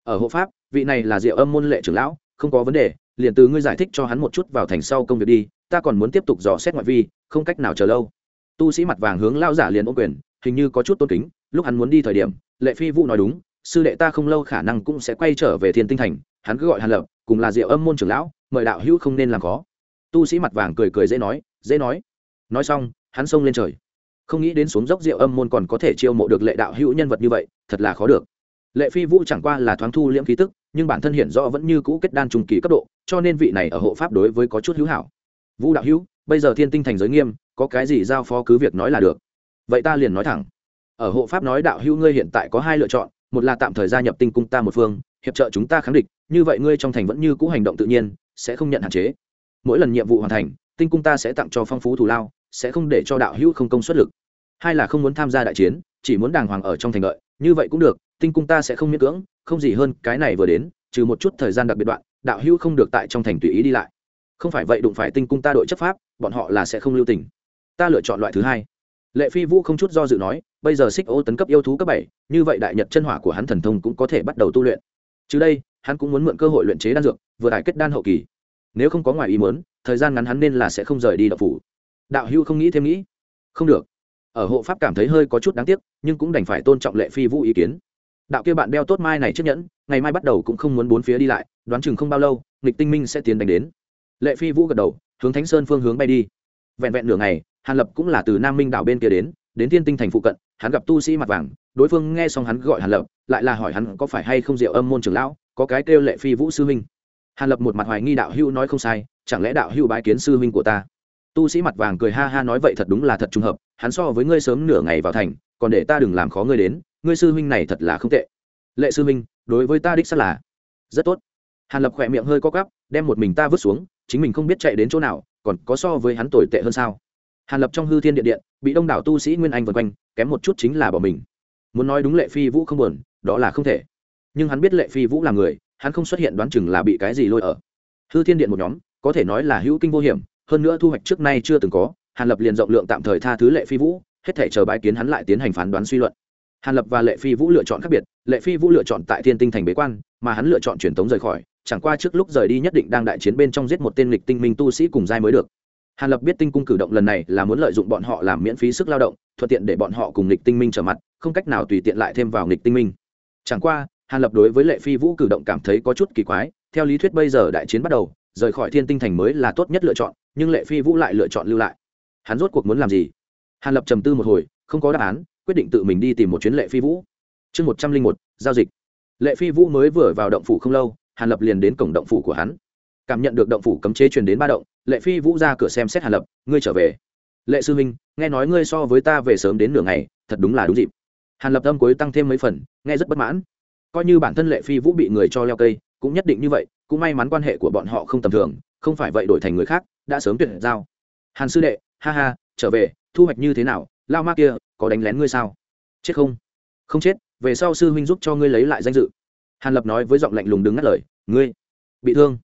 Ở hộ pháp, vị này là diệu âm môn lệ trưởng lão, không có vấn đề liền từ ngươi giải thích cho hắn một chút vào thành sau công việc đi, ta còn muốn tiếp tục dò xét ngoại vi, không cách nào chờ lâu. Tu sĩ mặt vàng hướng lao giả liền ô quyền, hình như có chút tôn kính, lúc hắn muốn đi thời điểm, lệ phi vũ nói đúng, sư đệ ta không lâu khả năng cũng sẽ quay trở về thiên tinh thành, hắn cứ gọi hàn lập, cùng là diệu âm môn trưởng lão, mời đạo hữu không nên làm khó. Tu sĩ mặt vàng cười cười dễ nói dễ nói. Nói xong, hắn xông lên trời. Không nghĩ đến xuống dốc diệu âm môn còn có thể chiêu mộ được lệ đạo hữu nhân vật như vậy, thật là khó được. Lệ phi vũ chẳng qua là thoáng thu liễm khí tức nhưng bản thân hiện rõ vẫn như cũ kết đan trùng kỳ cấp độ, cho nên vị này ở hộ pháp đối với có chút hữu hảo. Vũ đạo hữu, bây giờ thiên tinh thành giới nghiêm, có cái gì giao phó cứ việc nói là được. Vậy ta liền nói thẳng. Ở hộ pháp nói đạo hữu ngươi hiện tại có hai lựa chọn, một là tạm thời gia nhập tinh cung ta một phương, hiệp trợ chúng ta kháng địch, như vậy ngươi trong thành vẫn như cũ hành động tự nhiên, sẽ không nhận hạn chế. Mỗi lần nhiệm vụ hoàn thành, tinh cung ta sẽ tặng cho phong phú thù lao, sẽ không để cho đạo hữu không công suất lực. Hai là không muốn tham gia đại chiến, chỉ muốn đàng hoàng ở trong thành lợi như vậy cũng được, tinh cung ta sẽ không miễn cưỡng không gì hơn cái này vừa đến, trừ một chút thời gian đặc biệt đoạn, đạo hữu không được tại trong thành tùy ý đi lại. Không phải vậy đụng phải tinh cung ta đội chấp pháp, bọn họ là sẽ không lưu tình. Ta lựa chọn loại thứ hai. Lệ phi vũ không chút do dự nói, bây giờ xích ô tấn cấp yêu thú cấp bảy, như vậy đại nhật chân hỏa của hắn thần thông cũng có thể bắt đầu tu luyện. Chứ đây, hắn cũng muốn mượn cơ hội luyện chế đan dược, vừa đại kết đan hậu kỳ. Nếu không có ngoài ý muốn, thời gian ngắn hắn nên là sẽ không rời đi đập phủ. Đạo hữu không nghĩ thêm nghĩ. Không được. Ở hộ pháp cảm thấy hơi có chút đáng tiếc, nhưng cũng đành phải tôn trọng lệ phi vũ ý kiến đạo kia bạn đeo tốt mai này chiếc nhẫn, ngày mai bắt đầu cũng không muốn bốn phía đi lại, đoán chừng không bao lâu, nghịch tinh minh sẽ tiến đánh đến. Lệ phi vũ gật đầu, hướng thánh sơn phương hướng bay đi. Vẹn vẹn nửa ngày, hàn lập cũng là từ nam minh đảo bên kia đến đến thiên tinh thành phụ cận, hắn gặp tu sĩ mặt vàng, đối phương nghe xong hắn gọi hàn lập, lại là hỏi hắn có phải hay không diệu âm môn trưởng lão, có cái kêu lệ phi vũ sư huynh. Hàn lập một mặt hoài nghi đạo hữu nói không sai, chẳng lẽ đạo hữu bái kiến sư huynh của ta? Tu sĩ mặt vàng cười ha ha nói vậy thật đúng là thật trùng hợp, hắn so với ngươi sớm nửa ngày vào thành, còn để ta đừng làm khó ngươi đến ngươi sư huynh này thật là không tệ. Lệ sư huynh, đối với ta đích xác là rất tốt. Hàn lập khỏe miệng hơi co cắp đem một mình ta vứt xuống, chính mình không biết chạy đến chỗ nào, còn có so với hắn tồi tệ hơn sao? Hàn lập trong hư thiên điện điện, bị đông đảo tu sĩ nguyên anh vân quanh, kém một chút chính là bỏ mình. Muốn nói đúng lệ phi vũ không buồn, đó là không thể. Nhưng hắn biết lệ phi vũ là người, hắn không xuất hiện đoán chừng là bị cái gì lôi ở. Hư thiên điện một nhóm, có thể nói là hữu kinh vô hiểm, hơn nữa thu hoạch trước nay chưa từng có, hàn lập liền rộng lượng tạm thời tha thứ lệ phi vũ, hết thể chờ bái kiến hắn lại tiến hành phán đoán suy luận hàn lập và lệ phi vũ lựa chọn khác biệt, lệ phi vũ lựa chọn tại thiên tinh thành bế quan, mà hắn lựa chọn truyền tống rời khỏi, chẳng qua trước lúc rời đi nhất định đang đại chiến bên trong giết một tên lịch tinh minh tu sĩ cùng giai mới được. Hàn lập biết tinh cung cử động lần này là muốn lợi dụng bọn họ làm miễn phí sức lao động, thuận tiện để bọn họ cùng lịch tinh minh trở mặt, không cách nào tùy tiện lại thêm vào lịch tinh minh. Chẳng qua, hàn lập đối với lệ phi vũ cử động cảm thấy có chút kỳ quái, theo lý thuyết bây giờ đại chiến bắt đầu, rời khỏi thiên tinh thành mới là tốt nhất lựa chọn, nhưng lệ phi vũ lại lựa chọn lưu lại. Hắn rốt cuộc muốn làm gì? Hàn lập trầm tư một hồi, không có đáp án quyết định tự mình đi tìm một chuyến lệ phi vũ. Chương một trăm linh một, giao dịch. Lệ phi vũ mới vừa vào động phủ không lâu, hàn lập liền đến cổng động phủ của hắn. Cảm nhận được động phủ cấm chế truyền đến ba động, lệ phi vũ ra cửa xem xét hàn lập, ngươi trở về. Lệ sư minh nghe nói ngươi so với ta về sớm đến nửa ngày, thật đúng là đúng dịp. Hàn lập âm cuối tăng thêm mấy phần, nghe rất bất mãn. Coi như bản thân lệ phi vũ bị người cho leo cây, cũng nhất định như vậy, cũng may mắn quan hệ của bọn họ không tầm thường, không phải vậy đổi thành người khác, đã sớm tuyệt giao. Hàn sư đệ, ha ha, trở về, thu hoạch như thế nào lao ma kia, có đánh lén ngươi sao? Chết không? Không chết, về sau sư huynh giúp cho ngươi lấy lại danh dự. Hàn lập nói với giọng lạnh lùng đứng ngắt lời, ngươi bị thương.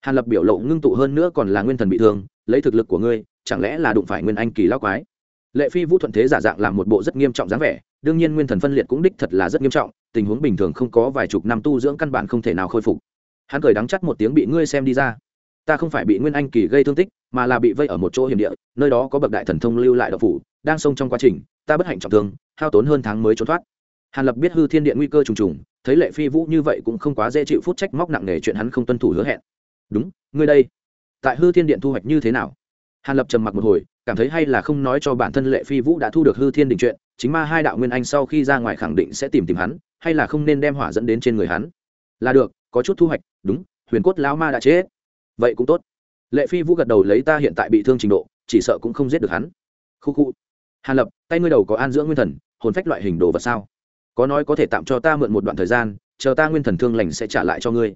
Hàn lập biểu lộ ngưng tụ hơn nữa còn là nguyên thần bị thương, lấy thực lực của ngươi, chẳng lẽ là đụng phải nguyên anh kỳ lao quái? Lệ phi vũ thuận thế giả dạng làm một bộ rất nghiêm trọng dáng vẻ, đương nhiên nguyên thần phân liệt cũng đích thật là rất nghiêm trọng, tình huống bình thường không có vài chục năm tu dưỡng căn bản không thể nào khôi phục. Hắn cười đắng chắt một tiếng bị ngươi xem đi ra. Ta không phải bị nguyên anh kỳ gây thương tích, mà là bị vây ở một chỗ hiểm địa, nơi đó có bậc đại thần thông lưu lại độc phủ đang xông trong quá trình, ta bất hạnh trọng thương, hao tốn hơn tháng mới trốn thoát. Hàn lập biết hư thiên điện nguy cơ trùng trùng, thấy lệ phi vũ như vậy cũng không quá dễ chịu phút trách móc nặng nề chuyện hắn không tuân thủ hứa hẹn. Đúng, ngươi đây, tại hư thiên điện thu hoạch như thế nào? Hàn lập trầm mặc một hồi, cảm thấy hay là không nói cho bản thân lệ phi vũ đã thu được hư thiên định chuyện, chính ma hai đạo nguyên anh sau khi ra ngoài khẳng định sẽ tìm tìm hắn, hay là không nên đem hỏa dẫn đến trên người hắn. Là được, có chút thu hoạch, đúng, huyền cốt lão ma đã chết. Vậy cũng tốt. Lệ phi vũ gật đầu lấy ta hiện tại bị thương trình độ, chỉ sợ cũng không giết được hắn. Khu khu hàn lập, tay ngươi đầu có an dưỡng nguyên thần, hồn phách loại hình đồ vật sao? Có nói có thể tạm cho ta mượn một đoạn thời gian, chờ ta nguyên thần thương lành sẽ trả lại cho ngươi.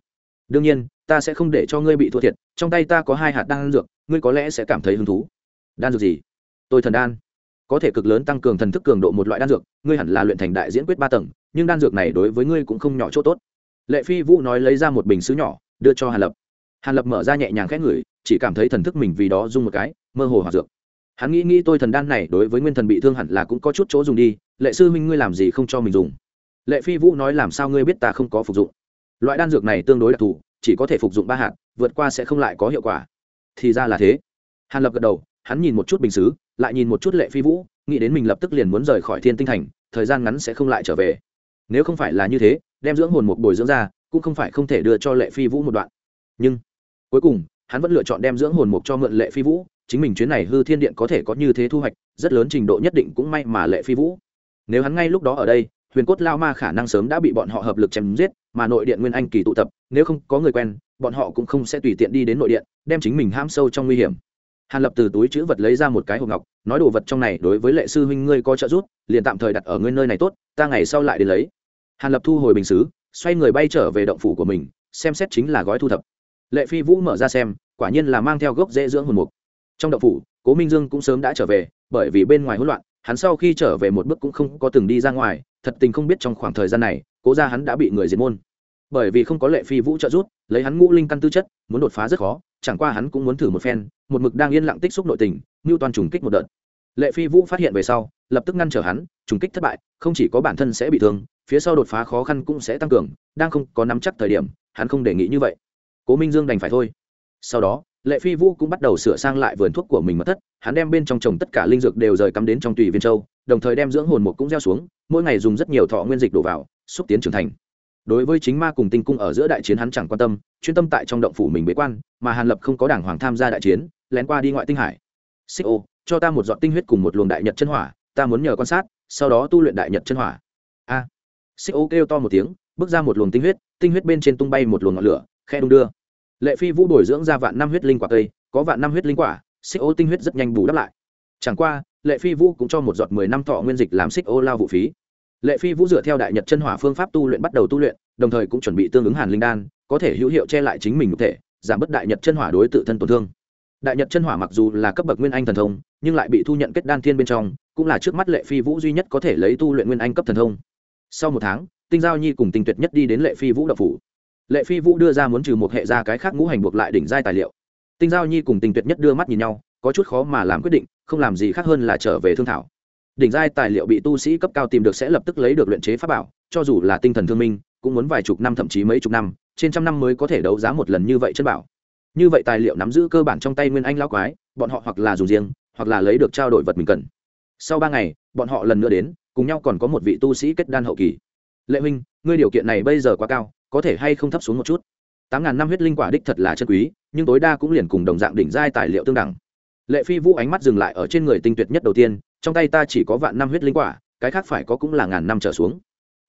Đương nhiên, ta sẽ không để cho ngươi bị thua thiệt, trong tay ta có hai hạt đan dược, ngươi có lẽ sẽ cảm thấy hứng thú. Đan dược gì? Tôi thần đan. Có thể cực lớn tăng cường thần thức cường độ một loại đan dược, ngươi hẳn là luyện thành đại diễn quyết ba tầng, nhưng đan dược này đối với ngươi cũng không nhỏ chỗ tốt. Lệ phi vũ nói lấy ra một bình xứ nhỏ, đưa cho hàn lập. Hàn lập mở ra nhẹ nhàng khét ngửi, chỉ cảm thấy thần thức mình vì đó dung một cái, mơ hồ hòa dược hắn nghĩ nghĩ tôi thần đan này đối với nguyên thần bị thương hẳn là cũng có chút chỗ dùng đi, lệ sư huynh ngươi làm gì không cho mình dùng? Lệ phi vũ nói làm sao ngươi biết ta không có phục dụng? Loại đan dược này tương đối đặc thù, chỉ có thể phục dụng ba hạt, vượt qua sẽ không lại có hiệu quả. Thì ra là thế. Hàn lập gật đầu, hắn nhìn một chút bình xứ, lại nhìn một chút lệ phi vũ, nghĩ đến mình lập tức liền muốn rời khỏi thiên tinh thành, thời gian ngắn sẽ không lại trở về. Nếu không phải là như thế, đem dưỡng hồn một bồi dưỡng ra, cũng không phải không thể đưa cho lệ phi vũ một đoạn. Nhưng, cuối cùng, hắn vẫn lựa chọn đem dưỡng hồn mục cho mượn lệ phi vũ chính mình chuyến này hư thiên điện có thể có như thế thu hoạch, rất lớn trình độ nhất định cũng may mà lệ phi vũ. Nếu hắn ngay lúc đó ở đây, huyền cốt lao ma khả năng sớm đã bị bọn họ hợp lực chém giết, mà nội điện nguyên anh kỳ tụ tập, nếu không có người quen, bọn họ cũng không sẽ tùy tiện đi đến nội điện, đem chính mình ham sâu trong nguy hiểm. Hàn lập từ túi chữ vật lấy ra một cái hộp ngọc, nói đồ vật trong này đối với lệ sư huynh ngươi có trợ giúp, liền tạm thời đặt ở ngươi nơi này tốt, ta ngày sau lại đến lấy. Hàn lập thu hồi bình xứ, xoay người bay trở về động phủ của mình, xem xét chính là gói thu thập. Lệ phi vũ mở ra xem, quả nhiên là mang theo gốc dễ dưỡng hồn mục trong đậu phủ, cố minh dương cũng sớm đã trở về, bởi vì bên ngoài hỗn loạn, hắn sau khi trở về một bước cũng không có từng đi ra ngoài, thật tình không biết trong khoảng thời gian này, cố ra hắn đã bị người diệt môn. Bởi vì không có lệ phi vũ trợ giúp, lấy hắn ngũ linh căn tư chất, muốn đột phá rất khó, chẳng qua hắn cũng muốn thử một phen, một mực đang yên lặng tích xúc nội tình ngưu toàn trùng kích một đợt. Lệ phi vũ phát hiện về sau, lập tức ngăn trở hắn, trùng kích thất bại, không chỉ có bản thân sẽ bị thương, phía sau đột phá khó khăn cũng sẽ tăng cường, đang không có nắm chắc thời điểm, hắn không đề nghị như vậy. Cố minh dương đành phải thôi. Sau đó lệ phi vũ cũng bắt đầu sửa sang lại vườn thuốc của mình mất thất, hắn đem bên trong trồng tất cả linh dược đều rời cắm đến trong tùy viên châu, đồng thời đem dưỡng hồn một cũng gieo xuống, mỗi ngày dùng rất nhiều thọ nguyên dịch đổ vào, xúc tiến trưởng thành. Đối với chính ma cùng tinh cung ở giữa đại chiến hắn chẳng quan tâm, chuyên tâm tại trong động phủ mình bế quan, mà hàn lập không có đảng hoàng tham gia đại chiến, lén qua đi ngoại tinh hải. Xích ô, cho ta một dọn tinh huyết cùng một luồng đại nhật chân hỏa, ta muốn nhờ quan sát, sau đó tu luyện đại nhật chân hỏa. A. À. xích ô kêu to một tiếng, bước ra một luồng tinh huyết tinh huyết bên trên tung bay một luồng ngọn lửa, khe đung đưa lệ phi vũ bồi dưỡng ra vạn năm huyết linh quả cây, có vạn năm huyết linh quả, xích ô tinh huyết rất nhanh bù đắp lại. Chẳng qua, lệ phi vũ cũng cho một giọt mười năm thọ nguyên dịch làm xích ô lao vũ phí. Lệ phi vũ dựa theo đại nhật chân hỏa phương pháp tu luyện bắt đầu tu luyện, đồng thời cũng chuẩn bị tương ứng hàn linh đan, có thể hữu hiệu che lại chính mình cụ thể, giảm bớt đại nhật chân hỏa đối tự thân tổn thương. Đại nhật chân hỏa mặc dù là cấp bậc nguyên anh thần thông, nhưng lại bị thu nhận kết đan thiên bên trong, cũng là trước mắt lệ phi vũ duy nhất có thể lấy tu luyện nguyên anh cấp thần thông. Sau một tháng, tinh giao nhi cùng tinh tuyệt nhất đi đến lệ phi vũ đập phủ lệ phi vũ đưa ra muốn trừ một hệ ra cái khác ngũ hành buộc lại đỉnh giai tài liệu. Tinh giao nhi cùng tinh tuyệt nhất đưa mắt nhìn nhau, có chút khó mà làm quyết định, không làm gì khác hơn là trở về thương thảo. Đỉnh giai tài liệu bị tu sĩ cấp cao tìm được sẽ lập tức lấy được luyện chế pháp bảo, cho dù là tinh thần thương minh, cũng muốn vài chục năm thậm chí mấy chục năm, trên trăm năm mới có thể đấu giá một lần như vậy chân bảo. Như vậy tài liệu nắm giữ cơ bản trong tay nguyên anh lao quái, bọn họ hoặc là dùng riêng, hoặc là lấy được trao đổi vật mình cần. Sau ba ngày, bọn họ lần nữa đến, cùng nhau còn có một vị tu sĩ kết đan hậu kỳ. Lệ huynh, ngươi điều kiện này bây giờ quá cao có thể hay không thấp xuống một chút. Tám ngàn năm huyết linh quả đích thật là chân quý, nhưng tối đa cũng liền cùng đồng dạng đỉnh giai tài liệu tương đẳng. Lệ phi vũ ánh mắt dừng lại ở trên người tinh tuyệt nhất đầu tiên, trong tay ta chỉ có vạn năm huyết linh quả, cái khác phải có cũng là ngàn năm trở xuống.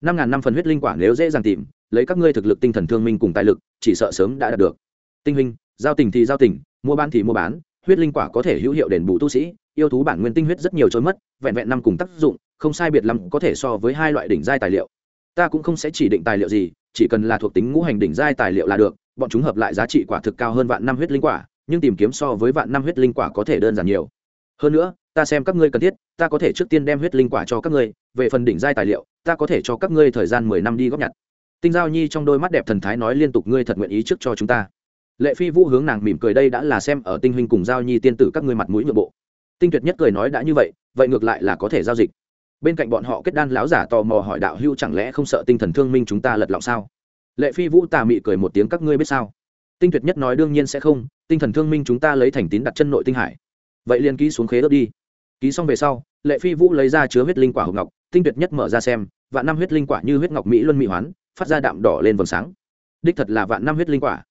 Năm ngàn năm phần huyết linh quả nếu dễ dàng tìm, lấy các ngươi thực lực tinh thần thương minh cùng tài lực, chỉ sợ sớm đã đạt được. Tinh huynh, giao tình thì giao tình, mua bán thì mua bán, huyết linh quả có thể hữu hiệu đền bù tu sĩ, yêu thú bản nguyên tinh huyết rất nhiều trôi mất, vẹn vẹn năm cùng tác dụng, không sai biệt lắm có thể so với hai loại đỉnh giai tài liệu. Ta cũng không sẽ chỉ định tài liệu gì chỉ cần là thuộc tính ngũ hành đỉnh giai tài liệu là được, bọn chúng hợp lại giá trị quả thực cao hơn vạn năm huyết linh quả, nhưng tìm kiếm so với vạn năm huyết linh quả có thể đơn giản nhiều. Hơn nữa, ta xem các ngươi cần thiết, ta có thể trước tiên đem huyết linh quả cho các ngươi, về phần đỉnh giai tài liệu, ta có thể cho các ngươi thời gian mười năm đi góp nhặt. Tinh giao nhi trong đôi mắt đẹp thần thái nói liên tục, ngươi thật nguyện ý trước cho chúng ta. Lệ phi vũ hướng nàng mỉm cười đây đã là xem ở tinh huynh cùng giao nhi tiên tử các ngươi mặt mũi nhượng bộ. Tinh tuyệt nhất cười nói đã như vậy vậy ngược lại là có thể giao dịch bên cạnh bọn họ kết đan lão giả tò mò hỏi đạo hưu chẳng lẽ không sợ tinh thần thương minh chúng ta lật lọng sao? Lệ phi vũ tà mị cười một tiếng, các ngươi biết sao? Tinh tuyệt nhất nói đương nhiên sẽ không, tinh thần thương minh chúng ta lấy thành tín đặt chân nội tinh hải. Vậy liền ký xuống khế ớt đi. Ký xong về sau, lệ phi vũ lấy ra chứa huyết linh quả hồng ngọc, tinh tuyệt nhất mở ra xem, vạn năm huyết linh quả như huyết ngọc mỹ luân mỹ hoán, phát ra đạm đỏ lên vầng sáng. Đích thật là vạn năm huyết linh quả.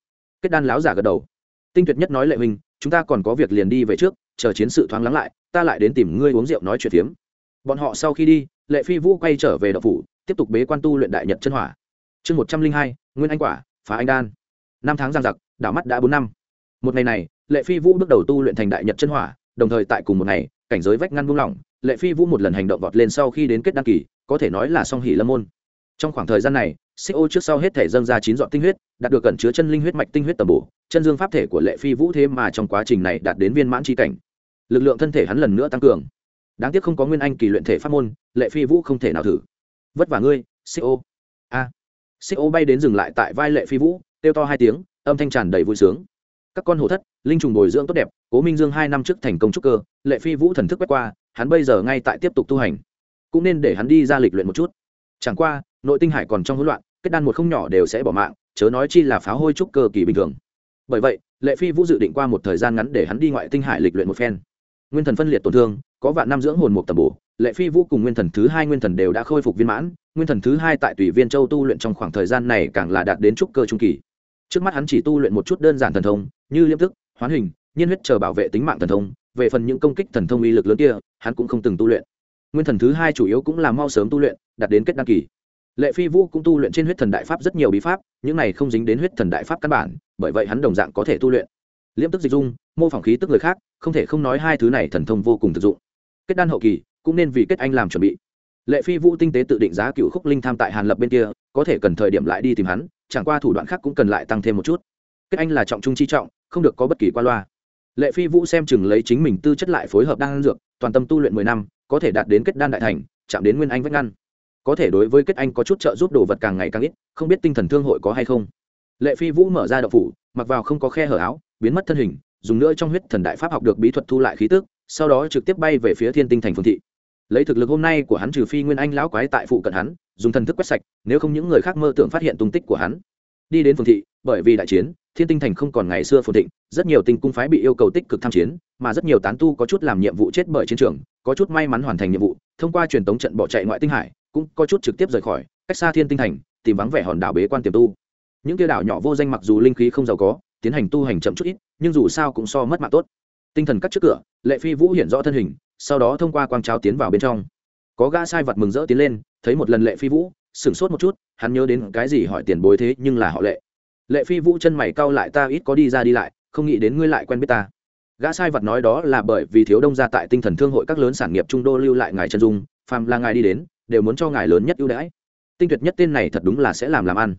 Kết đan láo giả gật đầu. Tinh tuyệt nhất nói lệ huynh chúng ta còn có việc liền đi về trước, chờ chiến sự thoáng lắng lại, ta lại đến tìm ngươi uống rượu nói chuyện phiếm bọn họ sau khi đi, lệ phi vũ quay trở về đậu phủ, tiếp tục bế quan tu luyện đại nhật chân hỏa. Chương một trăm linh hai, nguyên anh quả, phá anh đan. Năm tháng giang giặc, đảo mắt đã bốn năm. Một ngày này, lệ phi vũ bước đầu tu luyện thành đại nhật chân hỏa, đồng thời tại cùng một ngày, cảnh giới vách ngăn buông lỏng, lệ phi vũ một lần hành động vọt lên sau khi đến kết đăng kỳ, có thể nói là song hỷ lâm môn. Trong khoảng thời gian này, xích ô trước sau hết thể dâng ra chín dọn tinh huyết, đạt được cẩn chứa chân linh huyết mạch tinh huyết tầm bổ, chân dương pháp thể của lệ phi vũ thế mà trong quá trình này đạt đến viên mãn tri cảnh. Lực lượng thân thể hắn lần nữa tăng cường đáng tiếc không có nguyên anh kỳ luyện thể pháp môn, lệ phi vũ không thể nào thử. Vất vả ngươi, xích ô. A. Xích ô bay đến dừng lại tại vai lệ phi vũ, kêu to hai tiếng, âm thanh tràn đầy vui sướng. Các con hổ thất, linh trùng bồi dưỡng tốt đẹp, cố minh dương hai năm trước thành công trúc cơ, lệ phi vũ thần thức quét qua, hắn bây giờ ngay tại tiếp tục tu hành. Cũng nên để hắn đi ra lịch luyện một chút. Chẳng qua, nội tinh hải còn trong hỗn loạn, kết đan một không nhỏ đều sẽ bỏ mạng, chớ nói chi là pháo hôi trúc cơ kỳ bình thường. Bởi vậy, lệ phi vũ dự định qua một thời gian ngắn để hắn đi ngoại tinh hải lịch luyện một phen. Nguyên thần phân liệt tổn thương có vạn năm dưỡng hồn một tầm bổ, lệ phi vũ cùng nguyên thần thứ hai nguyên thần đều đã khôi phục viên mãn, nguyên thần thứ hai tại tùy viên châu tu luyện trong khoảng thời gian này càng là đạt đến trúc cơ trung kỳ. Trước mắt hắn chỉ tu luyện một chút đơn giản thần thông, như liêm thức, hoán hình, nhiên huyết chờ bảo vệ tính mạng thần thông, về phần những công kích thần thông uy lực lớn kia, hắn cũng không từng tu luyện. Nguyên thần thứ hai chủ yếu cũng là mau sớm tu luyện, đạt đến kết đăng kỳ. Lệ phi vũ cũng tu luyện trên huyết thần đại pháp rất nhiều bí pháp, những này không dính đến huyết thần đại pháp căn bản, bởi vậy hắn đồng dạng có thể tu luyện. Liêm tức dịch dung, mô phỏng khí tức người khác, không thể không nói hai thứ này thần thông vô cùng thực dụng kết đan hậu kỳ cũng nên vì kết anh làm chuẩn bị. Lệ phi vũ tinh tế tự định giá cựu khúc linh tham tại hàn lập bên kia, có thể cần thời điểm lại đi tìm hắn, chẳng qua thủ đoạn khác cũng cần lại tăng thêm một chút. Kết anh là trọng trung chi trọng, không được có bất kỳ qua loa. Lệ phi vũ xem chừng lấy chính mình tư chất lại phối hợp đan dược, toàn tâm tu luyện mười năm, có thể đạt đến kết đan đại thành, chạm đến nguyên anh vách ngăn. Có thể đối với kết anh có chút trợ giúp đồ vật càng ngày càng ít, không biết tinh thần thương hội có hay không. Lệ phi vũ mở ra đậu phủ, mặc vào không có khe hở áo, biến mất thân hình, dùng nữa trong huyết thần đại pháp học được bí thuật thu lại khí tức sau đó trực tiếp bay về phía thiên tinh thành phương thị. Lấy thực lực hôm nay của hắn trừ phi nguyên anh lão quái tại phụ cận hắn, dùng thần thức quét sạch, nếu không những người khác mơ tưởng phát hiện tung tích của hắn. Đi đến phương thị, bởi vì đại chiến, thiên tinh thành không còn ngày xưa phồn thịnh, rất nhiều tinh cung phái bị yêu cầu tích cực tham chiến, mà rất nhiều tán tu có chút làm nhiệm vụ chết bởi chiến trường, có chút may mắn hoàn thành nhiệm vụ, thông qua truyền tống trận bỏ chạy ngoại tinh hải, cũng có chút trực tiếp rời khỏi, cách xa thiên tinh thành, tìm vắng vẻ hòn đảo bế quan tiềm tu. Những tiêu đảo nhỏ vô danh mặc dù linh khí không giàu có, tiến hành tu hành chậm chút ít, nhưng dù sao cũng so mất mạng tốt tinh thần cắt trước cửa, lệ phi vũ hiện rõ thân hình, sau đó thông qua quang trao tiến vào bên trong. Có gã sai vật mừng rỡ tiến lên, thấy một lần lệ phi vũ, sửng sốt một chút, hắn nhớ đến cái gì hỏi tiền bối thế nhưng là họ lệ. Lệ phi vũ chân mày cau lại ta ít có đi ra đi lại, không nghĩ đến ngươi lại quen biết ta. Gã sai vật nói đó là bởi vì thiếu đông gia tại tinh thần thương hội các lớn sản nghiệp trung đô lưu lại ngài chân dung, phàm là ngài đi đến, đều muốn cho ngài lớn nhất ưu đãi. Tinh tuyệt nhất tên này thật đúng là sẽ làm làm ăn.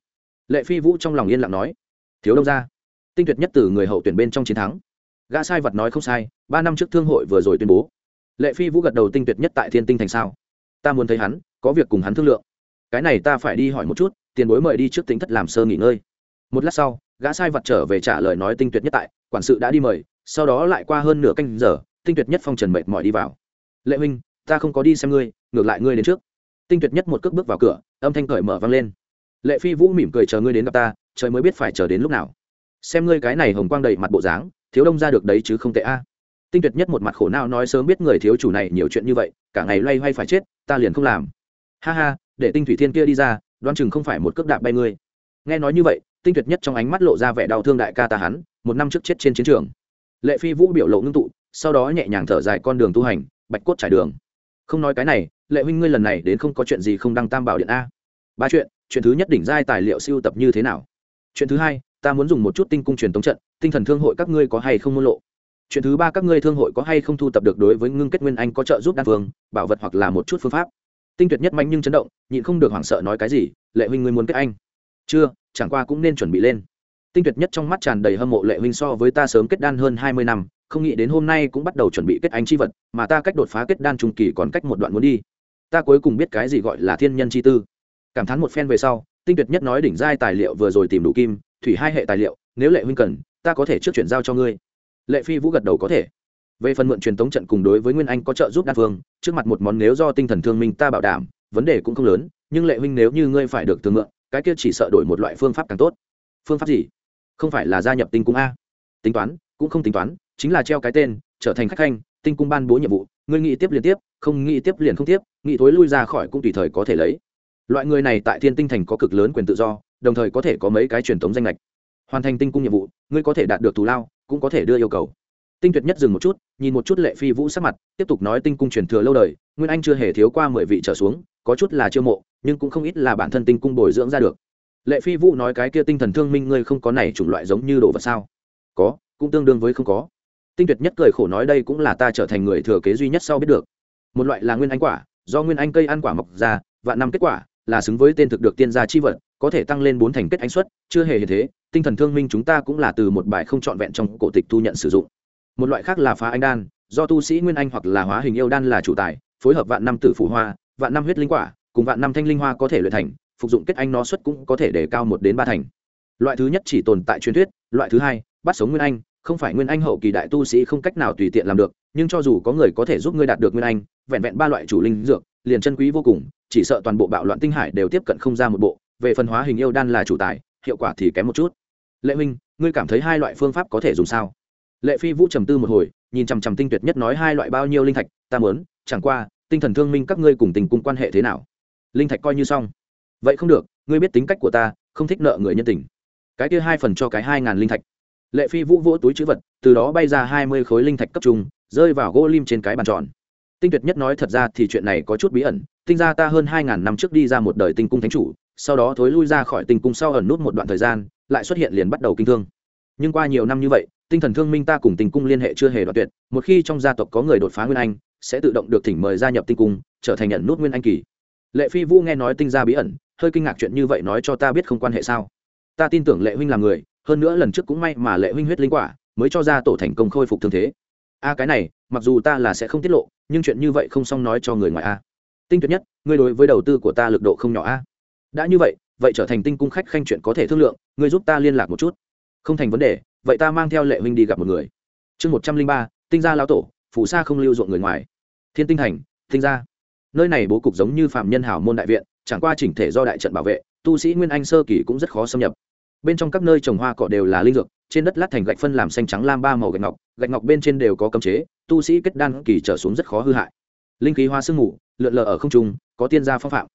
Lệ phi vũ trong lòng yên lặng nói, thiếu đông gia, tinh tuyệt nhất từ người hậu tuyển bên trong chiến thắng gã sai vật nói không sai, ba năm trước thương hội vừa rồi tuyên bố. Lệ phi vũ gật đầu tinh tuyệt nhất tại thiên tinh thành sao? Ta muốn thấy hắn, có việc cùng hắn thương lượng. Cái này ta phải đi hỏi một chút, tiền bối mời đi trước tính thất làm sơ nghỉ ngơi. Một lát sau, gã sai vật trở về trả lời nói tinh tuyệt nhất tại, quản sự đã đi mời, sau đó lại qua hơn nửa canh giờ, tinh tuyệt nhất phong trần mệt mỏi đi vào. Lệ huynh, ta không có đi xem ngươi, ngược lại ngươi đến trước. Tinh tuyệt nhất một cước bước vào cửa, âm thanh cởi mở vang lên. Lệ phi vũ mỉm cười chờ ngươi đến gặp ta, trời mới biết phải chờ đến lúc nào. Xem ngươi cái này hồng quang đầy mặt bộ dáng thiếu đông ra được đấy chứ không tệ a. Tinh tuyệt nhất một mặt khổ não nói sớm biết người thiếu chủ này nhiều chuyện như vậy, cả ngày loay hoay phải chết, ta liền không làm. Ha ha, để tinh thủy thiên kia đi ra đoan chừng không phải một cước đạp bay ngươi. Nghe nói như vậy, tinh tuyệt nhất trong ánh mắt lộ ra vẻ đau thương đại ca ta hắn, một năm trước chết trên chiến trường. Lệ phi vũ biểu lộ ngưng tụ, sau đó nhẹ nhàng thở dài con đường tu hành, bạch cốt trải đường. Không nói cái này, lệ huynh ngươi lần này đến không có chuyện gì không đăng tam bảo điện a. Ba chuyện chuyện thứ nhất đỉnh giai tài liệu siêu tập như thế nào? Chuyện thứ hai, ta muốn dùng một chút tinh cung truyền tống trận tinh thần thương hội các ngươi có hay không môn lộ? Chuyện thứ ba các ngươi thương hội có hay không thu tập được đối với ngưng kết nguyên anh có trợ giúp đan phương, bảo vật hoặc là một chút phương pháp? Tinh tuyệt nhất mạnh nhưng chấn động, nhịn không được hoảng sợ nói cái gì, lệ huynh ngươi muốn kết anh? Chưa, chẳng qua cũng nên chuẩn bị lên. Tinh tuyệt nhất trong mắt tràn đầy hâm mộ, lệ huynh so với ta sớm kết đan hơn hai mươi năm, không nghĩ đến hôm nay cũng bắt đầu chuẩn bị kết anh chi vật, mà ta cách đột phá kết đan trung kỳ còn cách một đoạn muốn đi. Ta cuối cùng biết cái gì gọi là thiên nhân chi tư. Cảm thán một phen về sau, tinh tuyệt nhất nói đỉnh giai tài liệu vừa rồi tìm đủ kim, thủy hai hệ tài liệu, nếu lệ huynh cần ta có thể trước chuyển giao cho ngươi. Lệ phi vũ gật đầu có thể. Về phần mượn truyền tống trận cùng đối với nguyên anh có trợ giúp đan phương, trước mặt một món nếu do tinh thần thương minh ta bảo đảm, vấn đề cũng không lớn, nhưng lệ huynh nếu như ngươi phải được thương mượn, cái kia chỉ sợ đổi một loại phương pháp càng tốt. Phương pháp gì? Không phải là gia nhập tinh cung a. Tính toán, cũng không tính toán, chính là treo cái tên, trở thành khách khanh, tinh cung ban bố nhiệm vụ, ngươi nghĩ tiếp liền tiếp, không nghĩ tiếp liền không tiếp, nghĩ thối lui ra khỏi cũng tùy thời có thể lấy. Loại người này tại thiên tinh thành có cực lớn quyền tự do, đồng thời có thể có mấy cái truyền thống danh lệch hoàn thành tinh cung nhiệm vụ, ngươi có thể đạt được thù lao, cũng có thể đưa yêu cầu. Tinh tuyệt nhất dừng một chút, nhìn một chút lệ phi vũ sắc mặt, tiếp tục nói tinh cung truyền thừa lâu đời, nguyên anh chưa hề thiếu qua mười vị trở xuống, có chút là chiêu mộ, nhưng cũng không ít là bản thân tinh cung bồi dưỡng ra được. Lệ phi vũ nói cái kia tinh thần thương minh ngươi không có này chủng loại giống như đồ vật sao? Có, cũng tương đương với không có. Tinh tuyệt nhất cười khổ nói đây cũng là ta trở thành người thừa kế duy nhất sau biết được. Một loại là nguyên anh quả, do nguyên anh cây ăn quả mọc ra và năm kết quả, là xứng với tên thực được tiên gia chi vật có thể tăng lên bốn thành kết anh suất, chưa hề hiện thế, tinh thần thương minh chúng ta cũng là từ một bài không trọn vẹn trong cổ tịch thu nhận sử dụng. Một loại khác là phá anh đan, do tu sĩ nguyên anh hoặc là hóa hình yêu đan là chủ tài, phối hợp vạn năm tử phủ hoa, vạn năm huyết linh quả, cùng vạn năm thanh linh hoa có thể luyện thành, phục dụng kết anh nó xuất cũng có thể để cao một đến ba thành. Loại thứ nhất chỉ tồn tại truyền thuyết, loại thứ hai, bắt sống nguyên anh, không phải nguyên anh hậu kỳ đại tu sĩ không cách nào tùy tiện làm được, nhưng cho dù có người có thể giúp ngươi đạt được nguyên anh, vẹn vẹn ba loại chủ linh dược, liền chân quý vô cùng chỉ sợ toàn bộ bạo loạn tinh hải đều tiếp cận không ra một bộ, về phần hóa hình yêu đan là chủ tài, hiệu quả thì kém một chút. Lệ minh ngươi cảm thấy hai loại phương pháp có thể dùng sao? Lệ phi vũ trầm tư một hồi, nhìn chằm chằm tinh tuyệt nhất nói hai loại bao nhiêu linh thạch, ta muốn, chẳng qua, tinh thần thương minh các ngươi cùng tình cung quan hệ thế nào? Linh thạch coi như xong. Vậy không được, ngươi biết tính cách của ta, không thích nợ người nhân tình. Cái kia hai phần cho cái hai ngàn linh thạch. Lệ phi vũ vỗ túi chữ vật, từ đó bay ra hai mươi khối linh thạch cấp trung, rơi vào gỗ lim trên cái bàn tròn tinh tuyệt nhất nói thật ra thì chuyện này có chút bí ẩn, tinh ra ta hơn hai ngàn năm trước đi ra một đời tinh cung thánh chủ, sau đó thối lui ra khỏi tinh cung sau ẩn nút một đoạn thời gian, lại xuất hiện liền bắt đầu kinh thương. Nhưng qua nhiều năm như vậy, tinh thần thương minh ta cùng tinh cung liên hệ chưa hề đoạn tuyệt, một khi trong gia tộc có người đột phá nguyên anh, sẽ tự động được thỉnh mời gia nhập tinh cung, trở thành nhận nút nguyên anh kỳ. Lệ phi vũ nghe nói tinh gia bí ẩn, hơi kinh ngạc chuyện như vậy nói cho ta biết không quan hệ sao? Ta tin tưởng lệ huynh là người, hơn nữa lần trước cũng may mà lệ huynh huyết linh quả, mới cho ra tổ thành công khôi phục thương thế a cái này, mặc dù ta là sẽ không tiết lộ, nhưng chuyện như vậy không xong nói cho người ngoài a tinh tuyệt nhất, ngươi đối với đầu tư của ta lực độ không nhỏ a đã như vậy vậy trở thành tinh cung khách khanh chuyện có thể thương lượng, ngươi giúp ta liên lạc một chút. Không thành vấn đề, vậy ta mang theo lệ huynh đi gặp một người. Chương một trăm linh ba, tinh gia lão tổ, phù sa không lưu ruộng người ngoài. Thiên tinh thành, tinh gia. Nơi này bố cục giống như phạm nhân hảo môn đại viện, chẳng qua chỉnh thể do đại trận bảo vệ, tu sĩ nguyên anh sơ kỳ cũng rất khó xâm nhập. Bên trong các nơi trồng hoa cỏ đều là linh dược trên đất lát thành gạch phân làm xanh trắng lam ba màu gạch ngọc gạch ngọc bên trên đều có cấm chế, tu sĩ kết đan kỳ trở xuống rất khó hư hại. Linh khí hoa sương ngủ lượn lờ ở không trung, có tiên gia phong phạm.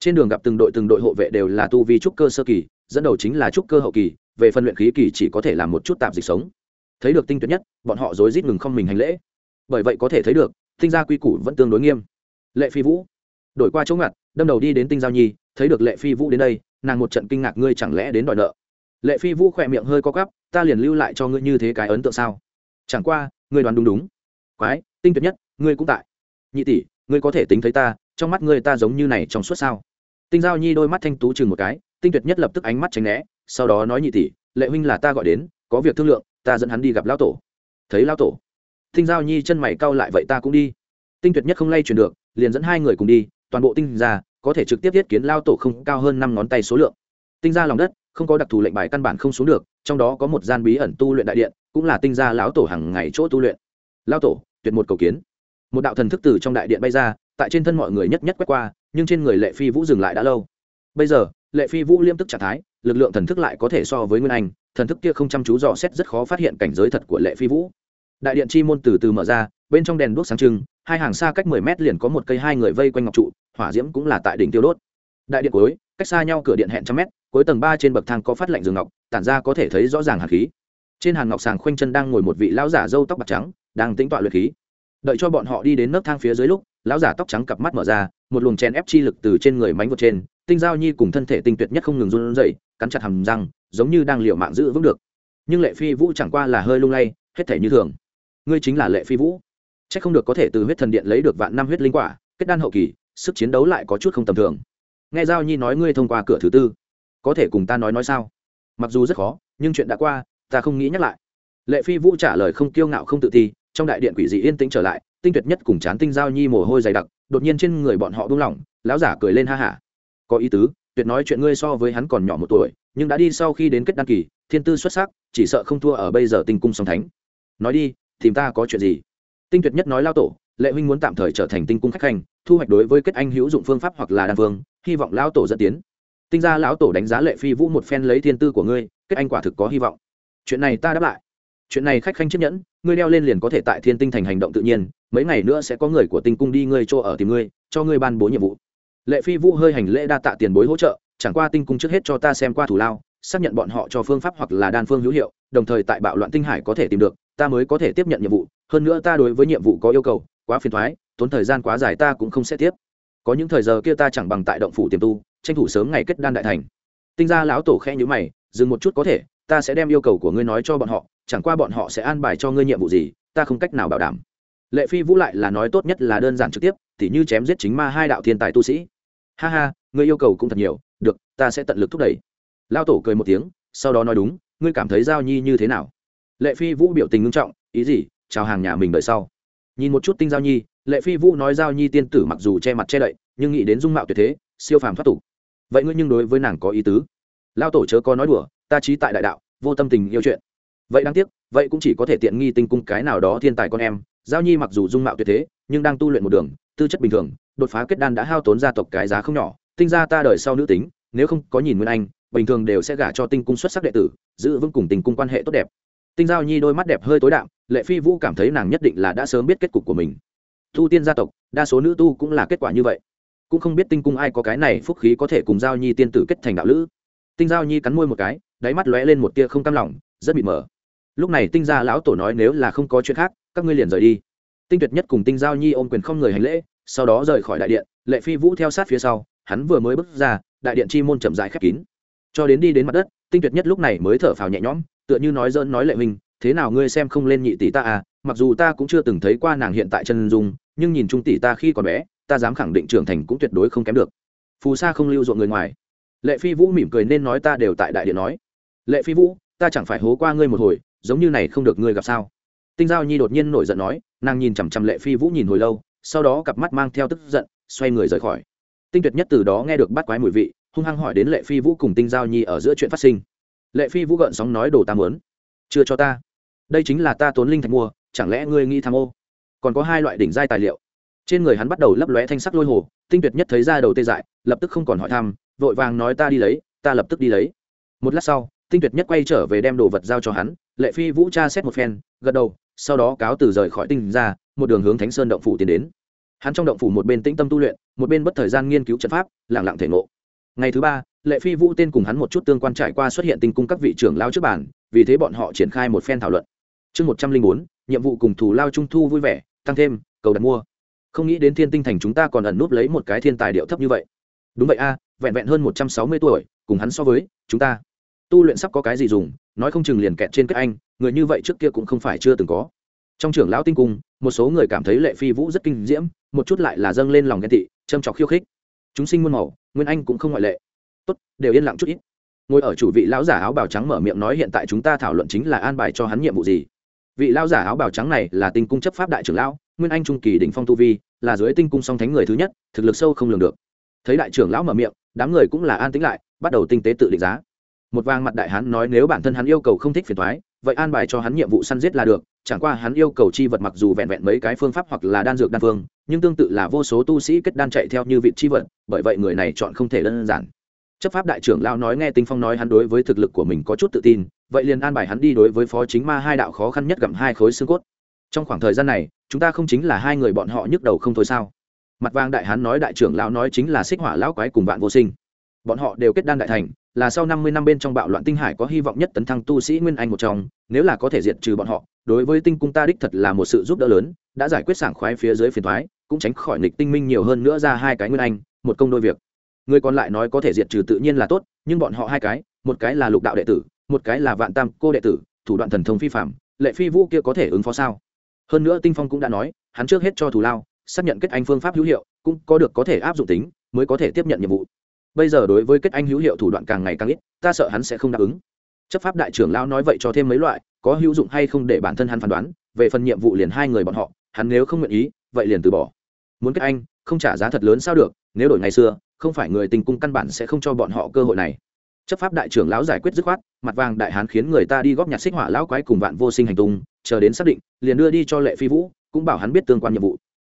Trên đường gặp từng đội từng đội hộ vệ đều là tu vi trúc cơ sơ kỳ, dẫn đầu chính là trúc cơ hậu kỳ, về phân luyện khí kỳ chỉ có thể làm một chút tạp dịch sống. Thấy được tinh tuyệt nhất, bọn họ rối rít ngừng không mình hành lễ. Bởi vậy có thể thấy được, tinh gia quy củ vẫn tương đối nghiêm. Lệ phi vũ, đổi qua chỗ ngặt, đâm đầu đi đến tinh giao nhi, thấy được lệ phi vũ đến đây, nàng một trận kinh ngạc, ngươi chẳng lẽ đến đòi nợ? Lệ phi vũ khỏe miệng hơi co cắp ta liền lưu lại cho ngươi như thế cái ấn tượng sao? Chẳng qua, ngươi đoán đúng đúng. Quái, tinh tuyệt nhất, ngươi cũng tại. Nhị tỷ, ngươi có thể tính thấy ta, trong mắt ngươi ta giống như này trong suốt sao? Tinh giao nhi đôi mắt thanh tú chừng một cái, tinh tuyệt nhất lập tức ánh mắt tránh né, sau đó nói nhị tỷ, lệ huynh là ta gọi đến, có việc thương lượng, ta dẫn hắn đi gặp lão tổ. Thấy lão tổ, tinh giao nhi chân mày cau lại vậy ta cũng đi. Tinh tuyệt nhất không lay chuyển được, liền dẫn hai người cùng đi, toàn bộ tinh ra, có thể trực tiếp thiết kiến lao tổ không cao hơn năm ngón tay số lượng. Tinh ra lòng đất, không có đặc thù lệnh bài căn bản không xuống được trong đó có một gian bí ẩn tu luyện đại điện, cũng là tinh gia lão tổ hàng ngày chỗ tu luyện. Lao tổ, tuyệt một cầu kiến. Một đạo thần thức từ trong đại điện bay ra, tại trên thân mọi người nhất nhất quét qua, nhưng trên người lệ phi vũ dừng lại đã lâu. Bây giờ, lệ phi vũ liêm tức trạng thái, lực lượng thần thức lại có thể so với nguyên anh, thần thức kia không chăm chú dò xét rất khó phát hiện cảnh giới thật của lệ phi vũ. Đại điện chi môn từ từ mở ra, bên trong đèn đuốc sáng trưng, hai hàng xa cách mười mét liền có một cây hai người vây quanh ngọc trụ, hỏa diễm cũng là tại đỉnh tiêu đốt. Đại điện cuối, cách xa nhau cửa điện hẹn trăm mét cuối tầng ba trên bậc thang có phát lạnh giường ngọc, tản ra có thể thấy rõ ràng hàn khí. Trên hàng ngọc sàng khoanh chân đang ngồi một vị lão giả râu tóc bạc trắng, đang tĩnh tọa luyện khí. Đợi cho bọn họ đi đến nấc thang phía dưới lúc, lão giả tóc trắng cặp mắt mở ra, một luồng chèn ép chi lực từ trên người mánh vượt trên, tinh giao nhi cùng thân thể tinh tuyệt nhất không ngừng run rẩy, cắn chặt hàm răng, giống như đang liều mạng giữ vững được. Nhưng lệ phi vũ chẳng qua là hơi lung lay, hết thể như thường. Ngươi chính là lệ phi vũ. C h ắ c không được có thể từ huyết thần điện lấy được vạn năm huyết linh quả, kết đan hậu kỳ, sức chiến đấu lại có chút không tầm thường. Nghe giao nhi nói ngươi thông qua cửa thứ tư có thể cùng ta nói nói sao? Mặc dù rất khó, nhưng chuyện đã qua, ta không nghĩ nhắc lại. Lệ phi vũ trả lời không kiêu ngạo không tự ti, trong đại điện quỷ dị yên tĩnh trở lại, tinh tuyệt nhất cùng chán tinh giao nhi mồ hôi dày đặc, đột nhiên trên người bọn họ buông lỏng, lão giả cười lên ha hả. Có ý tứ, tuyệt nói chuyện ngươi so với hắn còn nhỏ một tuổi, nhưng đã đi sau khi đến kết đăng kỳ, thiên tư xuất sắc, chỉ sợ không thua ở bây giờ tinh cung song thánh. Nói đi, tìm ta có chuyện gì? Tinh tuyệt nhất nói lao tổ, lệ huynh muốn tạm thời trở thành tinh cung khách hành thu hoạch đối với kết anh hữu dụng phương pháp hoặc là đan phương hy vọng lao tổ dẫn tiến tinh gia lão tổ đánh giá lệ phi vũ một phen lấy thiên tư của ngươi, kết anh quả thực có hy vọng. Chuyện này ta đáp lại. Chuyện này khách khanh chấp nhẫn, ngươi đeo lên liền có thể tại thiên tinh thành hành động tự nhiên, mấy ngày nữa sẽ có người của tinh cung đi ngươi chỗ ở tìm ngươi, cho ngươi ban bố nhiệm vụ. Lệ phi vũ hơi hành lễ đa tạ tiền bối hỗ trợ, chẳng qua tinh cung trước hết cho ta xem qua thủ lao, xác nhận bọn họ cho phương pháp hoặc là đan phương hữu hiệu, đồng thời tại bạo loạn tinh hải có thể tìm được, ta mới có thể tiếp nhận nhiệm vụ, hơn nữa ta đối với nhiệm vụ có yêu cầu, quá phiền thoái tốn thời gian quá dài ta cũng không sẽ tiếp. Có những thời giờ kia ta chẳng bằng tại động phủ tiềm tu tranh thủ sớm ngày kết đan đại thành. Tinh gia lão tổ khẽ nhữ mày, dừng một chút có thể, ta sẽ đem yêu cầu của ngươi nói cho bọn họ, chẳng qua bọn họ sẽ an bài cho ngươi nhiệm vụ gì, ta không cách nào bảo đảm. Lệ phi vũ lại là nói tốt nhất là đơn giản trực tiếp, tỉ như chém giết chính ma hai đạo thiên tài tu sĩ. Ha ha, ngươi yêu cầu cũng thật nhiều, được, ta sẽ tận lực thúc đẩy. Lao tổ cười một tiếng, sau đó nói đúng, ngươi cảm thấy giao nhi như thế nào? Lệ phi vũ biểu tình ngưng trọng, ý gì, chào hàng nhà mình đợi sau. Nhìn một chút tinh giao nhi, lệ phi vũ nói giao nhi tiên tử mặc dù che mặt che đậy, nhưng nghĩ đến dung mạo tuyệt thế siêu phàm thoát tục. Vậy ngươi nhưng đối với nàng có ý tứ? Lao tổ chớ có nói đùa, ta trí tại đại đạo, vô tâm tình yêu chuyện. Vậy đáng tiếc, vậy cũng chỉ có thể tiện nghi tinh cung cái nào đó thiên tài con em. Giao nhi mặc dù dung mạo tuyệt thế, nhưng đang tu luyện một đường, tư chất bình thường, đột phá kết đan đã hao tốn gia tộc cái giá không nhỏ. Tinh gia ta đời sau nữ tính, nếu không có nhìn nguyên anh, bình thường đều sẽ gả cho tinh cung xuất sắc đệ tử, giữ vững cùng tình cung quan hệ tốt đẹp. Tinh giao nhi đôi mắt đẹp hơi tối đạm, lệ phi vũ cảm thấy nàng nhất định là đã sớm biết kết cục của mình. Tu tiên gia tộc, đa số nữ tu cũng là kết quả như vậy cũng không biết tinh cung ai có cái này phúc khí có thể cùng giao nhi tiên tử kết thành đạo lữ. Tinh giao nhi cắn môi một cái, đáy mắt lóe lên một tia không cam lòng, rất bị mở lúc này tinh gia lão tổ nói nếu là không có chuyện khác, các ngươi liền rời đi. Tinh tuyệt nhất cùng tinh giao nhi ôm quyền không người hành lễ, sau đó rời khỏi đại điện, lệ phi vũ theo sát phía sau, hắn vừa mới bước ra, đại điện chi môn chậm rãi khép kín. Cho đến đi đến mặt đất, tinh tuyệt nhất lúc này mới thở phào nhẹ nhõm, tựa như nói dỡn nói lệ minh thế nào ngươi xem không lên nhị tỷ ta à mặc dù ta cũng chưa từng thấy qua nàng hiện tại chân dung, nhưng nhìn trung tỷ ta khi còn bé ta dám khẳng định trưởng thành cũng tuyệt đối không kém được. Phù sa không lưu ruộng người ngoài. Lệ phi vũ mỉm cười nên nói ta đều tại đại điện nói. Lệ phi vũ, ta chẳng phải hố qua ngươi một hồi, giống như này không được ngươi gặp sao? Tinh giao nhi đột nhiên nổi giận nói, nàng nhìn chằm chằm lệ phi vũ nhìn hồi lâu, sau đó cặp mắt mang theo tức giận, xoay người rời khỏi. Tinh tuyệt nhất từ đó nghe được bắt quái mùi vị, hung hăng hỏi đến lệ phi vũ cùng tinh giao nhi ở giữa chuyện phát sinh. Lệ phi vũ gợn sóng nói đồ ta muốn, chưa cho ta. Đây chính là ta tốn linh thạch mua, chẳng lẽ ngươi nghĩ tham ô? Còn có hai loại đỉnh giai tài liệu trên người hắn bắt đầu lấp lóe thanh sắc lôi hồ, tinh tuyệt nhất thấy ra đầu tê dại, lập tức không còn hỏi thăm, vội vàng nói ta đi lấy, ta lập tức đi lấy. Một lát sau, tinh tuyệt nhất quay trở về đem đồ vật giao cho hắn, lệ phi vũ cha xét một phen, gật đầu, sau đó cáo từ rời khỏi tinh ra, một đường hướng thánh sơn động phủ tiến đến. Hắn trong động phủ một bên tĩnh tâm tu luyện, một bên bất thời gian nghiên cứu trận pháp lẳng lặng thể ngộ. Ngày thứ ba, lệ phi vũ tên cùng hắn một chút tương quan trải qua xuất hiện tinh cung các vị trưởng lao trước bàn, vì thế bọn họ triển khai một phen thảo luận. Chương một trăm linh bốn, nhiệm vụ cùng thủ lao trung thu vui vẻ, tăng thêm, cầu đặt mua không nghĩ đến thiên tinh thành chúng ta còn ẩn núp lấy một cái thiên tài điệu thấp như vậy. Đúng vậy a, vẹn vẹn hơn một trăm sáu mươi tuổi, cùng hắn so với chúng ta. Tu luyện sắp có cái gì dùng, nói không chừng liền kẹt trên kết anh, người như vậy trước kia cũng không phải chưa từng có. Trong trưởng lão tinh cung, một số người cảm thấy lệ phi vũ rất kinh diễm, một chút lại là dâng lên lòng ghen tị, châm trọc khiêu khích. Chúng sinh muôn màu, nguyên anh cũng không ngoại lệ. Tốt, đều yên lặng chút ít. Ngồi ở chủ vị lão giả áo bào trắng mở miệng nói hiện tại chúng ta thảo luận chính là an bài cho hắn nhiệm vụ gì. Vị lão giả áo bào trắng này là tinh cung chấp pháp đại trưởng lão nguyên anh trung kỳ đỉnh phong tu vi, là dưới tinh cung song thánh người thứ nhất, thực lực sâu không lường được. Thấy đại trưởng lão mở miệng, đám người cũng là an tĩnh lại, bắt đầu tinh tế tự định giá. Một vang mặt đại hán nói nếu bản thân hắn yêu cầu không thích phiền thoái vậy an bài cho hắn nhiệm vụ săn giết là được, chẳng qua hắn yêu cầu chi vật mặc dù vẹn vẹn mấy cái phương pháp hoặc là đan dược đan phương, nhưng tương tự là vô số tu sĩ kết đan chạy theo như vị chi vật, bởi vậy người này chọn không thể đơn giản. Chấp pháp đại trưởng lão nói nghe tinh phong nói hắn đối với thực lực của mình có chút tự tin, vậy liền an bài hắn đi đối với phó chính ma hai đạo khó khăn nhất gặm hai khối xương cốt trong khoảng thời gian này, chúng ta không chính là hai người bọn họ nhức đầu không thôi sao? Mặt vàng đại hán nói đại trưởng lão nói chính là xích hỏa lão quái cùng vạn vô sinh. Bọn họ đều kết đan đại thành, là sau năm mươi năm bên trong bạo loạn tinh hải có hy vọng nhất tấn thăng tu sĩ nguyên anh một trong, nếu là có thể diệt trừ bọn họ, đối với tinh cung ta đích thật là một sự giúp đỡ lớn, đã giải quyết sảng khoái phía dưới phiền thoái cũng tránh khỏi nghịch tinh minh nhiều hơn nữa ra hai cái nguyên anh, một công đôi việc. Người còn lại nói có thể diệt trừ tự nhiên là tốt, nhưng bọn họ hai cái, một cái là lục đạo đệ tử, một cái là vạn tam cô đệ tử, thủ đoạn thần thông phi phạm lệ phi vũ kia có thể ứng phó sao? Hơn nữa tinh phong cũng đã nói, hắn trước hết cho thù lao, xác nhận kết anh phương pháp hữu hiệu, cũng có được có thể áp dụng tính, mới có thể tiếp nhận nhiệm vụ. Bây giờ đối với kết anh hữu hiệu thủ đoạn càng ngày càng ít, ta sợ hắn sẽ không đáp ứng. Chấp pháp đại trưởng lao nói vậy cho thêm mấy loại, có hữu dụng hay không để bản thân hắn phán đoán, về phần nhiệm vụ liền hai người bọn họ, hắn nếu không nguyện ý, vậy liền từ bỏ. Muốn kết anh, không trả giá thật lớn sao được, nếu đổi ngày xưa, không phải người tình cung căn bản sẽ không cho bọn họ cơ hội này chấp pháp đại trưởng lão giải quyết dứt khoát, mặt vàng đại hán khiến người ta đi góp nhặt xích hỏa lão quái cùng vạn vô sinh hành tung, chờ đến xác định, liền đưa đi cho lệ phi vũ, cũng bảo hắn biết tương quan nhiệm vụ.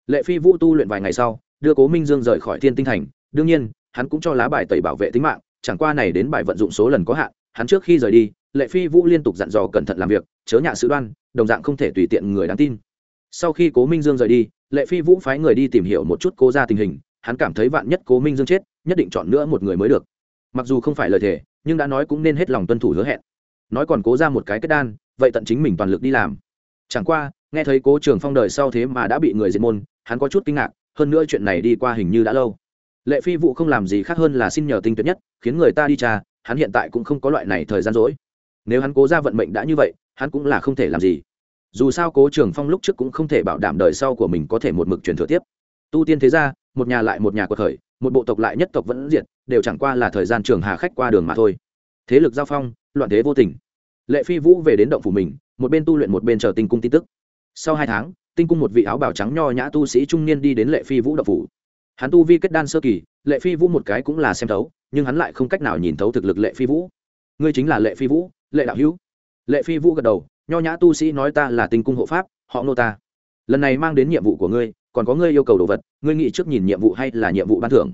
Lệ phi vũ tu luyện vài ngày sau, đưa cố minh dương rời khỏi thiên tinh thành, đương nhiên, hắn cũng cho lá bài tẩy bảo vệ tính mạng, chẳng qua này đến bài vận dụng số lần có hạn, hắn trước khi rời đi, lệ phi vũ liên tục dặn dò cẩn thận làm việc, chớ nhạ sự đoan, đồng dạng không thể tùy tiện người đáng tin. Sau khi cố minh dương rời đi, lệ phi vũ phái người đi tìm hiểu một chút cố ra tình hình, hắn cảm thấy vạn nhất cố minh dương chết, nhất định chọn nữa một người mới được mặc dù không phải lời thề, nhưng đã nói cũng nên hết lòng tuân thủ hứa hẹn. Nói còn cố ra một cái kết đan, vậy tận chính mình toàn lực đi làm. Chẳng qua, nghe thấy cố trường phong đời sau thế mà đã bị người diệt môn, hắn có chút kinh ngạc, hơn nữa chuyện này đi qua hình như đã lâu. Lệ phi vụ không làm gì khác hơn là xin nhờ tinh tuyệt nhất, khiến người ta đi trà hắn hiện tại cũng không có loại này thời gian rỗi. Nếu hắn cố ra vận mệnh đã như vậy, hắn cũng là không thể làm gì. Dù sao cố trường phong lúc trước cũng không thể bảo đảm đời sau của mình có thể một mực truyền thừa tiếp. Tu tiên thế ra một nhà lại một nhà của thời một bộ tộc lại nhất tộc vẫn diệt, đều chẳng qua là thời gian trường hà khách qua đường mà thôi. Thế lực giao phong, loạn thế vô tình. Lệ phi vũ về đến động phủ mình, một bên tu luyện một bên chờ tinh cung tin tức. Sau hai tháng, tinh cung một vị áo bào trắng nho nhã tu sĩ trung niên đi đến lệ phi vũ động phủ. Hắn tu vi kết đan sơ kỳ, lệ phi vũ một cái cũng là xem thấu, nhưng hắn lại không cách nào nhìn thấu thực lực lệ phi vũ. Ngươi chính là lệ phi vũ, lệ đạo hữu. Lệ phi vũ gật đầu, nho nhã tu sĩ nói ta là tinh cung hộ pháp, họ nô ta. Lần này mang đến nhiệm vụ của ngươi còn có ngươi yêu cầu đồ vật, ngươi nghĩ trước nhìn nhiệm vụ hay là nhiệm vụ ban thưởng?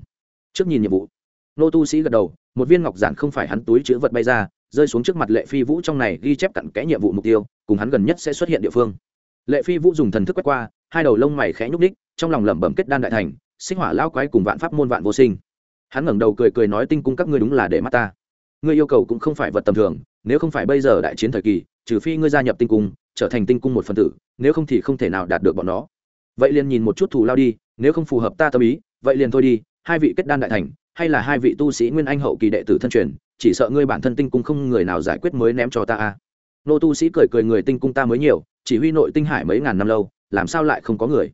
Trước nhìn nhiệm vụ. Nô tu sĩ gật đầu, một viên ngọc giản không phải hắn túi chữ vật bay ra, rơi xuống trước mặt lệ phi vũ trong này ghi chép cặn kẽ nhiệm vụ mục tiêu, cùng hắn gần nhất sẽ xuất hiện địa phương. Lệ phi vũ dùng thần thức quét qua, hai đầu lông mày khẽ nhúc ních trong lòng lẩm bẩm kết đan đại thành, sinh hỏa lao quái cùng vạn pháp môn vạn vô sinh. Hắn ngẩng đầu cười cười nói tinh cung các ngươi đúng là để mắt ta. Ngươi yêu cầu cũng không phải vật tầm thường, nếu không phải bây giờ đại chiến thời kỳ, trừ phi ngươi gia nhập tinh cung, trở thành tinh cung một phần tử, nếu không thì không thể nào đạt được bọn nó vậy liền nhìn một chút thù lao đi, nếu không phù hợp ta tâm ý, vậy liền thôi đi, hai vị kết đan đại thành, hay là hai vị tu sĩ nguyên anh hậu kỳ đệ tử thân truyền, chỉ sợ ngươi bản thân tinh cung không người nào giải quyết mới ném cho ta a. Nô tu sĩ cười cười người tinh cung ta mới nhiều, chỉ huy nội tinh hải mấy ngàn năm lâu, làm sao lại không có người?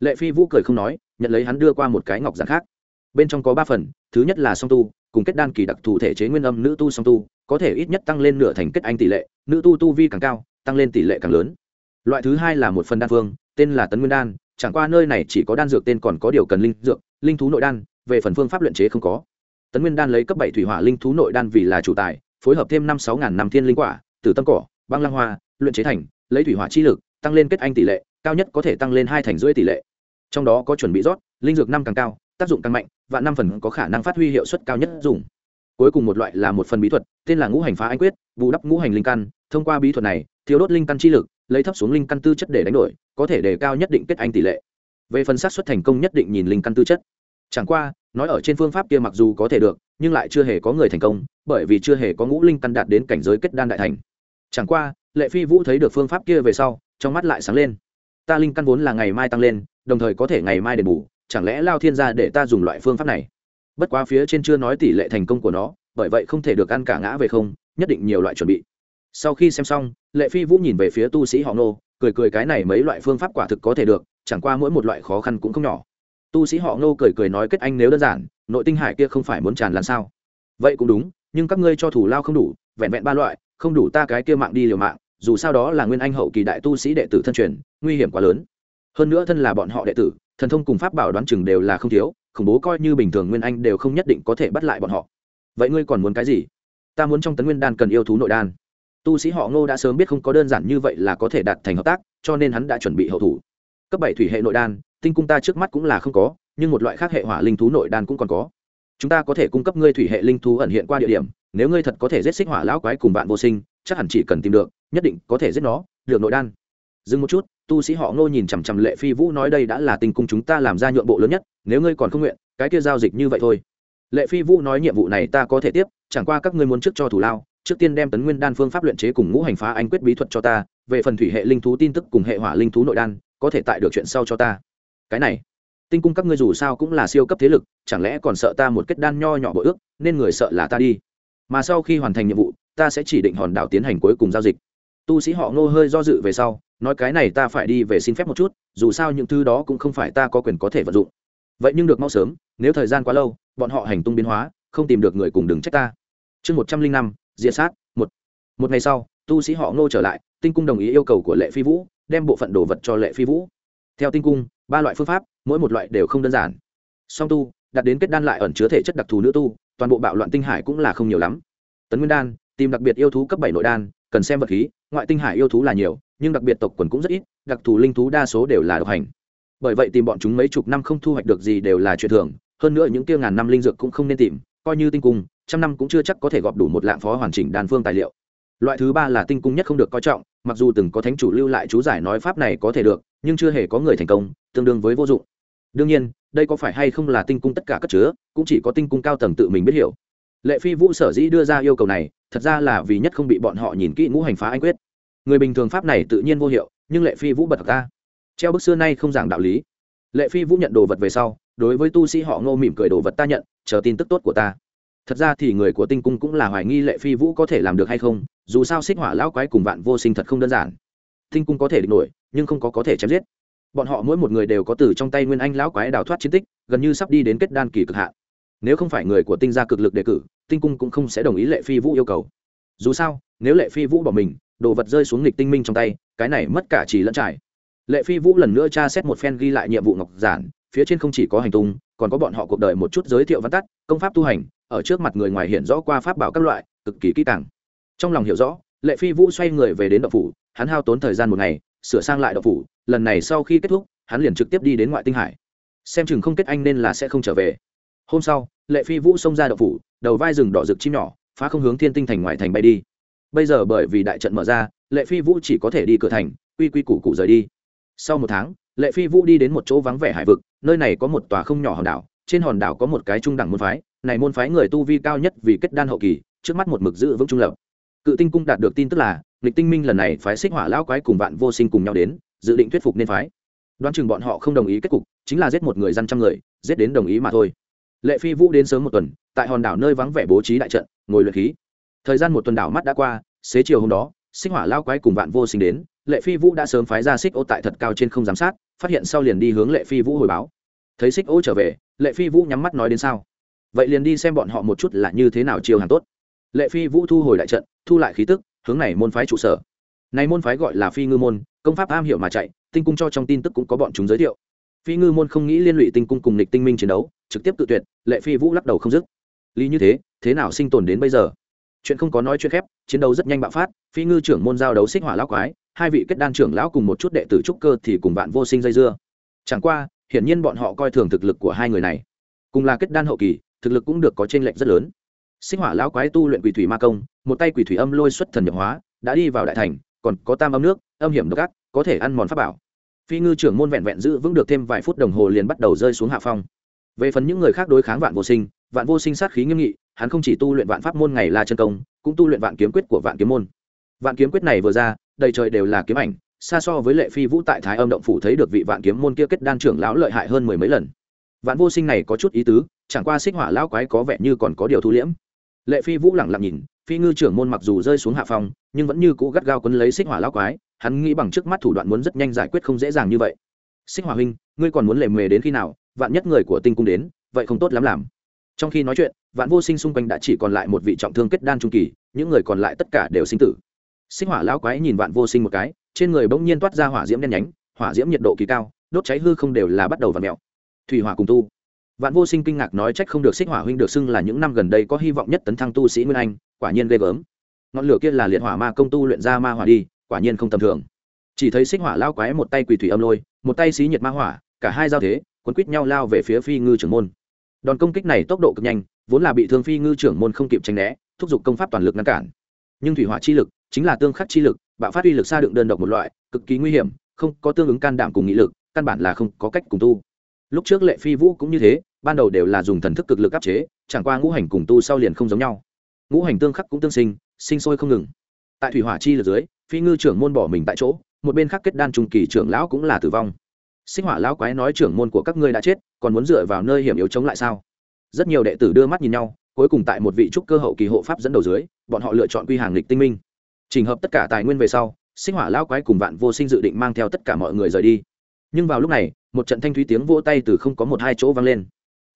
Lệ phi vũ cười không nói, nhận lấy hắn đưa qua một cái ngọc giản khác. Bên trong có ba phần, thứ nhất là song tu, cùng kết đan kỳ đặc thù thể chế nguyên âm nữ tu song tu, có thể ít nhất tăng lên nửa thành kết anh tỷ lệ, nữ tu tu vi càng cao, tăng lên tỷ lệ càng lớn. Loại thứ hai là một phần đan phương, tên là tấn nguyên đan chẳng qua nơi này chỉ có đan dược tên còn có điều cần linh dược, linh thú nội đan, về phần phương pháp luyện chế không có. Tấn nguyên đan lấy cấp bảy thủy hỏa linh thú nội đan vì là chủ tài, phối hợp thêm năm sáu ngàn năm thiên linh quả, tử tâm cỏ, băng lăng hoa, luyện chế thành, lấy thủy hỏa chi lực, tăng lên kết anh tỷ lệ, cao nhất có thể tăng lên hai thành rưỡi tỷ lệ. Trong đó có chuẩn bị rót, linh dược năm càng cao, tác dụng càng mạnh và năm phần có khả năng phát huy hiệu suất cao nhất dùng. Cuối cùng một loại là một phần bí thuật, tên là ngũ hành phá anh quyết, bù đắp ngũ hành linh căn, thông qua bí thuật này thiếu đốt linh căn chi lực lấy thấp xuống linh căn tư chất để đánh đổi, có thể đề cao nhất định kết anh tỷ lệ. Về phần sát xuất thành công nhất định nhìn linh căn tư chất. Chẳng qua, nói ở trên phương pháp kia mặc dù có thể được, nhưng lại chưa hề có người thành công, bởi vì chưa hề có ngũ linh căn đạt đến cảnh giới kết đan đại thành. Chẳng qua, lệ phi vũ thấy được phương pháp kia về sau, trong mắt lại sáng lên. Ta linh căn vốn là ngày mai tăng lên, đồng thời có thể ngày mai đền bù, chẳng lẽ lao thiên ra để ta dùng loại phương pháp này? Bất quá phía trên chưa nói tỷ lệ thành công của nó, bởi vậy không thể được ăn cả ngã về không, nhất định nhiều loại chuẩn bị sau khi xem xong, lệ phi vũ nhìn về phía tu sĩ họ nô cười cười cái này mấy loại phương pháp quả thực có thể được, chẳng qua mỗi một loại khó khăn cũng không nhỏ. Tu sĩ họ nô cười cười nói kết anh nếu đơn giản, nội tinh hải kia không phải muốn tràn lan sao? Vậy cũng đúng, nhưng các ngươi cho thủ lao không đủ, vẹn vẹn ba loại, không đủ ta cái kia mạng đi liều mạng, dù sao đó là nguyên anh hậu kỳ đại tu sĩ đệ tử thân truyền, nguy hiểm quá lớn. Hơn nữa thân là bọn họ đệ tử, thần thông cùng pháp bảo đoán chừng đều là không thiếu, khủng bố coi như bình thường nguyên anh đều không nhất định có thể bắt lại bọn họ. Vậy ngươi còn muốn cái gì? Ta muốn trong tấn nguyên đan cần yêu thú nội đan tu sĩ họ ngô đã sớm biết không có đơn giản như vậy là có thể đạt thành hợp tác, cho nên hắn đã chuẩn bị hậu thủ. Cấp bảy thủy hệ nội đan, tinh cung ta trước mắt cũng là không có, nhưng một loại khác hệ hỏa linh thú nội đan cũng còn có. Chúng ta có thể cung cấp ngươi thủy hệ linh thú ẩn hiện qua địa điểm, nếu ngươi thật có thể giết xích hỏa lão quái cùng bạn vô sinh, chắc hẳn chỉ cần tìm được, nhất định có thể giết nó, được nội đan. Dừng một chút, tu sĩ họ ngô nhìn chằm chằm lệ phi vũ nói đây đã là tinh cung chúng ta làm ra nhượng bộ lớn nhất, nếu ngươi còn không nguyện, cái kia giao dịch như vậy thôi. Lệ phi vũ nói nhiệm vụ này ta có thể tiếp, chẳng qua các ngươi muốn trước cho thủ lao trước tiên đem tấn nguyên đan phương pháp luyện chế cùng ngũ hành phá anh quyết bí thuật cho ta, về phần thủy hệ linh thú tin tức cùng hệ hỏa linh thú nội đan, có thể tại được chuyện sau cho ta. Cái này, tinh cung các ngươi dù sao cũng là siêu cấp thế lực, chẳng lẽ còn sợ ta một kết đan nho nhỏ bội ước, nên người sợ là ta đi. Mà sau khi hoàn thành nhiệm vụ, ta sẽ chỉ định hòn đảo tiến hành cuối cùng giao dịch. Tu sĩ họ ngô hơi do dự về sau, nói cái này ta phải đi về xin phép một chút, dù sao những thứ đó cũng không phải ta có quyền có thể vận dụng. Vậy nhưng được mau sớm, nếu thời gian quá lâu, bọn họ hành tung biến hóa, không tìm được người cùng đừng trách ta. Chương một trăm linh năm diệt sát, một. Một ngày sau, tu sĩ họ ngô trở lại, tinh cung đồng ý yêu cầu của lệ phi vũ, đem bộ phận đồ vật cho lệ phi vũ. Theo tinh cung, ba loại phương pháp, mỗi một loại đều không đơn giản. Song tu, đặt đến kết đan lại ẩn chứa thể chất đặc thù nữ tu, toàn bộ bạo loạn tinh hải cũng là không nhiều lắm. Tấn nguyên đan, tìm đặc biệt yêu thú cấp bảy nội đan, cần xem vật khí, ngoại tinh hải yêu thú là nhiều, nhưng đặc biệt tộc quần cũng rất ít, đặc thù linh thú đa số đều là độc hành. Bởi vậy tìm bọn chúng mấy chục năm không thu hoạch được gì đều là chuyện thường, hơn nữa những tiêu ngàn năm linh dược cũng không nên tìm coi như tinh cung, trăm năm cũng chưa chắc có thể gọp đủ một lạng phó hoàn chỉnh đan phương tài liệu. Loại thứ ba là tinh cung nhất không được coi trọng, mặc dù từng có thánh chủ lưu lại chú giải nói pháp này có thể được, nhưng chưa hề có người thành công, tương đương với vô dụng. Đương nhiên, đây có phải hay không là tinh cung tất cả cất chứa, cũng chỉ có tinh cung cao tầng tự mình biết hiểu. Lệ phi vũ sở dĩ đưa ra yêu cầu này, thật ra là vì nhất không bị bọn họ nhìn kỹ ngũ hành phá anh quyết. Người bình thường pháp này tự nhiên vô hiệu, nhưng lệ phi vũ bật ta treo bức xưa nay không giảng đạo lý. Lệ phi vũ nhận đồ vật về sau đối với tu sĩ họ ngô mỉm cười đồ vật ta nhận, chờ tin tức tốt của ta. Thật ra thì người của tinh cung cũng là hoài nghi lệ phi vũ có thể làm được hay không, dù sao xích hỏa lão quái cùng vạn vô sinh thật không đơn giản. Tinh cung có thể địch nổi, nhưng không có có thể chém giết. Bọn họ mỗi một người đều có từ trong tay nguyên anh lão quái đào thoát chiến tích, gần như sắp đi đến kết đan kỳ cực hạn. Nếu không phải người của tinh gia cực lực đề cử, tinh cung cũng không sẽ đồng ý lệ phi vũ yêu cầu. Dù sao, nếu lệ phi vũ bỏ mình, đồ vật rơi xuống nghịch tinh minh trong tay, cái này mất cả chỉ lẫn trải. Lệ phi vũ lần nữa tra xét một phen ghi lại nhiệm vụ ngọc giản phía trên không chỉ có hành tung, còn có bọn họ cuộc đời một chút giới thiệu văn tắt, công pháp tu hành, ở trước mặt người ngoài hiện rõ qua pháp bảo các loại, cực kỳ kỹ càng. Trong lòng hiểu rõ, lệ phi vũ xoay người về đến đậu phủ, hắn hao tốn thời gian một ngày, sửa sang lại đậu phủ, lần này sau khi kết thúc, hắn liền trực tiếp đi đến ngoại tinh hải. Xem chừng không kết anh nên là sẽ không trở về. Hôm sau, lệ phi vũ xông ra đậu phủ, đầu vai rừng đỏ rực chim nhỏ, phá không hướng thiên tinh thành ngoại thành bay đi. Bây giờ bởi vì đại trận mở ra, lệ phi vũ chỉ có thể đi cửa thành, quy quy củ cụ rời đi. Sau một tháng lệ phi vũ đi đến một chỗ vắng vẻ hải vực, nơi này có một tòa không nhỏ hòn đảo, trên hòn đảo có một cái trung đẳng môn phái, này môn phái người tu vi cao nhất vì kết đan hậu kỳ, trước mắt một mực giữ vững trung lập. Cự tinh cung đạt được tin tức là, lịch tinh minh lần này phái xích hỏa lão quái cùng vạn vô sinh cùng nhau đến, dự định thuyết phục nên phái. Đoán chừng bọn họ không đồng ý kết cục, chính là giết một người dân trăm người, giết đến đồng ý mà thôi. Lệ phi vũ đến sớm một tuần, tại hòn đảo nơi vắng vẻ bố trí đại trận, ngồi luyện khí. Thời gian một tuần đảo mắt đã qua, xế chiều hôm đó, xích hỏa lao quái cùng vạn vô sinh đến lệ phi vũ đã sớm phái ra xích ô tại thật cao trên không giám sát, phát hiện sau liền đi hướng lệ phi vũ hồi báo. Thấy xích ô trở về, lệ phi vũ nhắm mắt nói đến sao? Vậy liền đi xem bọn họ một chút là như thế nào chiêu hàng tốt. Lệ phi vũ thu hồi đại trận, thu lại khí tức, hướng này môn phái trụ sở. Này môn phái gọi là phi ngư môn, công pháp am hiểu mà chạy, tinh cung cho trong tin tức cũng có bọn chúng giới thiệu. Phi ngư môn không nghĩ liên lụy tinh cung cùng lịch tinh minh chiến đấu, trực tiếp tự tuyệt, lệ phi vũ lắc đầu không dứt. Lý như thế thế nào sinh tồn đến bây giờ? Chuyện không có nói chuyện khép, chiến đấu rất nhanh bạo phát, phi ngư trưởng môn giao đấu xích hỏa lão quái hai vị kết đan trưởng lão cùng một chút đệ tử trúc cơ thì cùng vạn vô sinh dây dưa. Chẳng qua, hiển nhiên bọn họ coi thường thực lực của hai người này. Cùng là kết đan hậu kỳ, thực lực cũng được có trên lệch rất lớn. Sinh hỏa lão quái tu luyện quỷ thủy ma công, một tay quỷ thủy âm lôi xuất thần nhập hóa, đã đi vào đại thành, còn có tam âm nước, âm hiểm độc ác, có thể ăn mòn pháp bảo. Phi ngư trưởng môn vẹn vẹn giữ vững được thêm vài phút đồng hồ liền bắt đầu rơi xuống hạ phong. Về phần những người khác đối kháng vạn vô sinh, vạn vô sinh sát khí nghiêm nghị, hắn không chỉ tu luyện vạn pháp môn ngày la chân công, cũng tu luyện vạn kiếm quyết của vạn kiếm môn vạn kiếm quyết này vừa ra, đầy trời đều là kiếm ảnh, xa so với lệ phi vũ tại thái âm động phủ thấy được vị vạn kiếm môn kia kết đan trưởng lão lợi hại hơn mười mấy lần. Vạn vô sinh này có chút ý tứ, chẳng qua xích hỏa lão quái có vẻ như còn có điều thu liễm. Lệ phi vũ lẳng lặng nhìn, phi ngư trưởng môn mặc dù rơi xuống hạ phòng nhưng vẫn như cũ gắt gao quấn lấy xích hỏa lão quái, hắn nghĩ bằng trước mắt thủ đoạn muốn rất nhanh giải quyết không dễ dàng như vậy. Xích hỏa huynh, ngươi còn muốn lề mề đến khi nào? Vạn nhất người của tinh cung đến, vậy không tốt lắm làm. Trong khi nói chuyện, vạn vô sinh xung quanh đã chỉ còn lại một vị trọng thương kết đan trung kỳ, những người còn lại tất cả đều sinh tử xích hỏa lão quái nhìn vạn vô sinh một cái, trên người bỗng nhiên toát ra hỏa diễm đen nhánh, hỏa diễm nhiệt độ kỳ cao, đốt cháy hư không đều là bắt đầu v ặ mẹo thủy hỏa cùng tu. Vạn vô sinh kinh ngạc nói trách không được xích hỏa huynh được xưng là những năm gần đây có hy vọng nhất tấn thăng tu sĩ nguyên anh, quả nhiên ghê gớm. Ngọn lửa kia là liệt hỏa ma công tu luyện ra ma hỏa đi, quả nhiên không tầm thường. Chỉ thấy xích hỏa lao quái một tay quỳ thủy âm lôi, một tay xí nhiệt ma hỏa, cả hai giao thế, quấn quýt nhau lao về phía phi ngư trưởng môn. Đòn công kích này tốc độ cực nhanh, vốn là bị thương phi ngư trưởng môn không kịp tránh né, thúc giục công pháp toàn lực ngăn cản. Nhưng thủy hỏa chi lực chính là tương khắc chi lực, bạo phát uy lực xa đựng đơn độc một loại, cực kỳ nguy hiểm, không có tương ứng can đảm cùng nghị lực, căn bản là không có cách cùng tu. Lúc trước lệ phi vũ cũng như thế, ban đầu đều là dùng thần thức cực lực áp chế, chẳng qua ngũ hành cùng tu sau liền không giống nhau. Ngũ hành tương khắc cũng tương sinh sinh sôi không ngừng. Tại thủy hỏa chi lực dưới, phi ngư trưởng môn bỏ mình tại chỗ, một bên khác kết đan trung kỳ trưởng lão cũng là tử vong. Sinh hỏa lão quái nói trưởng môn của các ngươi đã chết, còn muốn dựa vào nơi hiểm yếu chống lại sao? Rất nhiều đệ tử đưa mắt nhìn nhau, cuối cùng tại một vị trúc cơ hậu kỳ hộ pháp dẫn đầu dưới, bọn họ lựa chọn quy hàng lịch tinh minh trình hợp tất cả tài nguyên về sau, sinh hỏa lão quái cùng vạn vô sinh dự định mang theo tất cả mọi người rời đi. Nhưng vào lúc này, một trận thanh thúy tiếng vỗ tay từ không có một hai chỗ vang lên.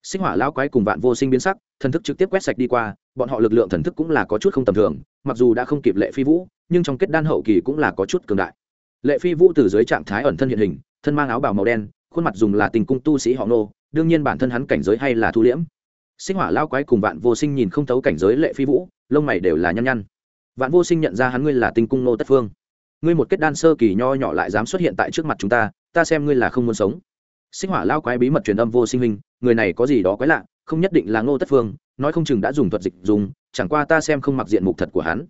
Sinh hỏa lão quái cùng vạn vô sinh biến sắc, thần thức trực tiếp quét sạch đi qua, bọn họ lực lượng thần thức cũng là có chút không tầm thường, mặc dù đã không kịp lệ phi vũ, nhưng trong kết đan hậu kỳ cũng là có chút cường đại. Lệ phi vũ từ dưới trạng thái ẩn thân hiện hình, thân mang áo bào màu đen, khuôn mặt dùng là tình cung tu sĩ họ nô đương nhiên bản thân hắn cảnh giới hay là thu liễm. Sinh hỏa lao quái cùng vạn vô sinh nhìn không thấu cảnh giới lệ phi vũ, lông mày đều là nhăn nhăn vạn vô sinh nhận ra hắn ngươi là tinh cung nô tất phương. Ngươi một kết đan sơ kỳ nho nhỏ lại dám xuất hiện tại trước mặt chúng ta ta xem ngươi là không muốn sống. Sinh hỏa lao quái bí mật truyền âm vô sinh minh người này có gì đó quái lạ, không nhất định là ngô tất phương, nói không chừng đã dùng thuật dịch dùng, chẳng qua ta xem không mặc diện mục thật của hắn.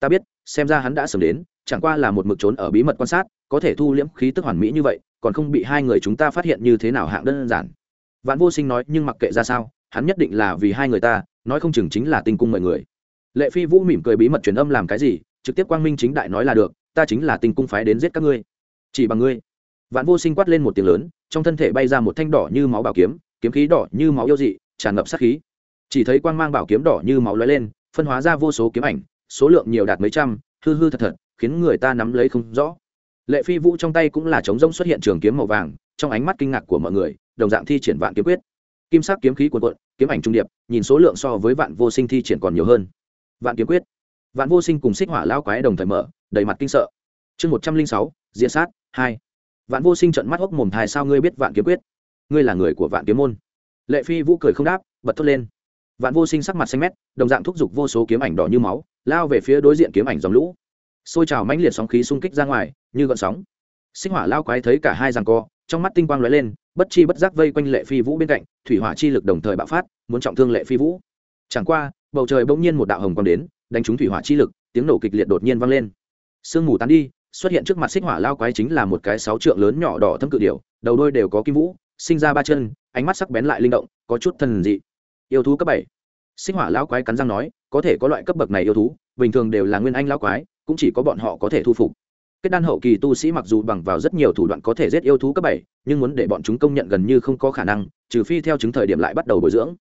Ta biết, xem ra hắn đã sớm đến, chẳng qua là một mực trốn ở bí mật quan sát, có thể thu liễm khí tức hoàn mỹ như vậy, còn không bị hai người chúng ta phát hiện như thế nào hạng đơn giản. Vạn vô sinh nói, nhưng mặc kệ ra sao, hắn nhất định là vì hai người ta, nói không chừng chính là tinh cung mọi người lệ phi vũ mỉm cười bí mật truyền âm làm cái gì, trực tiếp quang minh chính đại nói là được, ta chính là tinh cung phái đến giết các ngươi. Chỉ bằng ngươi. Vạn vô sinh quát lên một tiếng lớn, trong thân thể bay ra một thanh đỏ như máu bảo kiếm kiếm khí đỏ như máu yêu dị, tràn ngập sát khí. Chỉ thấy quang mang bảo kiếm đỏ như máu lóe lên, phân hóa ra vô số kiếm ảnh, số lượng nhiều đạt mấy trăm, hư hư thật thật, khiến người ta nắm lấy không rõ. Lệ phi vũ trong tay cũng là trống rông xuất hiện trường kiếm màu vàng, trong ánh mắt kinh ngạc của mọi người, đồng dạng thi triển vạn kiếm quyết. Kim sắc kiếm khí cuồn cuộn, kiếm ảnh trung điệp, nhìn số lượng so với vạn vô sinh thi triển còn nhiều hơn vạn kiếm quyết. Vạn vô sinh cùng xích hỏa lao quái đồng thời mở, đầy mặt kinh sợ. Chương một trăm linh sáu diễn sát, hai. Vạn vô sinh trận mắt hốc mồm thai, sao ngươi biết vạn kiếm quyết? Ngươi là người của vạn kiếm môn. Lệ phi vũ cười không đáp, bật thốt lên. Vạn vô sinh sắc mặt xanh mét, đồng dạng thúc giục vô số kiếm ảnh đỏ như máu, lao về phía đối diện kiếm ảnh dòng lũ. Xôi trào mãnh liệt sóng khí xung kích ra ngoài, như gọn sóng. Sinh hỏa lao quái thấy cả hai rằng co, trong mắt tinh quang lóe lên, bất chi bất giác vây quanh lệ phi vũ bên cạnh, thủy hỏa chi lực đồng thời bạo phát, muốn trọng thương lệ phi vũ. Chẳng qua bầu trời bỗng nhiên một đạo hồng quang đến, đánh trúng thủy hỏa chi lực, tiếng nổ kịch liệt đột nhiên vang lên. Sương mù tán đi, xuất hiện trước mặt xích hỏa lao quái chính là một cái sáu trượng lớn nhỏ đỏ thâm cự điểu, đầu đôi đều có kim vũ, sinh ra ba chân, ánh mắt sắc bén lại linh động, có chút thần dị. Yêu thú cấp bảy. Xích hỏa lao quái cắn răng nói, có thể có loại cấp bậc này yêu thú, bình thường đều là nguyên anh lao quái, cũng chỉ có bọn họ có thể thu phục. Kết đan hậu kỳ tu sĩ mặc dù bằng vào rất nhiều thủ đoạn có thể giết yêu thú cấp bảy, nhưng muốn để bọn chúng công nhận gần như không có khả năng, trừ phi theo chứng thời điểm lại bắt đầu bồi dưỡng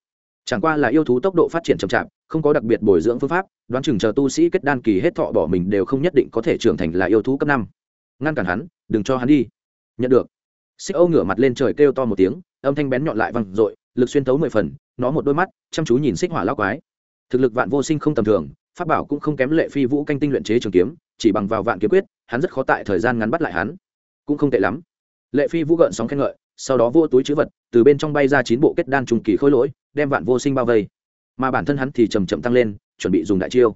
chẳng qua là yêu thú tốc độ phát triển chậm chạp, không có đặc biệt bồi dưỡng phương pháp, đoán chừng chờ tu sĩ kết đan kỳ hết thọ bỏ mình đều không nhất định có thể trưởng thành là yêu thú cấp năm. Ngăn cản hắn, đừng cho hắn đi. Nhận được. Xích âu ngửa mặt lên trời kêu to một tiếng, âm thanh bén nhọn lại văng r ộ i lực xuyên tấu mười phần, nó một đôi mắt, chăm chú nhìn xích hỏa lao quái. Thực lực vạn vô sinh không tầm thường, pháp bảo cũng không kém lệ phi vũ canh tinh luyện chế trường kiếm, chỉ bằng vào vạn kiếm quyết, hắn rất khó tại thời gian ngắn bắt lại hắn. Cũng không tệ lắm. Lệ phi vũ gợn sóng khen ngợi sau đó vô túi chữ vật, từ bên trong bay ra chín bộ kết đan trùng kỳ khôi lỗi, đem vạn vô sinh bao vây. Mà bản thân hắn thì chầm chậm tăng lên, chuẩn bị dùng đại chiêu.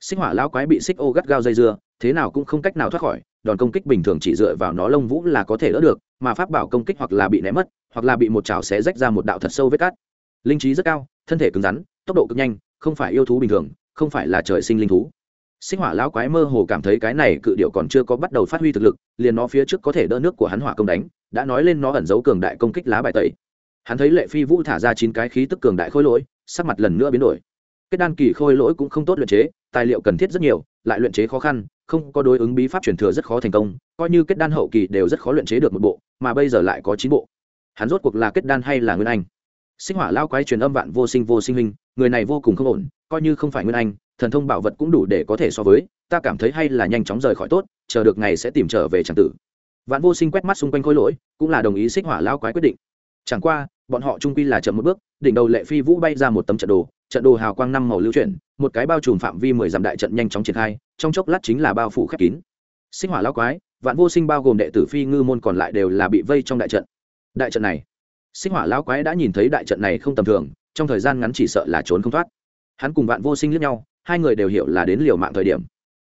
Xích hỏa lão quái bị xích ô gắt gao dây dưa, thế nào cũng không cách nào thoát khỏi, đòn công kích bình thường chỉ dựa vào nó lông vũ là có thể đỡ được, mà pháp bảo công kích hoặc là bị ném mất, hoặc là bị một chảo xé rách ra một đạo thật sâu vết cát. Linh trí rất cao, thân thể cứng rắn, tốc độ cực nhanh, không phải yêu thú bình thường, không phải là trời sinh linh thú. Sinh hỏa lão quái mơ hồ cảm thấy cái này cự điệu còn chưa có bắt đầu phát huy thực lực, liền nó phía trước có thể đỡ nước của hắn hỏa công đánh đã nói lên nó ẩn giấu cường đại công kích lá bài tẩy. Hắn thấy lệ phi vũ thả ra chín cái khí tức cường đại khôi lỗi sắc mặt lần nữa biến đổi. Kết đan kỳ khôi lỗi cũng không tốt luyện chế tài liệu cần thiết rất nhiều lại luyện chế khó khăn không có đối ứng bí pháp truyền thừa rất khó thành công coi như kết đan hậu kỳ đều rất khó luyện chế được một bộ mà bây giờ lại có chín bộ. Hắn rốt cuộc là kết đan hay là nguyên anh? Sinh hỏa lao quái truyền âm vạn vô sinh vô sinh hình, người này vô cùng không ổn coi như không phải nguyên anh thần thông bảo vật cũng đủ để có thể so với ta cảm thấy hay là nhanh chóng rời khỏi tốt chờ được ngày sẽ tìm trở về tràng tử vạn vô sinh quét mắt xung quanh khối lỗi, cũng là đồng ý xích hỏa lao quái quyết định. Chẳng qua, bọn họ trung quy là chậm một bước, đỉnh đầu lệ phi vũ bay ra một tấm trận đồ trận đồ hào quang năm màu lưu chuyển, một cái bao trùm phạm vi mười dặm đại trận nhanh chóng triển khai, trong chốc lát chính là bao phủ khép kín. Sinh hỏa lao quái, vạn vô sinh bao gồm đệ tử phi ngư môn còn lại đều là bị vây trong đại trận. Đại trận này sinh hỏa lao quái đã nhìn thấy đại trận này không tầm thường, trong thời gian ngắn chỉ sợ là trốn không thoát. Hắn cùng vạn vô sinh lướt nhau, hai người đều hiểu là đến liều mạng thời điểm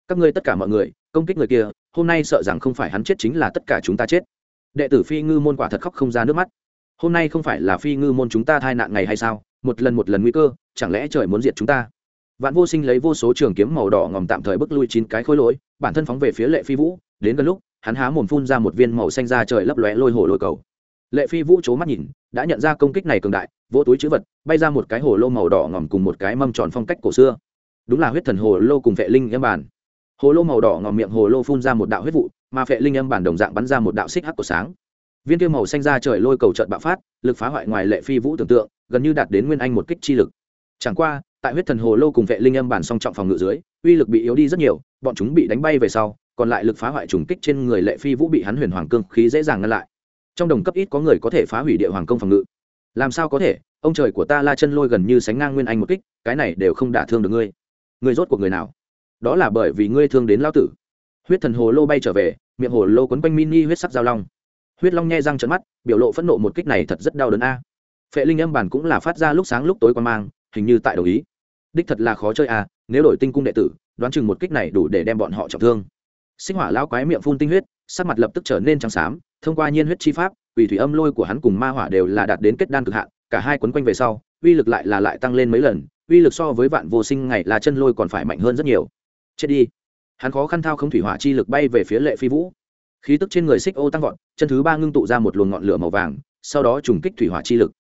các ngươi tất cả mọi người, công kích người kia, hôm nay sợ rằng không phải hắn chết chính là tất cả chúng ta chết. Đệ tử phi ngư môn quả thật khóc không ra nước mắt. Hôm nay không phải là phi ngư môn chúng ta thai nạn ngày hay sao? Một lần một lần nguy cơ, chẳng lẽ trời muốn diệt chúng ta? Vạn vô sinh lấy vô số trường kiếm màu đỏ ngòm tạm thời bước lui chín cái khối lỗi, bản thân phóng về phía lệ phi vũ, đến gần lúc, hắn há mồm phun ra một viên màu xanh ra trời lấp lóe lôi hồ lôi cầu. Lệ phi vũ c mắt nhìn, đã nhận ra công kích này cường đại, vỗ túi chữ vật, bay ra một cái hồ lô màu đỏ ngòm cùng một cái mâm tròn phong cách cổ xưa. Đúng là huyết thần hồ lô cùng vệ linh âm bàn hồ lô màu đỏ ngòm miệng hồ lô phun ra một đạo huyết vụ, mà vệ linh âm bản đồng dạng bắn ra một đạo xích hắc của sáng. Viên kia màu xanh ra trời lôi cầu trận bạo phát, lực phá hoại ngoài lệ phi vũ tưởng tượng, gần như đạt đến nguyên anh một kích chi lực. Chẳng qua, tại huyết thần hồ lô cùng vệ linh âm bản song trọng phòng ngự dưới, uy lực bị yếu đi rất nhiều, bọn chúng bị đánh bay về sau, còn lại lực phá hoại trùng kích trên người lệ phi vũ bị hắn huyền hoàng cương khí dễ dàng ngăn lại. Trong đồng cấp ít có người có thể phá hủy địa hoàng công phòng ngự. Làm sao có thể? Ông trời của ta la chân lôi gần như sánh ngang nguyên anh một kích, cái này đều không đả thương được ngươi. Người rốt của người nào? Đó là bởi vì ngươi thương đến lao tử. Huyết thần hồ lô bay trở về, miệng hồ lô quấn quanh mini huyết sắc giao long. Huyết long nhẹ răng trận mắt, biểu lộ phẫn nộ một kích này thật rất đau đớn a. Phệ linh âm bản cũng là phát ra lúc sáng lúc tối quan mang, hình như tại đồng ý. Đích thật là khó chơi a, nếu đổi tinh cung đệ tử, đoán chừng một kích này đủ để đem bọn họ trọng thương. Sinh hỏa lao quái miệng phun tinh huyết, sắc mặt lập tức trở nên trắng xám, thông qua nhiên huyết chi pháp ủy thủy âm lôi của hắn cùng ma hỏa đều là đạt đến kết đan cực hạn, cả hai quấn quanh về sau, uy lực lại là lại tăng lên mấy lần, uy lực so với vạn vô sinh ngày là chân lôi còn phải mạnh hơn rất nhiều chết đi. Hắn khó khăn thao không thủy hỏa chi lực bay về phía lệ phi vũ. Khí tức trên người xích ô tăng vọt, chân thứ ba ngưng tụ ra một luồng ngọn lửa màu vàng, sau đó trùng kích thủy hỏa chi lực.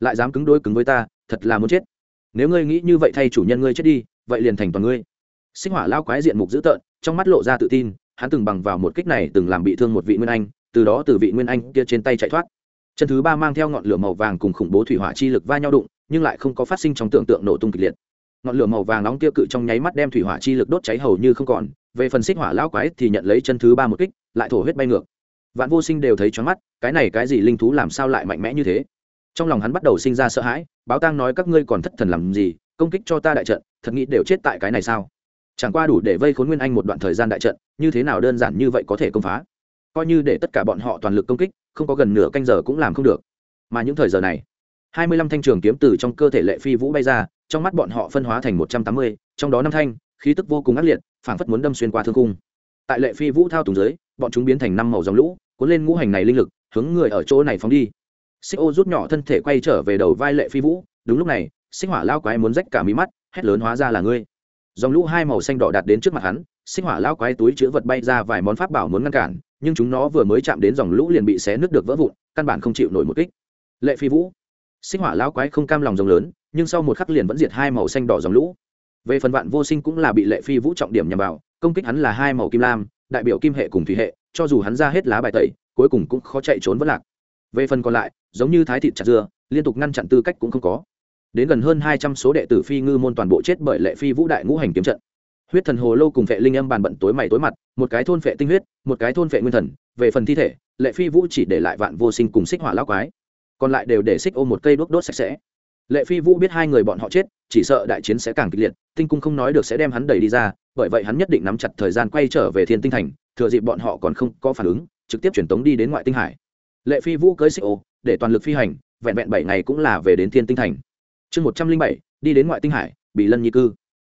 Lại dám cứng đôi cứng với ta, thật là muốn chết. Nếu ngươi nghĩ như vậy thay chủ nhân ngươi chết đi, vậy liền thành toàn ngươi. Sinh hỏa lao quái diện mục dữ tợn, trong mắt lộ ra tự tin, hắn từng bằng vào một kích này từng làm bị thương một vị nguyên anh, từ đó từ vị nguyên anh kia trên tay chạy thoát. Chân thứ ba mang theo ngọn lửa màu vàng cùng khủng bố thủy hỏa chi lực va nhau đụng, nhưng lại không có phát sinh trong tưởng tượng nổ tung kịch liệt ngọn lửa màu vàng nóng tiêu cự trong nháy mắt đem thủy hỏa chi lực đốt cháy hầu như không còn, về phần xích hỏa lão quái thì nhận lấy chân thứ ba một kích, lại thổ huyết bay ngược. Vạn vô sinh đều thấy choáng mắt, cái này cái gì linh thú làm sao lại mạnh mẽ như thế? Trong lòng hắn bắt đầu sinh ra sợ hãi, báo tang nói các ngươi còn thất thần làm gì, công kích cho ta đại trận, thật nghĩ đều chết tại cái này sao? Chẳng qua đủ để vây khốn nguyên anh một đoạn thời gian đại trận, như thế nào đơn giản như vậy có thể công phá? Coi như để tất cả bọn họ toàn lực công kích, không có gần nửa canh giờ cũng làm không được. Mà những thời giờ này, hai mươi lăm thanh trường kiếm từ trong cơ thể lệ phi vũ bay ra trong mắt bọn họ phân hóa thành một trăm tám mươi, trong đó năm thanh, khí tức vô cùng ác liệt, phảng phất muốn đâm xuyên qua thương cung tại lệ phi vũ thao tùng dưới, bọn chúng biến thành năm màu dòng lũ, cuốn lên ngũ hành này linh lực, hướng người ở chỗ này phóng đi. Xích ô rút nhỏ thân thể quay trở về đầu vai lệ phi vũ, đúng lúc này, xích hỏa lao quái muốn rách cả mí mắt, hét lớn hóa ra là ngươi. Dòng lũ hai màu xanh đỏ đạt đến trước mặt hắn, xích hỏa lao quái túi chứa vật bay ra vài món pháp bảo muốn ngăn cản, nhưng chúng nó vừa mới chạm đến dòng lũ liền bị xé nứt được vỡ vụn, căn bản không chịu nổi một kích. Lệ phi vũ xích hỏa lão quái không cam lòng rồng lớn, nhưng sau một khắc liền vẫn diệt hai màu xanh đỏ dòng lũ. Về phần vạn vô sinh cũng là bị lệ phi vũ trọng điểm nhằm vào, công kích hắn là hai màu kim lam, đại biểu kim hệ cùng thủy hệ, cho dù hắn ra hết lá bài tẩy, cuối cùng cũng khó chạy trốn vẫn lạc. Về phần còn lại, giống như thái thịt chặt dưa, liên tục ngăn chặn tư cách cũng không có. Đến gần hơn hai trăm số đệ tử phi ngư môn toàn bộ chết bởi lệ phi vũ đại ngũ hành kiếm trận. Huyết thần hồ lô cùng vệ linh âm bàn bận tối mày tối mặt, một cái thôn vệ tinh huyết, một cái thôn vệ nguyên thần, về phần thi thể, lệ phi vũ chỉ để lại vạn vô sinh cùng xích hỏa lão quái còn lại đều để xích ô một cây đốt đốt sạch sẽ. Lệ phi vũ biết hai người bọn họ chết, chỉ sợ đại chiến sẽ càng kịch liệt, tinh cung không nói được sẽ đem hắn đẩy đi ra, bởi vậy hắn nhất định nắm chặt thời gian quay trở về thiên tinh thành, thừa dịp bọn họ còn không có phản ứng, trực tiếp truyền tống đi đến ngoại tinh hải. Lệ phi vũ cưới xích ô, để toàn lực phi hành, vẹn vẹn bảy ngày cũng là về đến thiên tinh thành. Chương một trăm linh bảy, đi đến ngoại tinh hải bị lân nhi cư.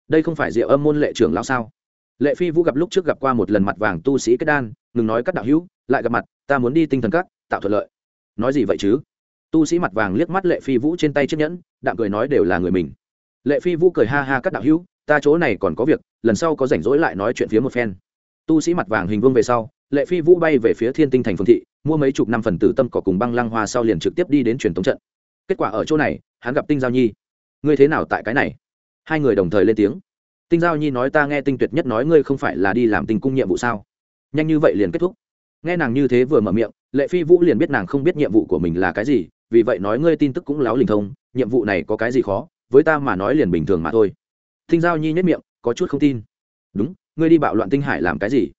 Đây không phải diệu âm môn lệ trưởng lão sao? Lệ phi vũ gặp lúc trước gặp qua một lần mặt vàng tu sĩ kết đan, ngừng nói các đạo hữu, lại gặp mặt, ta muốn đi tinh thần các, tạo thuận lợi. Nói gì vậy chứ? Tu sĩ mặt vàng liếc mắt lệ phi vũ trên tay chiếc nhẫn, đạm cười nói đều là người mình. Lệ phi vũ cười ha ha các đạo hữu, ta chỗ này còn có việc, lần sau có rảnh rỗi lại nói chuyện phía một phen. Tu sĩ mặt vàng hình vương về sau, lệ phi vũ bay về phía thiên tinh thành phương thị, mua mấy chục năm phần tử tâm cỏ cùng băng lăng hoa sau liền trực tiếp đi đến truyền thống trận. Kết quả ở chỗ này, hắn gặp tinh giao nhi. Ngươi thế nào tại cái này? Hai người đồng thời lên tiếng. Tinh giao nhi nói ta nghe tinh tuyệt nhất nói ngươi không phải là đi làm tinh cung nhiệm vụ sao? Nhanh như vậy liền kết thúc. Nghe nàng như thế vừa mở miệng, lệ phi vũ liền biết nàng không biết nhiệm vụ của mình là cái gì vì vậy nói ngươi tin tức cũng láo linh thông, nhiệm vụ này có cái gì khó, với ta mà nói liền bình thường mà thôi. Tinh giao nhi nhất miệng, có chút không tin. Đúng, ngươi đi bạo loạn tinh hải làm cái gì?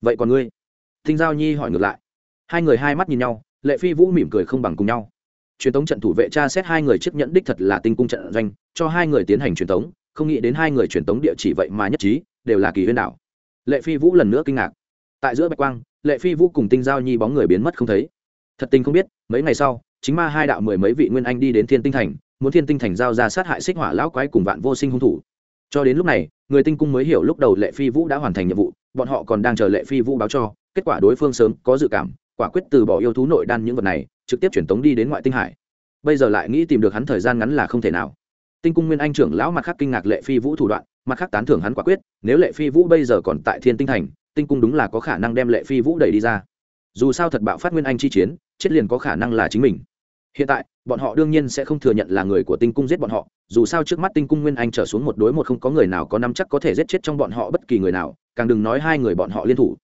Vậy còn ngươi? Tinh giao nhi hỏi ngược lại. Hai người hai mắt nhìn nhau, lệ phi vũ mỉm cười không bằng cùng nhau. Truyền tống trận thủ vệ tra xét hai người chấp nhận đích thật là tinh cung trận doanh, cho hai người tiến hành truyền tống, không nghĩ đến hai người truyền tống địa chỉ vậy mà nhất trí, đều là kỳ huyên đảo. Lệ phi vũ lần nữa kinh ngạc. Tại giữa bạch quang, lệ phi vũ cùng tinh giao nhi bóng người biến mất không thấy. Thật tình không biết, mấy ngày sau chính ma hai đạo mười mấy vị nguyên anh đi đến thiên tinh thành, muốn thiên tinh thành giao ra sát hại xích hỏa lão quái cùng vạn vô sinh hung thủ. Cho đến lúc này, người tinh cung mới hiểu lúc đầu lệ phi vũ đã hoàn thành nhiệm vụ, bọn họ còn đang chờ lệ phi vũ báo cho, kết quả đối phương sớm có dự cảm, quả quyết từ bỏ yêu thú nội đan những vật này, trực tiếp chuyển tống đi đến ngoại tinh hải. Bây giờ lại nghĩ tìm được hắn thời gian ngắn là không thể nào. Tinh cung nguyên anh trưởng lão mặt khác kinh ngạc lệ phi vũ thủ đoạn, mặt khác tán thưởng hắn quả quyết, nếu lệ phi vũ bây giờ còn tại thiên tinh thành, tinh cung đúng là có khả năng đem lệ phi vũ đẩy đi ra. Dù sao thật bạo phát nguyên anh chi chiến, chết liền có khả năng là chính mình hiện tại, bọn họ đương nhiên sẽ không thừa nhận là người của tinh cung giết bọn họ, dù sao trước mắt tinh cung nguyên anh trở xuống một đối một không có người nào có năm chắc có thể giết chết trong bọn họ bất kỳ người nào, càng đừng nói hai người bọn họ liên thủ.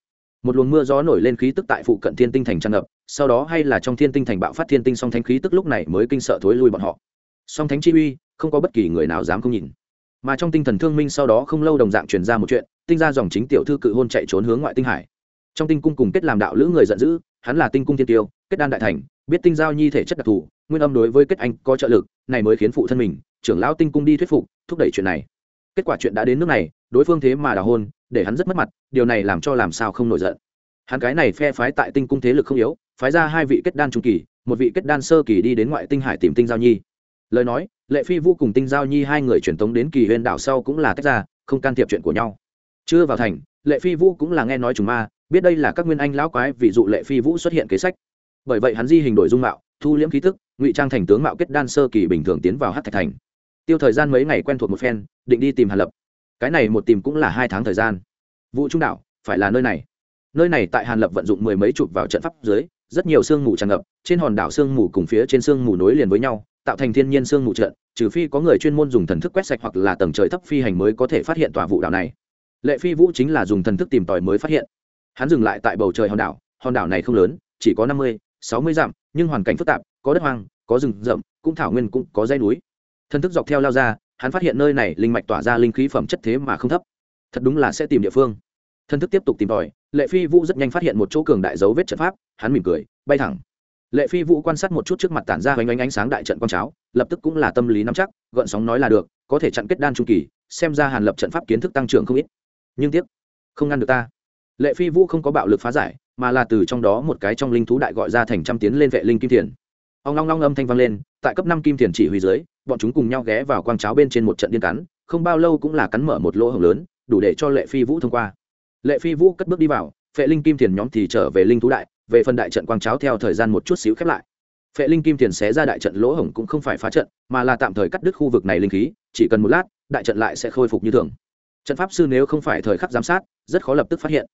Một luồng mưa gió nổi lên khí tức tại phụ cận thiên tinh thành tràn ngập, sau đó hay là trong thiên tinh thành bạo phát thiên tinh song thánh khí tức lúc này mới kinh sợ thối lui bọn họ. Song thánh chi uy, không có bất kỳ người nào dám không nhìn. Mà trong tinh thần thương minh sau đó không lâu đồng dạng truyền ra một chuyện, tinh ra dòng chính tiểu thư cự hôn chạy trốn hướng ngoại tinh hải. Trong tinh cung cùng kết làm đạo lữ người giận dữ hắn là tinh cung thiên tiêu, kết đan đại thành, biết tinh giao nhi thể chất đặc thù, nguyên âm đối với kết anh có trợ lực, này mới khiến phụ thân mình, trưởng lão tinh cung đi thuyết phục, thúc đẩy chuyện này. Kết quả chuyện đã đến nước này, đối phương thế mà đào hôn, để hắn rất mất mặt, điều này làm cho làm sao không nổi giận. Hắn cái này phe phái tại tinh cung thế lực không yếu, phái ra hai vị kết đan trung kỳ, một vị kết đan sơ kỳ đi đến ngoại tinh hải tìm tinh giao nhi. Lời nói, lệ phi vô cùng tinh giao nhi hai người truyền tống đến kỳ huyền đảo sau cũng là tách ra, không can thiệp chuyện của nhau. Chưa vào thành, lệ phi vũ cũng là nghe nói chúng ma biết đây là các nguyên anh lão quái ví dụ lệ phi vũ xuất hiện kế sách. Bởi vậy hắn di hình đổi dung mạo, thu liễm khí thức, ngụy trang thành tướng mạo kết đan sơ kỳ bình thường tiến vào hát thạch thành. Tiêu thời gian mấy ngày quen thuộc một phen, định đi tìm hàn lập. Cái này một tìm cũng là hai tháng thời gian. Vụ trung đạo, phải là nơi này? Nơi này tại hàn lập vận dụng mười mấy chục vào trận pháp dưới, rất nhiều sương mù tràn ngập, trên hòn đảo sương mù cùng phía trên sương mù nối liền với nhau, tạo thành thiên nhiên sương mù trận, trừ phi có người chuyên môn dùng thần thức quét sạch hoặc là tầng trời thấp phi hành mới có thể phát hiện tòa vụ đảo này. Lệ phi vũ chính là dùng thần thức tìm tòi mới phát hiện hắn dừng lại tại bầu trời hòn đảo hòn đảo này không lớn, chỉ có năm mươi, sáu mươi dặm, nhưng hoàn cảnh phức tạp, có đất hoang, có rừng rậm, cũng thảo nguyên cũng có dây núi. Thân thức dọc theo lao ra, hắn phát hiện nơi này linh mạch tỏa ra linh khí phẩm chất thế mà không thấp. Thật đúng là sẽ tìm địa phương. Thân thức tiếp tục tìm tòi, lệ phi vũ rất nhanh phát hiện một chỗ cường đại dấu vết trận pháp, hắn mỉm cười, bay thẳng. Lệ phi vũ quan sát một chút trước mặt tản ra hoành ánh ánh sáng đại trận con cháo, lập tức cũng là tâm lý nắm chắc, gợn sóng nói là được, có thể chặn kết đan trung kỳ, xem ra hàn lập trận pháp kiến thức tăng trưởng không ít. Nhưng tiếc, không ngăn được ta lệ phi vũ không có bạo lực phá giải, mà là từ trong đó một cái trong linh thú đại gọi ra thành trăm tiến lên vệ linh kim thiền. Ông long long âm thanh vang lên, tại cấp năm kim thiền chỉ huy dưới, bọn chúng cùng nhau ghé vào quang cháo bên trên một trận điên cắn, không bao lâu cũng là cắn mở một lỗ hồng lớn, đủ để cho lệ phi vũ thông qua. Lệ phi vũ cất bước đi vào phệ linh kim thiền nhóm thì trở về linh thú đại, về phần đại trận quang cháo theo thời gian một chút xíu khép lại. Phệ linh kim thiền xé ra đại trận lỗ hổng cũng không phải phá trận, mà là tạm thời cắt đứt khu vực này linh khí, chỉ cần một lát, đại trận lại sẽ khôi phục như thường. Trận pháp sư nếu không phải thời khắc giám sát, rất khó lập tức phát hiện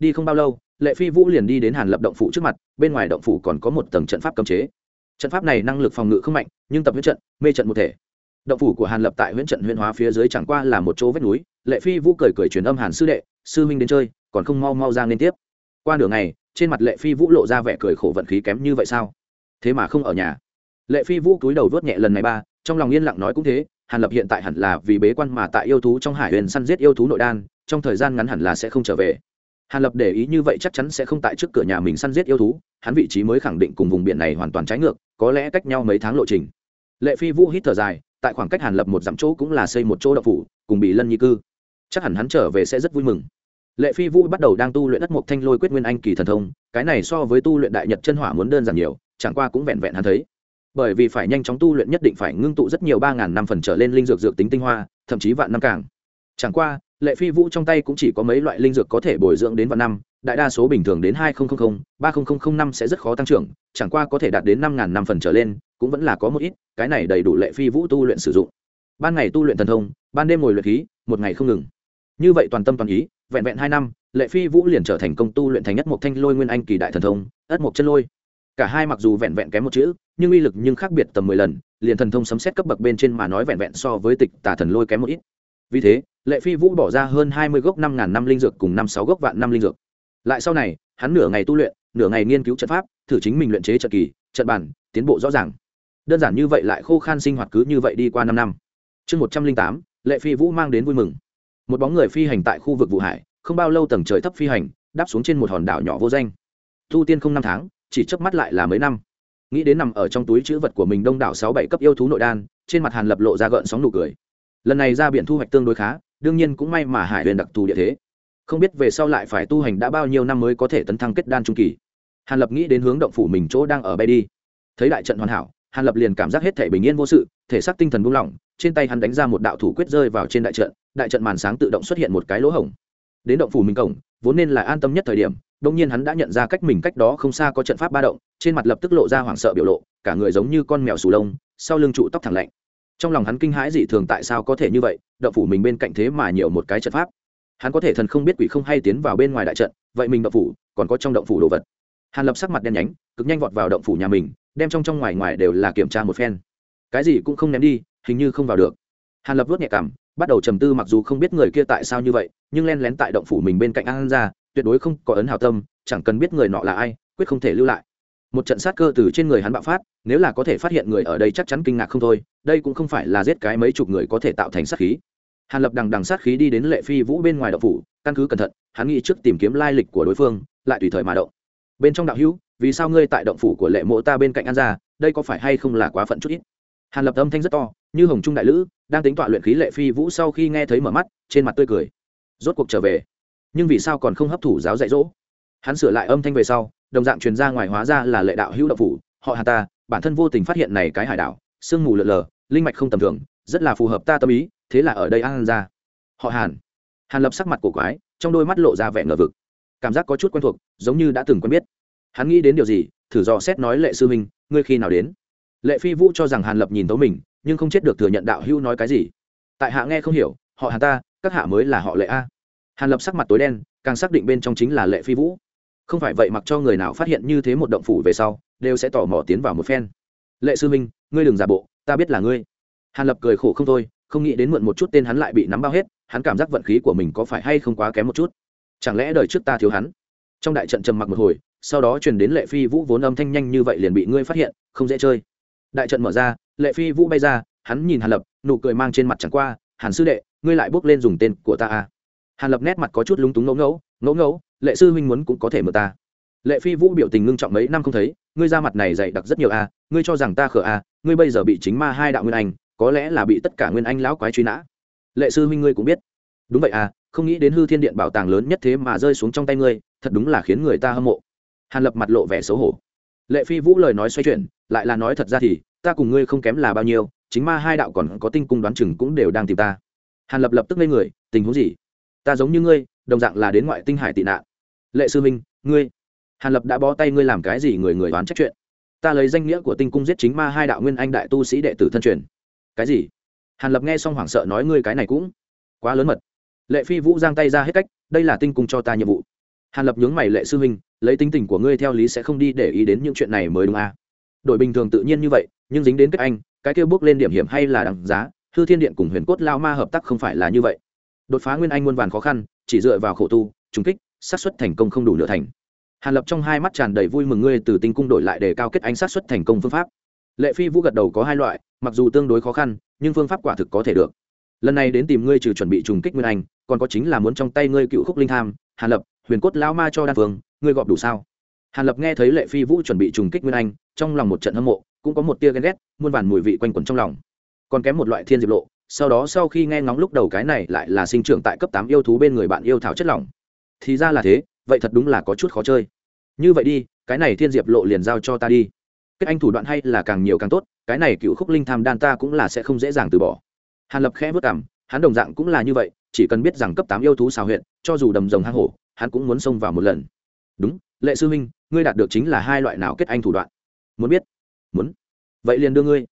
đi không bao lâu, lệ phi vũ liền đi đến hàn lập động phủ trước mặt, bên ngoài động phủ còn có một tầng trận pháp cấm chế. Trận pháp này năng lực phòng ngự không mạnh, nhưng tập huyết trận, mê trận một thể. Động phủ của hàn lập tại huyễn trận huyễn hóa phía dưới chẳng qua là một chỗ vách núi, lệ phi vũ cười cười truyền âm hàn sư đệ, sư minh đến chơi, còn không mau mau ra liên tiếp. Qua nửa ngày, trên mặt lệ phi vũ lộ ra vẻ cười khổ vận khí kém như vậy sao? Thế mà không ở nhà. Lệ phi vũ cúi đầu vớt nhẹ lần này ba, trong lòng yên lặng nói cũng thế, hàn lập hiện tại hẳn là vì bế quan mà tại yêu thú trong hải huyền săn giết yêu thú nội đan, trong thời gian ngắn hẳn là sẽ không trở về hàn lập để ý như vậy chắc chắn sẽ không tại trước cửa nhà mình săn giết yêu thú, hắn vị trí mới khẳng định cùng vùng biển này hoàn toàn trái ngược, có lẽ cách nhau mấy tháng lộ trình. Lệ phi vũ hít thở dài, tại khoảng cách hàn lập một dặm chỗ cũng là xây một chỗ đậu phủ, cùng bị lân nhi cư. Chắc hẳn hắn trở về sẽ rất vui mừng. Lệ phi vũ bắt đầu đang tu luyện đất mộc thanh lôi quyết nguyên anh kỳ thần thông, cái này so với tu luyện đại nhật chân hỏa muốn đơn giản nhiều, chẳng qua cũng vẹn vẹn hắn thấy. Bởi vì phải nhanh chóng tu luyện nhất định phải ngưng tụ rất nhiều ba ngàn năm phần trở lên linh dược dược tính tinh hoa, thậm chí vạn năm càng. Chẳng qua lệ phi vũ trong tay cũng chỉ có mấy loại linh dược có thể bồi dưỡng đến vạn năm, đại đa số bình thường đến hai nghìn ba nghìn năm sẽ rất khó tăng trưởng, chẳng qua có thể đạt đến năm ngàn năm phần trở lên, cũng vẫn là có một ít, cái này đầy đủ lệ phi vũ tu luyện sử dụng. Ban ngày tu luyện thần thông, ban đêm ngồi luyện khí, một ngày không ngừng. Như vậy toàn tâm toàn ý, vẹn vẹn hai năm, lệ phi vũ liền trở thành công tu luyện thành nhất một thanh lôi nguyên anh kỳ đại thần thông, ất một chân lôi. Cả hai mặc dù vẹn vẹn kém một chữ, nhưng uy lực nhưng khác biệt tầm mười lần, liền thần thông sấm xét cấp bậc bên trên mà nói vẹn vẹn so với tịch tả thần lôi kém một ít. Vì thế lệ phi vũ bỏ ra hơn hai mươi gốc năm ngàn năm linh dược cùng năm sáu gốc vạn năm linh dược. Lại sau này, hắn nửa ngày tu luyện, nửa ngày nghiên cứu trận pháp, thử chính mình luyện chế trận kỳ, trận bản, tiến bộ rõ ràng. Đơn giản như vậy lại khô khan sinh hoạt cứ như vậy đi qua năm năm. Chương một trăm linh tám, lệ phi vũ mang đến vui mừng. Một bóng người phi hành tại khu vực vụ hải, không bao lâu tầng trời thấp phi hành, đáp xuống trên một hòn đảo nhỏ vô danh. Thu tiên không năm tháng, chỉ chớp mắt lại là mấy năm. Nghĩ đến nằm ở trong túi chữ vật của mình đông đảo sáu bảy cấp yêu thú nội đan, trên mặt hàn lập lộ ra gợn sóng nụ cười. Lần này ra biển thu hoạch tương đối khá đương nhiên cũng may mà hải huyền đặc thù địa thế. Không biết về sau lại phải tu hành đã bao nhiêu năm mới có thể tấn thăng kết đan trung kỳ. Hàn lập nghĩ đến hướng động phủ mình chỗ đang ở bay đi. Thấy đại trận hoàn hảo, hàn lập liền cảm giác hết thể bình yên vô sự, thể xác tinh thần buông lỏng, trên tay hắn đánh ra một đạo thủ quyết rơi vào trên đại trận đại trận màn sáng tự động xuất hiện một cái lỗ hổng. Đến động phủ mình cổng, vốn nên là an tâm nhất thời điểm đông nhiên hắn đã nhận ra cách mình cách đó không xa có trận pháp ba động, trên mặt lập tức lộ ra hoảng sợ biểu lộ, cả người giống như con mèo sù lông, sau lưng trụ tóc thẳng lạnh trong lòng hắn kinh hãi dị thường tại sao có thể như vậy, động phủ mình bên cạnh thế mà nhiều một cái trận pháp. Hắn có thể thần không biết quỷ không hay tiến vào bên ngoài đại trận, vậy mình động phủ, còn có trong động phủ đồ vật. Hàn lập sắc mặt đen nhánh, cực nhanh vọt vào động phủ nhà mình, đem trong trong ngoài ngoài đều là kiểm tra một phen. Cái gì cũng không ném đi, hình như không vào được. Hàn lập vớt nhẹ cảm, bắt đầu trầm tư mặc dù không biết người kia tại sao như vậy, nhưng len lén tại động phủ mình bên cạnh an ra, tuyệt đối không có ấn hào tâm, chẳng cần biết người nọ là ai, quyết không thể lưu lại một trận sát cơ từ trên người hắn bạo phát, nếu là có thể phát hiện người ở đây chắc chắn kinh ngạc không thôi, đây cũng không phải là giết cái mấy chục người có thể tạo thành sát khí. Hàn lập đằng đằng sát khí đi đến lệ phi vũ bên ngoài động phủ, căn cứ cẩn thận, hắn nghĩ trước tìm kiếm lai lịch của đối phương, lại tùy thời mà động. Bên trong đạo hữu, vì sao ngươi tại động phủ của lệ mộ ta bên cạnh an ra, đây có phải hay không là quá phận chút ít? Hàn lập âm thanh rất to, như hồng trung đại lữ, đang tính tọa luyện khí lệ phi vũ sau khi nghe thấy mở mắt, trên mặt tươi cười. Rốt cuộc trở về. Nhưng vì sao còn không hấp thủ giáo dạy dỗ? Hắn sửa lại âm thanh về sau đồng dạng truyền ra ngoài hóa ra là lệ đạo hữu đạo phủ, họ hà ta, bản thân vô tình phát hiện này cái hải đảo, sương mù lợn lờ linh mạch không tầm thường, rất là phù hợp ta tâm ý, thế là ở đây an ra. Họ hàn. Hàn lập sắc mặt cổ quái, trong đôi mắt lộ ra vẻ ngờ vực. Cảm giác có chút quen thuộc, giống như đã từng quen biết. Hắn nghĩ đến điều gì, thử dò xét nói lệ sư minh ngươi khi nào đến? Lệ phi vũ cho rằng hàn lập nhìn tấu mình, nhưng không chết được thừa nhận đạo hữu nói cái gì. Tại hạ nghe không hiểu, họ hàn ta, các hạ mới là họ lệ a. Hàn lập sắc mặt tối đen, càng xác định bên trong chính là lệ phi vũ không phải vậy mặc cho người nào phát hiện như thế một động phủ về sau, đều sẽ tò mò tiến vào một phen. Lệ sư minh ngươi đừng giả bộ, ta biết là ngươi. Hàn lập cười khổ không thôi, không nghĩ đến mượn một chút tên hắn lại bị nắm bao hết, hắn cảm giác vận khí của mình có phải hay không quá kém một chút. Chẳng lẽ đời trước ta thiếu hắn? Trong đại trận trầm mặc một hồi, sau đó truyền đến lệ phi vũ vốn âm thanh nhanh như vậy liền bị ngươi phát hiện, không dễ chơi. Đại trận mở ra, lệ phi vũ bay ra, hắn nhìn hàn lập, nụ cười mang trên mặt chẳng qua, hàn sư đệ, ngươi lại bước lên dùng tên của ta à. hàn lập nét mặt có chút lúng túng ngẫu ngẫu ngẫu ngẫu lệ sư huynh muốn cũng có thể mượn ta. Lệ phi vũ biểu tình ngưng trọng mấy năm không thấy ngươi ra mặt này dày đặc rất nhiều a à, ngươi cho rằng ta khở a à, ngươi bây giờ bị chính ma hai đạo nguyên anh có lẽ là bị tất cả nguyên anh lão quái truy nã. Lệ sư huynh ngươi cũng biết. Đúng vậy à không nghĩ đến hư thiên điện bảo tàng lớn nhất thế mà rơi xuống trong tay ngươi thật đúng là khiến người ta hâm mộ. Hàn lập mặt lộ vẻ xấu hổ. Lệ phi vũ lời nói xoay chuyển lại là nói thật ra thì ta cùng ngươi không kém là bao nhiêu chính ma hai đạo còn có tinh cung đoán chừng cũng đều đang tìm ta. Hàn lập lập tức lên người tình huống gì? Ta giống như ngươi đồng dạng là đến ngoại tinh hải tị nạn lệ sư minh ngươi, hàn lập đã bó tay ngươi làm cái gì người người đoán trách chuyện. Ta lấy danh nghĩa của tinh cung giết chính ma hai đạo nguyên anh đại tu sĩ đệ tử thân truyền. Cái gì? Hàn lập nghe xong hoảng sợ nói ngươi cái này cũng quá lớn mật. Lệ phi vũ giang tay ra hết cách, đây là tinh cung cho ta nhiệm vụ. Hàn lập nhướng mày lệ sư huynh, lấy tính tình của ngươi theo lý sẽ không đi để ý đến những chuyện này mới đúng à. đội bình thường tự nhiên như vậy, nhưng dính đến các anh, cái kêu bước lên điểm hiểm hay là đằng giá, hư thiên điện cùng huyền cốt lao ma hợp tác không phải là như vậy. Đột phá nguyên anh muôn vàn khó khăn, chỉ dựa vào khổ tu, trùng kích xác suất thành công không đủ nửa thành. Hàn lập trong hai mắt tràn đầy vui mừng ngươi từ tinh cung đổi lại để cao kết ánh xác suất thành công phương pháp. Lệ phi vũ gật đầu có hai loại, mặc dù tương đối khó khăn, nhưng phương pháp quả thực có thể được. Lần này đến tìm ngươi trừ chuẩn bị trùng kích nguyên anh, còn có chính là muốn trong tay ngươi cựu khúc linh tham, hàn lập, huyền cốt lão ma cho đan phương ngươi gọp đủ sao? Hàn lập nghe thấy lệ phi vũ chuẩn bị trùng kích nguyên anh, trong lòng một trận hâm mộ, cũng có một tia ghen ghét, muôn vàn mùi vị quanh quẩn trong lòng. Còn kém một loại thiên diệp lộ, sau đó sau khi nghe ngóng lúc đầu cái này lại là sinh trưởng tại cấp tám yêu thú bên người bạn yêu thảo chất lỏng thì ra là thế, vậy thật đúng là có chút khó chơi. Như vậy đi, cái này thiên diệp lộ liền giao cho ta đi. Kết anh thủ đoạn hay là càng nhiều càng tốt, cái này cựu khúc linh tham đan ta cũng là sẽ không dễ dàng từ bỏ. Hàn lập khẽ vất cảm, hắn đồng dạng cũng là như vậy, chỉ cần biết rằng cấp tám yêu thú xào huyện cho dù đầm rồng hang hổ, hắn cũng muốn xông vào một lần. Đúng, lệ sư huynh ngươi đạt được chính là hai loại nào kết anh thủ đoạn? Muốn biết. Muốn. Vậy liền đưa ngươi.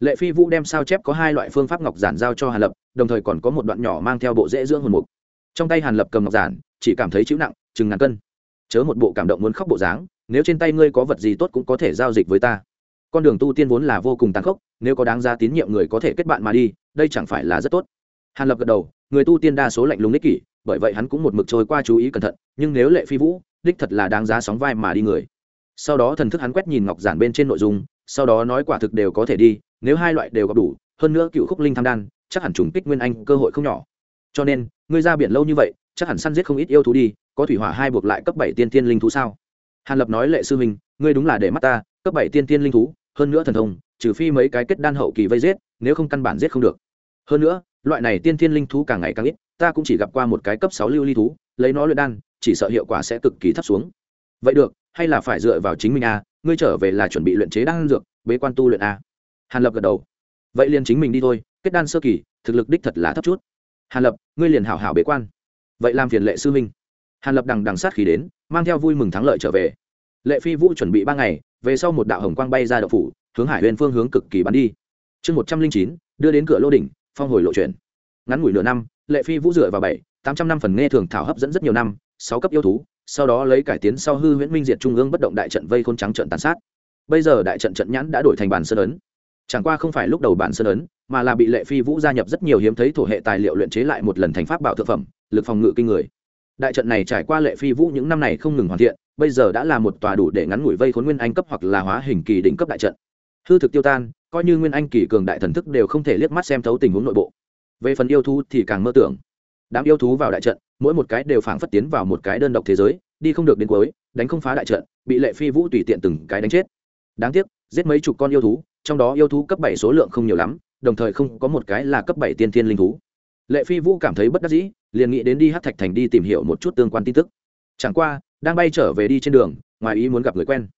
Lệ phi vũ đem sao chép có hai loại phương pháp ngọc giản giao cho hàn lập, đồng thời còn có một đoạn nhỏ mang theo bộ dễ dưỡng hồn mục trong tay hàn lập cầm ngọc giản, chỉ cảm thấy chịu nặng, chừng ngàn cân. Chớ một bộ cảm động muốn khóc bộ dáng, nếu trên tay ngươi có vật gì tốt cũng có thể giao dịch với ta. Con đường tu tiên vốn là vô cùng tàn khốc, nếu có đáng ra tín nhiệm người có thể kết bạn mà đi, đây chẳng phải là rất tốt. Hàn lập gật đầu, người tu tiên đa số lạnh lùng ních kỷ, bởi vậy hắn cũng một mực trôi qua chú ý cẩn thận, nhưng nếu lệ phi vũ, đích thật là đáng giá sóng vai mà đi người. Sau đó thần thức hắn quét nhìn ngọc giản bên trên nội dung, sau đó nói quả thực đều có thể đi, nếu hai loại đều gặp đủ, hơn nữa cựu khúc linh tham đan, chắc hẳn trùng kích nguyên anh, cơ hội không nhỏ cho nên, ngươi ra biển lâu như vậy, chắc hẳn săn giết không ít yêu thú đi, có thủy hỏa hai buộc lại cấp bảy tiên tiên linh thú sao hàn lập nói lệ sư huynh, ngươi đúng là để mắt ta, cấp bảy tiên tiên linh thú, hơn nữa thần thông, trừ phi mấy cái kết đan hậu kỳ vây giết, nếu không căn bản giết không được hơn nữa, loại này tiên tiên linh thú càng ngày càng ít, ta cũng chỉ gặp qua một cái cấp sáu lưu ly thú, lấy nó luyện đan, chỉ sợ hiệu quả sẽ cực kỳ thấp xuống vậy được, hay là phải dựa vào chính mình a à? ngươi trở về là chuẩn bị luyện chế đan dược, bế quan tu luyện a à? hàn lập gật đầu vậy liền chính mình đi thôi, kết đan sơ kỳ, thực lực đích thật là thấp chút hàn lập, ngươi liền hảo hảo bế quan. Vậy làm phiền lệ sư minh. Hàn lập đằng đằng sát khí đến, mang theo vui mừng thắng lợi trở về. Lệ phi vũ chuẩn bị ba ngày, về sau một đạo hồng quang bay ra đậu phủ, hướng hải huyền phương hướng cực kỳ bắn đi. Chương một trăm linh chín, đưa đến cửa lô đỉnh, phong hồi lộ chuyển ngắn ngủi nửa năm, lệ phi vũ dựa vào bảy, tám trăm năm phần nghe thường thảo hấp dẫn rất nhiều năm, sáu cấp yêu thú, sau đó lấy cải tiến sau hư huyễn minh diệt trung ương bất động đại trận vây khôn trắng trận tàn sát. Bây giờ đại trận trận nhãn đã đổi thành bản sơn ấn. Chẳng qua không phải lúc đầu bản sơn ấn mà là bị lệ phi vũ gia nhập rất nhiều hiếm thấy thổ hệ tài liệu luyện chế lại một lần thành pháp bảo thực phẩm, lực phòng ngự kinh người. Đại trận này trải qua lệ phi vũ những năm này không ngừng hoàn thiện, bây giờ đã là một tòa đủ để ngắn ngủi vây khốn nguyên anh cấp hoặc là hóa hình kỳ đỉnh cấp đại trận. Hư thực tiêu tan, coi như nguyên anh kỳ cường đại thần thức đều không thể liếc mắt xem thấu tình huống nội bộ. Về phần yêu thú thì càng mơ tưởng. Đám yêu thú vào đại trận, mỗi một cái đều phảng phất tiến vào một cái đơn độc thế giới, đi không được đến cuối, đánh không phá đại trận, bị lệ phi vũ tùy tiện từng cái đánh chết. Đáng tiếc, giết mấy chục con yêu thú, trong đó yêu thú cấp bảy số lượng không nhiều lắm đồng thời không có một cái là cấp bảy tiên thiên linh thú. Lệ phi vũ cảm thấy bất đắc dĩ, liền nghĩ đến đi hát thạch thành đi tìm hiểu một chút tương quan tin tức. Chẳng qua, đang bay trở về đi trên đường, ngoài ý muốn gặp người quen.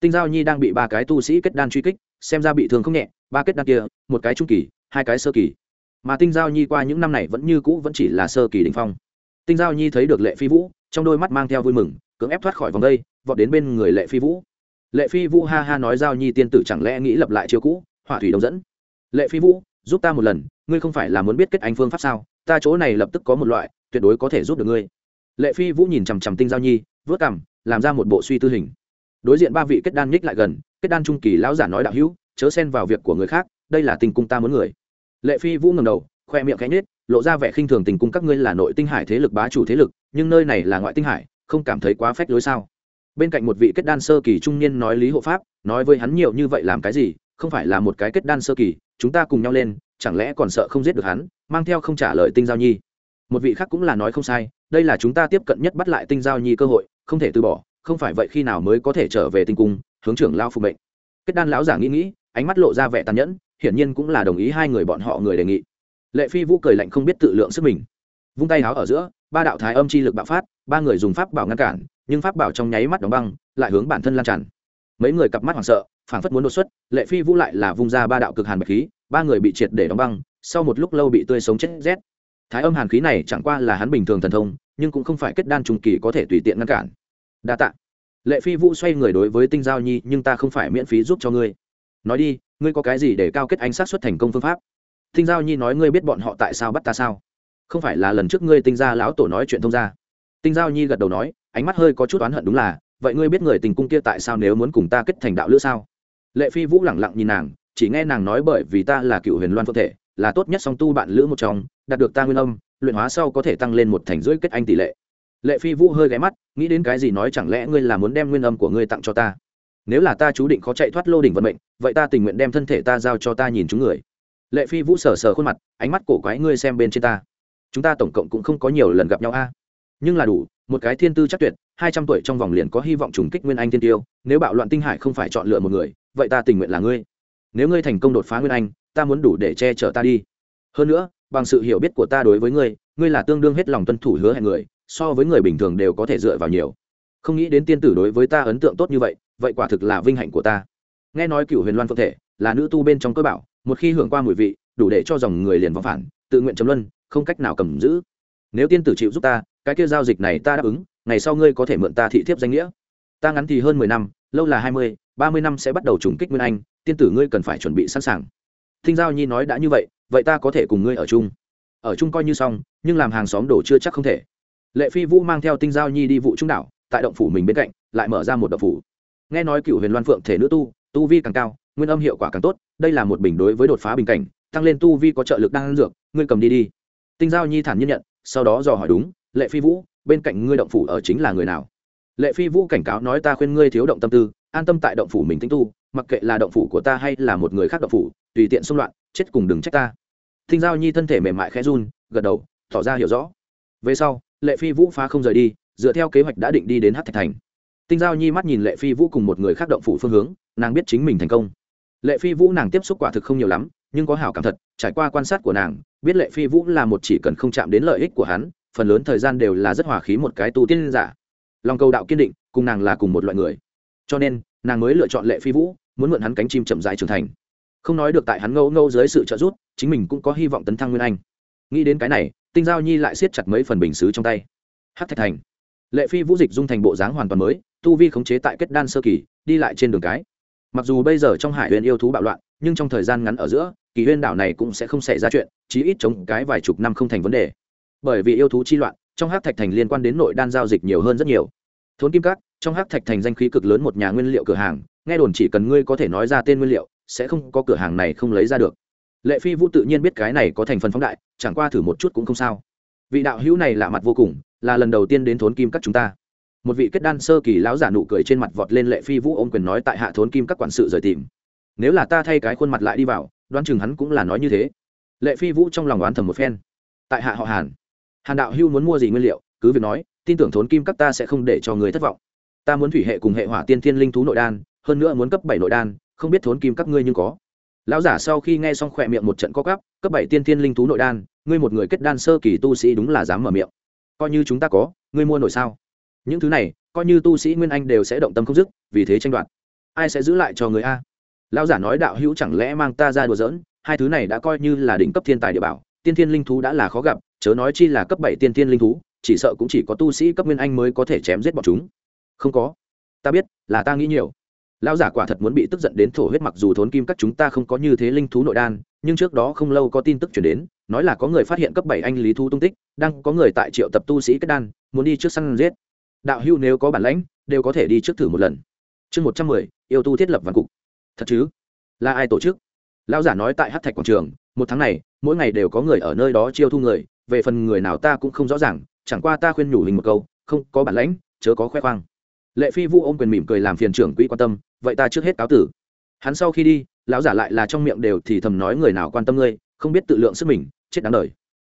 Tinh giao nhi đang bị ba cái tu sĩ kết đan truy kích, xem ra bị thương không nhẹ, ba kết đan kia, một cái trung kỳ, hai cái sơ kỳ. Mà tinh giao nhi qua những năm này vẫn như cũ vẫn chỉ là sơ kỳ đình phong. Tinh giao nhi thấy được lệ phi vũ, trong đôi mắt mang theo vui mừng, cưỡng ép thoát khỏi vòng đây, vọt đến bên người lệ phi vũ. Lệ phi vũ ha ha nói giao nhi tiên tử chẳng lẽ nghĩ lập lại chiêu cũ, hỏa thủy đồng dẫn lệ phi vũ, giúp ta một lần, ngươi không phải là muốn biết kết anh phương pháp sao? Ta chỗ này lập tức có một loại, tuyệt đối có thể giúp được ngươi. Lệ phi vũ nhìn chằm chằm tinh giao nhi, vớt cằm, làm ra một bộ suy tư hình. Đối diện ba vị kết đan nhích lại gần, kết đan trung kỳ lão giả nói đạo hữu, chớ xen vào việc của người khác, đây là tình cung ta muốn người. Lệ phi vũ ngầm đầu, khoe miệng khẽ nết lộ ra vẻ khinh thường tình cung các ngươi là nội tinh hải thế lực bá chủ thế lực, nhưng nơi này là ngoại tinh hải, không cảm thấy quá phách lối sao? Bên cạnh một vị kết đan sơ kỳ trung niên nói lý hộ pháp, nói với hắn nhiều như vậy làm cái gì, không phải là một cái kết đan sơ kỳ chúng ta cùng nhau lên, chẳng lẽ còn sợ không giết được hắn, mang theo không trả lời tinh giao nhi? Một vị khác cũng là nói không sai, đây là chúng ta tiếp cận nhất bắt lại tinh giao nhi cơ hội, không thể từ bỏ, không phải vậy khi nào mới có thể trở về tinh cung, hướng trưởng lao phục mệnh. Kết đan lão giả nghĩ nghĩ, ánh mắt lộ ra vẻ tàn nhẫn, hiển nhiên cũng là đồng ý hai người bọn họ người đề nghị. Lệ phi vũ cười lạnh không biết tự lượng sức mình. Vung tay háo ở giữa, ba đạo thái âm chi lực bạo phát, ba người dùng pháp bảo ngăn cản, nhưng pháp bảo trong nháy mắt đóng băng, lại hướng bản thân lan tràn. Mấy người cặp mắt hoảng sợ phảng phất muốn đột xuất, lệ phi vũ lại là vung ra ba đạo cực hàn bạch khí, ba người bị triệt để đóng băng, sau một lúc lâu bị tươi sống chết rét. Thái âm hàn khí này chẳng qua là hắn bình thường thần thông, nhưng cũng không phải kết đan trùng kỳ có thể tùy tiện ngăn cản. Đa tạ. Lệ phi vũ xoay người đối với tinh giao nhi, nhưng ta không phải miễn phí giúp cho ngươi. Nói đi, ngươi có cái gì để cao kết anh sát xuất thành công phương pháp? Tinh giao nhi nói ngươi biết bọn họ tại sao bắt ta sao? Không phải là lần trước ngươi tinh gia lão tổ nói chuyện thông gia? tinh giao nhi gật đầu nói, ánh mắt hơi có chút oán hận đúng là, vậy ngươi biết người tình cung kia tại sao nếu muốn cùng ta kết thành đạo lữ sao? Lệ phi vũ lẳng lặng nhìn nàng, chỉ nghe nàng nói bởi vì ta là cựu huyền loan phượng thể, là tốt nhất song tu bạn lữ một trong, đạt được ta nguyên âm, luyện hóa sau có thể tăng lên một thành rưỡi kết anh tỷ lệ. Lệ phi vũ hơi ghé mắt, nghĩ đến cái gì nói chẳng lẽ ngươi là muốn đem nguyên âm của ngươi tặng cho ta? Nếu là ta chú định khó chạy thoát lô đỉnh vận mệnh, vậy ta tình nguyện đem thân thể ta giao cho ta nhìn chúng người. Lệ phi vũ sờ sờ khuôn mặt, ánh mắt cổ quái ngươi xem bên trên ta. Chúng ta tổng cộng cũng không có nhiều lần gặp nhau a. Nhưng là đủ một cái thiên tư chắc tuyệt, hai trăm tuổi trong vòng liền có hy vọng trùng kích nguyên anh thiên tiêu, nếu bạo loạn tinh hải không phải chọn lựa một người, vậy ta tình nguyện là ngươi. Nếu ngươi thành công đột phá nguyên anh, ta muốn đủ để che chở ta đi. Hơn nữa, bằng sự hiểu biết của ta đối với ngươi ngươi là tương đương hết lòng tuân thủ hứa hẹn người, so với người bình thường đều có thể dựa vào nhiều. Không nghĩ đến tiên tử đối với ta ấn tượng tốt như vậy vậy quả thực là vinh hạnh của ta. Nghe nói cựu huyền loan phượng thể là nữ tu bên trong cơ bảo, một khi hưởng qua mùi vị, đủ để cho dòng người liền vắng phản, tự nguyện chấm luân, không cách nào cầm giữ. Nếu tiên tử chịu giúp ta cái kia giao dịch này ta đáp ứng, ngày sau ngươi có thể mượn ta thị thiếp danh nghĩa. Ta ngắn thì hơn mười năm, lâu là hai mươi, ba mươi năm sẽ bắt đầu trùng kích nguyên anh, tiên tử ngươi cần phải chuẩn bị sẵn sàng. Thinh giao nhi nói đã như vậy vậy ta có thể cùng ngươi ở chung. Ở chung coi như xong, nhưng làm hàng xóm đổ chưa chắc không thể. Lệ phi vũ mang theo tinh giao nhi đi vụ trung đảo, tại động phủ mình bên cạnh, lại mở ra một động phủ. Nghe nói cựu huyền loan phượng thể nữ tu tu vi càng cao, nguyên âm hiệu quả càng tốt, đây là một bình đối với đột phá bình cảnh, tăng lên tu vi có trợ lực đang ăn dược, ngươi cầm đi đi. Tinh giao nhi thản nhiên nhận, sau đó dò hỏi đúng lệ phi vũ, bên cạnh ngươi động phủ ở chính là người nào? Lệ phi vũ cảnh cáo nói ta khuyên ngươi thiếu động tâm tư, an tâm tại động phủ mình tinh tu, mặc kệ là động phủ của ta hay là một người khác động phủ, tùy tiện xung loạn, chết cùng đừng trách ta. Thinh giao nhi thân thể mềm mại khẽ run, gật đầu, tỏ ra hiểu rõ. Về sau, lệ phi vũ phá không rời đi, dựa theo kế hoạch đã định đi đến hát thạch thành. Tinh giao nhi mắt nhìn lệ phi vũ cùng một người khác động phủ phương hướng, nàng biết chính mình thành công. Lệ phi vũ nàng tiếp xúc quả thực không nhiều lắm, nhưng có hảo cảm thật, trải qua quan sát của nàng, biết lệ phi vũ là một chỉ cần không chạm đến lợi ích của hắn phần lớn thời gian đều là rất hòa khí một cái tu tiên giả. Lòng cầu đạo kiên định, cùng nàng là cùng một loại người. Cho nên, nàng mới lựa chọn lệ phi vũ, muốn mượn hắn cánh chim chậm dài trưởng thành. Không nói được tại hắn ngâu ngâu dưới sự trợ giúp, chính mình cũng có hy vọng tấn thăng nguyên anh. Nghĩ đến cái này, tinh giao nhi lại siết chặt mấy phần bình xứ trong tay. Hát thạch thành. Lệ phi vũ dịch dung thành bộ dáng hoàn toàn mới, tu vi khống chế tại kết đan sơ kỳ, đi lại trên đường cái. Mặc dù bây giờ trong hải huyền yêu thú bạo loạn, nhưng trong thời gian ngắn ở giữa, kỳ huyên đảo này cũng sẽ không xảy ra chuyện, chí ít chống cái vài chục năm không thành vấn đề bởi vì yêu thú chi loạn, trong hát thạch thành liên quan đến nội đan giao dịch nhiều hơn rất nhiều. Thốn kim cát trong hát thạch thành danh khí cực lớn một nhà nguyên liệu cửa hàng, nghe đồn chỉ cần ngươi có thể nói ra tên nguyên liệu, sẽ không có cửa hàng này không lấy ra được. Lệ phi vũ tự nhiên biết cái này có thành phần phóng đại, chẳng qua thử một chút cũng không sao. Vị đạo hữu này lạ mặt vô cùng, là lần đầu tiên đến thốn kim các chúng ta. Một vị kết đan sơ kỳ lão giả nụ cười trên mặt vọt lên lệ phi vũ ôm quyền nói tại hạ thốn kim các quản sự rời tìm. Nếu là ta thay cái khuôn mặt lại đi vào, đoán chừng hắn cũng là nói như thế. Lệ phi vũ trong lòng đoán thầm một phen. Tại hạ họ hàn hàn đạo hưu muốn mua gì nguyên liệu, cứ việc nói, tin tưởng thốn kim các ta sẽ không để cho người thất vọng. Ta muốn thủy hệ cùng hệ hỏa tiên thiên linh thú nội đan, hơn nữa muốn cấp bảy nội đan, không biết thốn kim các ngươi nhưng có. Lão giả sau khi nghe xong khỏe miệng một trận co cắp cấp bảy tiên thiên linh thú nội đan, ngươi một người kết đan sơ kỳ tu sĩ đúng là dám mở miệng. Coi như chúng ta có, ngươi mua nổi sao? Những thứ này, coi như tu sĩ nguyên anh đều sẽ động tâm không dứt, vì thế tranh đoạt. Ai sẽ giữ lại cho người a? Lão giả nói đạo hữu chẳng lẽ mang ta ra đùa giỡn, hai thứ này đã coi như là đỉnh cấp thiên tài địa bảo tiên thiên linh thú đã là khó gặp, chớ nói chi là cấp bảy tiên thiên linh thú, chỉ sợ cũng chỉ có tu sĩ cấp nguyên anh mới có thể chém giết bọn chúng. Không có. Ta biết, là ta nghĩ nhiều. Lão giả quả thật muốn bị tức giận đến thổ huyết mặc dù thốn kim các chúng ta không có như thế linh thú nội đan, nhưng trước đó không lâu có tin tức chuyển đến, nói là có người phát hiện cấp bảy anh lý thú tung tích, đang có người tại triệu tập tu sĩ kết đan, muốn đi trước săn giết. Đạo hưu nếu có bản lãnh, đều có thể đi trước thử một lần. Chương một trăm mười, yêu tu thiết lập văn cục. Thật chứ? Là ai tổ chức? Lão giả nói tại hát thạch quảng trường một tháng này, mỗi ngày đều có người ở nơi đó chiêu thu người, về phần người nào ta cũng không rõ ràng, chẳng qua ta khuyên nhủ hình một câu, không, có bản lãnh, chớ có khoe khoang. Lệ phi vũ ôm quyền mỉm cười làm phiền trưởng quỹ quan tâm, vậy ta trước hết cáo tử. Hắn sau khi đi, lão giả lại là trong miệng đều thì thầm nói người nào quan tâm ngươi, không biết tự lượng sức mình, chết đáng đời.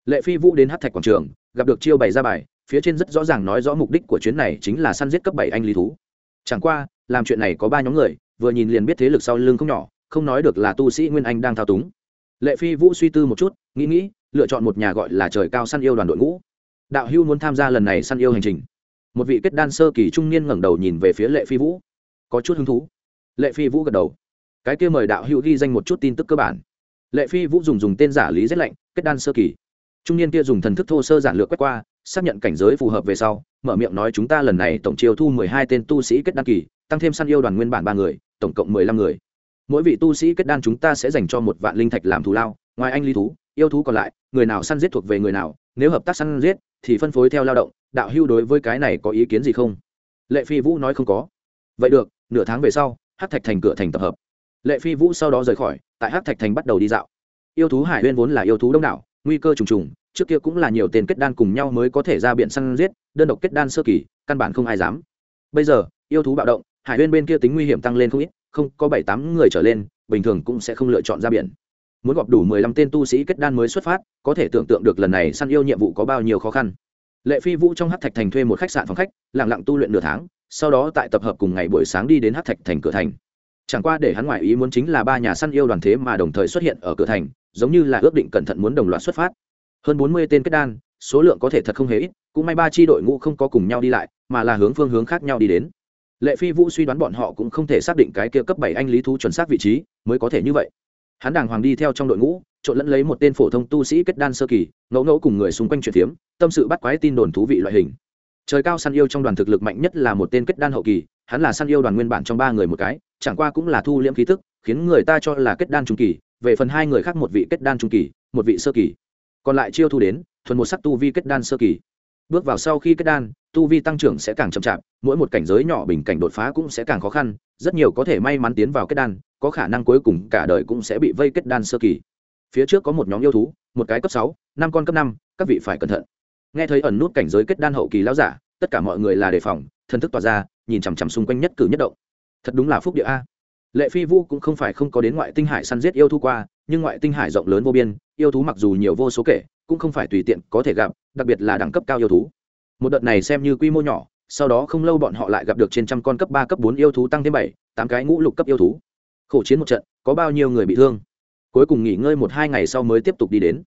Lệ phi vũ đến hát thạch quảng trường, gặp được chiêu bày ra bài, phía trên rất rõ ràng nói rõ mục đích của chuyến này chính là săn giết cấp bảy anh lý thú. Chẳng qua, làm chuyện này có ba nhóm người, vừa nhìn liền biết thế lực sau lưng không nhỏ, không nói được là tu sĩ nguyên anh đang thao túng lệ phi vũ suy tư một chút, nghĩ nghĩ, lựa chọn một nhà gọi là trời cao săn yêu đoàn đội ngũ. Đạo hưu muốn tham gia lần này săn yêu hành trình. Một vị kết đan sơ kỳ trung niên ngẩng đầu nhìn về phía lệ phi vũ. Có chút hứng thú. Lệ phi vũ gật đầu. Cái kia mời đạo hữu ghi danh một chút tin tức cơ bản. Lệ phi vũ dùng dùng tên giả lý rét lạnh, kết đan sơ kỳ. Trung niên kia dùng thần thức thô sơ giản lược quét qua, xác nhận cảnh giới phù hợp về sau, mở miệng nói chúng ta lần này tổng chiêu thu mười hai tên tu sĩ kết đan kỳ, tăng thêm săn yêu đoàn nguyên bản ba người, tổng cộng mười lăm người mỗi vị tu sĩ kết đan chúng ta sẽ dành cho một vạn linh thạch làm thù lao, ngoài anh ly thú, yêu thú còn lại, người nào săn giết thuộc về người nào, nếu hợp tác săn giết, thì phân phối theo lao động, đạo hưu đối với cái này có ý kiến gì không? Lệ phi vũ nói không có. Vậy được, nửa tháng về sau hát thạch thành cửa thành tập hợp. Lệ phi vũ sau đó rời khỏi, tại hát thạch thành bắt đầu đi dạo. Yêu thú hải huyên vốn là yêu thú đông đảo, nguy cơ trùng trùng, trước kia cũng là nhiều tên kết đan cùng nhau mới có thể ra biển săn giết, đơn độc kết đan sơ kỳ, căn bản không ai dám. Bây giờ, yêu thú bạo động, hải huyên bên kia tính nguy hiểm tăng lên không ít không có bảy tám người trở lên, bình thường cũng sẽ không lựa chọn ra biển. Muốn gọp đủ mười lăm tên tu sĩ kết đan mới xuất phát, có thể tưởng tượng được lần này săn yêu nhiệm vụ có bao nhiêu khó khăn. Lệ phi vũ trong hát thạch thành thuê một khách sạn phòng khách, lặng lặng tu luyện nửa tháng, sau đó tại tập hợp cùng ngày buổi sáng đi đến hát thạch thành cửa thành. Chẳng qua để hắn ngoại ý muốn chính là ba nhà săn yêu đoàn thế mà đồng thời xuất hiện ở cửa thành, giống như là ước định cẩn thận muốn đồng loạt xuất phát. Hơn bốn mươi tên kết đan, số lượng có thể thật không hề ít, cũng may ba tri đội ngũ không có cùng nhau đi lại, mà là hướng phương hướng khác nhau đi đến lệ phi vũ suy đoán bọn họ cũng không thể xác định cái kia cấp bảy anh lý thú chuẩn xác vị trí, mới có thể như vậy. Hắn đàng hoàng đi theo trong đội ngũ, trộn lẫn lấy một tên phổ thông tu sĩ kết đan sơ kỳ, ngẫu ngẫu cùng người xung quanh chuyện phiếm, tâm sự bắt quái tin đồn thú vị loại hình. Trời cao săn yêu trong đoàn thực lực mạnh nhất là một tên kết đan hậu kỳ, hắn là săn yêu đoàn nguyên bản trong ba người một cái, chẳng qua cũng là thu liễm khí tức, khiến người ta cho là kết đan trung kỳ, về phần hai người khác một vị kết đan trung kỳ, một vị sơ kỳ. Còn lại chiêu thu đến, thuần một sắc tu vi kết đan sơ kỳ bước vào sau khi kết đan, tu vi tăng trưởng sẽ càng chậm chạp, mỗi một cảnh giới nhỏ bình cảnh đột phá cũng sẽ càng khó khăn, rất nhiều có thể may mắn tiến vào kết đan, có khả năng cuối cùng cả đời cũng sẽ bị vây kết đan sơ kỳ. Phía trước có một nhóm yêu thú, một cái cấp sáu, năm con cấp năm, các vị phải cẩn thận. Nghe thấy ẩn nút cảnh giới kết đan hậu kỳ lão giả, tất cả mọi người là đề phòng thân thức tỏa ra, nhìn chằm chằm xung quanh nhất cử nhất động. Thật đúng là phúc địa a lệ phi vu cũng không phải không có đến ngoại tinh hải săn giết yêu thú qua, nhưng ngoại tinh hải rộng lớn vô biên, yêu thú mặc dù nhiều vô số kể, cũng không phải tùy tiện có thể gặp, đặc biệt là đẳng cấp cao yêu thú. Một đợt này xem như quy mô nhỏ, sau đó không lâu bọn họ lại gặp được trên trăm con cấp ba, cấp bốn yêu thú tăng thêm bảy, tám cái ngũ lục cấp yêu thú. Khổ chiến một trận, có bao nhiêu người bị thương? Cuối cùng nghỉ ngơi một hai ngày sau mới tiếp tục đi đến.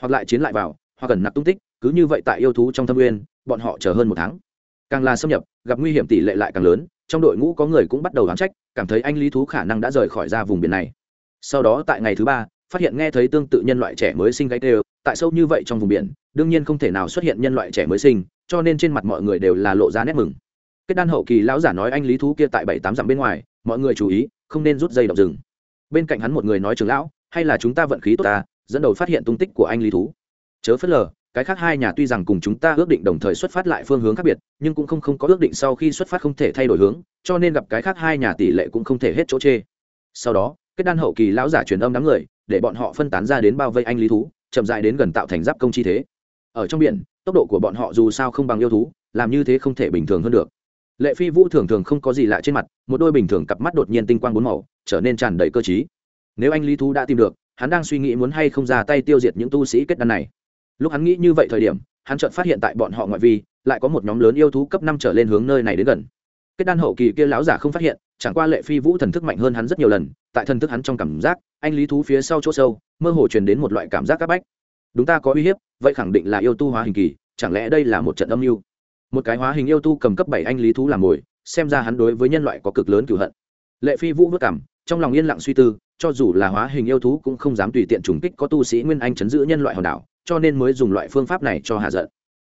Hoặc lại chiến lại vào, hoặc cần nạp tung tích, cứ như vậy tại yêu thú trong thâm nguyên, bọn họ chờ hơn một tháng càng là xâm nhập, gặp nguy hiểm tỷ lệ lại càng lớn, trong đội ngũ có người cũng bắt đầu đoán trách, cảm thấy anh lý thú khả năng đã rời khỏi ra vùng biển này. Sau đó tại ngày thứ ba, phát hiện nghe thấy tương tự nhân loại trẻ mới sinh gáy tê tại sâu như vậy trong vùng biển, đương nhiên không thể nào xuất hiện nhân loại trẻ mới sinh, cho nên trên mặt mọi người đều là lộ ra nét mừng. Kết đan hậu kỳ lão giả nói anh lý thú kia tại bảy tám dặm bên ngoài, mọi người chú ý, không nên rút dây động rừng. Bên cạnh hắn một người nói trường lão, hay là chúng ta vận khí tốt ta, dẫn đầu phát hiện tung tích của anh lý thú. Chớ phớt lờ cái khác hai nhà tuy rằng cùng chúng ta ước định đồng thời xuất phát lại phương hướng khác biệt, nhưng cũng không không có ước định sau khi xuất phát không thể thay đổi hướng, cho nên gặp cái khác hai nhà tỷ lệ cũng không thể hết chỗ chê. Sau đó, kết đan hậu kỳ lão giả truyền âm đám người, để bọn họ phân tán ra đến bao vây anh lý thú, chậm dại đến gần tạo thành giáp công chi thế. Ở trong biển, tốc độ của bọn họ dù sao không bằng yêu thú, làm như thế không thể bình thường hơn được. Lệ phi vũ thường thường không có gì lạ trên mặt, một đôi bình thường cặp mắt đột nhiên tinh quang bốn màu, trở nên tràn đầy cơ t nếu anh lý thú đã tìm được, hắn đang suy nghĩ muốn hay không ra tay tiêu diệt những tu sĩ kết đan này lúc hắn nghĩ như vậy thời điểm, hắn chợt phát hiện tại bọn họ ngoại vi, lại có một nhóm lớn yêu thú cấp năm trở lên hướng nơi này đến gần. Kết đan hậu kỳ kia lão giả không phát hiện, chẳng qua lệ phi vũ thần thức mạnh hơn hắn rất nhiều lần, tại thần thức hắn trong cảm giác, anh lý thú phía sau chỗ sâu, mơ hồ truyền đến một loại cảm giác c áp bách. Đúng ta có uy hiếp, vậy khẳng định là yêu tu hóa hình kỳ, chẳng lẽ đây là một trận âm mưu? Một cái hóa hình yêu tu cầm cấp bảy anh lý thú làm mồi, xem ra hắn đối với nhân loại có cực lớn cửu hận. Lệ phi vũ vất cảm, trong lòng yên lặng suy tư, cho dù là hóa hình yêu thú cũng không dám tùy tiện trùng kích có tu sĩ nguyên anh chấn giữ nhân loại hòn đảo cho nên mới dùng loại phương pháp này cho hạ giận.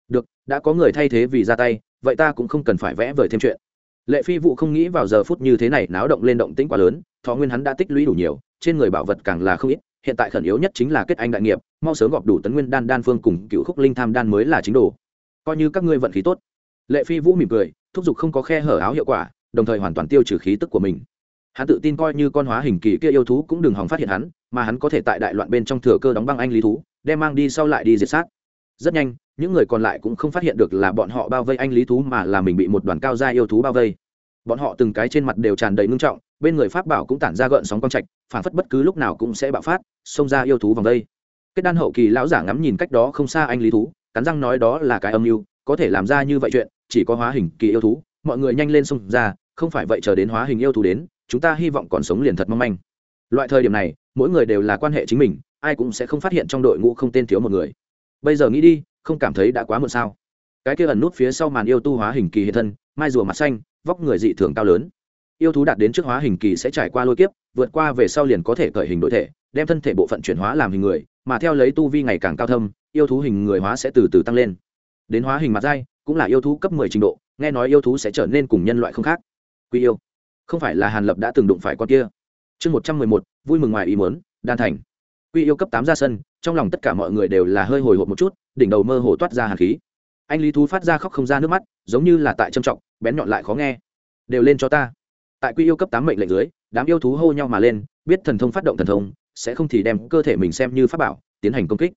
Được, đã có người thay thế vì ra tay, vậy ta cũng không cần phải vẽ vời thêm chuyện. Lệ phi vụ không nghĩ vào giờ phút như thế này náo động lên động tĩnh quá lớn, thọ nguyên hắn đã tích lũy đủ nhiều, trên người bảo vật càng là không ít, hiện tại khẩn yếu nhất chính là kết anh đại nghiệp, mau sớm gọp đủ tấn nguyên đan đan phương cùng cựu khúc linh tham đan mới là chính đồ. Coi như các ngươi vận khí tốt. Lệ phi vũ mỉm cười, thúc giục không có khe hở áo hiệu quả, đồng thời hoàn toàn tiêu trừ khí tức của mình. Hắn tự tin coi như con hóa hình kỳ kia yêu thú cũng đừng hòng phát hiện hắn, mà hắn có thể tại đại loạn bên trong thừa cơ đóng băng anh lý thú đem mang đi sau lại đi diệt sát. Rất nhanh, những người còn lại cũng không phát hiện được là bọn họ bao vây anh lý thú mà là mình bị một đoàn cao gia yêu thú bao vây. Bọn họ từng cái trên mặt đều tràn đầy ngưng trọng, bên người pháp bảo cũng tản ra gợn sóng quang trạch, phản phất bất cứ lúc nào cũng sẽ bạo phát, xông ra yêu thú vòng đây. Kết đan hậu kỳ lão giả ngắm nhìn cách đó không xa anh lý thú, cắn răng nói đó là cái âm mưu, có thể làm ra như vậy chuyện, chỉ có hóa hình kỳ yêu thú, mọi người nhanh lên xông ra, không phải vậy chờ đến hóa hình yêu thú đến, chúng ta hy vọng còn sống liền thật mong manh. Loại thời điểm này, mỗi người đều là quan hệ chính mình ai cũng sẽ không phát hiện trong đội ngũ không tên thiếu một người. Bây giờ nghĩ đi, không cảm thấy đã quá muộn sao? Cái kia ẩn nút phía sau màn yêu tu hóa hình kỳ hiện thân, mai rùa mặt xanh, vóc người dị thường cao lớn. Yêu thú đạt đến trước hóa hình kỳ sẽ trải qua lôi kiếp, vượt qua về sau liền có thể cởi hình đổi thể, đem thân thể bộ phận chuyển hóa làm hình người, mà theo lấy tu vi ngày càng cao thâm, yêu thú hình người hóa sẽ từ từ tăng lên. Đến hóa hình mặt dai cũng là yêu thú cấp mười trình độ, nghe nói yêu thú sẽ trở nên cùng nhân loại không khác. Quy yêu, không phải là hàn lập đã từng đụng phải con kia. Chương một trăm mười một, vui mừng ngoài ý muốn, đan thành quy yêu cấp tám ra sân, trong lòng tất cả mọi người đều là hơi hồi hộp một chút, đỉnh đầu mơ hồ toát ra hàn khí. Anh lý thú phát ra khóc không ra nước mắt, giống như là tại trầm trọng, bén nhọn lại khó nghe. Đều lên cho ta. Tại quy yêu cấp tám mệnh lệnh dưới, đám yêu thú hô nhau mà lên, biết thần thông phát động thần thông, sẽ không thì đem cơ thể mình xem như pháp bảo, tiến hành công kích.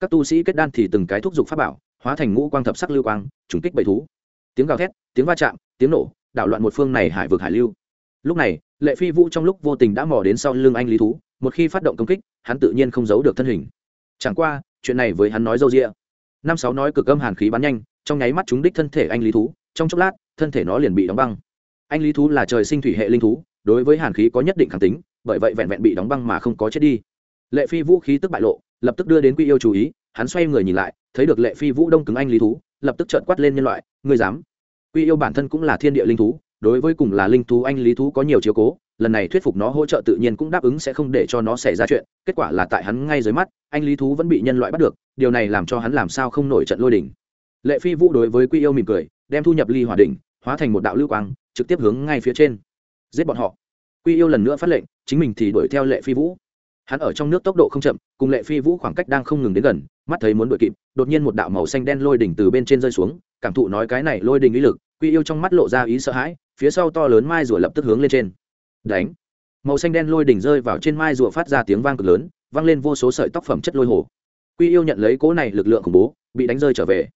Các tu sĩ kết đan thì từng cái thúc giục pháp bảo, hóa thành ngũ quang thập sắc lưu quang, trùng kích bầy thú. Tiếng gào thét, tiếng va chạm, tiếng nổ, đảo loạn một phương này hải vực hải lưu. Lúc này, lệ phi vũ trong lúc vô tình đã mò đến sau lưng anh lý thú, một khi phát động công kích hắn tự nhiên không giấu được thân hình. Chẳng qua, chuyện này với hắn nói dâu rịa năm sáu nói cực âm hàn khí bắn nhanh, trong nháy mắt chúng đích thân thể anh lý thú, trong chốc lát, thân thể nó liền bị đóng băng. Anh lý thú là trời sinh thủy hệ linh thú, đối với hàn khí có nhất định khẳng tính, bởi vậy vẹn vẹn bị đóng băng mà không có chết đi. Lệ phi vũ khí tức bại lộ, lập tức đưa đến quy yêu chú ý, hắn xoay người nhìn lại, thấy được lệ phi vũ đông cứng anh lý thú, lập tức trợn quát lên nhân loại, ngươi dám? Quy yêu bản thân cũng là thiên địa linh thú, đối với cùng là linh thú anh lý thú có nhiều chiếu cố lần này thuyết phục nó hỗ trợ tự nhiên cũng đáp ứng sẽ không để cho nó xảy ra chuyện, kết quả là tại hắn ngay dưới mắt, anh lý thú vẫn bị nhân loại bắt được, điều này làm cho hắn làm sao không nổi trận lôi đỉnh lệ phi vũ đối với quy yêu mỉm cười, đem thu nhập ly hỏa đỉnh, hóa thành một đạo lưu quang, trực tiếp hướng ngay phía trên. Giết bọn họ. Quy yêu lần nữa phát lệnh, chính mình thì đuổi theo lệ phi vũ. Hắn ở trong nước tốc độ không chậm, cùng lệ phi vũ khoảng cách đang không ngừng đến gần, mắt thấy muốn đuổi kịp, đột nhiên một đạo màu xanh đen lôi đỉnh từ bên trên rơi xuống, cảm thụ nói cái này lôi đỉnh ý lực, quy yêu trong mắt lộ ra ý sợ hãi, phía sau to lớn mai rủa lập tức hướng lên trên đánh. Màu xanh đen lôi đỉnh rơi vào trên mai rùa phát ra tiếng vang cực lớn, vang lên vô số sợi tóc phẩm chất lôi hồ. Quy yêu nhận lấy cố này lực lượng khủng bố, bị đánh rơi trở về.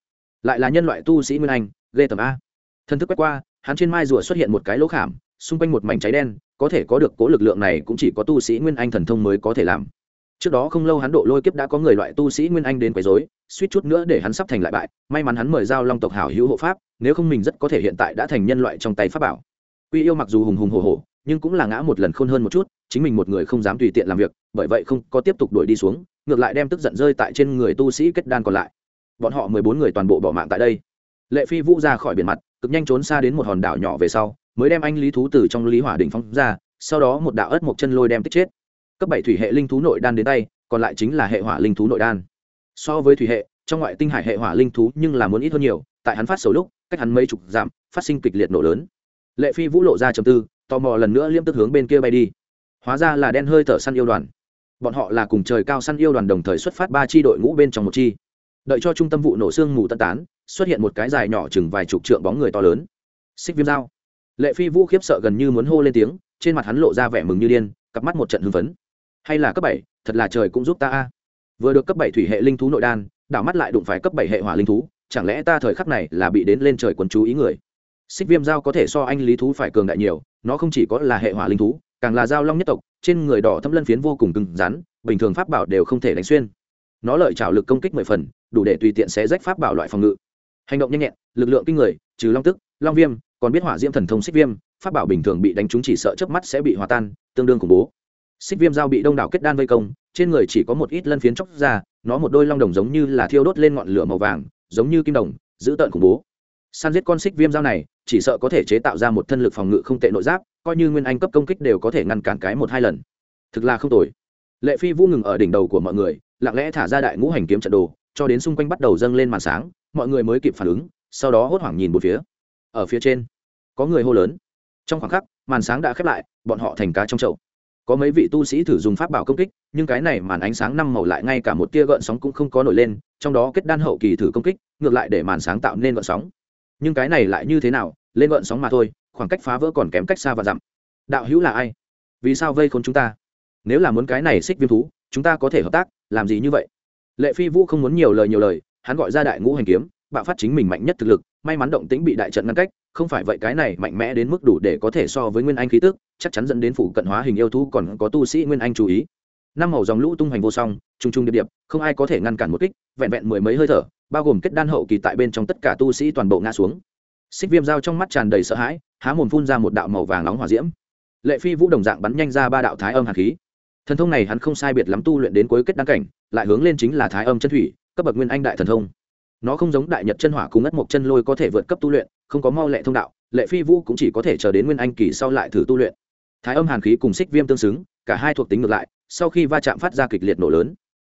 Lại là nhân loại tu sĩ nguyên anh ghê tầm a. Thân thức quét qua, hắn trên mai rùa xuất hiện một cái lỗ khảm, xung quanh một mảnh cháy đen, có thể có được cố lực lượng này cũng chỉ có tu sĩ nguyên anh thần thông mới có thể làm. Trước đó không lâu hắn độ lôi kiếp đã có người loại tu sĩ nguyên anh đến quấy rối, suýt chút nữa để hắn sắp thành lại bại, may mắn hắn mời giao long tộc hảo hữu hộ pháp, nếu không mình rất có thể hiện tại đã thành nhân loại trong tay pháp bảo. Quy yêu mặc dù hùng hùng hồ hồ nhưng cũng là ngã một lần khôn hơn một chút, chính mình một người không dám tùy tiện làm việc, bởi vậy không có tiếp tục đuổi đi xuống, ngược lại đem tức giận rơi tại trên người tu sĩ kết đan còn lại. Bọn họ mười bốn người toàn bộ bỏ mạng tại đây. Lệ phi vũ ra khỏi biển mặt, cực nhanh trốn xa đến một hòn đảo nhỏ về sau, mới đem anh lý thú từ trong lý hỏa đỉnh phóng ra, sau đó một đạo ớt một chân lôi đem tích chết. Cấp bảy thủy hệ linh thú nội đan đến tay, còn lại chính là hệ hỏa linh thú nội đan. So với thủy hệ, trong ngoại tinh hải hệ hỏa linh thú nhưng là muốn ít hơn nhiều, tại hắn phát sầu lúc, cách hắn mấy chục giảm phát sinh kịch liệt nổ lớn. Lệ phi vũ lộ ra trầm tư tò mò lần nữa liêm tức hướng bên kia bay đi. Hóa ra là đen hơi thở săn yêu đoàn. Bọn họ là cùng trời cao săn yêu đoàn đồng thời xuất phát ba chi đội ngũ bên trong một chi. Đợi cho trung tâm vụ nổ xương mù tân tán, xuất hiện một cái dài nhỏ chừng vài chục trượng bóng người to lớn. Xích viêm dao. Lệ phi vũ khiếp sợ gần như muốn hô lên tiếng, trên mặt hắn lộ ra vẻ mừng như điên, cặp mắt một trận hưng phấn. Hay là cấp bảy, thật là trời cũng giúp ta a. Vừa được cấp bảy thủy hệ linh thú nội đan, đảo mắt lại đụng phải cấp bảy hệ hỏa linh thú, chẳng lẽ ta thời khắc này là bị đến lên trời quần chú ý người? Xích viêm dao có thể so anh lý thú phải cường đại nhiều nó không chỉ có là hệ hỏa linh thú, càng là dao long nhất tộc, trên người đỏ thâm lân phiến vô cùng cứng rắn, bình thường pháp bảo đều không thể đánh xuyên. Nó lợi trảo lực công kích mười phần, đủ để tùy tiện xé rách pháp bảo loại phòng ngự. Hành động nhanh nhẹn, lực lượng kinh người, trừ long tức, long viêm, còn biết hỏa diễm thần thông xích viêm, pháp bảo bình thường bị đánh trúng chỉ sợ chớp mắt sẽ bị hòa tan, tương đương khủng bố. Xích viêm dao bị đông đảo kết đan vây công, trên người chỉ có một ít lân phiến chóc ra, nó một đôi long đồng giống như là thiêu đốt lên ngọn lửa màu vàng, giống như kim đồng giữ tợn khủng bố săn giết con xích viêm dao này, chỉ sợ có thể chế tạo ra một thân lực phòng ngự không tệ nội giáp, coi như nguyên anh cấp công kích đều có thể ngăn cản cái một hai lần. Thực là không tồi. Lệ phi vũ ngừng ở đỉnh đầu của mọi người, lặng lẽ thả ra đại ngũ hành kiếm trận đồ, cho đến xung quanh bắt đầu dâng lên màn sáng, mọi người mới kịp phản ứng, sau đó hốt hoảng nhìn một phía. Ở phía trên, có người hô lớn. Trong khoảng khắc, màn sáng đã khép lại, bọn họ thành cá trong chậu. Có mấy vị tu sĩ thử dùng pháp bảo công kích, nhưng cái này màn ánh sáng năm màu lại ngay cả một tia gợn sóng cũng không có nổi lên, trong đó kết đan hậu kỳ thử công kích, ngược lại để màn sáng tạo nên gợn sóng nhưng cái này lại như thế nào, lên gợn sóng mà thôi, khoảng cách phá vỡ còn kém cách xa và dặm. Đạo hữu là ai? Vì sao vây khốn chúng ta? Nếu là muốn cái này xích viêm thú, chúng ta có thể hợp tác, làm gì như vậy? Lệ phi vũ không muốn nhiều lời nhiều lời, hắn gọi ra đại ngũ hành kiếm, bạo phát chính mình mạnh nhất thực lực, may mắn động tĩnh bị đại trận ngăn cách, không phải vậy cái này mạnh mẽ đến mức đủ để có thể so với nguyên anh khí tức, chắc chắn dẫn đến phủ cận hóa hình yêu thú còn có tu sĩ nguyên anh chú ý năm màu dòng lũ tung hoành vô song trung trung điệp điệp, không ai có thể ngăn cản một kích, vẹn vẹn mười mấy hơi thở, bao gồm kết đan hậu kỳ tại bên trong tất cả tu sĩ toàn bộ ngã xuống. Xích viêm dao trong mắt tràn đầy sợ hãi, há mồm phun ra một đạo màu vàng nóng hỏa diễm. Lệ phi vũ đồng dạng bắn nhanh ra ba đạo thái âm hạt khí. Thần thông này hắn không sai biệt lắm tu luyện đến cuối kết đăng cảnh, lại hướng lên chính là thái âm chân thủy, cấp bậc nguyên anh đại thần thông. Nó không giống đại nhật chân hỏa cùng ất mộc chân lôi có thể vượt cấp tu luyện, không có mau lệ thông đạo, lệ phi vũ cũng chỉ có thể chờ đến nguyên anh kỳ sau lại thử tu luyện. Thái âm hàn khí cùng xích viêm tương xứng, cả hai thuộc tính ngược lại sau khi va chạm phát ra kịch liệt nổ lớn.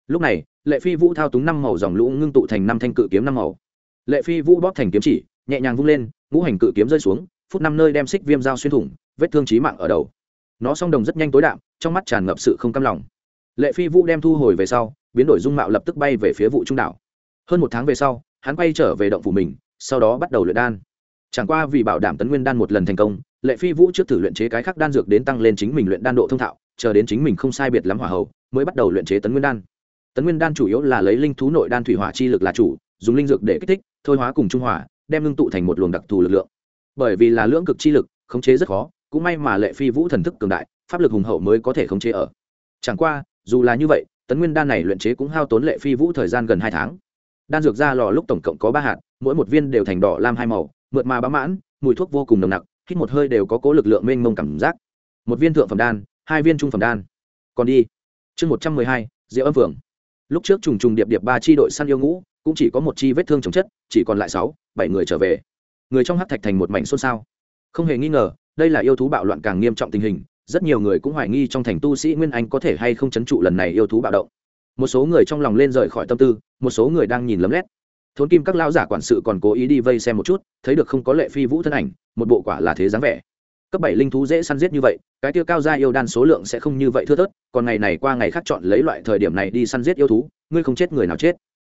Lúc này, lệ phi vũ thao túng năm màu dòng lũ ngưng tụ thành năm thanh cự kiếm năm màu. Lệ phi vũ bóp thành kiếm chỉ, nhẹ nhàng vung lên, ngũ hành cự kiếm rơi xuống, phút năm nơi đem xích viêm dao xuyên thủng, vết thương trí mạng ở đầu. Nó song đồng rất nhanh tối đạm, trong mắt tràn ngập sự không cam lòng. Lệ phi vũ đem thu hồi về sau, biến đổi dung mạo lập tức bay về phía vụ trung đảo. Hơn một tháng về sau, hắn quay trở về động phủ mình, sau đó bắt đầu luyện đan. Chẳng qua vì bảo đảm tấn nguyên đan một lần thành công, lệ phi vũ trước thử luyện chế cái khác đan dược đến tăng lên chính mình luyện đan độ thông thạo chờ đến chính mình không sai biệt lắm hỏa hậu mới bắt đầu luyện chế tấn nguyên đan. Tấn nguyên đan chủ yếu là lấy linh thú nội đan thủy hỏa chi lực là chủ, dùng linh dược để kích thích, thôi hóa cùng trung hỏa, đem ngưng tụ thành một luồng đặc thù lực lượng. Bởi vì là lưỡng cực chi lực, khống chế rất khó, cũng may mà lệ phi vũ thần thức cường đại, pháp lực hùng hậu mới có thể khống chế ở. Chẳng qua, dù là như vậy, tấn nguyên đan này luyện chế cũng hao tốn lệ phi vũ thời gian gần hai tháng. Đan dược ra lò lúc tổng cộng có ba hạt, mỗi một viên đều thành đỏ lam hai màu, mượt mà bám mãn, mùi thuốc vô cùng nồng nặc, hít một hơi đều có cố lực lượng mênh mông cảm giác. Một viên thượng phẩm đan hai viên trung phẩm đan. Còn đi. Chương một trăm mười hai, diệu âm phường lúc trước trùng trùng điệp điệp ba chi đội săn yêu ngũ, cũng chỉ có một chi vết thương chồng chất, chỉ còn lại sáu, bảy người trở về. Người trong hát thạch thành một mảnh xôn xao. Không hề nghi ngờ, đây là yêu thú bạo loạn càng nghiêm trọng tình hình, rất nhiều người cũng hoài nghi trong thành tu sĩ nguyên anh có thể hay không chấn trụ lần này yêu thú bạo động. Một số người trong lòng lên rời khỏi tâm tư, một số người đang nhìn lấm lét. Thốn kim các lão giả quản sự còn cố ý đi vây xem một chút, thấy được không có lệ phi vũ thân ảnh, một bộ quả là thế dáng vẻ cấp bảy linh thú dễ săn giết như vậy, cái tiêu cao gia yêu đan số lượng sẽ không như vậy thưa thớt, còn ngày này qua ngày khác chọn lấy loại thời điểm này đi săn giết yêu thú, ngươi không chết người nào chết.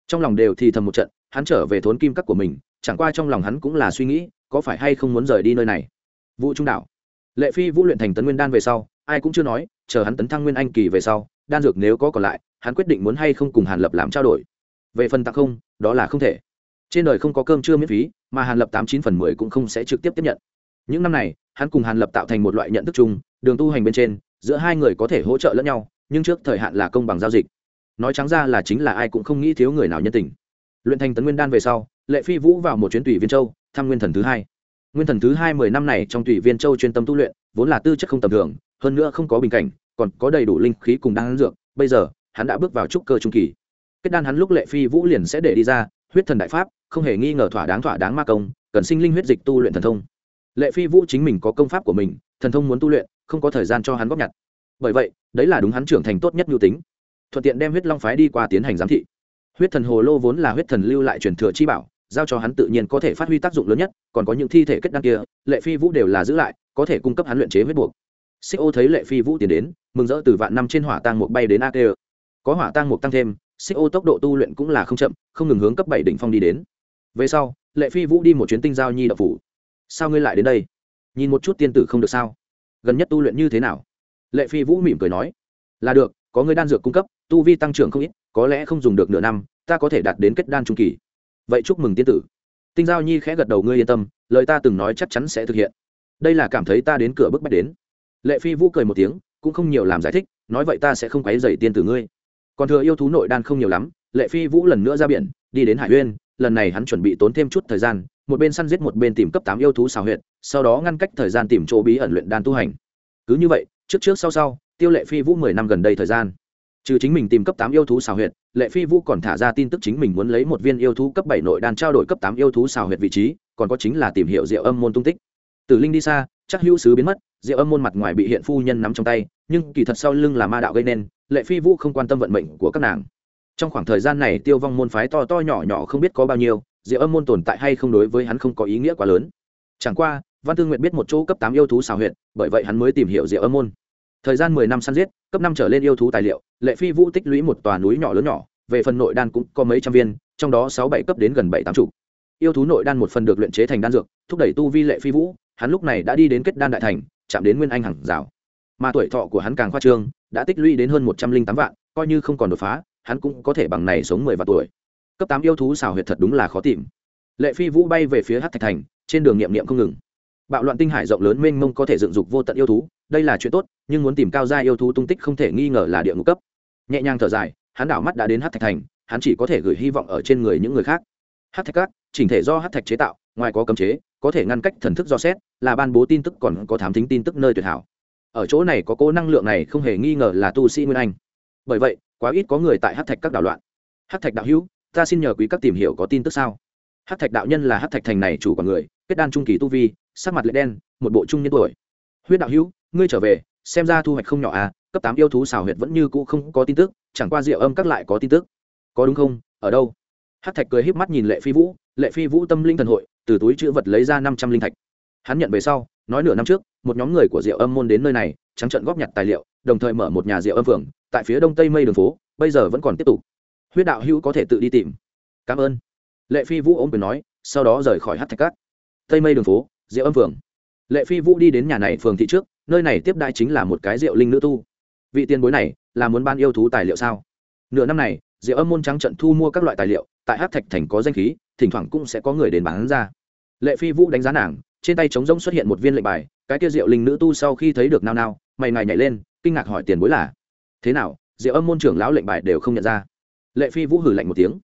Trong lòng đều thì thầm một trận, hắn trở về thốn kim các của mình, chẳng qua trong lòng hắn cũng là suy nghĩ, có phải hay không muốn rời đi nơi này. Vũ trung đạo lệ phi vũ luyện thành tấn nguyên đan về sau, ai cũng chưa nói, chờ hắn tấn thăng nguyên anh kỳ về sau, đan dược nếu có còn lại, hắn quyết định muốn hay không cùng hàn lập làm trao đổi. Về phần tặng không, đó là không thể. Trên đời không có cơm chưa miễn phí, mà hàn lập tám chín phần mười cũng không sẽ trực tiếp tiếp nhận những năm này, hắn cùng hàn lập tạo thành một loại nhận thức chung, đường tu hành bên trên, giữa hai người có thể hỗ trợ lẫn nhau, nhưng trước thời hạn là công bằng giao dịch. Nói trắng ra là chính là ai cũng không nghĩ thiếu người nào nhân tình. Luyện thành tấn nguyên đan về sau, lệ phi vũ vào một chuyến tùy viên châu, thăm nguyên thần thứ hai. Nguyên thần thứ hai mười năm này trong tùy viên châu chuyên tâm tu luyện, vốn là tư chất không tầm thường, hơn nữa không có bình cảnh, còn có đầy đủ linh khí cùng đan dược, bây giờ, hắn đã bước vào trúc cơ trung kỳ. Kết đan hắn lúc lệ phi vũ liền sẽ để đi ra, huyết thần đại pháp, không hề nghi ngờ thỏa đáng thỏa đáng ma công, cần sinh linh huyết dịch tu luyện thần thông lệ phi vũ chính mình có công pháp của mình, thần thông muốn tu luyện, không có thời gian cho hắn góp nhặt. Bởi vậy, đấy là đúng hắn trưởng thành tốt nhất nhu tính. Thuận tiện đem huyết long phái đi qua tiến hành giám thị. Huyết thần hồ lô vốn là huyết thần lưu lại truyền thừa chi bảo, giao cho hắn tự nhiên có thể phát huy tác dụng lớn nhất, còn có những thi thể kết đăng kia, lệ phi vũ đều là giữ lại, có thể cung cấp hắn luyện chế huyết buộc. Xích ô thấy lệ phi vũ tiến đến, mừng rỡ từ vạn năm trên hỏa tang mục bay đến ak có hỏa tang mục tăng thêm, xích ô tốc độ tu luyện cũng là không chậm, không ngừng hướng cấp bảy đỉnh phong đi đến. Về sau, lệ phi vũ đi một chuyến tinh giao nhi đậu phủ sao ngươi lại đến đây? Nhìn một chút tiên tử không được sao? Gần nhất tu luyện như thế nào? Lệ phi vũ mỉm cười nói. Là được, có ngươi đan dược cung cấp, tu vi tăng trưởng không ít, có lẽ không dùng được nửa năm, ta có thể đạt đến kết đan trung kỳ. Vậy chúc mừng tiên tử. Tinh giao nhi khẽ gật đầu, ngươi yên tâm, lời ta từng nói chắc chắn sẽ thực hiện. Đây là cảm thấy ta đến cửa bức bách đến. Lệ phi vũ cười một tiếng, cũng không nhiều làm giải thích, nói vậy ta sẽ không quấy dày tiên tử ngươi. Còn thừa yêu thú nội đan không nhiều lắm, lệ phi vũ lần nữa ra biển, đi đến hải uyên, lần này hắn chuẩn bị tốn thêm chút thời gian một bên săn giết một bên tìm cấp tám yêu thú xào huyệt, sau đó ngăn cách thời gian tìm chỗ bí ẩn luyện đan tu hành. Cứ như vậy, trước trước sau sau, tiêu lệ phi vũ mười năm gần đây thời gian. Trừ chính mình tìm cấp tám yêu thú xào huyệt, lệ phi vũ còn thả ra tin tức chính mình muốn lấy một viên yêu thú cấp bảy nội đan trao đổi cấp tám yêu thú xào huyệt vị trí, còn có chính là tìm hiểu diệu âm môn tung tích. Tử linh đi xa, chắc hữu sứ biến mất, diệu âm môn mặt ngoài bị hiện phu nhân nắm trong tay, nhưng kỳ thật sau lưng là ma đạo gây nên, lệ phi vũ không quan tâm vận mệnh của các nàng. Trong khoảng thời gian này, tiêu vong môn phái to to nhỏ nhỏ không biết có bao nhiêu diệu âm môn tồn tại hay không đối với hắn không có ý nghĩa quá lớn. Chẳng qua, văn tư nguyện biết một chỗ cấp tám yêu thú xào huyện bởi vậy hắn mới tìm hiểu diệu âm môn. Thời gian mười năm săn giết, cấp năm trở lên yêu thú tài liệu, lệ phi vũ tích lũy một tòa núi nhỏ lớn nhỏ, về phần nội đan cũng có mấy trăm viên, trong đó sáu bảy cấp đến gần bảy tám chục. Yêu thú nội đan một phần được luyện chế thành đan dược, thúc đẩy tu vi lệ phi vũ, hắn lúc này đã đi đến kết đan đại thành, chạm đến nguyên anh hàng rào. Mà tuổi thọ của hắn càng khoa trương, đã tích lũy đến hơn một trăm linh tám vạn, coi như không còn đột phá, hắn cũng có thể bằng này sống mười vạn tuổi cấp tám yêu thú xào huyệt thật đúng là khó tìm. Lệ phi vũ bay về phía hát thạch thành, trên đường nghiệm nghiệm không ngừng. Bạo loạn tinh hải rộng lớn mênh mông có thể dựng dục vô tận yêu thú, đây là chuyện tốt, nhưng muốn tìm cao gia yêu thú tung tích không thể nghi ngờ là địa ngục cấp. Nhẹ nhàng thở dài, hắn đảo mắt đã đến hát thạch thành, hắn chỉ có thể gửi hy vọng ở trên người những người khác. Hát thạch các, chỉnh thể do hát thạch chế tạo, ngoài có cấm chế, có thể ngăn cách thần thức do xét, là ban bố tin tức còn có thám thính tin tức nơi tuyệt hảo. Ở chỗ này có cố năng lượng này không hề nghi ngờ là tu sĩ nguyên anh. Bởi vậy, quá ít có người tại hát thạch các đảo loạn. Hát thạch đạo hữu ta xin nhờ quý các tìm hiểu có tin tức sao? Hát thạch đạo nhân là hát thạch thành này chủ quản người, kết đan trung kỳ tu vi, sắc mặt lệ đen, một bộ trung nhân tuổi. Huyết đạo hữu, ngươi trở về, xem ra thu hoạch không nhỏ à cấp tám yêu thú xào huyệt vẫn như cũ không có tin tức, chẳng qua rượu âm các lại có tin tức. Có đúng không? Ở đâu? Hát thạch cười híp mắt nhìn lệ phi vũ, lệ phi vũ tâm linh thần hội, từ túi chữ vật lấy ra năm trăm linh thạch. Hắn nhận về sau, nói nửa năm trước, một nhóm người của rượu âm môn đến nơi này, trắng trận góp nhặt tài liệu, đồng thời mở một nhà rượu âm phường, tại phía đông tây mây đường phố, bây giờ vẫn còn tiếp tục huyết đạo hữu có thể tự đi tìm. Cảm ơn. Lệ phi vũ ôm quyền nói, sau đó rời khỏi hát thạch cát. Tây mây đường phố rượu âm phường lệ phi vũ đi đến nhà này phường thị trước, nơi này tiếp đại chính là một cái rượu linh nữ tu. Vị tiền bối này, là muốn ban yêu thú tài liệu sao? Nửa năm này rượu âm môn trắng trận thu mua các loại tài liệu, tại hát thạch thành có danh khí, thỉnh thoảng cũng sẽ có người đến bán ra. Lệ phi vũ đánh giá nàng, trên tay trống rỗng xuất hiện một viên lệnh bài, cái kia rượu linh nữ tu sau khi thấy được nao nao, mày ngài nhảy lên, kinh ngạc hỏi tiền bối là, thế nào rượu âm môn trưởng lão lệnh bài đều không nhận ra? Lệ phi vũ hử lạnh một tiếng.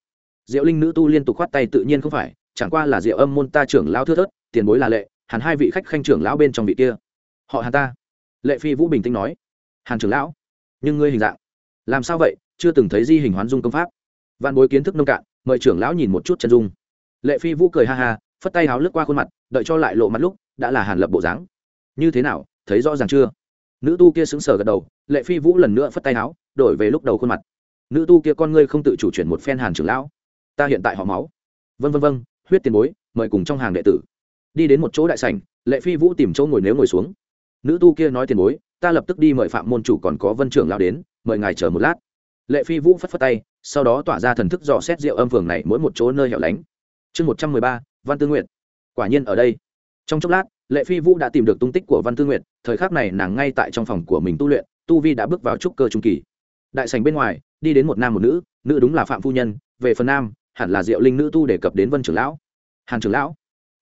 Diệu linh nữ tu liên tục khoát tay tự nhiên không phải, chẳng qua là diệu âm môn ta trưởng lão thưa thớt, tiền bối là lệ, hẳn hai vị khách khanh trưởng lão bên trong vị kia. Họ hàn ta. Lệ phi vũ bình tĩnh nói. Hàn trưởng lão, nhưng ngươi hình dạng, làm sao vậy, chưa từng thấy di hình hoán dung công pháp. Văn bối kiến thức nông cạn, mời trưởng lão nhìn một chút chân dung. Lệ phi vũ cười ha ha, phất tay háo lướt qua khuôn mặt, đợi cho lại lộ mặt lúc, đã là hàn lập bộ dáng. Như thế nào, thấy rõ ràng chưa? Nữ tu kia sững sờ gật đầu, lệ phi vũ lần nữa phất tay háo, đổi về lúc đầu khuôn mặt nữ tu kia con ngươi không tự chủ chuyển một phen hàn trưởng lão. Ta hiện tại họ máu. Vân vân vân huyết tiền bối, mời cùng trong hàng đệ tử. Đi đến một chỗ đại sảnh, lệ phi vũ tìm chỗ ngồi nếu ngồi xuống. Nữ tu kia nói tiền bối, ta lập tức đi mời phạm môn chủ còn có vân trưởng lão đến, mời ngài chờ một lát. Lệ phi vũ phất phất tay, sau đó tỏa ra thần thức dò xét rượu âm phường này mỗi một chỗ nơi hẻo lánh. Chương một trăm mười ba, văn tư nguyện quả nhiên ở đây. Trong chốc lát, lệ phi vũ đã tìm được tung tích của văn tư nguyện thời khắc này nàng ngay tại trong phòng của mình tu luyện, tu vi đã bước vào trúc cơ trung kỳ đại sành bên ngoài, đi đến một nam một nữ nữ đúng là phạm phu nhân, về phần nam, hẳn là diệu linh nữ tu đề cập đến vân trưởng lão. Hàn trưởng lão,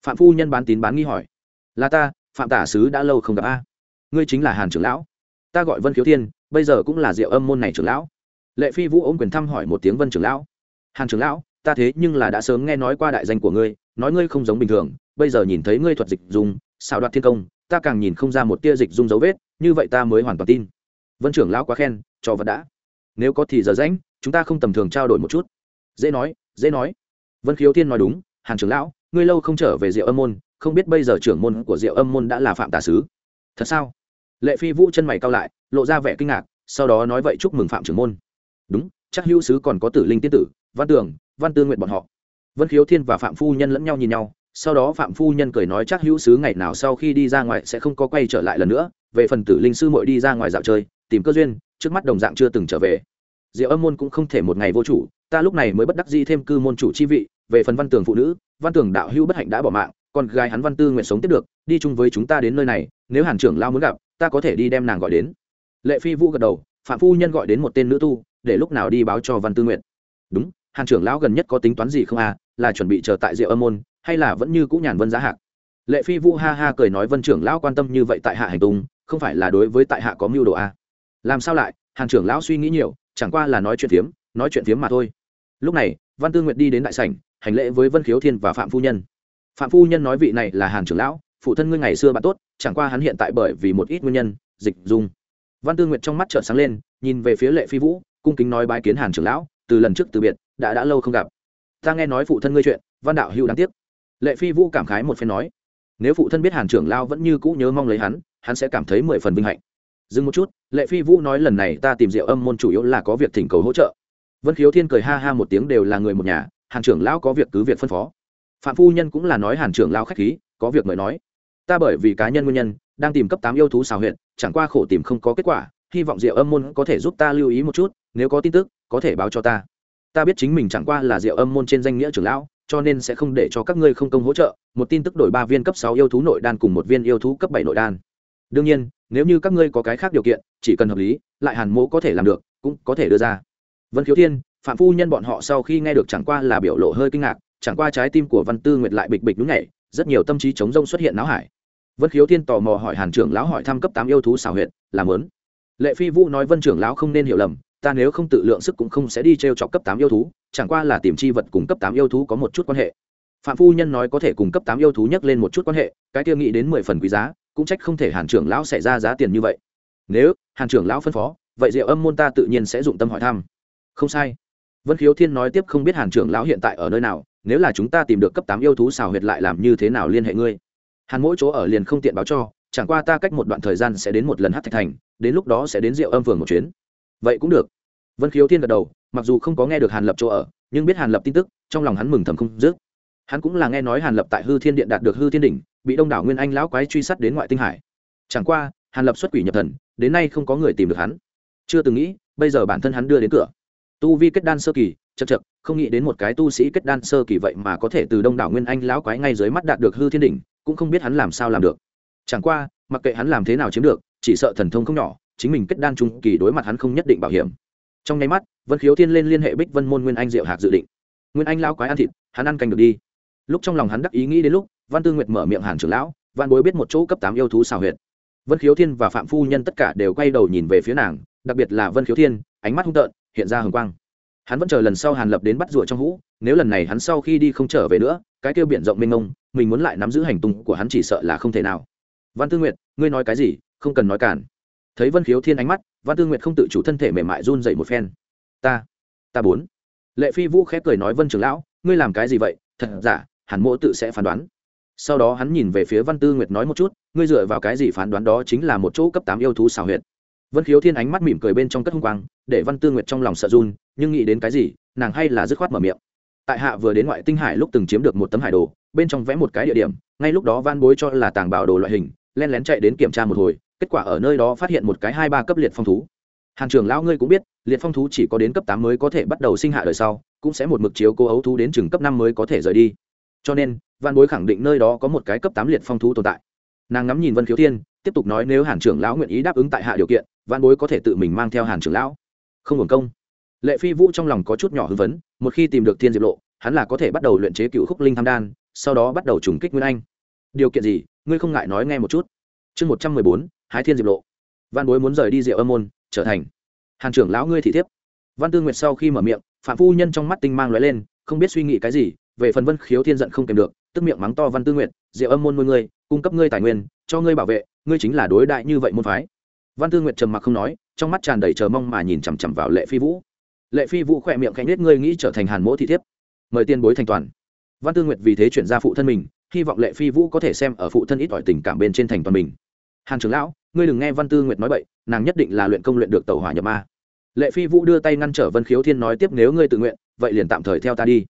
phạm phu nhân bán tín bán nghi hỏi. Là ta, phạm tả sứ đã lâu không gặp a. Ngươi chính là hàn trưởng lão. Ta gọi vân khiếu thiên, bây giờ cũng là diệu âm môn này trưởng lão. Lệ phi vũ ôm quyền thăm hỏi một tiếng vân trưởng lão. Hàn trưởng lão, ta thế nhưng là đã sớm nghe nói qua đại danh của ngươi, nói ngươi không giống bình thường, bây giờ nhìn thấy ngươi thuật dịch dùng xào đoạt thiên công, ta càng nhìn không ra một tia dịch dung dấu vết, như vậy ta mới hoàn toàn tin. Vân trưởng lão quá khen, cho vật đã nếu có thì giờ rãnh chúng ta không tầm thường trao đổi một chút. Dễ nói dễ nói. Vân khiếu thiên nói đúng, hàn trưởng lão, ngươi lâu không trở về diệu âm môn, không biết bây giờ trưởng môn của diệu âm môn đã là phạm tà sứ. Thật sao? Lệ phi vũ chân mày cao lại, lộ ra vẻ kinh ngạc, sau đó nói vậy chúc mừng phạm trưởng môn. Đúng, chắc hữu sứ còn có tử linh tiên tử, văn tường, văn tư nguyện bọn họ. Vân khiếu thiên và phạm phu nhân lẫn nhau nhìn nhau, sau đó phạm phu nhân cười nói chắc hữu sứ ngày nào sau khi đi ra ngoài sẽ không có quay trở lại lần nữa, về phần tử linh sư mội đi ra ngoài dạo chơi, tìm cơ duyên trước mắt đồng dạng chưa từng trở về. Diệu âm môn cũng không thể một ngày vô chủ, ta lúc này mới bất đắc dĩ thêm cư môn chủ chi vị, về phần văn tường phụ nữ, văn tường đạo hữu bất hạnh đã bỏ mạng còn gái hắn văn tư nguyện sống tiếp được, đi chung với chúng ta đến nơi này, nếu hàn trưởng lao muốn gặp, ta có thể đi đem nàng gọi đến. Lệ phi vũ gật đầu, phạm phu nhân gọi đến một tên nữ tu, để lúc nào đi báo cho văn tư nguyện. Đúng, hàn trưởng lão gần nhất có tính toán gì không à là chuẩn bị chờ tại diệu âm môn, hay là vẫn như cũ nhàn vân giá hạc? Lệ phi vũ ha ha cười nói, vân trưởng lão quan tâm như vậy tại hạ hành tung, không phải là đối với tại hạ có mưu đồ à làm sao lại? Hàn trưởng lão suy nghĩ nhiều, chẳng qua là nói chuyện phiếm, nói chuyện phiếm mà thôi. Lúc này, văn tư nguyệt đi đến đại sảnh, hành lễ với vân khiếu thiên và phạm phu nhân. Phạm phu nhân nói vị này là hàn trưởng lão, phụ thân ngươi ngày xưa bạn tốt, chẳng qua hắn hiện tại bởi vì một ít nguyên nhân, dịch dung. Văn tư nguyệt trong mắt trợn sáng lên, nhìn về phía lệ phi vũ, cung kính nói bái kiến hàn trưởng lão, từ lần trước từ biệt, đã đã lâu không gặp. Ta nghe nói phụ thân ngươi chuyện, văn đạo hữu đáng tiếc. Lệ phi vũ cảm khái một phen nói, nếu phụ thân biết hàn trưởng lao vẫn như cũ nhớ mong lấy hắn hắn sẽ cảm thấy mười phần vinh hạnh dừng một chút, lệ phi vũ nói lần này ta tìm rượu âm môn chủ yếu là có việc thỉnh cầu hỗ trợ. Vân khiếu thiên cười ha ha một tiếng đều là người một nhà, hàn trưởng lão có việc cứ việc phân phó. Phạm phu nhân cũng là nói hàn trưởng lao khách khí, có việc mời nói. Ta bởi vì cá nhân nguyên nhân, đang tìm cấp tám yêu thú xào huyện chẳng qua khổ tìm không có kết quả, hy vọng diệu âm môn có thể giúp ta lưu ý một chút, nếu có tin tức, có thể báo cho ta. Ta biết chính mình chẳng qua là diệu âm môn trên danh nghĩa trưởng lão, cho nên sẽ không để cho các ngươi không công hỗ trợ, một tin tức đổi ba viên cấp sáu yêu thú nội đan cùng một viên yêu thú cấp bảy nội đan đương nhiên, nếu như các ngươi có cái khác điều kiện, chỉ cần hợp lý, lại hàn mỗ có thể làm được, cũng có thể đưa ra. Vân khiếu thiên, phạm phu nhân bọn họ sau khi nghe được chẳng qua là biểu lộ hơi kinh ngạc, chẳng qua trái tim của văn tư nguyệt lại bịch bịch đúng nhảy, rất nhiều tâm trí chống rông xuất hiện náo hải. Vân khiếu thiên tò mò hỏi hàn trưởng lão hỏi thăm cấp tám yêu thú xảo huyện làm lớn lệ phi vũ nói vân trưởng lão không nên hiểu lầm, ta nếu không tự lượng sức cũng không sẽ đi t r e o chọc cấp tám yêu thú, chẳng qua là tìm chi vật cùng cấp tám yêu thú có một chút quan hệ. Phạm phu nhân nói có thể cùng cấp tám yêu thú nhắc lên một chút quan hệ, cái kia nghĩ đến mười phần quý giá cũng trách không thể hàn trưởng lão xảy ra giá tiền như vậy. Nếu hàn trưởng lão phân phó, vậy diệu âm môn ta tự nhiên sẽ dụng tâm hỏi thăm. Không sai. Vân khiếu thiên nói tiếp không biết hàn trưởng lão hiện tại ở nơi nào, nếu là chúng ta tìm được cấp tám yêu thú xào huyệt lại làm như thế nào liên hệ ngươi? Hàn mỗi chỗ ở liền không tiện báo cho, chẳng qua ta cách một đoạn thời gian sẽ đến một lần hát thạch thành, đến lúc đó sẽ đến rượu âm phường một chuyến. Vậy cũng được. Vân khiếu thiên gật đầu, mặc dù không có nghe được hàn lập chỗ ở, nhưng biết hàn lập tin tức, trong lòng hắn mừng thầm không dứt. Hắn cũng là nghe nói hàn lập tại hư thiên điện đạt được hư thiên đỉnh bị đông đảo nguyên anh lão quái truy sát đến ngoại tinh hải. Chẳng qua, hàn lập xuất quỷ nhập thần, đến nay không có người tìm được hắn. Chưa từng nghĩ, bây giờ bản thân hắn đưa đến cửa. Tu vi kết đan sơ kỳ chật chật không nghĩ đến một cái tu sĩ kết đan sơ kỳ vậy mà có thể từ đông đảo nguyên anh lão quái ngay dưới mắt đạt được hư thiên đỉnh, cũng không biết hắn làm sao làm được. Chẳng qua, mặc kệ hắn làm thế nào chiếm được, chỉ sợ thần thông không nhỏ, chính mình kết đan trung kỳ đối mặt hắn không nhất định bảo hiểm. Trong nháy mắt, vân khiếu thiên lên liên hệ bích vân môn nguyên anh diệu hạc dự định. Nguyên anh lao quái ăn thịt, hắn ăn canh được đi. Lúc trong lòng hắn đắc ý nghĩ đến lúc văn tư nguyệt mở miệng hàn trưởng lão, văn bối biết một chỗ cấp tám yêu thú xào huyệt. Vân khiếu thiên và phạm phu nhân tất cả đều quay đầu nhìn về phía nàng, đặc biệt là vân khiếu thiên, ánh mắt hung tợn, hiện ra hồng quang. Hắn vẫn chờ lần sau hàn lập đến bắt rụa trong hũ, nếu lần này hắn sau khi đi không trở về nữa, cái kêu biển rộng mênh mông, mình muốn lại nắm giữ hành tung của hắn chỉ sợ là không thể nào. Văn tư nguyệt, ngươi nói cái gì? Không cần nói cản. Thấy vân khiếu thiên ánh mắt, văn tư nguyệt không tự chủ thân thể mềm mại run dậy một phen. Ta ta bốn. Lệ phi vũ khép cười nói, vân trưởng lão, ngươi làm cái gì vậy? Thật giả hàn mỗ tự sẽ phán đoán sau đó hắn nhìn về phía văn tư nguyệt nói một chút, ngươi dựa vào cái gì phán đoán đó chính là một chỗ cấp tám yêu thú xào huyệt? Vân khiếu thiên ánh mắt mỉm cười bên trong cất hung quang, để văn tư nguyệt trong lòng sợ run, nhưng nghĩ đến cái gì, nàng hay là dứt khoát mở miệng. Tại hạ vừa đến ngoại tinh hải lúc từng chiếm được một tấm hải đồ, bên trong vẽ một cái địa điểm, ngay lúc đó van bối cho là tàng bảo đồ loại hình len lén chạy đến kiểm tra một hồi, kết quả ở nơi đó phát hiện một cái hai ba cấp liệt phong thú. Hàn trưởng lão ngươi cũng biết, liệt phong thú chỉ có đến cấp tám mới có thể bắt đầu sinh hạ đời sau, cũng sẽ một mực chiếu cố ấu thú đến chừng cấp năm mới có thể rời đi cho nên văn bối khẳng định nơi đó có một cái cấp tám liệt phong thú tồn tại. Nàng ngắm nhìn vân khiếu thiên, tiếp tục nói nếu hàn trưởng lão nguyện ý đáp ứng tại hạ điều kiện văn bối có thể tự mình mang theo hàn trưởng lão. Không hưởng công. Lệ phi vũ trong lòng có chút nhỏ hư vấn một khi tìm được thiên diệp lộ, hắn là có thể bắt đầu luyện chế cựu khúc linh tham đan, sau đó bắt đầu trùng kích nguyên anh. Điều kiện gì? Ngươi không ngại nói nghe một chút. Chương một trăm mười bốn, hái thiên diệp lộ. Văn bối muốn rời đi diệu âm môn, trở thành hàn trưởng lão ngươi thị thiếp. Văn tư nguyệt sau khi mở miệng, phạm phu nhân trong mắt tinh mang lóe lên, không biết suy nghĩ cái gì về phần vân khiếu thiên giận không kèm được, tức miệng mắng to văn tư nguyệt, diệu âm môn nuôi ngươi, cung cấp ngươi tài nguyên, cho ngươi bảo vệ, ngươi chính là đối đại như vậy môn phái. Văn tư nguyệt trầm mặc không nói, trong mắt tràn đầy chờ mong mà nhìn chằm chằm vào lệ phi vũ. Lệ phi vũ khỏe miệng khanh nết ngươi nghĩ trở thành hàn mỗ thị thiếp? Mời tiên bối thành toàn. Văn tư nguyệt vì thế chuyển ra phụ thân mình, hy vọng lệ phi vũ có thể xem ở phụ thân ít ỏi tình cảm bên trên thành toàn mình. Hàn trưởng lão, ngươi đừng nghe văn tư nguyệt nói bậy, nàng nhất định là luyện công luyện được tàu hỏa nhập ma. Lệ phi vũ đưa tay ngăn trở vân khiếu thiên nói, tiếp nếu ngươi tự nguyện, vậy liền tạm thời theo ta đi.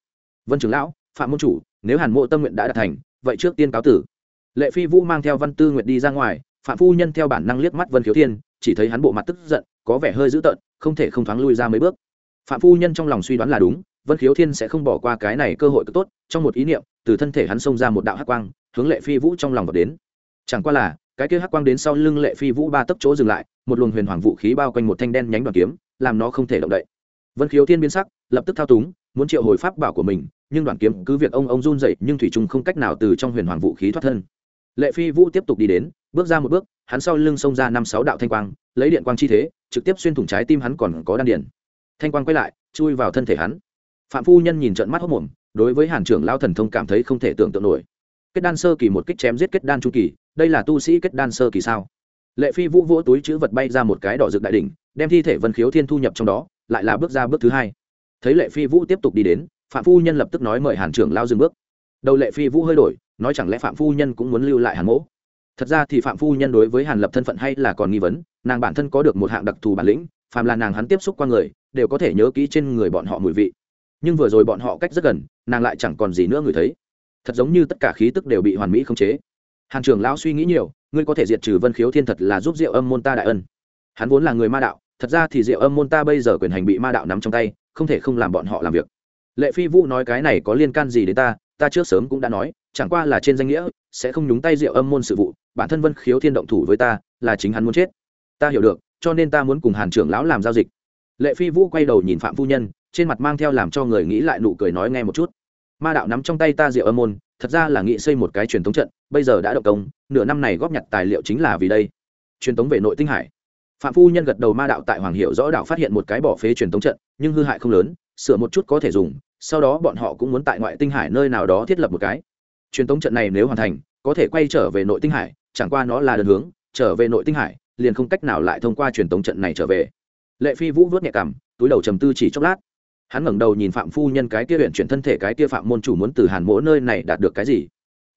Vân trưởng lão phạm môn chủ, nếu hàn mộ tâm nguyện đã đạt thành, vậy trước tiên cáo tử. Lệ phi vũ mang theo văn tư nguyện đi ra ngoài, phạm phu nhân theo bản năng liếc mắt vân khiếu thiên, chỉ thấy hắn bộ mặt tức giận, có vẻ hơi dữ tợn, không thể không thoáng lui ra mấy bước. Phạm phu nhân trong lòng suy đoán là đúng, vân khiếu thiên sẽ không bỏ qua cái này cơ hội cực tốt, trong một ý niệm, từ thân thể hắn xông ra một đạo hắc quang, hướng lệ phi vũ trong lòng vào đến. Chẳng qua là, cái kia hắc quang đến sau lưng lệ phi vũ ba tấc chỗ dừng lại, một luồng huyền hoàng vũ khí bao quanh một thanh đen nhánh đoàn kiếm, làm nó không thể động đậy. Vân khiếu thiên biến sắc, lập tức thao túng muốn triệu hồi pháp bảo của mình, nhưng đoàn kiếm cứ việc ông ông run dậy nhưng thủy trung không cách nào từ trong huyền hoàng vũ khí thoát thân. Lệ phi vũ tiếp tục đi đến, bước ra một bước, hắn sau lưng xông ra năm sáu đạo thanh quang, lấy điện quang chi thế, trực tiếp xuyên thủng trái tim hắn còn có đan điển thanh quang quay lại, chui vào thân thể hắn. Phạm phu nhân nhìn trận mắt hốc mồm, đối với hàn trưởng lao thần thông cảm thấy không thể tưởng tượng nổi. Kết đan sơ kỳ một kích chém giết kết đan trung kỳ, đây là tu sĩ kết đan sơ kỳ sao? Lệ phi vũ vỗ túi chữ vật bay ra một cái đỏ rực đại đỉnh, đem thi thể vân khiếu thiên thu nhập trong đó, lại là bước ra bước thứ hai thấy lệ phi vũ tiếp tục đi đến, phạm phu nhân lập tức nói mời hàn trưởng lao dừng bước. Đầu lệ phi vũ hơi đổi, nói chẳng lẽ phạm phu nhân cũng muốn lưu lại hàn mỗ? Thật ra thì phạm phu nhân đối với hàn lập thân phận hay là còn nghi vấn, nàng bản thân có được một hạng đặc thù bản lĩnh, phàm là nàng hắn tiếp xúc qua người, đều có thể nhớ kỹ trên người bọn họ mùi vị. Nhưng vừa rồi bọn họ cách rất gần, nàng lại chẳng còn gì nữa người thấy. Thật giống như tất cả khí tức đều bị hoàn mỹ khống chế. Hàn trưởng lão suy nghĩ nhiều, ngươi có thể diệt trừ vân khiếu thiên thật là giúp diệu âm môn ta đại ân. Hắn vốn là người ma đạo, thật ra thì diệu âm môn ta bây giờ quyền hành bị ma đạo nắm trong tay không thể không làm bọn họ làm việc. Lệ phi vũ nói cái này có liên can gì đến ta ta trước sớm cũng đã nói, chẳng qua là trên danh nghĩa, sẽ không nhúng tay rượu âm môn sự vụ, bản thân vân khiếu thiên động thủ với ta, là chính hắn muốn chết. Ta hiểu được, cho nên ta muốn cùng hàn trưởng lão làm giao dịch. Lệ phi vũ quay đầu nhìn phạm phu nhân, trên mặt mang theo làm cho người nghĩ lại nụ cười nói nghe một chút. Ma đạo nắm trong tay ta rượu âm môn, thật ra là nghĩ xây một cái truyền thống trận, bây giờ đã động công, nửa năm này góp nhặt tài liệu chính là vì đây. Truyền thống về nội tinh hải phạm phu nhân gật đầu ma đạo tại hoàng hiệu rõ đạo phát hiện một cái bỏ phế truyền thống trận, nhưng hư hại không lớn, sửa một chút có thể dùng, sau đó bọn họ cũng muốn tại ngoại tinh hải nơi nào đó thiết lập một cái. Truyền thống trận này nếu hoàn thành, có thể quay trở về nội tinh hải, chẳng qua nó là đơn hướng, trở về nội tinh hải, liền không cách nào lại thông qua truyền thống trận này trở về. Lệ phi vũ vớt nhẹ cảm túi đầu trầm tư chỉ chốc lát. Hắn ngẩng đầu nhìn phạm phu nhân cái kia huyện chuyển thân thể cái kia phạm môn chủ muốn từ hàn mỗ nơi này đạt được cái gì.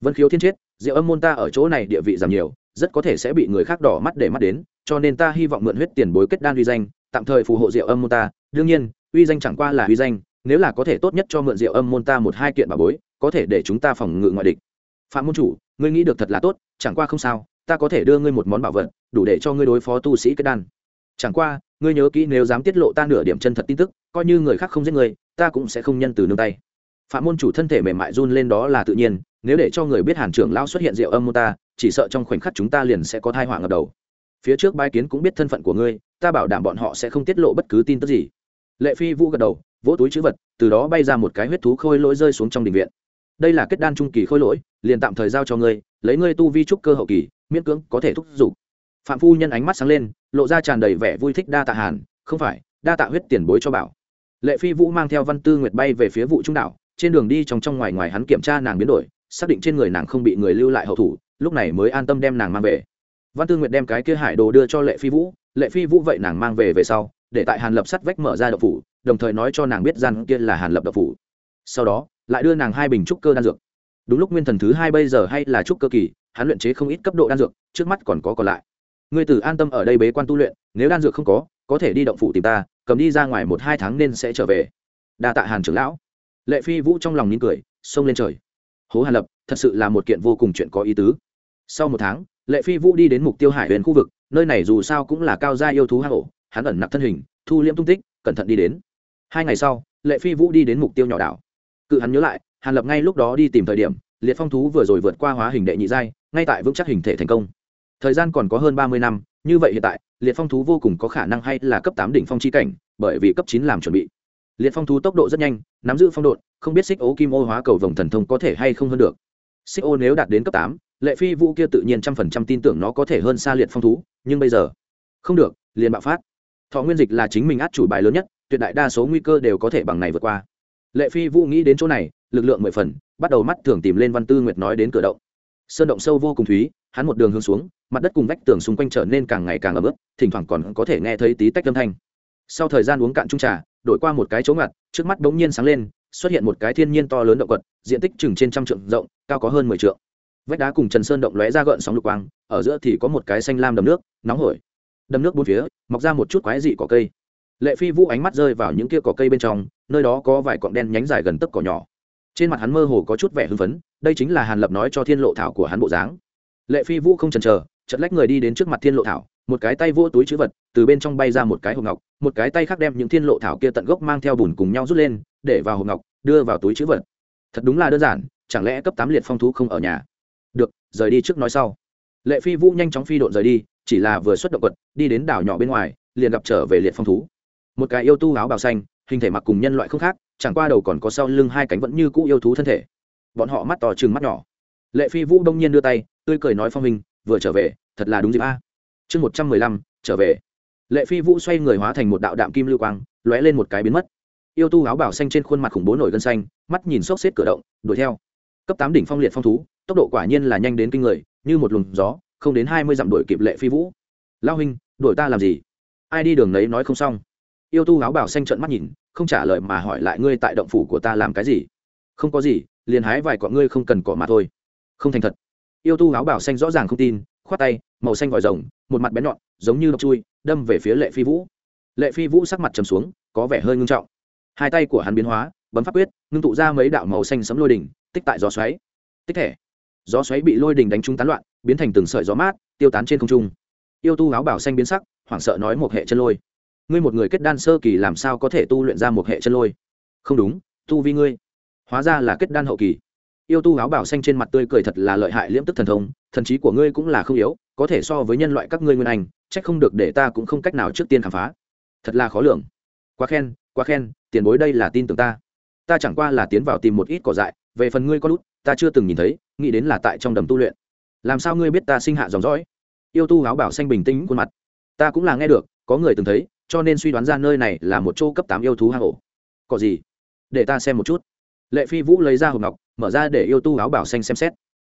Vân khiếu thiên chết, diệu âm môn ta ở chỗ này địa vị giảm nhiều rất có thể sẽ bị người khác đỏ mắt để mắt đến, cho nên ta hy vọng mượn huyết tiền bối kết đan uy danh, tạm thời phù hộ diệu âm môn ta. Đương nhiên, uy danh chẳng qua là uy danh, nếu là có thể tốt nhất cho mượn diệu âm môn ta một hai kiện bà bối, có thể để chúng ta phòng ngự ngoại địch. Phạm môn chủ, ngươi nghĩ được thật là tốt, chẳng qua không sao, ta có thể đưa ngươi một món bảo vật, đủ để cho ngươi đối phó tu sĩ kết đan. Chẳng qua, ngươi nhớ kỹ nếu dám tiết lộ ta nửa điểm chân thật tin tức, coi như người khác không giết ngươi, ta cũng sẽ không nhân từ nương tay. Phạm môn chủ thân thể mềm mại run lên đó là tự nhiên, nếu để cho người biết hàn trưởng lão xuất hiện rượu âm môn ta chỉ sợ trong khoảnh khắc chúng ta liền sẽ có thai họa ngập đầu. Phía trước bái kiến cũng biết thân phận của ngươi, ta bảo đảm bọn họ sẽ không tiết lộ bất cứ tin tức gì. Lệ phi vũ gật đầu, vỗ túi chữ vật, từ đó bay ra một cái huyết thú khôi lỗi rơi xuống trong đình viện. Đây là kết đan trung kỳ khôi lỗi, liền tạm thời giao cho ngươi, lấy ngươi tu vi trúc cơ hậu kỳ, miễn cưỡng có thể thúc giục. Phạm phu nhân ánh mắt sáng lên, lộ ra tràn đầy vẻ vui thích đa tạ hàn, không phải, đa tạ huyết tiền bối cho bảo. Lệ phi vũ mang theo văn tư nguyệt bay về phía vụ trung đảo, trên đường đi trong trong ngoài ngoài hắn kiểm tra nàng biến đổi, xác định trên người nàng không bị người lưu lại hậu thủ lúc này mới an tâm đem nàng mang về. Văn tư nguyệt đem cái kia hải đồ đưa cho lệ phi vũ, lệ phi vũ vậy nàng mang về về sau, để tại hàn lập sắt vách mở ra đậu phủ, đồng thời nói cho nàng biết gian kia là hàn lập đậu phủ. Sau đó, lại đưa nàng hai bình trúc cơ đan dược. Đúng lúc nguyên thần thứ hai bây giờ hay là trúc cơ kỳ, hắn luyện chế không ít cấp độ đan dược, trước mắt còn có còn lại. Ngươi tử an tâm ở đây bế quan tu luyện, nếu đan dược không có có thể đi động phủ tìm ta, cầm đi ra ngoài một hai tháng nên sẽ trở về. Đa tạ hàn trưởng lão. Lệ phi vũ trong lòng nín cười, xông lên trời. Hố hàn lập, thật sự là một kiện vô cùng chuyện có ý tứ sau một tháng, lệ phi vũ đi đến mục tiêu hải huyền khu vực, nơi này dù sao cũng là cao gia yêu thú hang ổ, hắn ẩn nặc thân hình, thu liễm tung tích, cẩn thận đi đến. Hai ngày sau, lệ phi vũ đi đến mục tiêu nhỏ đảo. Cự hắn nhớ lại, hàn lập ngay lúc đó đi tìm thời điểm, liệt phong thú vừa rồi vượt qua hóa hình đệ nhị giai, ngay tại vững chắc hình thể thành công. Thời gian còn có hơn ba mươi năm, như vậy hiện tại, liệt phong thú vô cùng có khả năng hay là cấp tám đỉnh phong chi cảnh, bởi vì cấp chín làm chuẩn bị. Liệt phong thú tốc độ rất nhanh, nắm giữ phong độn, không biết xích ô kim ô hóa cầu vòng thần thông có thể hay không hơn được. Xích ô nếu đạt đến cấp tám lệ phi vũ kia tự nhiên trăm phần trăm tin tưởng nó có thể hơn xa liệt phong thú, nhưng bây giờ, không được, liền bạo phát. Thọ nguyên dịch là chính mình át chủ bài lớn nhất, tuyệt đại đa số nguy cơ đều có thể bằng này vượt qua. Lệ phi vũ nghĩ đến chỗ này, lực lượng mười phần, bắt đầu mắt thường tìm lên văn tư nguyệt nói đến cửa động. Sơn động sâu vô cùng thúy, hắn một đường hướng xuống, mặt đất cùng vách tường xung quanh trở nên càng ngày càng ấm ướt, thỉnh thoảng còn có thể nghe thấy tí tách âm thanh. Sau thời gian uống cạn trung trà, đổi qua một cái chỗ ngặt, trước mắt bỗng nhiên sáng lên, xuất hiện một cái thiên nhiên to lớn động quật, diện tích chừng trên trăm trượng rộng, cao có hơn mười trượng vách đá cùng trần sơn động lóe ra gợn sóng lục quang, ở giữa thì có một cái xanh lam đầm nước, nóng hổi. Đầm nước bốn phía, mọc ra một chút quái dị cỏ cây. Lệ phi vũ ánh mắt rơi vào những kia cỏ cây bên trong, nơi đó có vài cọng đen nhánh dài gần tấc cỏ nhỏ. Trên mặt hắn mơ hồ có chút vẻ hưng phấn, đây chính là hàn lập nói cho thiên lộ thảo của hắn bộ dáng. Lệ phi vũ không chần chờ chật lách người đi đến trước mặt thiên lộ thảo, một cái tay vô túi chữ vật, từ bên trong bay ra một cái hộp ngọc, một cái tay khác đem những thiên lộ thảo kia tận gốc mang theo bùn cùng nhau rút lên, để vào hộp ngọc, đưa vào túi chữ vật. Thật đúng là đơn giản, chẳng lẽ cấp tám liệt phong thú không ở nhà? Rời đi trước nói sau. Lệ phi vũ nhanh chóng phi độn rời đi, chỉ là vừa xuất động quật, đi đến đảo nhỏ bên ngoài, liền gặp trở về liệt phong thú. Một cái yêu tu áo bào xanh, hình thể mặc cùng nhân loại không khác, chẳng qua đầu còn có sau lưng hai cánh vẫn như cũ yêu thú thân thể. Bọn họ mắt to chừng mắt nhỏ. Lệ phi vũ đông nhiên đưa tay, tươi cười nói phong minh vừa trở về, thật là đúng dịp a. Chương một trăm mười lăm, trở về. Lệ phi vũ xoay người hóa thành một đạo đạm kim lưu quang, lóe lên một cái biến mất. Yêu tu áo bảo xanh trên khuôn mặt khủng bố nổi gân xanh, mắt nhìn xốc xếp cửa động, đuổi theo cấp tám đỉnh phong liệt phong thú, tốc độ quả nhiên là nhanh đến kinh người, như một luồng gió, không đến hai mươi dặm đuổi kịp lệ phi vũ. Lao huynh, đuổi ta làm gì? Ai đi đường lấy nói không xong. Yêu tu áo bảo xanh trợn mắt nhìn, không trả lời mà hỏi lại ngươi tại động phủ của ta làm cái gì? Không có gì, liền hái vài quả ngươi không cần cỏ mà thôi. Không thành thật. Yêu tu áo bảo xanh rõ ràng không tin, khoát tay, màu xanh vòi rồng, một mặt bén nhọn, giống như độc chui, đâm về phía lệ phi vũ. Lệ phi vũ sắc mặt trầm xuống, có vẻ hơi ngưng trọng. Hai tay của hắn biến hóa, bấm pháp quyết, ngưng tụ ra mấy đạo màu xanh sấm lôi đỉnh tích tại gió xoáy. Tích thể. Gió xoáy bị lôi đình đánh trúng tán loạn, biến thành từng sợi gió mát, tiêu tán trên không trung. Yêu tu áo bảo xanh biến sắc, hoảng sợ nói một hệ chân lôi. Ngươi một người kết đan sơ kỳ làm sao có thể tu luyện ra một hệ chân lôi? Không đúng, tu vi ngươi. Hóa ra là kết đan hậu kỳ. Yêu tu áo bảo xanh trên mặt tươi cười thật là lợi hại liễm tức thần thông, thần trí của ngươi cũng là không yếu, có thể so với nhân loại các ngươi nguyên anh trách không được để ta cũng không cách nào trước tiên khám phá. Thật là khó lường. Quá khen quá khen, tiền bối đây là tin tưởng ta. Ta chẳng qua là tiến vào tìm một ít cỏ dại về phần ngươi có lút ta chưa từng nhìn thấy, nghĩ đến là tại trong đầm tu luyện. Làm sao ngươi biết ta sinh hạ dòng dõi? Yêu tu áo bảo xanh bình tĩnh khuôn mặt. Ta cũng là nghe được, có người từng thấy, cho nên suy đoán ra nơi này là một chỗ cấp tám yêu thú hang ổ. Có gì? Để ta xem một chút. Lệ phi vũ lấy ra hộp ngọc, mở ra để yêu tu áo bảo xanh xem xét.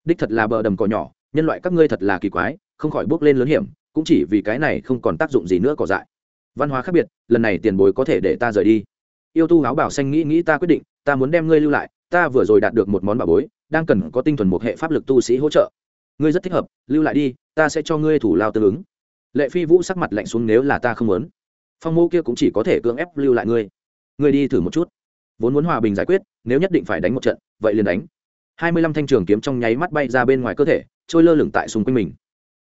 Đích thật là bờ đầm cỏ nhỏ, nhân loại các ngươi thật là kỳ quái, không khỏi bước lên lớn hiểm, cũng chỉ vì cái này không còn tác dụng gì nữa cỏ dại. Văn hóa khác biệt, lần này tiền bối có thể để ta rời đi. Yêu tu áo bảo xanh nghĩ nghĩ ta quyết định, ta muốn đem ngươi lưu lại ta vừa rồi đạt được một món bảo bối, đang cần có tinh thuần một hệ pháp lực tu sĩ hỗ trợ. Ngươi rất thích hợp, lưu lại đi, ta sẽ cho ngươi thủ lao tương ứng. Lệ phi vũ sắc mặt lạnh xuống nếu là ta không muốn. Phong mô kia cũng chỉ có thể cưỡng ép lưu lại ngươi. Ngươi đi thử một chút. Vốn muốn hòa bình giải quyết, nếu nhất định phải đánh một trận, vậy liền đánh. Hai mươi lăm thanh trường kiếm trong nháy mắt bay ra bên ngoài cơ thể, trôi lơ lửng tại xung quanh mình.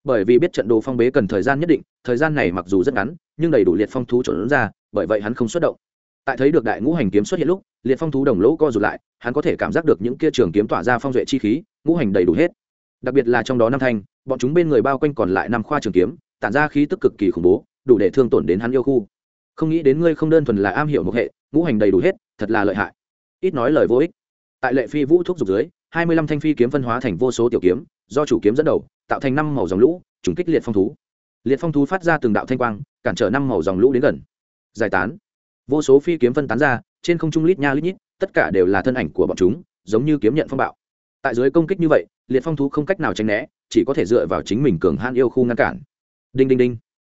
Bởi vì biết trận đồ phong bế cần thời gian nhất định, thời gian này mặc dù rất ngắn, nhưng đầy đủ liệt phong thú trộn ra, bởi vậy hắn không xuất động. Tại thấy được đại ngũ hành kiếm xuất hiện lúc liệt phong thú đồng lỗ co rụt lại, hắn có thể cảm giác được những kia trường kiếm tỏa ra phong duệ chi khí, ngũ hành đầy đủ hết. Đặc biệt là trong đó năm thanh, bọn chúng bên người bao quanh còn lại năm khoa trường kiếm, tản ra khí tức cực kỳ khủng bố, đủ để thương tổn đến hắn yêu khu. Không nghĩ đến ngươi không đơn thuần là am hiểu một hệ, ngũ hành đầy đủ hết, thật là lợi hại. Ít nói lời vô ích. Tại lệ phi vũ thuốc dục dưới, hai mươi lăm thanh phi kiếm phân hóa thành vô số tiểu kiếm, do chủ kiếm dẫn đầu, tạo thành năm màu dòng lũ, trùng kích liệt phong thú. Liệt phong thú phát ra từng đạo thanh quang, cản trở năm màu dòng lũ đến gần. Giải tán. Vô số phi kiếm phân tán ra trên không trung lít nha lít nhít, tất cả đều là thân ảnh của bọn chúng, giống như kiếm nhận phong bạo. Tại dưới công kích như vậy, liệt phong thú không cách nào tránh né, chỉ có thể dựa vào chính mình cường han yêu khu ngăn cản. Đinh đinh đinh.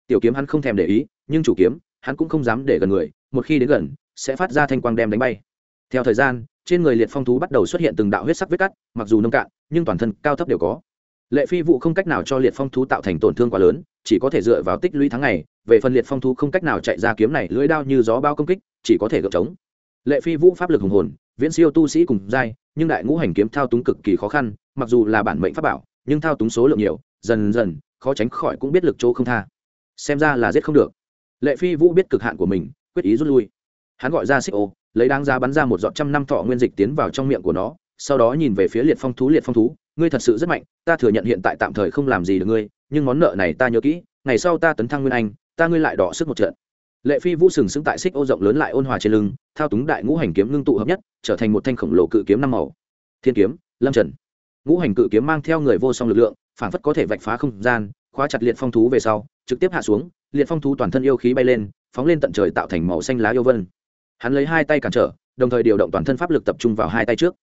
Tiểu kiếm hắn không thèm để ý, nhưng chủ kiếm, hắn cũng không dám để gần người, một khi đến gần, sẽ phát ra thanh quang đem đánh bay. Theo thời gian, trên người liệt phong thú bắt đầu xuất hiện từng đạo huyết sắc vết cắt, mặc dù nông cạn, nhưng toàn thân cao thấp đều có. Lệ phi vụ không cách nào cho liệt phong thú tạo thành tổn thương quá lớn, chỉ có thể dựa vào tích lũy tháng ngày, về phần liệt phong thú không cách nào chạy ra kiếm này lưỡi đao như gió bao công kích, chỉ có thể gợp chống lệ phi vũ pháp lực hùng hồn, viễn siêu tu sĩ cùng giai, nhưng đại ngũ hành kiếm thao túng cực kỳ khó khăn, mặc dù là bản mệnh pháp bảo, nhưng thao túng số lượng nhiều, dần dần, khó tránh khỏi cũng biết lực chỗ không tha. Xem ra là giết không được. Lệ phi vũ biết cực hạn của mình, quyết ý rút lui. Hắn gọi ra xích ô, lấy đáng ra bắn ra một dọn trăm năm thọ nguyên dịch tiến vào trong miệng của nó, sau đó nhìn về phía liệt phong thú, liệt phong thú, ngươi thật sự rất mạnh, ta thừa nhận hiện tại tạm thời không làm gì được ngươi, nhưng món nợ này ta nhớ kỹ, ngày sau ta tấn thăng nguyên anh, ta ngươi lại đỏ sức một trận lệ phi vũ sừng sững tại xích ô rộng lớn lại ôn hòa trên lưng, thao túng đại ngũ hành kiếm ngưng tụ hợp nhất, trở thành một thanh khổng lồ cự kiếm năm màu. Thiên kiếm, lâm trần. Ngũ hành cự kiếm mang theo người vô song lực lượng, phản phất có thể vạch phá không gian, khóa chặt liệt phong thú về sau, trực tiếp hạ xuống, liệt phong thú toàn thân yêu khí bay lên, phóng lên tận trời tạo thành màu xanh lá yêu vân. Hắn lấy hai tay cản trở, đồng thời điều động toàn thân pháp lực tập trung vào hai tay trước.